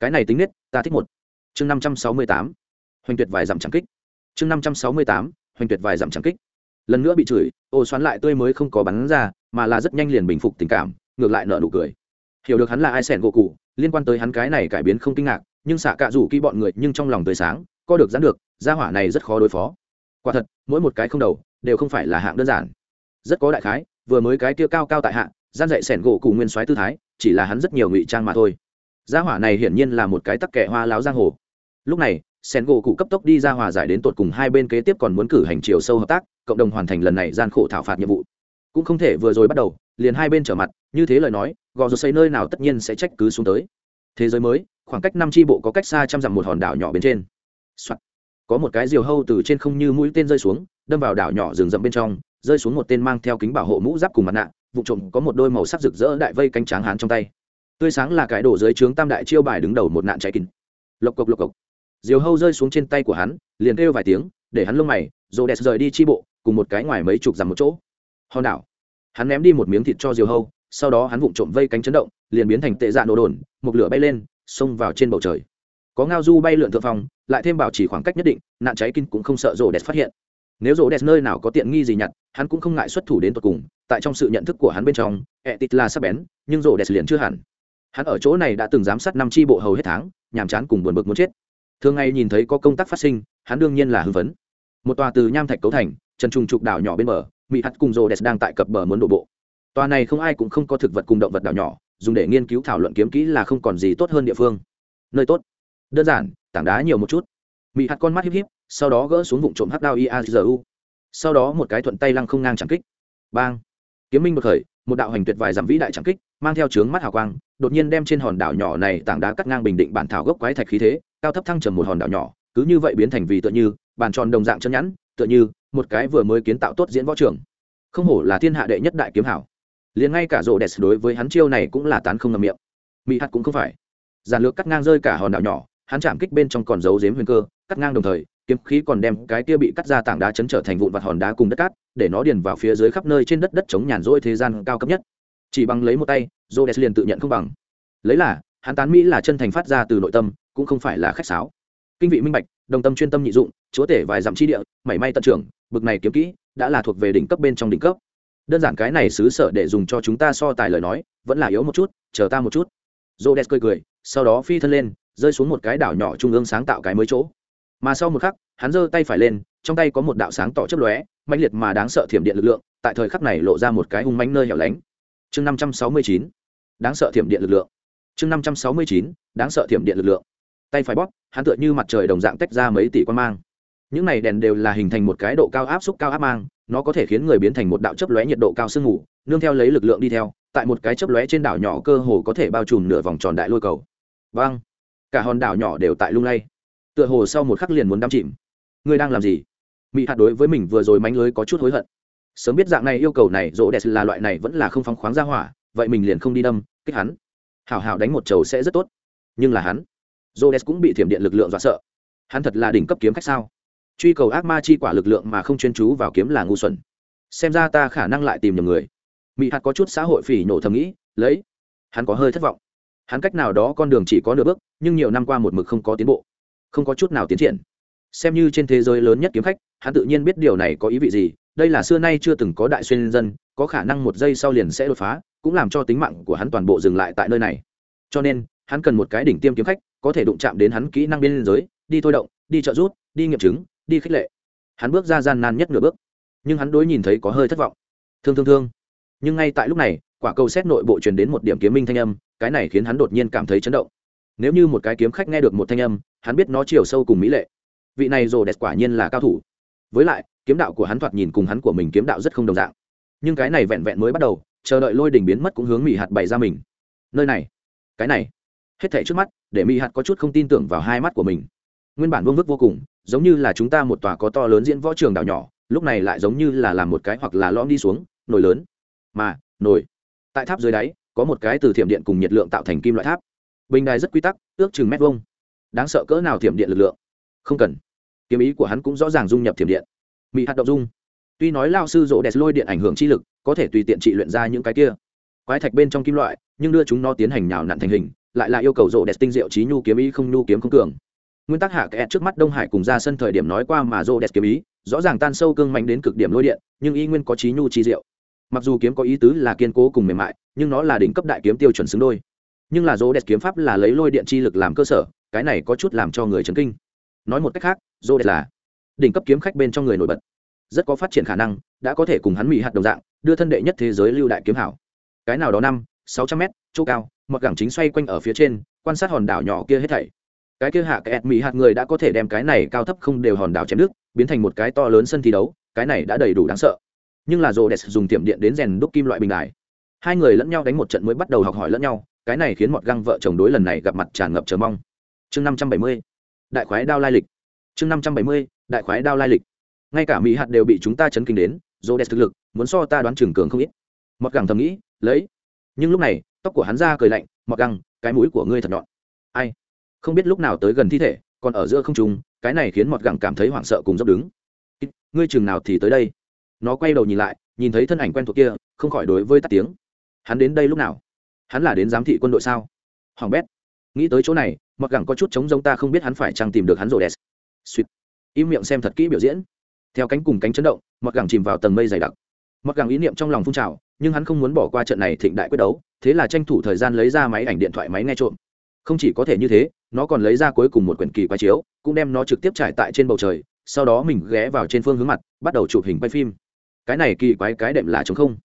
cái này tính nết, ta thích một. Chương năm trăm sáu mươi tám. Hoành tuyệt vài dặm trắng kích. Chương năm trăm sáu mươi tám, hoành tuyệt vài dặm trắng kích. Lần nữa bị chửi, ô xoắn lại tươi mới không có bắn ra, mà là rất nhanh liền bình phục tình cảm, ngược lại nợ nụ cười. Hiểu được hắn là ai sẻn gỗ cụ, liên quan tới hắn cái này cải biến không kinh ngạc, nhưng xạ cạ rủ kỹ bọn người nhưng trong lòng tươi sáng co được dán được, gia hỏa này rất khó đối phó. Quả thật, mỗi một cái không đầu, đều không phải là hạng đơn giản. Rất có đại khái, vừa mới cái kia cao cao tại hạng gian dạy sẻn gỗ cụ nguyên soái tư thái, chỉ là hắn rất nhiều ngụy trang mà thôi gia hỏa này hiển nhiên là một cái tắc kẻ hoa láo giang hồ. Lúc này sen gỗ cụ cấp tốc đi ra hòa giải đến tột cùng hai bên kế tiếp còn muốn cử hành chiều sâu hợp tác, cộng đồng hoàn thành lần này gian khổ thảo phạt nhiệm vụ. Cũng không thể vừa rồi bắt đầu, liền hai bên trở mặt, như thế lời nói, gò rột xây nơi nào tất nhiên sẽ trách cứ xuống tới. Thế giới mới, khoảng cách năm tri bộ có cách xa trăm dặm một hòn đảo nhỏ bên trên、Soạn. có một cái diều hâu từ trên không như mũi tên rơi xuống, đâm vào đảo nhỏ rừng rậm bên trong, rơi xuống một tên mang theo kính bảo hộ mũ giáp cùng mặt nạ, vụ trộm có một đôi màu sắc rực rỡ đại vây cánh tráng hán trong tay tươi sáng là cái đổ dưới trướng tam đại chiêu bài đứng đầu một nạn cháy kín. Lộc cộc lộc cộc. Diều hâu rơi xuống trên tay của hắn, liền kêu vài tiếng, để hắn lông mày rồ đẹp rời đi chi bộ, cùng một cái ngoài mấy chục dằm một chỗ. Hòn đảo. Hắn ném đi một miếng thịt cho diều hâu, sau đó hắn vụng trộm vây cánh chấn động, liền biến thành tệ dạ nổ đồn, một lửa bay lên, xông vào trên bầu trời. Có ngao du bay lượn thượng phòng lại thêm bảo chỉ khoảng cách nhất định, nạn cháy kinh cũng không sợ rồ đẹp phát hiện. Nếu rồ đẹp nơi nào có tiện nghi gì nhặt, hắn cũng không ngại xuất thủ đến tột cùng, tại trong sự nhận thức của hắn bên trong e ẹ tịt là sắp bén, nhưng rồ đẹp liền chưa hẳn hắn ở chỗ này đã từng giám sát năm tri bộ hầu hết tháng, nhàm chán cùng buồn bực muốn chết. Thường ngày nhìn thấy có công tác phát sinh, hắn đương nhiên là hưng phấn. Một tòa từ nham thạch cấu thành, trần trùng trục đảo nhỏ bên bờ mỹ hắt cùng rô đès đang tại cập bờ muốn đổ bộ. Tòa này không ai cũng không có thực vật cùng động vật đảo nhỏ, dùng để nghiên cứu thảo luận kiếm kỹ là không còn gì tốt hơn địa phương. Nơi tốt. Đơn giản, tảng đá nhiều một chút. Mỹ hắt con mắt híp híp, sau đó gỡ xuống vụn trộm hắc đao iazu sau đó một cái thuận tay lăng không ngang chẳng kích. Bang. Kiếm minh một khởi một đạo hành tuyệt vài dặm vĩ đại chẳng kích, mang theo trướng mắt hào quang, đột nhiên đem trên hòn đảo nhỏ này tảng đá cắt ngang bình định bản thảo gốc quái thạch khí thế, cao thấp thăng trầm một hòn đảo nhỏ, cứ như vậy biến thành vì tựa như, bàn tròn đồng dạng chân nhẵn, tựa như một cái vừa mới kiến tạo tốt diễn võ trường. Không hổ là thiên hạ đệ nhất đại kiếm hảo. Liền ngay cả rộ đẹp đối với hắn chiêu này cũng là tán không ngầm miệng. Mỹ hạt cũng không phải. Giản lược cắt ngang rơi cả hòn đảo nhỏ, hắn chạm kích bên trong còn giấu giếm huyền cơ, cắt ngang đồng thời kiếm khí còn đem cái kia bị cắt ra tảng đá chấn trở thành vụn vặt hòn đá cùng đất cát, để nó điền vào phía dưới khắp nơi trên đất đất chống nhàn rỗi thế gian cao cấp nhất. Chỉ bằng lấy một tay rô đès liền tự nhận không bằng. Lấy là, hắn tán mỹ là chân thành phát ra từ nội tâm, cũng không phải là khách sáo. Kinh vị minh bạch, đồng tâm chuyên tâm nhị dụng, chúa tể vài dặm chi địa, mảy may tận trưởng, bực này kiếm kỹ, đã là thuộc về đỉnh cấp bên trong đỉnh cấp. Đơn giản cái này xứ sở để dùng cho chúng ta so tài lời nói, vẫn là yếu một chút, chờ ta một chút. J o cười cười, sau đó phi thân lên, rơi xuống một cái đảo nhỏ trung ương sáng tạo cái mới chỗ mà sau một khắc, hắn giơ tay phải lên, trong tay có một đạo sáng tỏ chấp lóe mạnh liệt mà đáng sợ thiểm điện lực lượng, tại thời khắc này lộ ra một cái hung mánh nơi hẻo lánh. Chương năm trăm sáu mươi chín, đáng sợ thiểm điện lực lượng. Chương năm trăm sáu mươi chín, đáng sợ thiểm điện lực lượng. Tay phải bóp, hắn tựa như mặt trời đồng dạng tách ra mấy tỷ quan mang. Những này đèn đều là hình thành một cái độ cao áp xúc cao áp mang, nó có thể khiến người biến thành một đạo chấp lóe nhiệt độ cao sương mù, nương theo lấy lực lượng đi theo, tại một cái chấp lóe trên đảo nhỏ cơ hồ có thể bao trùm nửa vòng tròn đại lôi cầu. Vâng. Cả hòn đảo nhỏ đều tại lung lay tựa hồ sau một khắc liền muốn đắm chìm. Ngươi đang làm gì? Mỹ hạt đối với mình vừa rồi mánh lưới có chút hối hận. Sớm biết dạng này yêu cầu này rỗ đẹp là loại này vẫn là không phóng khoáng ra hỏa, vậy mình liền không đi đâm, kích hắn. Hảo hảo đánh một chầu sẽ rất tốt. Nhưng là hắn rỗ đẹp cũng bị thiểm điện lực lượng dọa sợ. Hắn thật là đỉnh cấp kiếm khách sao? Truy cầu ác ma chi quả lực lượng mà không chuyên chú vào kiếm là ngu xuẩn. Xem ra ta khả năng lại tìm nhầm người. Mỹ hạt có chút xã hội phỉ nổ thầm nghĩ, lấy. Hắn có hơi thất vọng. Hắn cách nào đó con đường chỉ có nửa bước, nhưng nhiều năm qua một mực không có tiến bộ không có chút nào tiến triển. Xem như trên thế giới lớn nhất kiếm khách, hắn tự nhiên biết điều này có ý vị gì, đây là xưa nay chưa từng có đại xuyên dân, có khả năng một giây sau liền sẽ đột phá, cũng làm cho tính mạng của hắn toàn bộ dừng lại tại nơi này. Cho nên, hắn cần một cái đỉnh tiêm kiếm khách, có thể đụng chạm đến hắn kỹ năng biên giới, đi thôi động, đi trợ rút đi nghiệm chứng, đi khích lệ. Hắn bước ra gian nan nhất nửa bước. Nhưng hắn đối nhìn thấy có hơi thất vọng. Thương thương thương. Nhưng ngay tại lúc này, quả cầu xét nội bộ truyền đến một điểm kiếm minh thanh âm, cái này khiến hắn đột nhiên cảm thấy chấn động. Nếu như một cái kiếm khách nghe được một thanh âm hắn biết nó chiều sâu cùng mỹ lệ. Vị này rồ đẹp quả nhiên là cao thủ. Với lại, kiếm đạo của hắn thoạt nhìn cùng hắn của mình kiếm đạo rất không đồng dạng. Nhưng cái này vẹn vẹn mới bắt đầu, chờ đợi lôi đỉnh biến mất cũng hướng mỹ hạt bày ra mình. Nơi này, cái này. Hết thảy trước mắt, để mỹ hạt có chút không tin tưởng vào hai mắt của mình. Nguyên bản vương vức vô cùng, giống như là chúng ta một tòa có to lớn diễn võ trường đảo nhỏ, lúc này lại giống như là làm một cái hoặc là lõm đi xuống nồi lớn. Mà nồi tại tháp dưới đáy, có một cái từ thiểm điện cùng nhiệt lượng tạo thành kim loại tháp. Bình đài rất quy tắc, ước chừng mét vuông đáng sợ cỡ nào thiểm điện lực lượng? Không cần. Kiếm ý của hắn cũng rõ ràng dung nhập thiểm điện. Mỹ hạt động dung. Tuy nói lao sư rỗ đẹp lôi điện ảnh hưởng chi lực, có thể tùy tiện trị luyện ra những cái kia. Quái thạch bên trong kim loại, nhưng đưa chúng nó tiến hành nhào nặn thành hình, lại là yêu cầu rỗ đẹp tinh diệu trí nhu kiếm ý không nhu kiếm không cường. Nguyên tắc hạ kẽ trước mắt đông hải cùng ra sân thời điểm nói qua mà rỗ đẹp kiếm ý, rõ ràng tan sâu cương mạnh đến cực điểm lôi điện, nhưng y nguyên có trí nhu trí diệu. Mặc dù kiếm có ý tứ là kiên cố cùng mềm mại, nhưng nó là đỉnh cấp đại kiếm tiêu chuẩn xứng đôi. Nhưng là rỗ đẹp kiếm pháp là lấy lôi điện chi lực làm cơ sở cái này có chút làm cho người chấn kinh. Nói một cách khác dô đẹp là đỉnh cấp kiếm khách bên trong người nổi bật. Rất có phát triển khả năng, đã có thể cùng hắn mỹ hạt đồng dạng, đưa thân đệ nhất thế giới lưu đại kiếm hảo. Cái nào đó năm, sáu trăm mét, chỗ cao một gẳng chính xoay quanh ở phía trên, quan sát hòn đảo nhỏ kia hết thảy. Cái kia hạ cái mỹ hạt người đã có thể đem cái này cao thấp không đều hòn đảo chém nước biến thành một cái to lớn sân thi đấu, cái này đã đầy đủ đáng sợ. Nhưng là rô đẹp dùng tiệm điện đến rèn đúc kim loại bình đài. Hai người lẫn nhau đánh một trận mới bắt đầu học hỏi lẫn nhau, cái này khiến một găng vợ chồng đối lần này gặp mặt tràn ngập chờ mong chương năm trăm bảy mươi, đại khoái đao lai lịch. Chương năm trăm bảy mươi, đại khoái đao lai lịch. Ngay cả mỹ hạt đều bị chúng ta chấn kinh đến rô đẹp thực lực, muốn so ta đoán trường cường không ít. Mặc gẳng thầm nghĩ, lấy. Nhưng lúc này, tóc của hắn ra cười lạnh mặc găng cái mũi của ngươi thật nhọn. Ai? Không biết lúc nào tới gần thi thể, còn ở giữa không trùng cái này khiến mọt gẳng cảm thấy hoảng sợ cùng dốc đứng. Ngươi chừng nào thì tới đây? Nó quay đầu nhìn lại, nhìn thấy thân ảnh quen thuộc kia, không khỏi đối với tắt tiếng. Hắn đến đây lúc nào? Hắn là đến giám thị quân đội sao? Hoàng bét nghĩ tới chỗ này, Mặc gẳng có chút chống giống ta không biết hắn phải chăng tìm được hắn rồi đès. Suýt. Im miệng xem thật kỹ biểu diễn. Theo cánh cùng cánh chấn động, mặc gẳng chìm vào tầng mây dày đặc. Mặc gẳng ý niệm trong lòng phun trào, nhưng hắn không muốn bỏ qua trận này thịnh đại quyết đấu, thế là tranh thủ thời gian lấy ra máy ảnh điện thoại máy nghe trộm. Không chỉ có thể như thế, nó còn lấy ra cuối cùng một quyển kỳ quái chiếu, cũng đem nó trực tiếp trải tại trên bầu trời, sau đó mình ghé vào trên phương hướng mặt, bắt đầu chụp hình quay phim. Cái này kỳ quái cái đệm là chống không.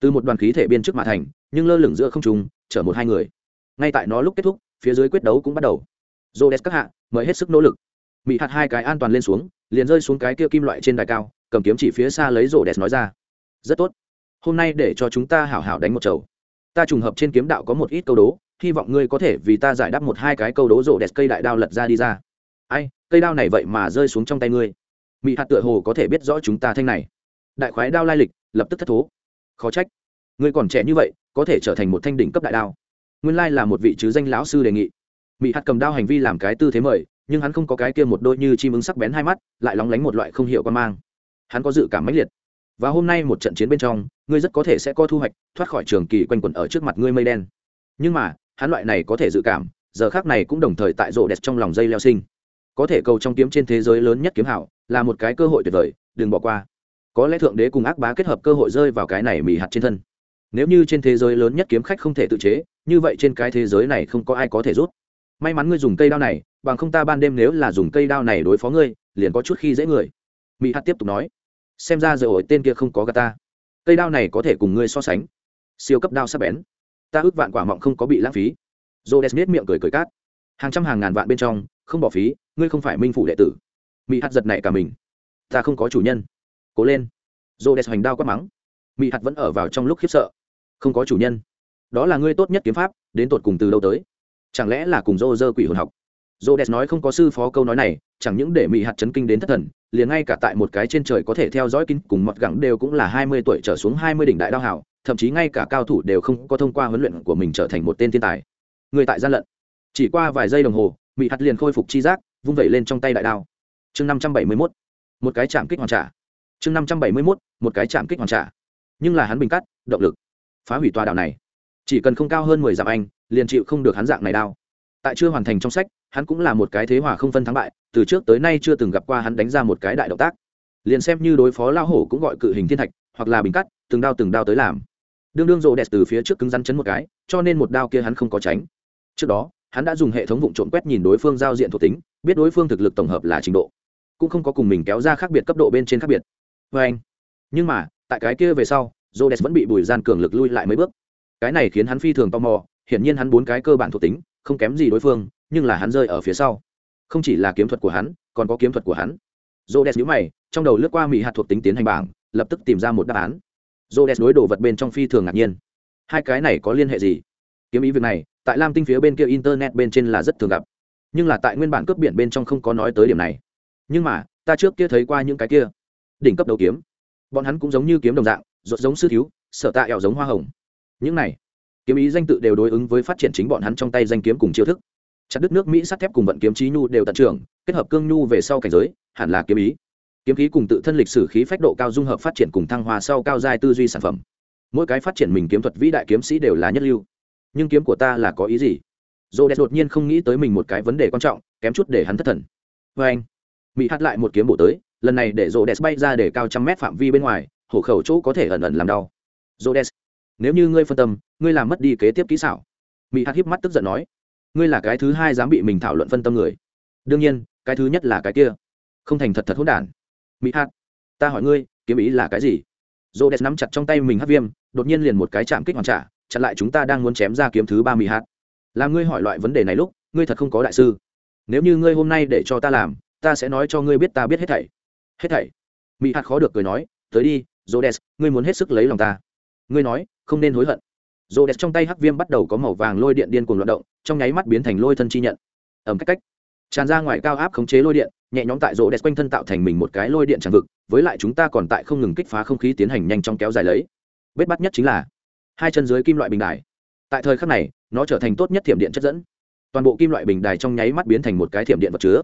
Từ một đoàn khí thể biên trước mà thành, nhưng lơ lửng giữa không trùng chở một hai người. Ngay tại nó lúc kết thúc phía dưới quyết đấu cũng bắt đầu. Dô đès các hạ, mời hết sức nỗ lực. Mỹ hạt hai cái an toàn lên xuống, liền rơi xuống cái kia kim loại trên đài cao, cầm kiếm chỉ phía xa lấy rổ nói ra. Rất tốt. Hôm nay để cho chúng ta hảo hảo đánh một chầu. Ta trùng hợp trên kiếm đạo có một ít câu đố, hy vọng ngươi có thể vì ta giải đáp một hai cái câu đố rổ cây đại đao lật ra đi ra. Ai, cây đao này vậy mà rơi xuống trong tay ngươi. Mỹ hạt tựa hồ có thể biết rõ chúng ta thanh này. Đại khoái đao lai lịch, lập tức thất thố. Khó trách. Ngươi còn trẻ như vậy, có thể trở thành một thanh đỉnh cấp đại đao nguyên lai là một vị chứ danh lão sư đề nghị. Mỹ hạt cầm đao hành vi làm cái tư thế mời, nhưng hắn không có cái kia một đôi như chim ứng sắc bén hai mắt, lại lóng lánh một loại không hiểu quan mang. Hắn có dự cảm mãnh liệt. Và hôm nay một trận chiến bên trong, ngươi rất có thể sẽ có thu hoạch, thoát khỏi trường kỳ quanh quẩn ở trước mặt ngươi mây đen. Nhưng mà, hắn loại này có thể dự cảm, giờ khác này cũng đồng thời tại rộ đẹp trong lòng dây leo sinh. Có thể cầu trong kiếm trên thế giới lớn nhất kiếm hảo, là một cái cơ hội tuyệt vời, đừng bỏ qua. Có lẽ thượng đế cùng ác bá kết hợp cơ hội rơi vào cái này mỹ hạt trên thân. Nếu như trên thế giới lớn nhất kiếm khách không thể tự chế như vậy trên cái thế giới này không có ai có thể rút. May mắn ngươi dùng cây đao này, bằng không ta ban đêm nếu là dùng cây đao này đối phó ngươi, liền có chút khi dễ người. Mỹ hát tiếp tục nói. Xem ra giờ ổi tên kia không có gà ta. Cây đao này có thể cùng ngươi so sánh. Siêu cấp đao sắp bén. Ta ước vạn quả mọng không có bị lãng phí. J o d e s miết miệng cười cười cát. Hàng trăm hàng ngàn vạn bên trong, không bỏ phí, ngươi không phải minh phủ đệ tử. Mỹ hạt giật này cả mình. Ta không có chủ nhân. Cố lên. J o d e s hoành đao quát mắng. Mỹ hạt vẫn ở vào trong lúc khiếp sợ. Không có chủ nhân đó là ngươi tốt nhất kiếm pháp, đến tột cùng từ đâu tới? Chẳng lẽ là cùng dô dơ quỷ hồn học? Dô đẹp nói không có sư phó câu nói này, chẳng những để mỹ hạt chấn kinh đến thất thần, liền ngay cả tại một cái trên trời có thể theo dõi kinh cùng mọt gẳng đều cũng là hai mươi tuổi trở xuống hai mươi đỉnh đại đao hảo, thậm chí ngay cả cao thủ đều không có thông qua huấn luyện của mình trở thành một tên thiên tài. Người tại gian lận. Chỉ qua vài giây đồng hồ mỹ hạt liền khôi phục chi giác, vung vẩy lên trong tay đại đao. Chương năm trăm bảy mươi mốt. Một cái chạm kích hoàn trả. Chương năm trăm bảy mươi mốt, một cái chạm kích hoàn trả. Nhưng là hắn bình cắt, động lực. Phá hủy tòa đảo này chỉ cần không cao hơn mười dặm anh, liền chịu không được hắn dạng này đao. Tại chưa hoàn thành trong sách, hắn cũng là một cái thế hòa không phân thắng bại, từ trước tới nay chưa từng gặp qua hắn đánh ra một cái đại động tác. Liền xem như đối phó lao hổ cũng gọi cự hình thiên thạch, hoặc là bình cắt, từng đao từng đao tới làm. Đương đương rộ đẹp từ phía trước cứng rắn chấn một cái, cho nên một đao kia hắn không có tránh. Trước đó, hắn đã dùng hệ thống vụ trộm quét nhìn đối phương giao diện thuộc tính, biết đối phương thực lực tổng hợp là trình độ. Cũng không có cùng mình kéo ra khác biệt cấp độ bên trên khác biệt. Vê anh nhưng mà, tại cái kia về sau rô đès vẫn bị bùi gian cường lực lui lại mấy bước cái này khiến hắn phi thường tò mò, hiển nhiên hắn bốn cái cơ bản thuộc tính, không kém gì đối phương, nhưng là hắn rơi ở phía sau. Không chỉ là kiếm thuật của hắn, còn có kiếm thuật của hắn. Dô đès nhữ mày, trong đầu lướt qua mỹ hạt thuộc tính tiến hành bảng, lập tức tìm ra một đáp án. Dô đès đối đồ vật bên trong phi thường ngạc nhiên. Hai cái này có liên hệ gì? Kiếm ý việc này, tại lam tinh phía bên kia internet bên trên là rất thường gặp. Nhưng là tại nguyên bản cướp biển bên trong không có nói tới điểm này. Nhưng mà, ta trước kia thấy qua những cái kia. Đỉnh cấp đầu kiếm. Bọn hắn cũng giống như kiếm đồng dạng rột giống sư thiếu, sở tạ ẻo giống hoa hồng những này, kiếm ý danh tự đều đối ứng với phát triển chính bọn hắn trong tay danh kiếm cùng chiêu thức. Chặt đứt nước mỹ sắt thép cùng vận kiếm trí nhu đều tận trưởng, kết hợp cương nhu về sau cảnh giới, hẳn là kiếm ý. Kiếm khí cùng tự thân lịch sử khí phách độ cao dung hợp phát triển cùng thăng hoa sau cao giai tư duy sản phẩm. Mỗi cái phát triển mình kiếm thuật vĩ đại kiếm sĩ đều là nhất lưu. Nhưng kiếm của ta là có ý gì? Dô đẹp đột nhiên không nghĩ tới mình một cái vấn đề quan trọng, kém chút để hắn thất thần. Vê anh, mỹ hát lại một kiếm bổ tới, lần này để rô đẹp bay ra để cao trăm mét phạm vi bên ngoài, hổ khẩu chỗ có thể ẩn ẩn làm đau. Rô đẹp nếu như ngươi phân tâm, ngươi làm mất đi kế tiếp kỹ xảo. Mỹ hát hiếp mắt tức giận nói, ngươi là cái thứ hai dám bị mình thảo luận phân tâm người. Đương nhiên, cái thứ nhất là cái kia. Không thành thật thật hỗn đản. Mỹ hát ta hỏi ngươi, kiếm ý là cái gì? Rô đès nắm chặt trong tay mình hát viêm, đột nhiên liền một cái chạm kích hoàn trả, chặn lại chúng ta đang muốn chém ra kiếm thứ ba mỹ hát làm ngươi hỏi loại vấn đề này lúc, ngươi thật không có đại sư. Nếu như ngươi hôm nay để cho ta làm, ta sẽ nói cho ngươi biết ta biết hết thảy. Hết thảy. Mỹ hạt khó được cười nói, tới đi jodes ngươi muốn hết sức lấy lòng ta ngươi nói, không nên hối hận. Jodes trong tay hắc viêm bắt đầu có màu vàng lôi điện điên cuồng loạt động, trong nháy mắt biến thành lôi thân chi nhận. Ẩm cách cách. Tràn ra ngoài cao áp khống chế lôi điện, nhẹ nhõm tại rô đẹp quanh thân tạo thành mình một cái lôi điện tràn vực, với lại chúng ta còn tại không ngừng kích phá không khí tiến hành nhanh trong kéo dài lấy. Vết bắt nhất chính là hai chân dưới kim loại bình đài. Tại thời khắc này, nó trở thành tốt nhất thiểm điện chất dẫn. Toàn bộ kim loại bình đài trong nháy mắt biến thành một cái thiểm điện vật chứa,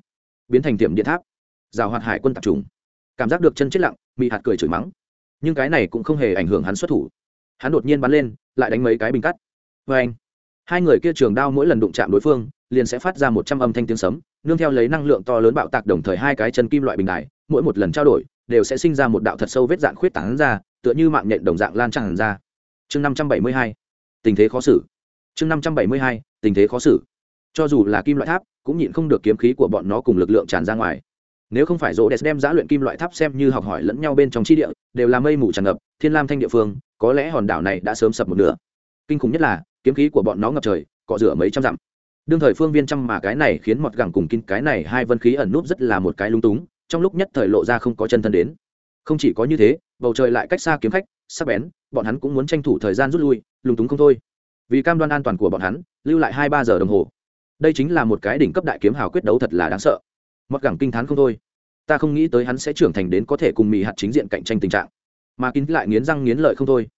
biến thành thiểm điện tháp. Rào hoạt hải quân tập trung cảm giác được chân chết lặng bị hạt cười chửi mắng. Nhưng cái này cũng không hề ảnh hưởng hắn xuất thủ hắn đột nhiên bắn lên, lại đánh mấy cái bình cắt. Vê anh, hai người kia trường đao mỗi lần đụng chạm đối phương, liền sẽ phát ra một trăm âm thanh tiếng sấm, nương theo lấy năng lượng to lớn bạo tạc đồng thời hai cái chân kim loại bình đài, mỗi một lần trao đổi, đều sẽ sinh ra một đạo thật sâu vết dạng khuyết tảng ra, tựa như mạng nhện đồng dạng lan tràn ra. Chương năm trăm bảy mươi hai, tình thế khó xử. Chương năm trăm bảy mươi hai, tình thế khó xử. Cho dù là kim loại tháp, cũng nhịn không được kiếm khí của bọn nó cùng lực lượng tràn ra ngoài. Nếu không phải rô đès đem giá luyện kim loại tháp xem như học hỏi lẫn nhau bên trong chi địa, đều là mây mù tràn ngập, thiên lam thanh địa phương có lẽ hòn đảo này đã sớm sập một nửa. Kinh khủng nhất là, kiếm khí của bọn nó ngập trời, cọ rửa mấy trăm dặm. Đương thời phương viên trăm mà cái này khiến mọt gẳng cùng kinh cái này hai vân khí ẩn núp rất là một cái lung túng, trong lúc nhất thời lộ ra không có chân thân đến. Không chỉ có như thế, bầu trời lại cách xa kiếm khách, sắc bén, bọn hắn cũng muốn tranh thủ thời gian rút lui, lung túng không thôi. Vì cam đoan an toàn của bọn hắn, lưu lại hai ba giờ đồng hồ. Đây chính là một cái đỉnh cấp đại kiếm hào quyết đấu thật là đáng sợ. Mọt gẳng kinh t h á n không thôi. Ta không nghĩ tới hắn sẽ trưởng thành đến có thể cùng mì hạt chính diện cạnh tranh tình trạng mà kín lại nghiến răng nghiến lợi không thôi.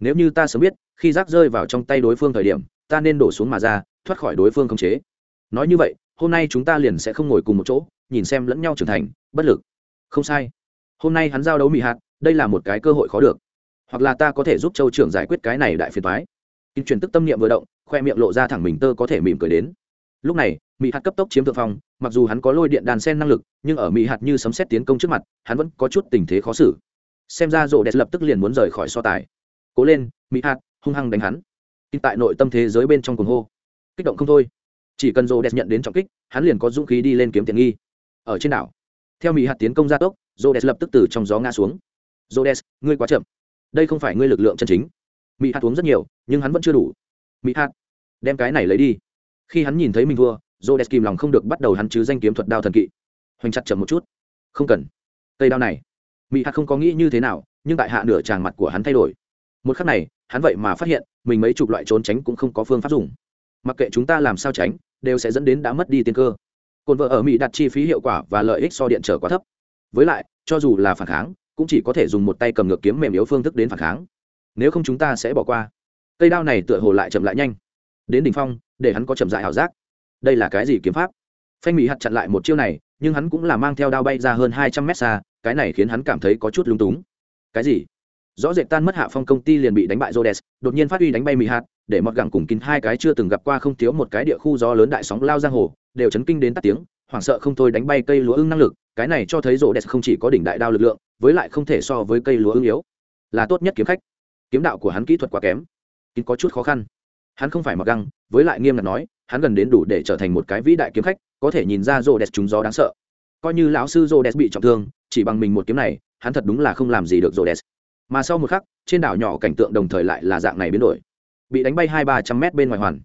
Nếu như ta sớm biết, khi rác rơi vào trong tay đối phương thời điểm, ta nên đổ xuống mà ra, thoát khỏi đối phương khống chế. Nói như vậy, hôm nay chúng ta liền sẽ không ngồi cùng một chỗ, nhìn xem lẫn nhau trưởng thành, bất lực. Không sai. Hôm nay hắn giao đấu Mị hạt, đây là một cái cơ hội khó được. Hoặc là ta có thể giúp châu trưởng giải quyết cái này đại phiền thoái kinh truyền tức tâm niệm vừa động, khoe miệng lộ ra thẳng mình tơ có thể mỉm cười đến. Lúc này mỹ hạt cấp tốc chiếm thượng phong, mặc dù hắn có lôi điện đàn sen năng lực, nhưng ở mỹ hạt như sấm xét tiến công trước mặt, hắn vẫn có chút tình thế khó xử xem ra rộ đẹp lập tức liền muốn rời khỏi so tài. Cố lên, mỹ hạt, hung hăng đánh hắn. Kinh tại nội tâm thế giới bên trong cuồng hô. Kích động không thôi. Chỉ cần rộ đẹp nhận đến trọng kích, hắn liền có dũng khí đi lên kiếm tiền nghi. Ở trên đảo, theo mỹ hạt tiến công gia tốc, rộ đẹp lập tức từ trong gió ngã xuống. Rộ đẹp, ngươi quá chậm. Đây không phải ngươi lực lượng chân chính. Mỹ hạt uống rất nhiều, nhưng hắn vẫn chưa đủ. Mỹ hạt, đem cái này lấy đi. Khi hắn nhìn thấy mình thua j đẹp kìm lòng không được bắt đầu hắn chứ danh kiếm thuật đao thần kỵ. Hoành chặt chậm một chút. Không cần. Cây đao này mỹ hạt không có nghĩ như thế nào, nhưng tại hạ nửa tràng mặt của hắn thay đổi. Một khắc này, hắn vậy mà phát hiện, mình mấy chục loại trốn tránh cũng không có phương pháp dùng. Mặc kệ chúng ta làm sao tránh, đều sẽ dẫn đến đã mất đi tiên cơ. Cồn vợ ở mỹ đặt chi phí hiệu quả và lợi ích so điện trở quá thấp. Với lại, cho dù là phản kháng, cũng chỉ có thể dùng một tay cầm ngược kiếm mềm yếu phương thức đến phản kháng. Nếu không chúng ta sẽ bỏ qua. Cây đao này tựa hồ lại chậm lại nhanh. Đến đỉnh phong, để hắn có chậm dại ảo giác. Đây là cái gì kiếm pháp? Phanh mỹ hạt chặn lại một chiêu này, nhưng hắn cũng là mang theo đao bay ra hơn hai trăm mét xa cái này khiến hắn cảm thấy có chút lung túng. Cái gì? Rõ rệt tan mất hạ phong công ty liền bị đánh bại Rhodes, đột nhiên phát uy đánh bay mì hạt để mọt gẳng cùng kín hai cái chưa từng gặp qua không thiếu một cái địa khu gió lớn đại sóng lao giang hồ đều chấn kinh đến tắt tiếng hoảng sợ không thôi đánh bay cây lúa ưng năng lực cái này cho thấy Rhodes không chỉ có đỉnh đại đao lực lượng với lại không thể so với cây lúa ưng yếu. Là tốt nhất kiếm khách. Kiếm đạo của hắn kỹ thuật quá kém kín có chút khó khăn. Hắn không phải mặc găng với lại nghiêm ngặt nói hắn gần đến đủ để trở thành một cái vĩ đại kiếm khách có thể nhìn ra Rhodes chúng trúng gió đáng sợ. Coi như lão sư Rhodes bị trọng thương chỉ bằng mình một kiếm này, hắn thật đúng là không làm gì được rồi đẹp mà sau một khắc, trên đảo nhỏ cảnh tượng đồng thời lại là dạng này biến đổi. Bị đánh bay hai ba trăm mét bên ngoài hoàn.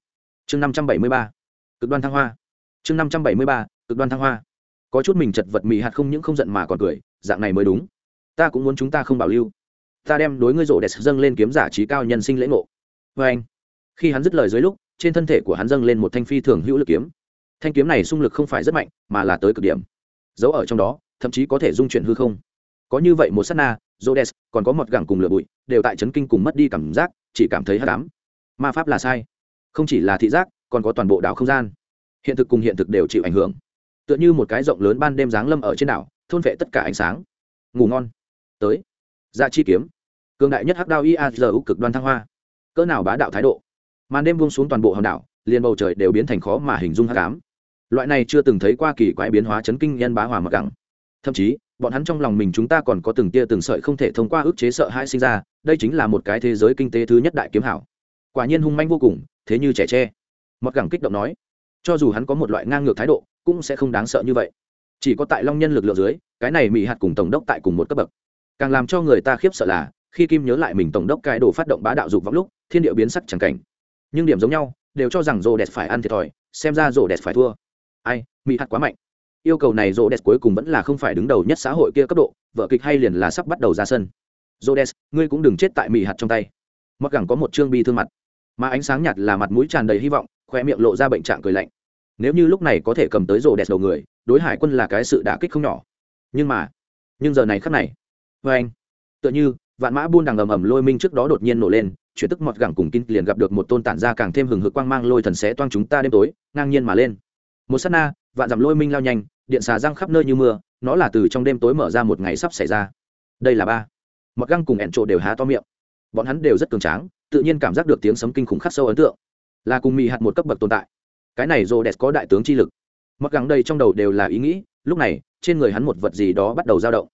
Chương năm trăm bảy mươi ba. Cực đoan thăng hoa. Chương năm trăm bảy mươi ba, cực đoan thăng hoa. Có chút mình chật vật mị hạt không những không giận mà còn cười, dạng này mới đúng. Ta cũng muốn chúng ta không bảo lưu. Ta đem đối ngươi rổ đẹp dâng lên kiếm giả trí cao nhân sinh lễ ngộ. Vê anh, khi hắn dứt lời dưới lúc, trên thân thể của hắn dâng lên một thanh phi thường hữu lực kiếm. Thanh kiếm này xung lực không phải rất mạnh, mà là tới cực điểm. Giấu ở trong đó thậm chí có thể dung chuyển hư không. Có như vậy một s á t na, Rhodes, còn có một gẳng cùng lửa bụi, đều tại chấn kinh cùng mất đi cảm giác, chỉ cảm thấy hắc ám. Ma pháp là sai. Không chỉ là thị giác, còn có toàn bộ đảo không gian. Hiện thực cùng hiện thực đều chịu ảnh hưởng. Tựa như một cái rộng lớn ban đêm giáng lâm ở trên đảo, thôn vệ tất cả ánh sáng. Ngủ ngon. Tới. Dạ chi kiếm. Cường đại nhất hắc đao iazu cực đoan thăng hoa. Cỡ nào bá đạo thái độ. Màn đêm buông xuống toàn bộ hòn đảo, liền bầu trời đều biến thành khó mà hình dung hắc ám. Loại này chưa từng thấy qua kỳ quái biến hóa chấn kinh nhân bá hòa mặc gẳng thậm chí, bọn hắn trong lòng mình chúng ta còn có từng tia từng sợi không thể thông qua ức chế sợ hãi sinh ra, đây chính là một cái thế giới kinh tế thứ nhất đại kiếm hảo. Quả nhiên hung manh vô cùng, thế như trẻ tre. Mặc gẳng kích động nói, cho dù hắn có một loại ngang ngược thái độ, cũng sẽ không đáng sợ như vậy. Chỉ có tại long nhân lực lượng dưới, cái này mỹ hạt cùng tổng đốc tại cùng một cấp bậc. Càng làm cho người ta khiếp sợ là, khi kim nhớ lại mình tổng đốc cái đồ phát động bá đạo dục vọng lúc, thiên điệu biến sắc chẳng cảnh. Nhưng điểm giống nhau, đều cho rằng rồ đẹp phải ăn thiệt thòi, xem ra rồ đẹp phải thua. Ai mỹ hạt quá mạnh yêu cầu này rô đès cuối cùng vẫn là không phải đứng đầu nhất xã hội kia cấp độ, vợ kịch hay liền là sắp bắt đầu ra sân. Rô đès ngươi cũng đừng chết tại mì hạt trong tay. Mặc gẳng có một chương bi thương mặt. Mà ánh sáng nhạt là mặt mũi tràn đầy hy vọng, khoe miệng lộ ra bệnh trạng cười lạnh. Nếu như lúc này có thể cầm tới rô đès đầu người, đối hải quân là cái sự đả kích không nhỏ. Nhưng mà, nhưng giờ này khắc này vê anh. Tựa như, vạn mã buôn đằng ầm ầm lôi minh trước đó đột nhiên nổ lên, chuyển tức mọt gẳng cùng kinh liền gặp được một tôn tản ra càng thêm hừng hực quang mang lôi thần xé toang chúng ta đêm tối, ngang nhiên mà lên. Một sát na vạn dặm lôi minh lao nhanh, điện xà răng khắp nơi như mưa, nó là từ trong đêm tối mở ra một ngày sắp xảy ra. Đây là ba. Mặc găng cùng ẹn trộ đều há to miệng. Bọn hắn đều rất cường tráng, tự nhiên cảm giác được tiếng sấm kinh khủng khắc sâu ấn tượng. Là cùng mì hạt một cấp bậc tồn tại. Cái này rô đẹp có đại tướng chi lực. Mặc găng đây trong đầu đều là ý nghĩ, lúc này, trên người hắn một vật gì đó bắt đầu dao động.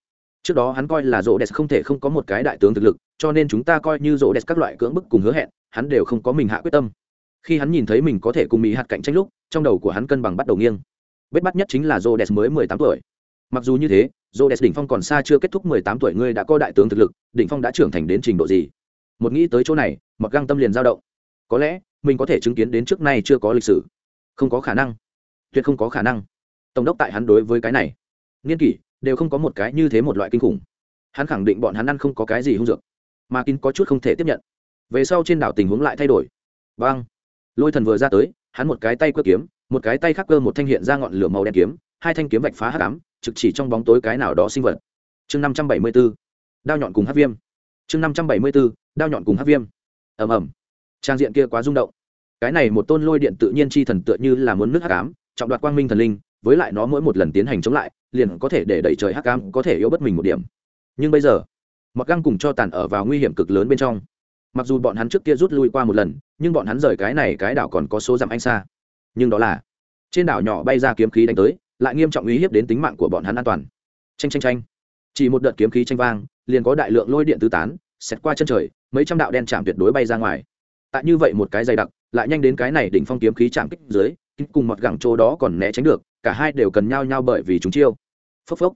Trước đó hắn coi là rô đẹp không thể không có một cái đại tướng thực lực, cho nên chúng ta coi như rô đẹp các loại cưỡng bức cùng hứa hẹn, hắn đều không có mình hạ quyết tâm. Khi hắn nhìn thấy mình có thể cùng mỹ hạt cạnh tranh lúc, trong đầu của hắn cân bằng bắt đầu nghiêng bết bắt nhất chính là Rhodes mới mười tám tuổi. Mặc dù như thế Rhodes đỉnh phong còn xa chưa kết thúc mười tám tuổi ngươi đã có đại tướng thực lực đỉnh phong đã trưởng thành đến trình độ gì? Một nghĩ tới chỗ này mặc găng tâm liền dao động. Có lẽ mình có thể chứng kiến đến trước nay chưa có lịch sử. Không có khả năng. Tuyệt không có khả năng. Tổng đốc tại hắn đối với cái này. Nghiên kỷ đều không có một cái như thế một loại kinh khủng. Hắn khẳng định bọn hắn ăn không có cái gì hung dược. Mà kín có chút không thể tiếp nhận. Về sau trên đảo tình huống lại thay đổi. Bang, lôi thần vừa ra tới hắn một cái tay quơ kiếm một cái tay khắc cơ một thanh hiện ra ngọn lửa màu đen kiếm hai thanh kiếm vạch phá hát ám, trực chỉ trong bóng tối cái nào đó sinh vật. Chương năm trăm bảy mươi b ố đao nhọn cùng hát viêm. Chương năm trăm bảy mươi b ố đao nhọn cùng hát viêm. Ẩm ẩm trang diện kia quá rung động. Cái này một tôn lôi điện tự nhiên chi thần tựa như là muốn nước hắc ám trọng đoạt quang minh thần linh với lại nó mỗi một lần tiến hành chống lại liền có thể để đẩy trời hắc ám có thể yếu bất mình một điểm. Nhưng bây giờ mặc găng cùng cho tàn ở vào nguy hiểm cực lớn bên trong. Mặc dù bọn hắn trước kia rút lui qua một lần nhưng bọn hắn rời cái này cái đảo còn có số dặm anh xa nhưng đó là trên đảo nhỏ bay ra kiếm khí đánh tới, lại nghiêm trọng uy hiếp đến tính mạng của bọn hắn an toàn. Tranh tranh tranh chỉ một đợt kiếm khí tranh vang, liền có đại lượng lôi điện tứ tán, xẹt qua chân trời, mấy trăm đạo đen chạm tuyệt đối bay ra ngoài. Tại như vậy một cái dày đặc, lại nhanh đến cái này đỉnh phong kiếm khí chạm kích dưới cùng một gẳng chỗ đó còn né tránh được, cả hai đều cần nhau nhau bởi vì chúng chiêu. Phốc phốc.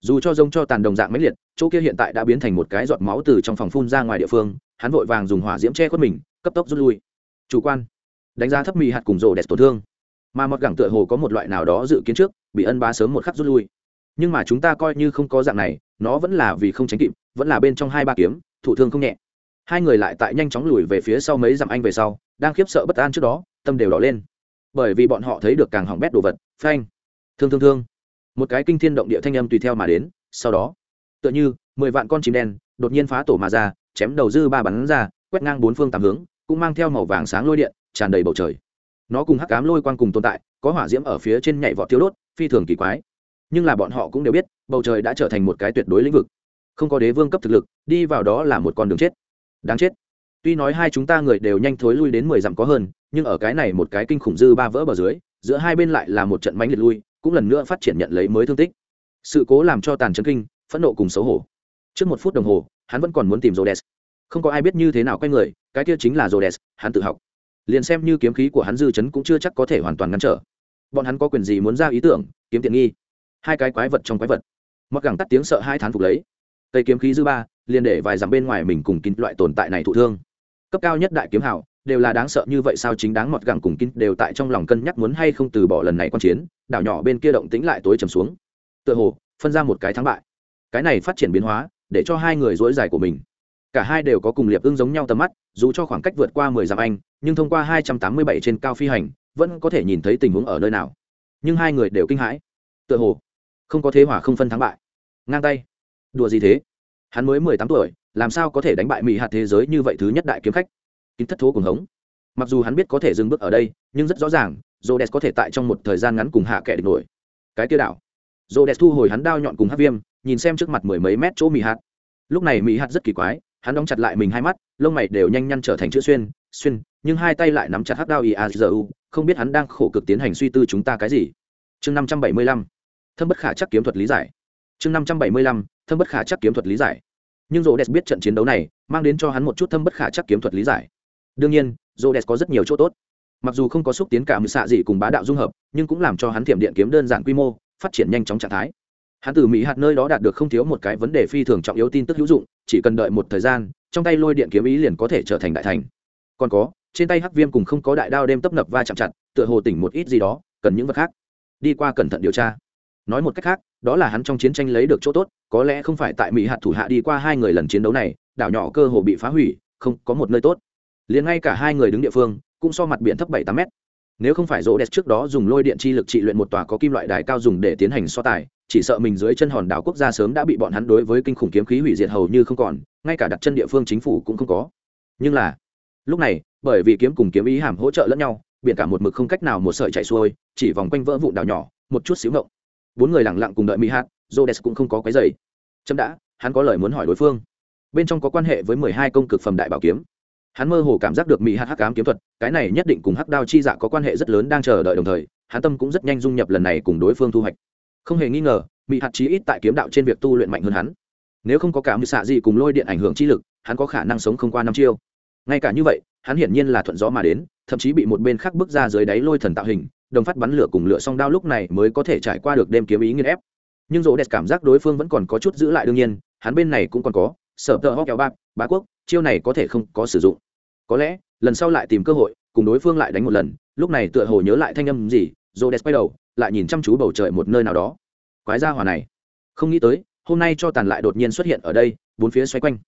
Dù cho rông cho tàn đồng dạng mãnh liệt, chỗ kia hiện tại đã biến thành một cái giọt máu từ trong phòng phun ra ngoài địa phương, hắn vội vàng dùng hỏa diễm che khuất mình, cấp tốc rút lui. Chủ quan đánh giá thấp mì hạt cùng rồ đẹp tổn thương. Mà một gẳng tựa hồ có một loại nào đó dự kiến trước, bị ân ba sớm một khắc rút lui. Nhưng mà chúng ta coi như không có dạng này, nó vẫn là vì không tránh kịp, vẫn là bên trong hai ba kiếm thủ thương không nhẹ. Hai người lại tại nhanh chóng lùi về phía sau mấy dặm anh về sau, đang khiếp sợ bất an trước đó, tâm đều đỏ lên. Bởi vì bọn họ thấy được càng hỏng bét đồ vật, phanh, thương thương thương. Một cái kinh thiên động địa thanh âm tùy theo mà đến, sau đó, tựa như mười vạn con chim đen, đột nhiên phá tổ mà ra, chém đầu dư ba bắn ra, quét ngang bốn phương tám hướng, cũng mang theo màu vàng sáng lôi điện tràn đầy bầu trời. Nó cùng hắc cám lôi quang cùng tồn tại, có hỏa diễm ở phía trên nhảy vọt thiếu đốt, phi thường kỳ quái. Nhưng là bọn họ cũng đều biết, bầu trời đã trở thành một cái tuyệt đối lĩnh vực. Không có đế vương cấp thực lực, đi vào đó là một con đường chết. Đáng chết. Tuy nói hai chúng ta người đều nhanh thối lui đến mười dặm có hơn, nhưng ở cái này một cái kinh khủng dư ba vỡ bờ dưới, giữa hai bên lại là một trận mánh liệt lui, cũng lần nữa phát triển nhận lấy mới thương tích. Sự cố làm cho tàn chấn kinh, phẫn nộ cùng xấu hổ. Trước một phút đồng hồ, hắn vẫn còn muốn tìm rhodes. Không có ai biết như thế nào quay người, cái kia chính là rhodes, hắn tự học liền xem như kiếm khí của hắn dư chấn cũng chưa chắc có thể hoàn toàn ngăn trở. Bọn hắn có quyền gì muốn ra ý tưởng, kiếm tiện nghi? Hai cái quái vật trong quái vật. Mặc gẳng tắt tiếng sợ hai thán phục lấy. Cây kiếm khí dư ba, liền để vài dặm bên ngoài mình cùng kín loại tồn tại này thụ thương. Cấp cao nhất đại kiếm hảo đều là đáng sợ như vậy sao chính đáng mọt gẳng cùng kín đều tại trong lòng cân nhắc muốn hay không từ bỏ lần này quan chiến, đảo nhỏ bên kia động tĩnh lại tối trầm xuống. Tựa hồ, phân ra một cái thắng bại. Cái này phát triển biến hóa, để cho hai người dối dài của mình. Cả hai đều có cùng liệp ưng giống nhau tầm mắt dù cho khoảng cách vượt qua mười dặm anh, nhưng thông qua hai trăm tám mươi bảy trên cao phi hành, vẫn có thể nhìn thấy tình huống ở nơi nào. Nhưng hai người đều kinh hãi. Tựa hồ, không có thế hỏa không phân thắng bại. Ngang tay. Đùa gì thế? Hắn mới mười tám tuổi, làm sao có thể đánh bại mỹ hạt thế giới như vậy thứ nhất đại kiếm khách? Kín thất thố cùng hống. Mặc dù hắn biết có thể dừng bước ở đây, nhưng rất rõ ràng j có thể tại trong một thời gian ngắn cùng hạ kẻ địch nổi. Cái tiêu đảo. J thu hồi hắn đao nhọn cùng hát viêm, nhìn xem trước mặt mười mấy mét chỗ mỹ hạt. Lúc này mỹ hạt rất kỳ quái hắn đóng chặt lại mình hai mắt, lông mày đều nhanh nhăn trở thành chữ xuyên xuyên, nhưng hai tay lại nắm chặt hắc đao iazu không biết hắn đang khổ cực tiến hành suy tư chúng ta cái gì. Chương năm trăm bảy mươi lăm. Thâm bất khả chắc kiếm thuật lý giải. Chương năm trăm bảy mươi lăm. Thâm bất khả chắc kiếm thuật lý giải. Nhưng rô biết trận chiến đấu này mang đến cho hắn một chút thâm bất khả chắc kiếm thuật lý giải. Đương nhiên rô có rất nhiều chỗ tốt. Mặc dù không có xúc tiến cả mười xạ gì cùng bá đạo dung hợp, nhưng cũng làm cho hắn thiểm điện kiếm đơn giản quy mô, phát triển nhanh chóng trạng thái. Hắn từ mỹ hạt nơi đó đạt được không thiếu một cái vấn đề phi thường trọng yếu tin tức hữu dụng chỉ cần đợi một thời gian, trong tay lôi điện kiếm ý liền có thể trở thành đại thành. Còn có, trên tay hắc viêm cùng không có đại đao đêm tấp nập va chạm chặt, tựa hồ tỉnh một ít gì đó, cần những vật khác. Đi qua cẩn thận điều tra. Nói một cách khác, đó là hắn trong chiến tranh lấy được chỗ tốt, có lẽ không phải tại mỹ hạt thủ hạ đi qua hai người lần chiến đấu này, đảo nhỏ cơ hồ bị phá hủy, không, có một nơi tốt. Liền ngay cả hai người đứng địa phương, cũng so mặt biển thấp bảy tám mét. Nếu không phải rỗ đẹp trước đó dùng lôi điện chi lực trị luyện một tòa có kim loại đài cao dùng để tiến hành so tài chỉ sợ mình dưới chân hòn đảo quốc gia sớm đã bị bọn hắn đối với kinh khủng kiếm khí hủy diệt hầu như không còn, ngay cả đặt chân địa phương chính phủ cũng không có. Nhưng là, lúc này, bởi vì kiếm cùng kiếm ý hàm hỗ trợ lẫn nhau, biển cả một mực không cách nào một sợi chạy xuôi, chỉ vòng quanh vỡ vụn đảo nhỏ, một chút xíu ngộng. Bốn người lẳng lặng cùng đợi mỹ hát jodes cũng không có cái giày chấm đã, hắn có lời muốn hỏi đối phương. Bên trong có quan hệ với mười hai công cực phẩm đại bảo kiếm. Hắn mơ hồ cảm giác được mỹ hát hắc cám kiếm thuật, cái này nhất định cùng hắc đao chi dạ có quan hệ rất lớn đang chờ đợi đồng thời, hắn tâm cũng rất nhanh dung nhập lần này cùng đối phương thu hoạch không hề nghi ngờ mỹ hạt chí ít tại kiếm đạo trên việc tu luyện mạnh hơn hắn. Nếu không có cả mưu xạ gì cùng lôi điện ảnh hưởng chi lực, hắn có khả năng sống không qua năm chiêu. Ngay cả như vậy, hắn hiển nhiên là thuận gió mà đến, thậm chí bị một bên khác bước ra dưới đáy lôi thần tạo hình, đồng phát bắn lửa cùng lửa song đao lúc này mới có thể trải qua được đêm kiếm ý nghiên ép. Nhưng rỗ đẹp cảm giác đối phương vẫn còn có chút giữ lại đương nhiên, hắn bên này cũng còn có, sở tờ hóc kéo bạc, bá quốc, chiêu này có thể không có sử dụng. Có lẽ, lần sau lại tìm cơ hội, cùng đối phương lại đánh một lần, lúc này tựa hồ nhớ lại thanh âm gì rỗ đẹp quay đầu lại nhìn chăm chú bầu trời một nơi nào đó quái gia hỏa này không nghĩ tới hôm nay cho tàn lại đột nhiên xuất hiện ở đây bốn phía xoay quanh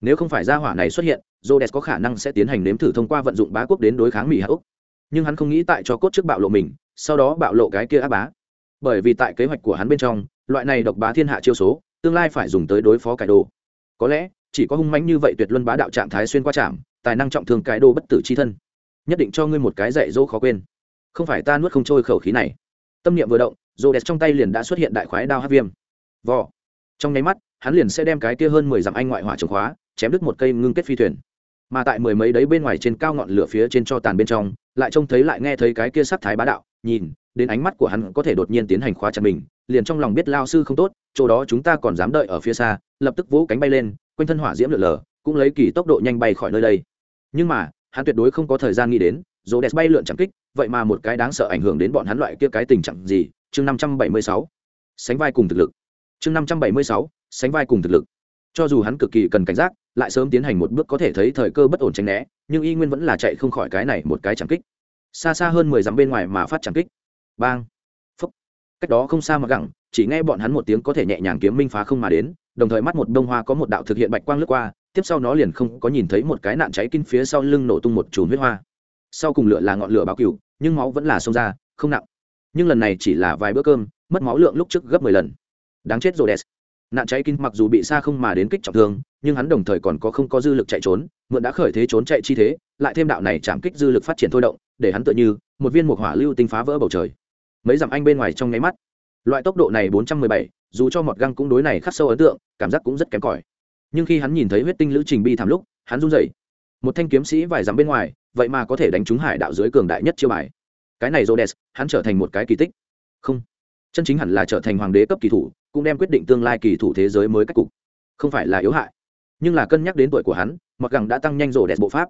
nếu không phải gia hỏa này xuất hiện Rhodes có khả năng sẽ tiến hành nếm thử thông qua vận dụng bá quốc đến đối kháng Mỹ Hạ Úc. Nhưng hắn không nghĩ tại cho cốt trước bạo lộ mình, sau đó bạo lộ cái kia á bá. Bởi vì tại kế hoạch của hắn bên trong, loại này độc bá thiên hạ chiêu số, tương lai phải dùng tới đối phó cải đồ. Có lẽ, chỉ có hung mãnh như vậy tuyệt luân bá đạo trạng thái xuyên qua trạm tài năng trọng thương cải đồ bất tử chi thân. Nhất định cho ngươi một cái dạy dỗ khó quên. Không phải ta nuốt không trôi khẩu khí này. Tâm niệm vừa động, Rhodes trong tay liền đã xuất hiện đại khoái đao hắc viêm. Vò. Trong nháy mắt, hắn liền sẽ đem cái kia hơn mười dặm anh ngoại hỏa trường khóa, chém đứt một cây ngưng kết phi thuyền mà tại mười mấy đấy bên ngoài trên cao ngọn lửa phía trên cho tàn bên trong lại trông thấy lại nghe thấy cái kia sắc thái bá đạo nhìn đến ánh mắt của hắn có thể đột nhiên tiến hành khóa chặt mình liền trong lòng biết lao sư không tốt chỗ đó chúng ta còn dám đợi ở phía xa lập tức vỗ cánh bay lên quanh thân hỏa diễm lượn lờ cũng lấy kỳ tốc độ nhanh bay khỏi nơi đây nhưng mà hắn tuyệt đối không có thời gian nghĩ đến dồ đẹp bay lượn chẳng kích, vậy mà một cái đáng sợ ảnh hưởng đến bọn hắn loại kia cái tình trạng gì? Chương năm trăm bảy mươi sáu. Sánh vai cùng thực lực. Chương năm trăm bảy mươi sáu, sánh vai cùng thực lực. Cho dù hắn cực kỳ cần cảnh giác, lại sớm tiến hành một bước có thể thấy thời cơ bất ổn tránh né, nhưng y nguyên vẫn là chạy không khỏi cái này một cái chẳng kích. Xa xa hơn mười dặm bên ngoài mà phát chẳng kích. Bang. Phúc. Cách đó không xa mà gẳng chỉ nghe bọn hắn một tiếng có thể nhẹ nhàng kiếm minh phá không mà đến, đồng thời mắt một bông hoa có một đạo thực hiện bạch quang lướt qua, tiếp sau nó liền không có nhìn thấy một cái nạn cháy kinh phía sau lưng nổ tung một chùm huyết hoa sau cùng lửa là ngọn lửa báo cừu nhưng máu vẫn là xông ra, không nặng. Nhưng lần này chỉ là vài bữa cơm, mất máu lượng lúc trước gấp mười lần. Đáng chết rồi đẹp nạn cháy kinh mặc dù bị xa không mà đến kích trọng thương, nhưng hắn đồng thời còn có không có dư lực chạy trốn, mượn đã khởi thế trốn chạy chi thế, lại thêm đạo này chạm kích dư lực phát triển thôi động, để hắn tựa như một viên mục hỏa lưu tinh phá vỡ bầu trời. Mấy dặm anh bên ngoài trong nháy mắt, loại tốc độ này bốn trăm mười bảy, dù cho mọt găng cũng đối này khắc sâu ấn tượng, cảm giác cũng rất kém cỏi. Nhưng khi hắn nhìn thấy huyết tinh lữ trình bi thảm lúc, hắn run rẩy. Một thanh kiếm sĩ vài dặm bên ngoài vậy mà có thể đánh trúng hải đạo dưới cường đại nhất chiêu bài. Cái này jodes hắn trở thành một cái kỳ tích. Không. Chân chính hẳn là trở thành hoàng đế cấp kỳ thủ, cũng đem quyết định tương lai kỳ thủ thế giới mới cách cục. Không phải là yếu hại, nhưng là cân nhắc đến tuổi của hắn, mặc gẳng đã tăng nhanh rổ đẹp bộ pháp.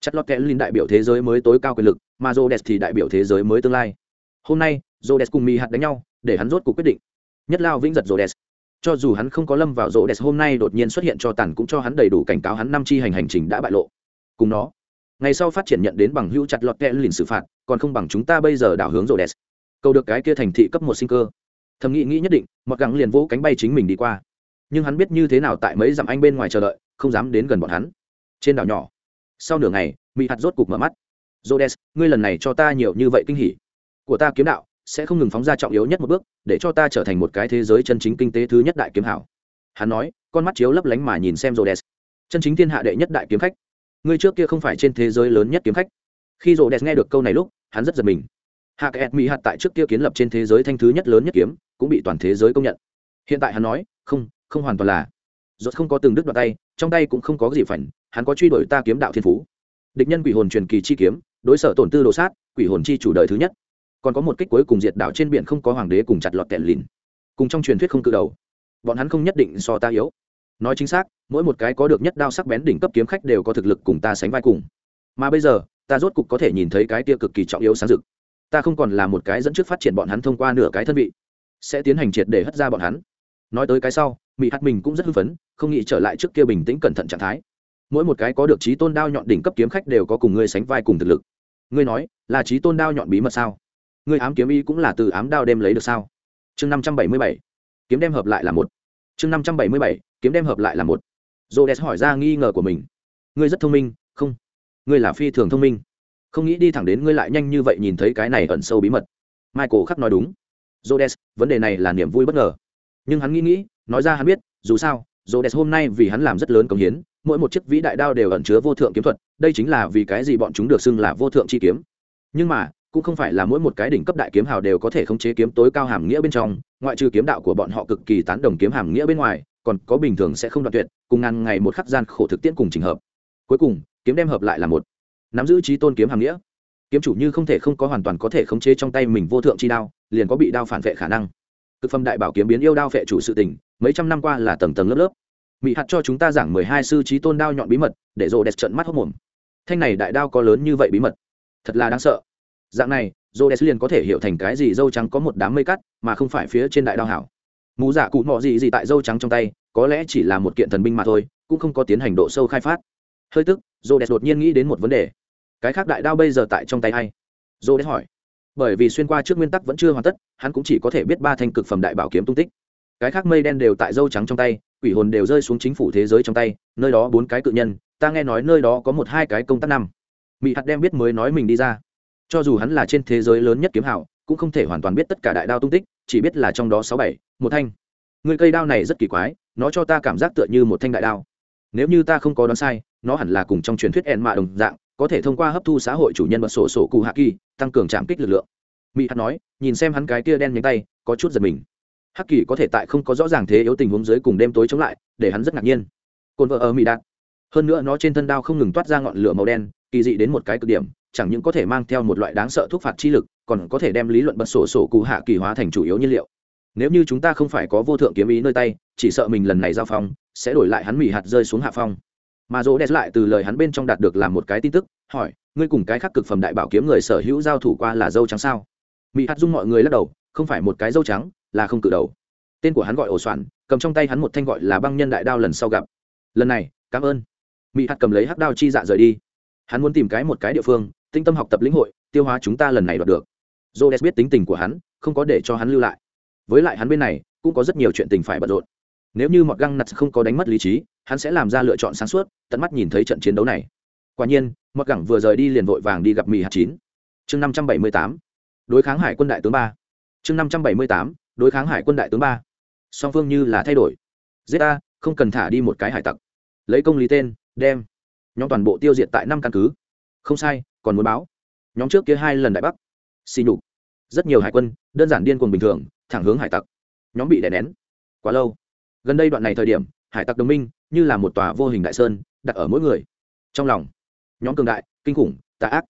Chất lót kẽ linh đại biểu thế giới mới tối cao quyền lực, mà rô đẹp thì đại biểu thế giới mới tương lai. Hôm nay rô đẹp cùng mi hạt đánh nhau, để hắn rốt cuộc quyết định. Nhất lao vĩnh giật rô đẹp cho dù hắn không có lâm vào rô đẹp hôm nay đột nhiên xuất hiện cho tàn cũng cho hắn đầy đủ cảnh cáo hắn năm chi hành hành trình đã bại lộ. Cùng nó ngày sau phát triển nhận đến bằng hữu chặt lọt kẽ lìn xử phạt, còn không bằng chúng ta bây giờ đảo hướng rô đèn cầu được cái kia thành thị cấp một sinh cơ. Thầm nghĩ nghĩ nhất định, mặc gắng liền vỗ cánh bay chính mình đi qua. Nhưng hắn biết như thế nào tại mấy dặm anh bên ngoài chờ đợi, không dám đến gần bọn hắn. Trên đảo nhỏ, sau nửa ngày mỹ hạt rốt cục mở mắt. Jodes ngươi lần này cho ta nhiều như vậy kinh hỉ. Của ta kiếm đạo sẽ không ngừng phóng ra trọng yếu nhất một bước, để cho ta trở thành một cái thế giới chân chính kinh tế thứ nhất đại kiếm hảo. Hắn nói, con mắt chiếu lấp lánh mà nhìn xem jodes chân chính thiên hạ đệ nhất đại kiếm khách ngươi trước kia không phải trên thế giới lớn nhất kiếm khách. Khi jodes nghe được câu này lúc, hắn rất giật mình. Hạ kẹt mỹ hạt tại trước kia kiến lập trên thế giới thanh thứ nhất lớn nhất kiếm, cũng bị toàn thế giới công nhận. Hiện tại hắn nói, không không hoàn toàn là. Rốt không có từng đứt đoạn tay, trong tay cũng không có gì phảnh hắn có truy đuổi ta kiếm đạo thiên phú. Địch nhân quỷ hồn truyền kỳ chi kiếm, đối sở tổn tư đồ sát, quỷ hồn chi chủ đời thứ nhất. Còn có một kích cuối cùng diệt đảo trên biển không có hoàng đế cùng chặt lọt tẹn lìn. Cùng trong truyền thuyết không cự đầu. Bọn hắn không nhất định so ta yếu nói chính xác, mỗi một cái có được nhất đao sắc bén đỉnh cấp kiếm khách đều có thực lực cùng ta sánh vai cùng. Mà bây giờ, ta rốt cục có thể nhìn thấy cái tia cực kỳ trọng yếu sáng rực. Ta không còn là một cái dẫn trước phát triển bọn hắn thông qua nửa cái thân vị, sẽ tiến hành triệt để hất ra bọn hắn. Nói tới cái sau mỹ hát mình cũng rất hưng phấn, không nghĩ trở lại trước kia bình tĩnh cẩn thận trạng thái. Mỗi một cái có được trí tôn đao nhọn đỉnh cấp kiếm khách đều có cùng ngươi sánh vai cùng thực lực. Ngươi nói, là trí tôn đao nhọn bí mật sao? Ngươi ám kiếm y cũng là từ ám đao đem lấy được sao? Chương năm trăm bảy mươi bảy. Kiếm đem hợp lại là một chương năm trăm bảy mươi bảy kiếm đem hợp lại là một. Rhodes hỏi ra nghi ngờ của mình. Ngươi rất thông minh không? Ngươi là phi thường thông minh. Không nghĩ đi thẳng đến ngươi lại nhanh như vậy nhìn thấy cái này ẩn sâu bí mật. Michael khắc nói đúng. Rhodes, vấn đề này là niềm vui bất ngờ. Nhưng hắn nghĩ nghĩ nói ra hắn biết dù sao Rhodes hôm nay vì hắn làm rất lớn công hiến mỗi một chiếc vĩ đại đao đều ẩn chứa vô thượng kiếm thuật đây chính là vì cái gì bọn chúng được xưng là vô thượng chi kiếm. Nhưng mà cũng không phải là mỗi một cái đỉnh cấp đại kiếm hào đều có thể khống chế kiếm tối cao hàm nghĩa bên trong, ngoại trừ kiếm đạo của bọn họ cực kỳ tán đồng kiếm hàm nghĩa bên ngoài, còn có bình thường sẽ không đoạn tuyệt, cùng ngàn ngày một khắc gian khổ thực tiễn cùng trình hợp. Cuối cùng, kiếm đem hợp lại là một. Nắm giữ trí tôn kiếm hàm nghĩa. Kiếm chủ như không thể không có hoàn toàn có thể khống chế trong tay mình vô thượng chi đao, liền có bị đao phản vệ khả năng. Cực phẩm đại bảo kiếm biến yêu đao vệ chủ sự tình, mấy trăm năm qua là tầng tầng lớp lớp. Mỹ hạt cho chúng ta giảng mười hai sư trí tôn đao nhọn bí mật, để rô đẹp trận mắt hốc mồm. Thanh này đại đao có lớn như vậy bí mật? Thật là đáng sợ dạng này rô đẹp liền có thể hiểu thành cái gì dâu trắng có một đám mây cắt, mà không phải phía trên đại đao hảo. Mù giả dạ cụ mọ gì gì tại dâu trắng trong tay, có lẽ chỉ là một kiện thần binh mà thôi, cũng không có tiến hành độ sâu khai phát. Hơi tức rô đẹp đột nhiên nghĩ đến một vấn đề. Cái khác đại đao bây giờ tại trong tay hay rô đẹp hỏi. Bởi vì xuyên qua trước nguyên tắc vẫn chưa hoàn tất, hắn cũng chỉ có thể biết ba thanh cực phẩm đại bảo kiếm tung tích. Cái khác mây đen đều tại dâu trắng trong tay, quỷ hồn đều rơi xuống chính phủ thế giới trong tay, nơi đó bốn cái cự nhân, ta nghe nói nơi đó có một hai cái công tác năm. Mỹ hạt đem biết mới nói mình đi ra cho dù hắn là trên thế giới lớn nhất kiếm hảo, cũng không thể hoàn toàn biết tất cả đại đao tung tích, chỉ biết là trong đó sáu bảy, một thanh. Người cây đao này rất kỳ quái, nó cho ta cảm giác tựa như một thanh đại đao. Nếu như ta không có đoán sai, nó hẳn là cùng trong truyền thuyết ẹn mạ đồng dạng, có thể thông qua hấp thu xã hội chủ nhân vật sổ sổ cụ hạ kỳ, tăng cường trảm kích lực lượng. Mỹ hát nói, nhìn xem hắn cái tia đen nhánh tay, có chút giật mình. Hắc kỳ có thể tại không có rõ ràng thế yếu tình huống dưới cùng đêm tối chống lại, để hắn rất ngạc nhiên. Cồn vợ ở mỹ đạt. Hơn nữa nó trên thân đao không ngừng toát ra ngọn lửa màu đen, kỳ dị đến một cái cực điểm chẳng những có thể mang theo một loại đáng sợ thuốc phạt chi lực, còn có thể đem lý luận bật sổ sổ cụ hạ kỳ hóa thành chủ yếu nhiên liệu. Nếu như chúng ta không phải có vô thượng kiếm ý nơi tay, chỉ sợ mình lần này giao phong, sẽ đổi lại hắn mỹ hạt rơi xuống hạ phong. Mà dỗ đẹp lại từ lời hắn bên trong đạt được làm một cái tin tức, hỏi, ngươi cùng cái khắc cực phẩm đại bảo kiếm người sở hữu giao thủ qua là dâu trắng sao? Mỹ hạt dung mọi người lắc đầu, không phải một cái dâu trắng, là không cự đầu. Tên của hắn gọi ổ soạn, cầm trong tay hắn một thanh gọi là băng nhân đại đao lần sau gặp. Lần này, cảm ơn. Mỹ hạt cầm lấy hắc đao chi dạ rời đi. Hắn muốn tìm cái một cái địa phương tinh tâm học tập lĩnh hội, tiêu hóa chúng ta lần này đoạt được. J o d e s biết tính tình của hắn, không có để cho hắn lưu lại. Với lại hắn bên này, cũng có rất nhiều chuyện tình phải bận rộn. Nếu như mọt găng nặt không có đánh mất lý trí, hắn sẽ làm ra lựa chọn sáng suốt, tận mắt nhìn thấy trận chiến đấu này. Quả nhiên, mọt gẳng vừa rời đi liền vội vàng đi gặp mỹ hạt chín. Chương năm trăm bảy mươi tám, đối kháng hải quân đại tướng ba. Chương năm trăm bảy mươi tám, đối kháng hải quân đại tướng ba. Song phương như là thay đổi. Giết ta không cần thả đi một cái hải tặc. Lấy công lý tên, đem. Nhóm toàn bộ tiêu diệt tại năm căn cứ không sai, còn muốn báo. Nhóm trước kia hai lần đại bắc. Xì nhục. Rất nhiều hải quân, đơn giản điên cuồng bình thường, thẳng hướng hải tặc. Nhóm bị đè nén. Quá lâu. Gần đây đoạn này thời điểm, hải tặc đồng minh như là một tòa vô hình đại sơn, đặt ở mỗi người. Trong lòng, nhóm cường đại, kinh khủng, tà ác.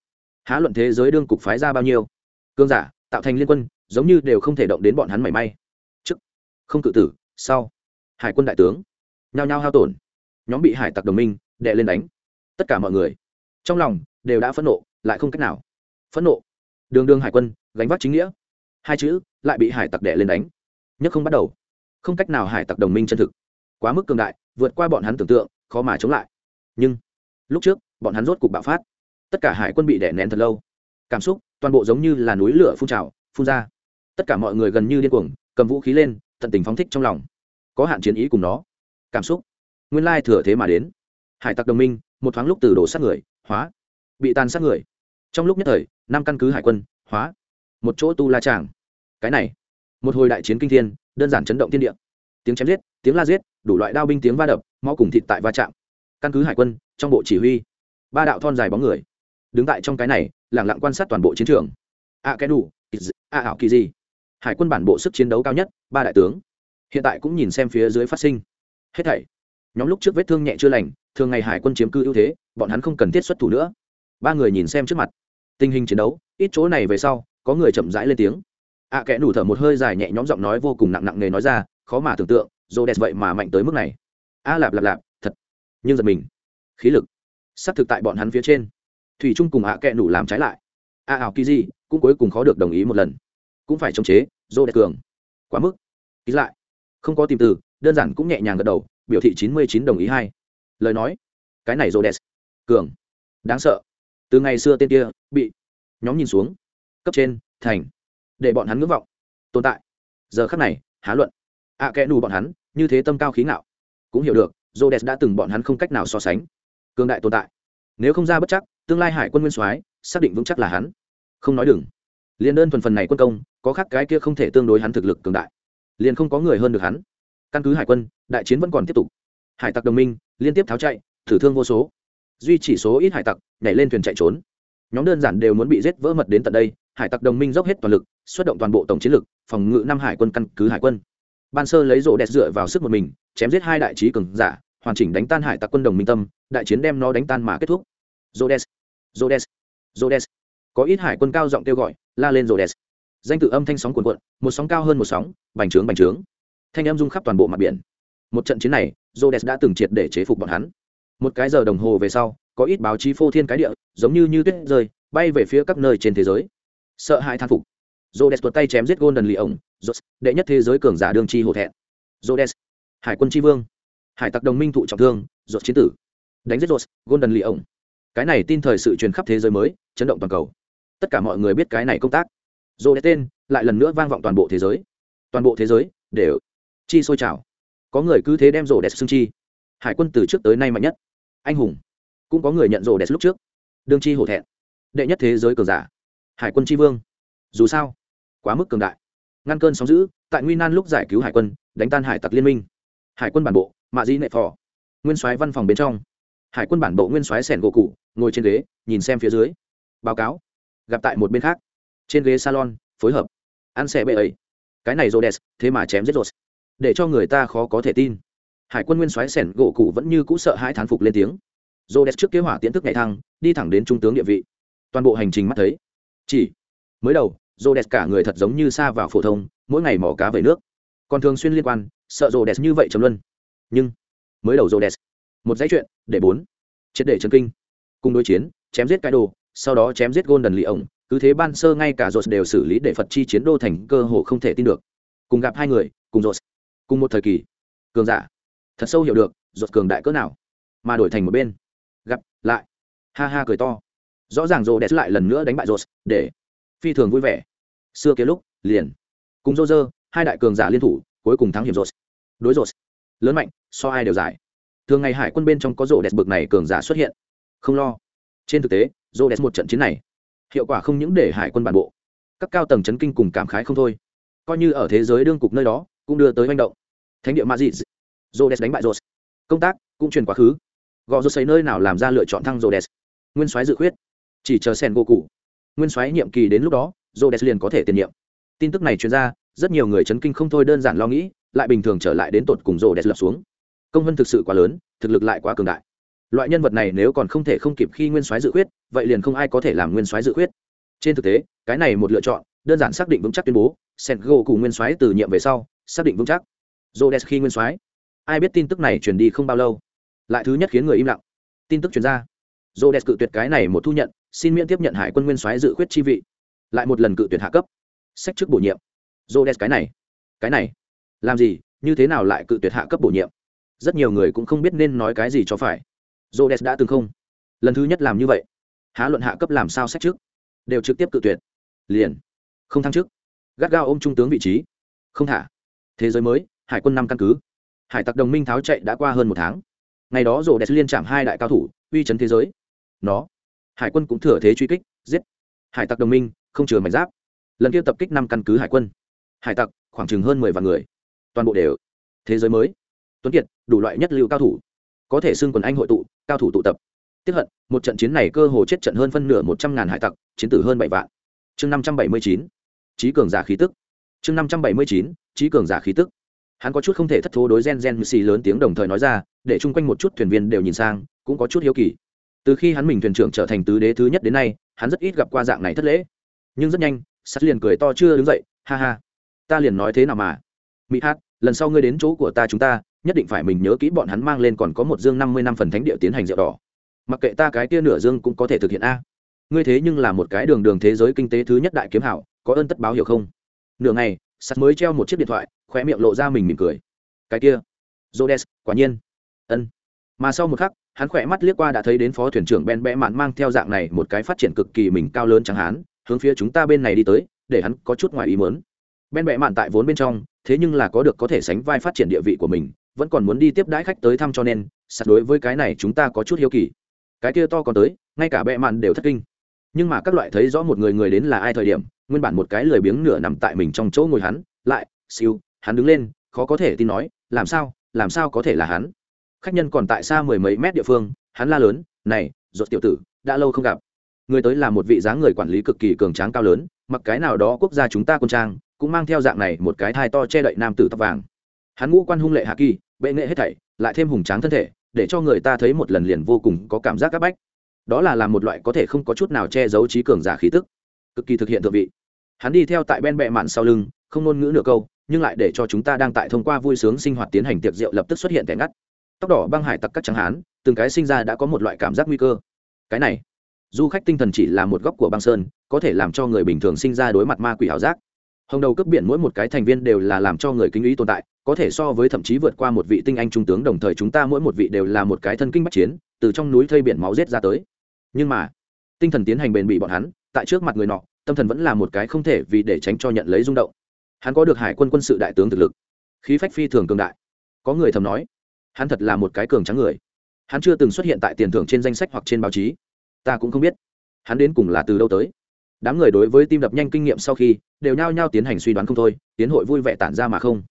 Há luận thế giới đương cục phái ra bao nhiêu? Cương giả, tạo thành liên quân, giống như đều không thể động đến bọn hắn mảy may. Trước. Không cự tử, sau. Hải quân đại tướng. Nhao nhao hao tổn. Nhóm bị hải tặc đồng minh đệ lên đánh. Tất cả mọi người. Trong lòng đều đã phẫn nộ, lại không cách nào. Phẫn nộ? Đường đường hải quân, gánh vác chính nghĩa. Hai chữ, lại bị hải tặc đẻ lên đánh. Nhất không bắt đầu. Không cách nào hải tặc đồng minh chân thực. Quá mức cường đại, vượt qua bọn hắn tưởng tượng, khó mà chống lại. Nhưng, lúc trước, bọn hắn rốt cục bạo phát. Tất cả hải quân bị đẻ nén thật lâu. Cảm xúc, toàn bộ giống như là núi lửa phun trào, phun ra. Tất cả mọi người gần như điên cuồng, cầm vũ khí lên, tận tình phóng thích trong lòng. Có hạn chiến ý cùng nó. Cảm xúc. Nguyên lai thừa thế mà đến. Hải tặc đồng minh, một thoáng lúc từ đổ sát người, hóa bị tàn sát người. Trong lúc nhất thời, năm căn cứ hải quân, hóa, một chỗ tu la tràng. Cái này, một hồi đại chiến kinh thiên, đơn giản chấn động thiên địa. Tiếng chém giết, tiếng la giết, đủ loại đao binh tiếng va đập, máu cùng thịt tại va chạm. Căn cứ hải quân, trong bộ chỉ huy, ba đạo thon dài bóng người. Đứng tại trong cái này lẳng lặng quan sát toàn bộ chiến trường. A cái đủ a ảo kỳ gì hải quân bản bộ sức chiến đấu cao nhất, ba đại tướng. Hiện tại cũng nhìn xem phía dưới phát sinh. Hết thảy. Nhóm lúc trước vết thương nhẹ chưa lành, thường ngày hải quân chiếm cư ưu thế, bọn hắn không cần thiết xuất thủ nữa ba người nhìn xem trước mặt. Tình hình chiến đấu ít chỗ này về sau có người chậm rãi lên tiếng. Ạ à, kẽ nủ thở một hơi dài nhẹ nhõm giọng nói vô cùng nặng nặng nề nói ra khó mà tưởng tượng dồ đẹp vậy mà mạnh tới mức này. A lạp lạp lạp thật. Nhưng giật mình. Khí lực. S thực tại bọn hắn phía trên. Thủy trung cùng ạ à kẽ nủ làm trái lại. A ảo kỳ di cũng cuối cùng khó được đồng ý một lần. Cũng phải chống chế dồ đẹp cường. Quá mức. Ký lại. Không có tìm từ đơn giản cũng nhẹ nhàng gật đầu biểu thị chín mươi chín đồng ý hai. Lời nói. Cái này dồ đẹp cường. Đáng sợ từ ngày xưa tên kia bị nhóm nhìn xuống cấp trên thành để bọn hắn ngưỡng vọng tồn tại. Giờ khắc này há luận. Ạ à, kẽ nù bọn hắn như thế tâm cao khí ngạo. Cũng hiểu được j o d e s đã từng bọn hắn không cách nào so sánh. Cường đại tồn tại. Nếu không ra bất chắc tương lai hải quân nguyên soái xác định vững chắc là hắn. Không nói đừng. Liền đơn thuần phần này quân công có khác cái kia không thể tương đối hắn thực lực cường đại. Liền không có người hơn được hắn. Căn cứ hải quân đại chiến vẫn còn tiếp tục. Hải tặc đồng minh liên tiếp tháo chạy thử thương vô số duy chỉ số ít hải tặc nhảy lên thuyền chạy trốn nhóm đơn giản đều muốn bị giết vỡ mật đến tận đây hải tặc đồng minh dốc hết toàn lực xuất động toàn bộ tổng chiến lực phòng ngự năm hải quân căn cứ hải quân ban sơ lấy rổ đẹp dựa vào sức một mình chém giết hai đại trí cường giả hoàn chỉnh đánh tan hải tặc quân đồng minh tâm đại chiến đem nó đánh tan mà kết thúc Rhodes, Rhodes, Rhodes. Có ít hải quân cao giọng kêu gọi, la lên Rhodes. Danh tự âm thanh sóng cuồn cuộn, một sóng cao hơn một sóng, bành trướng bành trướng. Thanh âm rung khắp toàn bộ mặt biển. Một trận chiến này, Rhodes đã từng triệt để chế phục bọn hắn. Một cái giờ đồng hồ về sau, có ít báo chí phô thiên cái địa, giống như như tuyết rơi, bay về phía các nơi trên thế giới. Sợ hãi than phục. Rhodes tuột tay chém giết Golden ổng Rhodes, đệ nhất thế giới cường giả đương chi hổ thẹn. Rhodes, hải quân tri vương. Hải tặc đồng minh thụ trọng thương, Rhodes chiến tử. Đánh giết Rhodes, Golden ổng cái này tin thời sự truyền khắp thế giới mới chấn động toàn cầu tất cả mọi người biết cái này công tác dồ tên lại lần nữa vang vọng toàn bộ thế giới toàn bộ thế giới đều chi sôi trào có người cứ thế đem rổ đẹp xưng chi hải quân từ trước tới nay mạnh nhất anh hùng. Cũng có người nhận rồ đẹp lúc trước. Đương chi hổ thẹn. Đệ nhất thế giới cường giả. Hải quân tri vương. Dù sao, quá mức cường đại. Ngăn cơn sóng giữ tại nguy nan lúc giải cứu hải quân, đánh tan hải tặc liên minh. Hải quân bản bộ, mạ di nệ phò. Nguyên soái văn phòng bên trong. Hải quân bản bộ nguyên soái sẻn gỗ cụ, ngồi trên ghế, nhìn xem phía dưới. Báo cáo. Gặp tại một bên khác. Trên ghế salon, phối hợp. Ăn xe bệ ấy. Cái này rô đès thế mà chém giết rột để cho người ta khó có thể tin hải quân nguyên soái sẻn gỗ cụ vẫn như cũ sợ hãi thán phục lên tiếng. Rô đès trước kế hỏa tiến thức ngày thăng, đi thẳng đến trung tướng địa vị. Toàn bộ hành trình mắt thấy, chỉ mới đầu rô đès cả người thật giống như xa vào phổ thông, mỗi ngày mỏ cá về nước. Còn thường xuyên liên quan, sợ rô đès như vậy trầm luân. Nhưng mới đầu rô đès một dãy chuyện, để bốn, triệt để chân kinh. Cùng đối chiến, chém giết cái đồ, sau đó chém giết gôn đần lì ổng cứ thế ban sơ ngay cả rột đều xử lý để phật chi chiến đô thành cơ hồ không thể tin được. Cùng gặp hai người, cùng rột cùng một thời kỳ, cường giả thật sâu hiểu được, ruột cường đại cỡ nào, mà đổi thành một bên. Gặp, lại. Ha ha cười to. Rõ ràng rô đẹp lại lần nữa đánh bại rột để phi thường vui vẻ. Xưa kia lúc, liền. Cùng rô rơ hai đại cường giả liên thủ, cuối cùng thắng hiểm rột đối rột lớn mạnh, so ai đều giải. Thường ngày hải quân bên trong có rô đẹp bực này cường giả xuất hiện. Không lo. Trên thực tế, rô đẹp một trận chiến này, hiệu quả không những để hải quân bản bộ, các cao tầng chấn kinh cùng cảm khái không thôi. Coi như ở thế giới đương cục nơi đó, cũng đưa tới manh động. Thánh địa ma dị Rhodes đánh bại Rhodes. công tác cũng truyền quá khứ. Gò Rhodes xây nơi nào làm ra lựa chọn thăng Rhodes. nguyên soái dự khuyết. Chỉ chờ sen Goku. nguyên soái nhiệm kỳ đến lúc đó, Rhodes liền có thể tiền nhiệm. Tin tức này truyền ra, rất nhiều người chấn kinh không thôi đơn giản lo nghĩ, lại bình thường trở lại đến tột cùng Rhodes lập xuống. Công văn thực sự quá lớn, thực lực lại quá cường đại. Loại nhân vật này nếu còn không thể không kịp khi nguyên soái dự khuyết, vậy liền không ai có thể làm nguyên soái dự khuyết. Trên thực tế, cái này một lựa chọn, đơn giản xác định vững chắc tuyên bố, sen go nguyên soái từ nhiệm về sau, xác định vững chắc. Rhodes khi nguyên soái ai biết tin tức này truyền đi không bao lâu. Lại thứ nhất khiến người im lặng. Tin tức truyền ra. Jodes cự tuyệt cái này một thu nhận, xin miễn tiếp nhận hải quân nguyên soái dự khuyết chi vị. Lại một lần cự tuyệt hạ cấp. Sách trước bổ nhiệm. Jodes cái này. Cái này. Làm gì? Như thế nào lại cự tuyệt hạ cấp bổ nhiệm? Rất nhiều người cũng không biết nên nói cái gì cho phải. Rhodes đã từng không. Lần thứ nhất làm như vậy. Há luận hạ cấp làm sao xét trước đều trực tiếp cự tuyệt. Liền. Không thăng trước gắt gao ôm trung tướng vị trí. Không thả. Thế giới mới, hải quân năm căn cứ hải tặc đồng minh tháo chạy đã qua hơn một tháng. Ngày đó rổ đẹp liên chạm hai đại cao thủ, uy chấn thế giới. Nó, hải quân cũng thừa thế truy kích, giết. Hải tặc đồng minh, không chừa mảnh giáp. Lần kia tập kích năm căn cứ hải quân. Hải tặc, khoảng chừng hơn mười vạn người. Toàn bộ đều thế giới mới. Tuấn kiệt, đủ loại nhất lưu cao thủ. Có thể xưng quần anh hội tụ, cao thủ tụ tập. Tiếp hận, một trận chiến này cơ hồ chết trận hơn phân nửa một trăm ngàn hải tặc, chiến tử hơn bảy vạn. Chương năm trăm bảy mươi chín, trí cường giả khí tức. Chương năm trăm bảy mươi chín, trí cường giả khí tức hắn có chút không thể thất thố đối gen gen xì lớn tiếng đồng thời nói ra, để chung quanh một chút thuyền viên đều nhìn sang, cũng có chút hiếu kỳ. Từ khi hắn mình thuyền trưởng trở thành tứ đế thứ nhất đến nay, hắn rất ít gặp qua dạng này thất lễ. Nhưng rất nhanh, sắt liền cười to chưa đứng dậy, ha ha, ta liền nói thế nào mà. Mỹ hát lần sau ngươi đến chỗ của ta chúng ta, nhất định phải mình nhớ kỹ bọn hắn mang lên còn có một dương năm mươi năm phần thánh địa tiến hành rượu đỏ. Mặc kệ ta cái kia nửa dương cũng có thể thực hiện a. Ngươi thế nhưng là một cái đường đường thế giới kinh tế thứ nhất đại kiếm hảo, có ơn tất báo hiểu không? Nửa ngày, sắt mới treo một chiếc điện thoại khóe miệng lộ ra mình mỉm cười. Cái kia jodes quả nhiên. Ân. Mà sau một khắc, hắn khỏe mắt liếc qua đã thấy đến phó thuyền trưởng ben bẽ mạn mang theo dạng này một cái phát triển cực kỳ mình cao lớn chẳng hán, hướng phía chúng ta bên này đi tới, để hắn có chút ngoài ý mớn ben bẽ mạn tại vốn bên trong, thế nhưng là có được có thể sánh vai phát triển địa vị của mình, vẫn còn muốn đi tiếp đãi khách tới thăm cho nên, sạt đối với cái này chúng ta có chút hiếu kỳ. Cái kia to còn tới, ngay cả bẽ mạn đều thất kinh. Nhưng mà các loại thấy rõ một người người đến là ai thời điểm, nguyên bản một cái lười biếng nửa nằm tại mình trong chỗ ngồi hắn, lại, siêu hắn đứng lên, khó có thể tin nói, làm sao làm sao có thể là hắn? Khách nhân còn tại xa mười mấy mét địa phương, hắn la lớn, này, ruột tiểu tử, đã lâu không gặp. Người tới là một vị dáng người quản lý cực kỳ cường tráng cao lớn, mặc cái nào đó quốc gia chúng ta quân trang, cũng mang theo dạng này một cái thai to che đậy nam tử tóc vàng. Hắn ngũ quan hung lệ hạ kỳ, bệ nghệ hết thảy, lại thêm hùng tráng thân thể, để cho người ta thấy một lần liền vô cùng có cảm giác áp bách. Đó là làm một loại có thể không có chút nào che giấu trí cường giả khí tức, cực kỳ thực hiện thượng vị. Hắn đi theo tại bên bệ mạn sau lưng, không ngôn ngữ nửa câu nhưng lại để cho chúng ta đang tại thông qua vui sướng sinh hoạt tiến hành tiệc rượu lập tức xuất hiện tẻ ngắt. Tóc đỏ băng hải tặc các trắng hán, từng cái sinh ra đã có một loại cảm giác nguy cơ. Cái này, du khách tinh thần chỉ là một góc của băng sơn, có thể làm cho người bình thường sinh ra đối mặt ma quỷ ảo giác. Hồng đầu cấp biển mỗi một cái thành viên đều là làm cho người kinh ý tồn tại, có thể so với thậm chí vượt qua một vị tinh anh trung tướng, đồng thời chúng ta mỗi một vị đều là một cái thân kinh bắc chiến, từ trong núi thây biển máu rết ra tới. Nhưng mà, tinh thần tiến hành bền bỉ bọn hắn, tại trước mặt người nọ, tâm thần vẫn là một cái không thể vì để tránh cho nhận lấy rung động hắn có được hải quân quân sự đại tướng thực lực. Khí phách phi thường cường đại. Có người thầm nói, hắn thật là một cái cường trắng người. Hắn chưa từng xuất hiện tại tiền thưởng trên danh sách hoặc trên báo chí. Ta cũng không biết, hắn đến cùng là từ đâu tới. Đám người đối với tim đập nhanh kinh nghiệm sau khi, đều nhao nhao tiến hành suy đoán không thôi, tiến hội vui vẻ tản ra mà không.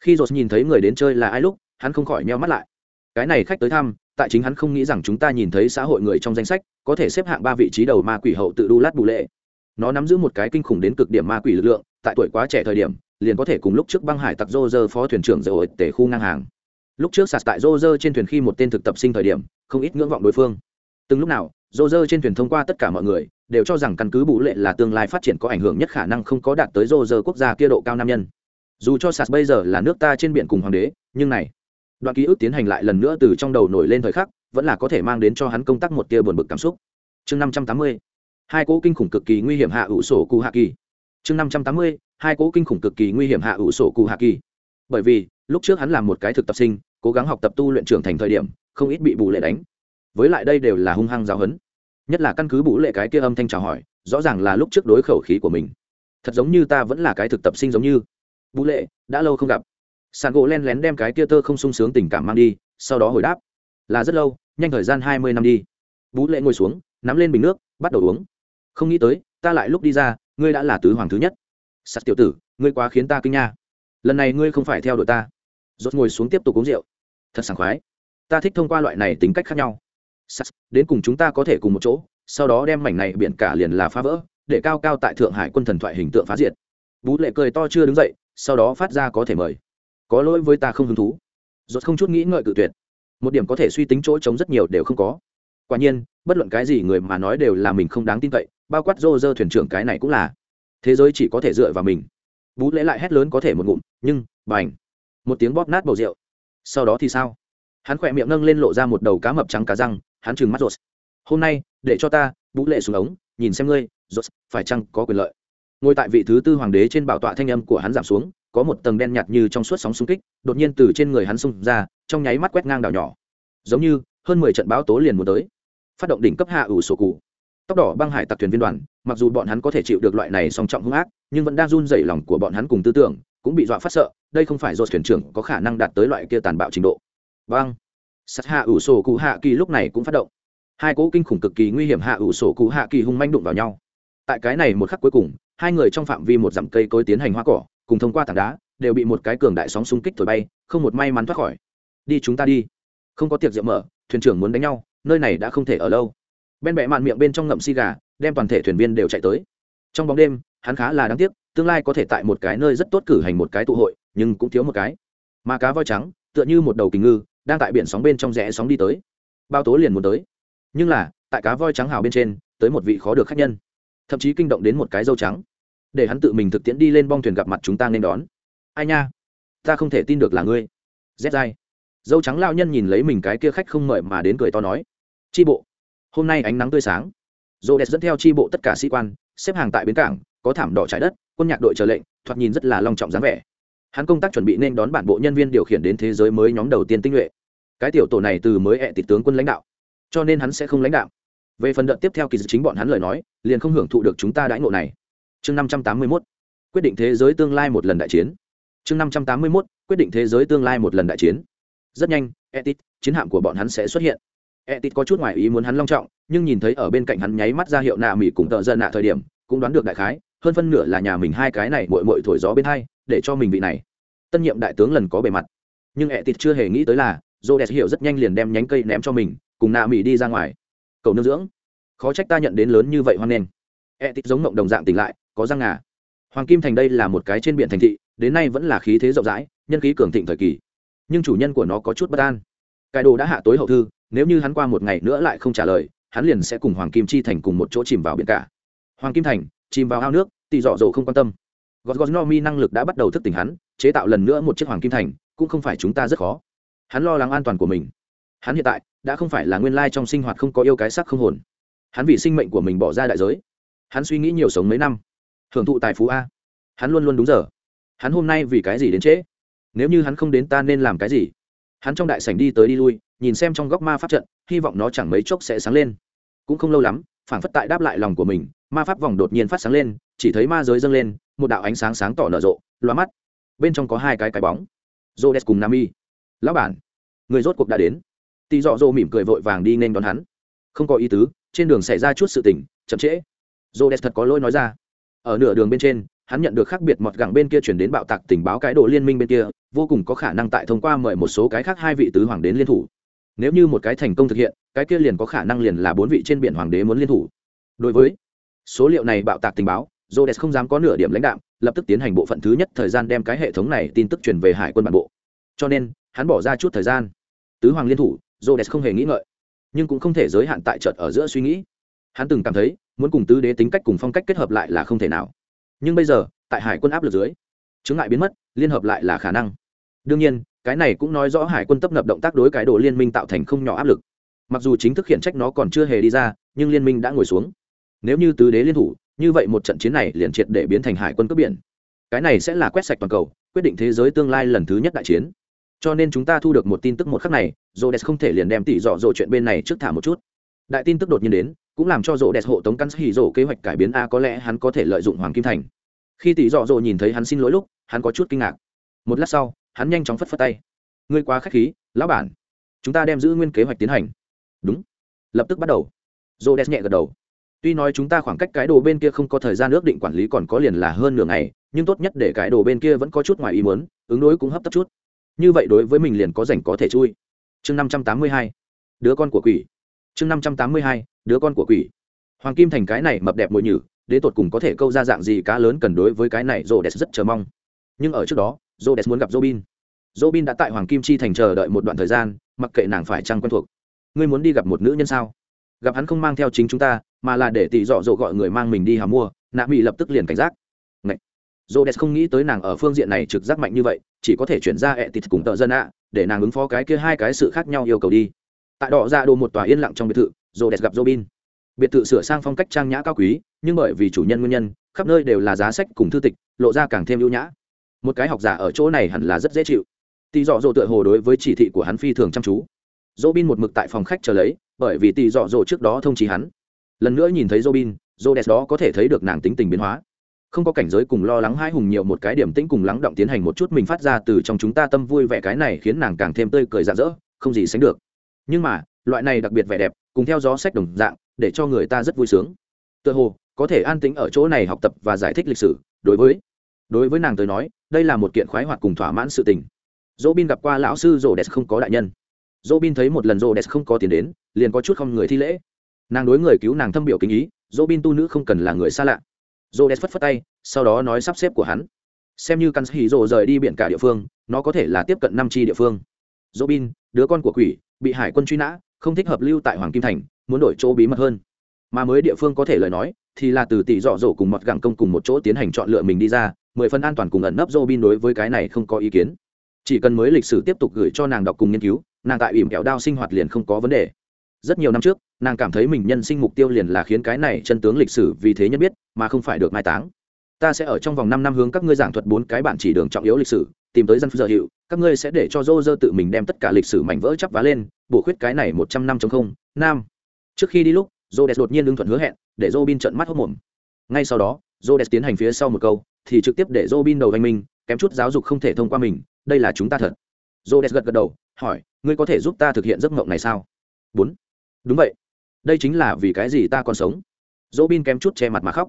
Khi dột nhìn thấy người đến chơi là ai lúc, hắn không khỏi meo mắt lại. Cái này khách tới thăm, tại chính hắn không nghĩ rằng chúng ta nhìn thấy xã hội người trong danh sách, có thể xếp hạng ba vị trí đầu ma quỷ hậu tự đu lát bù lệ nó nắm giữ một cái kinh khủng đến cực điểm ma quỷ lực lượng, tại tuổi quá trẻ thời điểm, liền có thể cùng lúc trước băng hải tặc rô rơ phó thuyền trưởng dầu tể khu ngang hàng. Lúc trước sạt tại rô rơ trên thuyền khi một tên thực tập sinh thời điểm, không ít ngưỡng vọng đối phương. Từng lúc nào rô rơ trên thuyền thông qua tất cả mọi người, đều cho rằng căn cứ bù lệ là tương lai phát triển có ảnh hưởng nhất khả năng không có đạt tới rô rơ quốc gia kia độ cao nam nhân. Dù cho sạt bây giờ là nước ta trên biển cùng hoàng đế, nhưng này, đoạn ký ức tiến hành lại lần nữa từ trong đầu nổi lên thời khắc, vẫn là có thể mang đến cho hắn công tác một tia buồn bực cảm xúc. Chương năm trăm tám mươi hai cỗ kinh khủng cực kỳ nguy hiểm hạ ủ sổ cụ hạ kỳ. Chương năm trăm tám mươi, hai cỗ kinh khủng cực kỳ nguy hiểm hạ ủ sổ cụ hạ kỳ. Bởi vì, lúc trước hắn làm một cái thực tập sinh, cố gắng học tập tu luyện trưởng thành thời điểm, không ít bị bù lệ đánh. Với lại đây đều là hung hăng giáo hấn nhất là căn cứ bù lệ cái kia âm thanh chào hỏi, rõ ràng là lúc trước đối khẩu khí của mình. Thật giống như ta vẫn là cái thực tập sinh giống như. Bù lệ, đã lâu không gặp. Sàn gỗ len lén đem cái kia tơ không sung sướng tình cảm mang đi, sau đó hồi đáp. Là rất lâu, nhanh thời gian hai mươi năm đi. Bú lệ ngồi xuống, nắm lên bình nước, bắt đầu uống không nghĩ tới, ta lại lúc đi ra, ngươi đã là tứ hoàng thứ nhất. Sắt tiểu tử, ngươi quá khiến ta kinh nha. Lần này ngươi không phải theo đội ta. Rốt ngồi xuống tiếp tục uống rượu. Thật sảng khoái. Ta thích thông qua loại này tính cách khác nhau. Sắt, đến cùng chúng ta có thể cùng một chỗ, sau đó đem mảnh này biển cả liền là phá vỡ, để cao cao tại thượng hải quân thần thoại hình tượng phá diệt. Bú lệ cười to chưa đứng dậy, sau đó phát ra có thể mời. Có lỗi với ta không hứng thú. Rốt không chút nghĩ ngợi cự tuyệt. Một điểm có thể suy tính chỗ trống rất nhiều đều không có. Quả nhiên, bất luận cái gì người mà nói đều là mình không đáng tin cậy bao quát rô rơ thuyền trưởng cái này cũng là. Thế giới chỉ có thể dựa vào mình. Bú lễ lại hét lớn có thể một ngụm, nhưng b à n h một tiếng bóp nát bầu rượu. Sau đó thì sao? Hắn khỏe miệng nâng lên lộ ra một đầu cá mập trắng cá răng, hắn trừng mắt rột hôm nay, để cho ta, bú lệ xuống ống, nhìn xem ngươi rột phải chăng có quyền lợi? Ngồi tại vị thứ tư hoàng đế trên bảo tọa thanh âm của hắn giảm xuống, có một tầng đen nhạt như trong suốt sóng xung kích, đột nhiên từ trên người hắn xung ra, trong nháy mắt quét ngang đảo nhỏ. Giống như, hơn mười trận báo tố liền muốn tới. Phát động đỉnh cấp hạ ủ sổ cụ tóc đỏ băng hải tặc thuyền viên đoàn, mặc dù bọn hắn có thể chịu được loại này song trọng hung ác, nhưng vẫn đang run dày lòng của bọn hắn cùng tư tưởng, cũng bị dọa phát sợ, đây không phải do thuyền trưởng có khả năng đạt tới loại kia tàn bạo trình độ. Vâng. Sát hạ ủ sổ cụ hạ kỳ lúc này cũng phát động. Hai cỗ kinh khủng cực kỳ nguy hiểm hạ ủ sổ cụ hạ kỳ hung manh đụng vào nhau. Tại cái này một khắc cuối cùng, hai người trong phạm vi một dặm cây cối tiến hành hoa cỏ, cùng thông qua tảng đá, đều bị một cái cường đại sóng xung kích thổi bay, không một may mắn thoát khỏi. Đi chúng ta đi. Không có tiệc rượu mở, thuyền trưởng muốn đánh nhau, nơi này đã không thể ở lâu ben bẹ mạn miệng bên trong ngậm xi gà, đem toàn thể thuyền viên đều chạy tới. Trong bóng đêm, hắn khá là đáng tiếc, tương lai có thể tại một cái nơi rất tốt cử hành một cái tụ hội, nhưng cũng thiếu một cái. Mà cá voi trắng, tựa như một đầu kình ngư, đang tại biển sóng bên trong rẽ sóng đi tới. Bao tố liền muốn tới. Nhưng là, tại cá voi trắng hào bên trên, tới một vị khó được khách nhân. Thậm chí kinh động đến một cái dâu trắng. Để hắn tự mình thực tiễn đi lên bong thuyền gặp mặt chúng ta nên đón. Ai nha? Ta không thể tin được là ngươi. Rét dai dâu trắng lao nhân nhìn lấy mình cái kia khách không mời mà đến cười to nói. Tri bộ hôm nay ánh nắng tươi sáng. Rô đẹp dẫn theo tri bộ tất cả sĩ quan, xếp hàng tại bến cảng, có thảm đỏ trái đất, quân nhạc đội chờ lệnh, thoạt nhìn rất là long trọng dáng vẻ. Hắn công tác chuẩn bị nên đón bản bộ nhân viên điều khiển đến thế giới mới nhóm đầu tiên tinh nhuệ. Cái tiểu tổ này từ mới hẹ tịch tướng quân lãnh đạo, cho nên hắn sẽ không lãnh đạo. Về phần đợt tiếp theo kỳ dự chính bọn hắn lời nói, liền không hưởng thụ được chúng ta đãi ngộ này. Chương năm trăm tám mươi mốt, quyết định thế giới tương lai một lần đại chiến. Chương năm trăm tám mươi mốt, quyết định thế giới tương lai một lần đại chiến. Rất nhanh etit chiến hạm của bọn hắn sẽ xuất hiện etit có chút ngoài ý muốn hắn long trọng, nhưng nhìn thấy ở bên cạnh hắn nháy mắt ra hiệu nạ mỹ cùng tợ dân nạ thời điểm, cũng đoán được đại khái, hơn phân nửa là nhà mình hai cái này mội mội thổi gió bên hai, để cho mình vị này. Tân nhiệm đại tướng lần có bề mặt. Nhưng etit chưa hề nghĩ tới là j o hiểu rất nhanh liền đem nhánh cây ném cho mình, cùng nạ mỹ đi ra ngoài. Cầu nương dưỡng. Khó trách ta nhận đến lớn như vậy hoan nghênh. Etit giống mộng đồng dạng tỉnh lại, có răng ngà. Hoàng kim thành đây là một cái trên biển thành thị, đến nay vẫn là khí thế rộng rãi, nhân khí cường thịnh thời kỳ. Nhưng chủ nhân của nó có chút bất an. Cải đồ đã hạ tối hậu thư nếu như hắn qua một ngày nữa lại không trả lời, hắn liền sẽ cùng hoàng kim chi thành cùng một chỗ chìm vào biển cả. Hoàng kim thành, chìm vào ao nước tị dọ dỗ không quan tâm. Gót gót no mi năng lực đã bắt đầu thức tỉnh hắn, chế tạo lần nữa một chiếc hoàng kim thành, cũng không phải chúng ta rất khó. Hắn lo lắng an toàn của mình. Hắn hiện tại, đã không phải là nguyên lai trong sinh hoạt không có yêu cái sắc không hồn. Hắn vì sinh mệnh của mình bỏ ra đại giới. Hắn suy nghĩ nhiều sống mấy năm. Hưởng thụ tài phú a. Hắn luôn luôn đúng giờ. Hắn hôm nay vì cái gì đến trễ? Nếu như hắn không đến ta nên làm cái gì? Hắn trong đại sảnh đi tới đi lui nhìn xem trong góc ma pháp trận hy vọng nó chẳng mấy chốc sẽ sáng lên. Cũng không lâu lắm phảng phất tại đáp lại lòng của mình ma pháp vòng đột nhiên phát sáng lên chỉ thấy ma giới dâng lên một đạo ánh sáng sáng tỏ nở rộ loa mắt. Bên trong có hai cái cái bóng. J o cùng Y, lão bản người rốt cuộc đã đến. Tì dọ dô mỉm cười vội vàng đi nên đón hắn. Không có ý tứ trên đường xảy ra chút sự tình chậm trễ. J o thật có lỗi nói ra. Ở nửa đường bên trên hắn nhận được khác biệt mọt gẳng bên kia chuyển đến bạo tạc tình báo cái đồ liên minh bên kia vô cùng có khả năng tại thông qua mời một số cái khác hai vị tứ hoàng đến liên thủ nếu như một cái thành công thực hiện, cái kia liền có khả năng liền là bốn vị trên biển hoàng đế muốn liên thủ. Đối với số liệu này bạo tạc tình báo j không dám có nửa điểm lãnh đạo lập tức tiến hành bộ phận thứ nhất thời gian đem cái hệ thống này tin tức truyền về hải quân bản bộ. Cho nên, hắn bỏ ra chút thời gian. Tứ hoàng liên thủ j không hề nghĩ ngợi, nhưng cũng không thể giới hạn tại trợt ở giữa suy nghĩ. Hắn từng cảm thấy, muốn cùng tứ đế tính cách cùng phong cách kết hợp lại là không thể nào. Nhưng bây giờ, tại hải quân áp lực dưới chứng ngại biến mất, liên hợp lại là khả năng. Đương nhiên cái này cũng nói rõ hải quân tấp nập động tác đối cái đồ liên minh tạo thành không nhỏ áp lực. Mặc dù chính thức khiển trách nó còn chưa hề đi ra, nhưng liên minh đã ngồi xuống. Nếu như tứ đế liên thủ, như vậy một trận chiến này liền triệt để biến thành hải quân cướp biển. Cái này sẽ là quét sạch toàn cầu, quyết định thế giới tương lai lần thứ nhất đại chiến. Cho nên chúng ta thu được một tin tức một khắc này rô đès không thể liền đem tỉ dọ dỗ chuyện bên này trước thả một chút. Đại tin tức đột nhiên đến, cũng làm cho rô đès hộ tống căn hỉ rộ kế hoạch cải biến a, có lẽ hắn có thể lợi dụng hoàng kim thành. Khi tỷ dọ dỗ nhìn thấy hắn xin lỗi lúc, hắn có chút kinh ngạc. Một lát sau hắn nhanh chóng phất phất tay. Ngươi quá k h á c h khí, lão bản. Chúng ta đem giữ nguyên kế hoạch tiến hành. Đúng. Lập tức bắt đầu. Rộ đẹp nhẹ gật đầu. Tuy nói chúng ta khoảng cách cái đồ bên kia không có thời gian ước định quản lý còn có liền là hơn nửa ngày, nhưng tốt nhất để cái đồ bên kia vẫn có chút ngoài ý muốn, ứng đối cũng hấp tấp chút. Như vậy đối với mình liền có rảnh có thể chui. Chương năm trăm tám mươi hai. Đứa con của quỷ. Chương năm trăm tám mươi hai. Đứa con của quỷ. Hoàng kim thành cái này mập đẹp mội nhử, đến tột cùng có thể câu ra dạng gì cá lớn cần đối với cái này rô đès rất chờ mong. Nhưng ở trước đó Rhodes muốn gặp robin. Robin đã tại hoàng kim chi thành chờ đợi một đoạn thời gian mặc kệ nàng phải chăng quen thuộc. Ngươi muốn đi gặp một nữ nhân sao? Gặp hắn không mang theo chính chúng ta mà là để tỷ dọ dỗ gọi người mang mình đi hàm mua nạ mỹ lập tức liền cảnh giác. Ngậy. Rhodes không nghĩ tới nàng ở phương diện này trực giác mạnh như vậy, chỉ có thể chuyển ra ệ tịt cùng tợ dân ạ, để nàng ứng phó cái kia hai cái sự khác nhau yêu cầu đi. Tại đỏ ra đồ một tòa yên lặng trong biệt thự, Rhodes gặp Robin. Biệt thự sửa sang phong cách trang nhã cao quý nhưng bởi vì chủ nhân nguyên nhân khắp nơi đều là giá sách cùng thư tịch lộ ra càng thêm ưu nhã một cái học giả ở chỗ này hẳn là rất dễ chịu. Tỳ dọ dỗ tựa hồ đối với chỉ thị của hắn phi thường chăm chú. Dỗ bin một mực tại phòng khách chờ lấy, bởi vì tỳ dọ dỗ trước đó thông trí hắn. Lần nữa nhìn thấy dỗ bin dỗ đẹp đó có thể thấy được nàng tính tình biến hóa. Không có cảnh giới cùng lo lắng hai hùng nhiều một cái điểm tĩnh cùng lắng động tiến hành một chút mình phát ra từ trong chúng ta tâm vui vẻ cái này khiến nàng càng thêm tươi cười rạng rỡ, không gì sánh được. Nhưng mà, loại này đặc biệt vẻ đẹp, cùng theo gió sách đồng dạng, để cho người ta rất vui sướng. Tựa hồ, có thể an tĩnh ở chỗ này học tập và giải thích lịch sử, đối với đối với nàng tới nói, đây là một kiện khoái hoạt cùng thỏa mãn sự tình. Dỗ bin gặp qua lão sư rô đẹp không có đại nhân. Dỗ bin thấy một lần rô đẹp không có tiền đến, liền có chút không người thi lễ. Nàng đối người cứu nàng thâm biểu kính ý dỗ bin tu nữ không cần là người xa lạ. Rô đẹp phất phất tay, sau đó nói sắp xếp của hắn. Xem như căn hì rồ rời đi biển cả địa phương, nó có thể là tiếp cận năm chi địa phương. Dỗ bin đứa con của quỷ, bị hải quân truy nã, không thích hợp lưu tại hoàng kim thành, muốn đổi chỗ bí mật hơn. Mà mới địa phương có thể lời nói, thì là từ tỷ dọ dỗ cùng mọt gẳng công cùng một chỗ tiến hành chọn lựa mình đi ra mười phần an toàn cùng ẩn nấp Robin bin đối với cái này không có ý kiến. Chỉ cần mới lịch sử tiếp tục gửi cho nàng đọc cùng nghiên cứu, nàng tại ỉm kẹo đao sinh hoạt liền không có vấn đề. Rất nhiều năm trước, nàng cảm thấy mình nhân sinh mục tiêu liền là khiến cái này chân tướng lịch sử vì thế nhân biết, mà không phải được mai táng. Ta sẽ ở trong vòng năm năm hướng các ngươi giảng thuật bốn cái bản chỉ đường trọng yếu lịch sử, tìm tới dân giờ hiệu, các ngươi sẽ để cho Roger tự mình đem tất cả lịch sử mảnh vỡ chắp vá lên, bổ khuyết cái này một trăm năm trong không nam trước khi đi lúc, Rhodes đột nhiên lương thuận hứa hẹn, để Robin bin mắt hốt mồm. Ngay sau đó, Rhodes tiến hành phía sau một câu thì trực tiếp để Robin đầu anh mình, kém chút giáo dục không thể thông qua mình đây là chúng ta thật. Rhodes gật gật đầu hỏi ngươi có thể giúp ta thực hiện giấc mộng này sao? Bốn. Đúng vậy. Đây chính là vì cái gì ta còn sống? Robin kém chút che mặt mà khóc.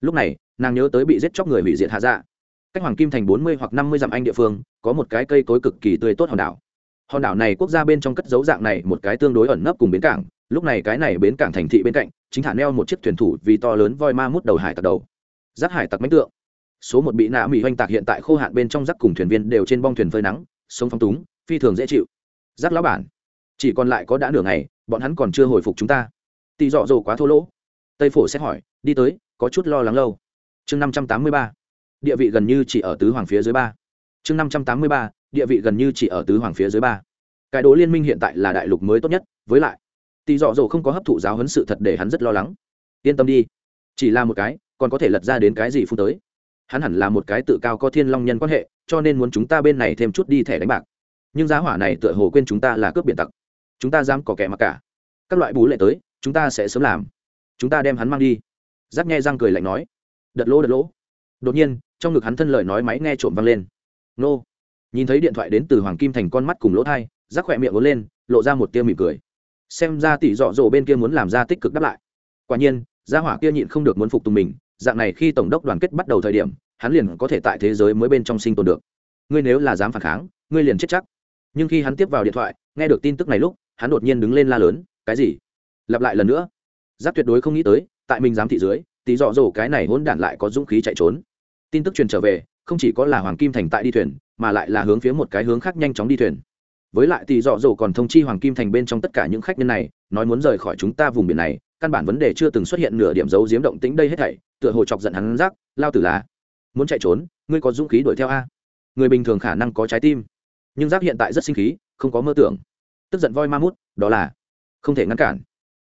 Lúc này nàng nhớ tới bị giết chóc người hủy diệt hạ dạ. Cách hoàng kim thành bốn mươi hoặc năm mươi dặm anh địa phương có một cái cây cối cực kỳ tươi tốt hòn đảo. Hòn đảo này quốc gia bên trong cất dấu dạng này một cái tương đối ẩn nấp cùng bến cảng lúc này cái này bến cảng thành thị bên cạnh chính thả neo một chiếc thuyền thủ vì to lớn voi ma mút đầu hải tặc đầu. Giác hải tặc mánh tượng số một bị nạ mỹ hoành tạc hiện tại khô hạn bên trong rắc cùng thuyền viên đều trên bong thuyền phơi nắng, sống phong túng, phi thường dễ chịu. Giác lão bản, chỉ còn lại có đã nửa ngày, bọn hắn còn chưa hồi phục chúng ta. Tỳ dọ dồ quá thô lỗ. Tây phổ xét hỏi, đi tới, có chút lo lắng lâu. Chương năm trăm tám mươi ba, địa vị gần như chỉ ở tứ hoàng phía dưới ba. Chương năm trăm tám mươi ba, địa vị gần như chỉ ở tứ hoàng phía dưới ba. Cái đố liên minh hiện tại là đại lục mới tốt nhất, với lại, tỷ dọ dỗ không có hấp thụ giáo huấn sự thật để hắn rất lo lắng. Yên tâm đi, chỉ là một cái, còn có thể lật ra đến cái gì phun tới hắn hẳn là một cái tự cao có thiên long nhân quan hệ, cho nên muốn chúng ta bên này thêm chút đi thẻ đánh bạc. Nhưng giá hỏa này tựa hồ quên chúng ta là cướp biển tặc. Chúng ta dám có kẻ mặc cả. Các loại bú lệ tới, chúng ta sẽ sớm làm. Chúng ta đem hắn mang đi. Giáp nghe răng cười lạnh nói. Đợt lỗ đợt lỗ. Đột nhiên, trong ngực hắn thân lời nói máy nghe trộm vang lên. Nô. Nhìn thấy điện thoại đến từ hoàng kim thành con mắt cùng lỗ thai giáp khỏe miệng vốn lên, lộ ra một tiêu mỉm cười. Xem ra tỷ dọ dỗ bên kia muốn làm ra tích cực đáp lại. Quả nhiên gia hỏa kia nhịn không được muốn phục tùng mình dạng này khi tổng đốc đoàn kết bắt đầu thời điểm, hắn liền có thể tại thế giới mới bên trong sinh tồn được. Ngươi nếu là dám phản kháng, ngươi liền chết chắc. Nhưng khi hắn tiếp vào điện thoại, nghe được tin tức này lúc, hắn đột nhiên đứng lên la lớn, cái gì? Lặp lại lần nữa? Giáp tuyệt đối không nghĩ tới, tại mình dám thị dưới tỷ dọ dỗ cái này hỗn đản lại có dũng khí chạy trốn. Tin tức truyền trở về, không chỉ có là hoàng kim thành tại đi thuyền, mà lại là hướng phía một cái hướng khác nhanh chóng đi thuyền. Với lại tỷ dọ dỗ còn thông chi hoàng kim thành bên trong tất cả những khách nhân này, nói muốn rời khỏi chúng ta vùng biển này, căn bản vấn đề chưa từng xuất hiện nửa điểm dấu diếm động tĩnh đây hết thảy tựa hồ chọc giận hắn rác, lao tử là. Muốn chạy trốn, ngươi có dũng khí đuổi theo a? Người bình thường khả năng có trái tim, nhưng rác hiện tại rất sinh khí, không có mơ tưởng. Tức giận voi ma mút, đó là không thể ngăn cản.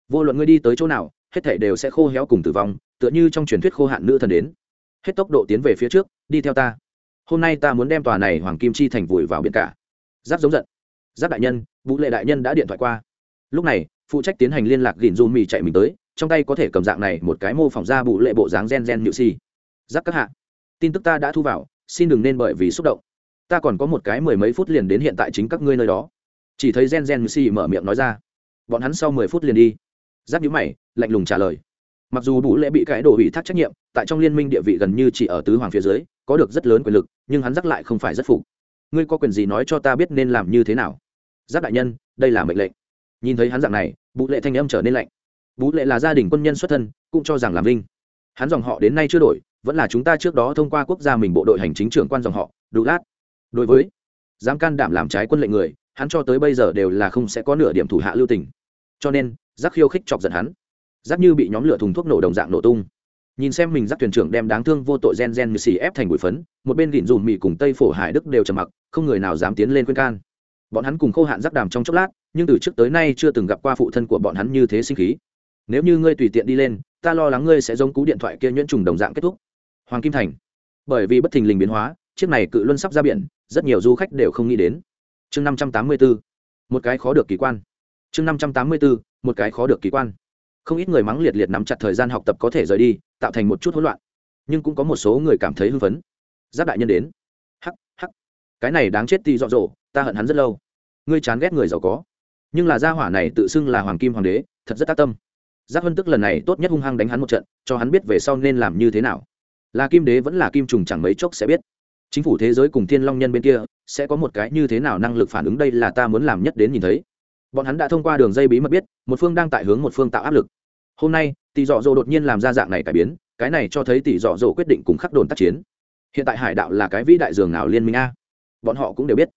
Vô luận ngươi đi tới chỗ nào, hết thảy đều sẽ khô héo cùng tử vong, tựa như trong truyền thuyết khô hạn nữ thần đến. Hết tốc độ tiến về phía trước, đi theo ta. Hôm nay ta muốn đem tòa này hoàng kim chi thành vùi vào biển cả. Giáp giống giận. Giáp đại nhân, vũ lệ đại nhân đã điện thoại qua. Lúc này, phụ trách tiến hành liên lạc gìn dù mì chạy mình tới trong tay có thể cầm dạng này một cái mô phỏng ra bụ lệ bộ dáng gen gen nhự si. Giáp các hạ, tin tức ta đã thu vào, xin đừng nên bởi vì xúc động. Ta còn có một cái mười mấy phút liền đến hiện tại chính các ngươi nơi đó. Chỉ thấy gen gen nhự si mở miệng nói ra. Bọn hắn sau mười phút liền đi. Giáp nhữ mày, lạnh lùng trả lời. Mặc dù bụ lệ bị cái đồ ủy thác trách nhiệm, tại trong liên minh địa vị gần như chỉ ở tứ hoàng phía dưới, có được rất lớn quyền lực, nhưng hắn dắt lại không phải rất phục. Ngươi có quyền gì nói cho ta biết nên làm như thế nào? Giáp đại nhân, đây là mệnh lệnh. Nhìn thấy hắn dạng này bụ lệ thanh âm trở nên lạnh bú lệ là gia đình quân nhân xuất thân, cũng cho rằng làm linh hắn dòng họ đến nay chưa đổi, vẫn là chúng ta trước đó thông qua quốc gia mình bộ đội hành chính trưởng quan dòng họ đủ lát. Đối với dám can đảm làm trái quân lệnh người, hắn cho tới bây giờ đều là không sẽ có nửa điểm thủ hạ lưu tình. Cho nên, giác khiêu khích chọc giận hắn. Giác như bị nhóm lửa thùng thuốc nổ đồng dạng nổ tung. Nhìn xem mình giác thuyền trưởng đem đáng thương vô tội gen gen như xì ép thành bụi phấn, một bên gỉn dùm mì cùng tây phổ hải đức đều trầm mặc, không người nào dám tiến lên khuyên can. Bọn hắn cùng khô hạn giác đàm trong chốc lát, nhưng từ trước tới nay chưa từng gặp qua phụ thân của bọn hắn như thế sinh khí nếu như ngươi tùy tiện đi lên, ta lo lắng ngươi sẽ giống cú điện thoại kia nhuyễn trùng đồng dạng kết thúc. Hoàng kim thành. Bởi vì bất thình lình biến hóa, chiếc này cự luân sắp ra biển, rất nhiều du khách đều không nghĩ đến. Chương năm trăm tám mươi bốn một cái khó được kỳ quan. Chương năm trăm tám mươi bốn một cái khó được kỳ quan. Không ít người mắng liệt liệt nắm chặt thời gian học tập có thể rời đi, tạo thành một chút hỗn loạn. Nhưng cũng có một số người cảm thấy hưng phấn. Giáp đại nhân đến. Hắc hắc. Cái này đáng chết tì dọ dỗ, ta hận hắn rất lâu. Ngươi chán ghét người giàu có. Nhưng là gia hỏa này tự xưng là hoàng kim hoàng đế, thật rất tác tâm giác vân tức lần này tốt nhất hung hăng đánh hắn một trận, cho hắn biết về sau nên làm như thế nào. Là kim đế vẫn là kim trùng chẳng mấy chốc sẽ biết. Chính phủ thế giới cùng thiên long nhân bên kia, sẽ có một cái như thế nào năng lực phản ứng đây là ta muốn làm nhất đến nhìn thấy. Bọn hắn đã thông qua đường dây bí mật biết, một phương đang tại hướng một phương tạo áp lực. Hôm nay, tỷ dọ dỗ đột nhiên làm ra dạng này cải biến, cái này cho thấy tỷ dọ dỗ quyết định cùng khắc đồn tác chiến. Hiện tại hải đạo là cái vĩ đại dường nào liên minh a? Bọn họ cũng đều biết.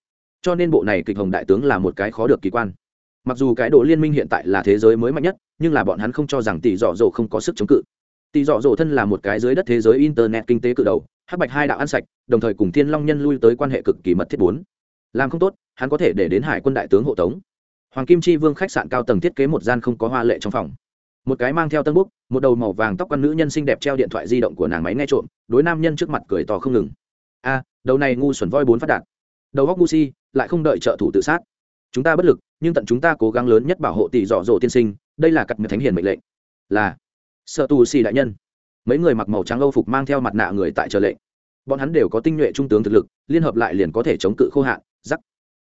Cho nên bộ này kịch hồng đại tướng là một cái khó được kỳ quan mặc dù cái độ liên minh hiện tại là thế giới mới mạnh nhất, nhưng là bọn hắn không cho rằng tỷ dọ dỗ không có sức chống cự. Tỷ dọ dỗ thân là một cái dưới đất thế giới internet kinh tế cự đầu, hắc bạch hai đạo ăn sạch, đồng thời cùng thiên long nhân lui tới quan hệ cực kỳ mật thiết bốn. Làm không tốt, hắn có thể để đến hải quân đại tướng hộ tống. Hoàng kim chi vương khách sạn cao tầng thiết kế một gian không có hoa lệ trong phòng. Một cái mang theo tân búc một đầu màu vàng tóc con nữ nhân xinh đẹp treo điện thoại di động của nàng máy nghe trộm, đối nam nhân trước mặt cười to không ngừng. A, đầu này ngu xuẩn voi bốn phát đạt. Đầu góc ngu si, lại không đợi trợ thủ tự sát. Chúng ta bất lực nhưng tận chúng ta cố gắng lớn nhất bảo hộ tỷ dọ dỗ tiên sinh, đây là cặp nhật thánh hiền mệnh lệnh. Là, sợ tù xì đại nhân. Mấy người mặc màu trắng âu phục mang theo mặt nạ người tại chờ lệnh. Bọn hắn đều có tinh nhuệ trung tướng thực lực, liên hợp lại liền có thể chống cự khô hạn, giắc.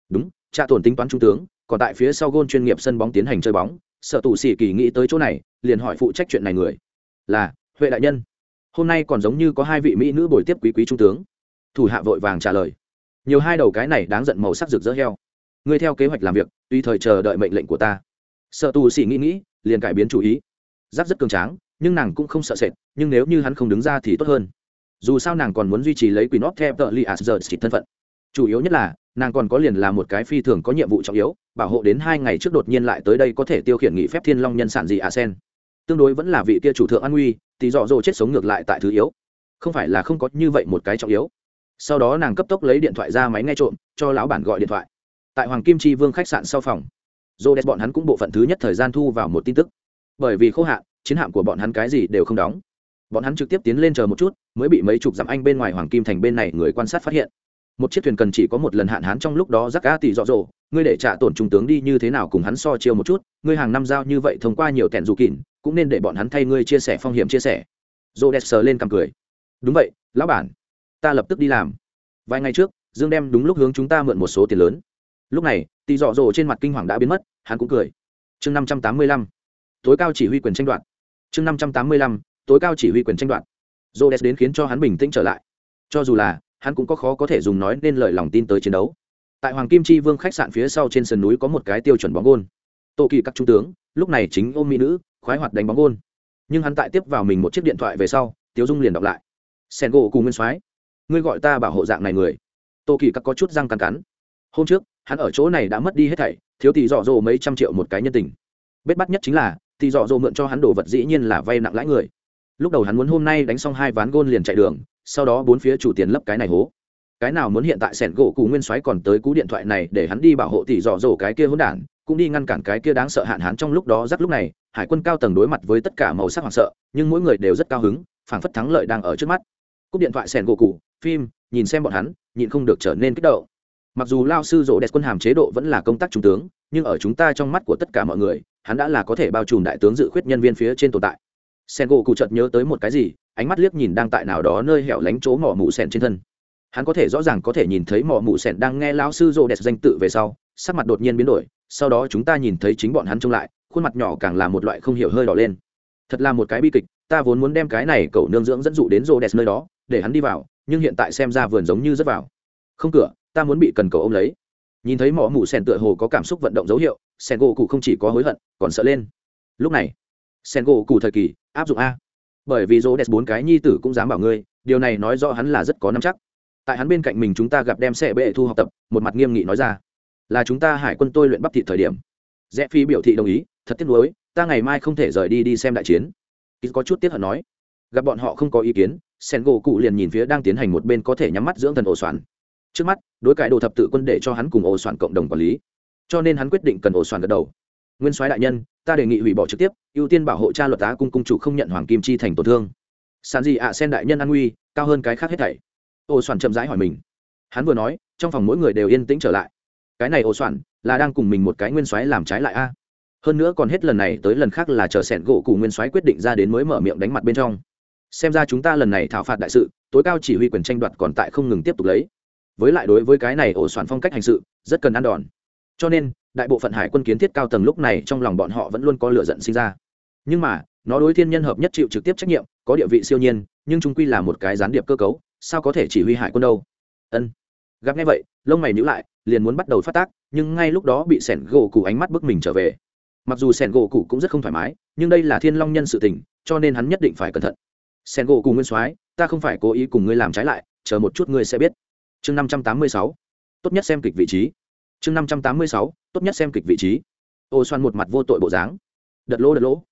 Đúng tra tổn tính toán trung tướng, còn tại phía sau gôn chuyên nghiệp sân bóng tiến hành chơi bóng, sợ tù xì kỳ nghĩ tới chỗ này, liền hỏi phụ trách chuyện này người. Là, huệ đại nhân. Hôm nay còn giống như có hai vị mỹ nữ buổi tiếp quý quý trung tướng. Thủ hạ vội vàng trả lời. Nhiều hai đầu cái này đáng giận màu sắc rực rỡ heo ngươi theo kế hoạch làm việc, tùy thời chờ đợi mệnh lệnh của ta. Sợ tù xì nghĩ nghĩ, liền cải biến chủ ý. Giáp rất cường tráng, nhưng nàng cũng không sợ sệt, nhưng nếu như hắn không đứng ra thì tốt hơn. Dù sao nàng còn muốn duy trì lấy quỷ nót theo tờ li as giờ thân phận. Chủ yếu nhất là, nàng còn có liền là một cái phi thường có nhiệm vụ trọng yếu, bảo hộ đến hai ngày trước đột nhiên lại tới đây có thể tiêu khiển nghị phép thiên long nhân sản gì à sen tương đối vẫn là vị kia chủ thượng an nguy thì dọ dỗ chết sống ngược lại tại thứ yếu. Không phải là không có như vậy một cái trọng yếu. Sau đó nàng cấp tốc lấy điện thoại ra máy nghe trộm, cho lão bản gọi điện thoại tại hoàng kim chi vương khách sạn sau phòng dô đẹp bọn hắn cũng bộ phận thứ nhất thời gian thu vào một tin tức. Bởi vì khô hạn, chiến hạm của bọn hắn cái gì đều không đóng. Bọn hắn trực tiếp tiến lên chờ một chút, mới bị mấy chục dặm anh bên ngoài hoàng kim thành bên này người quan sát phát hiện. Một chiếc thuyền cần chỉ có một lần hạn hán trong lúc đó giác cá tỷ dọ dỗ, ngươi để trả tổn trung tướng đi như thế nào cùng hắn so chiêu một chút, ngươi hàng năm giao như vậy thông qua nhiều tẻn dù kỉn cũng nên để bọn hắn thay ngươi chia sẻ phong hiểm chia sẻ. Dô đẹp sờ lên cằm cười. Đúng vậy, lão bản, ta lập tức đi làm. Vài ngày trước, dương đem đúng lúc hướng chúng ta mượn một số tiền lớn lúc này tỳ dọ dỗ trên mặt kinh hoàng đã biến mất, hắn cũng cười. Chương năm trăm tám mươi lăm. Tối cao chỉ huy quyền tranh đoạt. Chương năm trăm tám mươi lăm, tối cao chỉ huy quyền tranh đoạt. Dô đến khiến cho hắn bình tĩnh trở lại. Cho dù là, hắn cũng có khó có thể dùng nói nên lời lòng tin tới chiến đấu. Tại hoàng kim chi vương khách sạn phía sau trên sườn núi có một cái tiêu chuẩn bóng gôn. Tô kỳ các trung tướng, lúc này chính ôm mỹ nữ, khoái hoạt đánh bóng gôn. Nhưng hắn tại tiếp vào mình một chiếc điện thoại về sau, tiếu dung liền đọc lại. Sen gỗ cùng nguyên soái, ngươi gọi ta bảo hộ dạng này người. Tô kỳ các có chút răng cắn cắn hôm trước, hắn ở chỗ này đã mất đi hết thảy, thiếu tỷ dọ dỗ mấy trăm triệu một cái nhân tình. Bết bắt nhất chính là, tỷ dọ dỗ mượn cho hắn đồ vật dĩ nhiên là vay nặng lãi người. Lúc đầu hắn muốn hôm nay đánh xong hai ván gôn liền chạy đường, sau đó bốn phía chủ tiền lấp cái này hố. Cái nào muốn hiện tại sẻn gỗ cù nguyên soái còn tới cú điện thoại này để hắn đi bảo hộ tỷ dọ dỗ cái kia hỗn đản, cũng đi ngăn cản cái kia đáng sợ hạn hán trong lúc đó rắc lúc này, hải quân cao tầng đối mặt với tất cả màu sắc hoảng sợ, nhưng mỗi người đều rất cao hứng, phảng phất thắng lợi đang ở trước mắt. Cúp điện thoại sẻn gỗ cụ phim, nhìn xem bọn hắn, nhịn không được trở nên kích động mặc dù lao sư rộ đẹp quân hàm chế độ vẫn là công tác trung tướng, nhưng ở chúng ta trong mắt của tất cả mọi người, hắn đã là có thể bao trùm đại tướng dự khuyết nhân viên phía trên tồn tại. Sen gỗ cụ chợt nhớ tới một cái gì, ánh mắt liếc nhìn đang tại nào đó nơi hẻo lánh chỗ mỏ mụ sèn trên thân. Hắn có thể rõ ràng có thể nhìn thấy mỏ mụ sèn đang nghe lão sư rộ đẹp danh tự về sau, sắc mặt đột nhiên biến đổi, sau đó chúng ta nhìn thấy chính bọn hắn trông lại, khuôn mặt nhỏ càng là một loại không hiểu hơi đỏ lên. Thật là một cái bi kịch, ta vốn muốn đem cái này cậu nương dưỡng dẫn dụ đến rô đẹp nơi đó, để hắn đi vào, nhưng hiện tại xem ra vườn giống như rất vào. Không cửa ta muốn bị cần cầu ôm lấy. Nhìn thấy mỏ mù sen tựa hồ có cảm xúc vận động dấu hiệu sen gỗ cụ không chỉ có hối hận, còn sợ lên. Lúc này sen gỗ cụ thời kỳ, áp dụng a. Bởi vì rô đẹp bốn cái nhi tử cũng dám bảo ngươi, điều này nói rõ hắn là rất có năm chắc. Tại hắn bên cạnh mình chúng ta gặp đem xe bệ thu học tập, một mặt nghiêm nghị nói ra. Là chúng ta hải quân tôi luyện bắp thị thời điểm. Rẽ phi biểu thị đồng ý, thật tiếc nuối, ta ngày mai không thể rời đi đi xem đại chiến. Ít có chút tiếc hận nói. Gặp bọn họ không có ý kiến sen gỗ cụ liền nhìn phía đang tiến hành một bên có thể nhắm mắt dưỡng thần ổ soạn trước mắt, đối cải đồ thập tự quân để cho hắn cùng ổ soạn cộng đồng quản lý. Cho nên hắn quyết định cần ổ soạn gật đầu. Nguyên soái đại nhân, ta đề nghị hủy bỏ trực tiếp, ưu tiên bảo hộ cha luật tá cung cung chủ không nhận hoàng kim chi thành tổn thương. Sàn gì ạ à sen đại nhân an nguy, cao hơn cái khác hết thảy. Ổ soạn chậm rãi hỏi mình. Hắn vừa nói, trong phòng mỗi người đều yên tĩnh trở lại. Cái này ổ soạn là đang cùng mình một cái nguyên soái làm trái lại a. Hơn nữa còn hết lần này tới lần khác là chờ sẹn gỗ cụ nguyên soái quyết định ra đến mới mở miệng đánh mặt bên trong. Xem ra chúng ta lần này thảo phạt đại sự, tối cao chỉ huy quyền tranh đoạt còn tại không ngừng tiếp tục lấy với lại đối với cái này ổ soạn phong cách hành sự, rất cần ăn đòn. Cho nên, đại bộ phận hải quân kiến thiết cao tầng lúc này trong lòng bọn họ vẫn luôn có lựa giận sinh ra. Nhưng mà, nó đối thiên nhân hợp nhất chịu trực tiếp trách nhiệm, có địa vị siêu nhiên, nhưng chúng quy là một cái gián điệp cơ cấu, sao có thể chỉ huy hải quân đâu? Ân. Gặp ngay vậy, lông mày nhữ lại, liền muốn bắt đầu phát tác, nhưng ngay lúc đó bị sẻn gỗ cụ ánh mắt bức mình trở về. Mặc dù sẻn gỗ cụ cũng rất không thoải mái, nhưng đây là thiên long nhân sự tình, cho nên hắn nhất định phải cẩn thận. Sẻn gỗ cụ nguyên soái, ta không phải cố ý cùng ngươi làm trái lại, chờ một chút ngươi sẽ biết chương năm trăm tám mươi sáu. Tốt nhất xem kịch vị trí. Chương năm trăm tám mươi sáu, tốt nhất xem kịch vị trí. Ô xoan một mặt vô tội bộ dáng. Đợt lỗ đợt lỗ.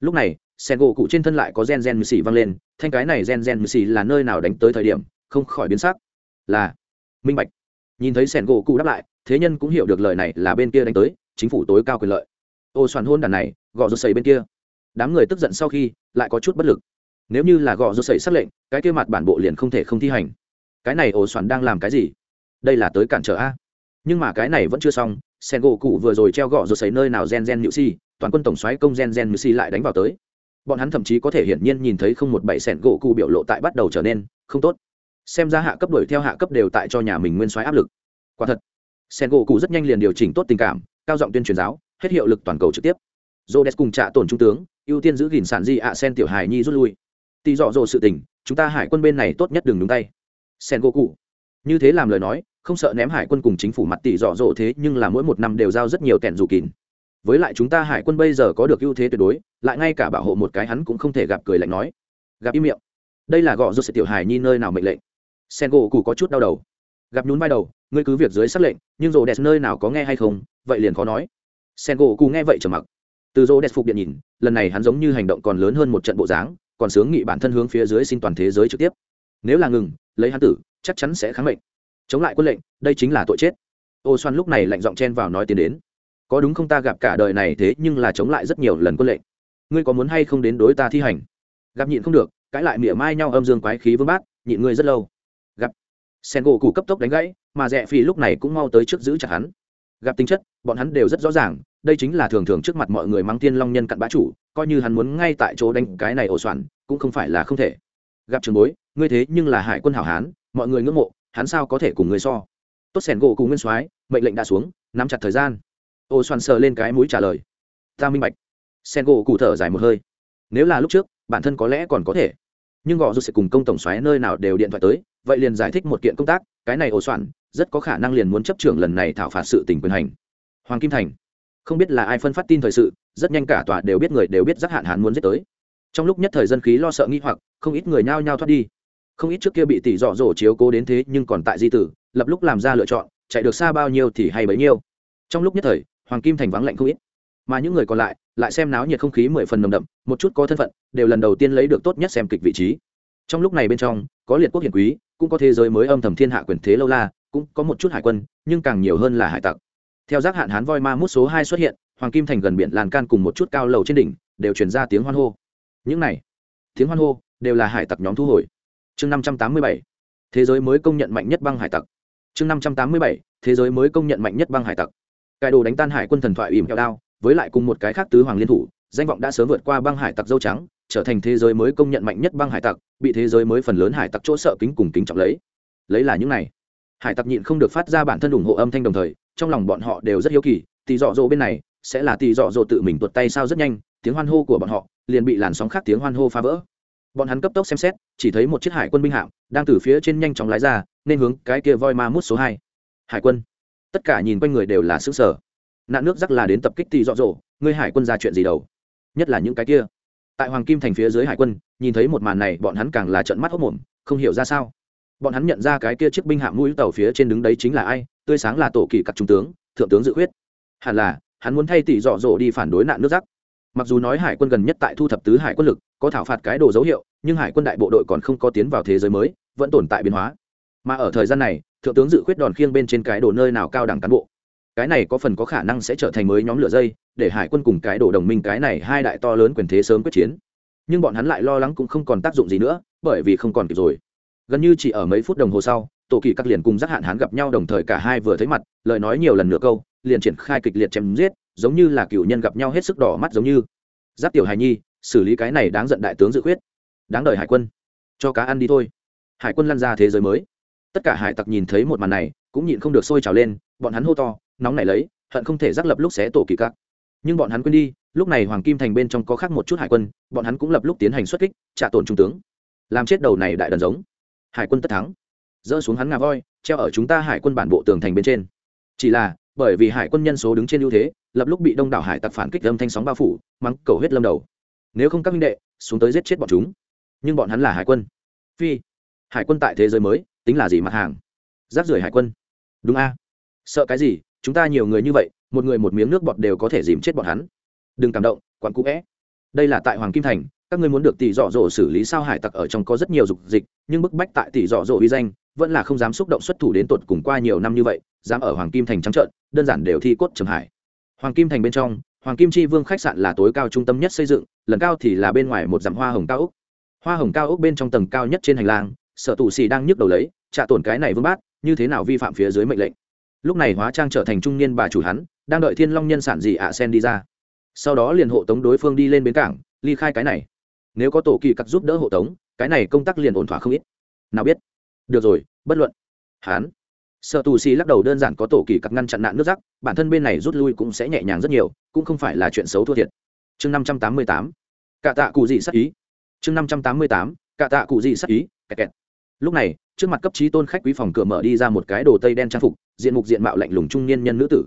Lúc này sen gỗ cụ trên thân lại có gen gen mười xì văng lên, thanh cái này gen gen mười xì là nơi nào đánh tới thời điểm, không khỏi biến sắc. Là, minh bạch. Nhìn thấy sen gỗ cụ đáp lại, thế nhân cũng hiểu được lời này là bên kia đánh tới, chính phủ tối cao quyền lợi. Ô xoan hôn đàn này, gõ rột sầy bên kia. Đám người tức giận sau khi, lại có chút bất lực. Nếu như là gõ rột sầy xác lệnh, cái kia mặt bản bộ liền không thể không thi hành cái này ổ soạn đang làm cái gì? Đây là tới cản trở a. Nhưng mà cái này vẫn chưa xong sen gỗ cụ vừa rồi treo gọ rồi xấy nơi nào gen gen nhự si toàn quân tổng xoáy công gen gen nhự si lại đánh vào tới. Bọn hắn thậm chí có thể hiển nhiên nhìn thấy không một bảy sen gỗ cụ biểu lộ tại bắt đầu trở nên không tốt. Xem ra hạ cấp đuổi theo hạ cấp đều tại cho nhà mình nguyên soái áp lực. Quả thật sen gỗ cụ rất nhanh liền điều chỉnh tốt tình cảm, cao giọng tuyên truyền giáo, hết hiệu lực toàn cầu trực tiếp. J cùng trạ tổn trung tướng, ưu tiên giữ gìn sản di ạ sen tiểu hài nhi rút lui. Tì dọ dỗ sự tình, chúng ta hải quân bên này tốt nhất đừng đúng tay sen gỗ cụ như thế làm lời nói, không sợ ném hải quân cùng chính phủ mặt tỷ dọ dỗ thế, nhưng là mỗi một năm đều giao rất nhiều kẹn dù kín với lại chúng ta hải quân bây giờ có được ưu thế tuyệt đối, lại ngay cả bảo hộ một cái hắn cũng không thể gặp cười lạnh nói. Gặp im miệng. Đây là gọ do sẽ tiểu Hải nhi nơi nào mệnh lệnh? Sen gỗ cụ có chút đau đầu. Gặp nhún vai đầu, ngươi cứ việc dưới xác lệnh, nhưng rồ đẹp nơi nào có nghe hay không, vậy liền khó nói. Sen gỗ cụ nghe vậy trở mặc. Từ rồ đẹp phục điện nhìn, lần này hắn giống như hành động còn lớn hơn một trận bộ dáng, còn sướng nghị bản thân hướng phía dưới xin toàn thế giới trực tiếp. Nếu là ngừng lấy hắn tử, chắc chắn sẽ kháng mệnh. Chống lại quân lệnh, đây chính là tội chết. Ô xoan lúc này lạnh giọng chen vào nói tiến đến. Có đúng không ta gặp cả đời này thế nhưng là chống lại rất nhiều lần quân lệnh. Ngươi có muốn hay không đến đối ta thi hành? Gặp nhịn không được, cãi lại mỉa mai nhau âm dương quái khí vương bát, nhịn ngươi rất lâu. Gặp. Sen gỗ cụ cấp tốc đánh gãy, mà rẽ phi lúc này cũng mau tới trước giữ chặt hắn. Gặp tính chất, bọn hắn đều rất rõ ràng, đây chính là thường thường trước mặt mọi người mang tiên long nhân cặn bá chủ, coi như hắn muốn ngay tại chỗ đánh cái này ổ soạn cũng không phải là không thể. Gặp trường bối ngươi thế nhưng là hải quân hảo hán, mọi người ngưỡng mộ, hắn sao có thể cùng người so? Tốt sẻn gỗ cùng nguyên soái, mệnh lệnh đã xuống, nắm chặt thời gian. Ô xoan sờ lên cái mũi trả lời. Ta minh bạch. Sen gỗ cụ thở dài một hơi. Nếu là lúc trước, bản thân có lẽ còn có thể. Nhưng gọ rút sẽ cùng công tổng xoáy nơi nào đều điện thoại tới, vậy liền giải thích một kiện công tác, cái này ổ soạn rất có khả năng liền muốn chấp trưởng lần này thảo phạt sự tình quyền hành. Hoàng kim thành. Không biết là ai phân phát tin thời sự, rất nhanh cả tòa đều biết người đều biết giác hạn hán muốn giết tới. Trong lúc nhất thời dân khí lo sợ nghi hoặc, không ít người nhao nhao thoát đi không ít trước kia bị tỷ dọ dỗ chiếu cố đến thế nhưng còn tại di tử, lập lúc làm ra lựa chọn, chạy được xa bao nhiêu thì hay bấy nhiêu. Trong lúc nhất thời, hoàng kim thành vắng lạnh không ít. Mà những người còn lại lại xem náo nhiệt không khí mười phần nồng đậm, một chút có thân phận, đều lần đầu tiên lấy được tốt nhất xem kịch vị trí. Trong lúc này bên trong, có liệt quốc hiển quý, cũng có thế giới mới âm thầm thiên hạ quyền thế lâu la, cũng có một chút hải quân, nhưng càng nhiều hơn là hải tặc. Theo giác hạn hán voi ma mút số hai xuất hiện, hoàng kim thành gần biển làn can cùng một chút cao lầu trên đỉnh, đều truyền ra tiếng hoan hô. Những này, tiếng hoan hô, đều là hải tặc nhóm thu hồi chương năm trăm tám mươi bảy, thế giới mới công nhận mạnh nhất băng hải tặc. Chương năm trăm tám mươi bảy, thế giới mới công nhận mạnh nhất băng hải tặc. Cải đồ đánh tan hải quân thần thoại ìm kẹo đao, với lại cùng một cái khác tứ hoàng liên thủ, danh vọng đã sớm vượt qua băng hải tặc dâu trắng, trở thành thế giới mới công nhận mạnh nhất băng hải tặc, bị thế giới mới phần lớn hải tặc chỗ sợ kính cùng kính trọng lấy. Lấy là những này. Hải tặc nhịn không được phát ra bản thân ủng hộ âm thanh đồng thời, trong lòng bọn họ đều rất hiếu kỳ tỷ dọ dỗ bên này, sẽ là tỷ dọ dỗ tự mình tuột tay sao rất nhanh, tiếng hoan hô của bọn họ liền bị làn sóng khác tiếng hoan hô phá vỡ bọn hắn cấp tốc xem xét, chỉ thấy một chiếc hải quân binh hạm đang từ phía trên nhanh chóng lái ra, nên hướng cái kia voi ma mút số hai. Hải quân. Tất cả nhìn quanh người đều là xứ sở nạn nước rắc là đến tập kích tì dọ dỗ, ngươi hải quân ra chuyện gì đâu nhất là những cái kia. Tại hoàng kim thành phía dưới hải quân, nhìn thấy một màn này, bọn hắn càng là trận mắt hốc mồm, không hiểu ra sao. Bọn hắn nhận ra cái kia chiếc binh hạm mũi tàu phía trên đứng đấy chính là ai, tươi sáng là tổ kỳ cặp trung tướng, thượng tướng dự khuyết. Hẳn là, hắn muốn thay tỷ dọ dỗ đi phản đối nạn nước rắc mặc dù nói hải quân gần nhất tại thu thập tứ hải quân lực, có thảo phạt cái đồ dấu hiệu, nhưng hải quân đại bộ đội còn không có tiến vào thế giới mới, vẫn tồn tại biến hóa. Mà ở thời gian này, thượng tướng dự khuyết đòn khiêng bên trên cái đồ nơi nào cao đẳng cán bộ. Cái này có phần có khả năng sẽ trở thành mới nhóm lửa dây, để hải quân cùng cái đồ đồng minh cái này hai đại to lớn quyền thế sớm quyết chiến. Nhưng bọn hắn lại lo lắng cũng không còn tác dụng gì nữa, bởi vì không còn kịp rồi. Gần như chỉ ở mấy phút đồng hồ sau, tổ kỳ các liền cùng giác hạn hán gặp nhau đồng thời cả hai vừa thấy mặt, lời nói nhiều lần nửa câu, liền triển khai kịch liệt chém giết giống như là cựu nhân gặp nhau hết sức đỏ mắt giống như. Giáp tiểu hài nhi, xử lý cái này đáng giận đại tướng dự khuyết. Đáng đời hải quân, cho cá ăn đi thôi. Hải quân lăn ra thế giới mới. Tất cả hải tặc nhìn thấy một màn này, cũng nhịn không được sôi trào lên, bọn hắn hô to, nóng nảy lấy, hận không thể giác lập lúc xé tổ kỳ cắt nhưng bọn hắn quên đi, lúc này hoàng kim thành bên trong có khác một chút hải quân, bọn hắn cũng lập lúc tiến hành xuất kích, trả tổn trung tướng. Làm chết đầu này đại đần giống. Hải quân tất thắng. Dỡ xuống hắn ngà voi, treo ở chúng ta hải quân bản bộ tường thành bên trên. Chỉ là bởi vì hải quân nhân số đứng trên ưu thế, lập lúc bị đông đảo hải tặc phản kích âm thanh sóng bao phủ, mắng cầu hết lâm đầu. Nếu không các minh đệ, xuống tới giết chết bọn chúng. Nhưng bọn hắn là hải quân. Phi, hải quân tại thế giới mới, tính là gì mặt hàng? Giáp rưởi hải quân. Đúng a. Sợ cái gì? Chúng ta nhiều người như vậy, một người một miếng nước bọt đều có thể dìm chết bọn hắn. Đừng cảm động, quặn cũ vẽ đây là tại hoàng kim thành, các ngươi muốn được tỷ dọ dỗ xử lý sao hải tặc ở trong có rất nhiều dục dịch, nhưng bức bách tại tỷ dọ dỗ uy danh vẫn là không dám xúc động xuất thủ đến tột cùng qua nhiều năm như vậy, dám ở hoàng kim thành trắng trợn, đơn giản đều thi cốt trầm hải. Hoàng kim thành bên trong, hoàng kim chi vương khách sạn là tối cao trung tâm nhất xây dựng, lần cao thì là bên ngoài một dặm hoa hồng cao úc hoa hồng cao úc bên trong tầng cao nhất trên hành lang, sở tù xì đang nhức đầu lấy, trả tổn cái này vương bát, như thế nào vi phạm phía dưới mệnh lệnh. Lúc này hóa trang trở thành trung niên bà chủ hắn, đang đợi thiên long nhân sản gì ạ sen đi ra. Sau đó liền hộ tống đối phương đi lên bến cảng, ly khai cái này. Nếu có tổ kỳ cắt giúp đỡ hộ tống, cái này công tác liền ổn thỏa không ít. Nào biết được rồi, bất luận. Hán. Sợ tù xì lắc đầu đơn giản có tổ kỳ cặp ngăn chặn nạn nước rắc bản thân bên này rút lui cũng sẽ nhẹ nhàng rất nhiều, cũng không phải là chuyện xấu thua thiệt. Chương năm trăm tám mươi tám. Cả tạ cụ dị sắc ý. Chương năm trăm tám mươi tám. Cả tạ cụ dị sắc ý, kẹt kẹt. Lúc này, trước mặt cấp trí tôn khách quý phòng cửa mở đi ra một cái đồ tây đen trang phục, diện mục diện mạo lạnh lùng trung niên nhân nữ tử.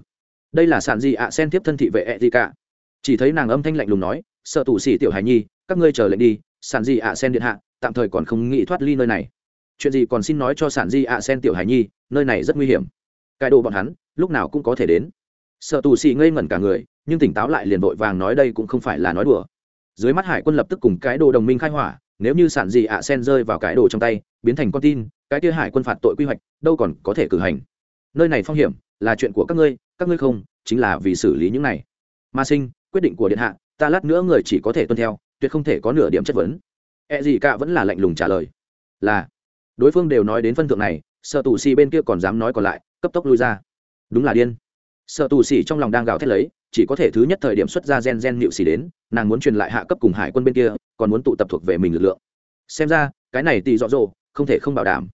Đây là sản dị ạ sen tiếp thân thị vệ ẹ gì cả chỉ thấy nàng âm thanh lạnh lùng nói sợ tù xì tiểu hài nhi, các ngươi chờ lệnh đi, sản dị ạ sen điện hạ, tạm thời còn không nghĩ thoát ly nơi này chuyện gì còn xin nói cho sản di ạ sen tiểu hải nhi, nơi này rất nguy hiểm. Cải đồ bọn hắn, lúc nào cũng có thể đến. Sợ tù xì ngây ngẩn cả người, nhưng tỉnh táo lại liền vội vàng nói đây cũng không phải là nói đùa. Dưới mắt hải quân lập tức cùng cái đồ đồng minh khai hỏa, nếu như sản dị ạ sen rơi vào cái đồ trong tay, biến thành con tin, cái kia hải quân phạt tội quy hoạch, đâu còn có thể cử hành. Nơi này phong hiểm, là chuyện của các ngươi các ngươi không, chính là vì xử lý những này. Ma sinh, quyết định của điện hạ, ta lát nữa người chỉ có thể tuân theo, tuyệt không thể có nửa điểm chất vấn. E gì cả vẫn là lạnh lùng trả lời. Là đối phương đều nói đến phân thượng này, sợ tù xì bên kia còn dám nói còn lại, cấp tốc lui ra. Đúng là điên. Sợ tù xì trong lòng đang gào thét lấy, chỉ có thể thứ nhất thời điểm xuất ra gen gen nịu xì đến, nàng muốn truyền lại hạ cấp cùng hải quân bên kia, còn muốn tụ tập thuộc về mình lực lượng. Xem ra, cái này tì dọ dỗ, không thể không bảo đảm.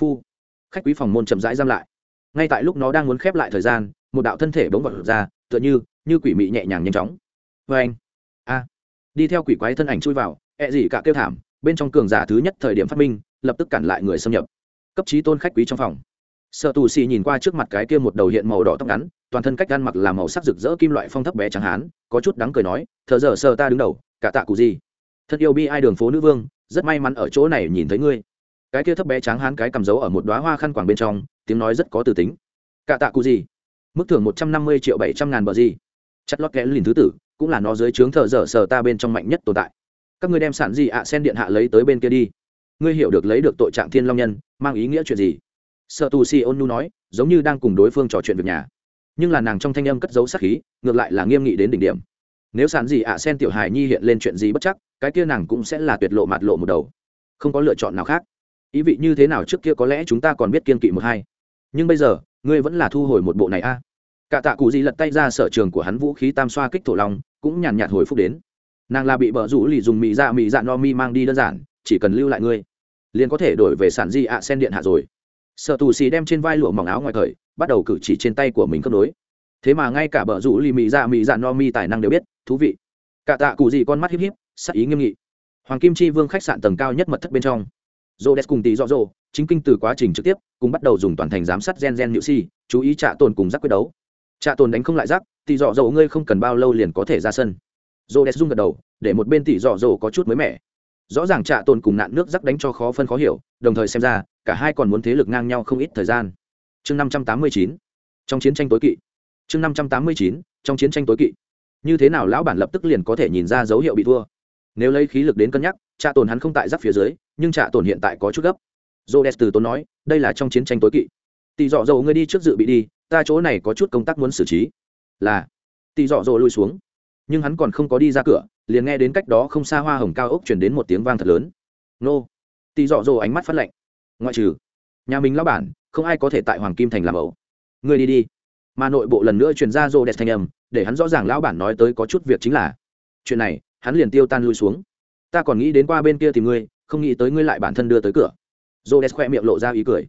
Phu. Khách quý phòng môn chậm rãi giam lại. Ngay tại lúc nó đang muốn khép lại thời gian, một đạo thân thể bỗng vật ra, tựa như như quỷ mị nhẹ nhàng nhanh chóng. Vê anh. A. Đi theo quỷ quái thân ảnh chui vào, ẹ、e、gì gì cả kêu thảm, bên trong cường giả thứ nhất thời điểm phát minh lập tức cản lại người xâm nhập. Cấp trí tôn khách quý trong phòng. Sợ tù xì nhìn qua trước mặt cái kia một đầu hiện màu đỏ tóc ngắn, toàn thân cách gan mặc là màu sắc rực rỡ kim loại phong thấp bé trắng hán, có chút đắng cười nói thợ giờ sợ ta đứng đầu, cả tạ cụ gì? Thật yêu bi ai đường phố nữ vương, rất may mắn ở chỗ này nhìn thấy ngươi. Cái kia thấp bé trắng hán cái cầm dấu ở một đoá hoa khăn quàng bên trong, tiếng nói rất có từ tính. Cả tạ cụ gì? Mức thưởng một trăm năm mươi triệu bảy trăm ngàn bờ gì? Chất lót kẽ lìn thứ tử, cũng là nó dưới trướng thợ dở sờ ta bên trong mạnh nhất tồn tại. Các ngươi đem sản gì ạ, sen điện hạ lấy tới bên kia đi ngươi hiểu được lấy được tội trạng thiên long nhân, mang ý nghĩa chuyện gì? Sợ tù si ôn nu nói, giống như đang cùng đối phương trò chuyện việc nhà. Nhưng là nàng trong thanh âm cất dấu sắc khí, ngược lại là nghiêm nghị đến đỉnh điểm. Nếu sản gì ạ à, sen tiểu hài nhi hiện lên chuyện gì bất chắc, cái kia nàng cũng sẽ là tuyệt lộ mạt lộ một đầu. Không có lựa chọn nào khác. Ý vị như thế nào trước kia có lẽ chúng ta còn biết kiên kỵ một hai. Nhưng bây giờ, ngươi vẫn là thu hồi một bộ này a. À. cả tạ cụ gì lật tay ra sở trường của hắn vũ khí tam xoa kích thổ lòng cũng nhàn nhạt hồi phúc đến. Nàng là bị bờ rủ lì dùng mì dạ mì dạ no mi mang đi đơn giản, chỉ cần lưu lại ngươi liền có thể đổi về sản di ạ sen điện hạ rồi. Sợ tù xì đem trên vai lụa mỏng áo ngoài thời, bắt đầu cử chỉ trên tay của mình cất đối. thế mà ngay cả bờ rủ lì mì dạ mì dạ no mi tài năng đều biết, thú vị. Cả tạ cụ gì con mắt híp híp, sắc ý nghiêm nghị. Hoàng kim chi vương khách sạn tầng cao nhất mật thất bên trong. Rô đès cùng tí dọ dô chính kinh từ quá trình trực tiếp, cùng bắt đầu dùng toàn thành giám sát gen gen nhự si, chú ý trạ tồn cùng giác quyết đấu. Trạ tồn đánh không lại giác, tỷ dọ dầu ngươi không cần bao lâu liền có thể ra sân. Rô đès rung gật đầu, để một bên tỷ dọ dầu có chút mới mẻ rõ ràng trạ tồn cùng nạn nước rắc đánh cho khó phân khó hiểu, đồng thời xem ra, cả hai còn muốn thế lực ngang nhau không ít thời gian. Chương năm trăm tám mươi chín, trong chiến tranh tối kỵ. Chương năm trăm tám mươi chín, trong chiến tranh tối kỵ. Như thế nào lão bản lập tức liền có thể nhìn ra dấu hiệu bị thua. Nếu lấy khí lực đến cân nhắc, trạ tồn hắn không tại giáp phía dưới, nhưng trạ tồn hiện tại có chút gấp. J o từ tốn nói, đây là trong chiến tranh tối kỵ. Tỷ dọ dầu ngươi đi trước dự bị đi, ta chỗ này có chút công tác muốn xử trí. Là. Tỷ dọ dầu lui xuống. Nhưng hắn còn không có đi ra cửa liền nghe đến cách đó không xa hoa hồng cao ốc chuyển đến một tiếng vang thật lớn. Nô. Tì dọ dồ ánh mắt phát lạnh. Ngoại trừ nhà mình lao bản, không ai có thể tại hoàng kim thành làm ẩu. Người đi đi. Mà nội bộ lần nữa truyền ra rô đẹp thanh âm, để hắn rõ ràng lão bản nói tới có chút việc chính là, chuyện này, hắn liền tiêu tan lui xuống. Ta còn nghĩ đến qua bên kia tìm ngươi, không nghĩ tới ngươi lại bản thân đưa tới cửa. Rô đẹp khoe miệng lộ ra ý cười.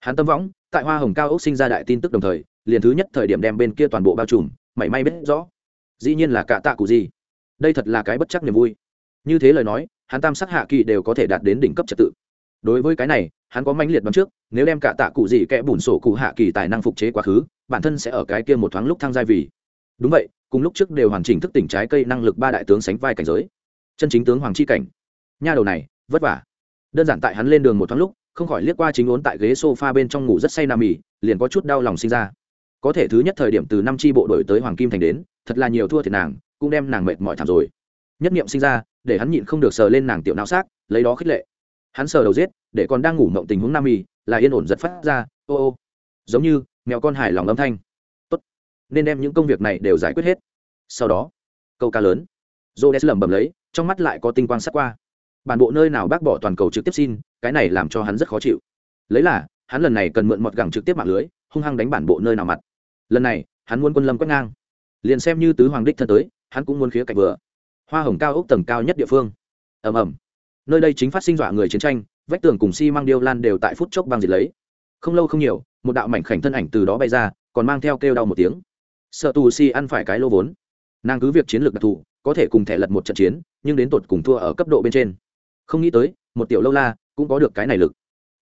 Hắn tâm võng, tại hoa hồng cao ốc sinh ra đại tin tức đồng thời, liền thứ nhất thời điểm đem bên kia toàn bộ bao trùm, mảy may biết rõ. Dĩ nhiên là cả tạ cụ gì đây thật là cái bất chắc niềm vui. Như thế lời nói, hắn tam sắc hạ kỳ đều có thể đạt đến đỉnh cấp trật tự. Đối với cái này, hắn có mãnh liệt đoán trước, nếu đem cả tạ cụ gì kẽ bùn sổ cụ hạ kỳ tài năng phục chế quá khứ, bản thân sẽ ở cái kia một thoáng lúc thăng giai vì. Đúng vậy, cùng lúc trước đều hoàn chỉnh thức tỉnh trái cây năng lực ba đại tướng sánh vai cảnh giới. Chân chính tướng hoàng chi cảnh. Nha đầu này, vất vả. Đơn giản tại hắn lên đường một thoáng lúc, không khỏi liếc qua chính ốn tại ghế sofa bên trong ngủ rất say nằm mì, liền có chút đau lòng sinh ra. Có thể thứ nhất thời điểm từ năm tri bộ đổi tới hoàng kim thành đến, thật là nhiều thua thiệt nàng cũng đem nàng mệt mỏi thảm rồi. Nhất niệm sinh ra, để hắn nhịn không được sờ lên nàng tiểu não xác, lấy đó khích lệ. Hắn sờ đầu giết, để còn đang ngủ mộng tình huống nam mì là yên ổn giật phát ra, ô ô. Giống như, mèo con hài lòng âm thanh. Tốt. Nên đem những công việc này đều giải quyết hết. Sau đó, câu ca lớn. J o lẩm bẩm lấy, trong mắt lại có tinh quang sắc qua. Bản bộ nơi nào bác bỏ toàn cầu trực tiếp xin, cái này làm cho hắn rất khó chịu. Lấy là, hắn lần này cần mượn mọt gẳng trực tiếp mạng lưới, hung hăng đánh bản bộ nơi nào mặt. Lần này, hắn muốn quân lâm quét ngang. Liền xem như tứ hoàng đích thân tới hắn cũng muốn khía cạnh vừa. Hoa hồng cao ốc tầng cao nhất địa phương. Ầm ầm. Nơi đây chính phát sinh dọa người chiến tranh, vách tường cùng xi、si、măng điêu lan đều tại phút chốc băng diệt lấy. Không lâu không nhiều, một đạo mảnh khảnh thân ảnh từ đó bay ra, còn mang theo kêu đau một tiếng. Sợ tù si ăn phải cái lô vốn. Nàng cứ việc chiến lược đặc thù, có thể cùng thể lật một trận chiến, nhưng đến tột cùng thua ở cấp độ bên trên. Không nghĩ tới, một tiểu lâu la cũng có được cái này lực.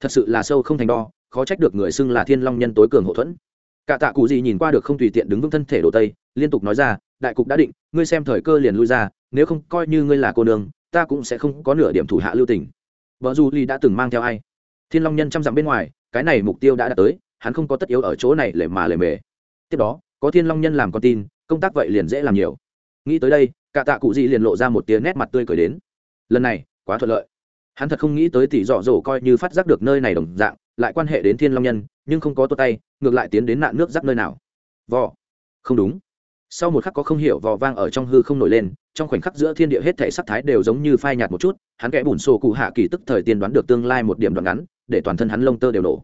Thật sự là sâu không thành đo, khó trách được người xưng là thiên long nhân tối cường hậu thuẫn. Cả tạ cụ gì nhìn qua được không tùy tiện đứng vững thân thể đồ tây, liên tục nói ra đại cục đã định, ngươi xem thời cơ liền lui ra, nếu không coi như ngươi là cô nương, ta cũng sẽ không có nửa điểm thủ hạ lưu tình. Vợ du ly đã từng mang theo ai? Thiên long nhân chăm dặm bên ngoài, cái này mục tiêu đã đạt tới, hắn không có tất yếu ở chỗ này lề mà lề mề. Tiếp đó, có thiên long nhân làm con tin, công tác vậy liền dễ làm nhiều. Nghĩ tới đây, cả tạ cụ di liền lộ ra một tiếng nét mặt tươi cười đến. Lần này, quá thuận lợi. Hắn thật không nghĩ tới tỷ dọ dỗ coi như phát giác được nơi này đồng dạng, lại quan hệ đến thiên long nhân, nhưng không có tốt tay, ngược lại tiến đến nạn nước giáp nơi nào. Vò, không đúng sau một khắc có không hiểu vò vang ở trong hư không nổi lên, trong khoảnh khắc giữa thiên địa hết thể sắc thái đều giống như phai nhạt một chút, hắn kẽ bùn sổ cụ hạ kỳ tức thời tiên đoán được tương lai một điểm đoạn ngắn, để toàn thân hắn lông tơ đều nổ.